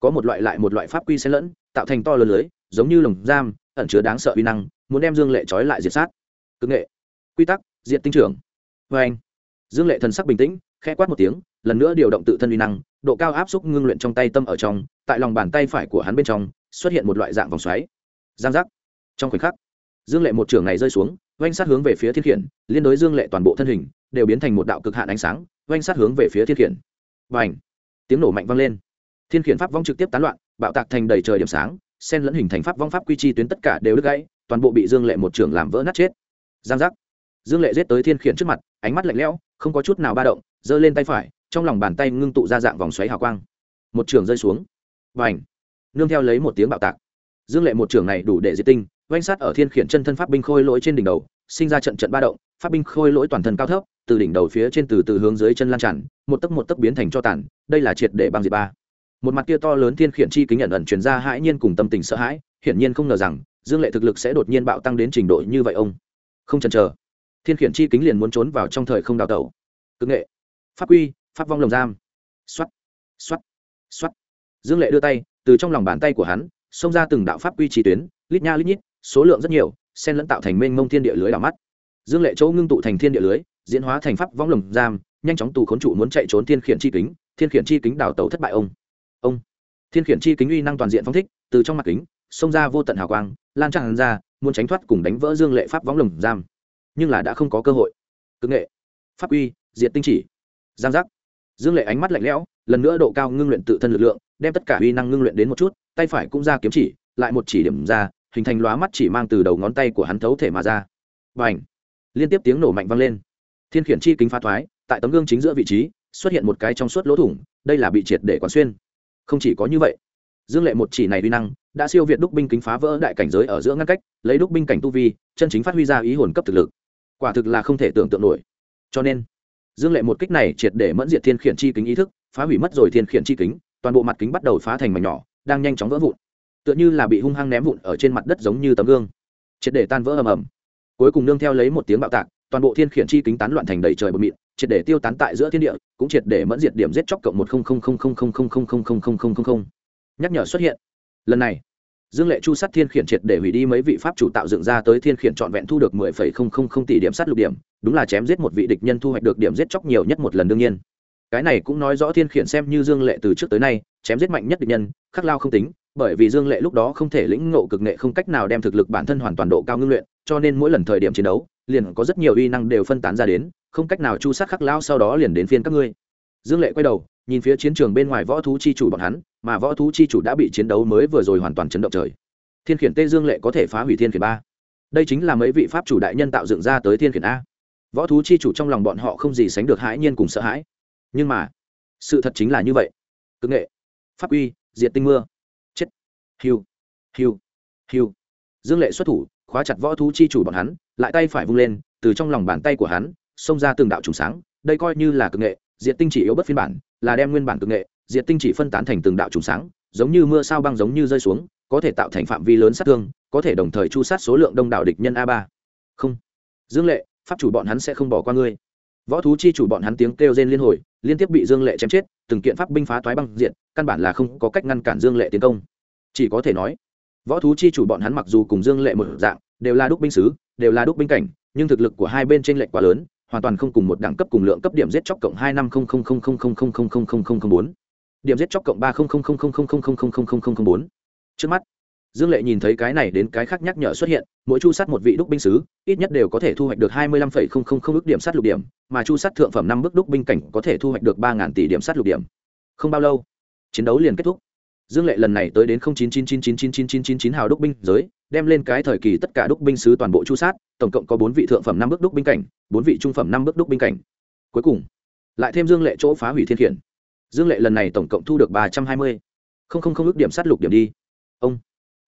có một loại lại một loại pháp quy xen lẫn, tạo thành to lớn lưới, giống như lồng giam, ẩn chứa đáng sợ uy năng, muốn đem dương lệ trói lại diệt sát. Cực nghệ, quy tắc diện tinh trưởng. Vê anh, dương lệ thần sắc bình tĩnh, khẽ quát một tiếng, lần nữa điều động tự thân uy năng, độ cao áp xúc ngưng luyện trong tay tâm ở trong, tại lòng bàn tay phải của hắn bên trong, xuất hiện một loại dạng vòng xoáy. Giang giác. Trong khoảnh khắc, dương lệ một trường này rơi xuống oanh sát hướng về phía thiên khiển, liên đối dương lệ toàn bộ thân hình, đều biến thành một đạo cực hạn ánh sáng oanh sát hướng về phía thiên khiển. Và ảnh tiếng nổ mạnh vang lên. Thiên khiển pháp vong trực tiếp tán loạn, bạo tạc thành đầy trời điểm sáng, sen lẫn hình thành pháp vong pháp quy chi tuyến tất cả đều đứt gãy, toàn bộ bị dương lệ một trưởng làm vỡ nát chết. Giang giác! Dương lệ giết tới thiên khiển trước mặt, ánh mắt lạnh lẽo, không có chút nào ba động, giơ lên tay phải, trong lòng bàn tay ngưng tụ ra dạng vòng xoáy hào quang. Một trường rơi xuống. Và ảnh nương theo lấy một tiếng bạo tạc. Dương lệ một trường này đủ để diệt tinh oanh sát ở thiên khiển chân thân pháp binh khôi lỗi trên đỉnh đầu, sinh ra trận trận ba động, pháp binh khôi lỗi toàn thân cao thấp, từ đỉnh đầu phía trên từ từ hướng dưới chân lan tràn, một tấc một tấc biến thành cho tàn, đây là triệt để băng diệt ba. Một mặt kia to lớn thiên khiển chi kính nhận ẩn truyền ra hãi nhiên cùng tâm tình sợ hãi, hiển nhiên không ngờ rằng, dương lệ thực lực sẽ đột nhiên bạo tăng đến trình độ như vậy ông. Không chần chờ. Thiên khiển chi kính liền muốn trốn vào trong thời không đào tẩu. Cực nghệ. Pháp quy, pháp vong lồng giam. Xoắt xoắt xoắt dương lệ đưa tay, từ trong lòng bàn tay của hắn, xông ra từng đạo pháp quy trí tuyến, lít nha lít nhít số lượng rất nhiều sen lẫn tạo thành mênh mông thiên địa lưới đảo mắt. Dương lệ chỗ ngưng tụ thành thiên địa lưới, diễn hóa thành pháp vong lồng giam, nhanh chóng tù khốn trụ muốn chạy trốn thiên khiển chi kính, thiên khiển chi kính đào tẩu thất bại ông. Ông. Thiên khiển chi kính uy năng toàn diện phong thích, từ trong mặt kính, xông ra vô tận hào quang, lan tràn ra, muốn tránh thoát cùng đánh vỡ dương lệ pháp võng lồng giam. Nhưng là đã không có cơ hội. Cực nghệ. Pháp uy, diệt tinh chỉ. Giang giác. Dương lệ ánh mắt lạnh lẽo, lần nữa độ cao ngưng luyện tự thân lực lượng, đem tất cả uy năng ngưng luyện đến một chút, tay phải cũng ra kiếm chỉ, lại một chỉ điểm ra hình thành lóa mắt chỉ mang từ đầu ngón tay của hắn thấu thể mà ra. Bành! Liên tiếp tiếng nổ mạnh vang lên. Thiên khiển chi kính phá thoái, tại tấm gương chính giữa vị trí, xuất hiện một cái trong suốt lỗ thủng, đây là bị triệt để quán xuyên. Không chỉ có như vậy, dương lệ một chỉ này uy năng, đã siêu việt đúc binh kính phá vỡ đại cảnh giới ở giữa ngăn cách, lấy đúc binh cảnh tu vi, chân chính phát huy ra ý hồn cấp thực lực. Quả thực là không thể tưởng tượng nổi. Cho nên, dương lệ một kích này triệt để mẫn diệt thiên khiển chi kính ý thức, phá hủy mất rồi thiên khiển chi kính, toàn bộ mặt kính bắt đầu phá thành mảnh nhỏ, đang nhanh chóng vỡ vụn tựa như là bị hung hăng ném vụn ở trên mặt đất giống như tấm gương triệt để tan vỡ ầm ầm cuối cùng nương theo lấy một tiếng bạo tạc toàn bộ thiên khiển chi kính tán loạn thành đầy trời bờ mịn triệt để tiêu tán tại giữa thiên địa cũng triệt để mẫn diệt điểm giết chóc cộng một nhắc nhở xuất hiện lần này dương lệ chu sát thiên khiển triệt để hủy đi mấy vị pháp chủ tạo dựng ra tới thiên khiển trọn vẹn thu được mười phẩy không không không tỷ điểm sát lục điểm đúng là chém giết một vị địch nhân thu hoạch được điểm giết chóc nhiều nhất một lần đương nhiên cái này cũng nói rõ thiên khiển xem như dương lệ từ trước tới nay chém giết mạnh nhất địch nhân khắc lao không tính bởi vì dương lệ lúc đó không thể lĩnh ngộ cực nghệ không cách nào đem thực lực bản thân hoàn toàn độ cao ngưng luyện, cho nên mỗi lần thời điểm chiến đấu, liền có rất nhiều uy năng đều phân tán ra đến, không cách nào chu sát khắc lao sau đó liền đến phiên các ngươi. Dương lệ quay đầu, nhìn phía chiến trường bên ngoài võ thú chi chủ bọn hắn, mà võ thú chi chủ đã bị chiến đấu mới vừa rồi hoàn toàn chấn động trời. Thiên khiển tê dương lệ có thể phá hủy thiên khiển ba. Đây chính là mấy vị pháp chủ đại nhân tạo dựng ra tới thiên khiển a. Võ thú chi chủ trong lòng bọn họ không gì sánh được hãi nhiên cùng sợ hãi. Nhưng mà, sự thật chính là như vậy. Cực nghệ, pháp uy, diệt tinh mưa hiu hiu hiu. Dương lệ xuất thủ, khóa chặt võ thú chi chủ bọn hắn, lại tay phải vung lên, từ trong lòng bàn tay của hắn, xông ra từng đạo trùng sáng, đây coi như là cực nghệ, diệt tinh chỉ yếu bất phiên bản, là đem nguyên bản cực nghệ, diệt tinh chỉ phân tán thành từng đạo trùng sáng, giống như mưa sao băng giống như rơi xuống, có thể tạo thành phạm vi lớn sát thương, có thể đồng thời chu sát số lượng đông đảo địch nhân a ba. Không. Dương lệ, pháp chủ bọn hắn sẽ không bỏ qua ngươi. Võ thú chi chủ bọn hắn tiếng kêu rên liên hồi, liên tiếp bị dương lệ chém chết, từng kiện pháp binh phá toái băng diện căn bản là không có cách ngăn cản dương lệ tiến công chỉ có thể nói võ thú chi chủ bọn hắn mặc dù cùng dương lệ một dạng đều là đúc binh sứ đều là đúc binh cảnh nhưng thực lực của hai bên trên r quá lớn hoàn toàn không cùng một đẳng cấp cùng lượng cấp điểm giết chóc cộng hai năm bốn điểm giết chóc cộng ba bốn trước mắt dương lệ nhìn thấy cái này đến cái khác nhắc nhở xuất hiện mỗi chu sát một vị đúc binh sứ ít nhất đều có thể thu hoạch được hai mươi lăm phẩy không không không ước điểm sát lục điểm mà chu sát thượng phẩm năm bức đúc binh cảnh có thể thu hoạch được ba ngàn tỷ điểm sát lục điểm không bao lâu chiến đấu liền kết thúc dương lệ lần này tới đến chín chín chín chín chín chín chín chín chín hào đúc binh giới đem lên cái thời kỳ tất cả đúc binh sứ toàn bộ chu sát tổng cộng có bốn vị thượng phẩm năm bước đúc binh cảnh bốn vị trung phẩm năm bước đúc binh cảnh cuối cùng lại thêm dương lệ chỗ phá hủy thiên khiển dương lệ lần này tổng cộng thu được ba trăm hai mươi không không không ước điểm sát lục điểm đi ông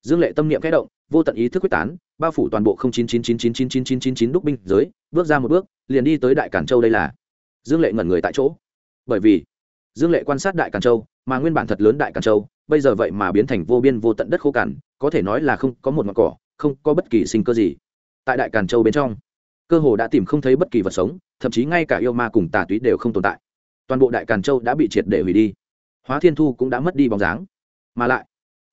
dương lệ tâm niệm kẽ động vô tận ý thức quyết tán bao phủ toàn bộ chín chín chín chín chín chín chín chín chín đúc binh giới bước ra một bước liền đi tới đại cản châu đây là dương lệ ngẩn người tại chỗ bởi vì dương lệ quan sát đại cản châu mà nguyên bản thật lớn đại càn châu, bây giờ vậy mà biến thành vô biên vô tận đất khô cằn, có thể nói là không có một ngọn cỏ, không có bất kỳ sinh cơ gì. Tại đại càn châu bên trong, cơ hồ đã tìm không thấy bất kỳ vật sống, thậm chí ngay cả yêu ma cùng tà túy đều không tồn tại. Toàn bộ đại càn châu đã bị triệt để hủy đi. Hóa thiên thu cũng đã mất đi bóng dáng. Mà lại,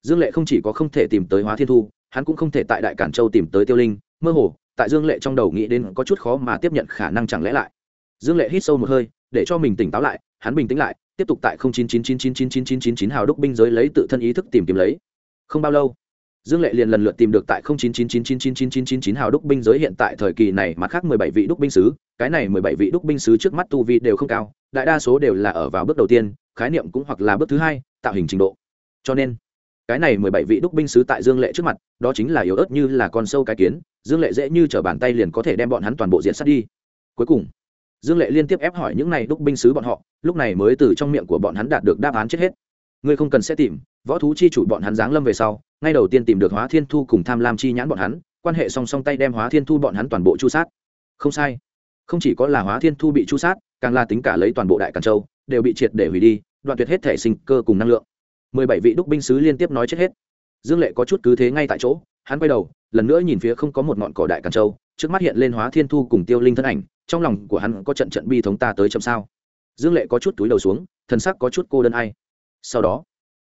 dương lệ không chỉ có không thể tìm tới hóa thiên thu, hắn cũng không thể tại đại cản châu tìm tới tiêu linh. Mơ hồ, tại dương lệ trong đầu nghĩ đến có chút khó mà tiếp nhận khả năng chẳng lẽ lại. Dương lệ hít sâu một hơi, để cho mình tỉnh táo lại, hắn bình tĩnh lại tiếp tục tại 0999999999 hào đúc binh giới lấy tự thân ý thức tìm kiếm lấy. Không bao lâu, Dương Lệ liền lần lượt tìm được tại 0999999999 hào đúc binh giới hiện tại thời kỳ này mà khác 17 vị đúc binh sứ, cái này 17 vị đúc binh sứ trước mắt tu vi đều không cao, đại đa số đều là ở vào bước đầu tiên, khái niệm cũng hoặc là bước thứ hai, tạo hình trình độ. Cho nên, cái này 17 vị đúc binh sứ tại Dương Lệ trước mặt, đó chính là yếu ớt như là con sâu cái kiến, Dương Lệ dễ như trở bàn tay liền có thể đem bọn hắn toàn bộ diện sát đi. Cuối cùng, dương lệ liên tiếp ép hỏi những này đúc binh sứ bọn họ, lúc này mới từ trong miệng của bọn hắn đạt được đáp án chết hết. Ngươi không cần sẽ tìm, võ thú chi chủ bọn hắn giáng lâm về sau, ngay đầu tiên tìm được hóa thiên thu cùng tham lam chi nhãn bọn hắn, quan hệ song song tay đem hóa thiên thu bọn hắn toàn bộ chu sát. Không sai. Không chỉ có là hóa thiên thu bị chu sát, càng là tính cả lấy toàn bộ đại càn châu, đều bị triệt để hủy đi, đoạn tuyệt hết thể sinh cơ cùng năng lượng. Mười bảy vị đúc binh sứ liên tiếp nói chết hết. Dương lệ có chút cứ thế ngay tại chỗ, hắn quay đầu, lần nữa nhìn phía không có một ngọn cỏ đại càn châu, trước mắt hiện lên hóa thiên thu cùng tiêu linh thân ảnh trong lòng của hắn có trận trận bi thống ta tới chậm sao? Dương lệ có chút túi đầu xuống, thần sắc có chút cô đơn ai. Sau đó,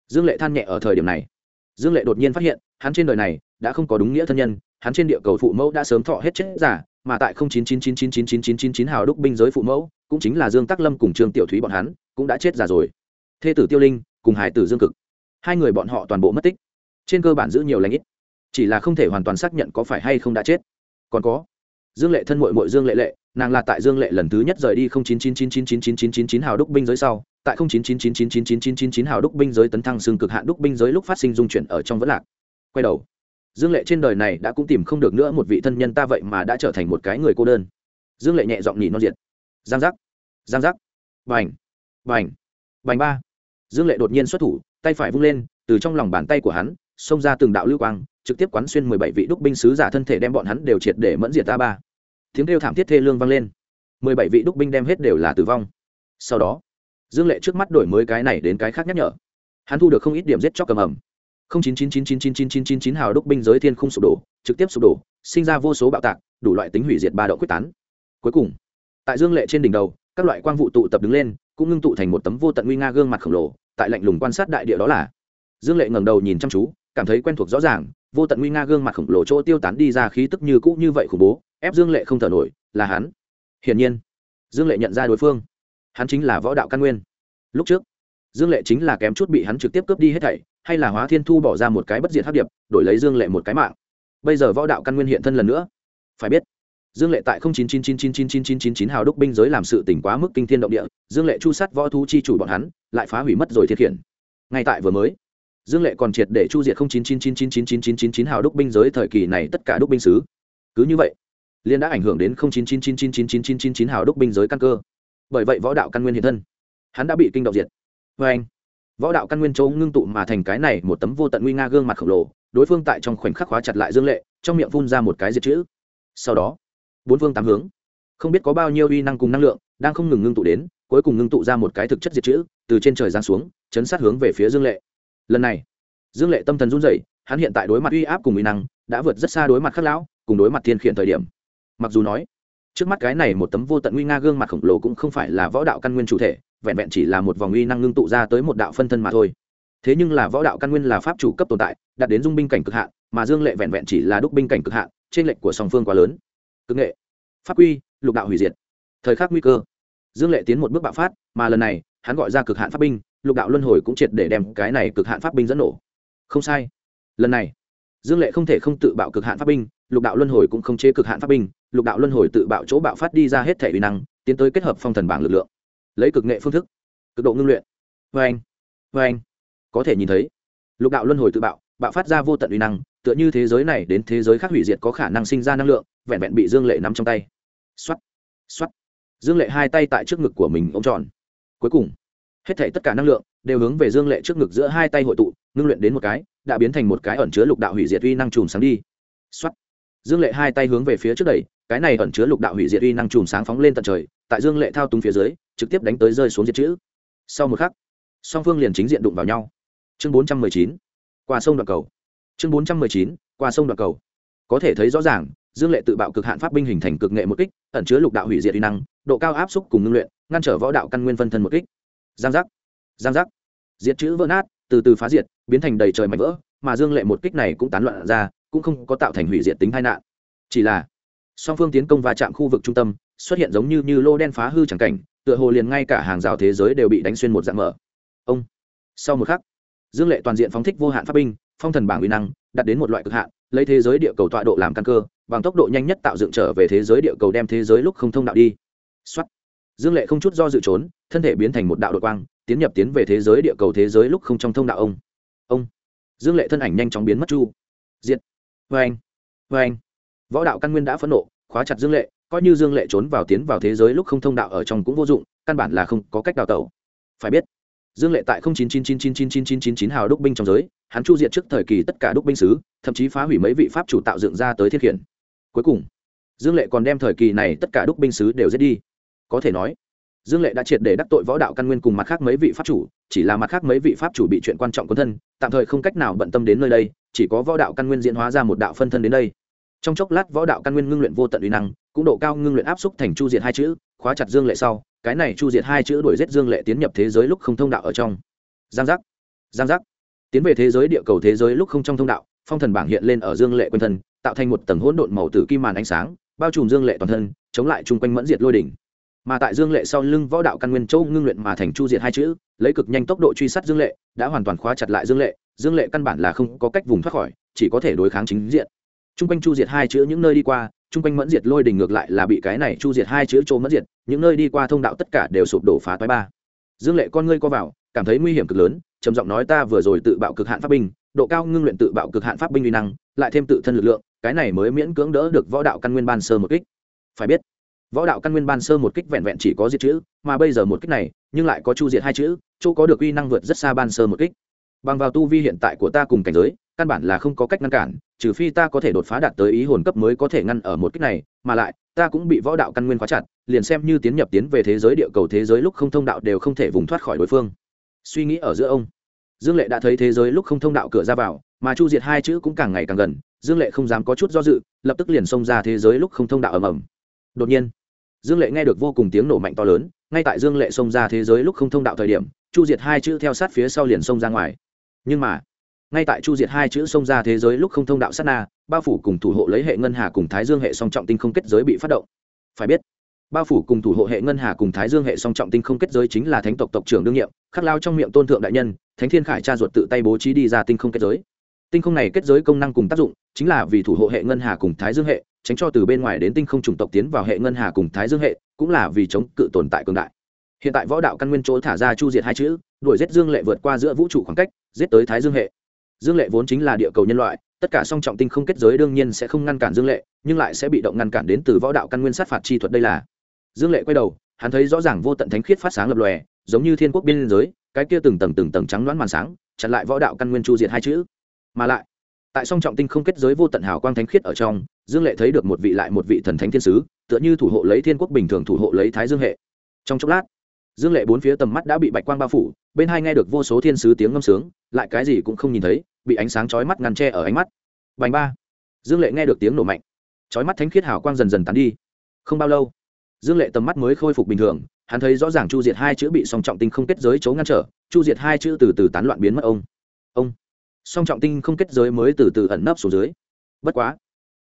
dương lệ than nhẹ ở thời điểm này. Dương lệ đột nhiên phát hiện, hắn trên đời này đã không có đúng nghĩa thân nhân, hắn trên địa cầu phụ mẫu đã sớm thọ hết chết giả, mà tại chín chín chín chín chín chín chín chín chín hào đúc binh giới phụ mẫu, cũng chính là dương tắc lâm cùng trương tiểu thúy bọn hắn, cũng đã chết giả rồi. Thê tử tiêu linh cùng hải tử dương cực. Hai người bọn họ toàn bộ mất tích. Trên cơ bản giữ nhiều lãnh ít. Chỉ là không thể hoàn toàn xác nhận có phải hay không đã chết. Còn có, dương lệ thân mội mội dương lệ lệ nàng là tại dương lệ lần thứ nhất rời đi chín chín chín chín chín chín chín chín chín hào đúc binh giới sau tại chín chín chín chín chín chín chín chín chín hào đúc binh giới tấn thăng xương cực hạn đúc binh giới lúc phát sinh dung chuyển ở trong vẫn lạc quay đầu dương lệ trên đời này đã cũng tìm không được nữa một vị thân nhân ta vậy mà đã trở thành một cái người cô đơn dương lệ nhẹ giọng nhị non diệt giang giác giang giác bành bành bành ba dương lệ đột nhiên xuất thủ tay phải vung lên từ trong lòng bàn tay của hắn xông ra từng đạo lưu quang trực tiếp quán xuyên mười bảy vị đúc binh sứ giả thân thể đem bọn hắn đều triệt để mẫn diệt ta ba tiếng kêu thảm thiết thê lương vang lên. Mười bảy vị đúc binh đem hết đều là tử vong. Sau đó, dương lệ trước mắt đổi mới cái này đến cái khác nhắc nhở. Hắn thu được không ít điểm giết chóc cầm ẩm. Không chín chín chín chín chín chín chín chín chín hào đúc binh giới thiên không sụp đổ, trực tiếp sụp đổ, sinh ra vô số bạo tạc, đủ loại tính hủy diệt ba độ quyết tán. Cuối cùng, tại dương lệ trên đỉnh đầu, các loại quang vụ tụ tập đứng lên, cũng ngưng tụ thành một tấm vô tận nguy nga gương mặt khổng lồ, tại lạnh lùng quan sát đại địa đó là. Dương lệ ngẩng đầu nhìn chăm chú, cảm thấy quen thuộc rõ ràng, vô tận nguy nga gương mặt khổng lồ chỗ tiêu tán đi ra khí tức như cũ như vậy khủng bố ép dương lệ không thở nổi là hắn hiển nhiên dương lệ nhận ra đối phương hắn chính là võ đạo căn nguyên lúc trước dương lệ chính là kém chút bị hắn trực tiếp cướp đi hết thảy hay là hóa thiên thu bỏ ra một cái bất diệt hấp điệp đổi lấy dương lệ một cái mạng bây giờ võ đạo căn nguyên hiện thân lần nữa phải biết dương lệ tại chín chín chín chín chín chín chín chín chín hào đúc binh giới làm sự tỉnh quá mức kinh thiên động địa dương lệ chu sát võ thú chi chủ bọn hắn lại phá hủy mất rồi thiết khiển ngay tại vừa mới dương lệ còn triệt để chu diệt chín chín chín chín chín chín chín chín chín hào đúc binh giới thời kỳ này tất cả đúc binh sứ cứ như vậy liên đã ảnh hưởng đến chín chín chín chín chín chín chín chín chín hào đúc binh giới căn cơ. Bởi vậy võ đạo căn nguyên hiện thân. Hắn đã bị kinh động diệt. Vê anh, võ đạo căn nguyên châu ngưng tụ mà thành cái này một tấm vô tận nguy nga gương mặt khổng lồ, đối phương tại trong khoảnh khắc khóa chặt lại dương lệ, trong miệng phun ra một cái diệt chữ. Sau đó, bốn phương tám hướng, không biết có bao nhiêu uy năng cùng năng lượng, đang không ngừng ngưng tụ đến, cuối cùng ngưng tụ ra một cái thực chất diệt chữ, từ trên trời giáng xuống, chấn sát hướng về phía dương lệ. Lần này, dương lệ tâm thần run rẩy, hắn hiện tại đối mặt uy áp cùng uy năng, đã vượt rất xa đối mặt khắc lão, cùng đối mặt thiên khiển thời điểm mặc dù nói, trước mắt cái này một tấm vô tận nguy nga gương mặt khổng lồ cũng không phải là võ đạo căn nguyên chủ thể, vẹn vẹn chỉ là một vòng uy năng ngưng tụ ra tới một đạo phân thân mà thôi. Thế nhưng là võ đạo căn nguyên là pháp chủ cấp tồn tại, đạt đến dung binh cảnh cực hạn, mà dương lệ vẹn vẹn chỉ là đúc binh cảnh cực hạn, trên lệnh của song phương quá lớn. Cực nghệ, pháp quy, lục đạo hủy diệt. Thời khắc nguy cơ, dương lệ tiến một bước bạo phát, mà lần này, hắn gọi ra cực hạn pháp binh, lục đạo luân hồi cũng triệt để đem cái này cực hạn pháp binh dẫn nổ. Không sai. Lần này, dương lệ không thể không tự bạo cực hạn pháp binh, lục đạo luân hồi cũng không chế cực hạn pháp binh lục đạo luân hồi tự bạo chỗ bạo phát đi ra hết thể uy năng, tiến tới kết hợp phong thần bảng lực lượng. Lấy cực nghệ phương thức, cực độ ngưng luyện. Vê anh vê anh. Có thể nhìn thấy, lục đạo luân hồi tự bạo bạo phát ra vô tận uy năng, tựa như thế giới này đến thế giới khác hủy diệt có khả năng sinh ra năng lượng, vẹn vẹn bị dương lệ nắm trong tay. X o á t x o á t dương lệ hai tay tại trước ngực của mình ô m tròn. Cuối cùng, hết thể tất cả năng lượng đều hướng về dương lệ trước ngực giữa hai tay hội tụ, ngưng luyện đến một cái, đã biến thành một cái ẩn chứa lục đạo hủy diệt uy năng chùm sáng đi. X o á t dương lệ hai tay hướng về phía trước đẩy cái này ẩn chứa lục đạo hủy diệt uy năng chùm sáng phóng lên tận trời, tại dương lệ thao túng phía dưới, trực tiếp đánh tới rơi xuống diệt chữ. Sau một khắc, song phương liền chính diện đụng vào nhau. Chương bốn trăm mười chín, qua sông đoạn cầu. Chương bốn trăm mười chín, qua sông đoạn cầu. Có thể thấy rõ ràng, dương lệ tự bạo cực hạn pháp binh hình thành cực nghệ một kích, ẩn chứa lục đạo hủy diệt uy năng, độ cao áp xúc cùng ngưng luyện, ngăn trở võ đạo căn nguyên phân thân một kích. Giang giác giang giác. Diệt chữ vỡ nát, từ từ phá diệt, biến thành đầy trời mạnh vỡ, mà dương lệ một kích này cũng tán loạn ra, cũng không có tạo thành hủy diệt tính tai nạn. Chỉ là song phương tiến công và chạm khu vực trung tâm, xuất hiện giống như như lô đen phá hư chẳng cảnh, tựa hồ liền ngay cả hàng rào thế giới đều bị đánh xuyên một dạng mở. Ông. Sau một khắc, dương lệ toàn diện phóng thích vô hạn pháp binh, phong thần bảng uy năng, đạt đến một loại cực hạn, lấy thế giới địa cầu tọa độ làm căn cơ, bằng tốc độ nhanh nhất tạo dựng trở về thế giới địa cầu đem thế giới lúc không thông đạo đi. Xuất dương lệ không chút do dự trốn, thân thể biến thành một đạo đội quang, tiến nhập tiến về thế giới địa cầu thế giới lúc không trong thông đạo ông. Ông. Dương lệ thân ảnh nhanh chóng biến mất chu. Diện vê anh vê anh võ đạo căn nguyên đã phẫn nộ, khóa chặt dương lệ, coi như dương lệ trốn vào tiến vào thế giới lúc không thông đạo ở trong cũng vô dụng, căn bản là không có cách đào tẩu. Phải biết, dương lệ tại chín chín chín chín chín chín chín chín chín hào đúc binh trong giới, hắn chu diệt trước thời kỳ tất cả đúc binh sứ, thậm chí phá hủy mấy vị pháp chủ tạo dựng ra tới thiết khiển. Cuối cùng, dương lệ còn đem thời kỳ này tất cả đúc binh sứ đều giết đi. Có thể nói, dương lệ đã triệt để đắc tội võ đạo căn nguyên cùng mặt khác mấy vị pháp chủ, chỉ là mặt khác mấy vị pháp chủ bị chuyện quan trọng quân thân, tạm thời không cách nào bận tâm đến nơi đây, chỉ có võ đạo căn nguyên diễn hóa ra một đạo phân thân đến đây trong chốc lát võ đạo căn nguyên ngưng luyện vô tận uy năng, cũng độ cao ngưng luyện áp xúc thành chu diệt hai chữ, khóa chặt dương lệ sau, cái này chu diệt hai chữ đuổi giết dương lệ tiến nhập thế giới lúc không thông đạo ở trong. Giang giác giang giác. Tiến về thế giới địa cầu thế giới lúc không trong thông đạo, phong thần bảng hiện lên ở dương lệ quanh thân, tạo thành một tầng hỗn độn màu tử kim màn ánh sáng, bao trùm dương lệ toàn thân, chống lại chung quanh mẫn diệt lôi đỉnh. Mà tại dương lệ sau lưng võ đạo căn nguyên châu ngưng luyện mà thành chu diệt hai chữ, lấy cực nhanh tốc độ truy sát dương lệ, đã hoàn toàn khóa chặt lại dương lệ dương lệ căn bản là không có cách vùng thoát khỏi, chỉ có thể đối kháng chính diện. Trung quanh chu diệt hai chữ những nơi đi qua, Trung quanh mẫn diệt lôi đình ngược lại là bị cái này chu diệt hai chữ chỗ mẫn diệt, những nơi đi qua thông đạo tất cả đều sụp đổ phá toái ba. Dương lệ con ngươi co vào, cảm thấy nguy hiểm cực lớn, trầm giọng nói ta vừa rồi tự bạo cực hạn pháp binh, độ cao ngưng luyện tự bạo cực hạn pháp binh uy năng, lại thêm tự thân lực lượng, cái này mới miễn cưỡng đỡ được võ đạo căn nguyên ban sơ một kích. Phải biết, võ đạo căn nguyên ban sơ một kích vẹn vẹn chỉ có diệt chữ, mà bây giờ một kích này, nhưng lại có chu diệt hai chữ, chỗ có được uy năng vượt rất xa ban sơ một kích. Bằng vào tu vi hiện tại của ta cùng cảnh giới căn bản là không có cách ngăn cản, trừ phi ta có thể đột phá đạt tới ý hồn cấp mới có thể ngăn ở một kích này, mà lại, ta cũng bị võ đạo căn nguyên khóa chặt, liền xem như tiến nhập tiến về thế giới địa cầu thế giới lúc không thông đạo đều không thể vùng thoát khỏi đối phương. Suy nghĩ ở giữa ông. Dương lệ đã thấy thế giới lúc không thông đạo cửa ra vào, mà chu diệt hai chữ cũng càng ngày càng gần, dương lệ không dám có chút do dự, lập tức liền xông ra thế giới lúc không thông đạo ầm ầm. Đột nhiên, dương lệ nghe được vô cùng tiếng nổ mạnh to lớn, ngay tại dương lệ xông ra thế giới lúc không thông đạo thời điểm, chu diệt hai chữ theo sát phía sau liền xông ra ngoài. Nhưng mà ngay tại chu diệt hai chữ xông ra thế giới lúc không thông đạo sát na, bao phủ cùng thủ hộ lấy hệ ngân hà cùng thái dương hệ song trọng tinh không kết giới bị phát động. Phải biết, bao phủ cùng thủ hộ hệ ngân hà cùng thái dương hệ song trọng tinh không kết giới chính là thánh tộc tộc trưởng đương nhiệm, khắc lao trong miệng tôn thượng đại nhân, thánh thiên khải cha ruột tự tay bố trí đi ra tinh không kết giới. Tinh không này kết giới công năng cùng tác dụng chính là vì thủ hộ hệ ngân hà cùng thái dương hệ, tránh cho từ bên ngoài đến tinh không chủng tộc tiến vào hệ ngân hà cùng thái dương hệ, cũng là vì chống cự tồn tại cường đại. Hiện tại võ đạo căn nguyên chỗ thả ra chu diệt hai chữ, đuổi giết dương lệ vượt qua giữa vũ trụ khoảng cách, giết tới thái dương hệ dương lệ vốn chính là địa cầu nhân loại, tất cả song trọng tinh không kết giới đương nhiên sẽ không ngăn cản dương lệ, nhưng lại sẽ bị động ngăn cản đến từ võ đạo căn nguyên sát phạt chi thuật đây là. Dương lệ quay đầu, hắn thấy rõ ràng vô tận thánh khiết phát sáng lập lòe, giống như thiên quốc biên giới, cái kia từng tầng từng tầng trắng đoán màn sáng, chặn lại võ đạo căn nguyên chu diệt hai chữ. Mà lại, tại song trọng tinh không kết giới vô tận hào quang thánh khiết ở trong, dương lệ thấy được một vị lại một vị thần thánh thiên sứ, tựa như thủ hộ lấy thiên quốc bình thường thủ hộ lấy thái dương hệ. Trong chốc lát, dương lệ bốn phía tầm mắt đã bị bạch quang bao phủ, bên hai nghe được vô số thiên sứ tiếng ngâm sướng, lại cái gì cũng không nhìn thấy bị ánh sáng chói mắt ngăn tre ở ánh mắt. Bành ba. Dương lệ nghe được tiếng nổ mạnh. Chói mắt thánh khiết hào quang dần dần tán đi. Không bao lâu, dương lệ tầm mắt mới khôi phục bình thường, hắn thấy rõ ràng chu diệt hai chữ bị song trọng tinh không kết giới chấu ngăn trở, chu diệt hai chữ từ từ tán loạn biến mất ông. Ông. Song trọng tinh không kết giới mới từ từ ẩn nấp xuống dưới. Bất quá,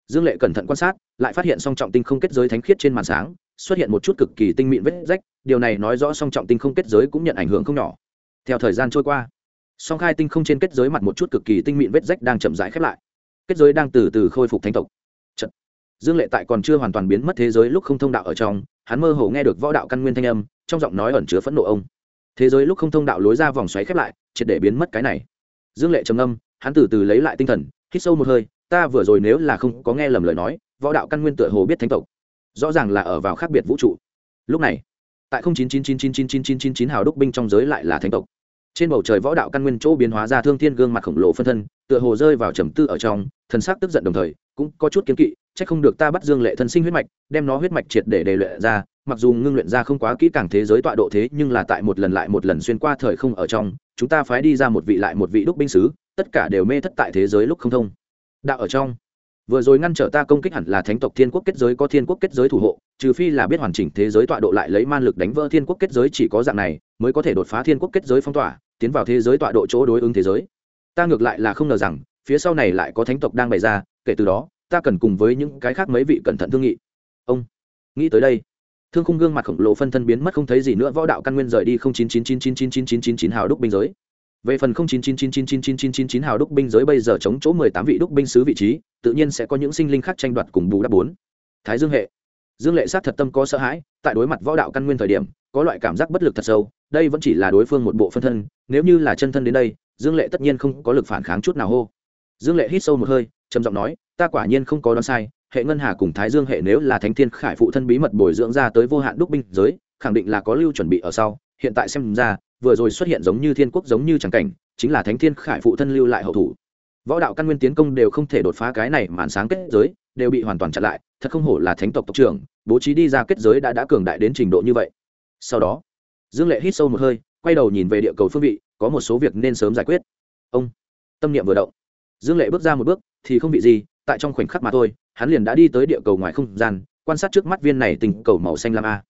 dương lệ cẩn thận quan sát, lại phát hiện song trọng tinh không kết giới thánh khiết trên màn sáng, xuất hiện một chút cực kỳ tinh mịn vết rách, điều này nói rõ song trọng tinh không kết giới cũng nhận ảnh hưởng không nhỏ. Theo thời gian trôi qua song khai tinh không trên kết giới mặt một chút cực kỳ tinh mịn vết rách đang chậm rãi khép lại kết giới đang từ từ khôi phục thánh tộc Trận. dương lệ tại còn chưa hoàn toàn biến mất thế giới lúc không thông đạo ở trong hắn mơ hồ nghe được võ đạo căn nguyên thanh âm trong giọng nói ẩn chứa phẫn nộ ông thế giới lúc không thông đạo lối ra vòng xoáy khép lại triệt để biến mất cái này dương lệ trầm âm hắn từ từ lấy lại tinh thần hít sâu một hơi ta vừa rồi nếu là không có nghe lầm lời nói võ đạo căn nguyên tựa hồ biết thánh tộc rõ ràng là ở vào khác biệt vũ trụ lúc này tại không chín chín chín chín chín chín chín chín chín hào đúc binh trong giới lại là thánh tộc trên bầu trời võ đạo căn nguyên chỗ biến hóa ra thương thiên gương mặt khổng lồ phân thân, tựa hồ rơi vào trầm tư ở trong, thần sắc tức giận đồng thời, cũng có chút kiến kỵ c h ắ c không được ta bắt dương lệ thân sinh huyết mạch, đem nó huyết mạch triệt để đề luyện ra, mặc dù ngưng luyện ra không quá kỹ càng thế giới tọa độ thế, nhưng là tại một lần lại một lần xuyên qua thời không ở trong, chúng ta phái đi ra một vị lại một vị đúc binh sứ, tất cả đều mê thất tại thế giới lúc không thông. Đạo ở trong. Vừa rồi ngăn trở ta công kích hẳn là thánh tộc thiên quốc kết giới có thiên quốc kết giới thủ hộ, trừ phi là biết hoàn chỉnh thế giới tọa độ lại lấy man lực đánh vỡ thiên quốc kết giới chỉ có dạng này mới có thể đột phá thiên quốc kết giới phong tỏa tiến vào thế giới tọa độ chỗ đối ứng thế giới ta ngược lại là không ngờ rằng phía sau này lại có thánh tộc đang bày ra kể từ đó ta cần cùng với những cái khác mấy vị cẩn thận thương nghị ông nghĩ tới đây thương khung gương mặt khổng lồ phân thân biến mất không thấy gì nữa võ đạo căn nguyên rời đi không chín chín chín chín chín chín chín chín chín hào đúc binh giới về phần không chín chín chín chín chín chín chín chín chín hào đúc binh giới bây giờ chống chỗ mười tám vị đúc binh sứ vị trí tự nhiên sẽ có những sinh linh khác tranh đoạt cùng bù đắp bốn thái dương hệ dương lệ sát thật tâm có sợ hãi tại đối mặt võ đạo căn nguyên thời điểm có loại cảm giác bất lực thật sâu đây vẫn chỉ là đối phương một bộ phân thân, nếu như là chân thân đến đây, dương lệ tất nhiên không có lực phản kháng chút nào hô. Dương lệ hít sâu một hơi, trầm giọng nói, ta quả nhiên không có đoán sai, hệ ngân hà cùng thái dương hệ nếu là thánh thiên khải phụ thân bí mật bồi dưỡng ra tới vô hạn đúc binh giới, khẳng định là có lưu chuẩn bị ở sau. Hiện tại xem ra, vừa rồi xuất hiện giống như thiên quốc giống như tràng cảnh, chính là thánh thiên khải phụ thân lưu lại hậu thủ. Võ đạo căn nguyên tiến công đều không thể đột phá cái này màn sáng kết giới, đều bị hoàn toàn chặn lại, thật không hổ là thánh tộc tộc trưởng, bố trí đi ra kết giới đã đã cường đại đến trình độ như vậy. Sau đó dương lệ hít sâu một hơi, quay đầu nhìn về địa cầu phương vị, có một số việc nên sớm giải quyết. Ông, tâm niệm vừa động. Dương lệ bước ra một bước, thì không bị gì, tại trong khoảnh khắc mà thôi, hắn liền đã đi tới địa cầu ngoài không gian, quan sát trước mắt viên này tình cầu màu xanh lam a.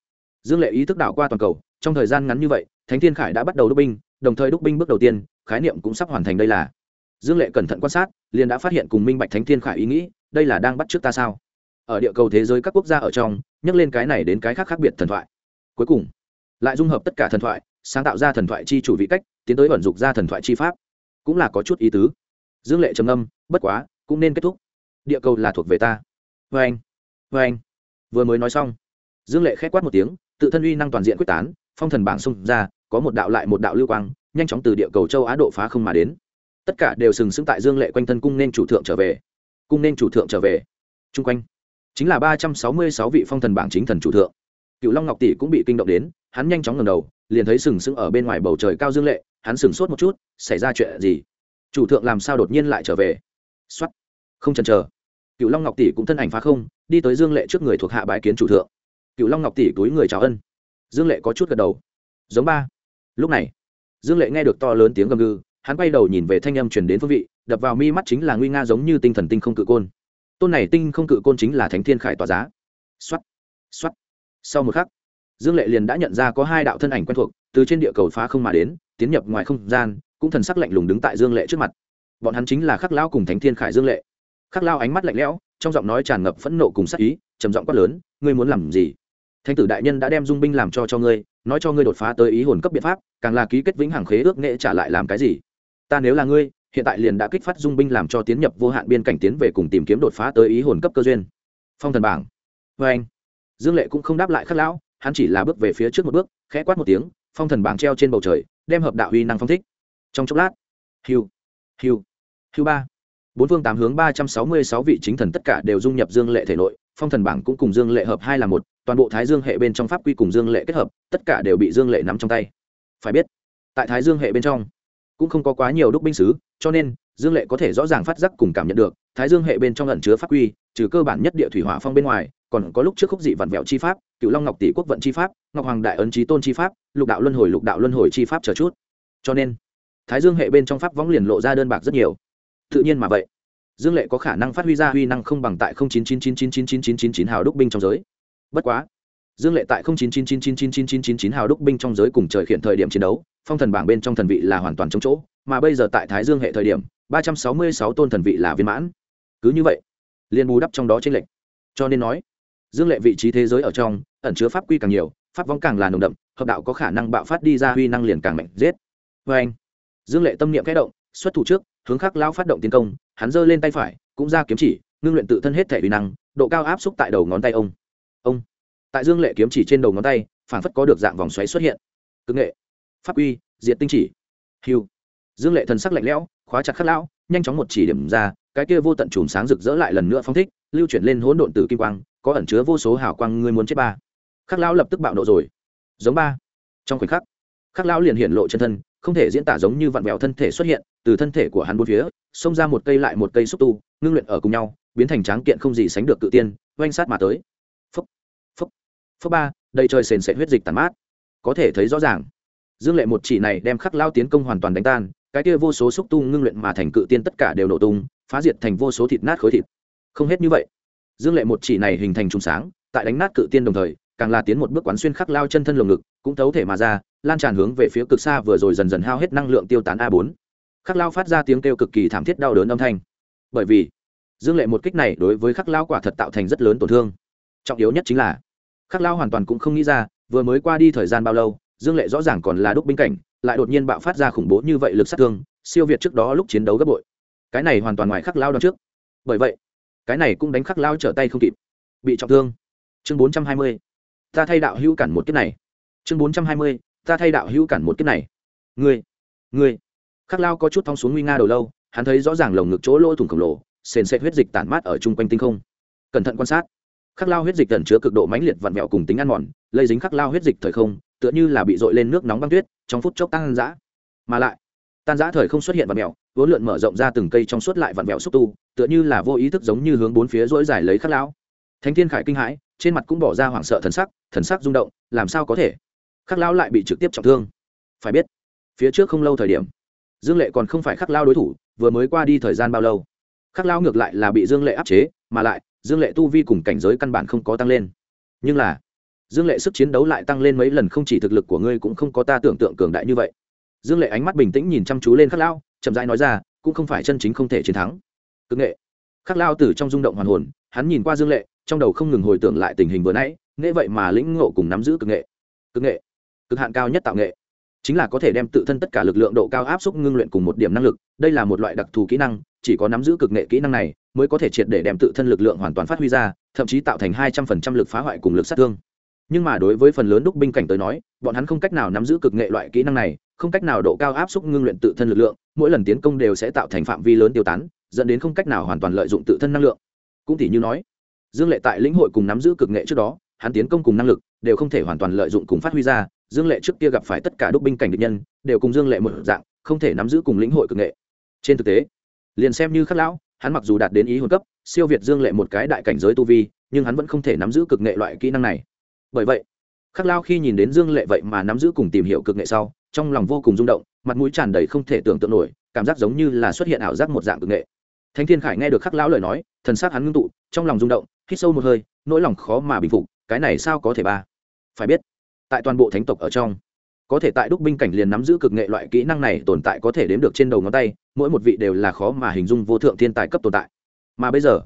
Dương lệ ý thức đảo qua toàn cầu, trong thời gian ngắn như vậy, thánh thiên khải đã bắt đầu đúc binh, đồng thời đúc binh bước đầu tiên, khái niệm cũng sắp hoàn thành đây là. Dương lệ cẩn thận quan sát, liền đã phát hiện cùng minh bạch thánh thiên khải ý nghĩ, đây là đang bắt trước ta sao? Ở địa cầu thế giới các quốc gia ở trong, nhắc lên cái này đến cái khác khác biệt thần thoại. Cuối cùng lại dung hợp tất cả thần thoại, sáng tạo ra thần thoại chi chủ vị cách, tiến tới vận dục ra thần thoại chi pháp. Cũng là có chút ý tứ. Dương lệ trầm âm bất quá, cũng nên kết thúc. Địa cầu là thuộc về ta. Vê anh vê anh. Vừa mới nói xong, dương lệ k h é quát một tiếng, tự thân uy năng toàn diện quyết tán, phong thần bảng xông ra, có một đạo lại một đạo lưu quang, nhanh chóng từ địa cầu châu á độ phá không mà đến. Tất cả đều sừng sững tại dương lệ quanh thân cung nên chủ thượng trở về. Cung nên chủ thượng trở về. Chung quanh, chính là ba trăm sáu mươi sáu vị phong thần bảng chính thần chủ thượng. Cựu long ngọc tỷ cũng bị kinh động đến hắn nhanh chóng ngầm đầu, liền thấy sừng sững ở bên ngoài bầu trời cao dương lệ, hắn sừng sốt một chút, xảy ra chuyện gì? Chủ thượng làm sao đột nhiên lại trở về? X không chần chờ. Cựu long ngọc tỷ cũng thân ảnh phá không, đi tới dương lệ trước người thuộc hạ bái kiến chủ thượng. Cựu long ngọc tỷ túi người chào ân. Dương lệ có chút gật đầu. Giống ba. Lúc này, dương lệ nghe được to lớn tiếng gầm gừ, hắn quay đầu nhìn về thanh âm chuyển đến phương vị, đập vào mi mắt chính là nguy nga giống như tinh thần tinh không cự côn. Tôn này tinh không cự côn chính là thánh thiên khải tỏa giá. X o á t x o á t sau một khắc dương lệ liền đã nhận ra có hai đạo thân ảnh quen thuộc, từ trên địa cầu phá không mà đến, tiến nhập ngoài không gian, cũng thần sắc lạnh lùng đứng tại dương lệ trước mặt. Bọn hắn chính là khắc lao cùng thánh thiên khải dương lệ. Khắc lao ánh mắt lạnh lẽo, trong giọng nói tràn ngập phẫn nộ cùng sắc ý, trầm giọng quát lớn, ngươi muốn làm gì? Thánh tử đại nhân đã đem dung binh làm cho cho ngươi, nói cho ngươi đột phá tới ý hồn cấp biện pháp, càng là ký kết vĩnh hằng khế ước nghệ trả lại làm cái gì? Ta nếu là ngươi, hiện tại liền đã kích phát dung binh làm cho tiến nhập vô hạn biên cảnh tiến về cùng tìm kiếm đột phá tới ý hồn cấp cơ duyên. Phong thần bảng. Vê anh dương lệ cũng không đáp lại khắc lão hắn chỉ là bước về phía trước một bước, khẽ quát một tiếng, phong thần bảng treo trên bầu trời, đem hợp đạo uy năng phong thích. Trong chốc lát, hiu hiu hiu ba. Bốn phương tám hướng ba trăm sáu mươi sáu vị chính thần tất cả đều dung nhập dương lệ thể nội, phong thần bảng cũng cùng dương lệ hợp hai là một, toàn bộ thái dương hệ bên trong pháp quy cùng dương lệ kết hợp, tất cả đều bị dương lệ nắm trong tay. Phải biết, tại thái dương hệ bên trong, cũng không có quá nhiều đúc binh sứ, cho nên, dương lệ có thể rõ ràng phát giác cùng cảm nhận được, thái dương hệ bên trong ẩn chứa pháp quy, trừ cơ bản nhất địa thủy hỏa phong bên ngoài, còn có lúc trước khúc dị vặn vẹo chi pháp cựu long ngọc tỷ quốc vận chi pháp ngọc hoàng đại ấn trí tôn chi pháp lục đạo luân hồi lục đạo luân hồi chi pháp chờ chút cho nên thái dương hệ bên trong pháp võng liền lộ ra đơn bạc rất nhiều tự nhiên mà vậy dương lệ có khả năng phát huy ra huy năng không bằng tại chín chín chín chín chín chín chín chín chín hào đúc binh trong giới bất quá dương lệ tại chín chín chín chín chín chín chín chín chín hào đúc binh trong giới cùng trời khiển thời điểm chiến đấu phong thần bảng bên trong thần vị là hoàn toàn chống chỗ mà bây giờ tại thái dương hệ thời điểm ba trăm sáu mươi sáu tôn thần vị là viên mãn cứ như vậy liền bù đắp trong đó trên lệch cho nên nói dương lệ vị trí thế giới ở trong, ẩn chứa pháp quy càng nhiều, pháp vong càng là nồng đậm, hợp đạo có khả năng bạo phát đi ra huy năng liền càng mạnh, giết. Vê anh, dương lệ tâm niệm kẽ động, xuất thủ trước, hướng khắc lao phát động tiến công, hắn giơ lên tay phải, cũng ra kiếm chỉ, ngưng luyện tự thân hết thể huy năng, độ cao áp xúc tại đầu ngón tay ông. Ông, tại dương lệ kiếm chỉ trên đầu ngón tay phản phất có được dạng vòng xoáy xuất hiện. Cực nghệ, pháp uy diệt tinh chỉ. Hiu dương lệ thần sắc lạnh lẽo, khóa chặt khắc lão, nhanh chóng một chỉ điểm ra, cái kia vô tận chùm sáng rực rỡ lại lần nữa phong thích, lưu chuyển lên hỗn độn từ kim quang có ẩn chứa vô số hào quang ngươi muốn chết ba. Khắc lão lập tức bạo nộ rồi. Giống ba. Trong khoảnh khắc khắc lão liền hiện lộ chân thân, không thể diễn tả giống như vặn vẹo thân thể xuất hiện, từ thân thể của hắn bốn phía, xông ra một cây lại một cây xúc tu, ngưng luyện ở cùng nhau, biến thành tráng kiện không gì sánh được tự tiên, oanh sát mà tới. Phúc phúc phúc ba, đầy trời sền sệt huyết dịch tàn mát. Có thể thấy rõ ràng. Dương lệ một chỉ này đem khắc lao tiến công hoàn toàn đánh tan, cái kia vô số xúc tu ngưng luyện mà thành cự tiên tất cả đều nổ tung, phá diệt thành vô số thịt nát khối thịt. Không hết như vậy dương lệ một chỉ này hình thành trùng sáng, tại đánh nát cự tiên đồng thời, càng là tiến một bước quán xuyên khắc lao chân thân lồng ngực, cũng thấu thể mà ra, lan tràn hướng về phía cực xa vừa rồi dần dần hao hết năng lượng tiêu tán a bốn. Khắc lao phát ra tiếng kêu cực kỳ thảm thiết đau đớn âm thanh. Bởi vì, dương lệ một kích này đối với khắc lao quả thật tạo thành rất lớn tổn thương. Trọng yếu nhất chính là, khắc lao hoàn toàn cũng không nghĩ ra, vừa mới qua đi thời gian bao lâu, dương lệ rõ ràng còn là đúc binh cảnh, lại đột nhiên bạo phát ra khủng bố như vậy lực sát thương, siêu việt trước đó lúc chiến đấu gấp bội. Cái này hoàn toàn ngoài khắc lao đón trước. Bởi vậy cái này cũng đánh khắc lao trở tay không kịp. Bị trọng thương. Chương bốn trăm hai mươi. Ta thay đạo hữu cản một kiếp này. Chương bốn trăm hai mươi. Ta thay đạo hữu cản một kiếp này. Ngươi ngươi. Khắc lao có chút thong xuống nguy nga đầu lâu, hắn thấy rõ ràng lồng ngực chỗ lỗ thủng khổng lồ, sền sệt huyết dịch tản mát ở chung quanh tinh không. Cẩn thận quan sát. Khắc lao huyết dịch tẩn chứa cực độ mãnh liệt vặn vẹo cùng tính ăn mòn, lây dính khắc lao huyết dịch thời không, tựa như là bị dội lên nước nóng băng tuyết, trong phút chốc tăng ăn dã mà lại tan giã thời không xuất hiện vặn mèo, vốn lượn mở rộng ra từng cây trong suốt lại vặn mèo xúc tu tựa như là vô ý thức giống như hướng bốn phía rỗi dài lấy khắc lão. Thánh thiên khải kinh hãi trên mặt cũng bỏ ra hoảng sợ thần sắc thần sắc rung động làm sao có thể? Khắc lão lại bị trực tiếp trọng thương. Phải biết phía trước không lâu thời điểm dương lệ còn không phải khắc lao đối thủ vừa mới qua đi thời gian bao lâu? Khắc lao ngược lại là bị dương lệ áp chế mà lại dương lệ tu vi cùng cảnh giới căn bản không có tăng lên. Nhưng là dương lệ sức chiến đấu lại tăng lên mấy lần không chỉ thực lực của ngươi cũng không có ta tưởng tượng cường đại như vậy dương lệ ánh mắt bình tĩnh nhìn chăm chú lên khắc lao chậm rãi nói ra, cũng không phải chân chính không thể chiến thắng. Cực nghệ. Khắc lao từ trong rung động hoàn hồn, hắn nhìn qua dương lệ, trong đầu không ngừng hồi tưởng lại tình hình vừa nãy nghệ vậy mà lĩnh ngộ cùng nắm giữ cực nghệ. Cực nghệ. Cực hạn cao nhất tạo nghệ. Chính là có thể đem tự thân tất cả lực lượng độ cao áp suất ngưng luyện cùng một điểm năng lực, đây là một loại đặc thù kỹ năng, chỉ có nắm giữ cực nghệ kỹ năng này, mới có thể triệt để đem tự thân lực lượng hoàn toàn phát huy ra, thậm chí tạo thành hai trăm phần trăm lực phá hoại cùng lực sát thương nhưng mà đối với phần lớn đúc binh cảnh tới nói, bọn hắn không cách nào nắm giữ cực nghệ loại kỹ năng này, không cách nào độ cao áp suất ngưng luyện tự thân lực lượng, mỗi lần tiến công đều sẽ tạo thành phạm vi lớn tiêu tán, dẫn đến không cách nào hoàn toàn lợi dụng tự thân năng lượng. Cũng tỷ như nói, dương lệ tại lĩnh hội cùng nắm giữ cực nghệ trước đó, hắn tiến công cùng năng lực đều không thể hoàn toàn lợi dụng cùng phát huy ra, dương lệ trước kia gặp phải tất cả đúc binh cảnh địch nhân, đều cùng dương lệ một dạng, không thể nắm giữ cùng lĩnh hội cực nghệ. Trên thực tế, liền xem như khắc lão, hắn mặc dù đạt đến ý hồn cấp, siêu việt dương lệ một cái đại cảnh giới tu vi, nhưng hắn vẫn không thể nắm giữ cực nghệ loại kỹ năng này bởi vậy, khắc lao khi nhìn đến dương lệ vậy mà nắm giữ cùng tìm hiểu cực nghệ sau, trong lòng vô cùng rung động, mặt mũi tràn đầy không thể tưởng tượng nổi, cảm giác giống như là xuất hiện ảo giác một dạng cực nghệ. Thanh thiên khải nghe được khắc lão lời nói, thần s á c hắn ngưng tụ, trong lòng rung động, hít sâu một hơi, nỗi lòng khó mà bình phục, cái này sao có thể ba? Phải biết, tại toàn bộ thánh tộc ở trong, có thể tại đúc binh cảnh liền nắm giữ cực nghệ loại kỹ năng này tồn tại có thể đếm được trên đầu ngón tay, mỗi một vị đều là khó mà hình dung vô thượng thiên tài cấp tồn tại. Mà bây giờ,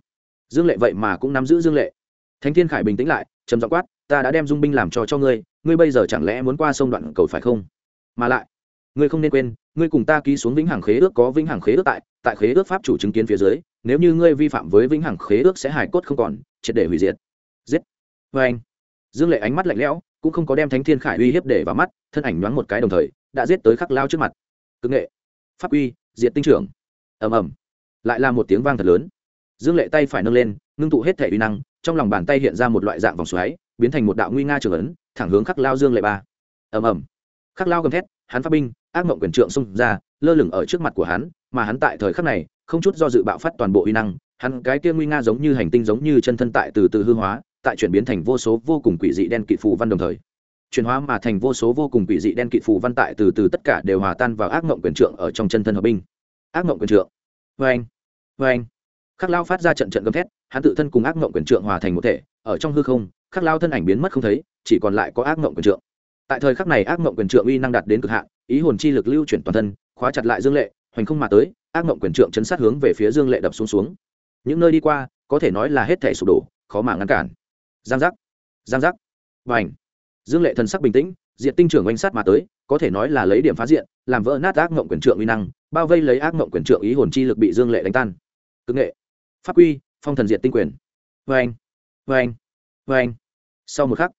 dương lệ vậy mà cũng nắm giữ dương lệ. Thánh thiên khải bình tĩnh lại, trầm dọ quát ta đã đem dung binh làm cho cho ngươi ngươi bây giờ chẳng lẽ muốn qua sông đoạn cầu phải không? Mà lại, ngươi không nên quên, ngươi cùng ta ký xuống vĩnh hằng khế ước, có vĩnh hằng khế ước tại tại khế ước pháp chủ chứng kiến phía dưới, nếu như ngươi vi phạm với vĩnh hằng khế ước sẽ hài cốt không còn, triệt để hủy diệt. Giết. Vê anh, dương lệ ánh mắt lạnh lẽo, cũng không có đem thánh thiên khải uy hiếp để vào mắt, thân ảnh nhoáng một cái đồng thời, đã giết tới khắc lao trước mặt. Cực nghệ, pháp uy, diệt tinh trưởng. Ầm ầm. Lại là một tiếng vang thật lớn. Dương lệ tay phải nâng lên, ngưng tụ hết thể uy năng trong lòng bàn tay hiện ra một loại dạng vòng xoáy, biến thành một đạo nguy nga trường ấn, thẳng hướng khắc lao dương lệ ba. Ầm ầm. Khắc lao gầm thét, hắn phát binh, ác mộng quyền trượng xông ra, lơ lửng ở trước mặt của hắn, mà hắn tại thời khắc này, không chút do dự bạo phát toàn bộ uy năng, hắn cái kia nguy nga giống như hành tinh giống như chân thân tại từ từ hư hóa, tại chuyển biến thành vô số vô cùng quỷ dị đen kỵ phù văn đồng thời. Chuyển hóa mà thành vô số vô cùng quỷ dị đen kỵ phù văn tại từ từ tất cả đều hòa tan vào ác mộng quyền trượng ở trong chân thân hợp binh. Ác mộng quyền trượng. Vê anh vê anh khắc lao phát ra trận trận gầm thét hắn tự thân cùng ác mộng quyền trượng hòa thành một thể, ở trong hư không, khắc lao thân ảnh biến mất không thấy, chỉ còn lại có ác mộng quyền trượng. Tại thời khắc này, ác mộng quyền trượng uy năng đạt đến cực hạn, ý hồn chi lực lưu chuyển toàn thân, khóa chặt lại dương lệ, hoành không mà tới, ác mộng quyền trượng chấn sát hướng về phía dương lệ đập xuống xuống. Những nơi đi qua, có thể nói là hết thể sụp đổ, khó mà ngăn cản. Giang giác giang giác và ảnh dương lệ thần sắc bình tĩnh diện tinh trưởng oanh sát mà tới, có thể nói là lấy điểm phá diện, làm vỡ nát ác mộng quyền trượng uy năng, bao vây lấy ác mộng quyền trượng ý hồn chi lực bị dương lệ đánh tan. Cực nghệ, pháp quy phong thần diệt tinh quyền. Vê anh vê anh vê anh. Sau một khắc,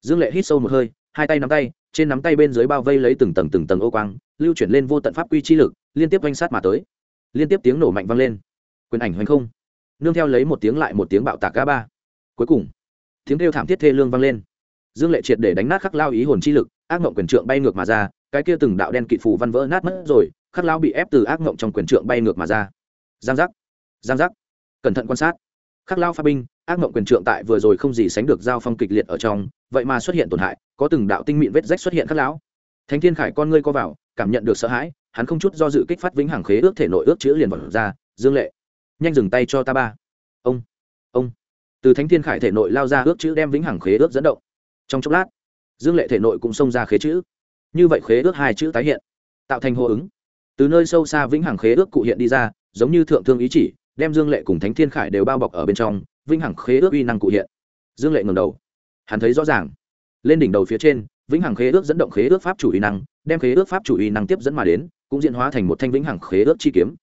dương lệ hít sâu một hơi, hai tay nắm tay, trên nắm tay bên dưới bao vây lấy từng tầng từng tầng ô quang, lưu chuyển lên vô tận pháp quy chi lực, liên tiếp oanh sát mà tới. Liên tiếp tiếng nổ mạnh vang lên. Quyền ảnh hoành không. Nương theo lấy một tiếng lại một tiếng bạo tạc ga ba. Cuối cùng, tiếng kêu thảm thiết thê lương vang lên. Dương lệ triệt để đánh nát khắc lao ý hồn chi lực, ác mộng quyền trượng bay ngược mà ra, cái kia từng đạo đen kịt phù văn vỡ nát mất rồi, khắc lao bị ép từ ác mộng trong quyền trượng bay ngược mà ra. Giang giác giang giác cẩn thận quan sát. Khắc lao pha binh, ác mộng quyền trượng tại vừa rồi không gì sánh được giao phong kịch liệt ở trong, vậy mà xuất hiện tổn hại, có từng đạo tinh mịn vết rách xuất hiện khắc lão. Thánh thiên khải con ngươi co vào, cảm nhận được sợ hãi, hắn không chút do dự kích phát vĩnh hằng khế ước thể nội ước chữ liền vào ra, dương lệ, nhanh dừng tay cho ta ba. Ông ông. Từ thánh thiên khải thể nội lao ra ước chữ đem vĩnh hằng khế ước dẫn động. Trong chốc lát, dương lệ thể nội cũng xông ra khế chữ. Như vậy khế ước hai chữ tái hiện, tạo thành hô ứng. Từ nơi sâu xa vĩnh hằng khế ước cụ hiện đi ra, giống như thượng thương ý chỉ đem dương lệ cùng thánh thiên khải đều bao bọc ở bên trong, vĩnh hằng khế ước uy năng cụ hiện. Dương lệ ngầm đầu. Hắn thấy rõ ràng. Lên đỉnh đầu phía trên, vĩnh hằng khế ước dẫn động khế ước pháp chủ uy năng, đem khế ước pháp chủ uy năng tiếp dẫn mà đến, cũng diễn hóa thành một thanh vĩnh hằng khế ước chi kiếm.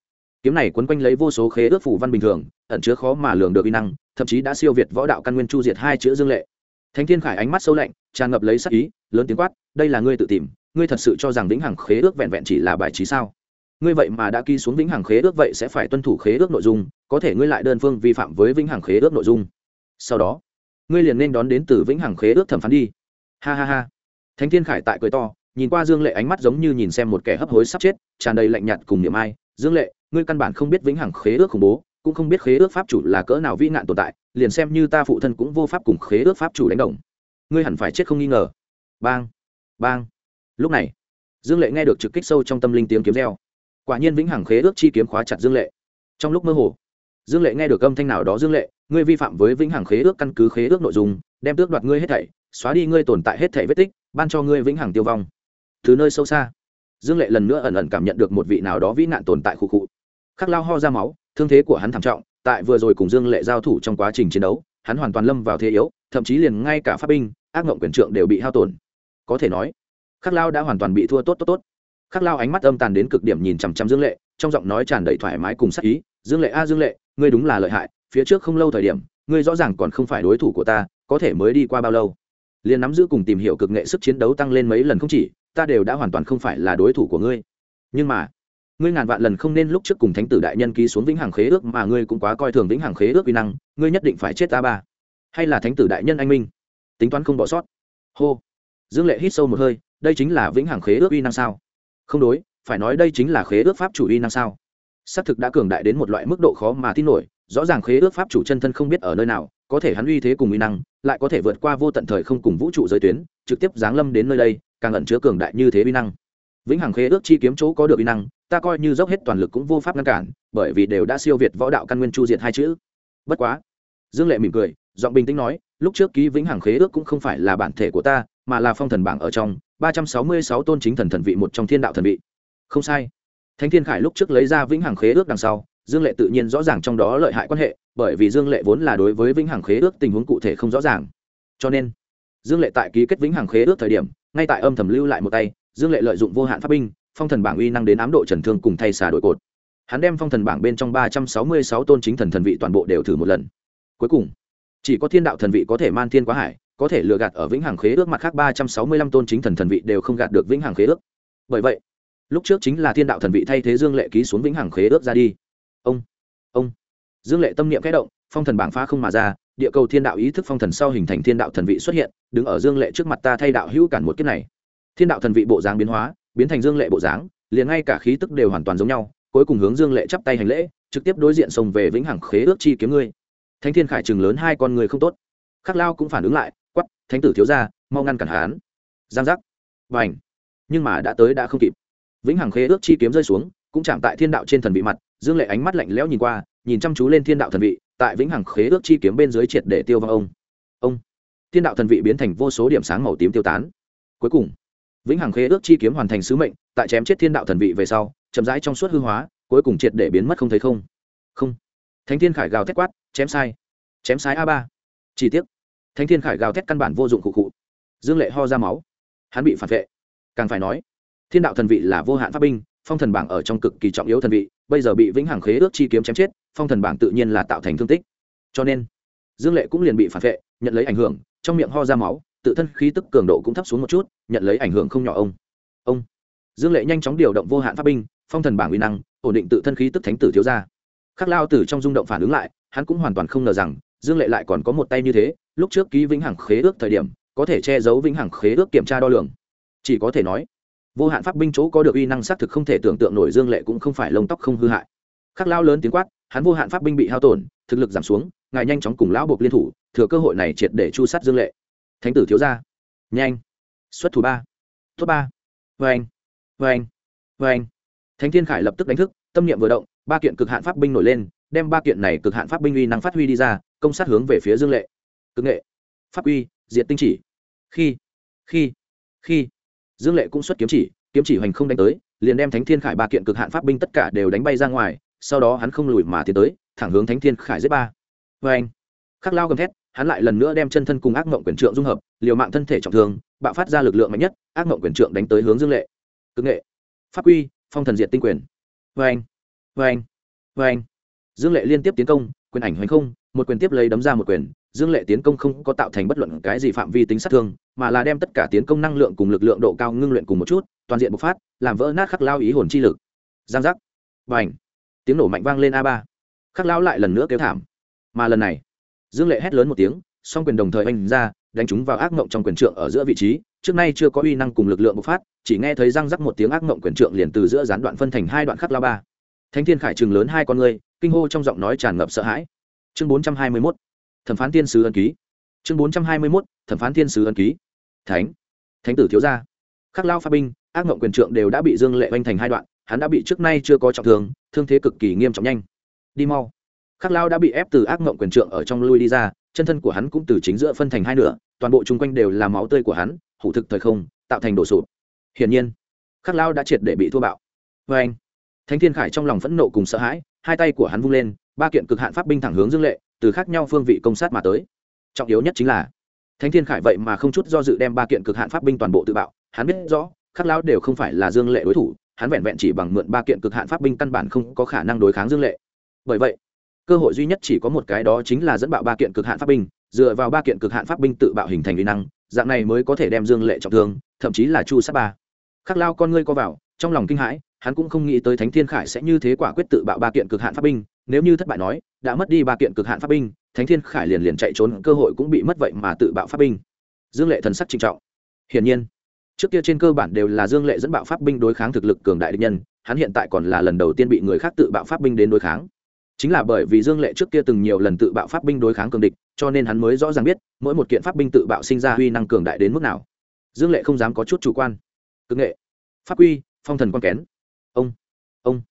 Kiếm này quấn quanh lấy vô số khế ước phủ văn bình thường, ẩn chứa khó mà lường được uy năng, thậm chí đã siêu việt võ đạo căn nguyên chu diệt hai chữ dương lệ. Thánh thiên khải ánh mắt sâu lạnh, tràn ngập lấy sắc ý, lớn tiếng quát, đây là ngươi tự tìm, ngươi thật sự cho rằng vĩnh hằng khế ước vẹn vẹn chỉ là bài trí sao? Ngươi vậy mà đã ký xuống vĩnh hằng khế ước vậy sẽ phải tuân thủ khế ước nội dung, có thể ngươi lại đơn phương vi phạm với vĩnh hằng khế ước nội dung. Sau đó, ngươi liền nên đón đến từ vĩnh hằng khế ước thẩm phán đi. Ha ha ha. Thánh thiên khải tại cười to, nhìn qua dương lệ ánh mắt giống như nhìn xem một kẻ hấp hối sắp chết, tràn đầy lạnh nhạt cùng niềm ai. Dương lệ, ngươi căn bản không biết vĩnh hằng khế ước khủng bố, cũng không biết khế ước pháp chủ là cỡ nào vĩ nạn tồn tại, liền xem như ta phụ thân cũng vô pháp cùng khế ước pháp chủ đánh đồng. Ngươi hẳn phải chết không nghi ngờ. Bang bang. Lúc này, dương lệ nghe được trực kích sâu trong tâm linh tiếng kiếm reo quả nhiên vĩnh hằng khế ước chi kiếm khóa chặt dương lệ. Trong lúc mơ hồ, dương lệ nghe được âm thanh nào đó dương lệ, ngươi vi phạm với vĩnh hằng khế ước căn cứ khế ước nội dung, đem tước đoạt ngươi hết thảy, xóa đi ngươi tồn tại hết thảy vết tích, ban cho ngươi vĩnh hằng tiêu vong. Từ nơi sâu xa, dương lệ lần nữa ẩn ẩn cảm nhận được một vị nào đó vĩ nạn tồn tại khu cụ khắc lao ho ra máu, thương thế của hắn thảm trọng, tại vừa rồi cùng dương lệ giao thủ trong quá trình chiến đấu, hắn hoàn toàn lâm vào thế yếu, thậm chí liền ngay cả pháp binh, ác ngộng quyền trượng đều bị hao tổn. Có thể nói, khắc lao đã hoàn toàn bị thua tốt tốt tốt khắc lao ánh mắt âm tàn đến cực điểm nhìn chằm chằm dương lệ, trong giọng nói tràn đầy thoải mái cùng sắc ý, dương lệ a, dương lệ, ngươi đúng là lợi hại, phía trước không lâu thời điểm, ngươi rõ ràng còn không phải đối thủ của ta, có thể mới đi qua bao lâu? Liền nắm giữ cùng tìm hiểu cực nghệ sức chiến đấu tăng lên mấy lần không chỉ, ta đều đã hoàn toàn không phải là đối thủ của ngươi. Nhưng mà, ngươi ngàn vạn lần không nên lúc trước cùng thánh tử đại nhân ký xuống vĩnh hằng khế ước mà ngươi cũng quá coi thường vĩnh hằng khế ước uy năng, ngươi nhất định phải chết ta ba. Hay là thánh tử đại nhân anh minh? Tính toán không bỏ sót. Hô. Dương lệ hít sâu một hơi, đây chính là vĩnh hằng khế ước uy năng sao? Không đối, phải nói đây chính là khế ước pháp chủ uy năng sao? Xác thực đã cường đại đến một loại mức độ khó mà tin nổi, rõ ràng khế ước pháp chủ chân thân không biết ở nơi nào, có thể hắn uy thế cùng uy năng, lại có thể vượt qua vô tận thời không cùng vũ trụ giới tuyến, trực tiếp giáng lâm đến nơi đây, càng ẩn chứa cường đại như thế uy năng. Vĩnh hằng khế ước chi kiếm chỗ có được uy năng, ta coi như dốc hết toàn lực cũng vô pháp ngăn cản, bởi vì đều đã siêu việt võ đạo căn nguyên chu diệt hai chữ. Bất quá, dương lệ mỉm cười, giọng bình tĩnh nói, lúc trước ký vĩnh hằng khế ước cũng không phải là bản thể của ta, mà là phong thần bảng ở trong ba trăm sáu mươi sáu tôn chính thần thần vị một trong thiên đạo thần vị. Không sai. Thánh thiên khải lúc trước lấy ra vĩnh hằng khế ước đằng sau, dương lệ tự nhiên rõ ràng trong đó lợi hại quan hệ, bởi vì dương lệ vốn là đối với vĩnh hằng khế ước tình huống cụ thể không rõ ràng. Cho nên, dương lệ tại ký kết vĩnh hằng khế ước thời điểm, ngay tại âm thầm lưu lại một tay, dương lệ lợi dụng vô hạn pháp binh, phong thần bảng uy năng đến ám độ trần thương cùng thay xà đội cột. Hắn đem phong thần bảng bên trong ba trăm sáu mươi sáu tôn chính thần thần vị toàn bộ đều thử một lần. Cuối cùng, chỉ có thiên đạo thần vị có thể man thiên quá hải có thể lừa gạt ở vĩnh hằng khế ước mặt khác ba trăm sáu mươi lăm tôn chính thần thần vị đều không gạt được vĩnh hằng khế ước. Bởi vậy, lúc trước chính là thiên đạo thần vị thay thế dương lệ ký xuống vĩnh hằng khế ước ra đi. Ông ông. Dương lệ tâm niệm kẽ động, phong thần bảng phá không mà ra, địa cầu thiên đạo ý thức phong thần sau hình thành thiên đạo thần vị xuất hiện, đứng ở dương lệ trước mặt ta thay đạo hữu cản một kiếp này. Thiên đạo thần vị bộ dáng biến hóa, biến thành dương lệ bộ dáng, liền ngay cả khí tức đều hoàn toàn giống nhau, cuối cùng hướng dương lệ chắp tay hành lễ, trực tiếp đối diện sông về vĩnh hằng khế ước chi kiếm ngươi. Thánh thiên khải chừng lớn hai con người không tốt. Khắc lao cũng phản ứng lại quắp thánh tử thiếu ra mau ngăn cản hán giang giác. Và ảnh nhưng mà đã tới đã không kịp. Vĩnh hằng khế ước chi kiếm rơi xuống, cũng chạm tại thiên đạo trên thần vị mặt, dương lệ ánh mắt lạnh lẽo nhìn qua, nhìn chăm chú lên thiên đạo thần vị, tại vĩnh hằng khế ước chi kiếm bên dưới triệt để tiêu vong ông. Ông. Thiên đạo thần vị biến thành vô số điểm sáng màu tím tiêu tán. Cuối cùng, vĩnh hằng khế ước chi kiếm hoàn thành sứ mệnh, tại chém chết thiên đạo thần vị về sau, chậm rãi trong suốt hư hóa, cuối cùng triệt để biến mất không thấy không. Không. Thánh thiên khải gào thét quát, chém sai. Chém sai a ba. Chi tiết thánh thiên khải gào thét căn bản vô dụng cụ cụ dương lệ ho ra máu. Hắn bị phản vệ. Càng phải nói, thiên đạo thần vị là vô hạn pháp binh, phong thần bảng ở trong cực kỳ trọng yếu thần vị, bây giờ bị vĩnh hằng khế ước chi kiếm chém chết, phong thần bảng tự nhiên là tạo thành thương tích. Cho nên, dương lệ cũng liền bị phản vệ, nhận lấy ảnh hưởng, trong miệng ho ra máu, tự thân khí tức cường độ cũng thấp xuống một chút, nhận lấy ảnh hưởng không nhỏ ông. Ông. Dương lệ nhanh chóng điều động vô hạn pháp binh, phong thần bảng uy năng, ổn định tự thân khí tức thánh tử thiếu ra khắc lao tử trong rung động phản ứng lại, hắn cũng hoàn toàn không ngờ rằng dương lệ lại còn có một tay như thế, lúc trước ký vĩnh hằng khế ước thời điểm, có thể che giấu vĩnh hằng khế ước kiểm tra đo lường. Chỉ có thể nói, vô hạn pháp binh chỗ có được uy năng xác thực không thể tưởng tượng nổi dương lệ cũng không phải lông tóc không hư hại. Khắc lao lớn tiếng quát, hắn vô hạn pháp binh bị hao tổn, thực lực giảm xuống, ngài nhanh chóng cùng lão buộc liên thủ, thừa cơ hội này triệt để chu sát dương lệ. Thánh tử thiếu gia. Nhanh. Xuất thủ ba. Tốt ba. Vê anh vê anh vê anh thánh thiên khải lập tức đánh thức, tâm niệm vừa động, ba kiện cực hạn pháp binh nổi lên đem ba kiện này cực hạn pháp binh uy năng phát huy đi ra, công sát hướng về phía dương lệ. Cực nghệ, pháp uy, diệt tinh chỉ. Khi khi khi, dương lệ cũng xuất kiếm chỉ kiếm chỉ hoành không đánh tới, liền đem thánh thiên khải ba kiện cực hạn pháp binh tất cả đều đánh bay ra ngoài, sau đó hắn không lùi mà tiến tới, thẳng hướng thánh thiên khải giết ba. Vê anh khắc lao gầm thét, hắn lại lần nữa đem chân thân cùng ác mộng quyền trượng dung hợp, liều mạng thân thể trọng thương, bạo phát ra lực lượng mạnh nhất, ác mộng quyền trượng đánh tới hướng dương lệ. Cực nghệ, pháp uy, phong thần diệt tinh quyền. Vê anh vê anh vê anh dương lệ liên tiếp tiến công, quyền ảnh hoành không, một quyền tiếp lấy đấm ra một quyền, dương lệ tiến công không có tạo thành bất luận cái gì phạm vi tính sát thương, mà là đem tất cả tiến công năng lượng cùng lực lượng độ cao ngưng luyện cùng một chút, toàn diện bộc phát, làm vỡ nát khắc lao ý hồn chi lực. Giang giác. Và ảnh tiếng nổ mạnh vang lên a ba. Khắc lao lại lần nữa kêu thảm. Mà lần này, dương lệ hét lớn một tiếng, song quyền đồng thời oanh ra, đánh chúng vào ác mộng trong quyền trượng ở giữa vị trí, trước nay chưa có uy năng cùng lực lượng bộc phát, chỉ nghe thấy răng rắc một tiếng ác mộng quyền trượng liền từ giữa gián đoạn phân thành hai đoạn khắc lao ba. Thánh thiên khải chừng lớn hai con ngươi kinh hô trong giọng nói tràn ngập sợ hãi. Chương bốn trăm hai mươi mốt, thẩm phán tiên sứ ân ký. Chương bốn trăm hai mươi mốt, thẩm phán tiên sứ ân ký. Thánh thánh tử thiếu gia. Khắc lao pha binh, ác mộng quyền trượng đều đã bị dương lệ oanh thành hai đoạn, hắn đã bị trước nay chưa có trọng thương thương thế cực kỳ nghiêm trọng nhanh. Đi mau. Khắc lao đã bị ép từ ác mộng quyền trượng ở trong lui đi ra, chân thân của hắn cũng từ chính giữa phân thành hai nửa, toàn bộ chung quanh đều là máu tươi của hắn, hủ thực thời không, tạo thành đổ sụp. Hiển nhiên, khắc lao đã triệt để bị thua bạo. Vê anh thánh thiên khải trong lòng phẫn nộ cùng sợ hãi, hai tay của hắn vung lên, ba kiện cực hạn pháp binh thẳng hướng dương lệ, từ khác nhau phương vị công sát mà tới. Trọng yếu nhất chính là, thánh thiên khải vậy mà không chút do dự đem ba kiện cực hạn pháp binh toàn bộ tự bạo, hắn biết rõ, khắc lão đều không phải là dương lệ đối thủ, hắn vẹn vẹn chỉ bằng mượn ba kiện cực hạn pháp binh căn bản không có khả năng đối kháng dương lệ. Bởi vậy, cơ hội duy nhất chỉ có một cái đó chính là dẫn bạo ba kiện cực hạn pháp binh, dựa vào ba kiện cực hạn pháp binh tự bạo hình thành uy năng, dạng này mới có thể đem dương lệ trọng thương, thậm chí là chu sát ba. Khắc lao con ngươi co vào, trong lòng kinh hãi hắn cũng không nghĩ tới thánh thiên khải sẽ như thế quả quyết tự bạo ba kiện cực hạn pháp binh, nếu như thất bại nói, đã mất đi ba kiện cực hạn pháp binh, thánh thiên khải liền liền chạy trốn, cơ hội cũng bị mất vậy mà tự bạo pháp binh. Dương lệ thần sắc trinh trọng. Hiển nhiên, trước kia trên cơ bản đều là dương lệ dẫn bạo pháp binh đối kháng thực lực cường đại địch nhân, hắn hiện tại còn là lần đầu tiên bị người khác tự bạo pháp binh đến đối kháng. Chính là bởi vì dương lệ trước kia từng nhiều lần tự bạo pháp binh đối kháng cường địch, cho nên hắn mới rõ ràng biết, mỗi một kiện pháp binh tự bạo sinh ra uy năng cường đại đến mức nào. Dương lệ không dám có chút chủ quan. Cực nghệ. Pháp quy, phong thần quan kén ông.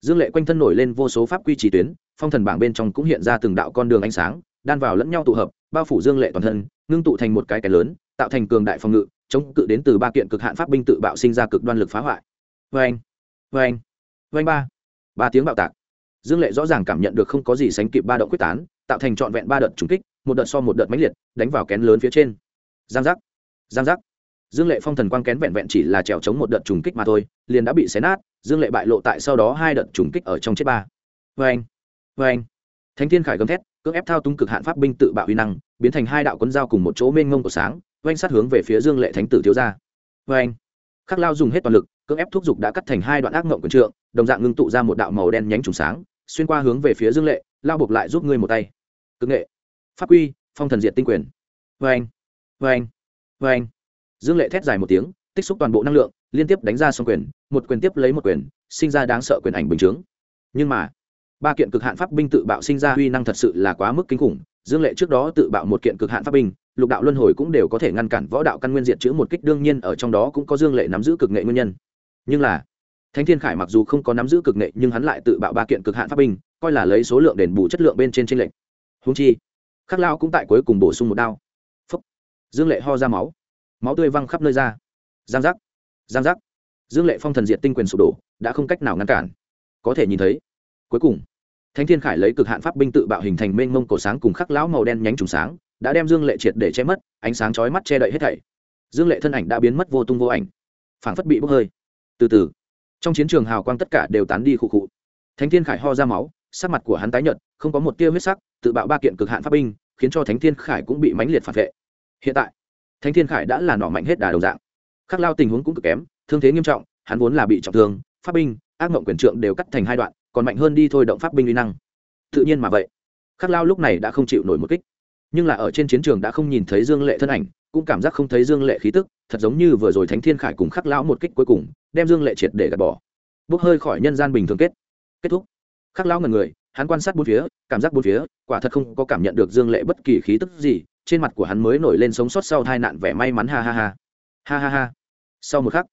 Dương lệ quanh thân nổi lên vô số pháp quy trì tuyến, phong thần bảng bên trong cũng hiện ra từng đạo con đường ánh sáng, đan vào lẫn nhau tụ hợp, bao phủ dương lệ toàn thân, ngưng tụ thành một cái kẻ lớn, tạo thành cường đại phòng ngự, chống cự đến từ ba kiện cực hạn pháp binh tự bạo sinh ra cực đoan lực phá hoại. Vê anh vê anh vê anh ba. Ba tiếng bạo tạc. Dương lệ rõ ràng cảm nhận được không có gì sánh kịp ba động quyết tán, tạo thành trọn vẹn ba đợt trúng kích, một đợt so một đợt mãnh liệt, đánh vào kén lớn phía trên. Giang giác giang giác dương lệ phong thần quang kén vẹn vẹn chỉ là trèo chống một đợt trùng kích mà thôi, liền đã bị xé nát, dương lệ bại lộ tại sau đó hai đợt trùng kích ở trong chết ba. Vê anh vê anh thánh thiên khải gầm thét, cưỡng ép thao túng cực hạn pháp binh tự bạo uy năng, biến thành hai đạo quân dao cùng một chỗ mênh ngông của sáng oanh sát hướng về phía dương lệ thánh tử thiếu gia. Vê anh khắc lao dùng hết toàn lực, cưỡng ép thúc giục đã cắt thành hai đoạn ác ngộng quần trượng, đồng dạng ngưng tụ ra một đạo màu đen nhánh trùng sáng, xuyên qua hướng về phía dương lệ, lao buộc lại giúp ngươi một tay. Cực nghệ. Pháp quy, phong thần diệt tinh quyền. Vê anh vê anh vê anh dương lệ thét dài một tiếng, tích xúc toàn bộ năng lượng, liên tiếp đánh ra xong quyền, một quyền tiếp lấy một quyền, sinh ra đáng sợ quyền ảnh bình chướng. Nhưng mà, ba kiện cực hạn pháp binh tự bạo sinh ra huy năng thật sự là quá mức kinh khủng. Dương lệ trước đó tự bạo một kiện cực hạn pháp binh, lục đạo luân hồi cũng đều có thể ngăn cản võ đạo căn nguyên diện chữ một kích, đương nhiên ở trong đó cũng có dương lệ nắm giữ cực nghệ nguyên nhân. Nhưng là, thánh thiên khải mặc dù không có nắm giữ cực nghệ, nhưng hắn lại tự bạo ba kiện cực hạn pháp binh, coi là lấy số lượng đền bù chất lượng bên trên tranh lệch. Húng chi, khắc lao cũng tại cuối cùng bổ sung một đao. Phúc. Dương lệ ho ra máu máu tươi văng khắp nơi ra. Giang giác giang giác. Dương lệ phong thần diệt tinh quyền sụp đổ, đã không cách nào ngăn cản. Có thể nhìn thấy, cuối cùng, thánh thiên khải lấy cực hạn pháp binh tự bạo hình thành mênh mông cổ sáng cùng khắc lão màu đen nhánh trùng sáng, đã đem dương lệ triệt để che mất, ánh sáng chói mắt che đậy hết thảy. Dương lệ thân ảnh đã biến mất vô tung vô ảnh, phảng phất bị bốc hơi. Từ từ, trong chiến trường hào quang tất cả đều tán đi khụ khụ. Thánh thiên khải ho ra máu, sắc mặt của hắn tái nhợt, không có một tia huyết sắc, tự bạo ba kiện cực hạn pháp binh, khiến cho thánh thiên khải cũng bị mãnh liệt phản vệ. Hiện tại thánh thiên khải đã là nỏ mạnh hết đà đầu dạng. Khắc lao tình huống cũng cực kém, thương thế nghiêm trọng, hắn vốn là bị trọng thương, pháp binh, ác mộng quyền trượng đều cắt thành hai đoạn, còn mạnh hơn đi thôi động pháp binh uy năng. Tự nhiên mà vậy. Khắc lao lúc này đã không chịu nổi một kích. Nhưng là ở trên chiến trường đã không nhìn thấy dương lệ thân ảnh, cũng cảm giác không thấy dương lệ khí tức, thật giống như vừa rồi thánh thiên khải cùng khắc lão một kích cuối cùng, đem dương lệ triệt để gạt bỏ. Bốc hơi khỏi nhân gian bình thường kết. Kết thúc. Khắc lão ngần người, hắn quan sát bốn phía, cảm giác bốn phía, quả thật không có cảm nhận được dương lệ bất kỳ khí tức gì trên mặt của hắn mới nổi lên sống sót sau tai nạn vẻ may mắn, ha ha ha. Ha ha ha. Sau một khắc,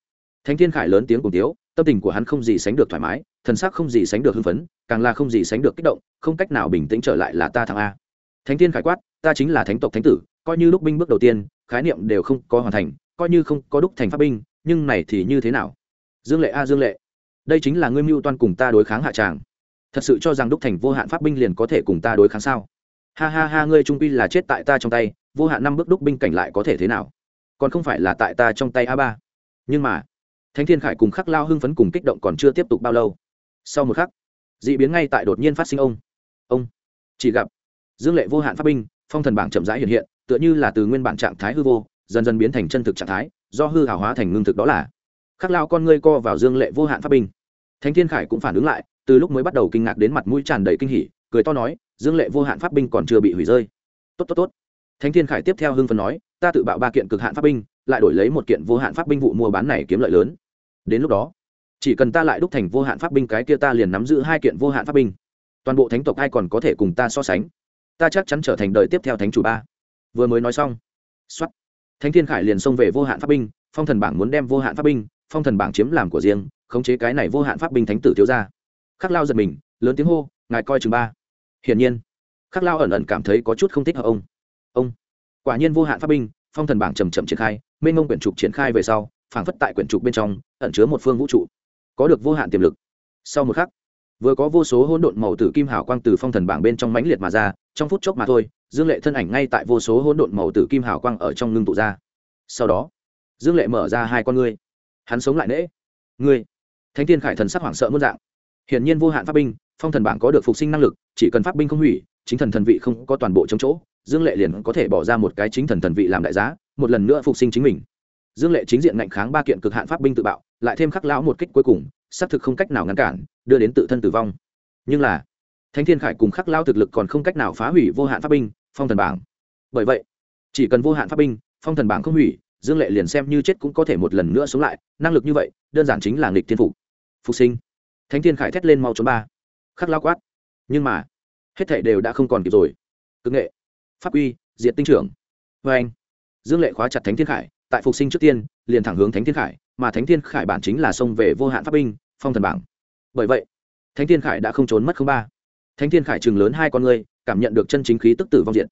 thánh thiên khải lớn tiếng cùng tiếu, tâm tình của hắn không gì sánh được thoải mái, thần sắc không gì sánh được hưng phấn, càng là không gì sánh được kích động, không cách nào bình tĩnh trở lại là ta thằng a. Thánh thiên khải quát, ta chính là thánh tộc thánh tử, coi như lúc binh bước đầu tiên, khái niệm đều không có hoàn thành, coi như không có đúc thành pháp binh, nhưng này thì như thế nào? Dương lệ a, dương lệ, đây chính là ngươi mưu toan cùng ta đối kháng hạ tràng. Thật sự cho rằng đúc thành vô hạn pháp binh liền có thể cùng ta đối kháng sao? Ha ha ha, ngươi trung pi là chết tại ta trong tay, vô hạn năm bước đúc binh cảnh lại có thể thế nào? Còn không phải là tại ta trong tay a ba. Nhưng mà, thánh thiên khải cùng khắc lao hưng phấn cùng kích động còn chưa tiếp tục bao lâu. Sau một khắc d ị biến ngay tại đột nhiên phát sinh ông. Ông, chỉ gặp dương lệ vô hạn pháp binh, phong thần bảng chậm rãi hiện hiện, tựa như là từ nguyên bản trạng thái hư vô, dần dần biến thành chân thực trạng thái, do hư hảo hóa thành ngưng thực đó là. Khắc lao con ngươi co vào dương lệ vô hạn pháp binh. Thánh thiên khải cũng phản ứng lại, từ lúc mới bắt đầu kinh ngạc đến mặt mũi tràn đầy kinh hỉ cười to nói, dương lệ vô hạn pháp binh còn chưa bị hủy rơi. Tốt tốt tốt. Thánh thiên khải tiếp theo hưng phần nói, ta tự bạo ba kiện cực hạn pháp binh, lại đổi lấy một kiện vô hạn pháp binh vụ mua bán này kiếm lợi lớn. Đến lúc đó, chỉ cần ta lại đúc thành vô hạn pháp binh cái kia ta liền nắm giữ hai kiện vô hạn pháp binh. Toàn bộ thánh tộc ai còn có thể cùng ta so sánh? Ta chắc chắn trở thành đời tiếp theo thánh chủ ba. Vừa mới nói xong xuất thánh thiên khải liền xông về vô hạn pháp binh, phong thần bảng muốn đem vô hạn pháp binh, phong thần bảng chiếm làm của riêng, khống chế cái này vô hạn pháp binh thánh tử thiếu ra khắc lao giật mình, lớn tiếng hô ngài coi chừng ba. Hiển nhiên, khắc lao ẩn ẩn cảm thấy có chút không thích hợp ông. Ông, quả nhiên vô hạn pháp binh, phong thần bảng trầm trầm triển khai, mênh mông quyển trục triển khai về sau, phảng phất tại quyển trục bên trong, ẩn chứa một phương vũ trụ. Có được vô hạn tiềm lực. Sau một khắc, vừa có vô số hỗn độn màu tử kim hào quang từ phong thần bảng bên trong mãnh liệt mà ra, trong phút chốc mà thôi, dương lệ thân ảnh ngay tại vô số hỗn độn màu tử kim hào quang ở trong ngưng tụ ra. Sau đó, dương lệ mở ra hai con ngươi. Hắn sống lại nễ. Ngươi, thánh tiên khải thần sắc hoảng sợ muôn dạng hiển nhiên vô hạn pháp binh, phong thần bảng có được phục sinh năng lực, chỉ cần pháp binh không hủy, chính thần thần vị không có toàn bộ chống chỗ, dương lệ liền có thể bỏ ra một cái chính thần thần vị làm đại giá, một lần nữa phục sinh chính mình. Dương lệ chính diện ngạnh kháng ba kiện cực hạn pháp binh tự bạo, lại thêm khắc lão một kích cuối cùng, xác thực không cách nào ngăn cản, đưa đến tự thân tử vong. Nhưng là, thánh thiên khải cùng khắc lão thực lực còn không cách nào phá hủy vô hạn pháp binh, phong thần bảng. Bởi vậy, chỉ cần vô hạn pháp binh, phong thần bảng không hủy, dương lệ liền xem như chết cũng có thể một lần nữa sống lại, năng lực như vậy, đơn giản chính là nghịch thiên phục. Phục sinh thánh thiên khải thét lên mau trốn ba. Khắc lao quát. Nhưng mà, hết thảy đều đã không còn kịp rồi. Cực nghệ, pháp uy, diệt tinh trưởng. Vê anh, dương lệ khóa chặt thánh thiên khải, tại phục sinh trước tiên, liền thẳng hướng thánh thiên khải, mà thánh thiên khải bản chính là xông về vô hạn pháp binh, phong thần bảng. Bởi vậy, thánh thiên khải đã không trốn mất không ba. Thánh thiên khải chừng lớn hai con ngươi cảm nhận được chân chính khí tức tử vong diện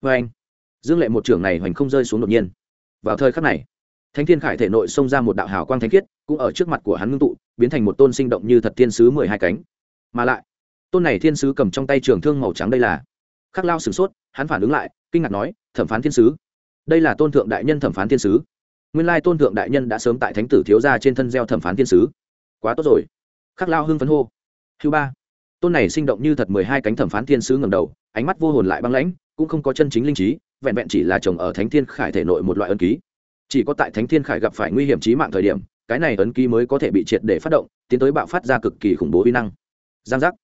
vê anh, dương lệ một trưởng này hoành không rơi xuống đột nhiên. Vào thời khắc này thánh thiên khải thể nội xông ra một đạo hào quang thánh khiết, cũng ở trước mặt của hắn ngưng tụ, biến thành một tôn sinh động như thật thiên sứ mười hai cánh. Mà lại, tôn này thiên sứ cầm trong tay trường thương màu trắng đây là. Khắc lao sửng sốt, hắn phản ứng lại, kinh ngạc nói, thẩm phán thiên sứ, đây là tôn thượng đại nhân thẩm phán thiên sứ. Nguyên lai tôn thượng đại nhân đã sớm tại thánh tử thiếu gia trên thân gieo thẩm phán thiên sứ. Quá tốt rồi. Khắc lao hưng phấn hô. Hưu ba. Tôn này sinh động như thật mười hai cánh thẩm phán thiên sứ ngầm đầu, ánh mắt vô hồn lại băng lãnh, cũng không có chân chính linh trí, vẹn vẹn chỉ là chồng ở thánh thiên khải thể nội một loại ân ký chỉ có tại thánh thiên khải gặp phải nguy hiểm trí mạng thời điểm, cái này ấn ký mới có thể bị triệt để phát động, tiến tới bạo phát ra cực kỳ khủng bố vi năng. Giang giác.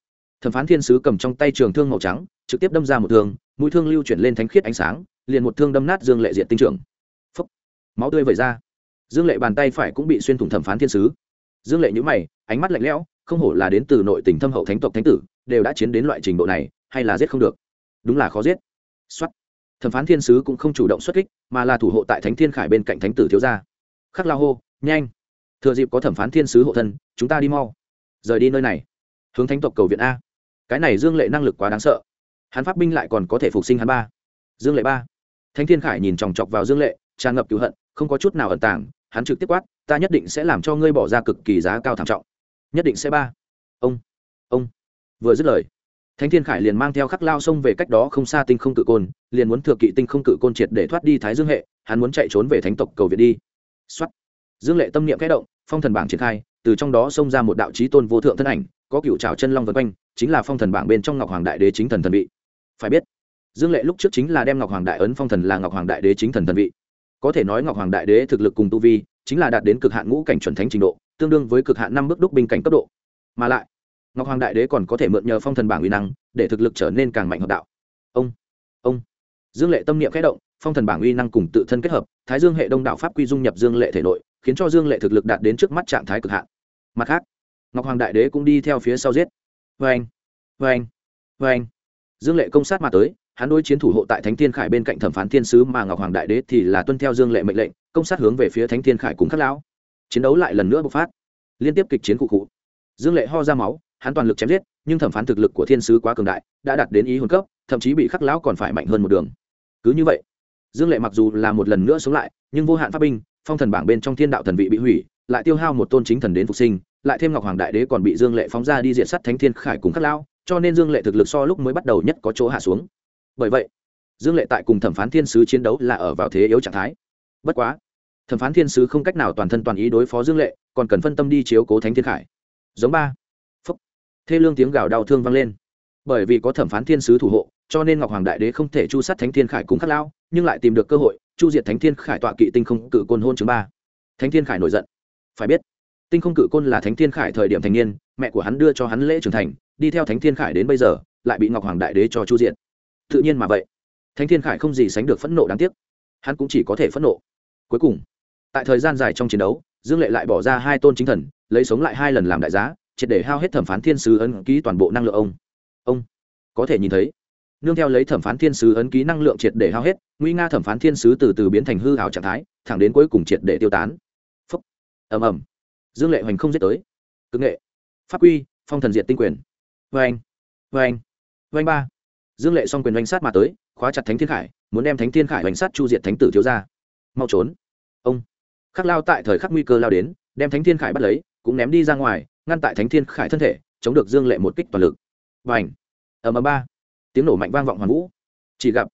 Thẩm phán thiên sứ cầm trong tay trường thương màu trắng, trực tiếp đâm ra một thương, mũi thương lưu chuyển lên thánh khiết ánh sáng, liền một thương đâm nát dương lệ diện tinh trưởng. Phấp máu tươi vẩy ra. Dương lệ bàn tay phải cũng bị xuyên thủng thẩm phán thiên sứ. Dương lệ nhữ mày, ánh mắt lạnh lẽo, không hổ là đến từ nội tỉnh thâm hậu thánh tộc thánh tử, đều đã chiến đến loại trình độ này, hay là giết không được? Đúng là khó giết. Xuất thẩm phán thiên sứ cũng không chủ động xuất kích, mà là thủ hộ tại thánh thiên khải bên cạnh thánh tử thiếu gia. Khắc lao hô, nhanh. Thừa dịp có thẩm phán thiên sứ hộ thân, chúng ta đi mau. Rời đi nơi này. Hướng thánh tộc cầu viện a. Cái này dương lệ năng lực quá đáng sợ. Hắn pháp binh lại còn có thể phục sinh hắn ba. Dương lệ ba. Thánh thiên khải nhìn chòng chọc vào dương lệ, tràn ngập cựu hận, không có chút nào ẩn tàng. Hắn trực tiếp quát, ta nhất định sẽ làm cho ngươi bỏ ra cực kỳ giá cao thảm trọng. Nhất định sẽ ba. Ông ông. Vừa dứt lời thánh thiên khải liền mang theo khắc lao xông về cách đó không xa tinh không cự côn, liền muốn thừa kỵ tinh không cự côn triệt để thoát đi thái dương hệ, hắn muốn chạy trốn về thánh tộc cầu viện đi. Xuất dương lệ tâm niệm kẽ động, phong thần bảng triển khai, từ trong đó xông ra một đạo trí tôn vô thượng thân ảnh, có cựu trào chân long vân quanh, chính là phong thần bảng bên trong ngọc hoàng đại đế chính thần thần vị. Phải biết, dương lệ lúc trước chính là đem ngọc hoàng đại ấn phong thần là ngọc hoàng đại đế chính thần thần vị. Có thể nói ngọc hoàng đại đế thực lực cùng tu vi, chính là đạt đến cực hạn ngũ cảnh chuẩn thánh trình độ, tương đương với cực hạn năm bước đúc binh cảnh cấp độ. Mà lại ngọc hoàng đại đế còn có thể mượn nhờ phong thần bảng uy năng để thực lực trở nên càng mạnh hợp đạo. Ông ông. Dương lệ tâm niệm khẽ động, phong thần bảng uy năng cùng tự thân kết hợp, thái dương hệ đông đạo pháp quy dung nhập dương lệ thể nội, khiến cho dương lệ thực lực đạt đến trước mắt trạng thái cực hạn. Mặt khác, ngọc hoàng đại đế cũng đi theo phía sau giết. Vê anh vê anh vê anh dương lệ công sát mà tới, hắn đối chiến thủ hộ tại thánh thiên khải bên cạnh thẩm phán thiên sứ mà ngọc hoàng đại đế thì là tuân theo dương lệ mệnh lệnh, công sát hướng về phía thánh thiên khải cùng khắc lão. Chiến đấu lại lần nữa bộc phát. Liên tiếp kịch chiến cụ cụ. Dương lệ ho ra máu hắn toàn lực chém giết, nhưng thẩm phán thực lực của thiên sứ quá cường đại, đã đạt đến ý hồn cấp, thậm chí bị khắc lão còn phải mạnh hơn một đường. Cứ như vậy, dương lệ mặc dù là một lần nữa sống lại, nhưng vô hạn pháp binh, phong thần bảng bên trong thiên đạo thần vị bị hủy, lại tiêu hao một tôn chính thần đến phục sinh, lại thêm ngọc hoàng đại đế còn bị dương lệ phóng ra đi diện sắt thánh thiên khải cùng khắc lão, cho nên dương lệ thực lực so lúc mới bắt đầu nhất có chỗ hạ xuống. Bởi vậy, dương lệ tại cùng thẩm phán thiên sứ chiến đấu là ở vào thế yếu trạng thái. Bất quá, thẩm phán thiên sứ không cách nào toàn thân toàn ý đối phó dương lệ, còn cần phân tâm đi chiếu cố thánh thiên khải. Giống ba thê lương tiếng gào đau thương vang lên. Bởi vì có thẩm phán thiên sứ thủ hộ, cho nên ngọc hoàng đại đế không thể chu sát thánh thiên khải cùng khắc lao nhưng lại tìm được cơ hội, chu diệt thánh thiên khải tọa kỵ tinh không cự côn hôn chứng ba. Thánh thiên khải nổi giận. Phải biết, tinh không cự côn là thánh thiên khải thời điểm thành niên, mẹ của hắn đưa cho hắn lễ trưởng thành, đi theo thánh thiên khải đến bây giờ, lại bị ngọc hoàng đại đế cho chu diệt. Tự nhiên mà vậy. Thánh thiên khải không gì sánh được phẫn nộ đáng tiếc. Hắn cũng chỉ có thể phẫn nộ. Cuối cùng, tại thời gian dài trong chiến đấu, dương lệ lại bỏ ra hai tôn chính thần, lấy sống lại hai lần làm đại giá triệt để hao hết thẩm phán thiên sứ ấn ký toàn bộ năng lượng ông. Ông, có thể nhìn thấy, nương theo lấy thẩm phán thiên sứ ấn ký năng lượng triệt để hao hết, nguy nga thẩm phán thiên sứ từ từ biến thành hư hào trạng thái, thẳng đến cuối cùng triệt để tiêu tán. Phúc, ầm ầm, dương lệ hoành không giết tới. Cực nghệ, pháp quy, phong thần diệt tinh quyền. Vê anh vê anh vê anh ba. Dương lệ xong quyền oanh sát mà tới, khóa chặt thánh thiên khải, muốn đem thánh thiên khải oanh sát chu diệt thánh tử thiếu ra mau trốn. Ông, khắc lao tại thời khắc nguy cơ lao đến, đem thánh thiên khải bắt lấy, cũng ném đi ra ngoài ngăn tại thánh thiên khải thân thể chống được dương lệ một kích toàn lực và ảnh ầm ầm ba tiếng nổ mạnh vang vọng hoàn vũ chỉ gặp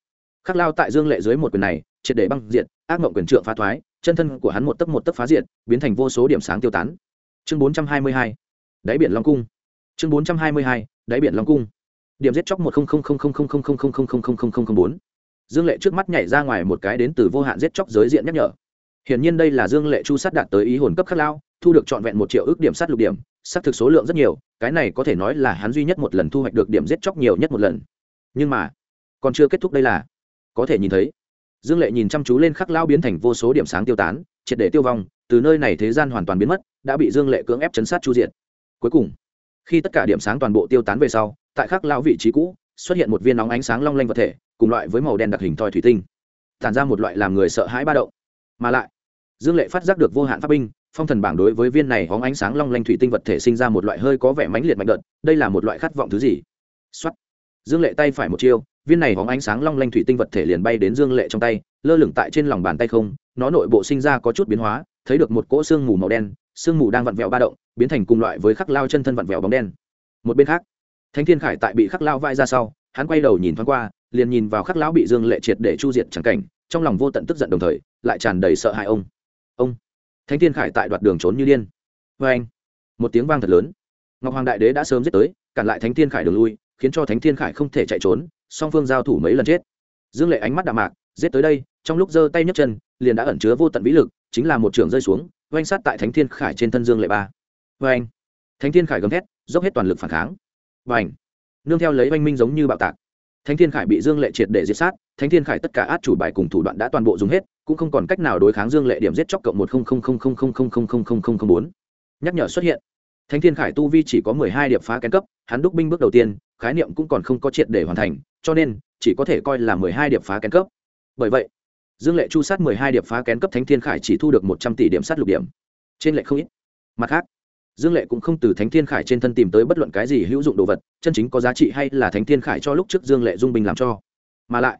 khắc lao tại dương lệ dưới một quyền này triệt để băng diện ác mộng quyền trượng phá thoái chân thân của hắn một tấc một tấc phá diện biến thành vô số điểm sáng tiêu tán chương bốn trăm hai mươi hai đáy biển long cung chương bốn trăm hai mươi hai đáy biển long cung điểm giết chóc một bốn dương lệ trước mắt nhảy ra ngoài một cái đến từ vô hạn giết chóc giới diện nhắc nhở hiển nhiên đây là dương lệ chu sát đạt tới ý hồn cấp khắc lao thu được trọn vẹn một triệu ước điểm sát lục điểm xác thực số lượng rất nhiều, cái này có thể nói là hắn duy nhất một lần thu hoạch được điểm giết chóc nhiều nhất một lần. Nhưng mà, còn chưa kết thúc đây là, có thể nhìn thấy, dương lệ nhìn chăm chú lên khắc lao biến thành vô số điểm sáng tiêu tán, triệt để tiêu vong, từ nơi này thế gian hoàn toàn biến mất, đã bị dương lệ cưỡng ép chấn sát chu diện cuối cùng, khi tất cả điểm sáng toàn bộ tiêu tán về sau, tại khắc lao vị trí cũ, xuất hiện một viên nóng ánh sáng long lanh vật thể, cùng loại với màu đen đặc hình thoi thủy tinh, tản ra một loại làm người sợ hãi ba động. Mà lại, dương lệ phát giác được vô hạn pháp binh phong thần bảng đối với viên này hóng ánh sáng long lanh thủy tinh vật thể sinh ra một loại hơi có vẻ mãnh liệt mạnh đợt, đây là một loại khát vọng thứ gì? Xuất dương lệ tay phải một chiêu, viên này hóng ánh sáng long lanh thủy tinh vật thể liền bay đến dương lệ trong tay, lơ lửng tại trên lòng bàn tay không, nó nội bộ sinh ra có chút biến hóa, thấy được một cỗ xương mù màu đen xương mù đang vặn vẹo ba động, biến thành cùng loại với khắc lao chân thân vặn vẹo bóng đen. Một bên khác, thánh thiên khải tại bị khắc lao vai ra sau, hắn quay đầu nhìn thoáng qua, liền nhìn vào khắc lão bị dương lệ triệt để chu diệt chẳng cảnh, trong lòng vô tận tức giận đồng thời, lại tràn đầy sợ hãi ông. Ông thánh thiên khải tại đoạt đường trốn như điên. Vê anh, một tiếng vang thật lớn. Ngọc hoàng đại đế đã sớm giết tới, cản lại thánh thiên khải đường lui, khiến cho thánh thiên khải không thể chạy trốn, song phương giao thủ mấy lần chết. Dương lệ ánh mắt đạm mạc, giết tới đây, trong lúc giơ tay nhấc chân, liền đã ẩn chứa vô tận vĩ lực, chính là một trường rơi xuống, oanh sát tại thánh thiên khải trên thân dương lệ ba. Vê anh, thánh thiên khải gầm thét, dốc hết toàn lực phản kháng. Và ảnh nương theo lấy oanh minh giống như bạo tạc thánh thiên khải bị dương lệ triệt để diệt sát thánh thiên khải tất cả át chủ bài cùng thủ đoạn đã toàn bộ dùng hết cũng không còn cách nào đối kháng dương lệ điểm giết chóc cộng một bốn nhắc nhở xuất hiện thánh thiên khải tu vi chỉ có mười hai điệp phá kén cấp hắn đúc binh bước đầu tiên khái niệm cũng còn không có triệt để hoàn thành cho nên chỉ có thể coi là mười hai điệp phá kén cấp bởi vậy dương lệ chu sát mười hai điệp phá kén cấp thánh thiên khải chỉ thu được một trăm tỷ điểm sát lục điểm trên lệ không ít mặt khác dương lệ cũng không từ thánh thiên khải trên thân tìm tới bất luận cái gì hữu dụng đồ vật, chân chính có giá trị hay là thánh thiên khải cho lúc trước dương lệ dung binh làm cho. Mà lại,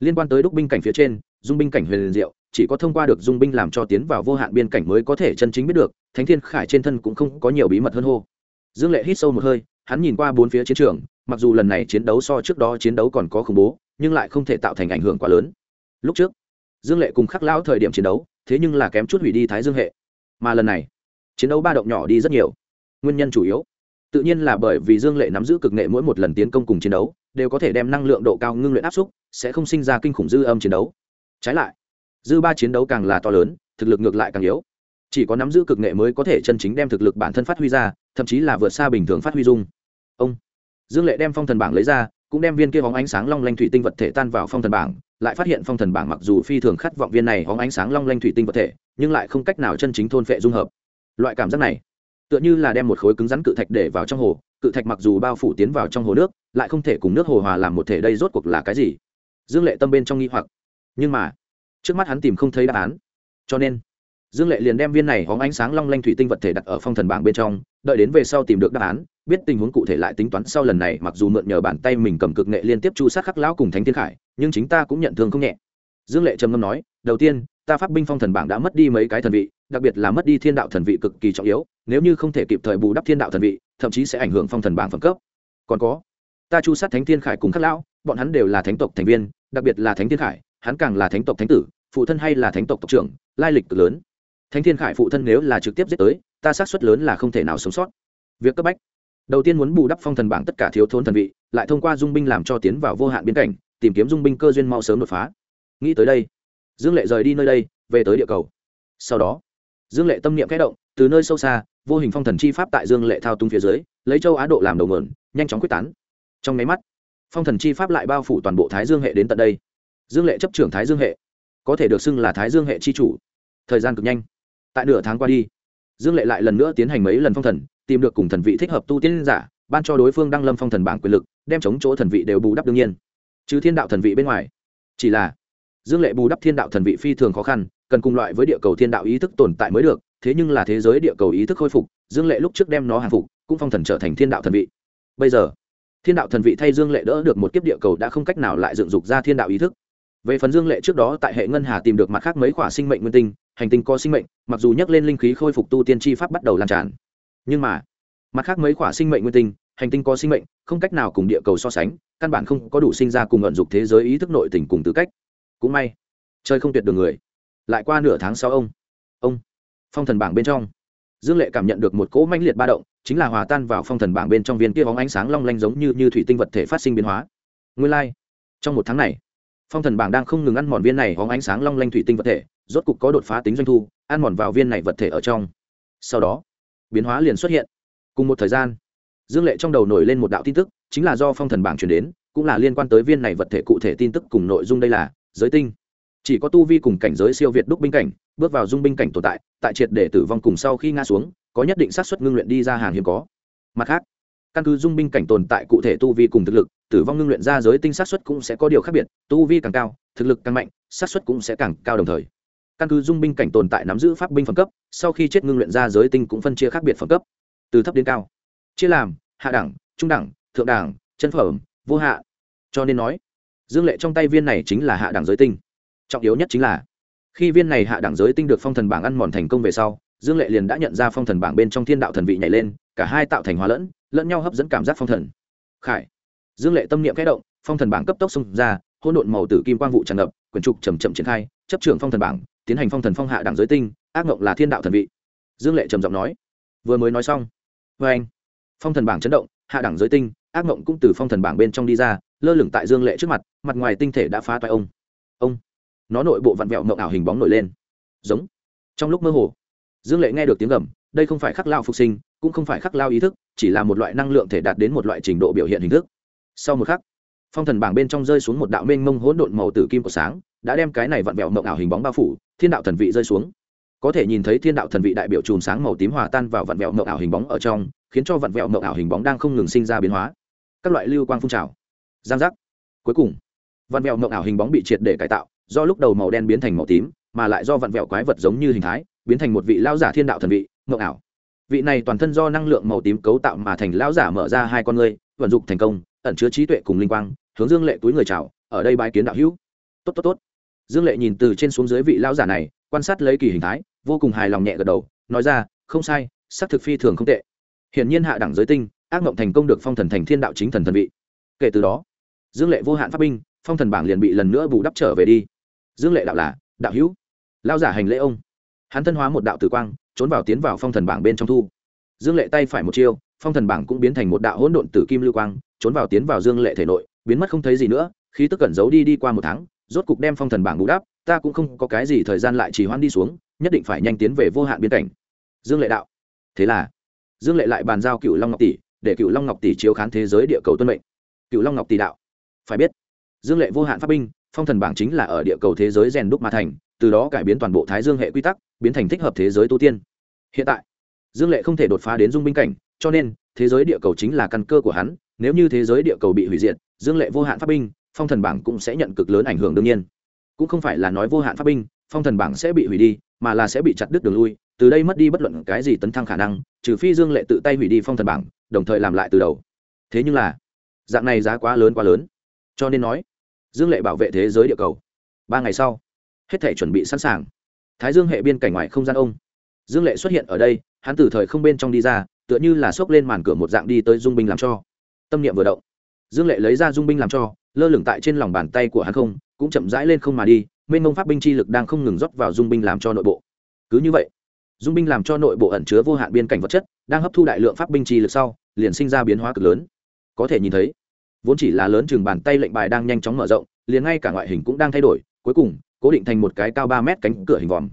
liên quan tới đúc binh cảnh phía trên, dung binh cảnh huyền liền diệu, chỉ có thông qua được dung binh làm cho tiến vào vô hạn biên cảnh mới có thể chân chính biết được, thánh thiên khải trên thân cũng không có nhiều bí mật hơn hô. Dương lệ hít sâu một hơi, hắn nhìn qua bốn phía chiến trường, mặc dù lần này chiến đấu so trước đó chiến đấu còn có khủng bố, nhưng lại không thể tạo thành ảnh hưởng quá lớn. Lúc trước, dương lệ cùng khắc lão thời điểm chiến đấu, thế nhưng là kém chút hủy đi thái dương hệ. Mà lần này chiến đấu ba động nhỏ đi rất nhiều. Nguyên nhân chủ yếu, tự nhiên là bởi vì dương lệ nắm giữ cực nghệ mỗi một lần tiến công cùng chiến đấu, đều có thể đem năng lượng độ cao ngưng luyện áp xúc sẽ không sinh ra kinh khủng dư âm chiến đấu. Trái lại, dư ba chiến đấu càng là to lớn, thực lực ngược lại càng yếu. Chỉ có nắm giữ cực nghệ mới có thể chân chính đem thực lực bản thân phát huy ra, thậm chí là vượt xa bình thường phát huy dung. Ông, dương lệ đem phong thần bảng lấy ra, cũng đem viên kia hóng ánh sáng long lanh thủy tinh vật thể tan vào phong thần bảng, lại phát hiện phong thần bảng mặc dù phi thường khát vọng viên này hóng ánh sáng long lanh thủy tinh vật thể, nhưng lại không cách nào chân chính thôn phệ dung hợp loại cảm giác này, tựa như là đem một khối cứng rắn cự thạch để vào trong hồ, cự thạch mặc dù bao phủ tiến vào trong hồ nước, lại không thể cùng nước hồ hòa làm một thể đây rốt cuộc là cái gì? Dương lệ tâm bên trong nghi hoặc. Nhưng mà, trước mắt hắn tìm không thấy đáp án. Cho nên, dương lệ liền đem viên này hóng ánh sáng long lanh thủy tinh vật thể đặt ở phong thần bảng bên trong, đợi đến về sau tìm được đáp án, biết tình huống cụ thể lại tính toán sau lần này, mặc dù mượn nhờ bàn tay mình cầm cực nghệ liên tiếp chu sát khắc lão cùng thánh thiên khải, nhưng chính ta cũng nhận thương không nhẹ. Dương lệ trầm ngâm nói, đầu tiên, ta phát binh phong thần bảng đã mất đi mấy cái thần vị đặc biệt là mất đi thiên đạo thần vị cực kỳ trọng yếu, nếu như không thể kịp thời bù đắp thiên đạo thần vị, thậm chí sẽ ảnh hưởng phong thần bảng phẩm cấp. Còn có, ta chu sát thánh thiên khải cùng khắc lão, bọn hắn đều là thánh tộc thành viên, đặc biệt là thánh thiên khải, hắn càng là thánh tộc thánh tử, phụ thân hay là thánh tộc tộc trưởng, lai lịch cực lớn. Thánh thiên khải phụ thân nếu là trực tiếp giết tới, ta xác suất lớn là không thể nào sống sót. Việc cấp bách. Đầu tiên muốn bù đắp phong thần bảng tất cả thiếu thốn thần vị, lại thông qua dung binh làm cho tiến vào vô hạn biến cảnh, tìm kiếm dung binh cơ duyên mau sớm đột phá. Nghĩ tới đây, dương lệ rời đi nơi đây, về tới địa cầu. Sau đó dương lệ tâm niệm kẽ động từ nơi sâu xa vô hình phong thần chi pháp tại dương lệ thao tung phía dưới lấy châu á độ làm đầu nguồn, nhanh chóng quyết tán. Trong máy mắt phong thần chi pháp lại bao phủ toàn bộ thái dương hệ đến tận đây. Dương lệ chấp trưởng thái dương hệ có thể được xưng là thái dương hệ chi chủ. Thời gian cực nhanh. Tại nửa tháng qua đi dương lệ lại lần nữa tiến hành mấy lần phong thần tìm được cùng thần vị thích hợp tu tiên giả ban cho đối phương đăng lâm phong thần bảng quyền lực đem chống chỗ thần vị đều bù đắp đương nhiên. Chứ thiên đạo thần vị bên ngoài chỉ là dương lệ bù đắp thiên đạo thần vị phi thường khó khăn cần cùng loại với địa cầu thiên đạo ý thức tồn tại mới được, thế nhưng là thế giới địa cầu ý thức khôi phục, dương lệ lúc trước đem nó hàng phục, cũng phong thần trở thành thiên đạo thần vị. Bây giờ, thiên đạo thần vị thay dương lệ đỡ được một kiếp địa cầu đã không cách nào lại dựng dục ra thiên đạo ý thức. Về phần dương lệ trước đó tại hệ ngân hà tìm được mặt khác mấy khoả sinh mệnh nguyên tinh, hành tinh có sinh mệnh, mặc dù nhắc lên linh khí khôi phục tu tiên tri pháp bắt đầu lan tràn. Nhưng mà, mặt khác mấy khoả sinh mệnh nguyên tinh, hành tinh có sinh mệnh, không cách nào cùng địa cầu so sánh, căn bản không có đủ sinh ra cùng ẩn dục thế giới ý thức nội tình cùng tư cách. Cũng may chơi không tuyệt đường người lại qua nửa tháng sau ông. Ông, phong thần bảng bên trong. Dương lệ cảm nhận được một cỗ mãnh liệt ba động, chính là hòa tan vào phong thần bảng bên trong viên kia bóng ánh sáng long lanh giống như như thủy tinh vật thể phát sinh biến hóa. Nguyên lai、like. trong một tháng này, phong thần bảng đang không ngừng ăn mòn viên này bóng ánh sáng long lanh thủy tinh vật thể, rốt cục có đột phá tính doanh thu, ăn mòn vào viên này vật thể ở trong. Sau đó, biến hóa liền xuất hiện. Cùng một thời gian, dương lệ trong đầu nổi lên một đạo tin tức, chính là do phong thần bảng chuyển đến, cũng là liên quan tới viên này vật thể cụ thể tin tức cùng nội dung đây là, giới tinh chỉ có tu vi cùng cảnh giới siêu việt đúc binh cảnh, bước vào dung binh cảnh tồn tại tại triệt để tử vong cùng sau khi ngã xuống, có nhất định xác suất ngưng luyện đi ra hàng hiếm có. Mặt khác, căn cứ dung binh cảnh tồn tại cụ thể tu vi cùng thực lực, tử vong ngưng luyện ra giới tinh xác suất cũng sẽ có điều khác biệt, tu vi càng cao, thực lực càng mạnh, xác suất cũng sẽ càng cao đồng thời. Căn cứ dung binh cảnh tồn tại nắm giữ pháp binh phẩm cấp, sau khi chết ngưng luyện ra giới tinh cũng phân chia khác biệt phẩm cấp. Từ thấp đến cao, chia làm, hạ đẳng, trung đẳng, thượng đẳng, chân phẩm, vô hạ. Cho nên nói, dương lệ trong tay viên này chính là hạ đẳng giới tinh trọng yếu nhất chính là, khi viên này hạ đẳng giới tinh được phong thần bảng ăn mòn thành công về sau, dương lệ liền đã nhận ra phong thần bảng bên trong thiên đạo thần vị nhảy lên, cả hai tạo thành hóa lẫn lẫn nhau hấp dẫn cảm giác phong thần. Khải, dương lệ tâm niệm kẽ động, phong thần bảng cấp tốc xông ra, hỗn độn màu tử kim quang vụ tràn ngập quyển trục chầm chậm triển khai, chấp trưởng phong thần bảng, tiến hành phong thần phong hạ đẳng giới tinh, ác mộng là thiên đạo thần vị. Dương lệ trầm giọng nói, vừa mới nói xong vê anh, phong thần bảng chấn động, hạ đẳng giới tinh, ác mộng cũng từ phong thần bảng bên trong đi ra, lơ lửng tại dương lệ trước mặt mặt ngoài tinh thể đã phá toại ông. Ông nó nội bộ vặn vẹo mộng ảo hình bóng nổi lên. Giống. Trong lúc mơ hồ, dương lệ nghe được tiếng gầm, đây không phải khắc lao phục sinh, cũng không phải khắc lao ý thức, chỉ là một loại năng lượng thể đạt đến một loại trình độ biểu hiện hình thức. Sau một khắc, phong thần bảng bên trong rơi xuống một đạo mênh mông hỗn độn màu tử kim của sáng, đã đem cái này vặn vẹo mộng ảo hình bóng bao phủ, thiên đạo thần vị rơi xuống. Có thể nhìn thấy thiên đạo thần vị đại biểu chùm sáng màu tím hòa tan vào vặn vẹo mộng ảo hình bóng ở trong, khiến cho vặn vẹo mộng ảo hình bóng đang không ngừng sinh ra biến hóa. Các loại lưu quang phun trào. Giang giác. Cuối cùng, vặn vẹo mộng ảo hình bóng bị triệt để cải tạo do lúc đầu màu đen biến thành màu tím, mà lại do vặn vẹo quái vật giống như hình thái, biến thành một vị lao giả thiên đạo thần vị mộng ảo. Vị này toàn thân do năng lượng màu tím cấu tạo mà thành lao giả mở ra hai con ngươi, vận dụng thành công, ẩn chứa trí tuệ cùng linh quang, hướng dương lệ túi người chào, ở đây bái kiến đạo hữu. Tốt tốt tốt. Dương lệ nhìn từ trên xuống dưới vị lao giả này, quan sát lấy kỳ hình thái, vô cùng hài lòng nhẹ gật đầu, nói ra, không sai, xác thực phi thường không tệ. Hiển nhiên hạ đẳng giới tinh, ác mộng thành công được phong thần thành thiên đạo chính thần thần vị. Kể từ đó, dương lệ vô hạn pháp binh, phong thần bảng liền bị lần nữa bù đắp trở về đi dương lệ đạo là, đạo hữu. Lao giả hành lễ ông. Hắn thân hóa một đạo tử quang, trốn vào tiến vào phong thần bảng bên trong thu. Dương lệ tay phải một chiêu, phong thần bảng cũng biến thành một đạo hỗn độn tử kim lưu quang, trốn vào tiến vào dương lệ thể nội, biến mất không thấy gì nữa khi tức cẩn giấu đi đi qua một tháng, rốt cục đem phong thần bảng bù đắp, ta cũng không có cái gì thời gian lại chỉ hoãn đi xuống, nhất định phải nhanh tiến về vô hạn biên cảnh. Dương lệ đạo. Thế là, dương lệ lại bàn giao cựu long ngọc tỷ, để cựu long ngọc tỷ chiếu khán thế giới địa cầu tuân mệnh. Cựu long ngọc tỷ đạo. Phải biết, dương lệ vô hạn pháp binh phong thần bảng chính là ở địa cầu thế giới rèn đúc mà thành, từ đó cải biến toàn bộ thái dương hệ quy tắc, biến thành thích hợp thế giới tu tiên. Hiện tại, dương lệ không thể đột phá đến dung binh cảnh, cho nên, thế giới địa cầu chính là căn cơ của hắn, nếu như thế giới địa cầu bị hủy diệt, dương lệ vô hạn pháp binh, phong thần bảng cũng sẽ nhận cực lớn ảnh hưởng đương nhiên. Cũng không phải là nói vô hạn pháp binh, phong thần bảng sẽ bị hủy đi, mà là sẽ bị chặt đứt đường lui, từ đây mất đi bất luận cái gì tấn thăng khả năng, trừ phi dương lệ tự tay hủy đi phong thần bảng, đồng thời làm lại từ đầu. Thế nhưng là, dạng này giá quá lớn quá lớn. Cho nên nói dương lệ bảo vệ thế giới địa cầu. Ba ngày sau, hết thể chuẩn bị sẵn sàng. Thái dương hệ biên cảnh ngoài không gian ông. Dương lệ xuất hiện ở đây, hắn từ thời không bên trong đi ra, tựa như là xốc lên màn cửa một dạng đi tới dung binh làm cho. Tâm niệm vừa động, dương lệ lấy ra dung binh làm cho, lơ lửng tại trên lòng bàn tay của hắn không, cũng chậm rãi lên không mà đi, mênh mông pháp binh chi lực đang không ngừng rót vào dung binh làm cho nội bộ. Cứ như vậy, dung binh làm cho nội bộ ẩn chứa vô hạn biên cảnh vật chất, đang hấp thu đại lượng pháp binh chi lực sau, liền sinh ra biến hóa cực lớn. Có thể nhìn thấy vốn chỉ là lớn chừng bàn tay lệnh bài đang nhanh chóng mở rộng, liền ngay cả ngoại hình cũng đang thay đổi, cuối cùng, cố định thành một cái cao ba mét cánh cửa hình vòm.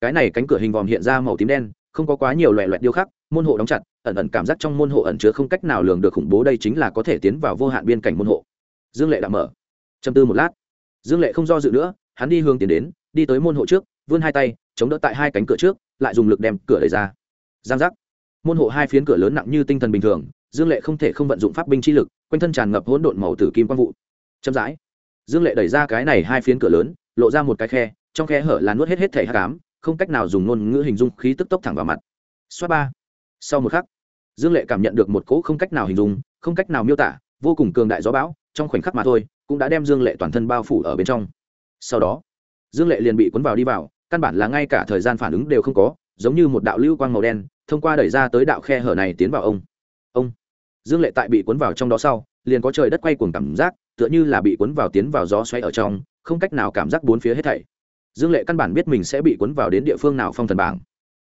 Cái này cánh cửa hình vòm hiện ra màu tím đen, không có quá nhiều loẹ loẹt điêu khắc, môn hộ đóng chặt, ẩn ẩn cảm giác trong môn hộ ẩn chứa không cách nào lường được khủng bố đây chính là có thể tiến vào vô hạn biên cảnh môn hộ. Dương lệ đã mở. Châm tư một lát. Dương lệ không do dự nữa, hắn đi hướng tiến đến, đi tới môn hộ trước, vươn hai tay, chống đỡ tại hai cánh cửa trước, lại dùng lực đem cửa đẩy ra. Giang giác. Môn hộ hai phiến cửa lớn nặng như tinh thần bình thường, dương lệ không thể không vận dụng pháp binh chi lực quanh thân tràn ngập hỗn độn màu tử kim quang vụ. Chậm rãi, dương lệ đẩy ra cái này hai phiến cửa lớn, lộ ra một cái khe, trong khe hở là nuốt hết hết thể hát cám không cách nào dùng ngôn ngữ hình dung khí tức tốc thẳng vào mặt. Xoát ba. Sau một khắc, dương lệ cảm nhận được một cỗ không cách nào hình dung, không cách nào miêu tả, vô cùng cường đại gió bão, trong khoảnh khắc mà thôi, cũng đã đem dương lệ toàn thân bao phủ ở bên trong. Sau đó, dương lệ liền bị cuốn vào đi vào, căn bản là ngay cả thời gian phản ứng đều không có, giống như một đạo lưu quang màu đen, thông qua đẩy ra tới đạo khe hở này tiến vào ông ông dương lệ tại bị cuốn vào trong đó sau, liền có trời đất quay cuồng cảm giác, tựa như là bị cuốn vào tiến vào gió xoay ở trong, không cách nào cảm giác bốn phía hết thảy. Dương lệ căn bản biết mình sẽ bị cuốn vào đến địa phương nào phong thần bảng.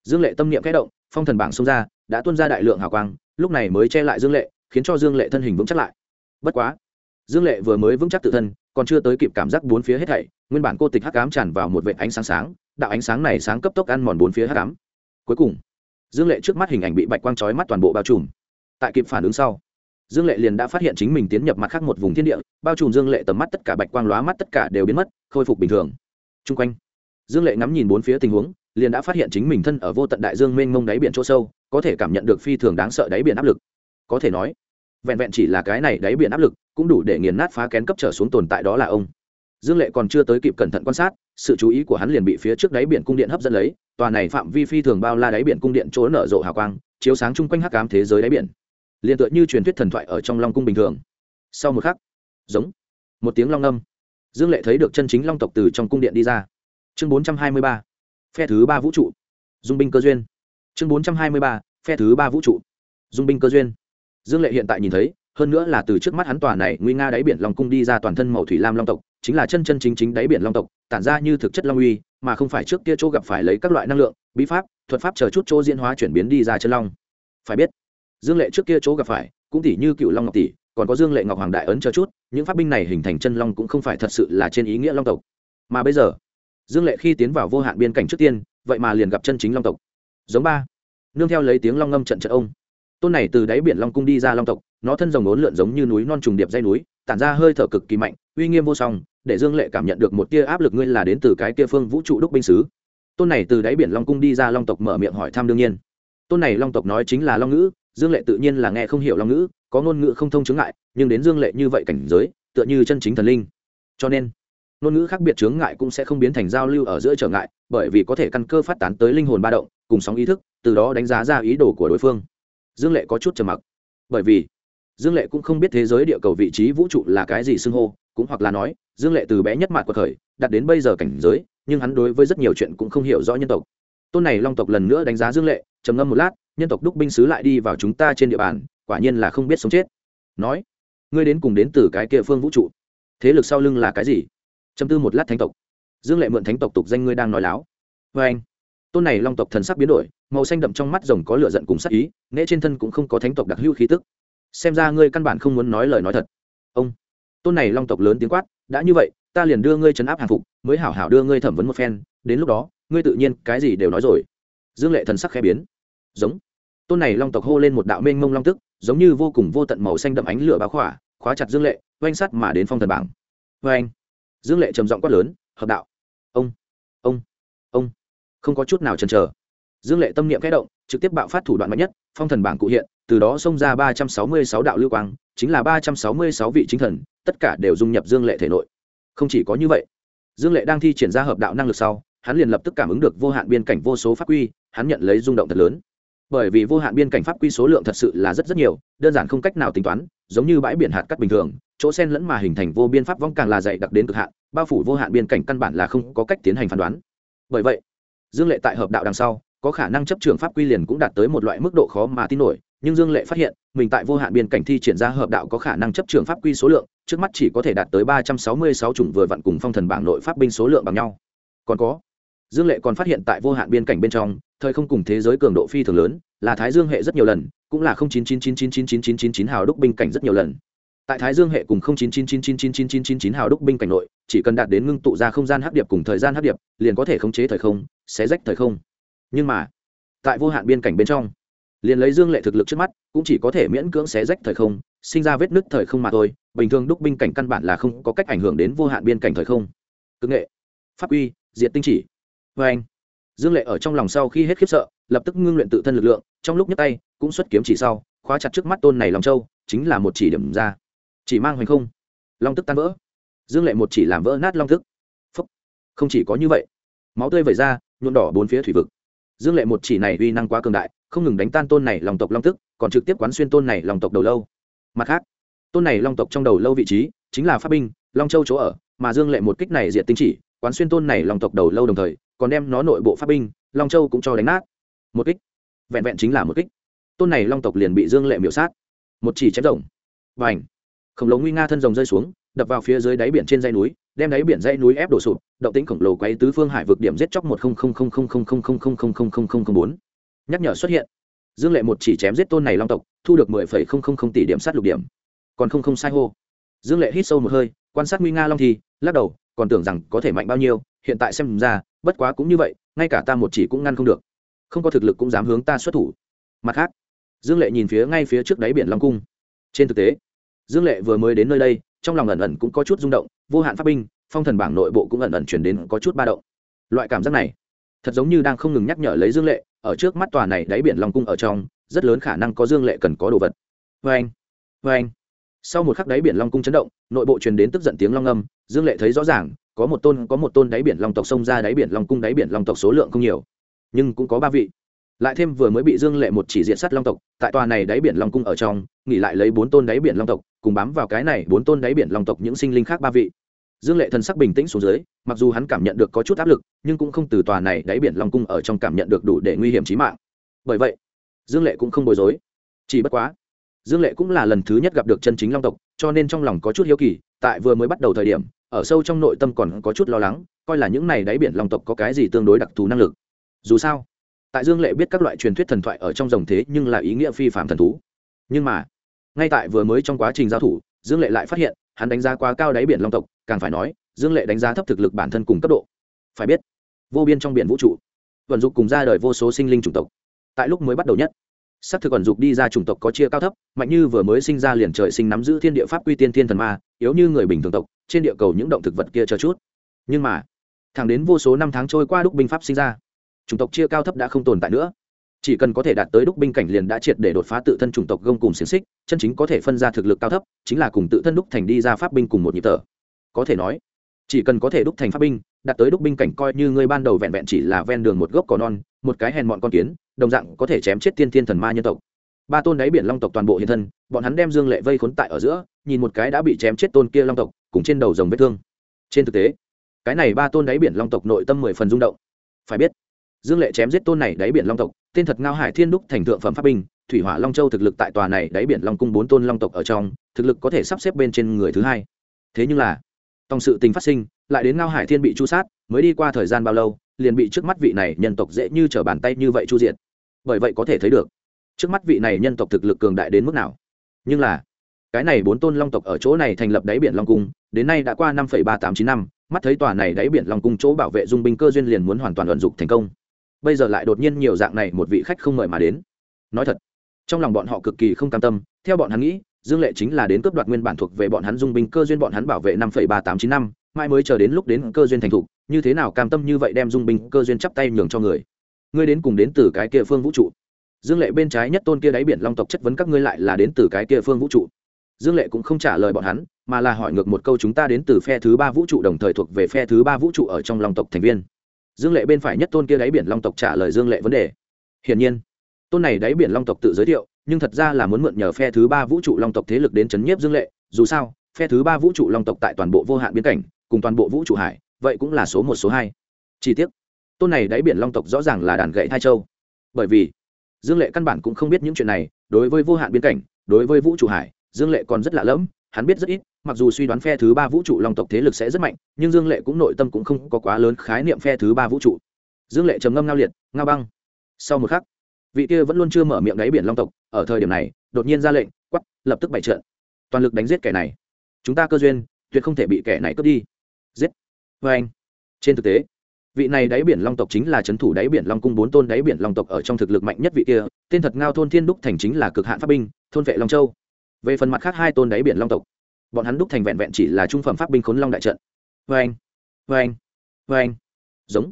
Dương lệ tâm niệm kẽ động, phong thần bảng xông ra, đã tuôn ra đại lượng hào quang, lúc này mới che lại dương lệ, khiến cho dương lệ thân hình vững chắc lại. Bất quá, dương lệ vừa mới vững chắc tự thân, còn chưa tới kịp cảm giác bốn phía hết thảy, nguyên bản cô tịch hắc ám tràn vào một vệt ánh sáng sáng, đạo ánh sáng này sáng cấp tốc ăn mòn bốn phía hắc ám. Cuối cùng, dương lệ trước mắt hình ảnh bị bạch quang chói mắt toàn bộ bao trùm tại kịp phản ứng sau, dương lệ liền đã phát hiện chính mình tiến nhập mặt khác một vùng thiên địa, bao trùm dương lệ tầm mắt tất cả bạch quang lóa mắt tất cả đều biến mất, khôi phục bình thường. T r u n g quanh, dương lệ ngắm nhìn bốn phía tình huống, liền đã phát hiện chính mình thân ở vô tận đại dương mênh mông đáy biển chỗ sâu, có thể cảm nhận được phi thường đáng sợ đáy biển áp lực. Có thể nói, vẹn vẹn chỉ là cái này đáy biển áp lực, cũng đủ để nghiền nát phá kén cấp trở xuống tồn tại đó là ông. Dương lệ còn chưa tới kịp cẩn thận quan sát, sự chú ý của hắn liền bị phía trước đáy biển cung điện hấp dẫn lấy, tòa này phạm vi phi thường bao la đáy biển cung điện chỗ nở rộ hào quang, chiếu sáng chung quanh hắc cám thế giới đáy biển liền tựa như truyền thuyết thần thoại ở trong long cung bình thường. Sau một khắc, giống, một tiếng long âm. Dương lệ thấy được chân chính long tộc từ trong cung điện đi ra. Chương bốn trăm hai mươi ba, phe thứ ba vũ trụ. Dung binh cơ duyên. Chương bốn trăm hai mươi ba, phe thứ ba vũ trụ. Dung binh cơ duyên. Dương lệ hiện tại nhìn thấy, hơn nữa là từ trước mắt hắn tòa này nguy nga đáy biển long cung đi ra toàn thân màu thủy lam long tộc, chính là chân chân chính chính đáy biển long tộc, tản ra như thực chất long uy, mà không phải trước kia chỗ gặp phải lấy các loại năng lượng, bí pháp, thuật pháp chờ chút chỗ diễn hóa chuyển biến đi ra chân long. Phải biết dương lệ trước kia chỗ gặp phải, cũng tỷ như cựu long ngọc tỷ, còn có dương lệ ngọc hoàng đại ấn cho chút, những pháp binh này hình thành chân long cũng không phải thật sự là trên ý nghĩa long tộc. Mà bây giờ, dương lệ khi tiến vào vô hạn biên cảnh trước tiên, vậy mà liền gặp chân chính long tộc. Giống ba, nương theo lấy tiếng long ngâm trận trận ông. Tôn này từ đáy biển long cung đi ra long tộc, nó thân rồng ốn lượn giống như núi non trùng điệp dây núi, tản ra hơi thở cực kỳ mạnh, uy nghiêm vô song, để dương lệ cảm nhận được một tia áp lực ngươi là đến từ cái tia phương vũ trụ đúc binh sứ. Tôn này từ đáy biển long cung đi ra long tộc mở miệng hỏi thăm đương nhiên. Tôn này long tộc nói chính là long ngữ dương lệ tự nhiên là nghe không hiểu long ngữ, có ngôn ngữ không thông chướng ngại, nhưng đến dương lệ như vậy cảnh giới, tựa như chân chính thần linh. Cho nên, ngôn ngữ khác biệt chướng ngại cũng sẽ không biến thành giao lưu ở giữa trở ngại, bởi vì có thể căn cơ phát tán tới linh hồn ba động, cùng sóng ý thức, từ đó đánh giá ra ý đồ của đối phương. Dương lệ có chút trầm mặc, bởi vì dương lệ cũng không biết thế giới địa cầu vị trí vũ trụ là cái gì xưng hô, cũng hoặc là nói, dương lệ từ bé nhất mặt cuộc khởi đặt đến bây giờ cảnh giới, nhưng hắn đối với rất nhiều chuyện cũng không hiểu rõ nhân tộc. Tôn này long tộc lần nữa đánh giá dương lệ trầm ngâm một lát, nhân tộc đúc binh sứ lại đi vào chúng ta trên địa bàn, quả nhiên là không biết sống chết. Nói, ngươi đến cùng đến từ cái kia phương vũ trụ. Thế lực sau lưng là cái gì? Châm tư một lát thánh tộc. Dương lệ mượn thánh tộc tục danh ngươi đang nói láo. Vê anh, tôn này long tộc thần sắc biến đổi, màu xanh đậm trong mắt rồng có lửa giận cùng sắc ý nễ trên thân cũng không có thánh tộc đặc hữu khí tức. Xem ra ngươi căn bản không muốn nói lời nói thật. Ông, tôn này long tộc lớn tiếng quát, đã như vậy, ta liền đưa ngươi chấn áp hàng phục, mới hảo hảo đưa ngươi thẩm vấn một phen, đến lúc đó, ngươi tự nhiên cái gì đều nói rồi. Dương lệ thần sắc khẽ biến giống. Tôn này long tộc hô lên một đạo mênh mông long tức, giống như vô cùng vô tận màu xanh đậm ánh lửa báo khỏa, khóa chặt dương lệ, oanh sắt mà đến phong thần bảng. Vê anh dương lệ trầm giọng quát lớn, hợp đạo. Ông. Ông. Ông. Không có chút nào chần chờ. Dương lệ tâm niệm kẽ động, trực tiếp bạo phát thủ đoạn mạnh nhất, phong thần bảng cụ hiện, từ đó xông ra ba trăm sáu mươi sáu đạo lưu quang, chính là ba trăm sáu mươi sáu vị chính thần, tất cả đều dung nhập dương lệ thể nội. Không chỉ có như vậy, dương lệ đang thi triển ra hợp đạo năng lực sau, hắn liền lập tức cảm ứng được vô hạn biên cảnh vô số pháp quy, hắn nhận lấy rung động thật lớn bởi vì vô hạn biên cảnh pháp quy số lượng thật sự là rất rất nhiều, đơn giản không cách nào tính toán, giống như bãi biển hạt cắt bình thường, chỗ sen lẫn mà hình thành vô biên pháp vong càng là dày đặc đến cực hạn, bao phủ vô hạn biên cảnh căn bản là không có cách tiến hành phán đoán. Bởi vậy, dương lệ tại hợp đạo đằng sau, có khả năng chấp trường pháp quy liền cũng đạt tới một loại mức độ khó mà tin nổi, nhưng dương lệ phát hiện, mình tại vô hạn biên cảnh thi triển ra hợp đạo có khả năng chấp trường pháp quy số lượng, trước mắt chỉ có thể đạt tới ba trăm sáu mươi sáu chủng vừa vặn cùng phong thần bảng nội pháp binh số lượng bằng nhau. Còn có, dương lệ còn phát hiện tại vô hạn biên cảnh bên trong thời không cùng thế giới cường độ phi thường lớn là thái dương hệ rất nhiều lần cũng là chín chín chín chín chín chín chín chín chín hào đúc binh cảnh rất nhiều lần tại thái dương hệ cùng chín chín chín chín chín chín chín chín chín hào đúc binh cảnh nội chỉ cần đạt đến ngưng tụ ra không gian hấp điệp cùng thời gian hấp điệp liền có thể khống chế thời không xé rách thời không nhưng mà tại vô hạn biên cảnh bên trong liền lấy dương lệ thực lực trước mắt cũng chỉ có thể miễn cưỡng xé rách thời không sinh ra vết nứt thời không mà thôi bình thường đúc binh cảnh căn bản là không có cách ảnh hưởng đến vô hạn biên cảnh thời không cực nghệ pháp uy diệt tinh chỉ vê anh dương lệ ở trong lòng sau khi hết khiếp sợ, lập tức ngưng luyện tự thân lực lượng, trong lúc nhấc tay, cũng xuất kiếm chỉ sau, khóa chặt trước mắt tôn này lòng châu, chính là một chỉ điểm ra. Chỉ mang hoành không. Long tức tan vỡ. Dương lệ một chỉ làm vỡ nát long thức Phúc. không chỉ có như vậy. Máu tươi vẩy ra nhuộn đỏ bốn phía thủy vực. Dương lệ một chỉ này uy năng quá cường đại, không ngừng đánh tan tôn này lòng tộc long tức, còn trực tiếp quán xuyên tôn này lòng tộc đầu lâu. Mặt khác, tôn này long tộc trong đầu lâu vị trí, chính là pháp binh, long châu chỗ ở, mà dương lệ một kích này diệt tinh chỉ, quán xuyên tôn này lòng tộc đầu lâu đồng thời còn đem nó nội bộ pháp binh long châu cũng cho đánh nát một kích vẹn vẹn chính là một kích tôn này long tộc liền bị dương lệ miểu sát một chỉ chém rồng và ảnh khổng lồ nguy nga thân rồng rơi xuống đập vào phía dưới đáy biển trên dây núi đem đáy biển dây núi ép đổ sụp động tĩnh khổng lồ quấy tứ phương hải vực điểm giết chóc một bốn nhắc nhở xuất hiện dương lệ một chỉ chém giết tôn này long tộc thu được mười phẩy không không không tỷ điểm sát lục điểm còn không không sai hô dương lệ hít sâu một hơi quan sát nguy nga long thì lắc đầu còn tưởng rằng có thể mạnh bao nhiêu hiện tại xem ra bất quá cũng như vậy, ngay cả ta một chỉ cũng ngăn không được. Không có thực lực cũng dám hướng ta xuất thủ. Mặt khác, dương lệ nhìn phía ngay phía trước đáy biển long cung. Trên thực tế, dương lệ vừa mới đến nơi đây, trong lòng ẩn ẩn cũng có chút rung động, vô hạn pháp binh, phong thần bảng nội bộ cũng ẩn ẩn chuyển đến có chút ba động. Loại cảm giác này, thật giống như đang không ngừng nhắc nhở lấy dương lệ, ở trước mắt tòa này đáy biển long cung ở trong, rất lớn khả năng có dương lệ cần có đồ vật. Vê anh vê anh. Sau một khắc đáy biển long cung chấn động, nội bộ truyền đến tức giận tiếng long âm, dương lệ thấy rõ ràng có một tôn, có một tôn đáy biển long tộc xông ra đáy biển long cung, đáy biển long tộc số lượng không nhiều, nhưng cũng có ba vị. Lại thêm vừa mới bị dương lệ một chỉ diện sắt long tộc, tại tòa này đáy biển long cung ở trong, nghỉ lại lấy bốn tôn đáy biển long tộc, cùng bám vào cái này bốn tôn đáy biển long tộc những sinh linh khác ba vị. Dương lệ thần sắc bình tĩnh xuống dưới, mặc dù hắn cảm nhận được có chút áp lực, nhưng cũng không từ tòa này đáy biển long cung ở trong cảm nhận được đủ để nguy hiểm trí mạng. Bởi vậy, dương lệ cũng không bối rối. Chỉ bất quá, dương lệ cũng là lần thứ nhất gặp được chân chính long tộc, cho nên trong lòng có chút hiếu kỳ, tại vừa mới bắt đầu thời điểm ở sâu trong nội tâm còn có chút lo lắng, coi là những này đáy biển long tộc có cái gì tương đối đặc thù năng lực. Dù sao, tại dương lệ biết các loại truyền thuyết thần thoại ở trong dòng thế nhưng là ý nghĩa phi phạm thần thú. Nhưng mà, ngay tại vừa mới trong quá trình giao thủ, dương lệ lại phát hiện, hắn đánh giá quá cao đáy biển long tộc, càng phải nói, dương lệ đánh giá thấp thực lực bản thân cùng cấp độ. Phải biết, vô biên trong biển vũ trụ, vận dụng cùng ra đời vô số sinh linh chủng tộc, tại lúc mới bắt đầu nhất sắc thực ẩn dục đi ra chủng tộc có chia cao thấp, mạnh như vừa mới sinh ra liền trời sinh nắm giữ thiên địa pháp quy tiên thiên thần ma, yếu như người bình thường tộc, trên địa cầu những động thực vật kia cho chút. Nhưng mà, thẳng đến vô số năm tháng trôi qua đúc binh pháp sinh ra, chủng tộc chia cao thấp đã không tồn tại nữa. Chỉ cần có thể đạt tới đúc binh cảnh liền đã triệt để đột phá tự thân chủng tộc gông cùng xiềng xích, chân chính có thể phân ra thực lực cao thấp, chính là cùng tự thân đúc thành đi ra pháp binh cùng một nhịp thở. Có thể nói, chỉ cần có thể đúc thành pháp binh, đạt tới đúc binh cảnh coi như ngươi ban đầu vẹn vẹn chỉ là ven đường một gốc cỏ non, một cái hèn mọn con kiến đồng dạng có thể chém chết tiên thiên thần ma nhân tộc. Ba tôn đáy biển long tộc toàn bộ hiện thân, bọn hắn đem dương lệ vây khốn tại ở giữa, nhìn một cái đã bị chém chết tôn kia long tộc, cùng trên đầu dòng vết thương. Trên thực tế, cái này ba tôn đáy biển long tộc nội tâm mười phần rung động. Phải biết, dương lệ chém giết tôn này đáy biển long tộc, tên thật ngao hải thiên đúc thành thượng phẩm pháp binh, thủy hỏa long châu thực lực tại tòa này đáy biển long cung bốn tôn long tộc ở trong, thực lực có thể sắp xếp bên trên người thứ hai. Thế nhưng là, tòng sự tình phát sinh, lại đến ngao hải thiên bị chu sát, mới đi qua thời gian bao lâu liền bị trước mắt vị này nhân tộc dễ như trở bàn tay như vậy chu diện bởi vậy có thể thấy được, trước mắt vị này nhân tộc thực lực cường đại đến mức nào. Nhưng là, cái này bốn tôn long tộc ở chỗ này thành lập đáy biển long cung, đến nay đã qua năm ba tám chín năm, mắt thấy tòa này đáy biển long cung chỗ bảo vệ dung binh cơ duyên liền muốn hoàn toàn vận dụng thành công. Bây giờ lại đột nhiên nhiều dạng này một vị khách không mời mà đến. Nói thật, trong lòng bọn họ cực kỳ không cam tâm, theo bọn hắn nghĩ, dương lệ chính là đến cướp đoạt nguyên bản thuộc về bọn hắn dung binh cơ duyên bọn hắn bảo vệ năm ba tám chín năm mai mới chờ đến lúc đến cơ duyên thành thục như thế nào cam tâm như vậy đem dung binh cơ duyên chắp tay nhường cho người? Ngươi đến cùng đến từ cái kia phương vũ trụ. Dương lệ bên trái nhất tôn kia đáy biển long tộc chất vấn các ngươi lại là đến từ cái kia phương vũ trụ. Dương lệ cũng không trả lời bọn hắn, mà là hỏi ngược một câu chúng ta đến từ phe thứ ba vũ trụ đồng thời thuộc về phe thứ ba vũ trụ ở trong long tộc thành viên. Dương lệ bên phải nhất tôn kia đáy biển long tộc trả lời dương lệ vấn đề. Hiển nhiên, tôn này đáy biển long tộc tự giới thiệu, nhưng thật ra là muốn mượn nhờ phe thứ ba vũ trụ long tộc thế lực đến chấn nhiếp dương lệ. Dù sao, phe thứ ba vũ trụ long tộc tại toàn bộ vô hạn biến cảnh, cùng toàn bộ vũ trụ hải vậy cũng là số một, số hai. Chi tiết. Tôn này đáy biển long tộc rõ ràng là đàn gậy hai châu. Bởi vì, dương lệ căn bản cũng không biết những chuyện này, đối với vô hạn biên cảnh, đối với vũ trụ hải, dương lệ còn rất lạ lẫm, hắn biết rất ít, mặc dù suy đoán phe thứ ba vũ trụ long tộc thế lực sẽ rất mạnh, nhưng dương lệ cũng nội tâm cũng không có quá lớn khái niệm phe thứ ba vũ trụ. Dương lệ trầm ngâm ngao liệt, ngao băng. Sau một khắc, vị kia vẫn luôn chưa mở miệng đáy biển long tộc, ở thời điểm này, đột nhiên ra lệnh quắp lập tức bày trận. Toàn lực đánh giết kẻ này. Chúng ta cơ duyên, tuyệt không thể bị kẻ này cướp đi. Giết vê anh, trên thực tế, vị này đáy biển long tộc chính là c h ấ n thủ đáy biển long cung bốn tôn đáy biển long tộc ở trong thực lực mạnh nhất vị kia, tên thật ngao thôn thiên đúc thành chính là cực hạn pháp binh, thôn vệ long châu. Về phần mặt khác hai tôn đáy biển long tộc, bọn hắn đúc thành vẹn vẹn chỉ là trung phẩm pháp binh khốn long đại trận. Vê anh vê anh vê anh. Giống.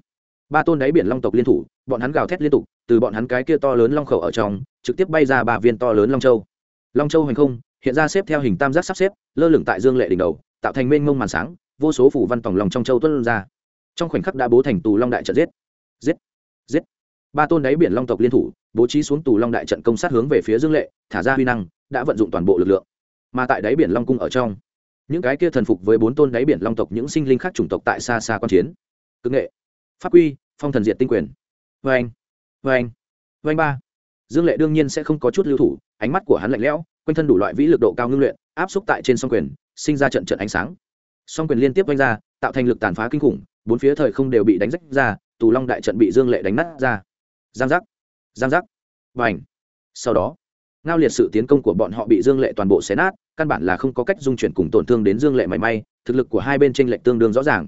Ba tôn đáy biển long tộc liên thủ, bọn hắn gào thét liên tục, từ bọn hắn cái kia to lớn long khẩu ở trong, trực tiếp bay ra ba viên to lớn long châu. Long châu hành không, hiện ra xếp theo hình tam giác sắp xếp, lơ lửng tại dương lệ đỉnh đầu, tạo thành mênh mông màn sáng vô số phủ văn tòng lòng trong châu tuân ra. Trong khoảnh khắc đã bố thành tù long đại trận giết. Giết. Giết. Ba tôn đáy biển long tộc liên thủ, bố trí xuống tù long đại trận công sát hướng về phía dương lệ, thả ra huy năng, đã vận dụng toàn bộ lực lượng. Mà tại đáy biển long cung ở trong, những cái kia thần phục với bốn tôn đáy biển long tộc những sinh linh khác chủng tộc tại xa xa quan chiến. Cực nghệ. Pháp quy, phong thần diệt tinh quyền. Vê anh vê anh vê anh ba. Dương lệ đương nhiên sẽ không có chút lưu thủ, ánh mắt của hắn lạnh lẽo, quanh thân đủ loại vĩ lực độ cao ngưng luyện, áp xúc tại trên song quyền, sinh ra trận trận ánh sáng song quyền liên tiếp vanh ra, tạo thành lực tàn phá kinh khủng, bốn phía thời không đều bị đánh rách ra, tù long đại trận bị dương lệ đánh nát ra. Giang giác giang giác và ảnh sau đó, ngao liệt sự tiến công của bọn họ bị dương lệ toàn bộ xé nát, căn bản là không có cách dung chuyển cùng tổn thương đến dương lệ mảy may, thực lực của hai bên tranh lệch tương đương rõ ràng.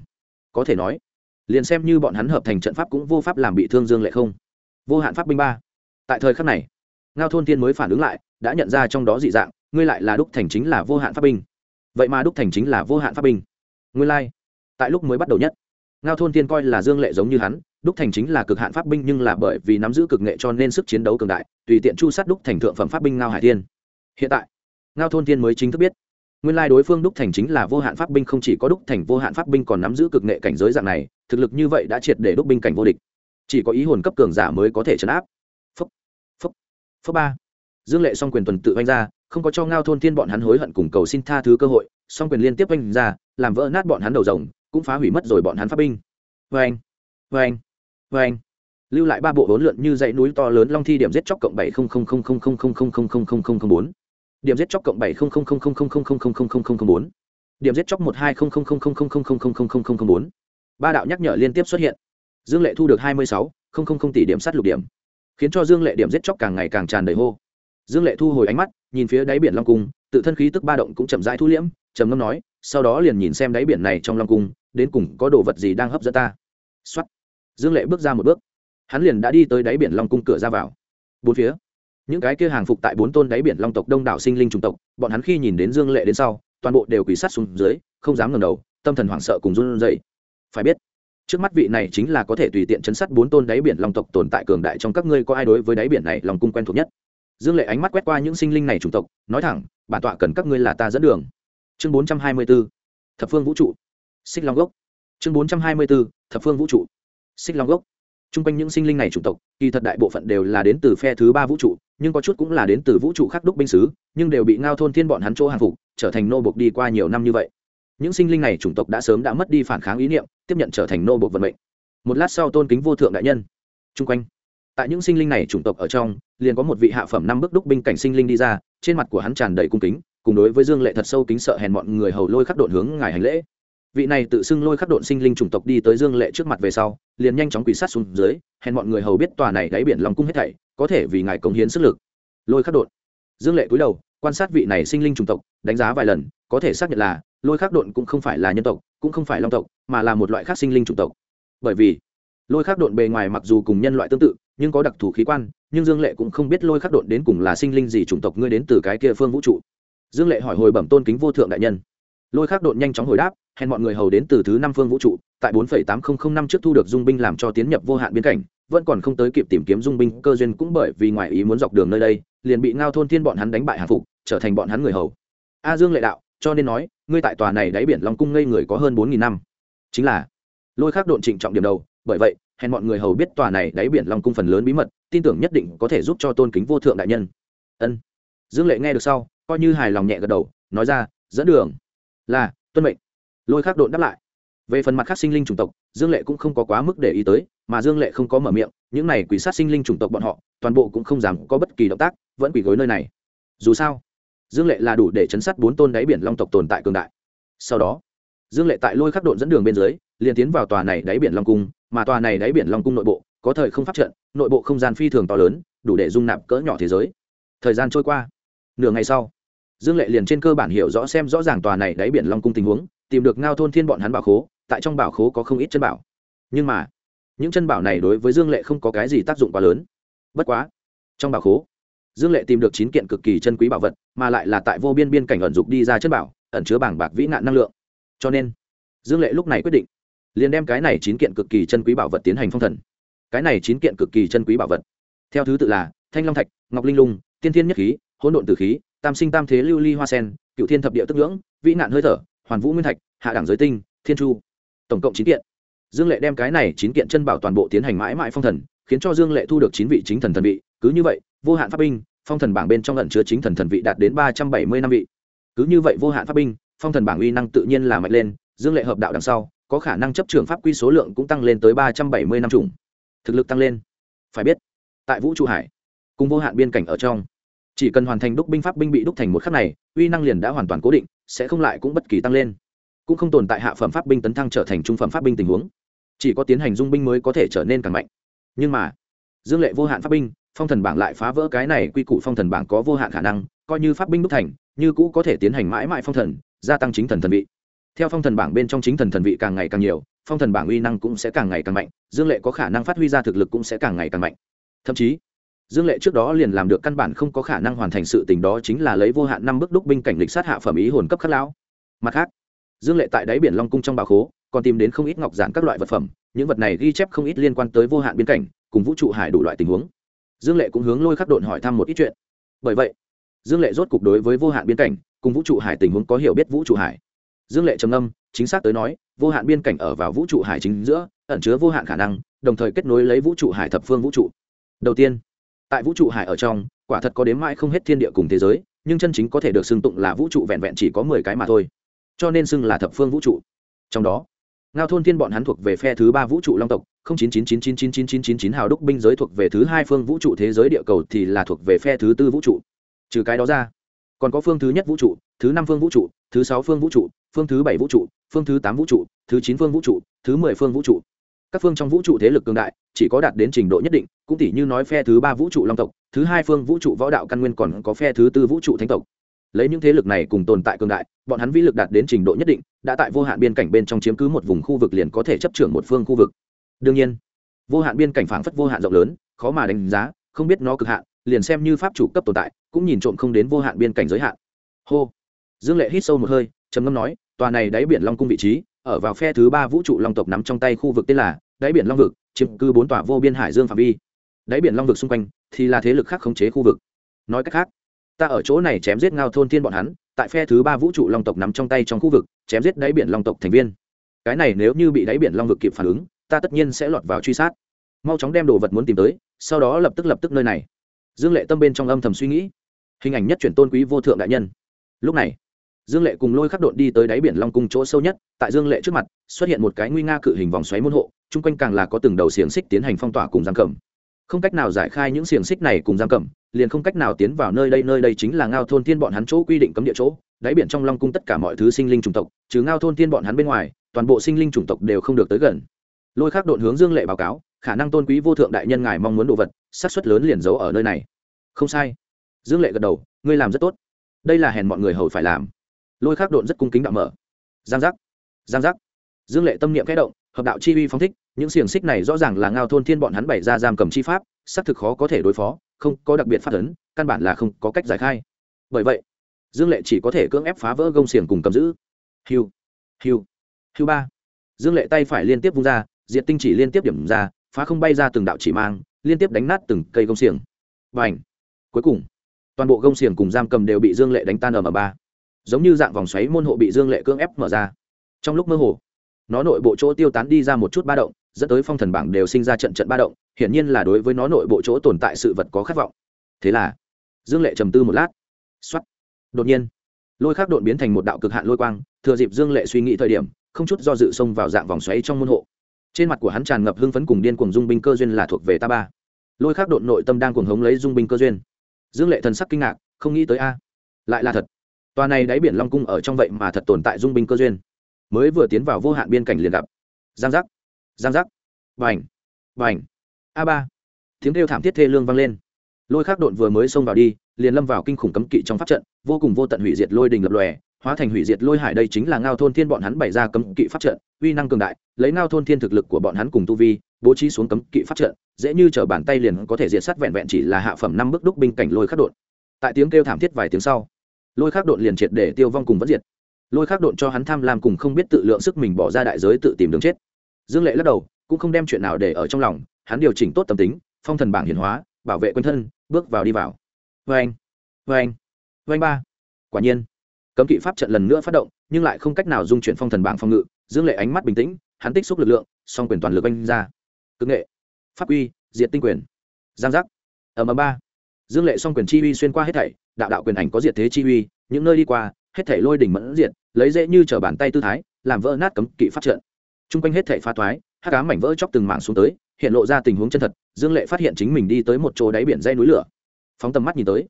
Có thể nói, liền xem như bọn hắn hợp thành trận pháp cũng vô pháp làm bị thương dương lệ không. Vô hạn pháp binh ba. Tại thời khắc này, ngao thôn tiên mới phản ứng lại, đã nhận ra trong đó dị dạng, ngươi lại là đúc thành chính là vô hạn pháp binh vậy mà đúc thành chính là vô hạn pháp binh. Nguyên lai、like. tại lúc mới bắt đầu nhất, ngao thôn tiên coi là dương lệ giống như hắn, đúc thành chính là cực hạn pháp binh nhưng là bởi vì nắm giữ cực nghệ cho nên sức chiến đấu cường đại, tùy tiện chu sát đúc thành thượng phẩm pháp binh ngao hải tiên hiện tại, ngao thôn tiên mới chính thức biết, nguyên lai đối phương đúc thành chính là vô hạn pháp binh không chỉ có đúc thành vô hạn pháp binh còn nắm giữ cực nghệ cảnh giới dạng này, thực lực như vậy đã triệt để đúc binh cảnh vô địch. Chỉ có ý hồn cấp cường giả mới có thể chấn áp. Phấp phấp phấp ba. Dương lệ song quyền tuần tự oanh ra không có cho ngao thôn thiên bọn hắn hối hận cùng cầu xin tha thứ cơ hội song quyền liên tiếp oanh ra làm vỡ nát bọn hắn đầu rồng cũng phá hủy mất rồi bọn hắn pháp binh vê anh vê anh vê anh lưu lại ba bộ hỗn lượn như dãy núi to lớn long thi điểm giết chóc cộng bảy bốn điểm giết chóc cộng bảy bốn điểm giết chóc một hai bốn ba đạo nhắc nhở liên tiếp xuất hiện dương lệ thu được hai mươi sáu tỷ điểm sát lục điểm khiến cho dương lệ điểm giết chóc càng ngày càng tràn đầy hô dương lệ thu hồi ánh mắt, nhìn phía đáy biển long cung, tự thân khí tức ba động cũng chậm rãi thu liễm, trầm ngâm nói, sau đó liền nhìn xem đáy biển này trong long cung, đến cùng có đồ vật gì đang hấp dẫn ta. Xuất dương lệ bước ra một bước. Hắn liền đã đi tới đáy biển long cung cửa ra vào. Bốn phía. Những cái kia hàng phục tại bốn tôn đáy biển long tộc đông đảo sinh linh chủng tộc, bọn hắn khi nhìn đến dương lệ đến sau, toàn bộ đều quỳ sát xuống dưới, không dám ngẩng đầu, tâm thần hoảng sợ cùng run rẩy. Phải biết, trước mắt vị này chính là có thể tùy tiện chấn sát bốn tôn đáy biển long tộc tồn tại cường đại trong các ngươi có ai đối với đáy biển này lòng cung quen thuộc nhất? Dương lệ ánh mắt quét qua những sinh linh này chủng tộc, nói thẳng, bản tọa cần các ngươi là ta dẫn đường. Chương bốn trăm hai mươi b ố thập phương vũ trụ. Xích long gốc. Chương bốn trăm hai mươi b ố thập phương vũ trụ. Xích long gốc. T r u n g quanh những sinh linh này chủng tộc, kỳ thật đại bộ phận đều là đến từ phe thứ ba vũ trụ, nhưng có chút cũng là đến từ vũ trụ khác đúc binh sứ nhưng đều bị ngao thôn thiên bọn hắn chỗ hàng phục, trở thành nô bộc đi qua nhiều năm như vậy. Những sinh linh này chủng tộc đã sớm đã mất đi phản kháng ý niệm, tiếp nhận trở thành nô bộc vận mệnh. Một lát sau tôn kính vô thượng đại nhân. T r u n g quanh tại những sinh linh này chủng tộc ở trong, liền có một vị hạ phẩm năm bước đúc binh cảnh sinh linh đi ra, trên mặt của hắn tràn đầy cung kính, cùng đối với dương lệ thật sâu kính sợ hèn mọi người hầu lôi khắc độn hướng ngài hành lễ. Vị này tự xưng lôi khắc độn sinh linh chủng tộc đi tới dương lệ trước mặt về sau, liền nhanh chóng quỳ sát xuống dưới, hèn mọi người hầu biết tòa này đáy biển lòng cung hết thảy, có thể vì ngài cống hiến sức lực. Lôi khắc độn. Dương lệ cúi đầu, quan sát vị này sinh linh chủng tộc, đánh giá vài lần, có thể xác nhận là, lôi khắc độn cũng không phải là nhân tộc, cũng không phải long tộc, mà là một loại khác sinh linh chủng tộc. Bởi vì, lôi khắc độn bề ngoài mặc dù cùng nhân loại tương tự nhưng có đặc thù khí quan, nhưng dương lệ cũng không biết lôi khắc độn đến cùng là sinh linh gì chủng tộc ngươi đến từ cái kia phương vũ trụ. Dương lệ hỏi hồi bẩm tôn kính vô thượng đại nhân. Lôi khắc độn nhanh chóng hồi đáp, hẹn mọi người hầu đến từ thứ năm phương vũ trụ, tại bốn tám nghìn năm trước thu được dung binh làm cho tiến nhập vô hạn biến cảnh, vẫn còn không tới kịp tìm kiếm dung binh, cơ duyên cũng bởi vì ngoài ý muốn dọc đường nơi đây, liền bị ngao thôn thiên bọn hắn đánh bại hạ phục, trở thành bọn hắn người hầu. A dương lệ đạo, cho nên nói, ngươi tại tòa này đáy biển long cung ngây người có hơn bốn nghìn năm. Chính là, lôi khắc độn trịnh trọng điểm đầu bởi vậy hẹn mọi người hầu biết tòa này đáy biển long cung phần lớn bí mật, tin tưởng nhất định có thể giúp cho tôn kính vô thượng đại nhân. Ân. Dương lệ nghe được sau, coi như hài lòng nhẹ gật đầu, nói ra, dẫn đường. Là, tuân mệnh. Lôi khắc độn đáp lại. Về phần mặt khác sinh linh chủng tộc, dương lệ cũng không có quá mức để ý tới, mà dương lệ không có mở miệng, những này quỷ sát sinh linh chủng tộc bọn họ, toàn bộ cũng không dám có bất kỳ động tác, vẫn quỷ gối nơi này. Dù sao, dương lệ là đủ để chấn sát bốn tôn đáy biển long tộc tồn tại cường đại. Sau đó, dương lệ tại lôi khắc độn dẫn đường bên dưới, liền tiến vào tòa này đáy biển long cung mà tòa này đáy biển long cung nội bộ, có thời không phát trận, nội bộ không gian phi thường to lớn, đủ để dung nạp cỡ nhỏ thế giới. Thời gian trôi qua, nửa ngày sau, dương lệ liền trên cơ bản hiểu rõ xem rõ ràng tòa này đáy biển long cung tình huống, tìm được ngao thôn thiên bọn hắn bảo khố, tại trong bảo khố có không ít chân bảo. Nhưng mà, những chân bảo này đối với dương lệ không có cái gì tác dụng quá lớn. Bất quá, trong bảo khố, dương lệ tìm được chín kiện cực kỳ chân quý bảo vật, mà lại là tại vô biên biên cảnh ẩn dục đi ra chân bảo, ẩn chứa bảng bạc vĩ nạn năng lượng. Cho nên, dương lệ lúc này quyết định liền đem cái này chín kiện cực kỳ chân quý bảo vật tiến hành phong thần. Cái này chín kiện cực kỳ chân quý bảo vật. Theo thứ tự là, thanh long thạch, ngọc linh lung, tiên thiên nhất khí, hỗn độn tử khí, tam sinh tam thế lưu ly hoa sen, cựu thiên thập địa tức ngưỡng, vĩ nạn hơi thở, hoàn vũ nguyên thạch, hạ đẳng giới tinh, thiên chu. Tổng cộng chín kiện. Dương lệ đem cái này chín kiện chân bảo toàn bộ tiến hành mãi mãi phong thần, khiến cho dương lệ thu được chín vị chính thần thần vị. Cứ như vậy, vô hạn pháp binh, phong thần bảng bên trong lẩn chứa chính thần thần vị đạt đến ba trăm bảy mươi năm vị. Cứ như vậy, vô hạn pháp binh, phong thần bảng uy năng tự nhiên là mạnh lên, dương lệ hợp đạo đằng sau có khả năng chấp trường pháp quy số lượng cũng tăng lên tới ba trăm bảy mươi năm chủng. Thực lực tăng lên. Phải biết, tại vũ trụ hải, cùng vô hạn biên cảnh ở trong, chỉ cần hoàn thành đúc binh pháp binh bị đúc thành một khắc này, uy năng liền đã hoàn toàn cố định, sẽ không lại cũng bất kỳ tăng lên. Cũng không tồn tại hạ phẩm pháp binh tấn thăng trở thành trung phẩm pháp binh tình huống. Chỉ có tiến hành dung binh mới có thể trở nên càng mạnh. Nhưng mà, dương lệ vô hạn pháp binh, phong thần bảng lại phá vỡ cái này quy củ phong thần bảng có vô hạn khả năng, coi như pháp binh đúc thành, như cũ có thể tiến hành mãi mãi phong thần, gia tăng chính thần thần vị theo phong thần bảng bên trong chính thần thần vị càng ngày càng nhiều, phong thần bảng uy năng cũng sẽ càng ngày càng mạnh, dương lệ có khả năng phát huy ra thực lực cũng sẽ càng ngày càng mạnh. Thậm chí, dương lệ trước đó liền làm được căn bản không có khả năng hoàn thành sự tình đó chính là lấy vô hạn năm bước đúc binh cảnh lịch sát hạ phẩm ý hồn cấp khắc lão. Mặt khác, dương lệ tại đáy biển long cung trong bà khố, còn tìm đến không ít ngọc giản các loại vật phẩm, những vật này ghi chép không ít liên quan tới vô hạn biên cảnh, cùng vũ trụ hải đủ loại tình huống. Dương lệ cũng hướng lôi khắc độn hỏi thăm một ít chuyện. Bởi vậy, dương lệ rốt cục đối với vô hạn biên cảnh, cùng vũ trụ hải tình huống có hiểu biết vũ trụ hải dương lệ trầm âm chính xác tới nói, vô hạn biên cảnh ở vào vũ trụ hải chính giữa, ẩn chứa vô hạn khả năng, đồng thời kết nối lấy vũ trụ hải thập phương vũ trụ. Đầu tiên, tại vũ trụ hải ở trong, quả thật có đếm mãi không hết thiên địa cùng thế giới, nhưng chân chính có thể được xưng tụng là vũ trụ vẹn vẹn chỉ có mười cái mà thôi. Cho nên xưng là thập phương vũ trụ. Trong đó, ngao thôn thiên bọn hắn thuộc về phe thứ ba vũ trụ long tộc, không chín chín chín chín chín chín chín chín chín hào đúc binh giới thuộc về thứ hai phương vũ trụ thế giới địa cầu thì là thuộc về phe thứ tư vũ trụ. Trừ cái đó ra còn có phương thứ nhất vũ trụ, thứ năm phương vũ trụ, thứ sáu phương vũ trụ, phương thứ bảy vũ trụ, phương thứ tám vũ trụ, thứ chín phương vũ trụ, thứ mười phương vũ trụ. Các phương trong vũ trụ thế lực cường đại, chỉ có đạt đến trình độ nhất định, cũng tỷ như nói phe thứ ba vũ trụ long tộc, thứ hai phương vũ trụ võ đạo căn nguyên còn có phe thứ tư vũ trụ thánh tộc. Lấy những thế lực này cùng tồn tại cường đại, bọn hắn vĩ lực đạt đến trình độ nhất định, đã tại vô hạn biên cảnh bên trong chiếm cứ một vùng khu vực liền có thể chấp trưởng một phương khu vực. Đương nhiên, vô hạn biên cảnh phảng phất vô hạn rộng lớn, khó mà đánh giá, không biết nó cực hạn liền xem như pháp chủ cấp tồn tại, cũng nhìn trộm không đến vô hạn biên cảnh giới hạn. Hô. Dương lệ hít sâu một hơi, trầm ngâm nói, tòa này đáy biển long cung vị trí, ở vào phe thứ ba vũ trụ long tộc nắm trong tay khu vực tên là đáy biển long vực, chiếm cư bốn tòa vô biên hải dương phạm vi. Đáy biển long vực xung quanh thì là thế lực khác khống chế khu vực. Nói cách khác, ta ở chỗ này chém giết ngao thôn thiên bọn hắn, tại phe thứ ba vũ trụ long tộc nắm trong tay trong khu vực, chém giết đáy biển long tộc thành viên. Cái này nếu như bị đáy biển long vực kịp phản ứng, ta tất nhiên sẽ lọt vào truy sát. Mau chóng đem đồ vật muốn tìm tới, sau đó lập tức lập tức nơi này dương lệ tâm bên trong âm thầm suy nghĩ. Hình ảnh nhất chuyển tôn quý vô thượng đại nhân. Lúc này, dương lệ cùng lôi khắc đột đi tới đáy biển long cung chỗ sâu nhất, tại dương lệ trước mặt, xuất hiện một cái nguy nga cự hình vòng xoáy môn hộ, chung quanh càng là có từng đầu xiềng xích tiến hành phong tỏa cùng giam cầm. Không cách nào giải khai những xiềng xích này cùng giam cầm, liền không cách nào tiến vào nơi đây nơi đây chính là ngao thôn thiên bọn hắn chỗ quy định cấm địa chỗ, đáy biển trong long cung tất cả mọi thứ sinh linh chủng tộc, trừ ngao thôn thiên bọn hắn bên ngoài, toàn bộ sinh linh chủng tộc đều không được tới gần. Lôi khắc đột hướng dương lệ báo cáo khả năng tôn quý vô thượng đại nhân ngài mong muốn đồ vật, xác suất lớn liền giấu ở nơi này. Không sai. Dương lệ gật đầu, ngươi làm rất tốt. Đây là hèn mọi người hầu phải làm. Lôi khắc độn rất cung kính đạo mở. Giang giác. Giang giác. Dương lệ tâm niệm kẽ động, hợp đạo chi uy phóng thích, những xiềng xích này rõ ràng là ngao thôn thiên bọn hắn bày ra giam cầm chi pháp, xác thực khó có thể đối phó, không có đặc biệt phát ấn, căn bản là không có cách giải khai. Bởi vậy, dương lệ chỉ có thể cưỡng ép phá vỡ gông xiềng cùng cầm giữ. Hiu. Hiu. Hiu ba. Dương lệ tay phải liên tiếp vung ra diện tinh chỉ liên tiếp điểm ra phá không bay ra từng đạo chỉ mang, liên tiếp đánh nát từng cây gông xiềng. Và ảnh cuối cùng, toàn bộ gông xiềng cùng giam cầm đều bị dương lệ đánh tan ở m ba. Giống như dạng vòng xoáy môn hộ bị dương lệ cưỡng ép mở ra. Trong lúc mơ hồ, nó nội bộ chỗ tiêu tán đi ra một chút ba động, dẫn tới phong thần bảng đều sinh ra trận trận ba động, hiển nhiên là đối với nó nội bộ chỗ tồn tại sự vật có khát vọng. Thế là, dương lệ trầm tư một lát. X o á t đột nhiên, lôi khác đột biến thành một đạo cực hạn lôi quang, thừa dịp dương lệ suy nghĩ thời điểm, không chút do dự xông vào dạng vòng xoáy trong môn hộ trên mặt của hắn tràn ngập hưng phấn cùng điên cuồng dung binh cơ duyên là thuộc về ta ba. Lôi khác đột nội tâm đang cuồng hống lấy dung binh cơ duyên. Dương lệ thần sắc kinh ngạc, không nghĩ tới a. Lại là thật. Tòa này đáy biển long cung ở trong vậy mà thật tồn tại dung binh cơ duyên. Mới vừa tiến vào vô hạn biên cảnh liền gặp. Giang giác giang giác. Vành vành a ba. Tiếng kêu thảm thiết thê lương vang lên. Lôi khắc độn vừa mới xông vào đi, liền lâm vào kinh khủng cấm kỵ trong pháp trận, vô cùng vô tận hủy diệt lôi đình lập lòe hóa thành hủy diệt lôi hải đây chính là ngao thôn thiên bọn hắn bày ra cấm kỵ pháp trận, uy năng cường đại, lấy ngao thôn thiên thực lực của bọn hắn cùng tu vi, bố trí xuống cấm kỵ pháp trận, dễ như t bàn tay liền có thể diệt sát vẹn vẹn chỉ là hạ phẩm năm bước đúc binh cảnh lôi khắc đột. tại tiếng kêu thảm thiết vài tiếng sau, lôi khắc đột liền triệt để tiêu vong cùng vẫn diệt. Lôi khắc đột cho hắn tham lam cùng không biết tự lượng sức mình bỏ ra đại giới tự tìm đường chết. Dương lệ lắc đầu, cũng không đem chuyện nào để ở trong lòng, hắn điều chỉnh tốt tâm tính, phong thần bảng hiển hóa, bảo vệ quân thân, bước vào đi vào. Vê anh vê anh vê anh ba. Quả nhiên cấm kỵ pháp trận lần nữa phát động, nhưng lại không cách nào dung chuyển phong thần bảng phòng ngự, dương lệ ánh mắt bình tĩnh, hắn tích xúc lực lượng, song quyền toàn lực oanh ra. Cực nghệ. Pháp uy, diệt tinh quyền. Giang giác. Ở mờ ba. Dương lệ song quyền chi uy xuyên qua hết thảy, đạo đạo quyền ảnh có diệt thế chi uy, những nơi đi qua, hết thảy lôi đỉnh mẫn diệt, lấy dễ như trở bàn tay tư thái, làm vỡ nát cấm kỵ pháp trận. T r u n g quanh hết thảy phá thoái hát cá mảnh vỡ chóc từng mảng xuống tới, hiện lộ ra tình huống chân thật, dương lệ phát hiện chính mình đi tới một chỗ đáy biển dây núi lửa. Phóng tầm mắt nhìn tới.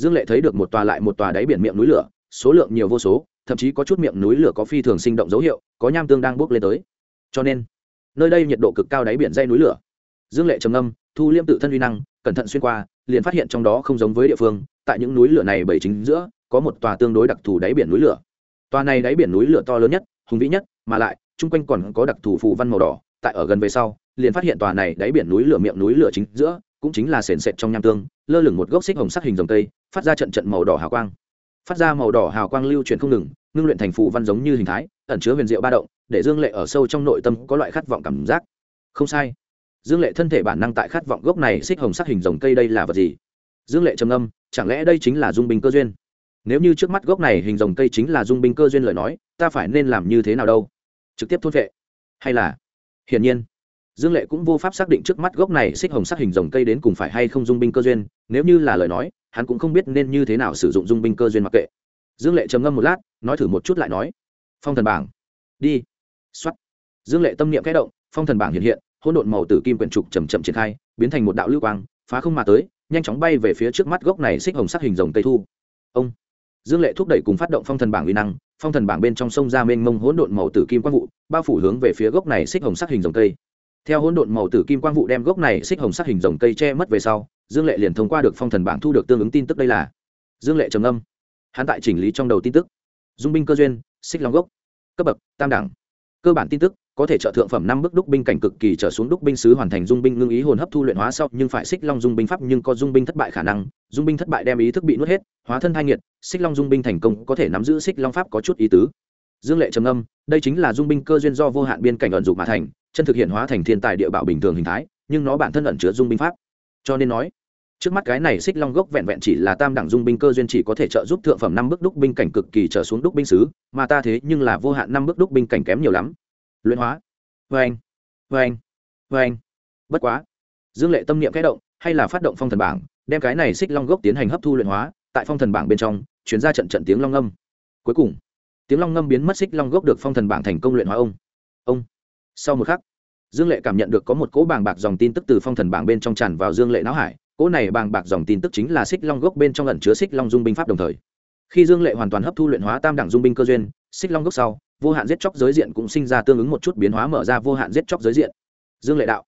Dương lệ thấy được một tòa lại một tòa đáy biển miệng núi lửa số lượng nhiều vô số, thậm chí có chút miệng núi lửa có phi thường sinh động dấu hiệu, có nham tương đang bốc lên tới. Cho nên, nơi đây nhiệt độ cực cao đáy biển dây núi lửa. Dương lệ trầm âm thu liêm tự thân uy năng, cẩn thận xuyên qua, liền phát hiện trong đó không giống với địa phương, tại những núi lửa này bảy chính giữa, có một tòa tương đối đặc thù đáy biển núi lửa. Tòa này đáy biển núi lửa to lớn nhất, hùng vĩ nhất, mà lại, chung quanh còn có đặc thù phù văn màu đỏ, tại ở gần về sau, liền phát hiện tòa này đáy biển núi lửa miệng núi lửa chính giữa, cũng chính là sền sệt trong nham tương, lơ lửng một gốc xích hồng sắc hình dòng tây phát ra trận trận màu đỏ hào quang phát ra màu đỏ hào quang lưu chuyển không ngừng, ngưng luyện thành phù văn giống như hình thái, ẩn chứa huyền diệu ba động, để dương lệ ở sâu trong nội tâm có loại khát vọng cảm giác. Không sai. Dương lệ thân thể bản năng tại khát vọng gốc này xích hồng sắc hình dòng cây đây là vật gì? Dương lệ trầm âm chẳng lẽ đây chính là dung binh cơ duyên? Nếu như trước mắt gốc này hình dòng cây chính là dung binh cơ duyên lời nói, ta phải nên làm như thế nào đâu? Trực tiếp thốt vệ. Hay là? Hiển nhiên, dương lệ cũng vô pháp xác định trước mắt gốc này xích hồng sắc hình dòng cây đến cùng phải hay không dung binh cơ duyên, nếu như là lời nói hắn cũng không biết nên như thế nào sử dụng dung binh cơ duyên mặc kệ. Dương lệ trầm ngâm một lát, nói thử một chút lại nói, phong thần bảng. Đi. X o á t dương lệ tâm niệm kẽ động, phong thần bảng hiện hiện, hỗn độn màu tử kim quyển trục chầm chậm triển khai, biến thành một đạo lưu quang, phá không mà tới, nhanh chóng bay về phía trước mắt gốc này xích hồng sắc hình rồng tây thu. Ông. Dương lệ thúc đẩy cùng phát động phong thần bảng uy năng, phong thần bảng bên trong sông ra mênh mông hỗn độn màu tử kim quang vụ, bao phủ hướng về phía gốc này xích hồng sắc hình rồng tây. Theo hỗn độn màu tử kim quang vụ đem gốc này xích hồng sắc hình rồng tây che mất về sau dương lệ liền thông qua được phong thần bảng thu được tương ứng tin tức đây là dương lệ trầm âm hắn tại chỉnh lý trong đầu tin tức. Dung binh cơ duyên, xích long gốc, cấp bậc, tam đẳng. Cơ bản tin tức, có thể trợ thượng phẩm năm bước đúc binh cảnh cực kỳ trở xuống đúc binh sứ hoàn thành dung binh ngưng ý hồn hấp thu luyện hóa sau, nhưng phải xích long dung binh pháp nhưng có dung binh thất bại khả năng. Dung binh thất bại đem ý thức bị nuốt hết, hóa thân thai nghiệt, xích long dung binh thành công có thể nắm giữ xích long pháp có chút ý tứ. Dương lệ trầm âm đây chính là dung binh cơ duyên do vô hạn biên cảnh ẩn dục mà thành, chân thực hiện hóa thành thiên tài địa bảo bình thường hình thái, nhưng nó bản thân ẩn chứa dung binh pháp. Cho nên nói trước mắt cái này xích long gốc vẹn vẹn chỉ là tam đẳng dung binh cơ duyên chỉ có thể trợ giúp thượng phẩm năm bước đúc binh cảnh cực kỳ trở xuống đúc binh sứ, mà ta thế nhưng là vô hạn năm bước đúc binh cảnh kém nhiều lắm. Luyện hóa. Vê anh vê anh vê anh bất quá. Dương lệ tâm niệm kẽ động, hay là phát động phong thần bảng, đem cái này xích long gốc tiến hành hấp thu luyện hóa, tại phong thần bảng bên trong chuyển ra trận trận tiếng long ngâm. Cuối cùng, tiếng long ngâm biến mất xích long gốc được phong thần bảng thành công luyện hóa ông. Ông. Sau một khắc, dương lệ cảm nhận được có một cỗ bàng bạc dòng tin tức từ phong thần bảng bên trong tràn vào dương lệ não hải cỗ này bàng bạc dòng tin tức chính là xích long gốc bên trong ẩn chứa xích long dung binh pháp đồng thời. Khi dương lệ hoàn toàn hấp thu luyện hóa tam đẳng dung binh cơ duyên, xích long gốc sau, vô hạn giết chóc giới diện cũng sinh ra tương ứng một chút biến hóa mở ra vô hạn giết chóc giới diện. Dương lệ đạo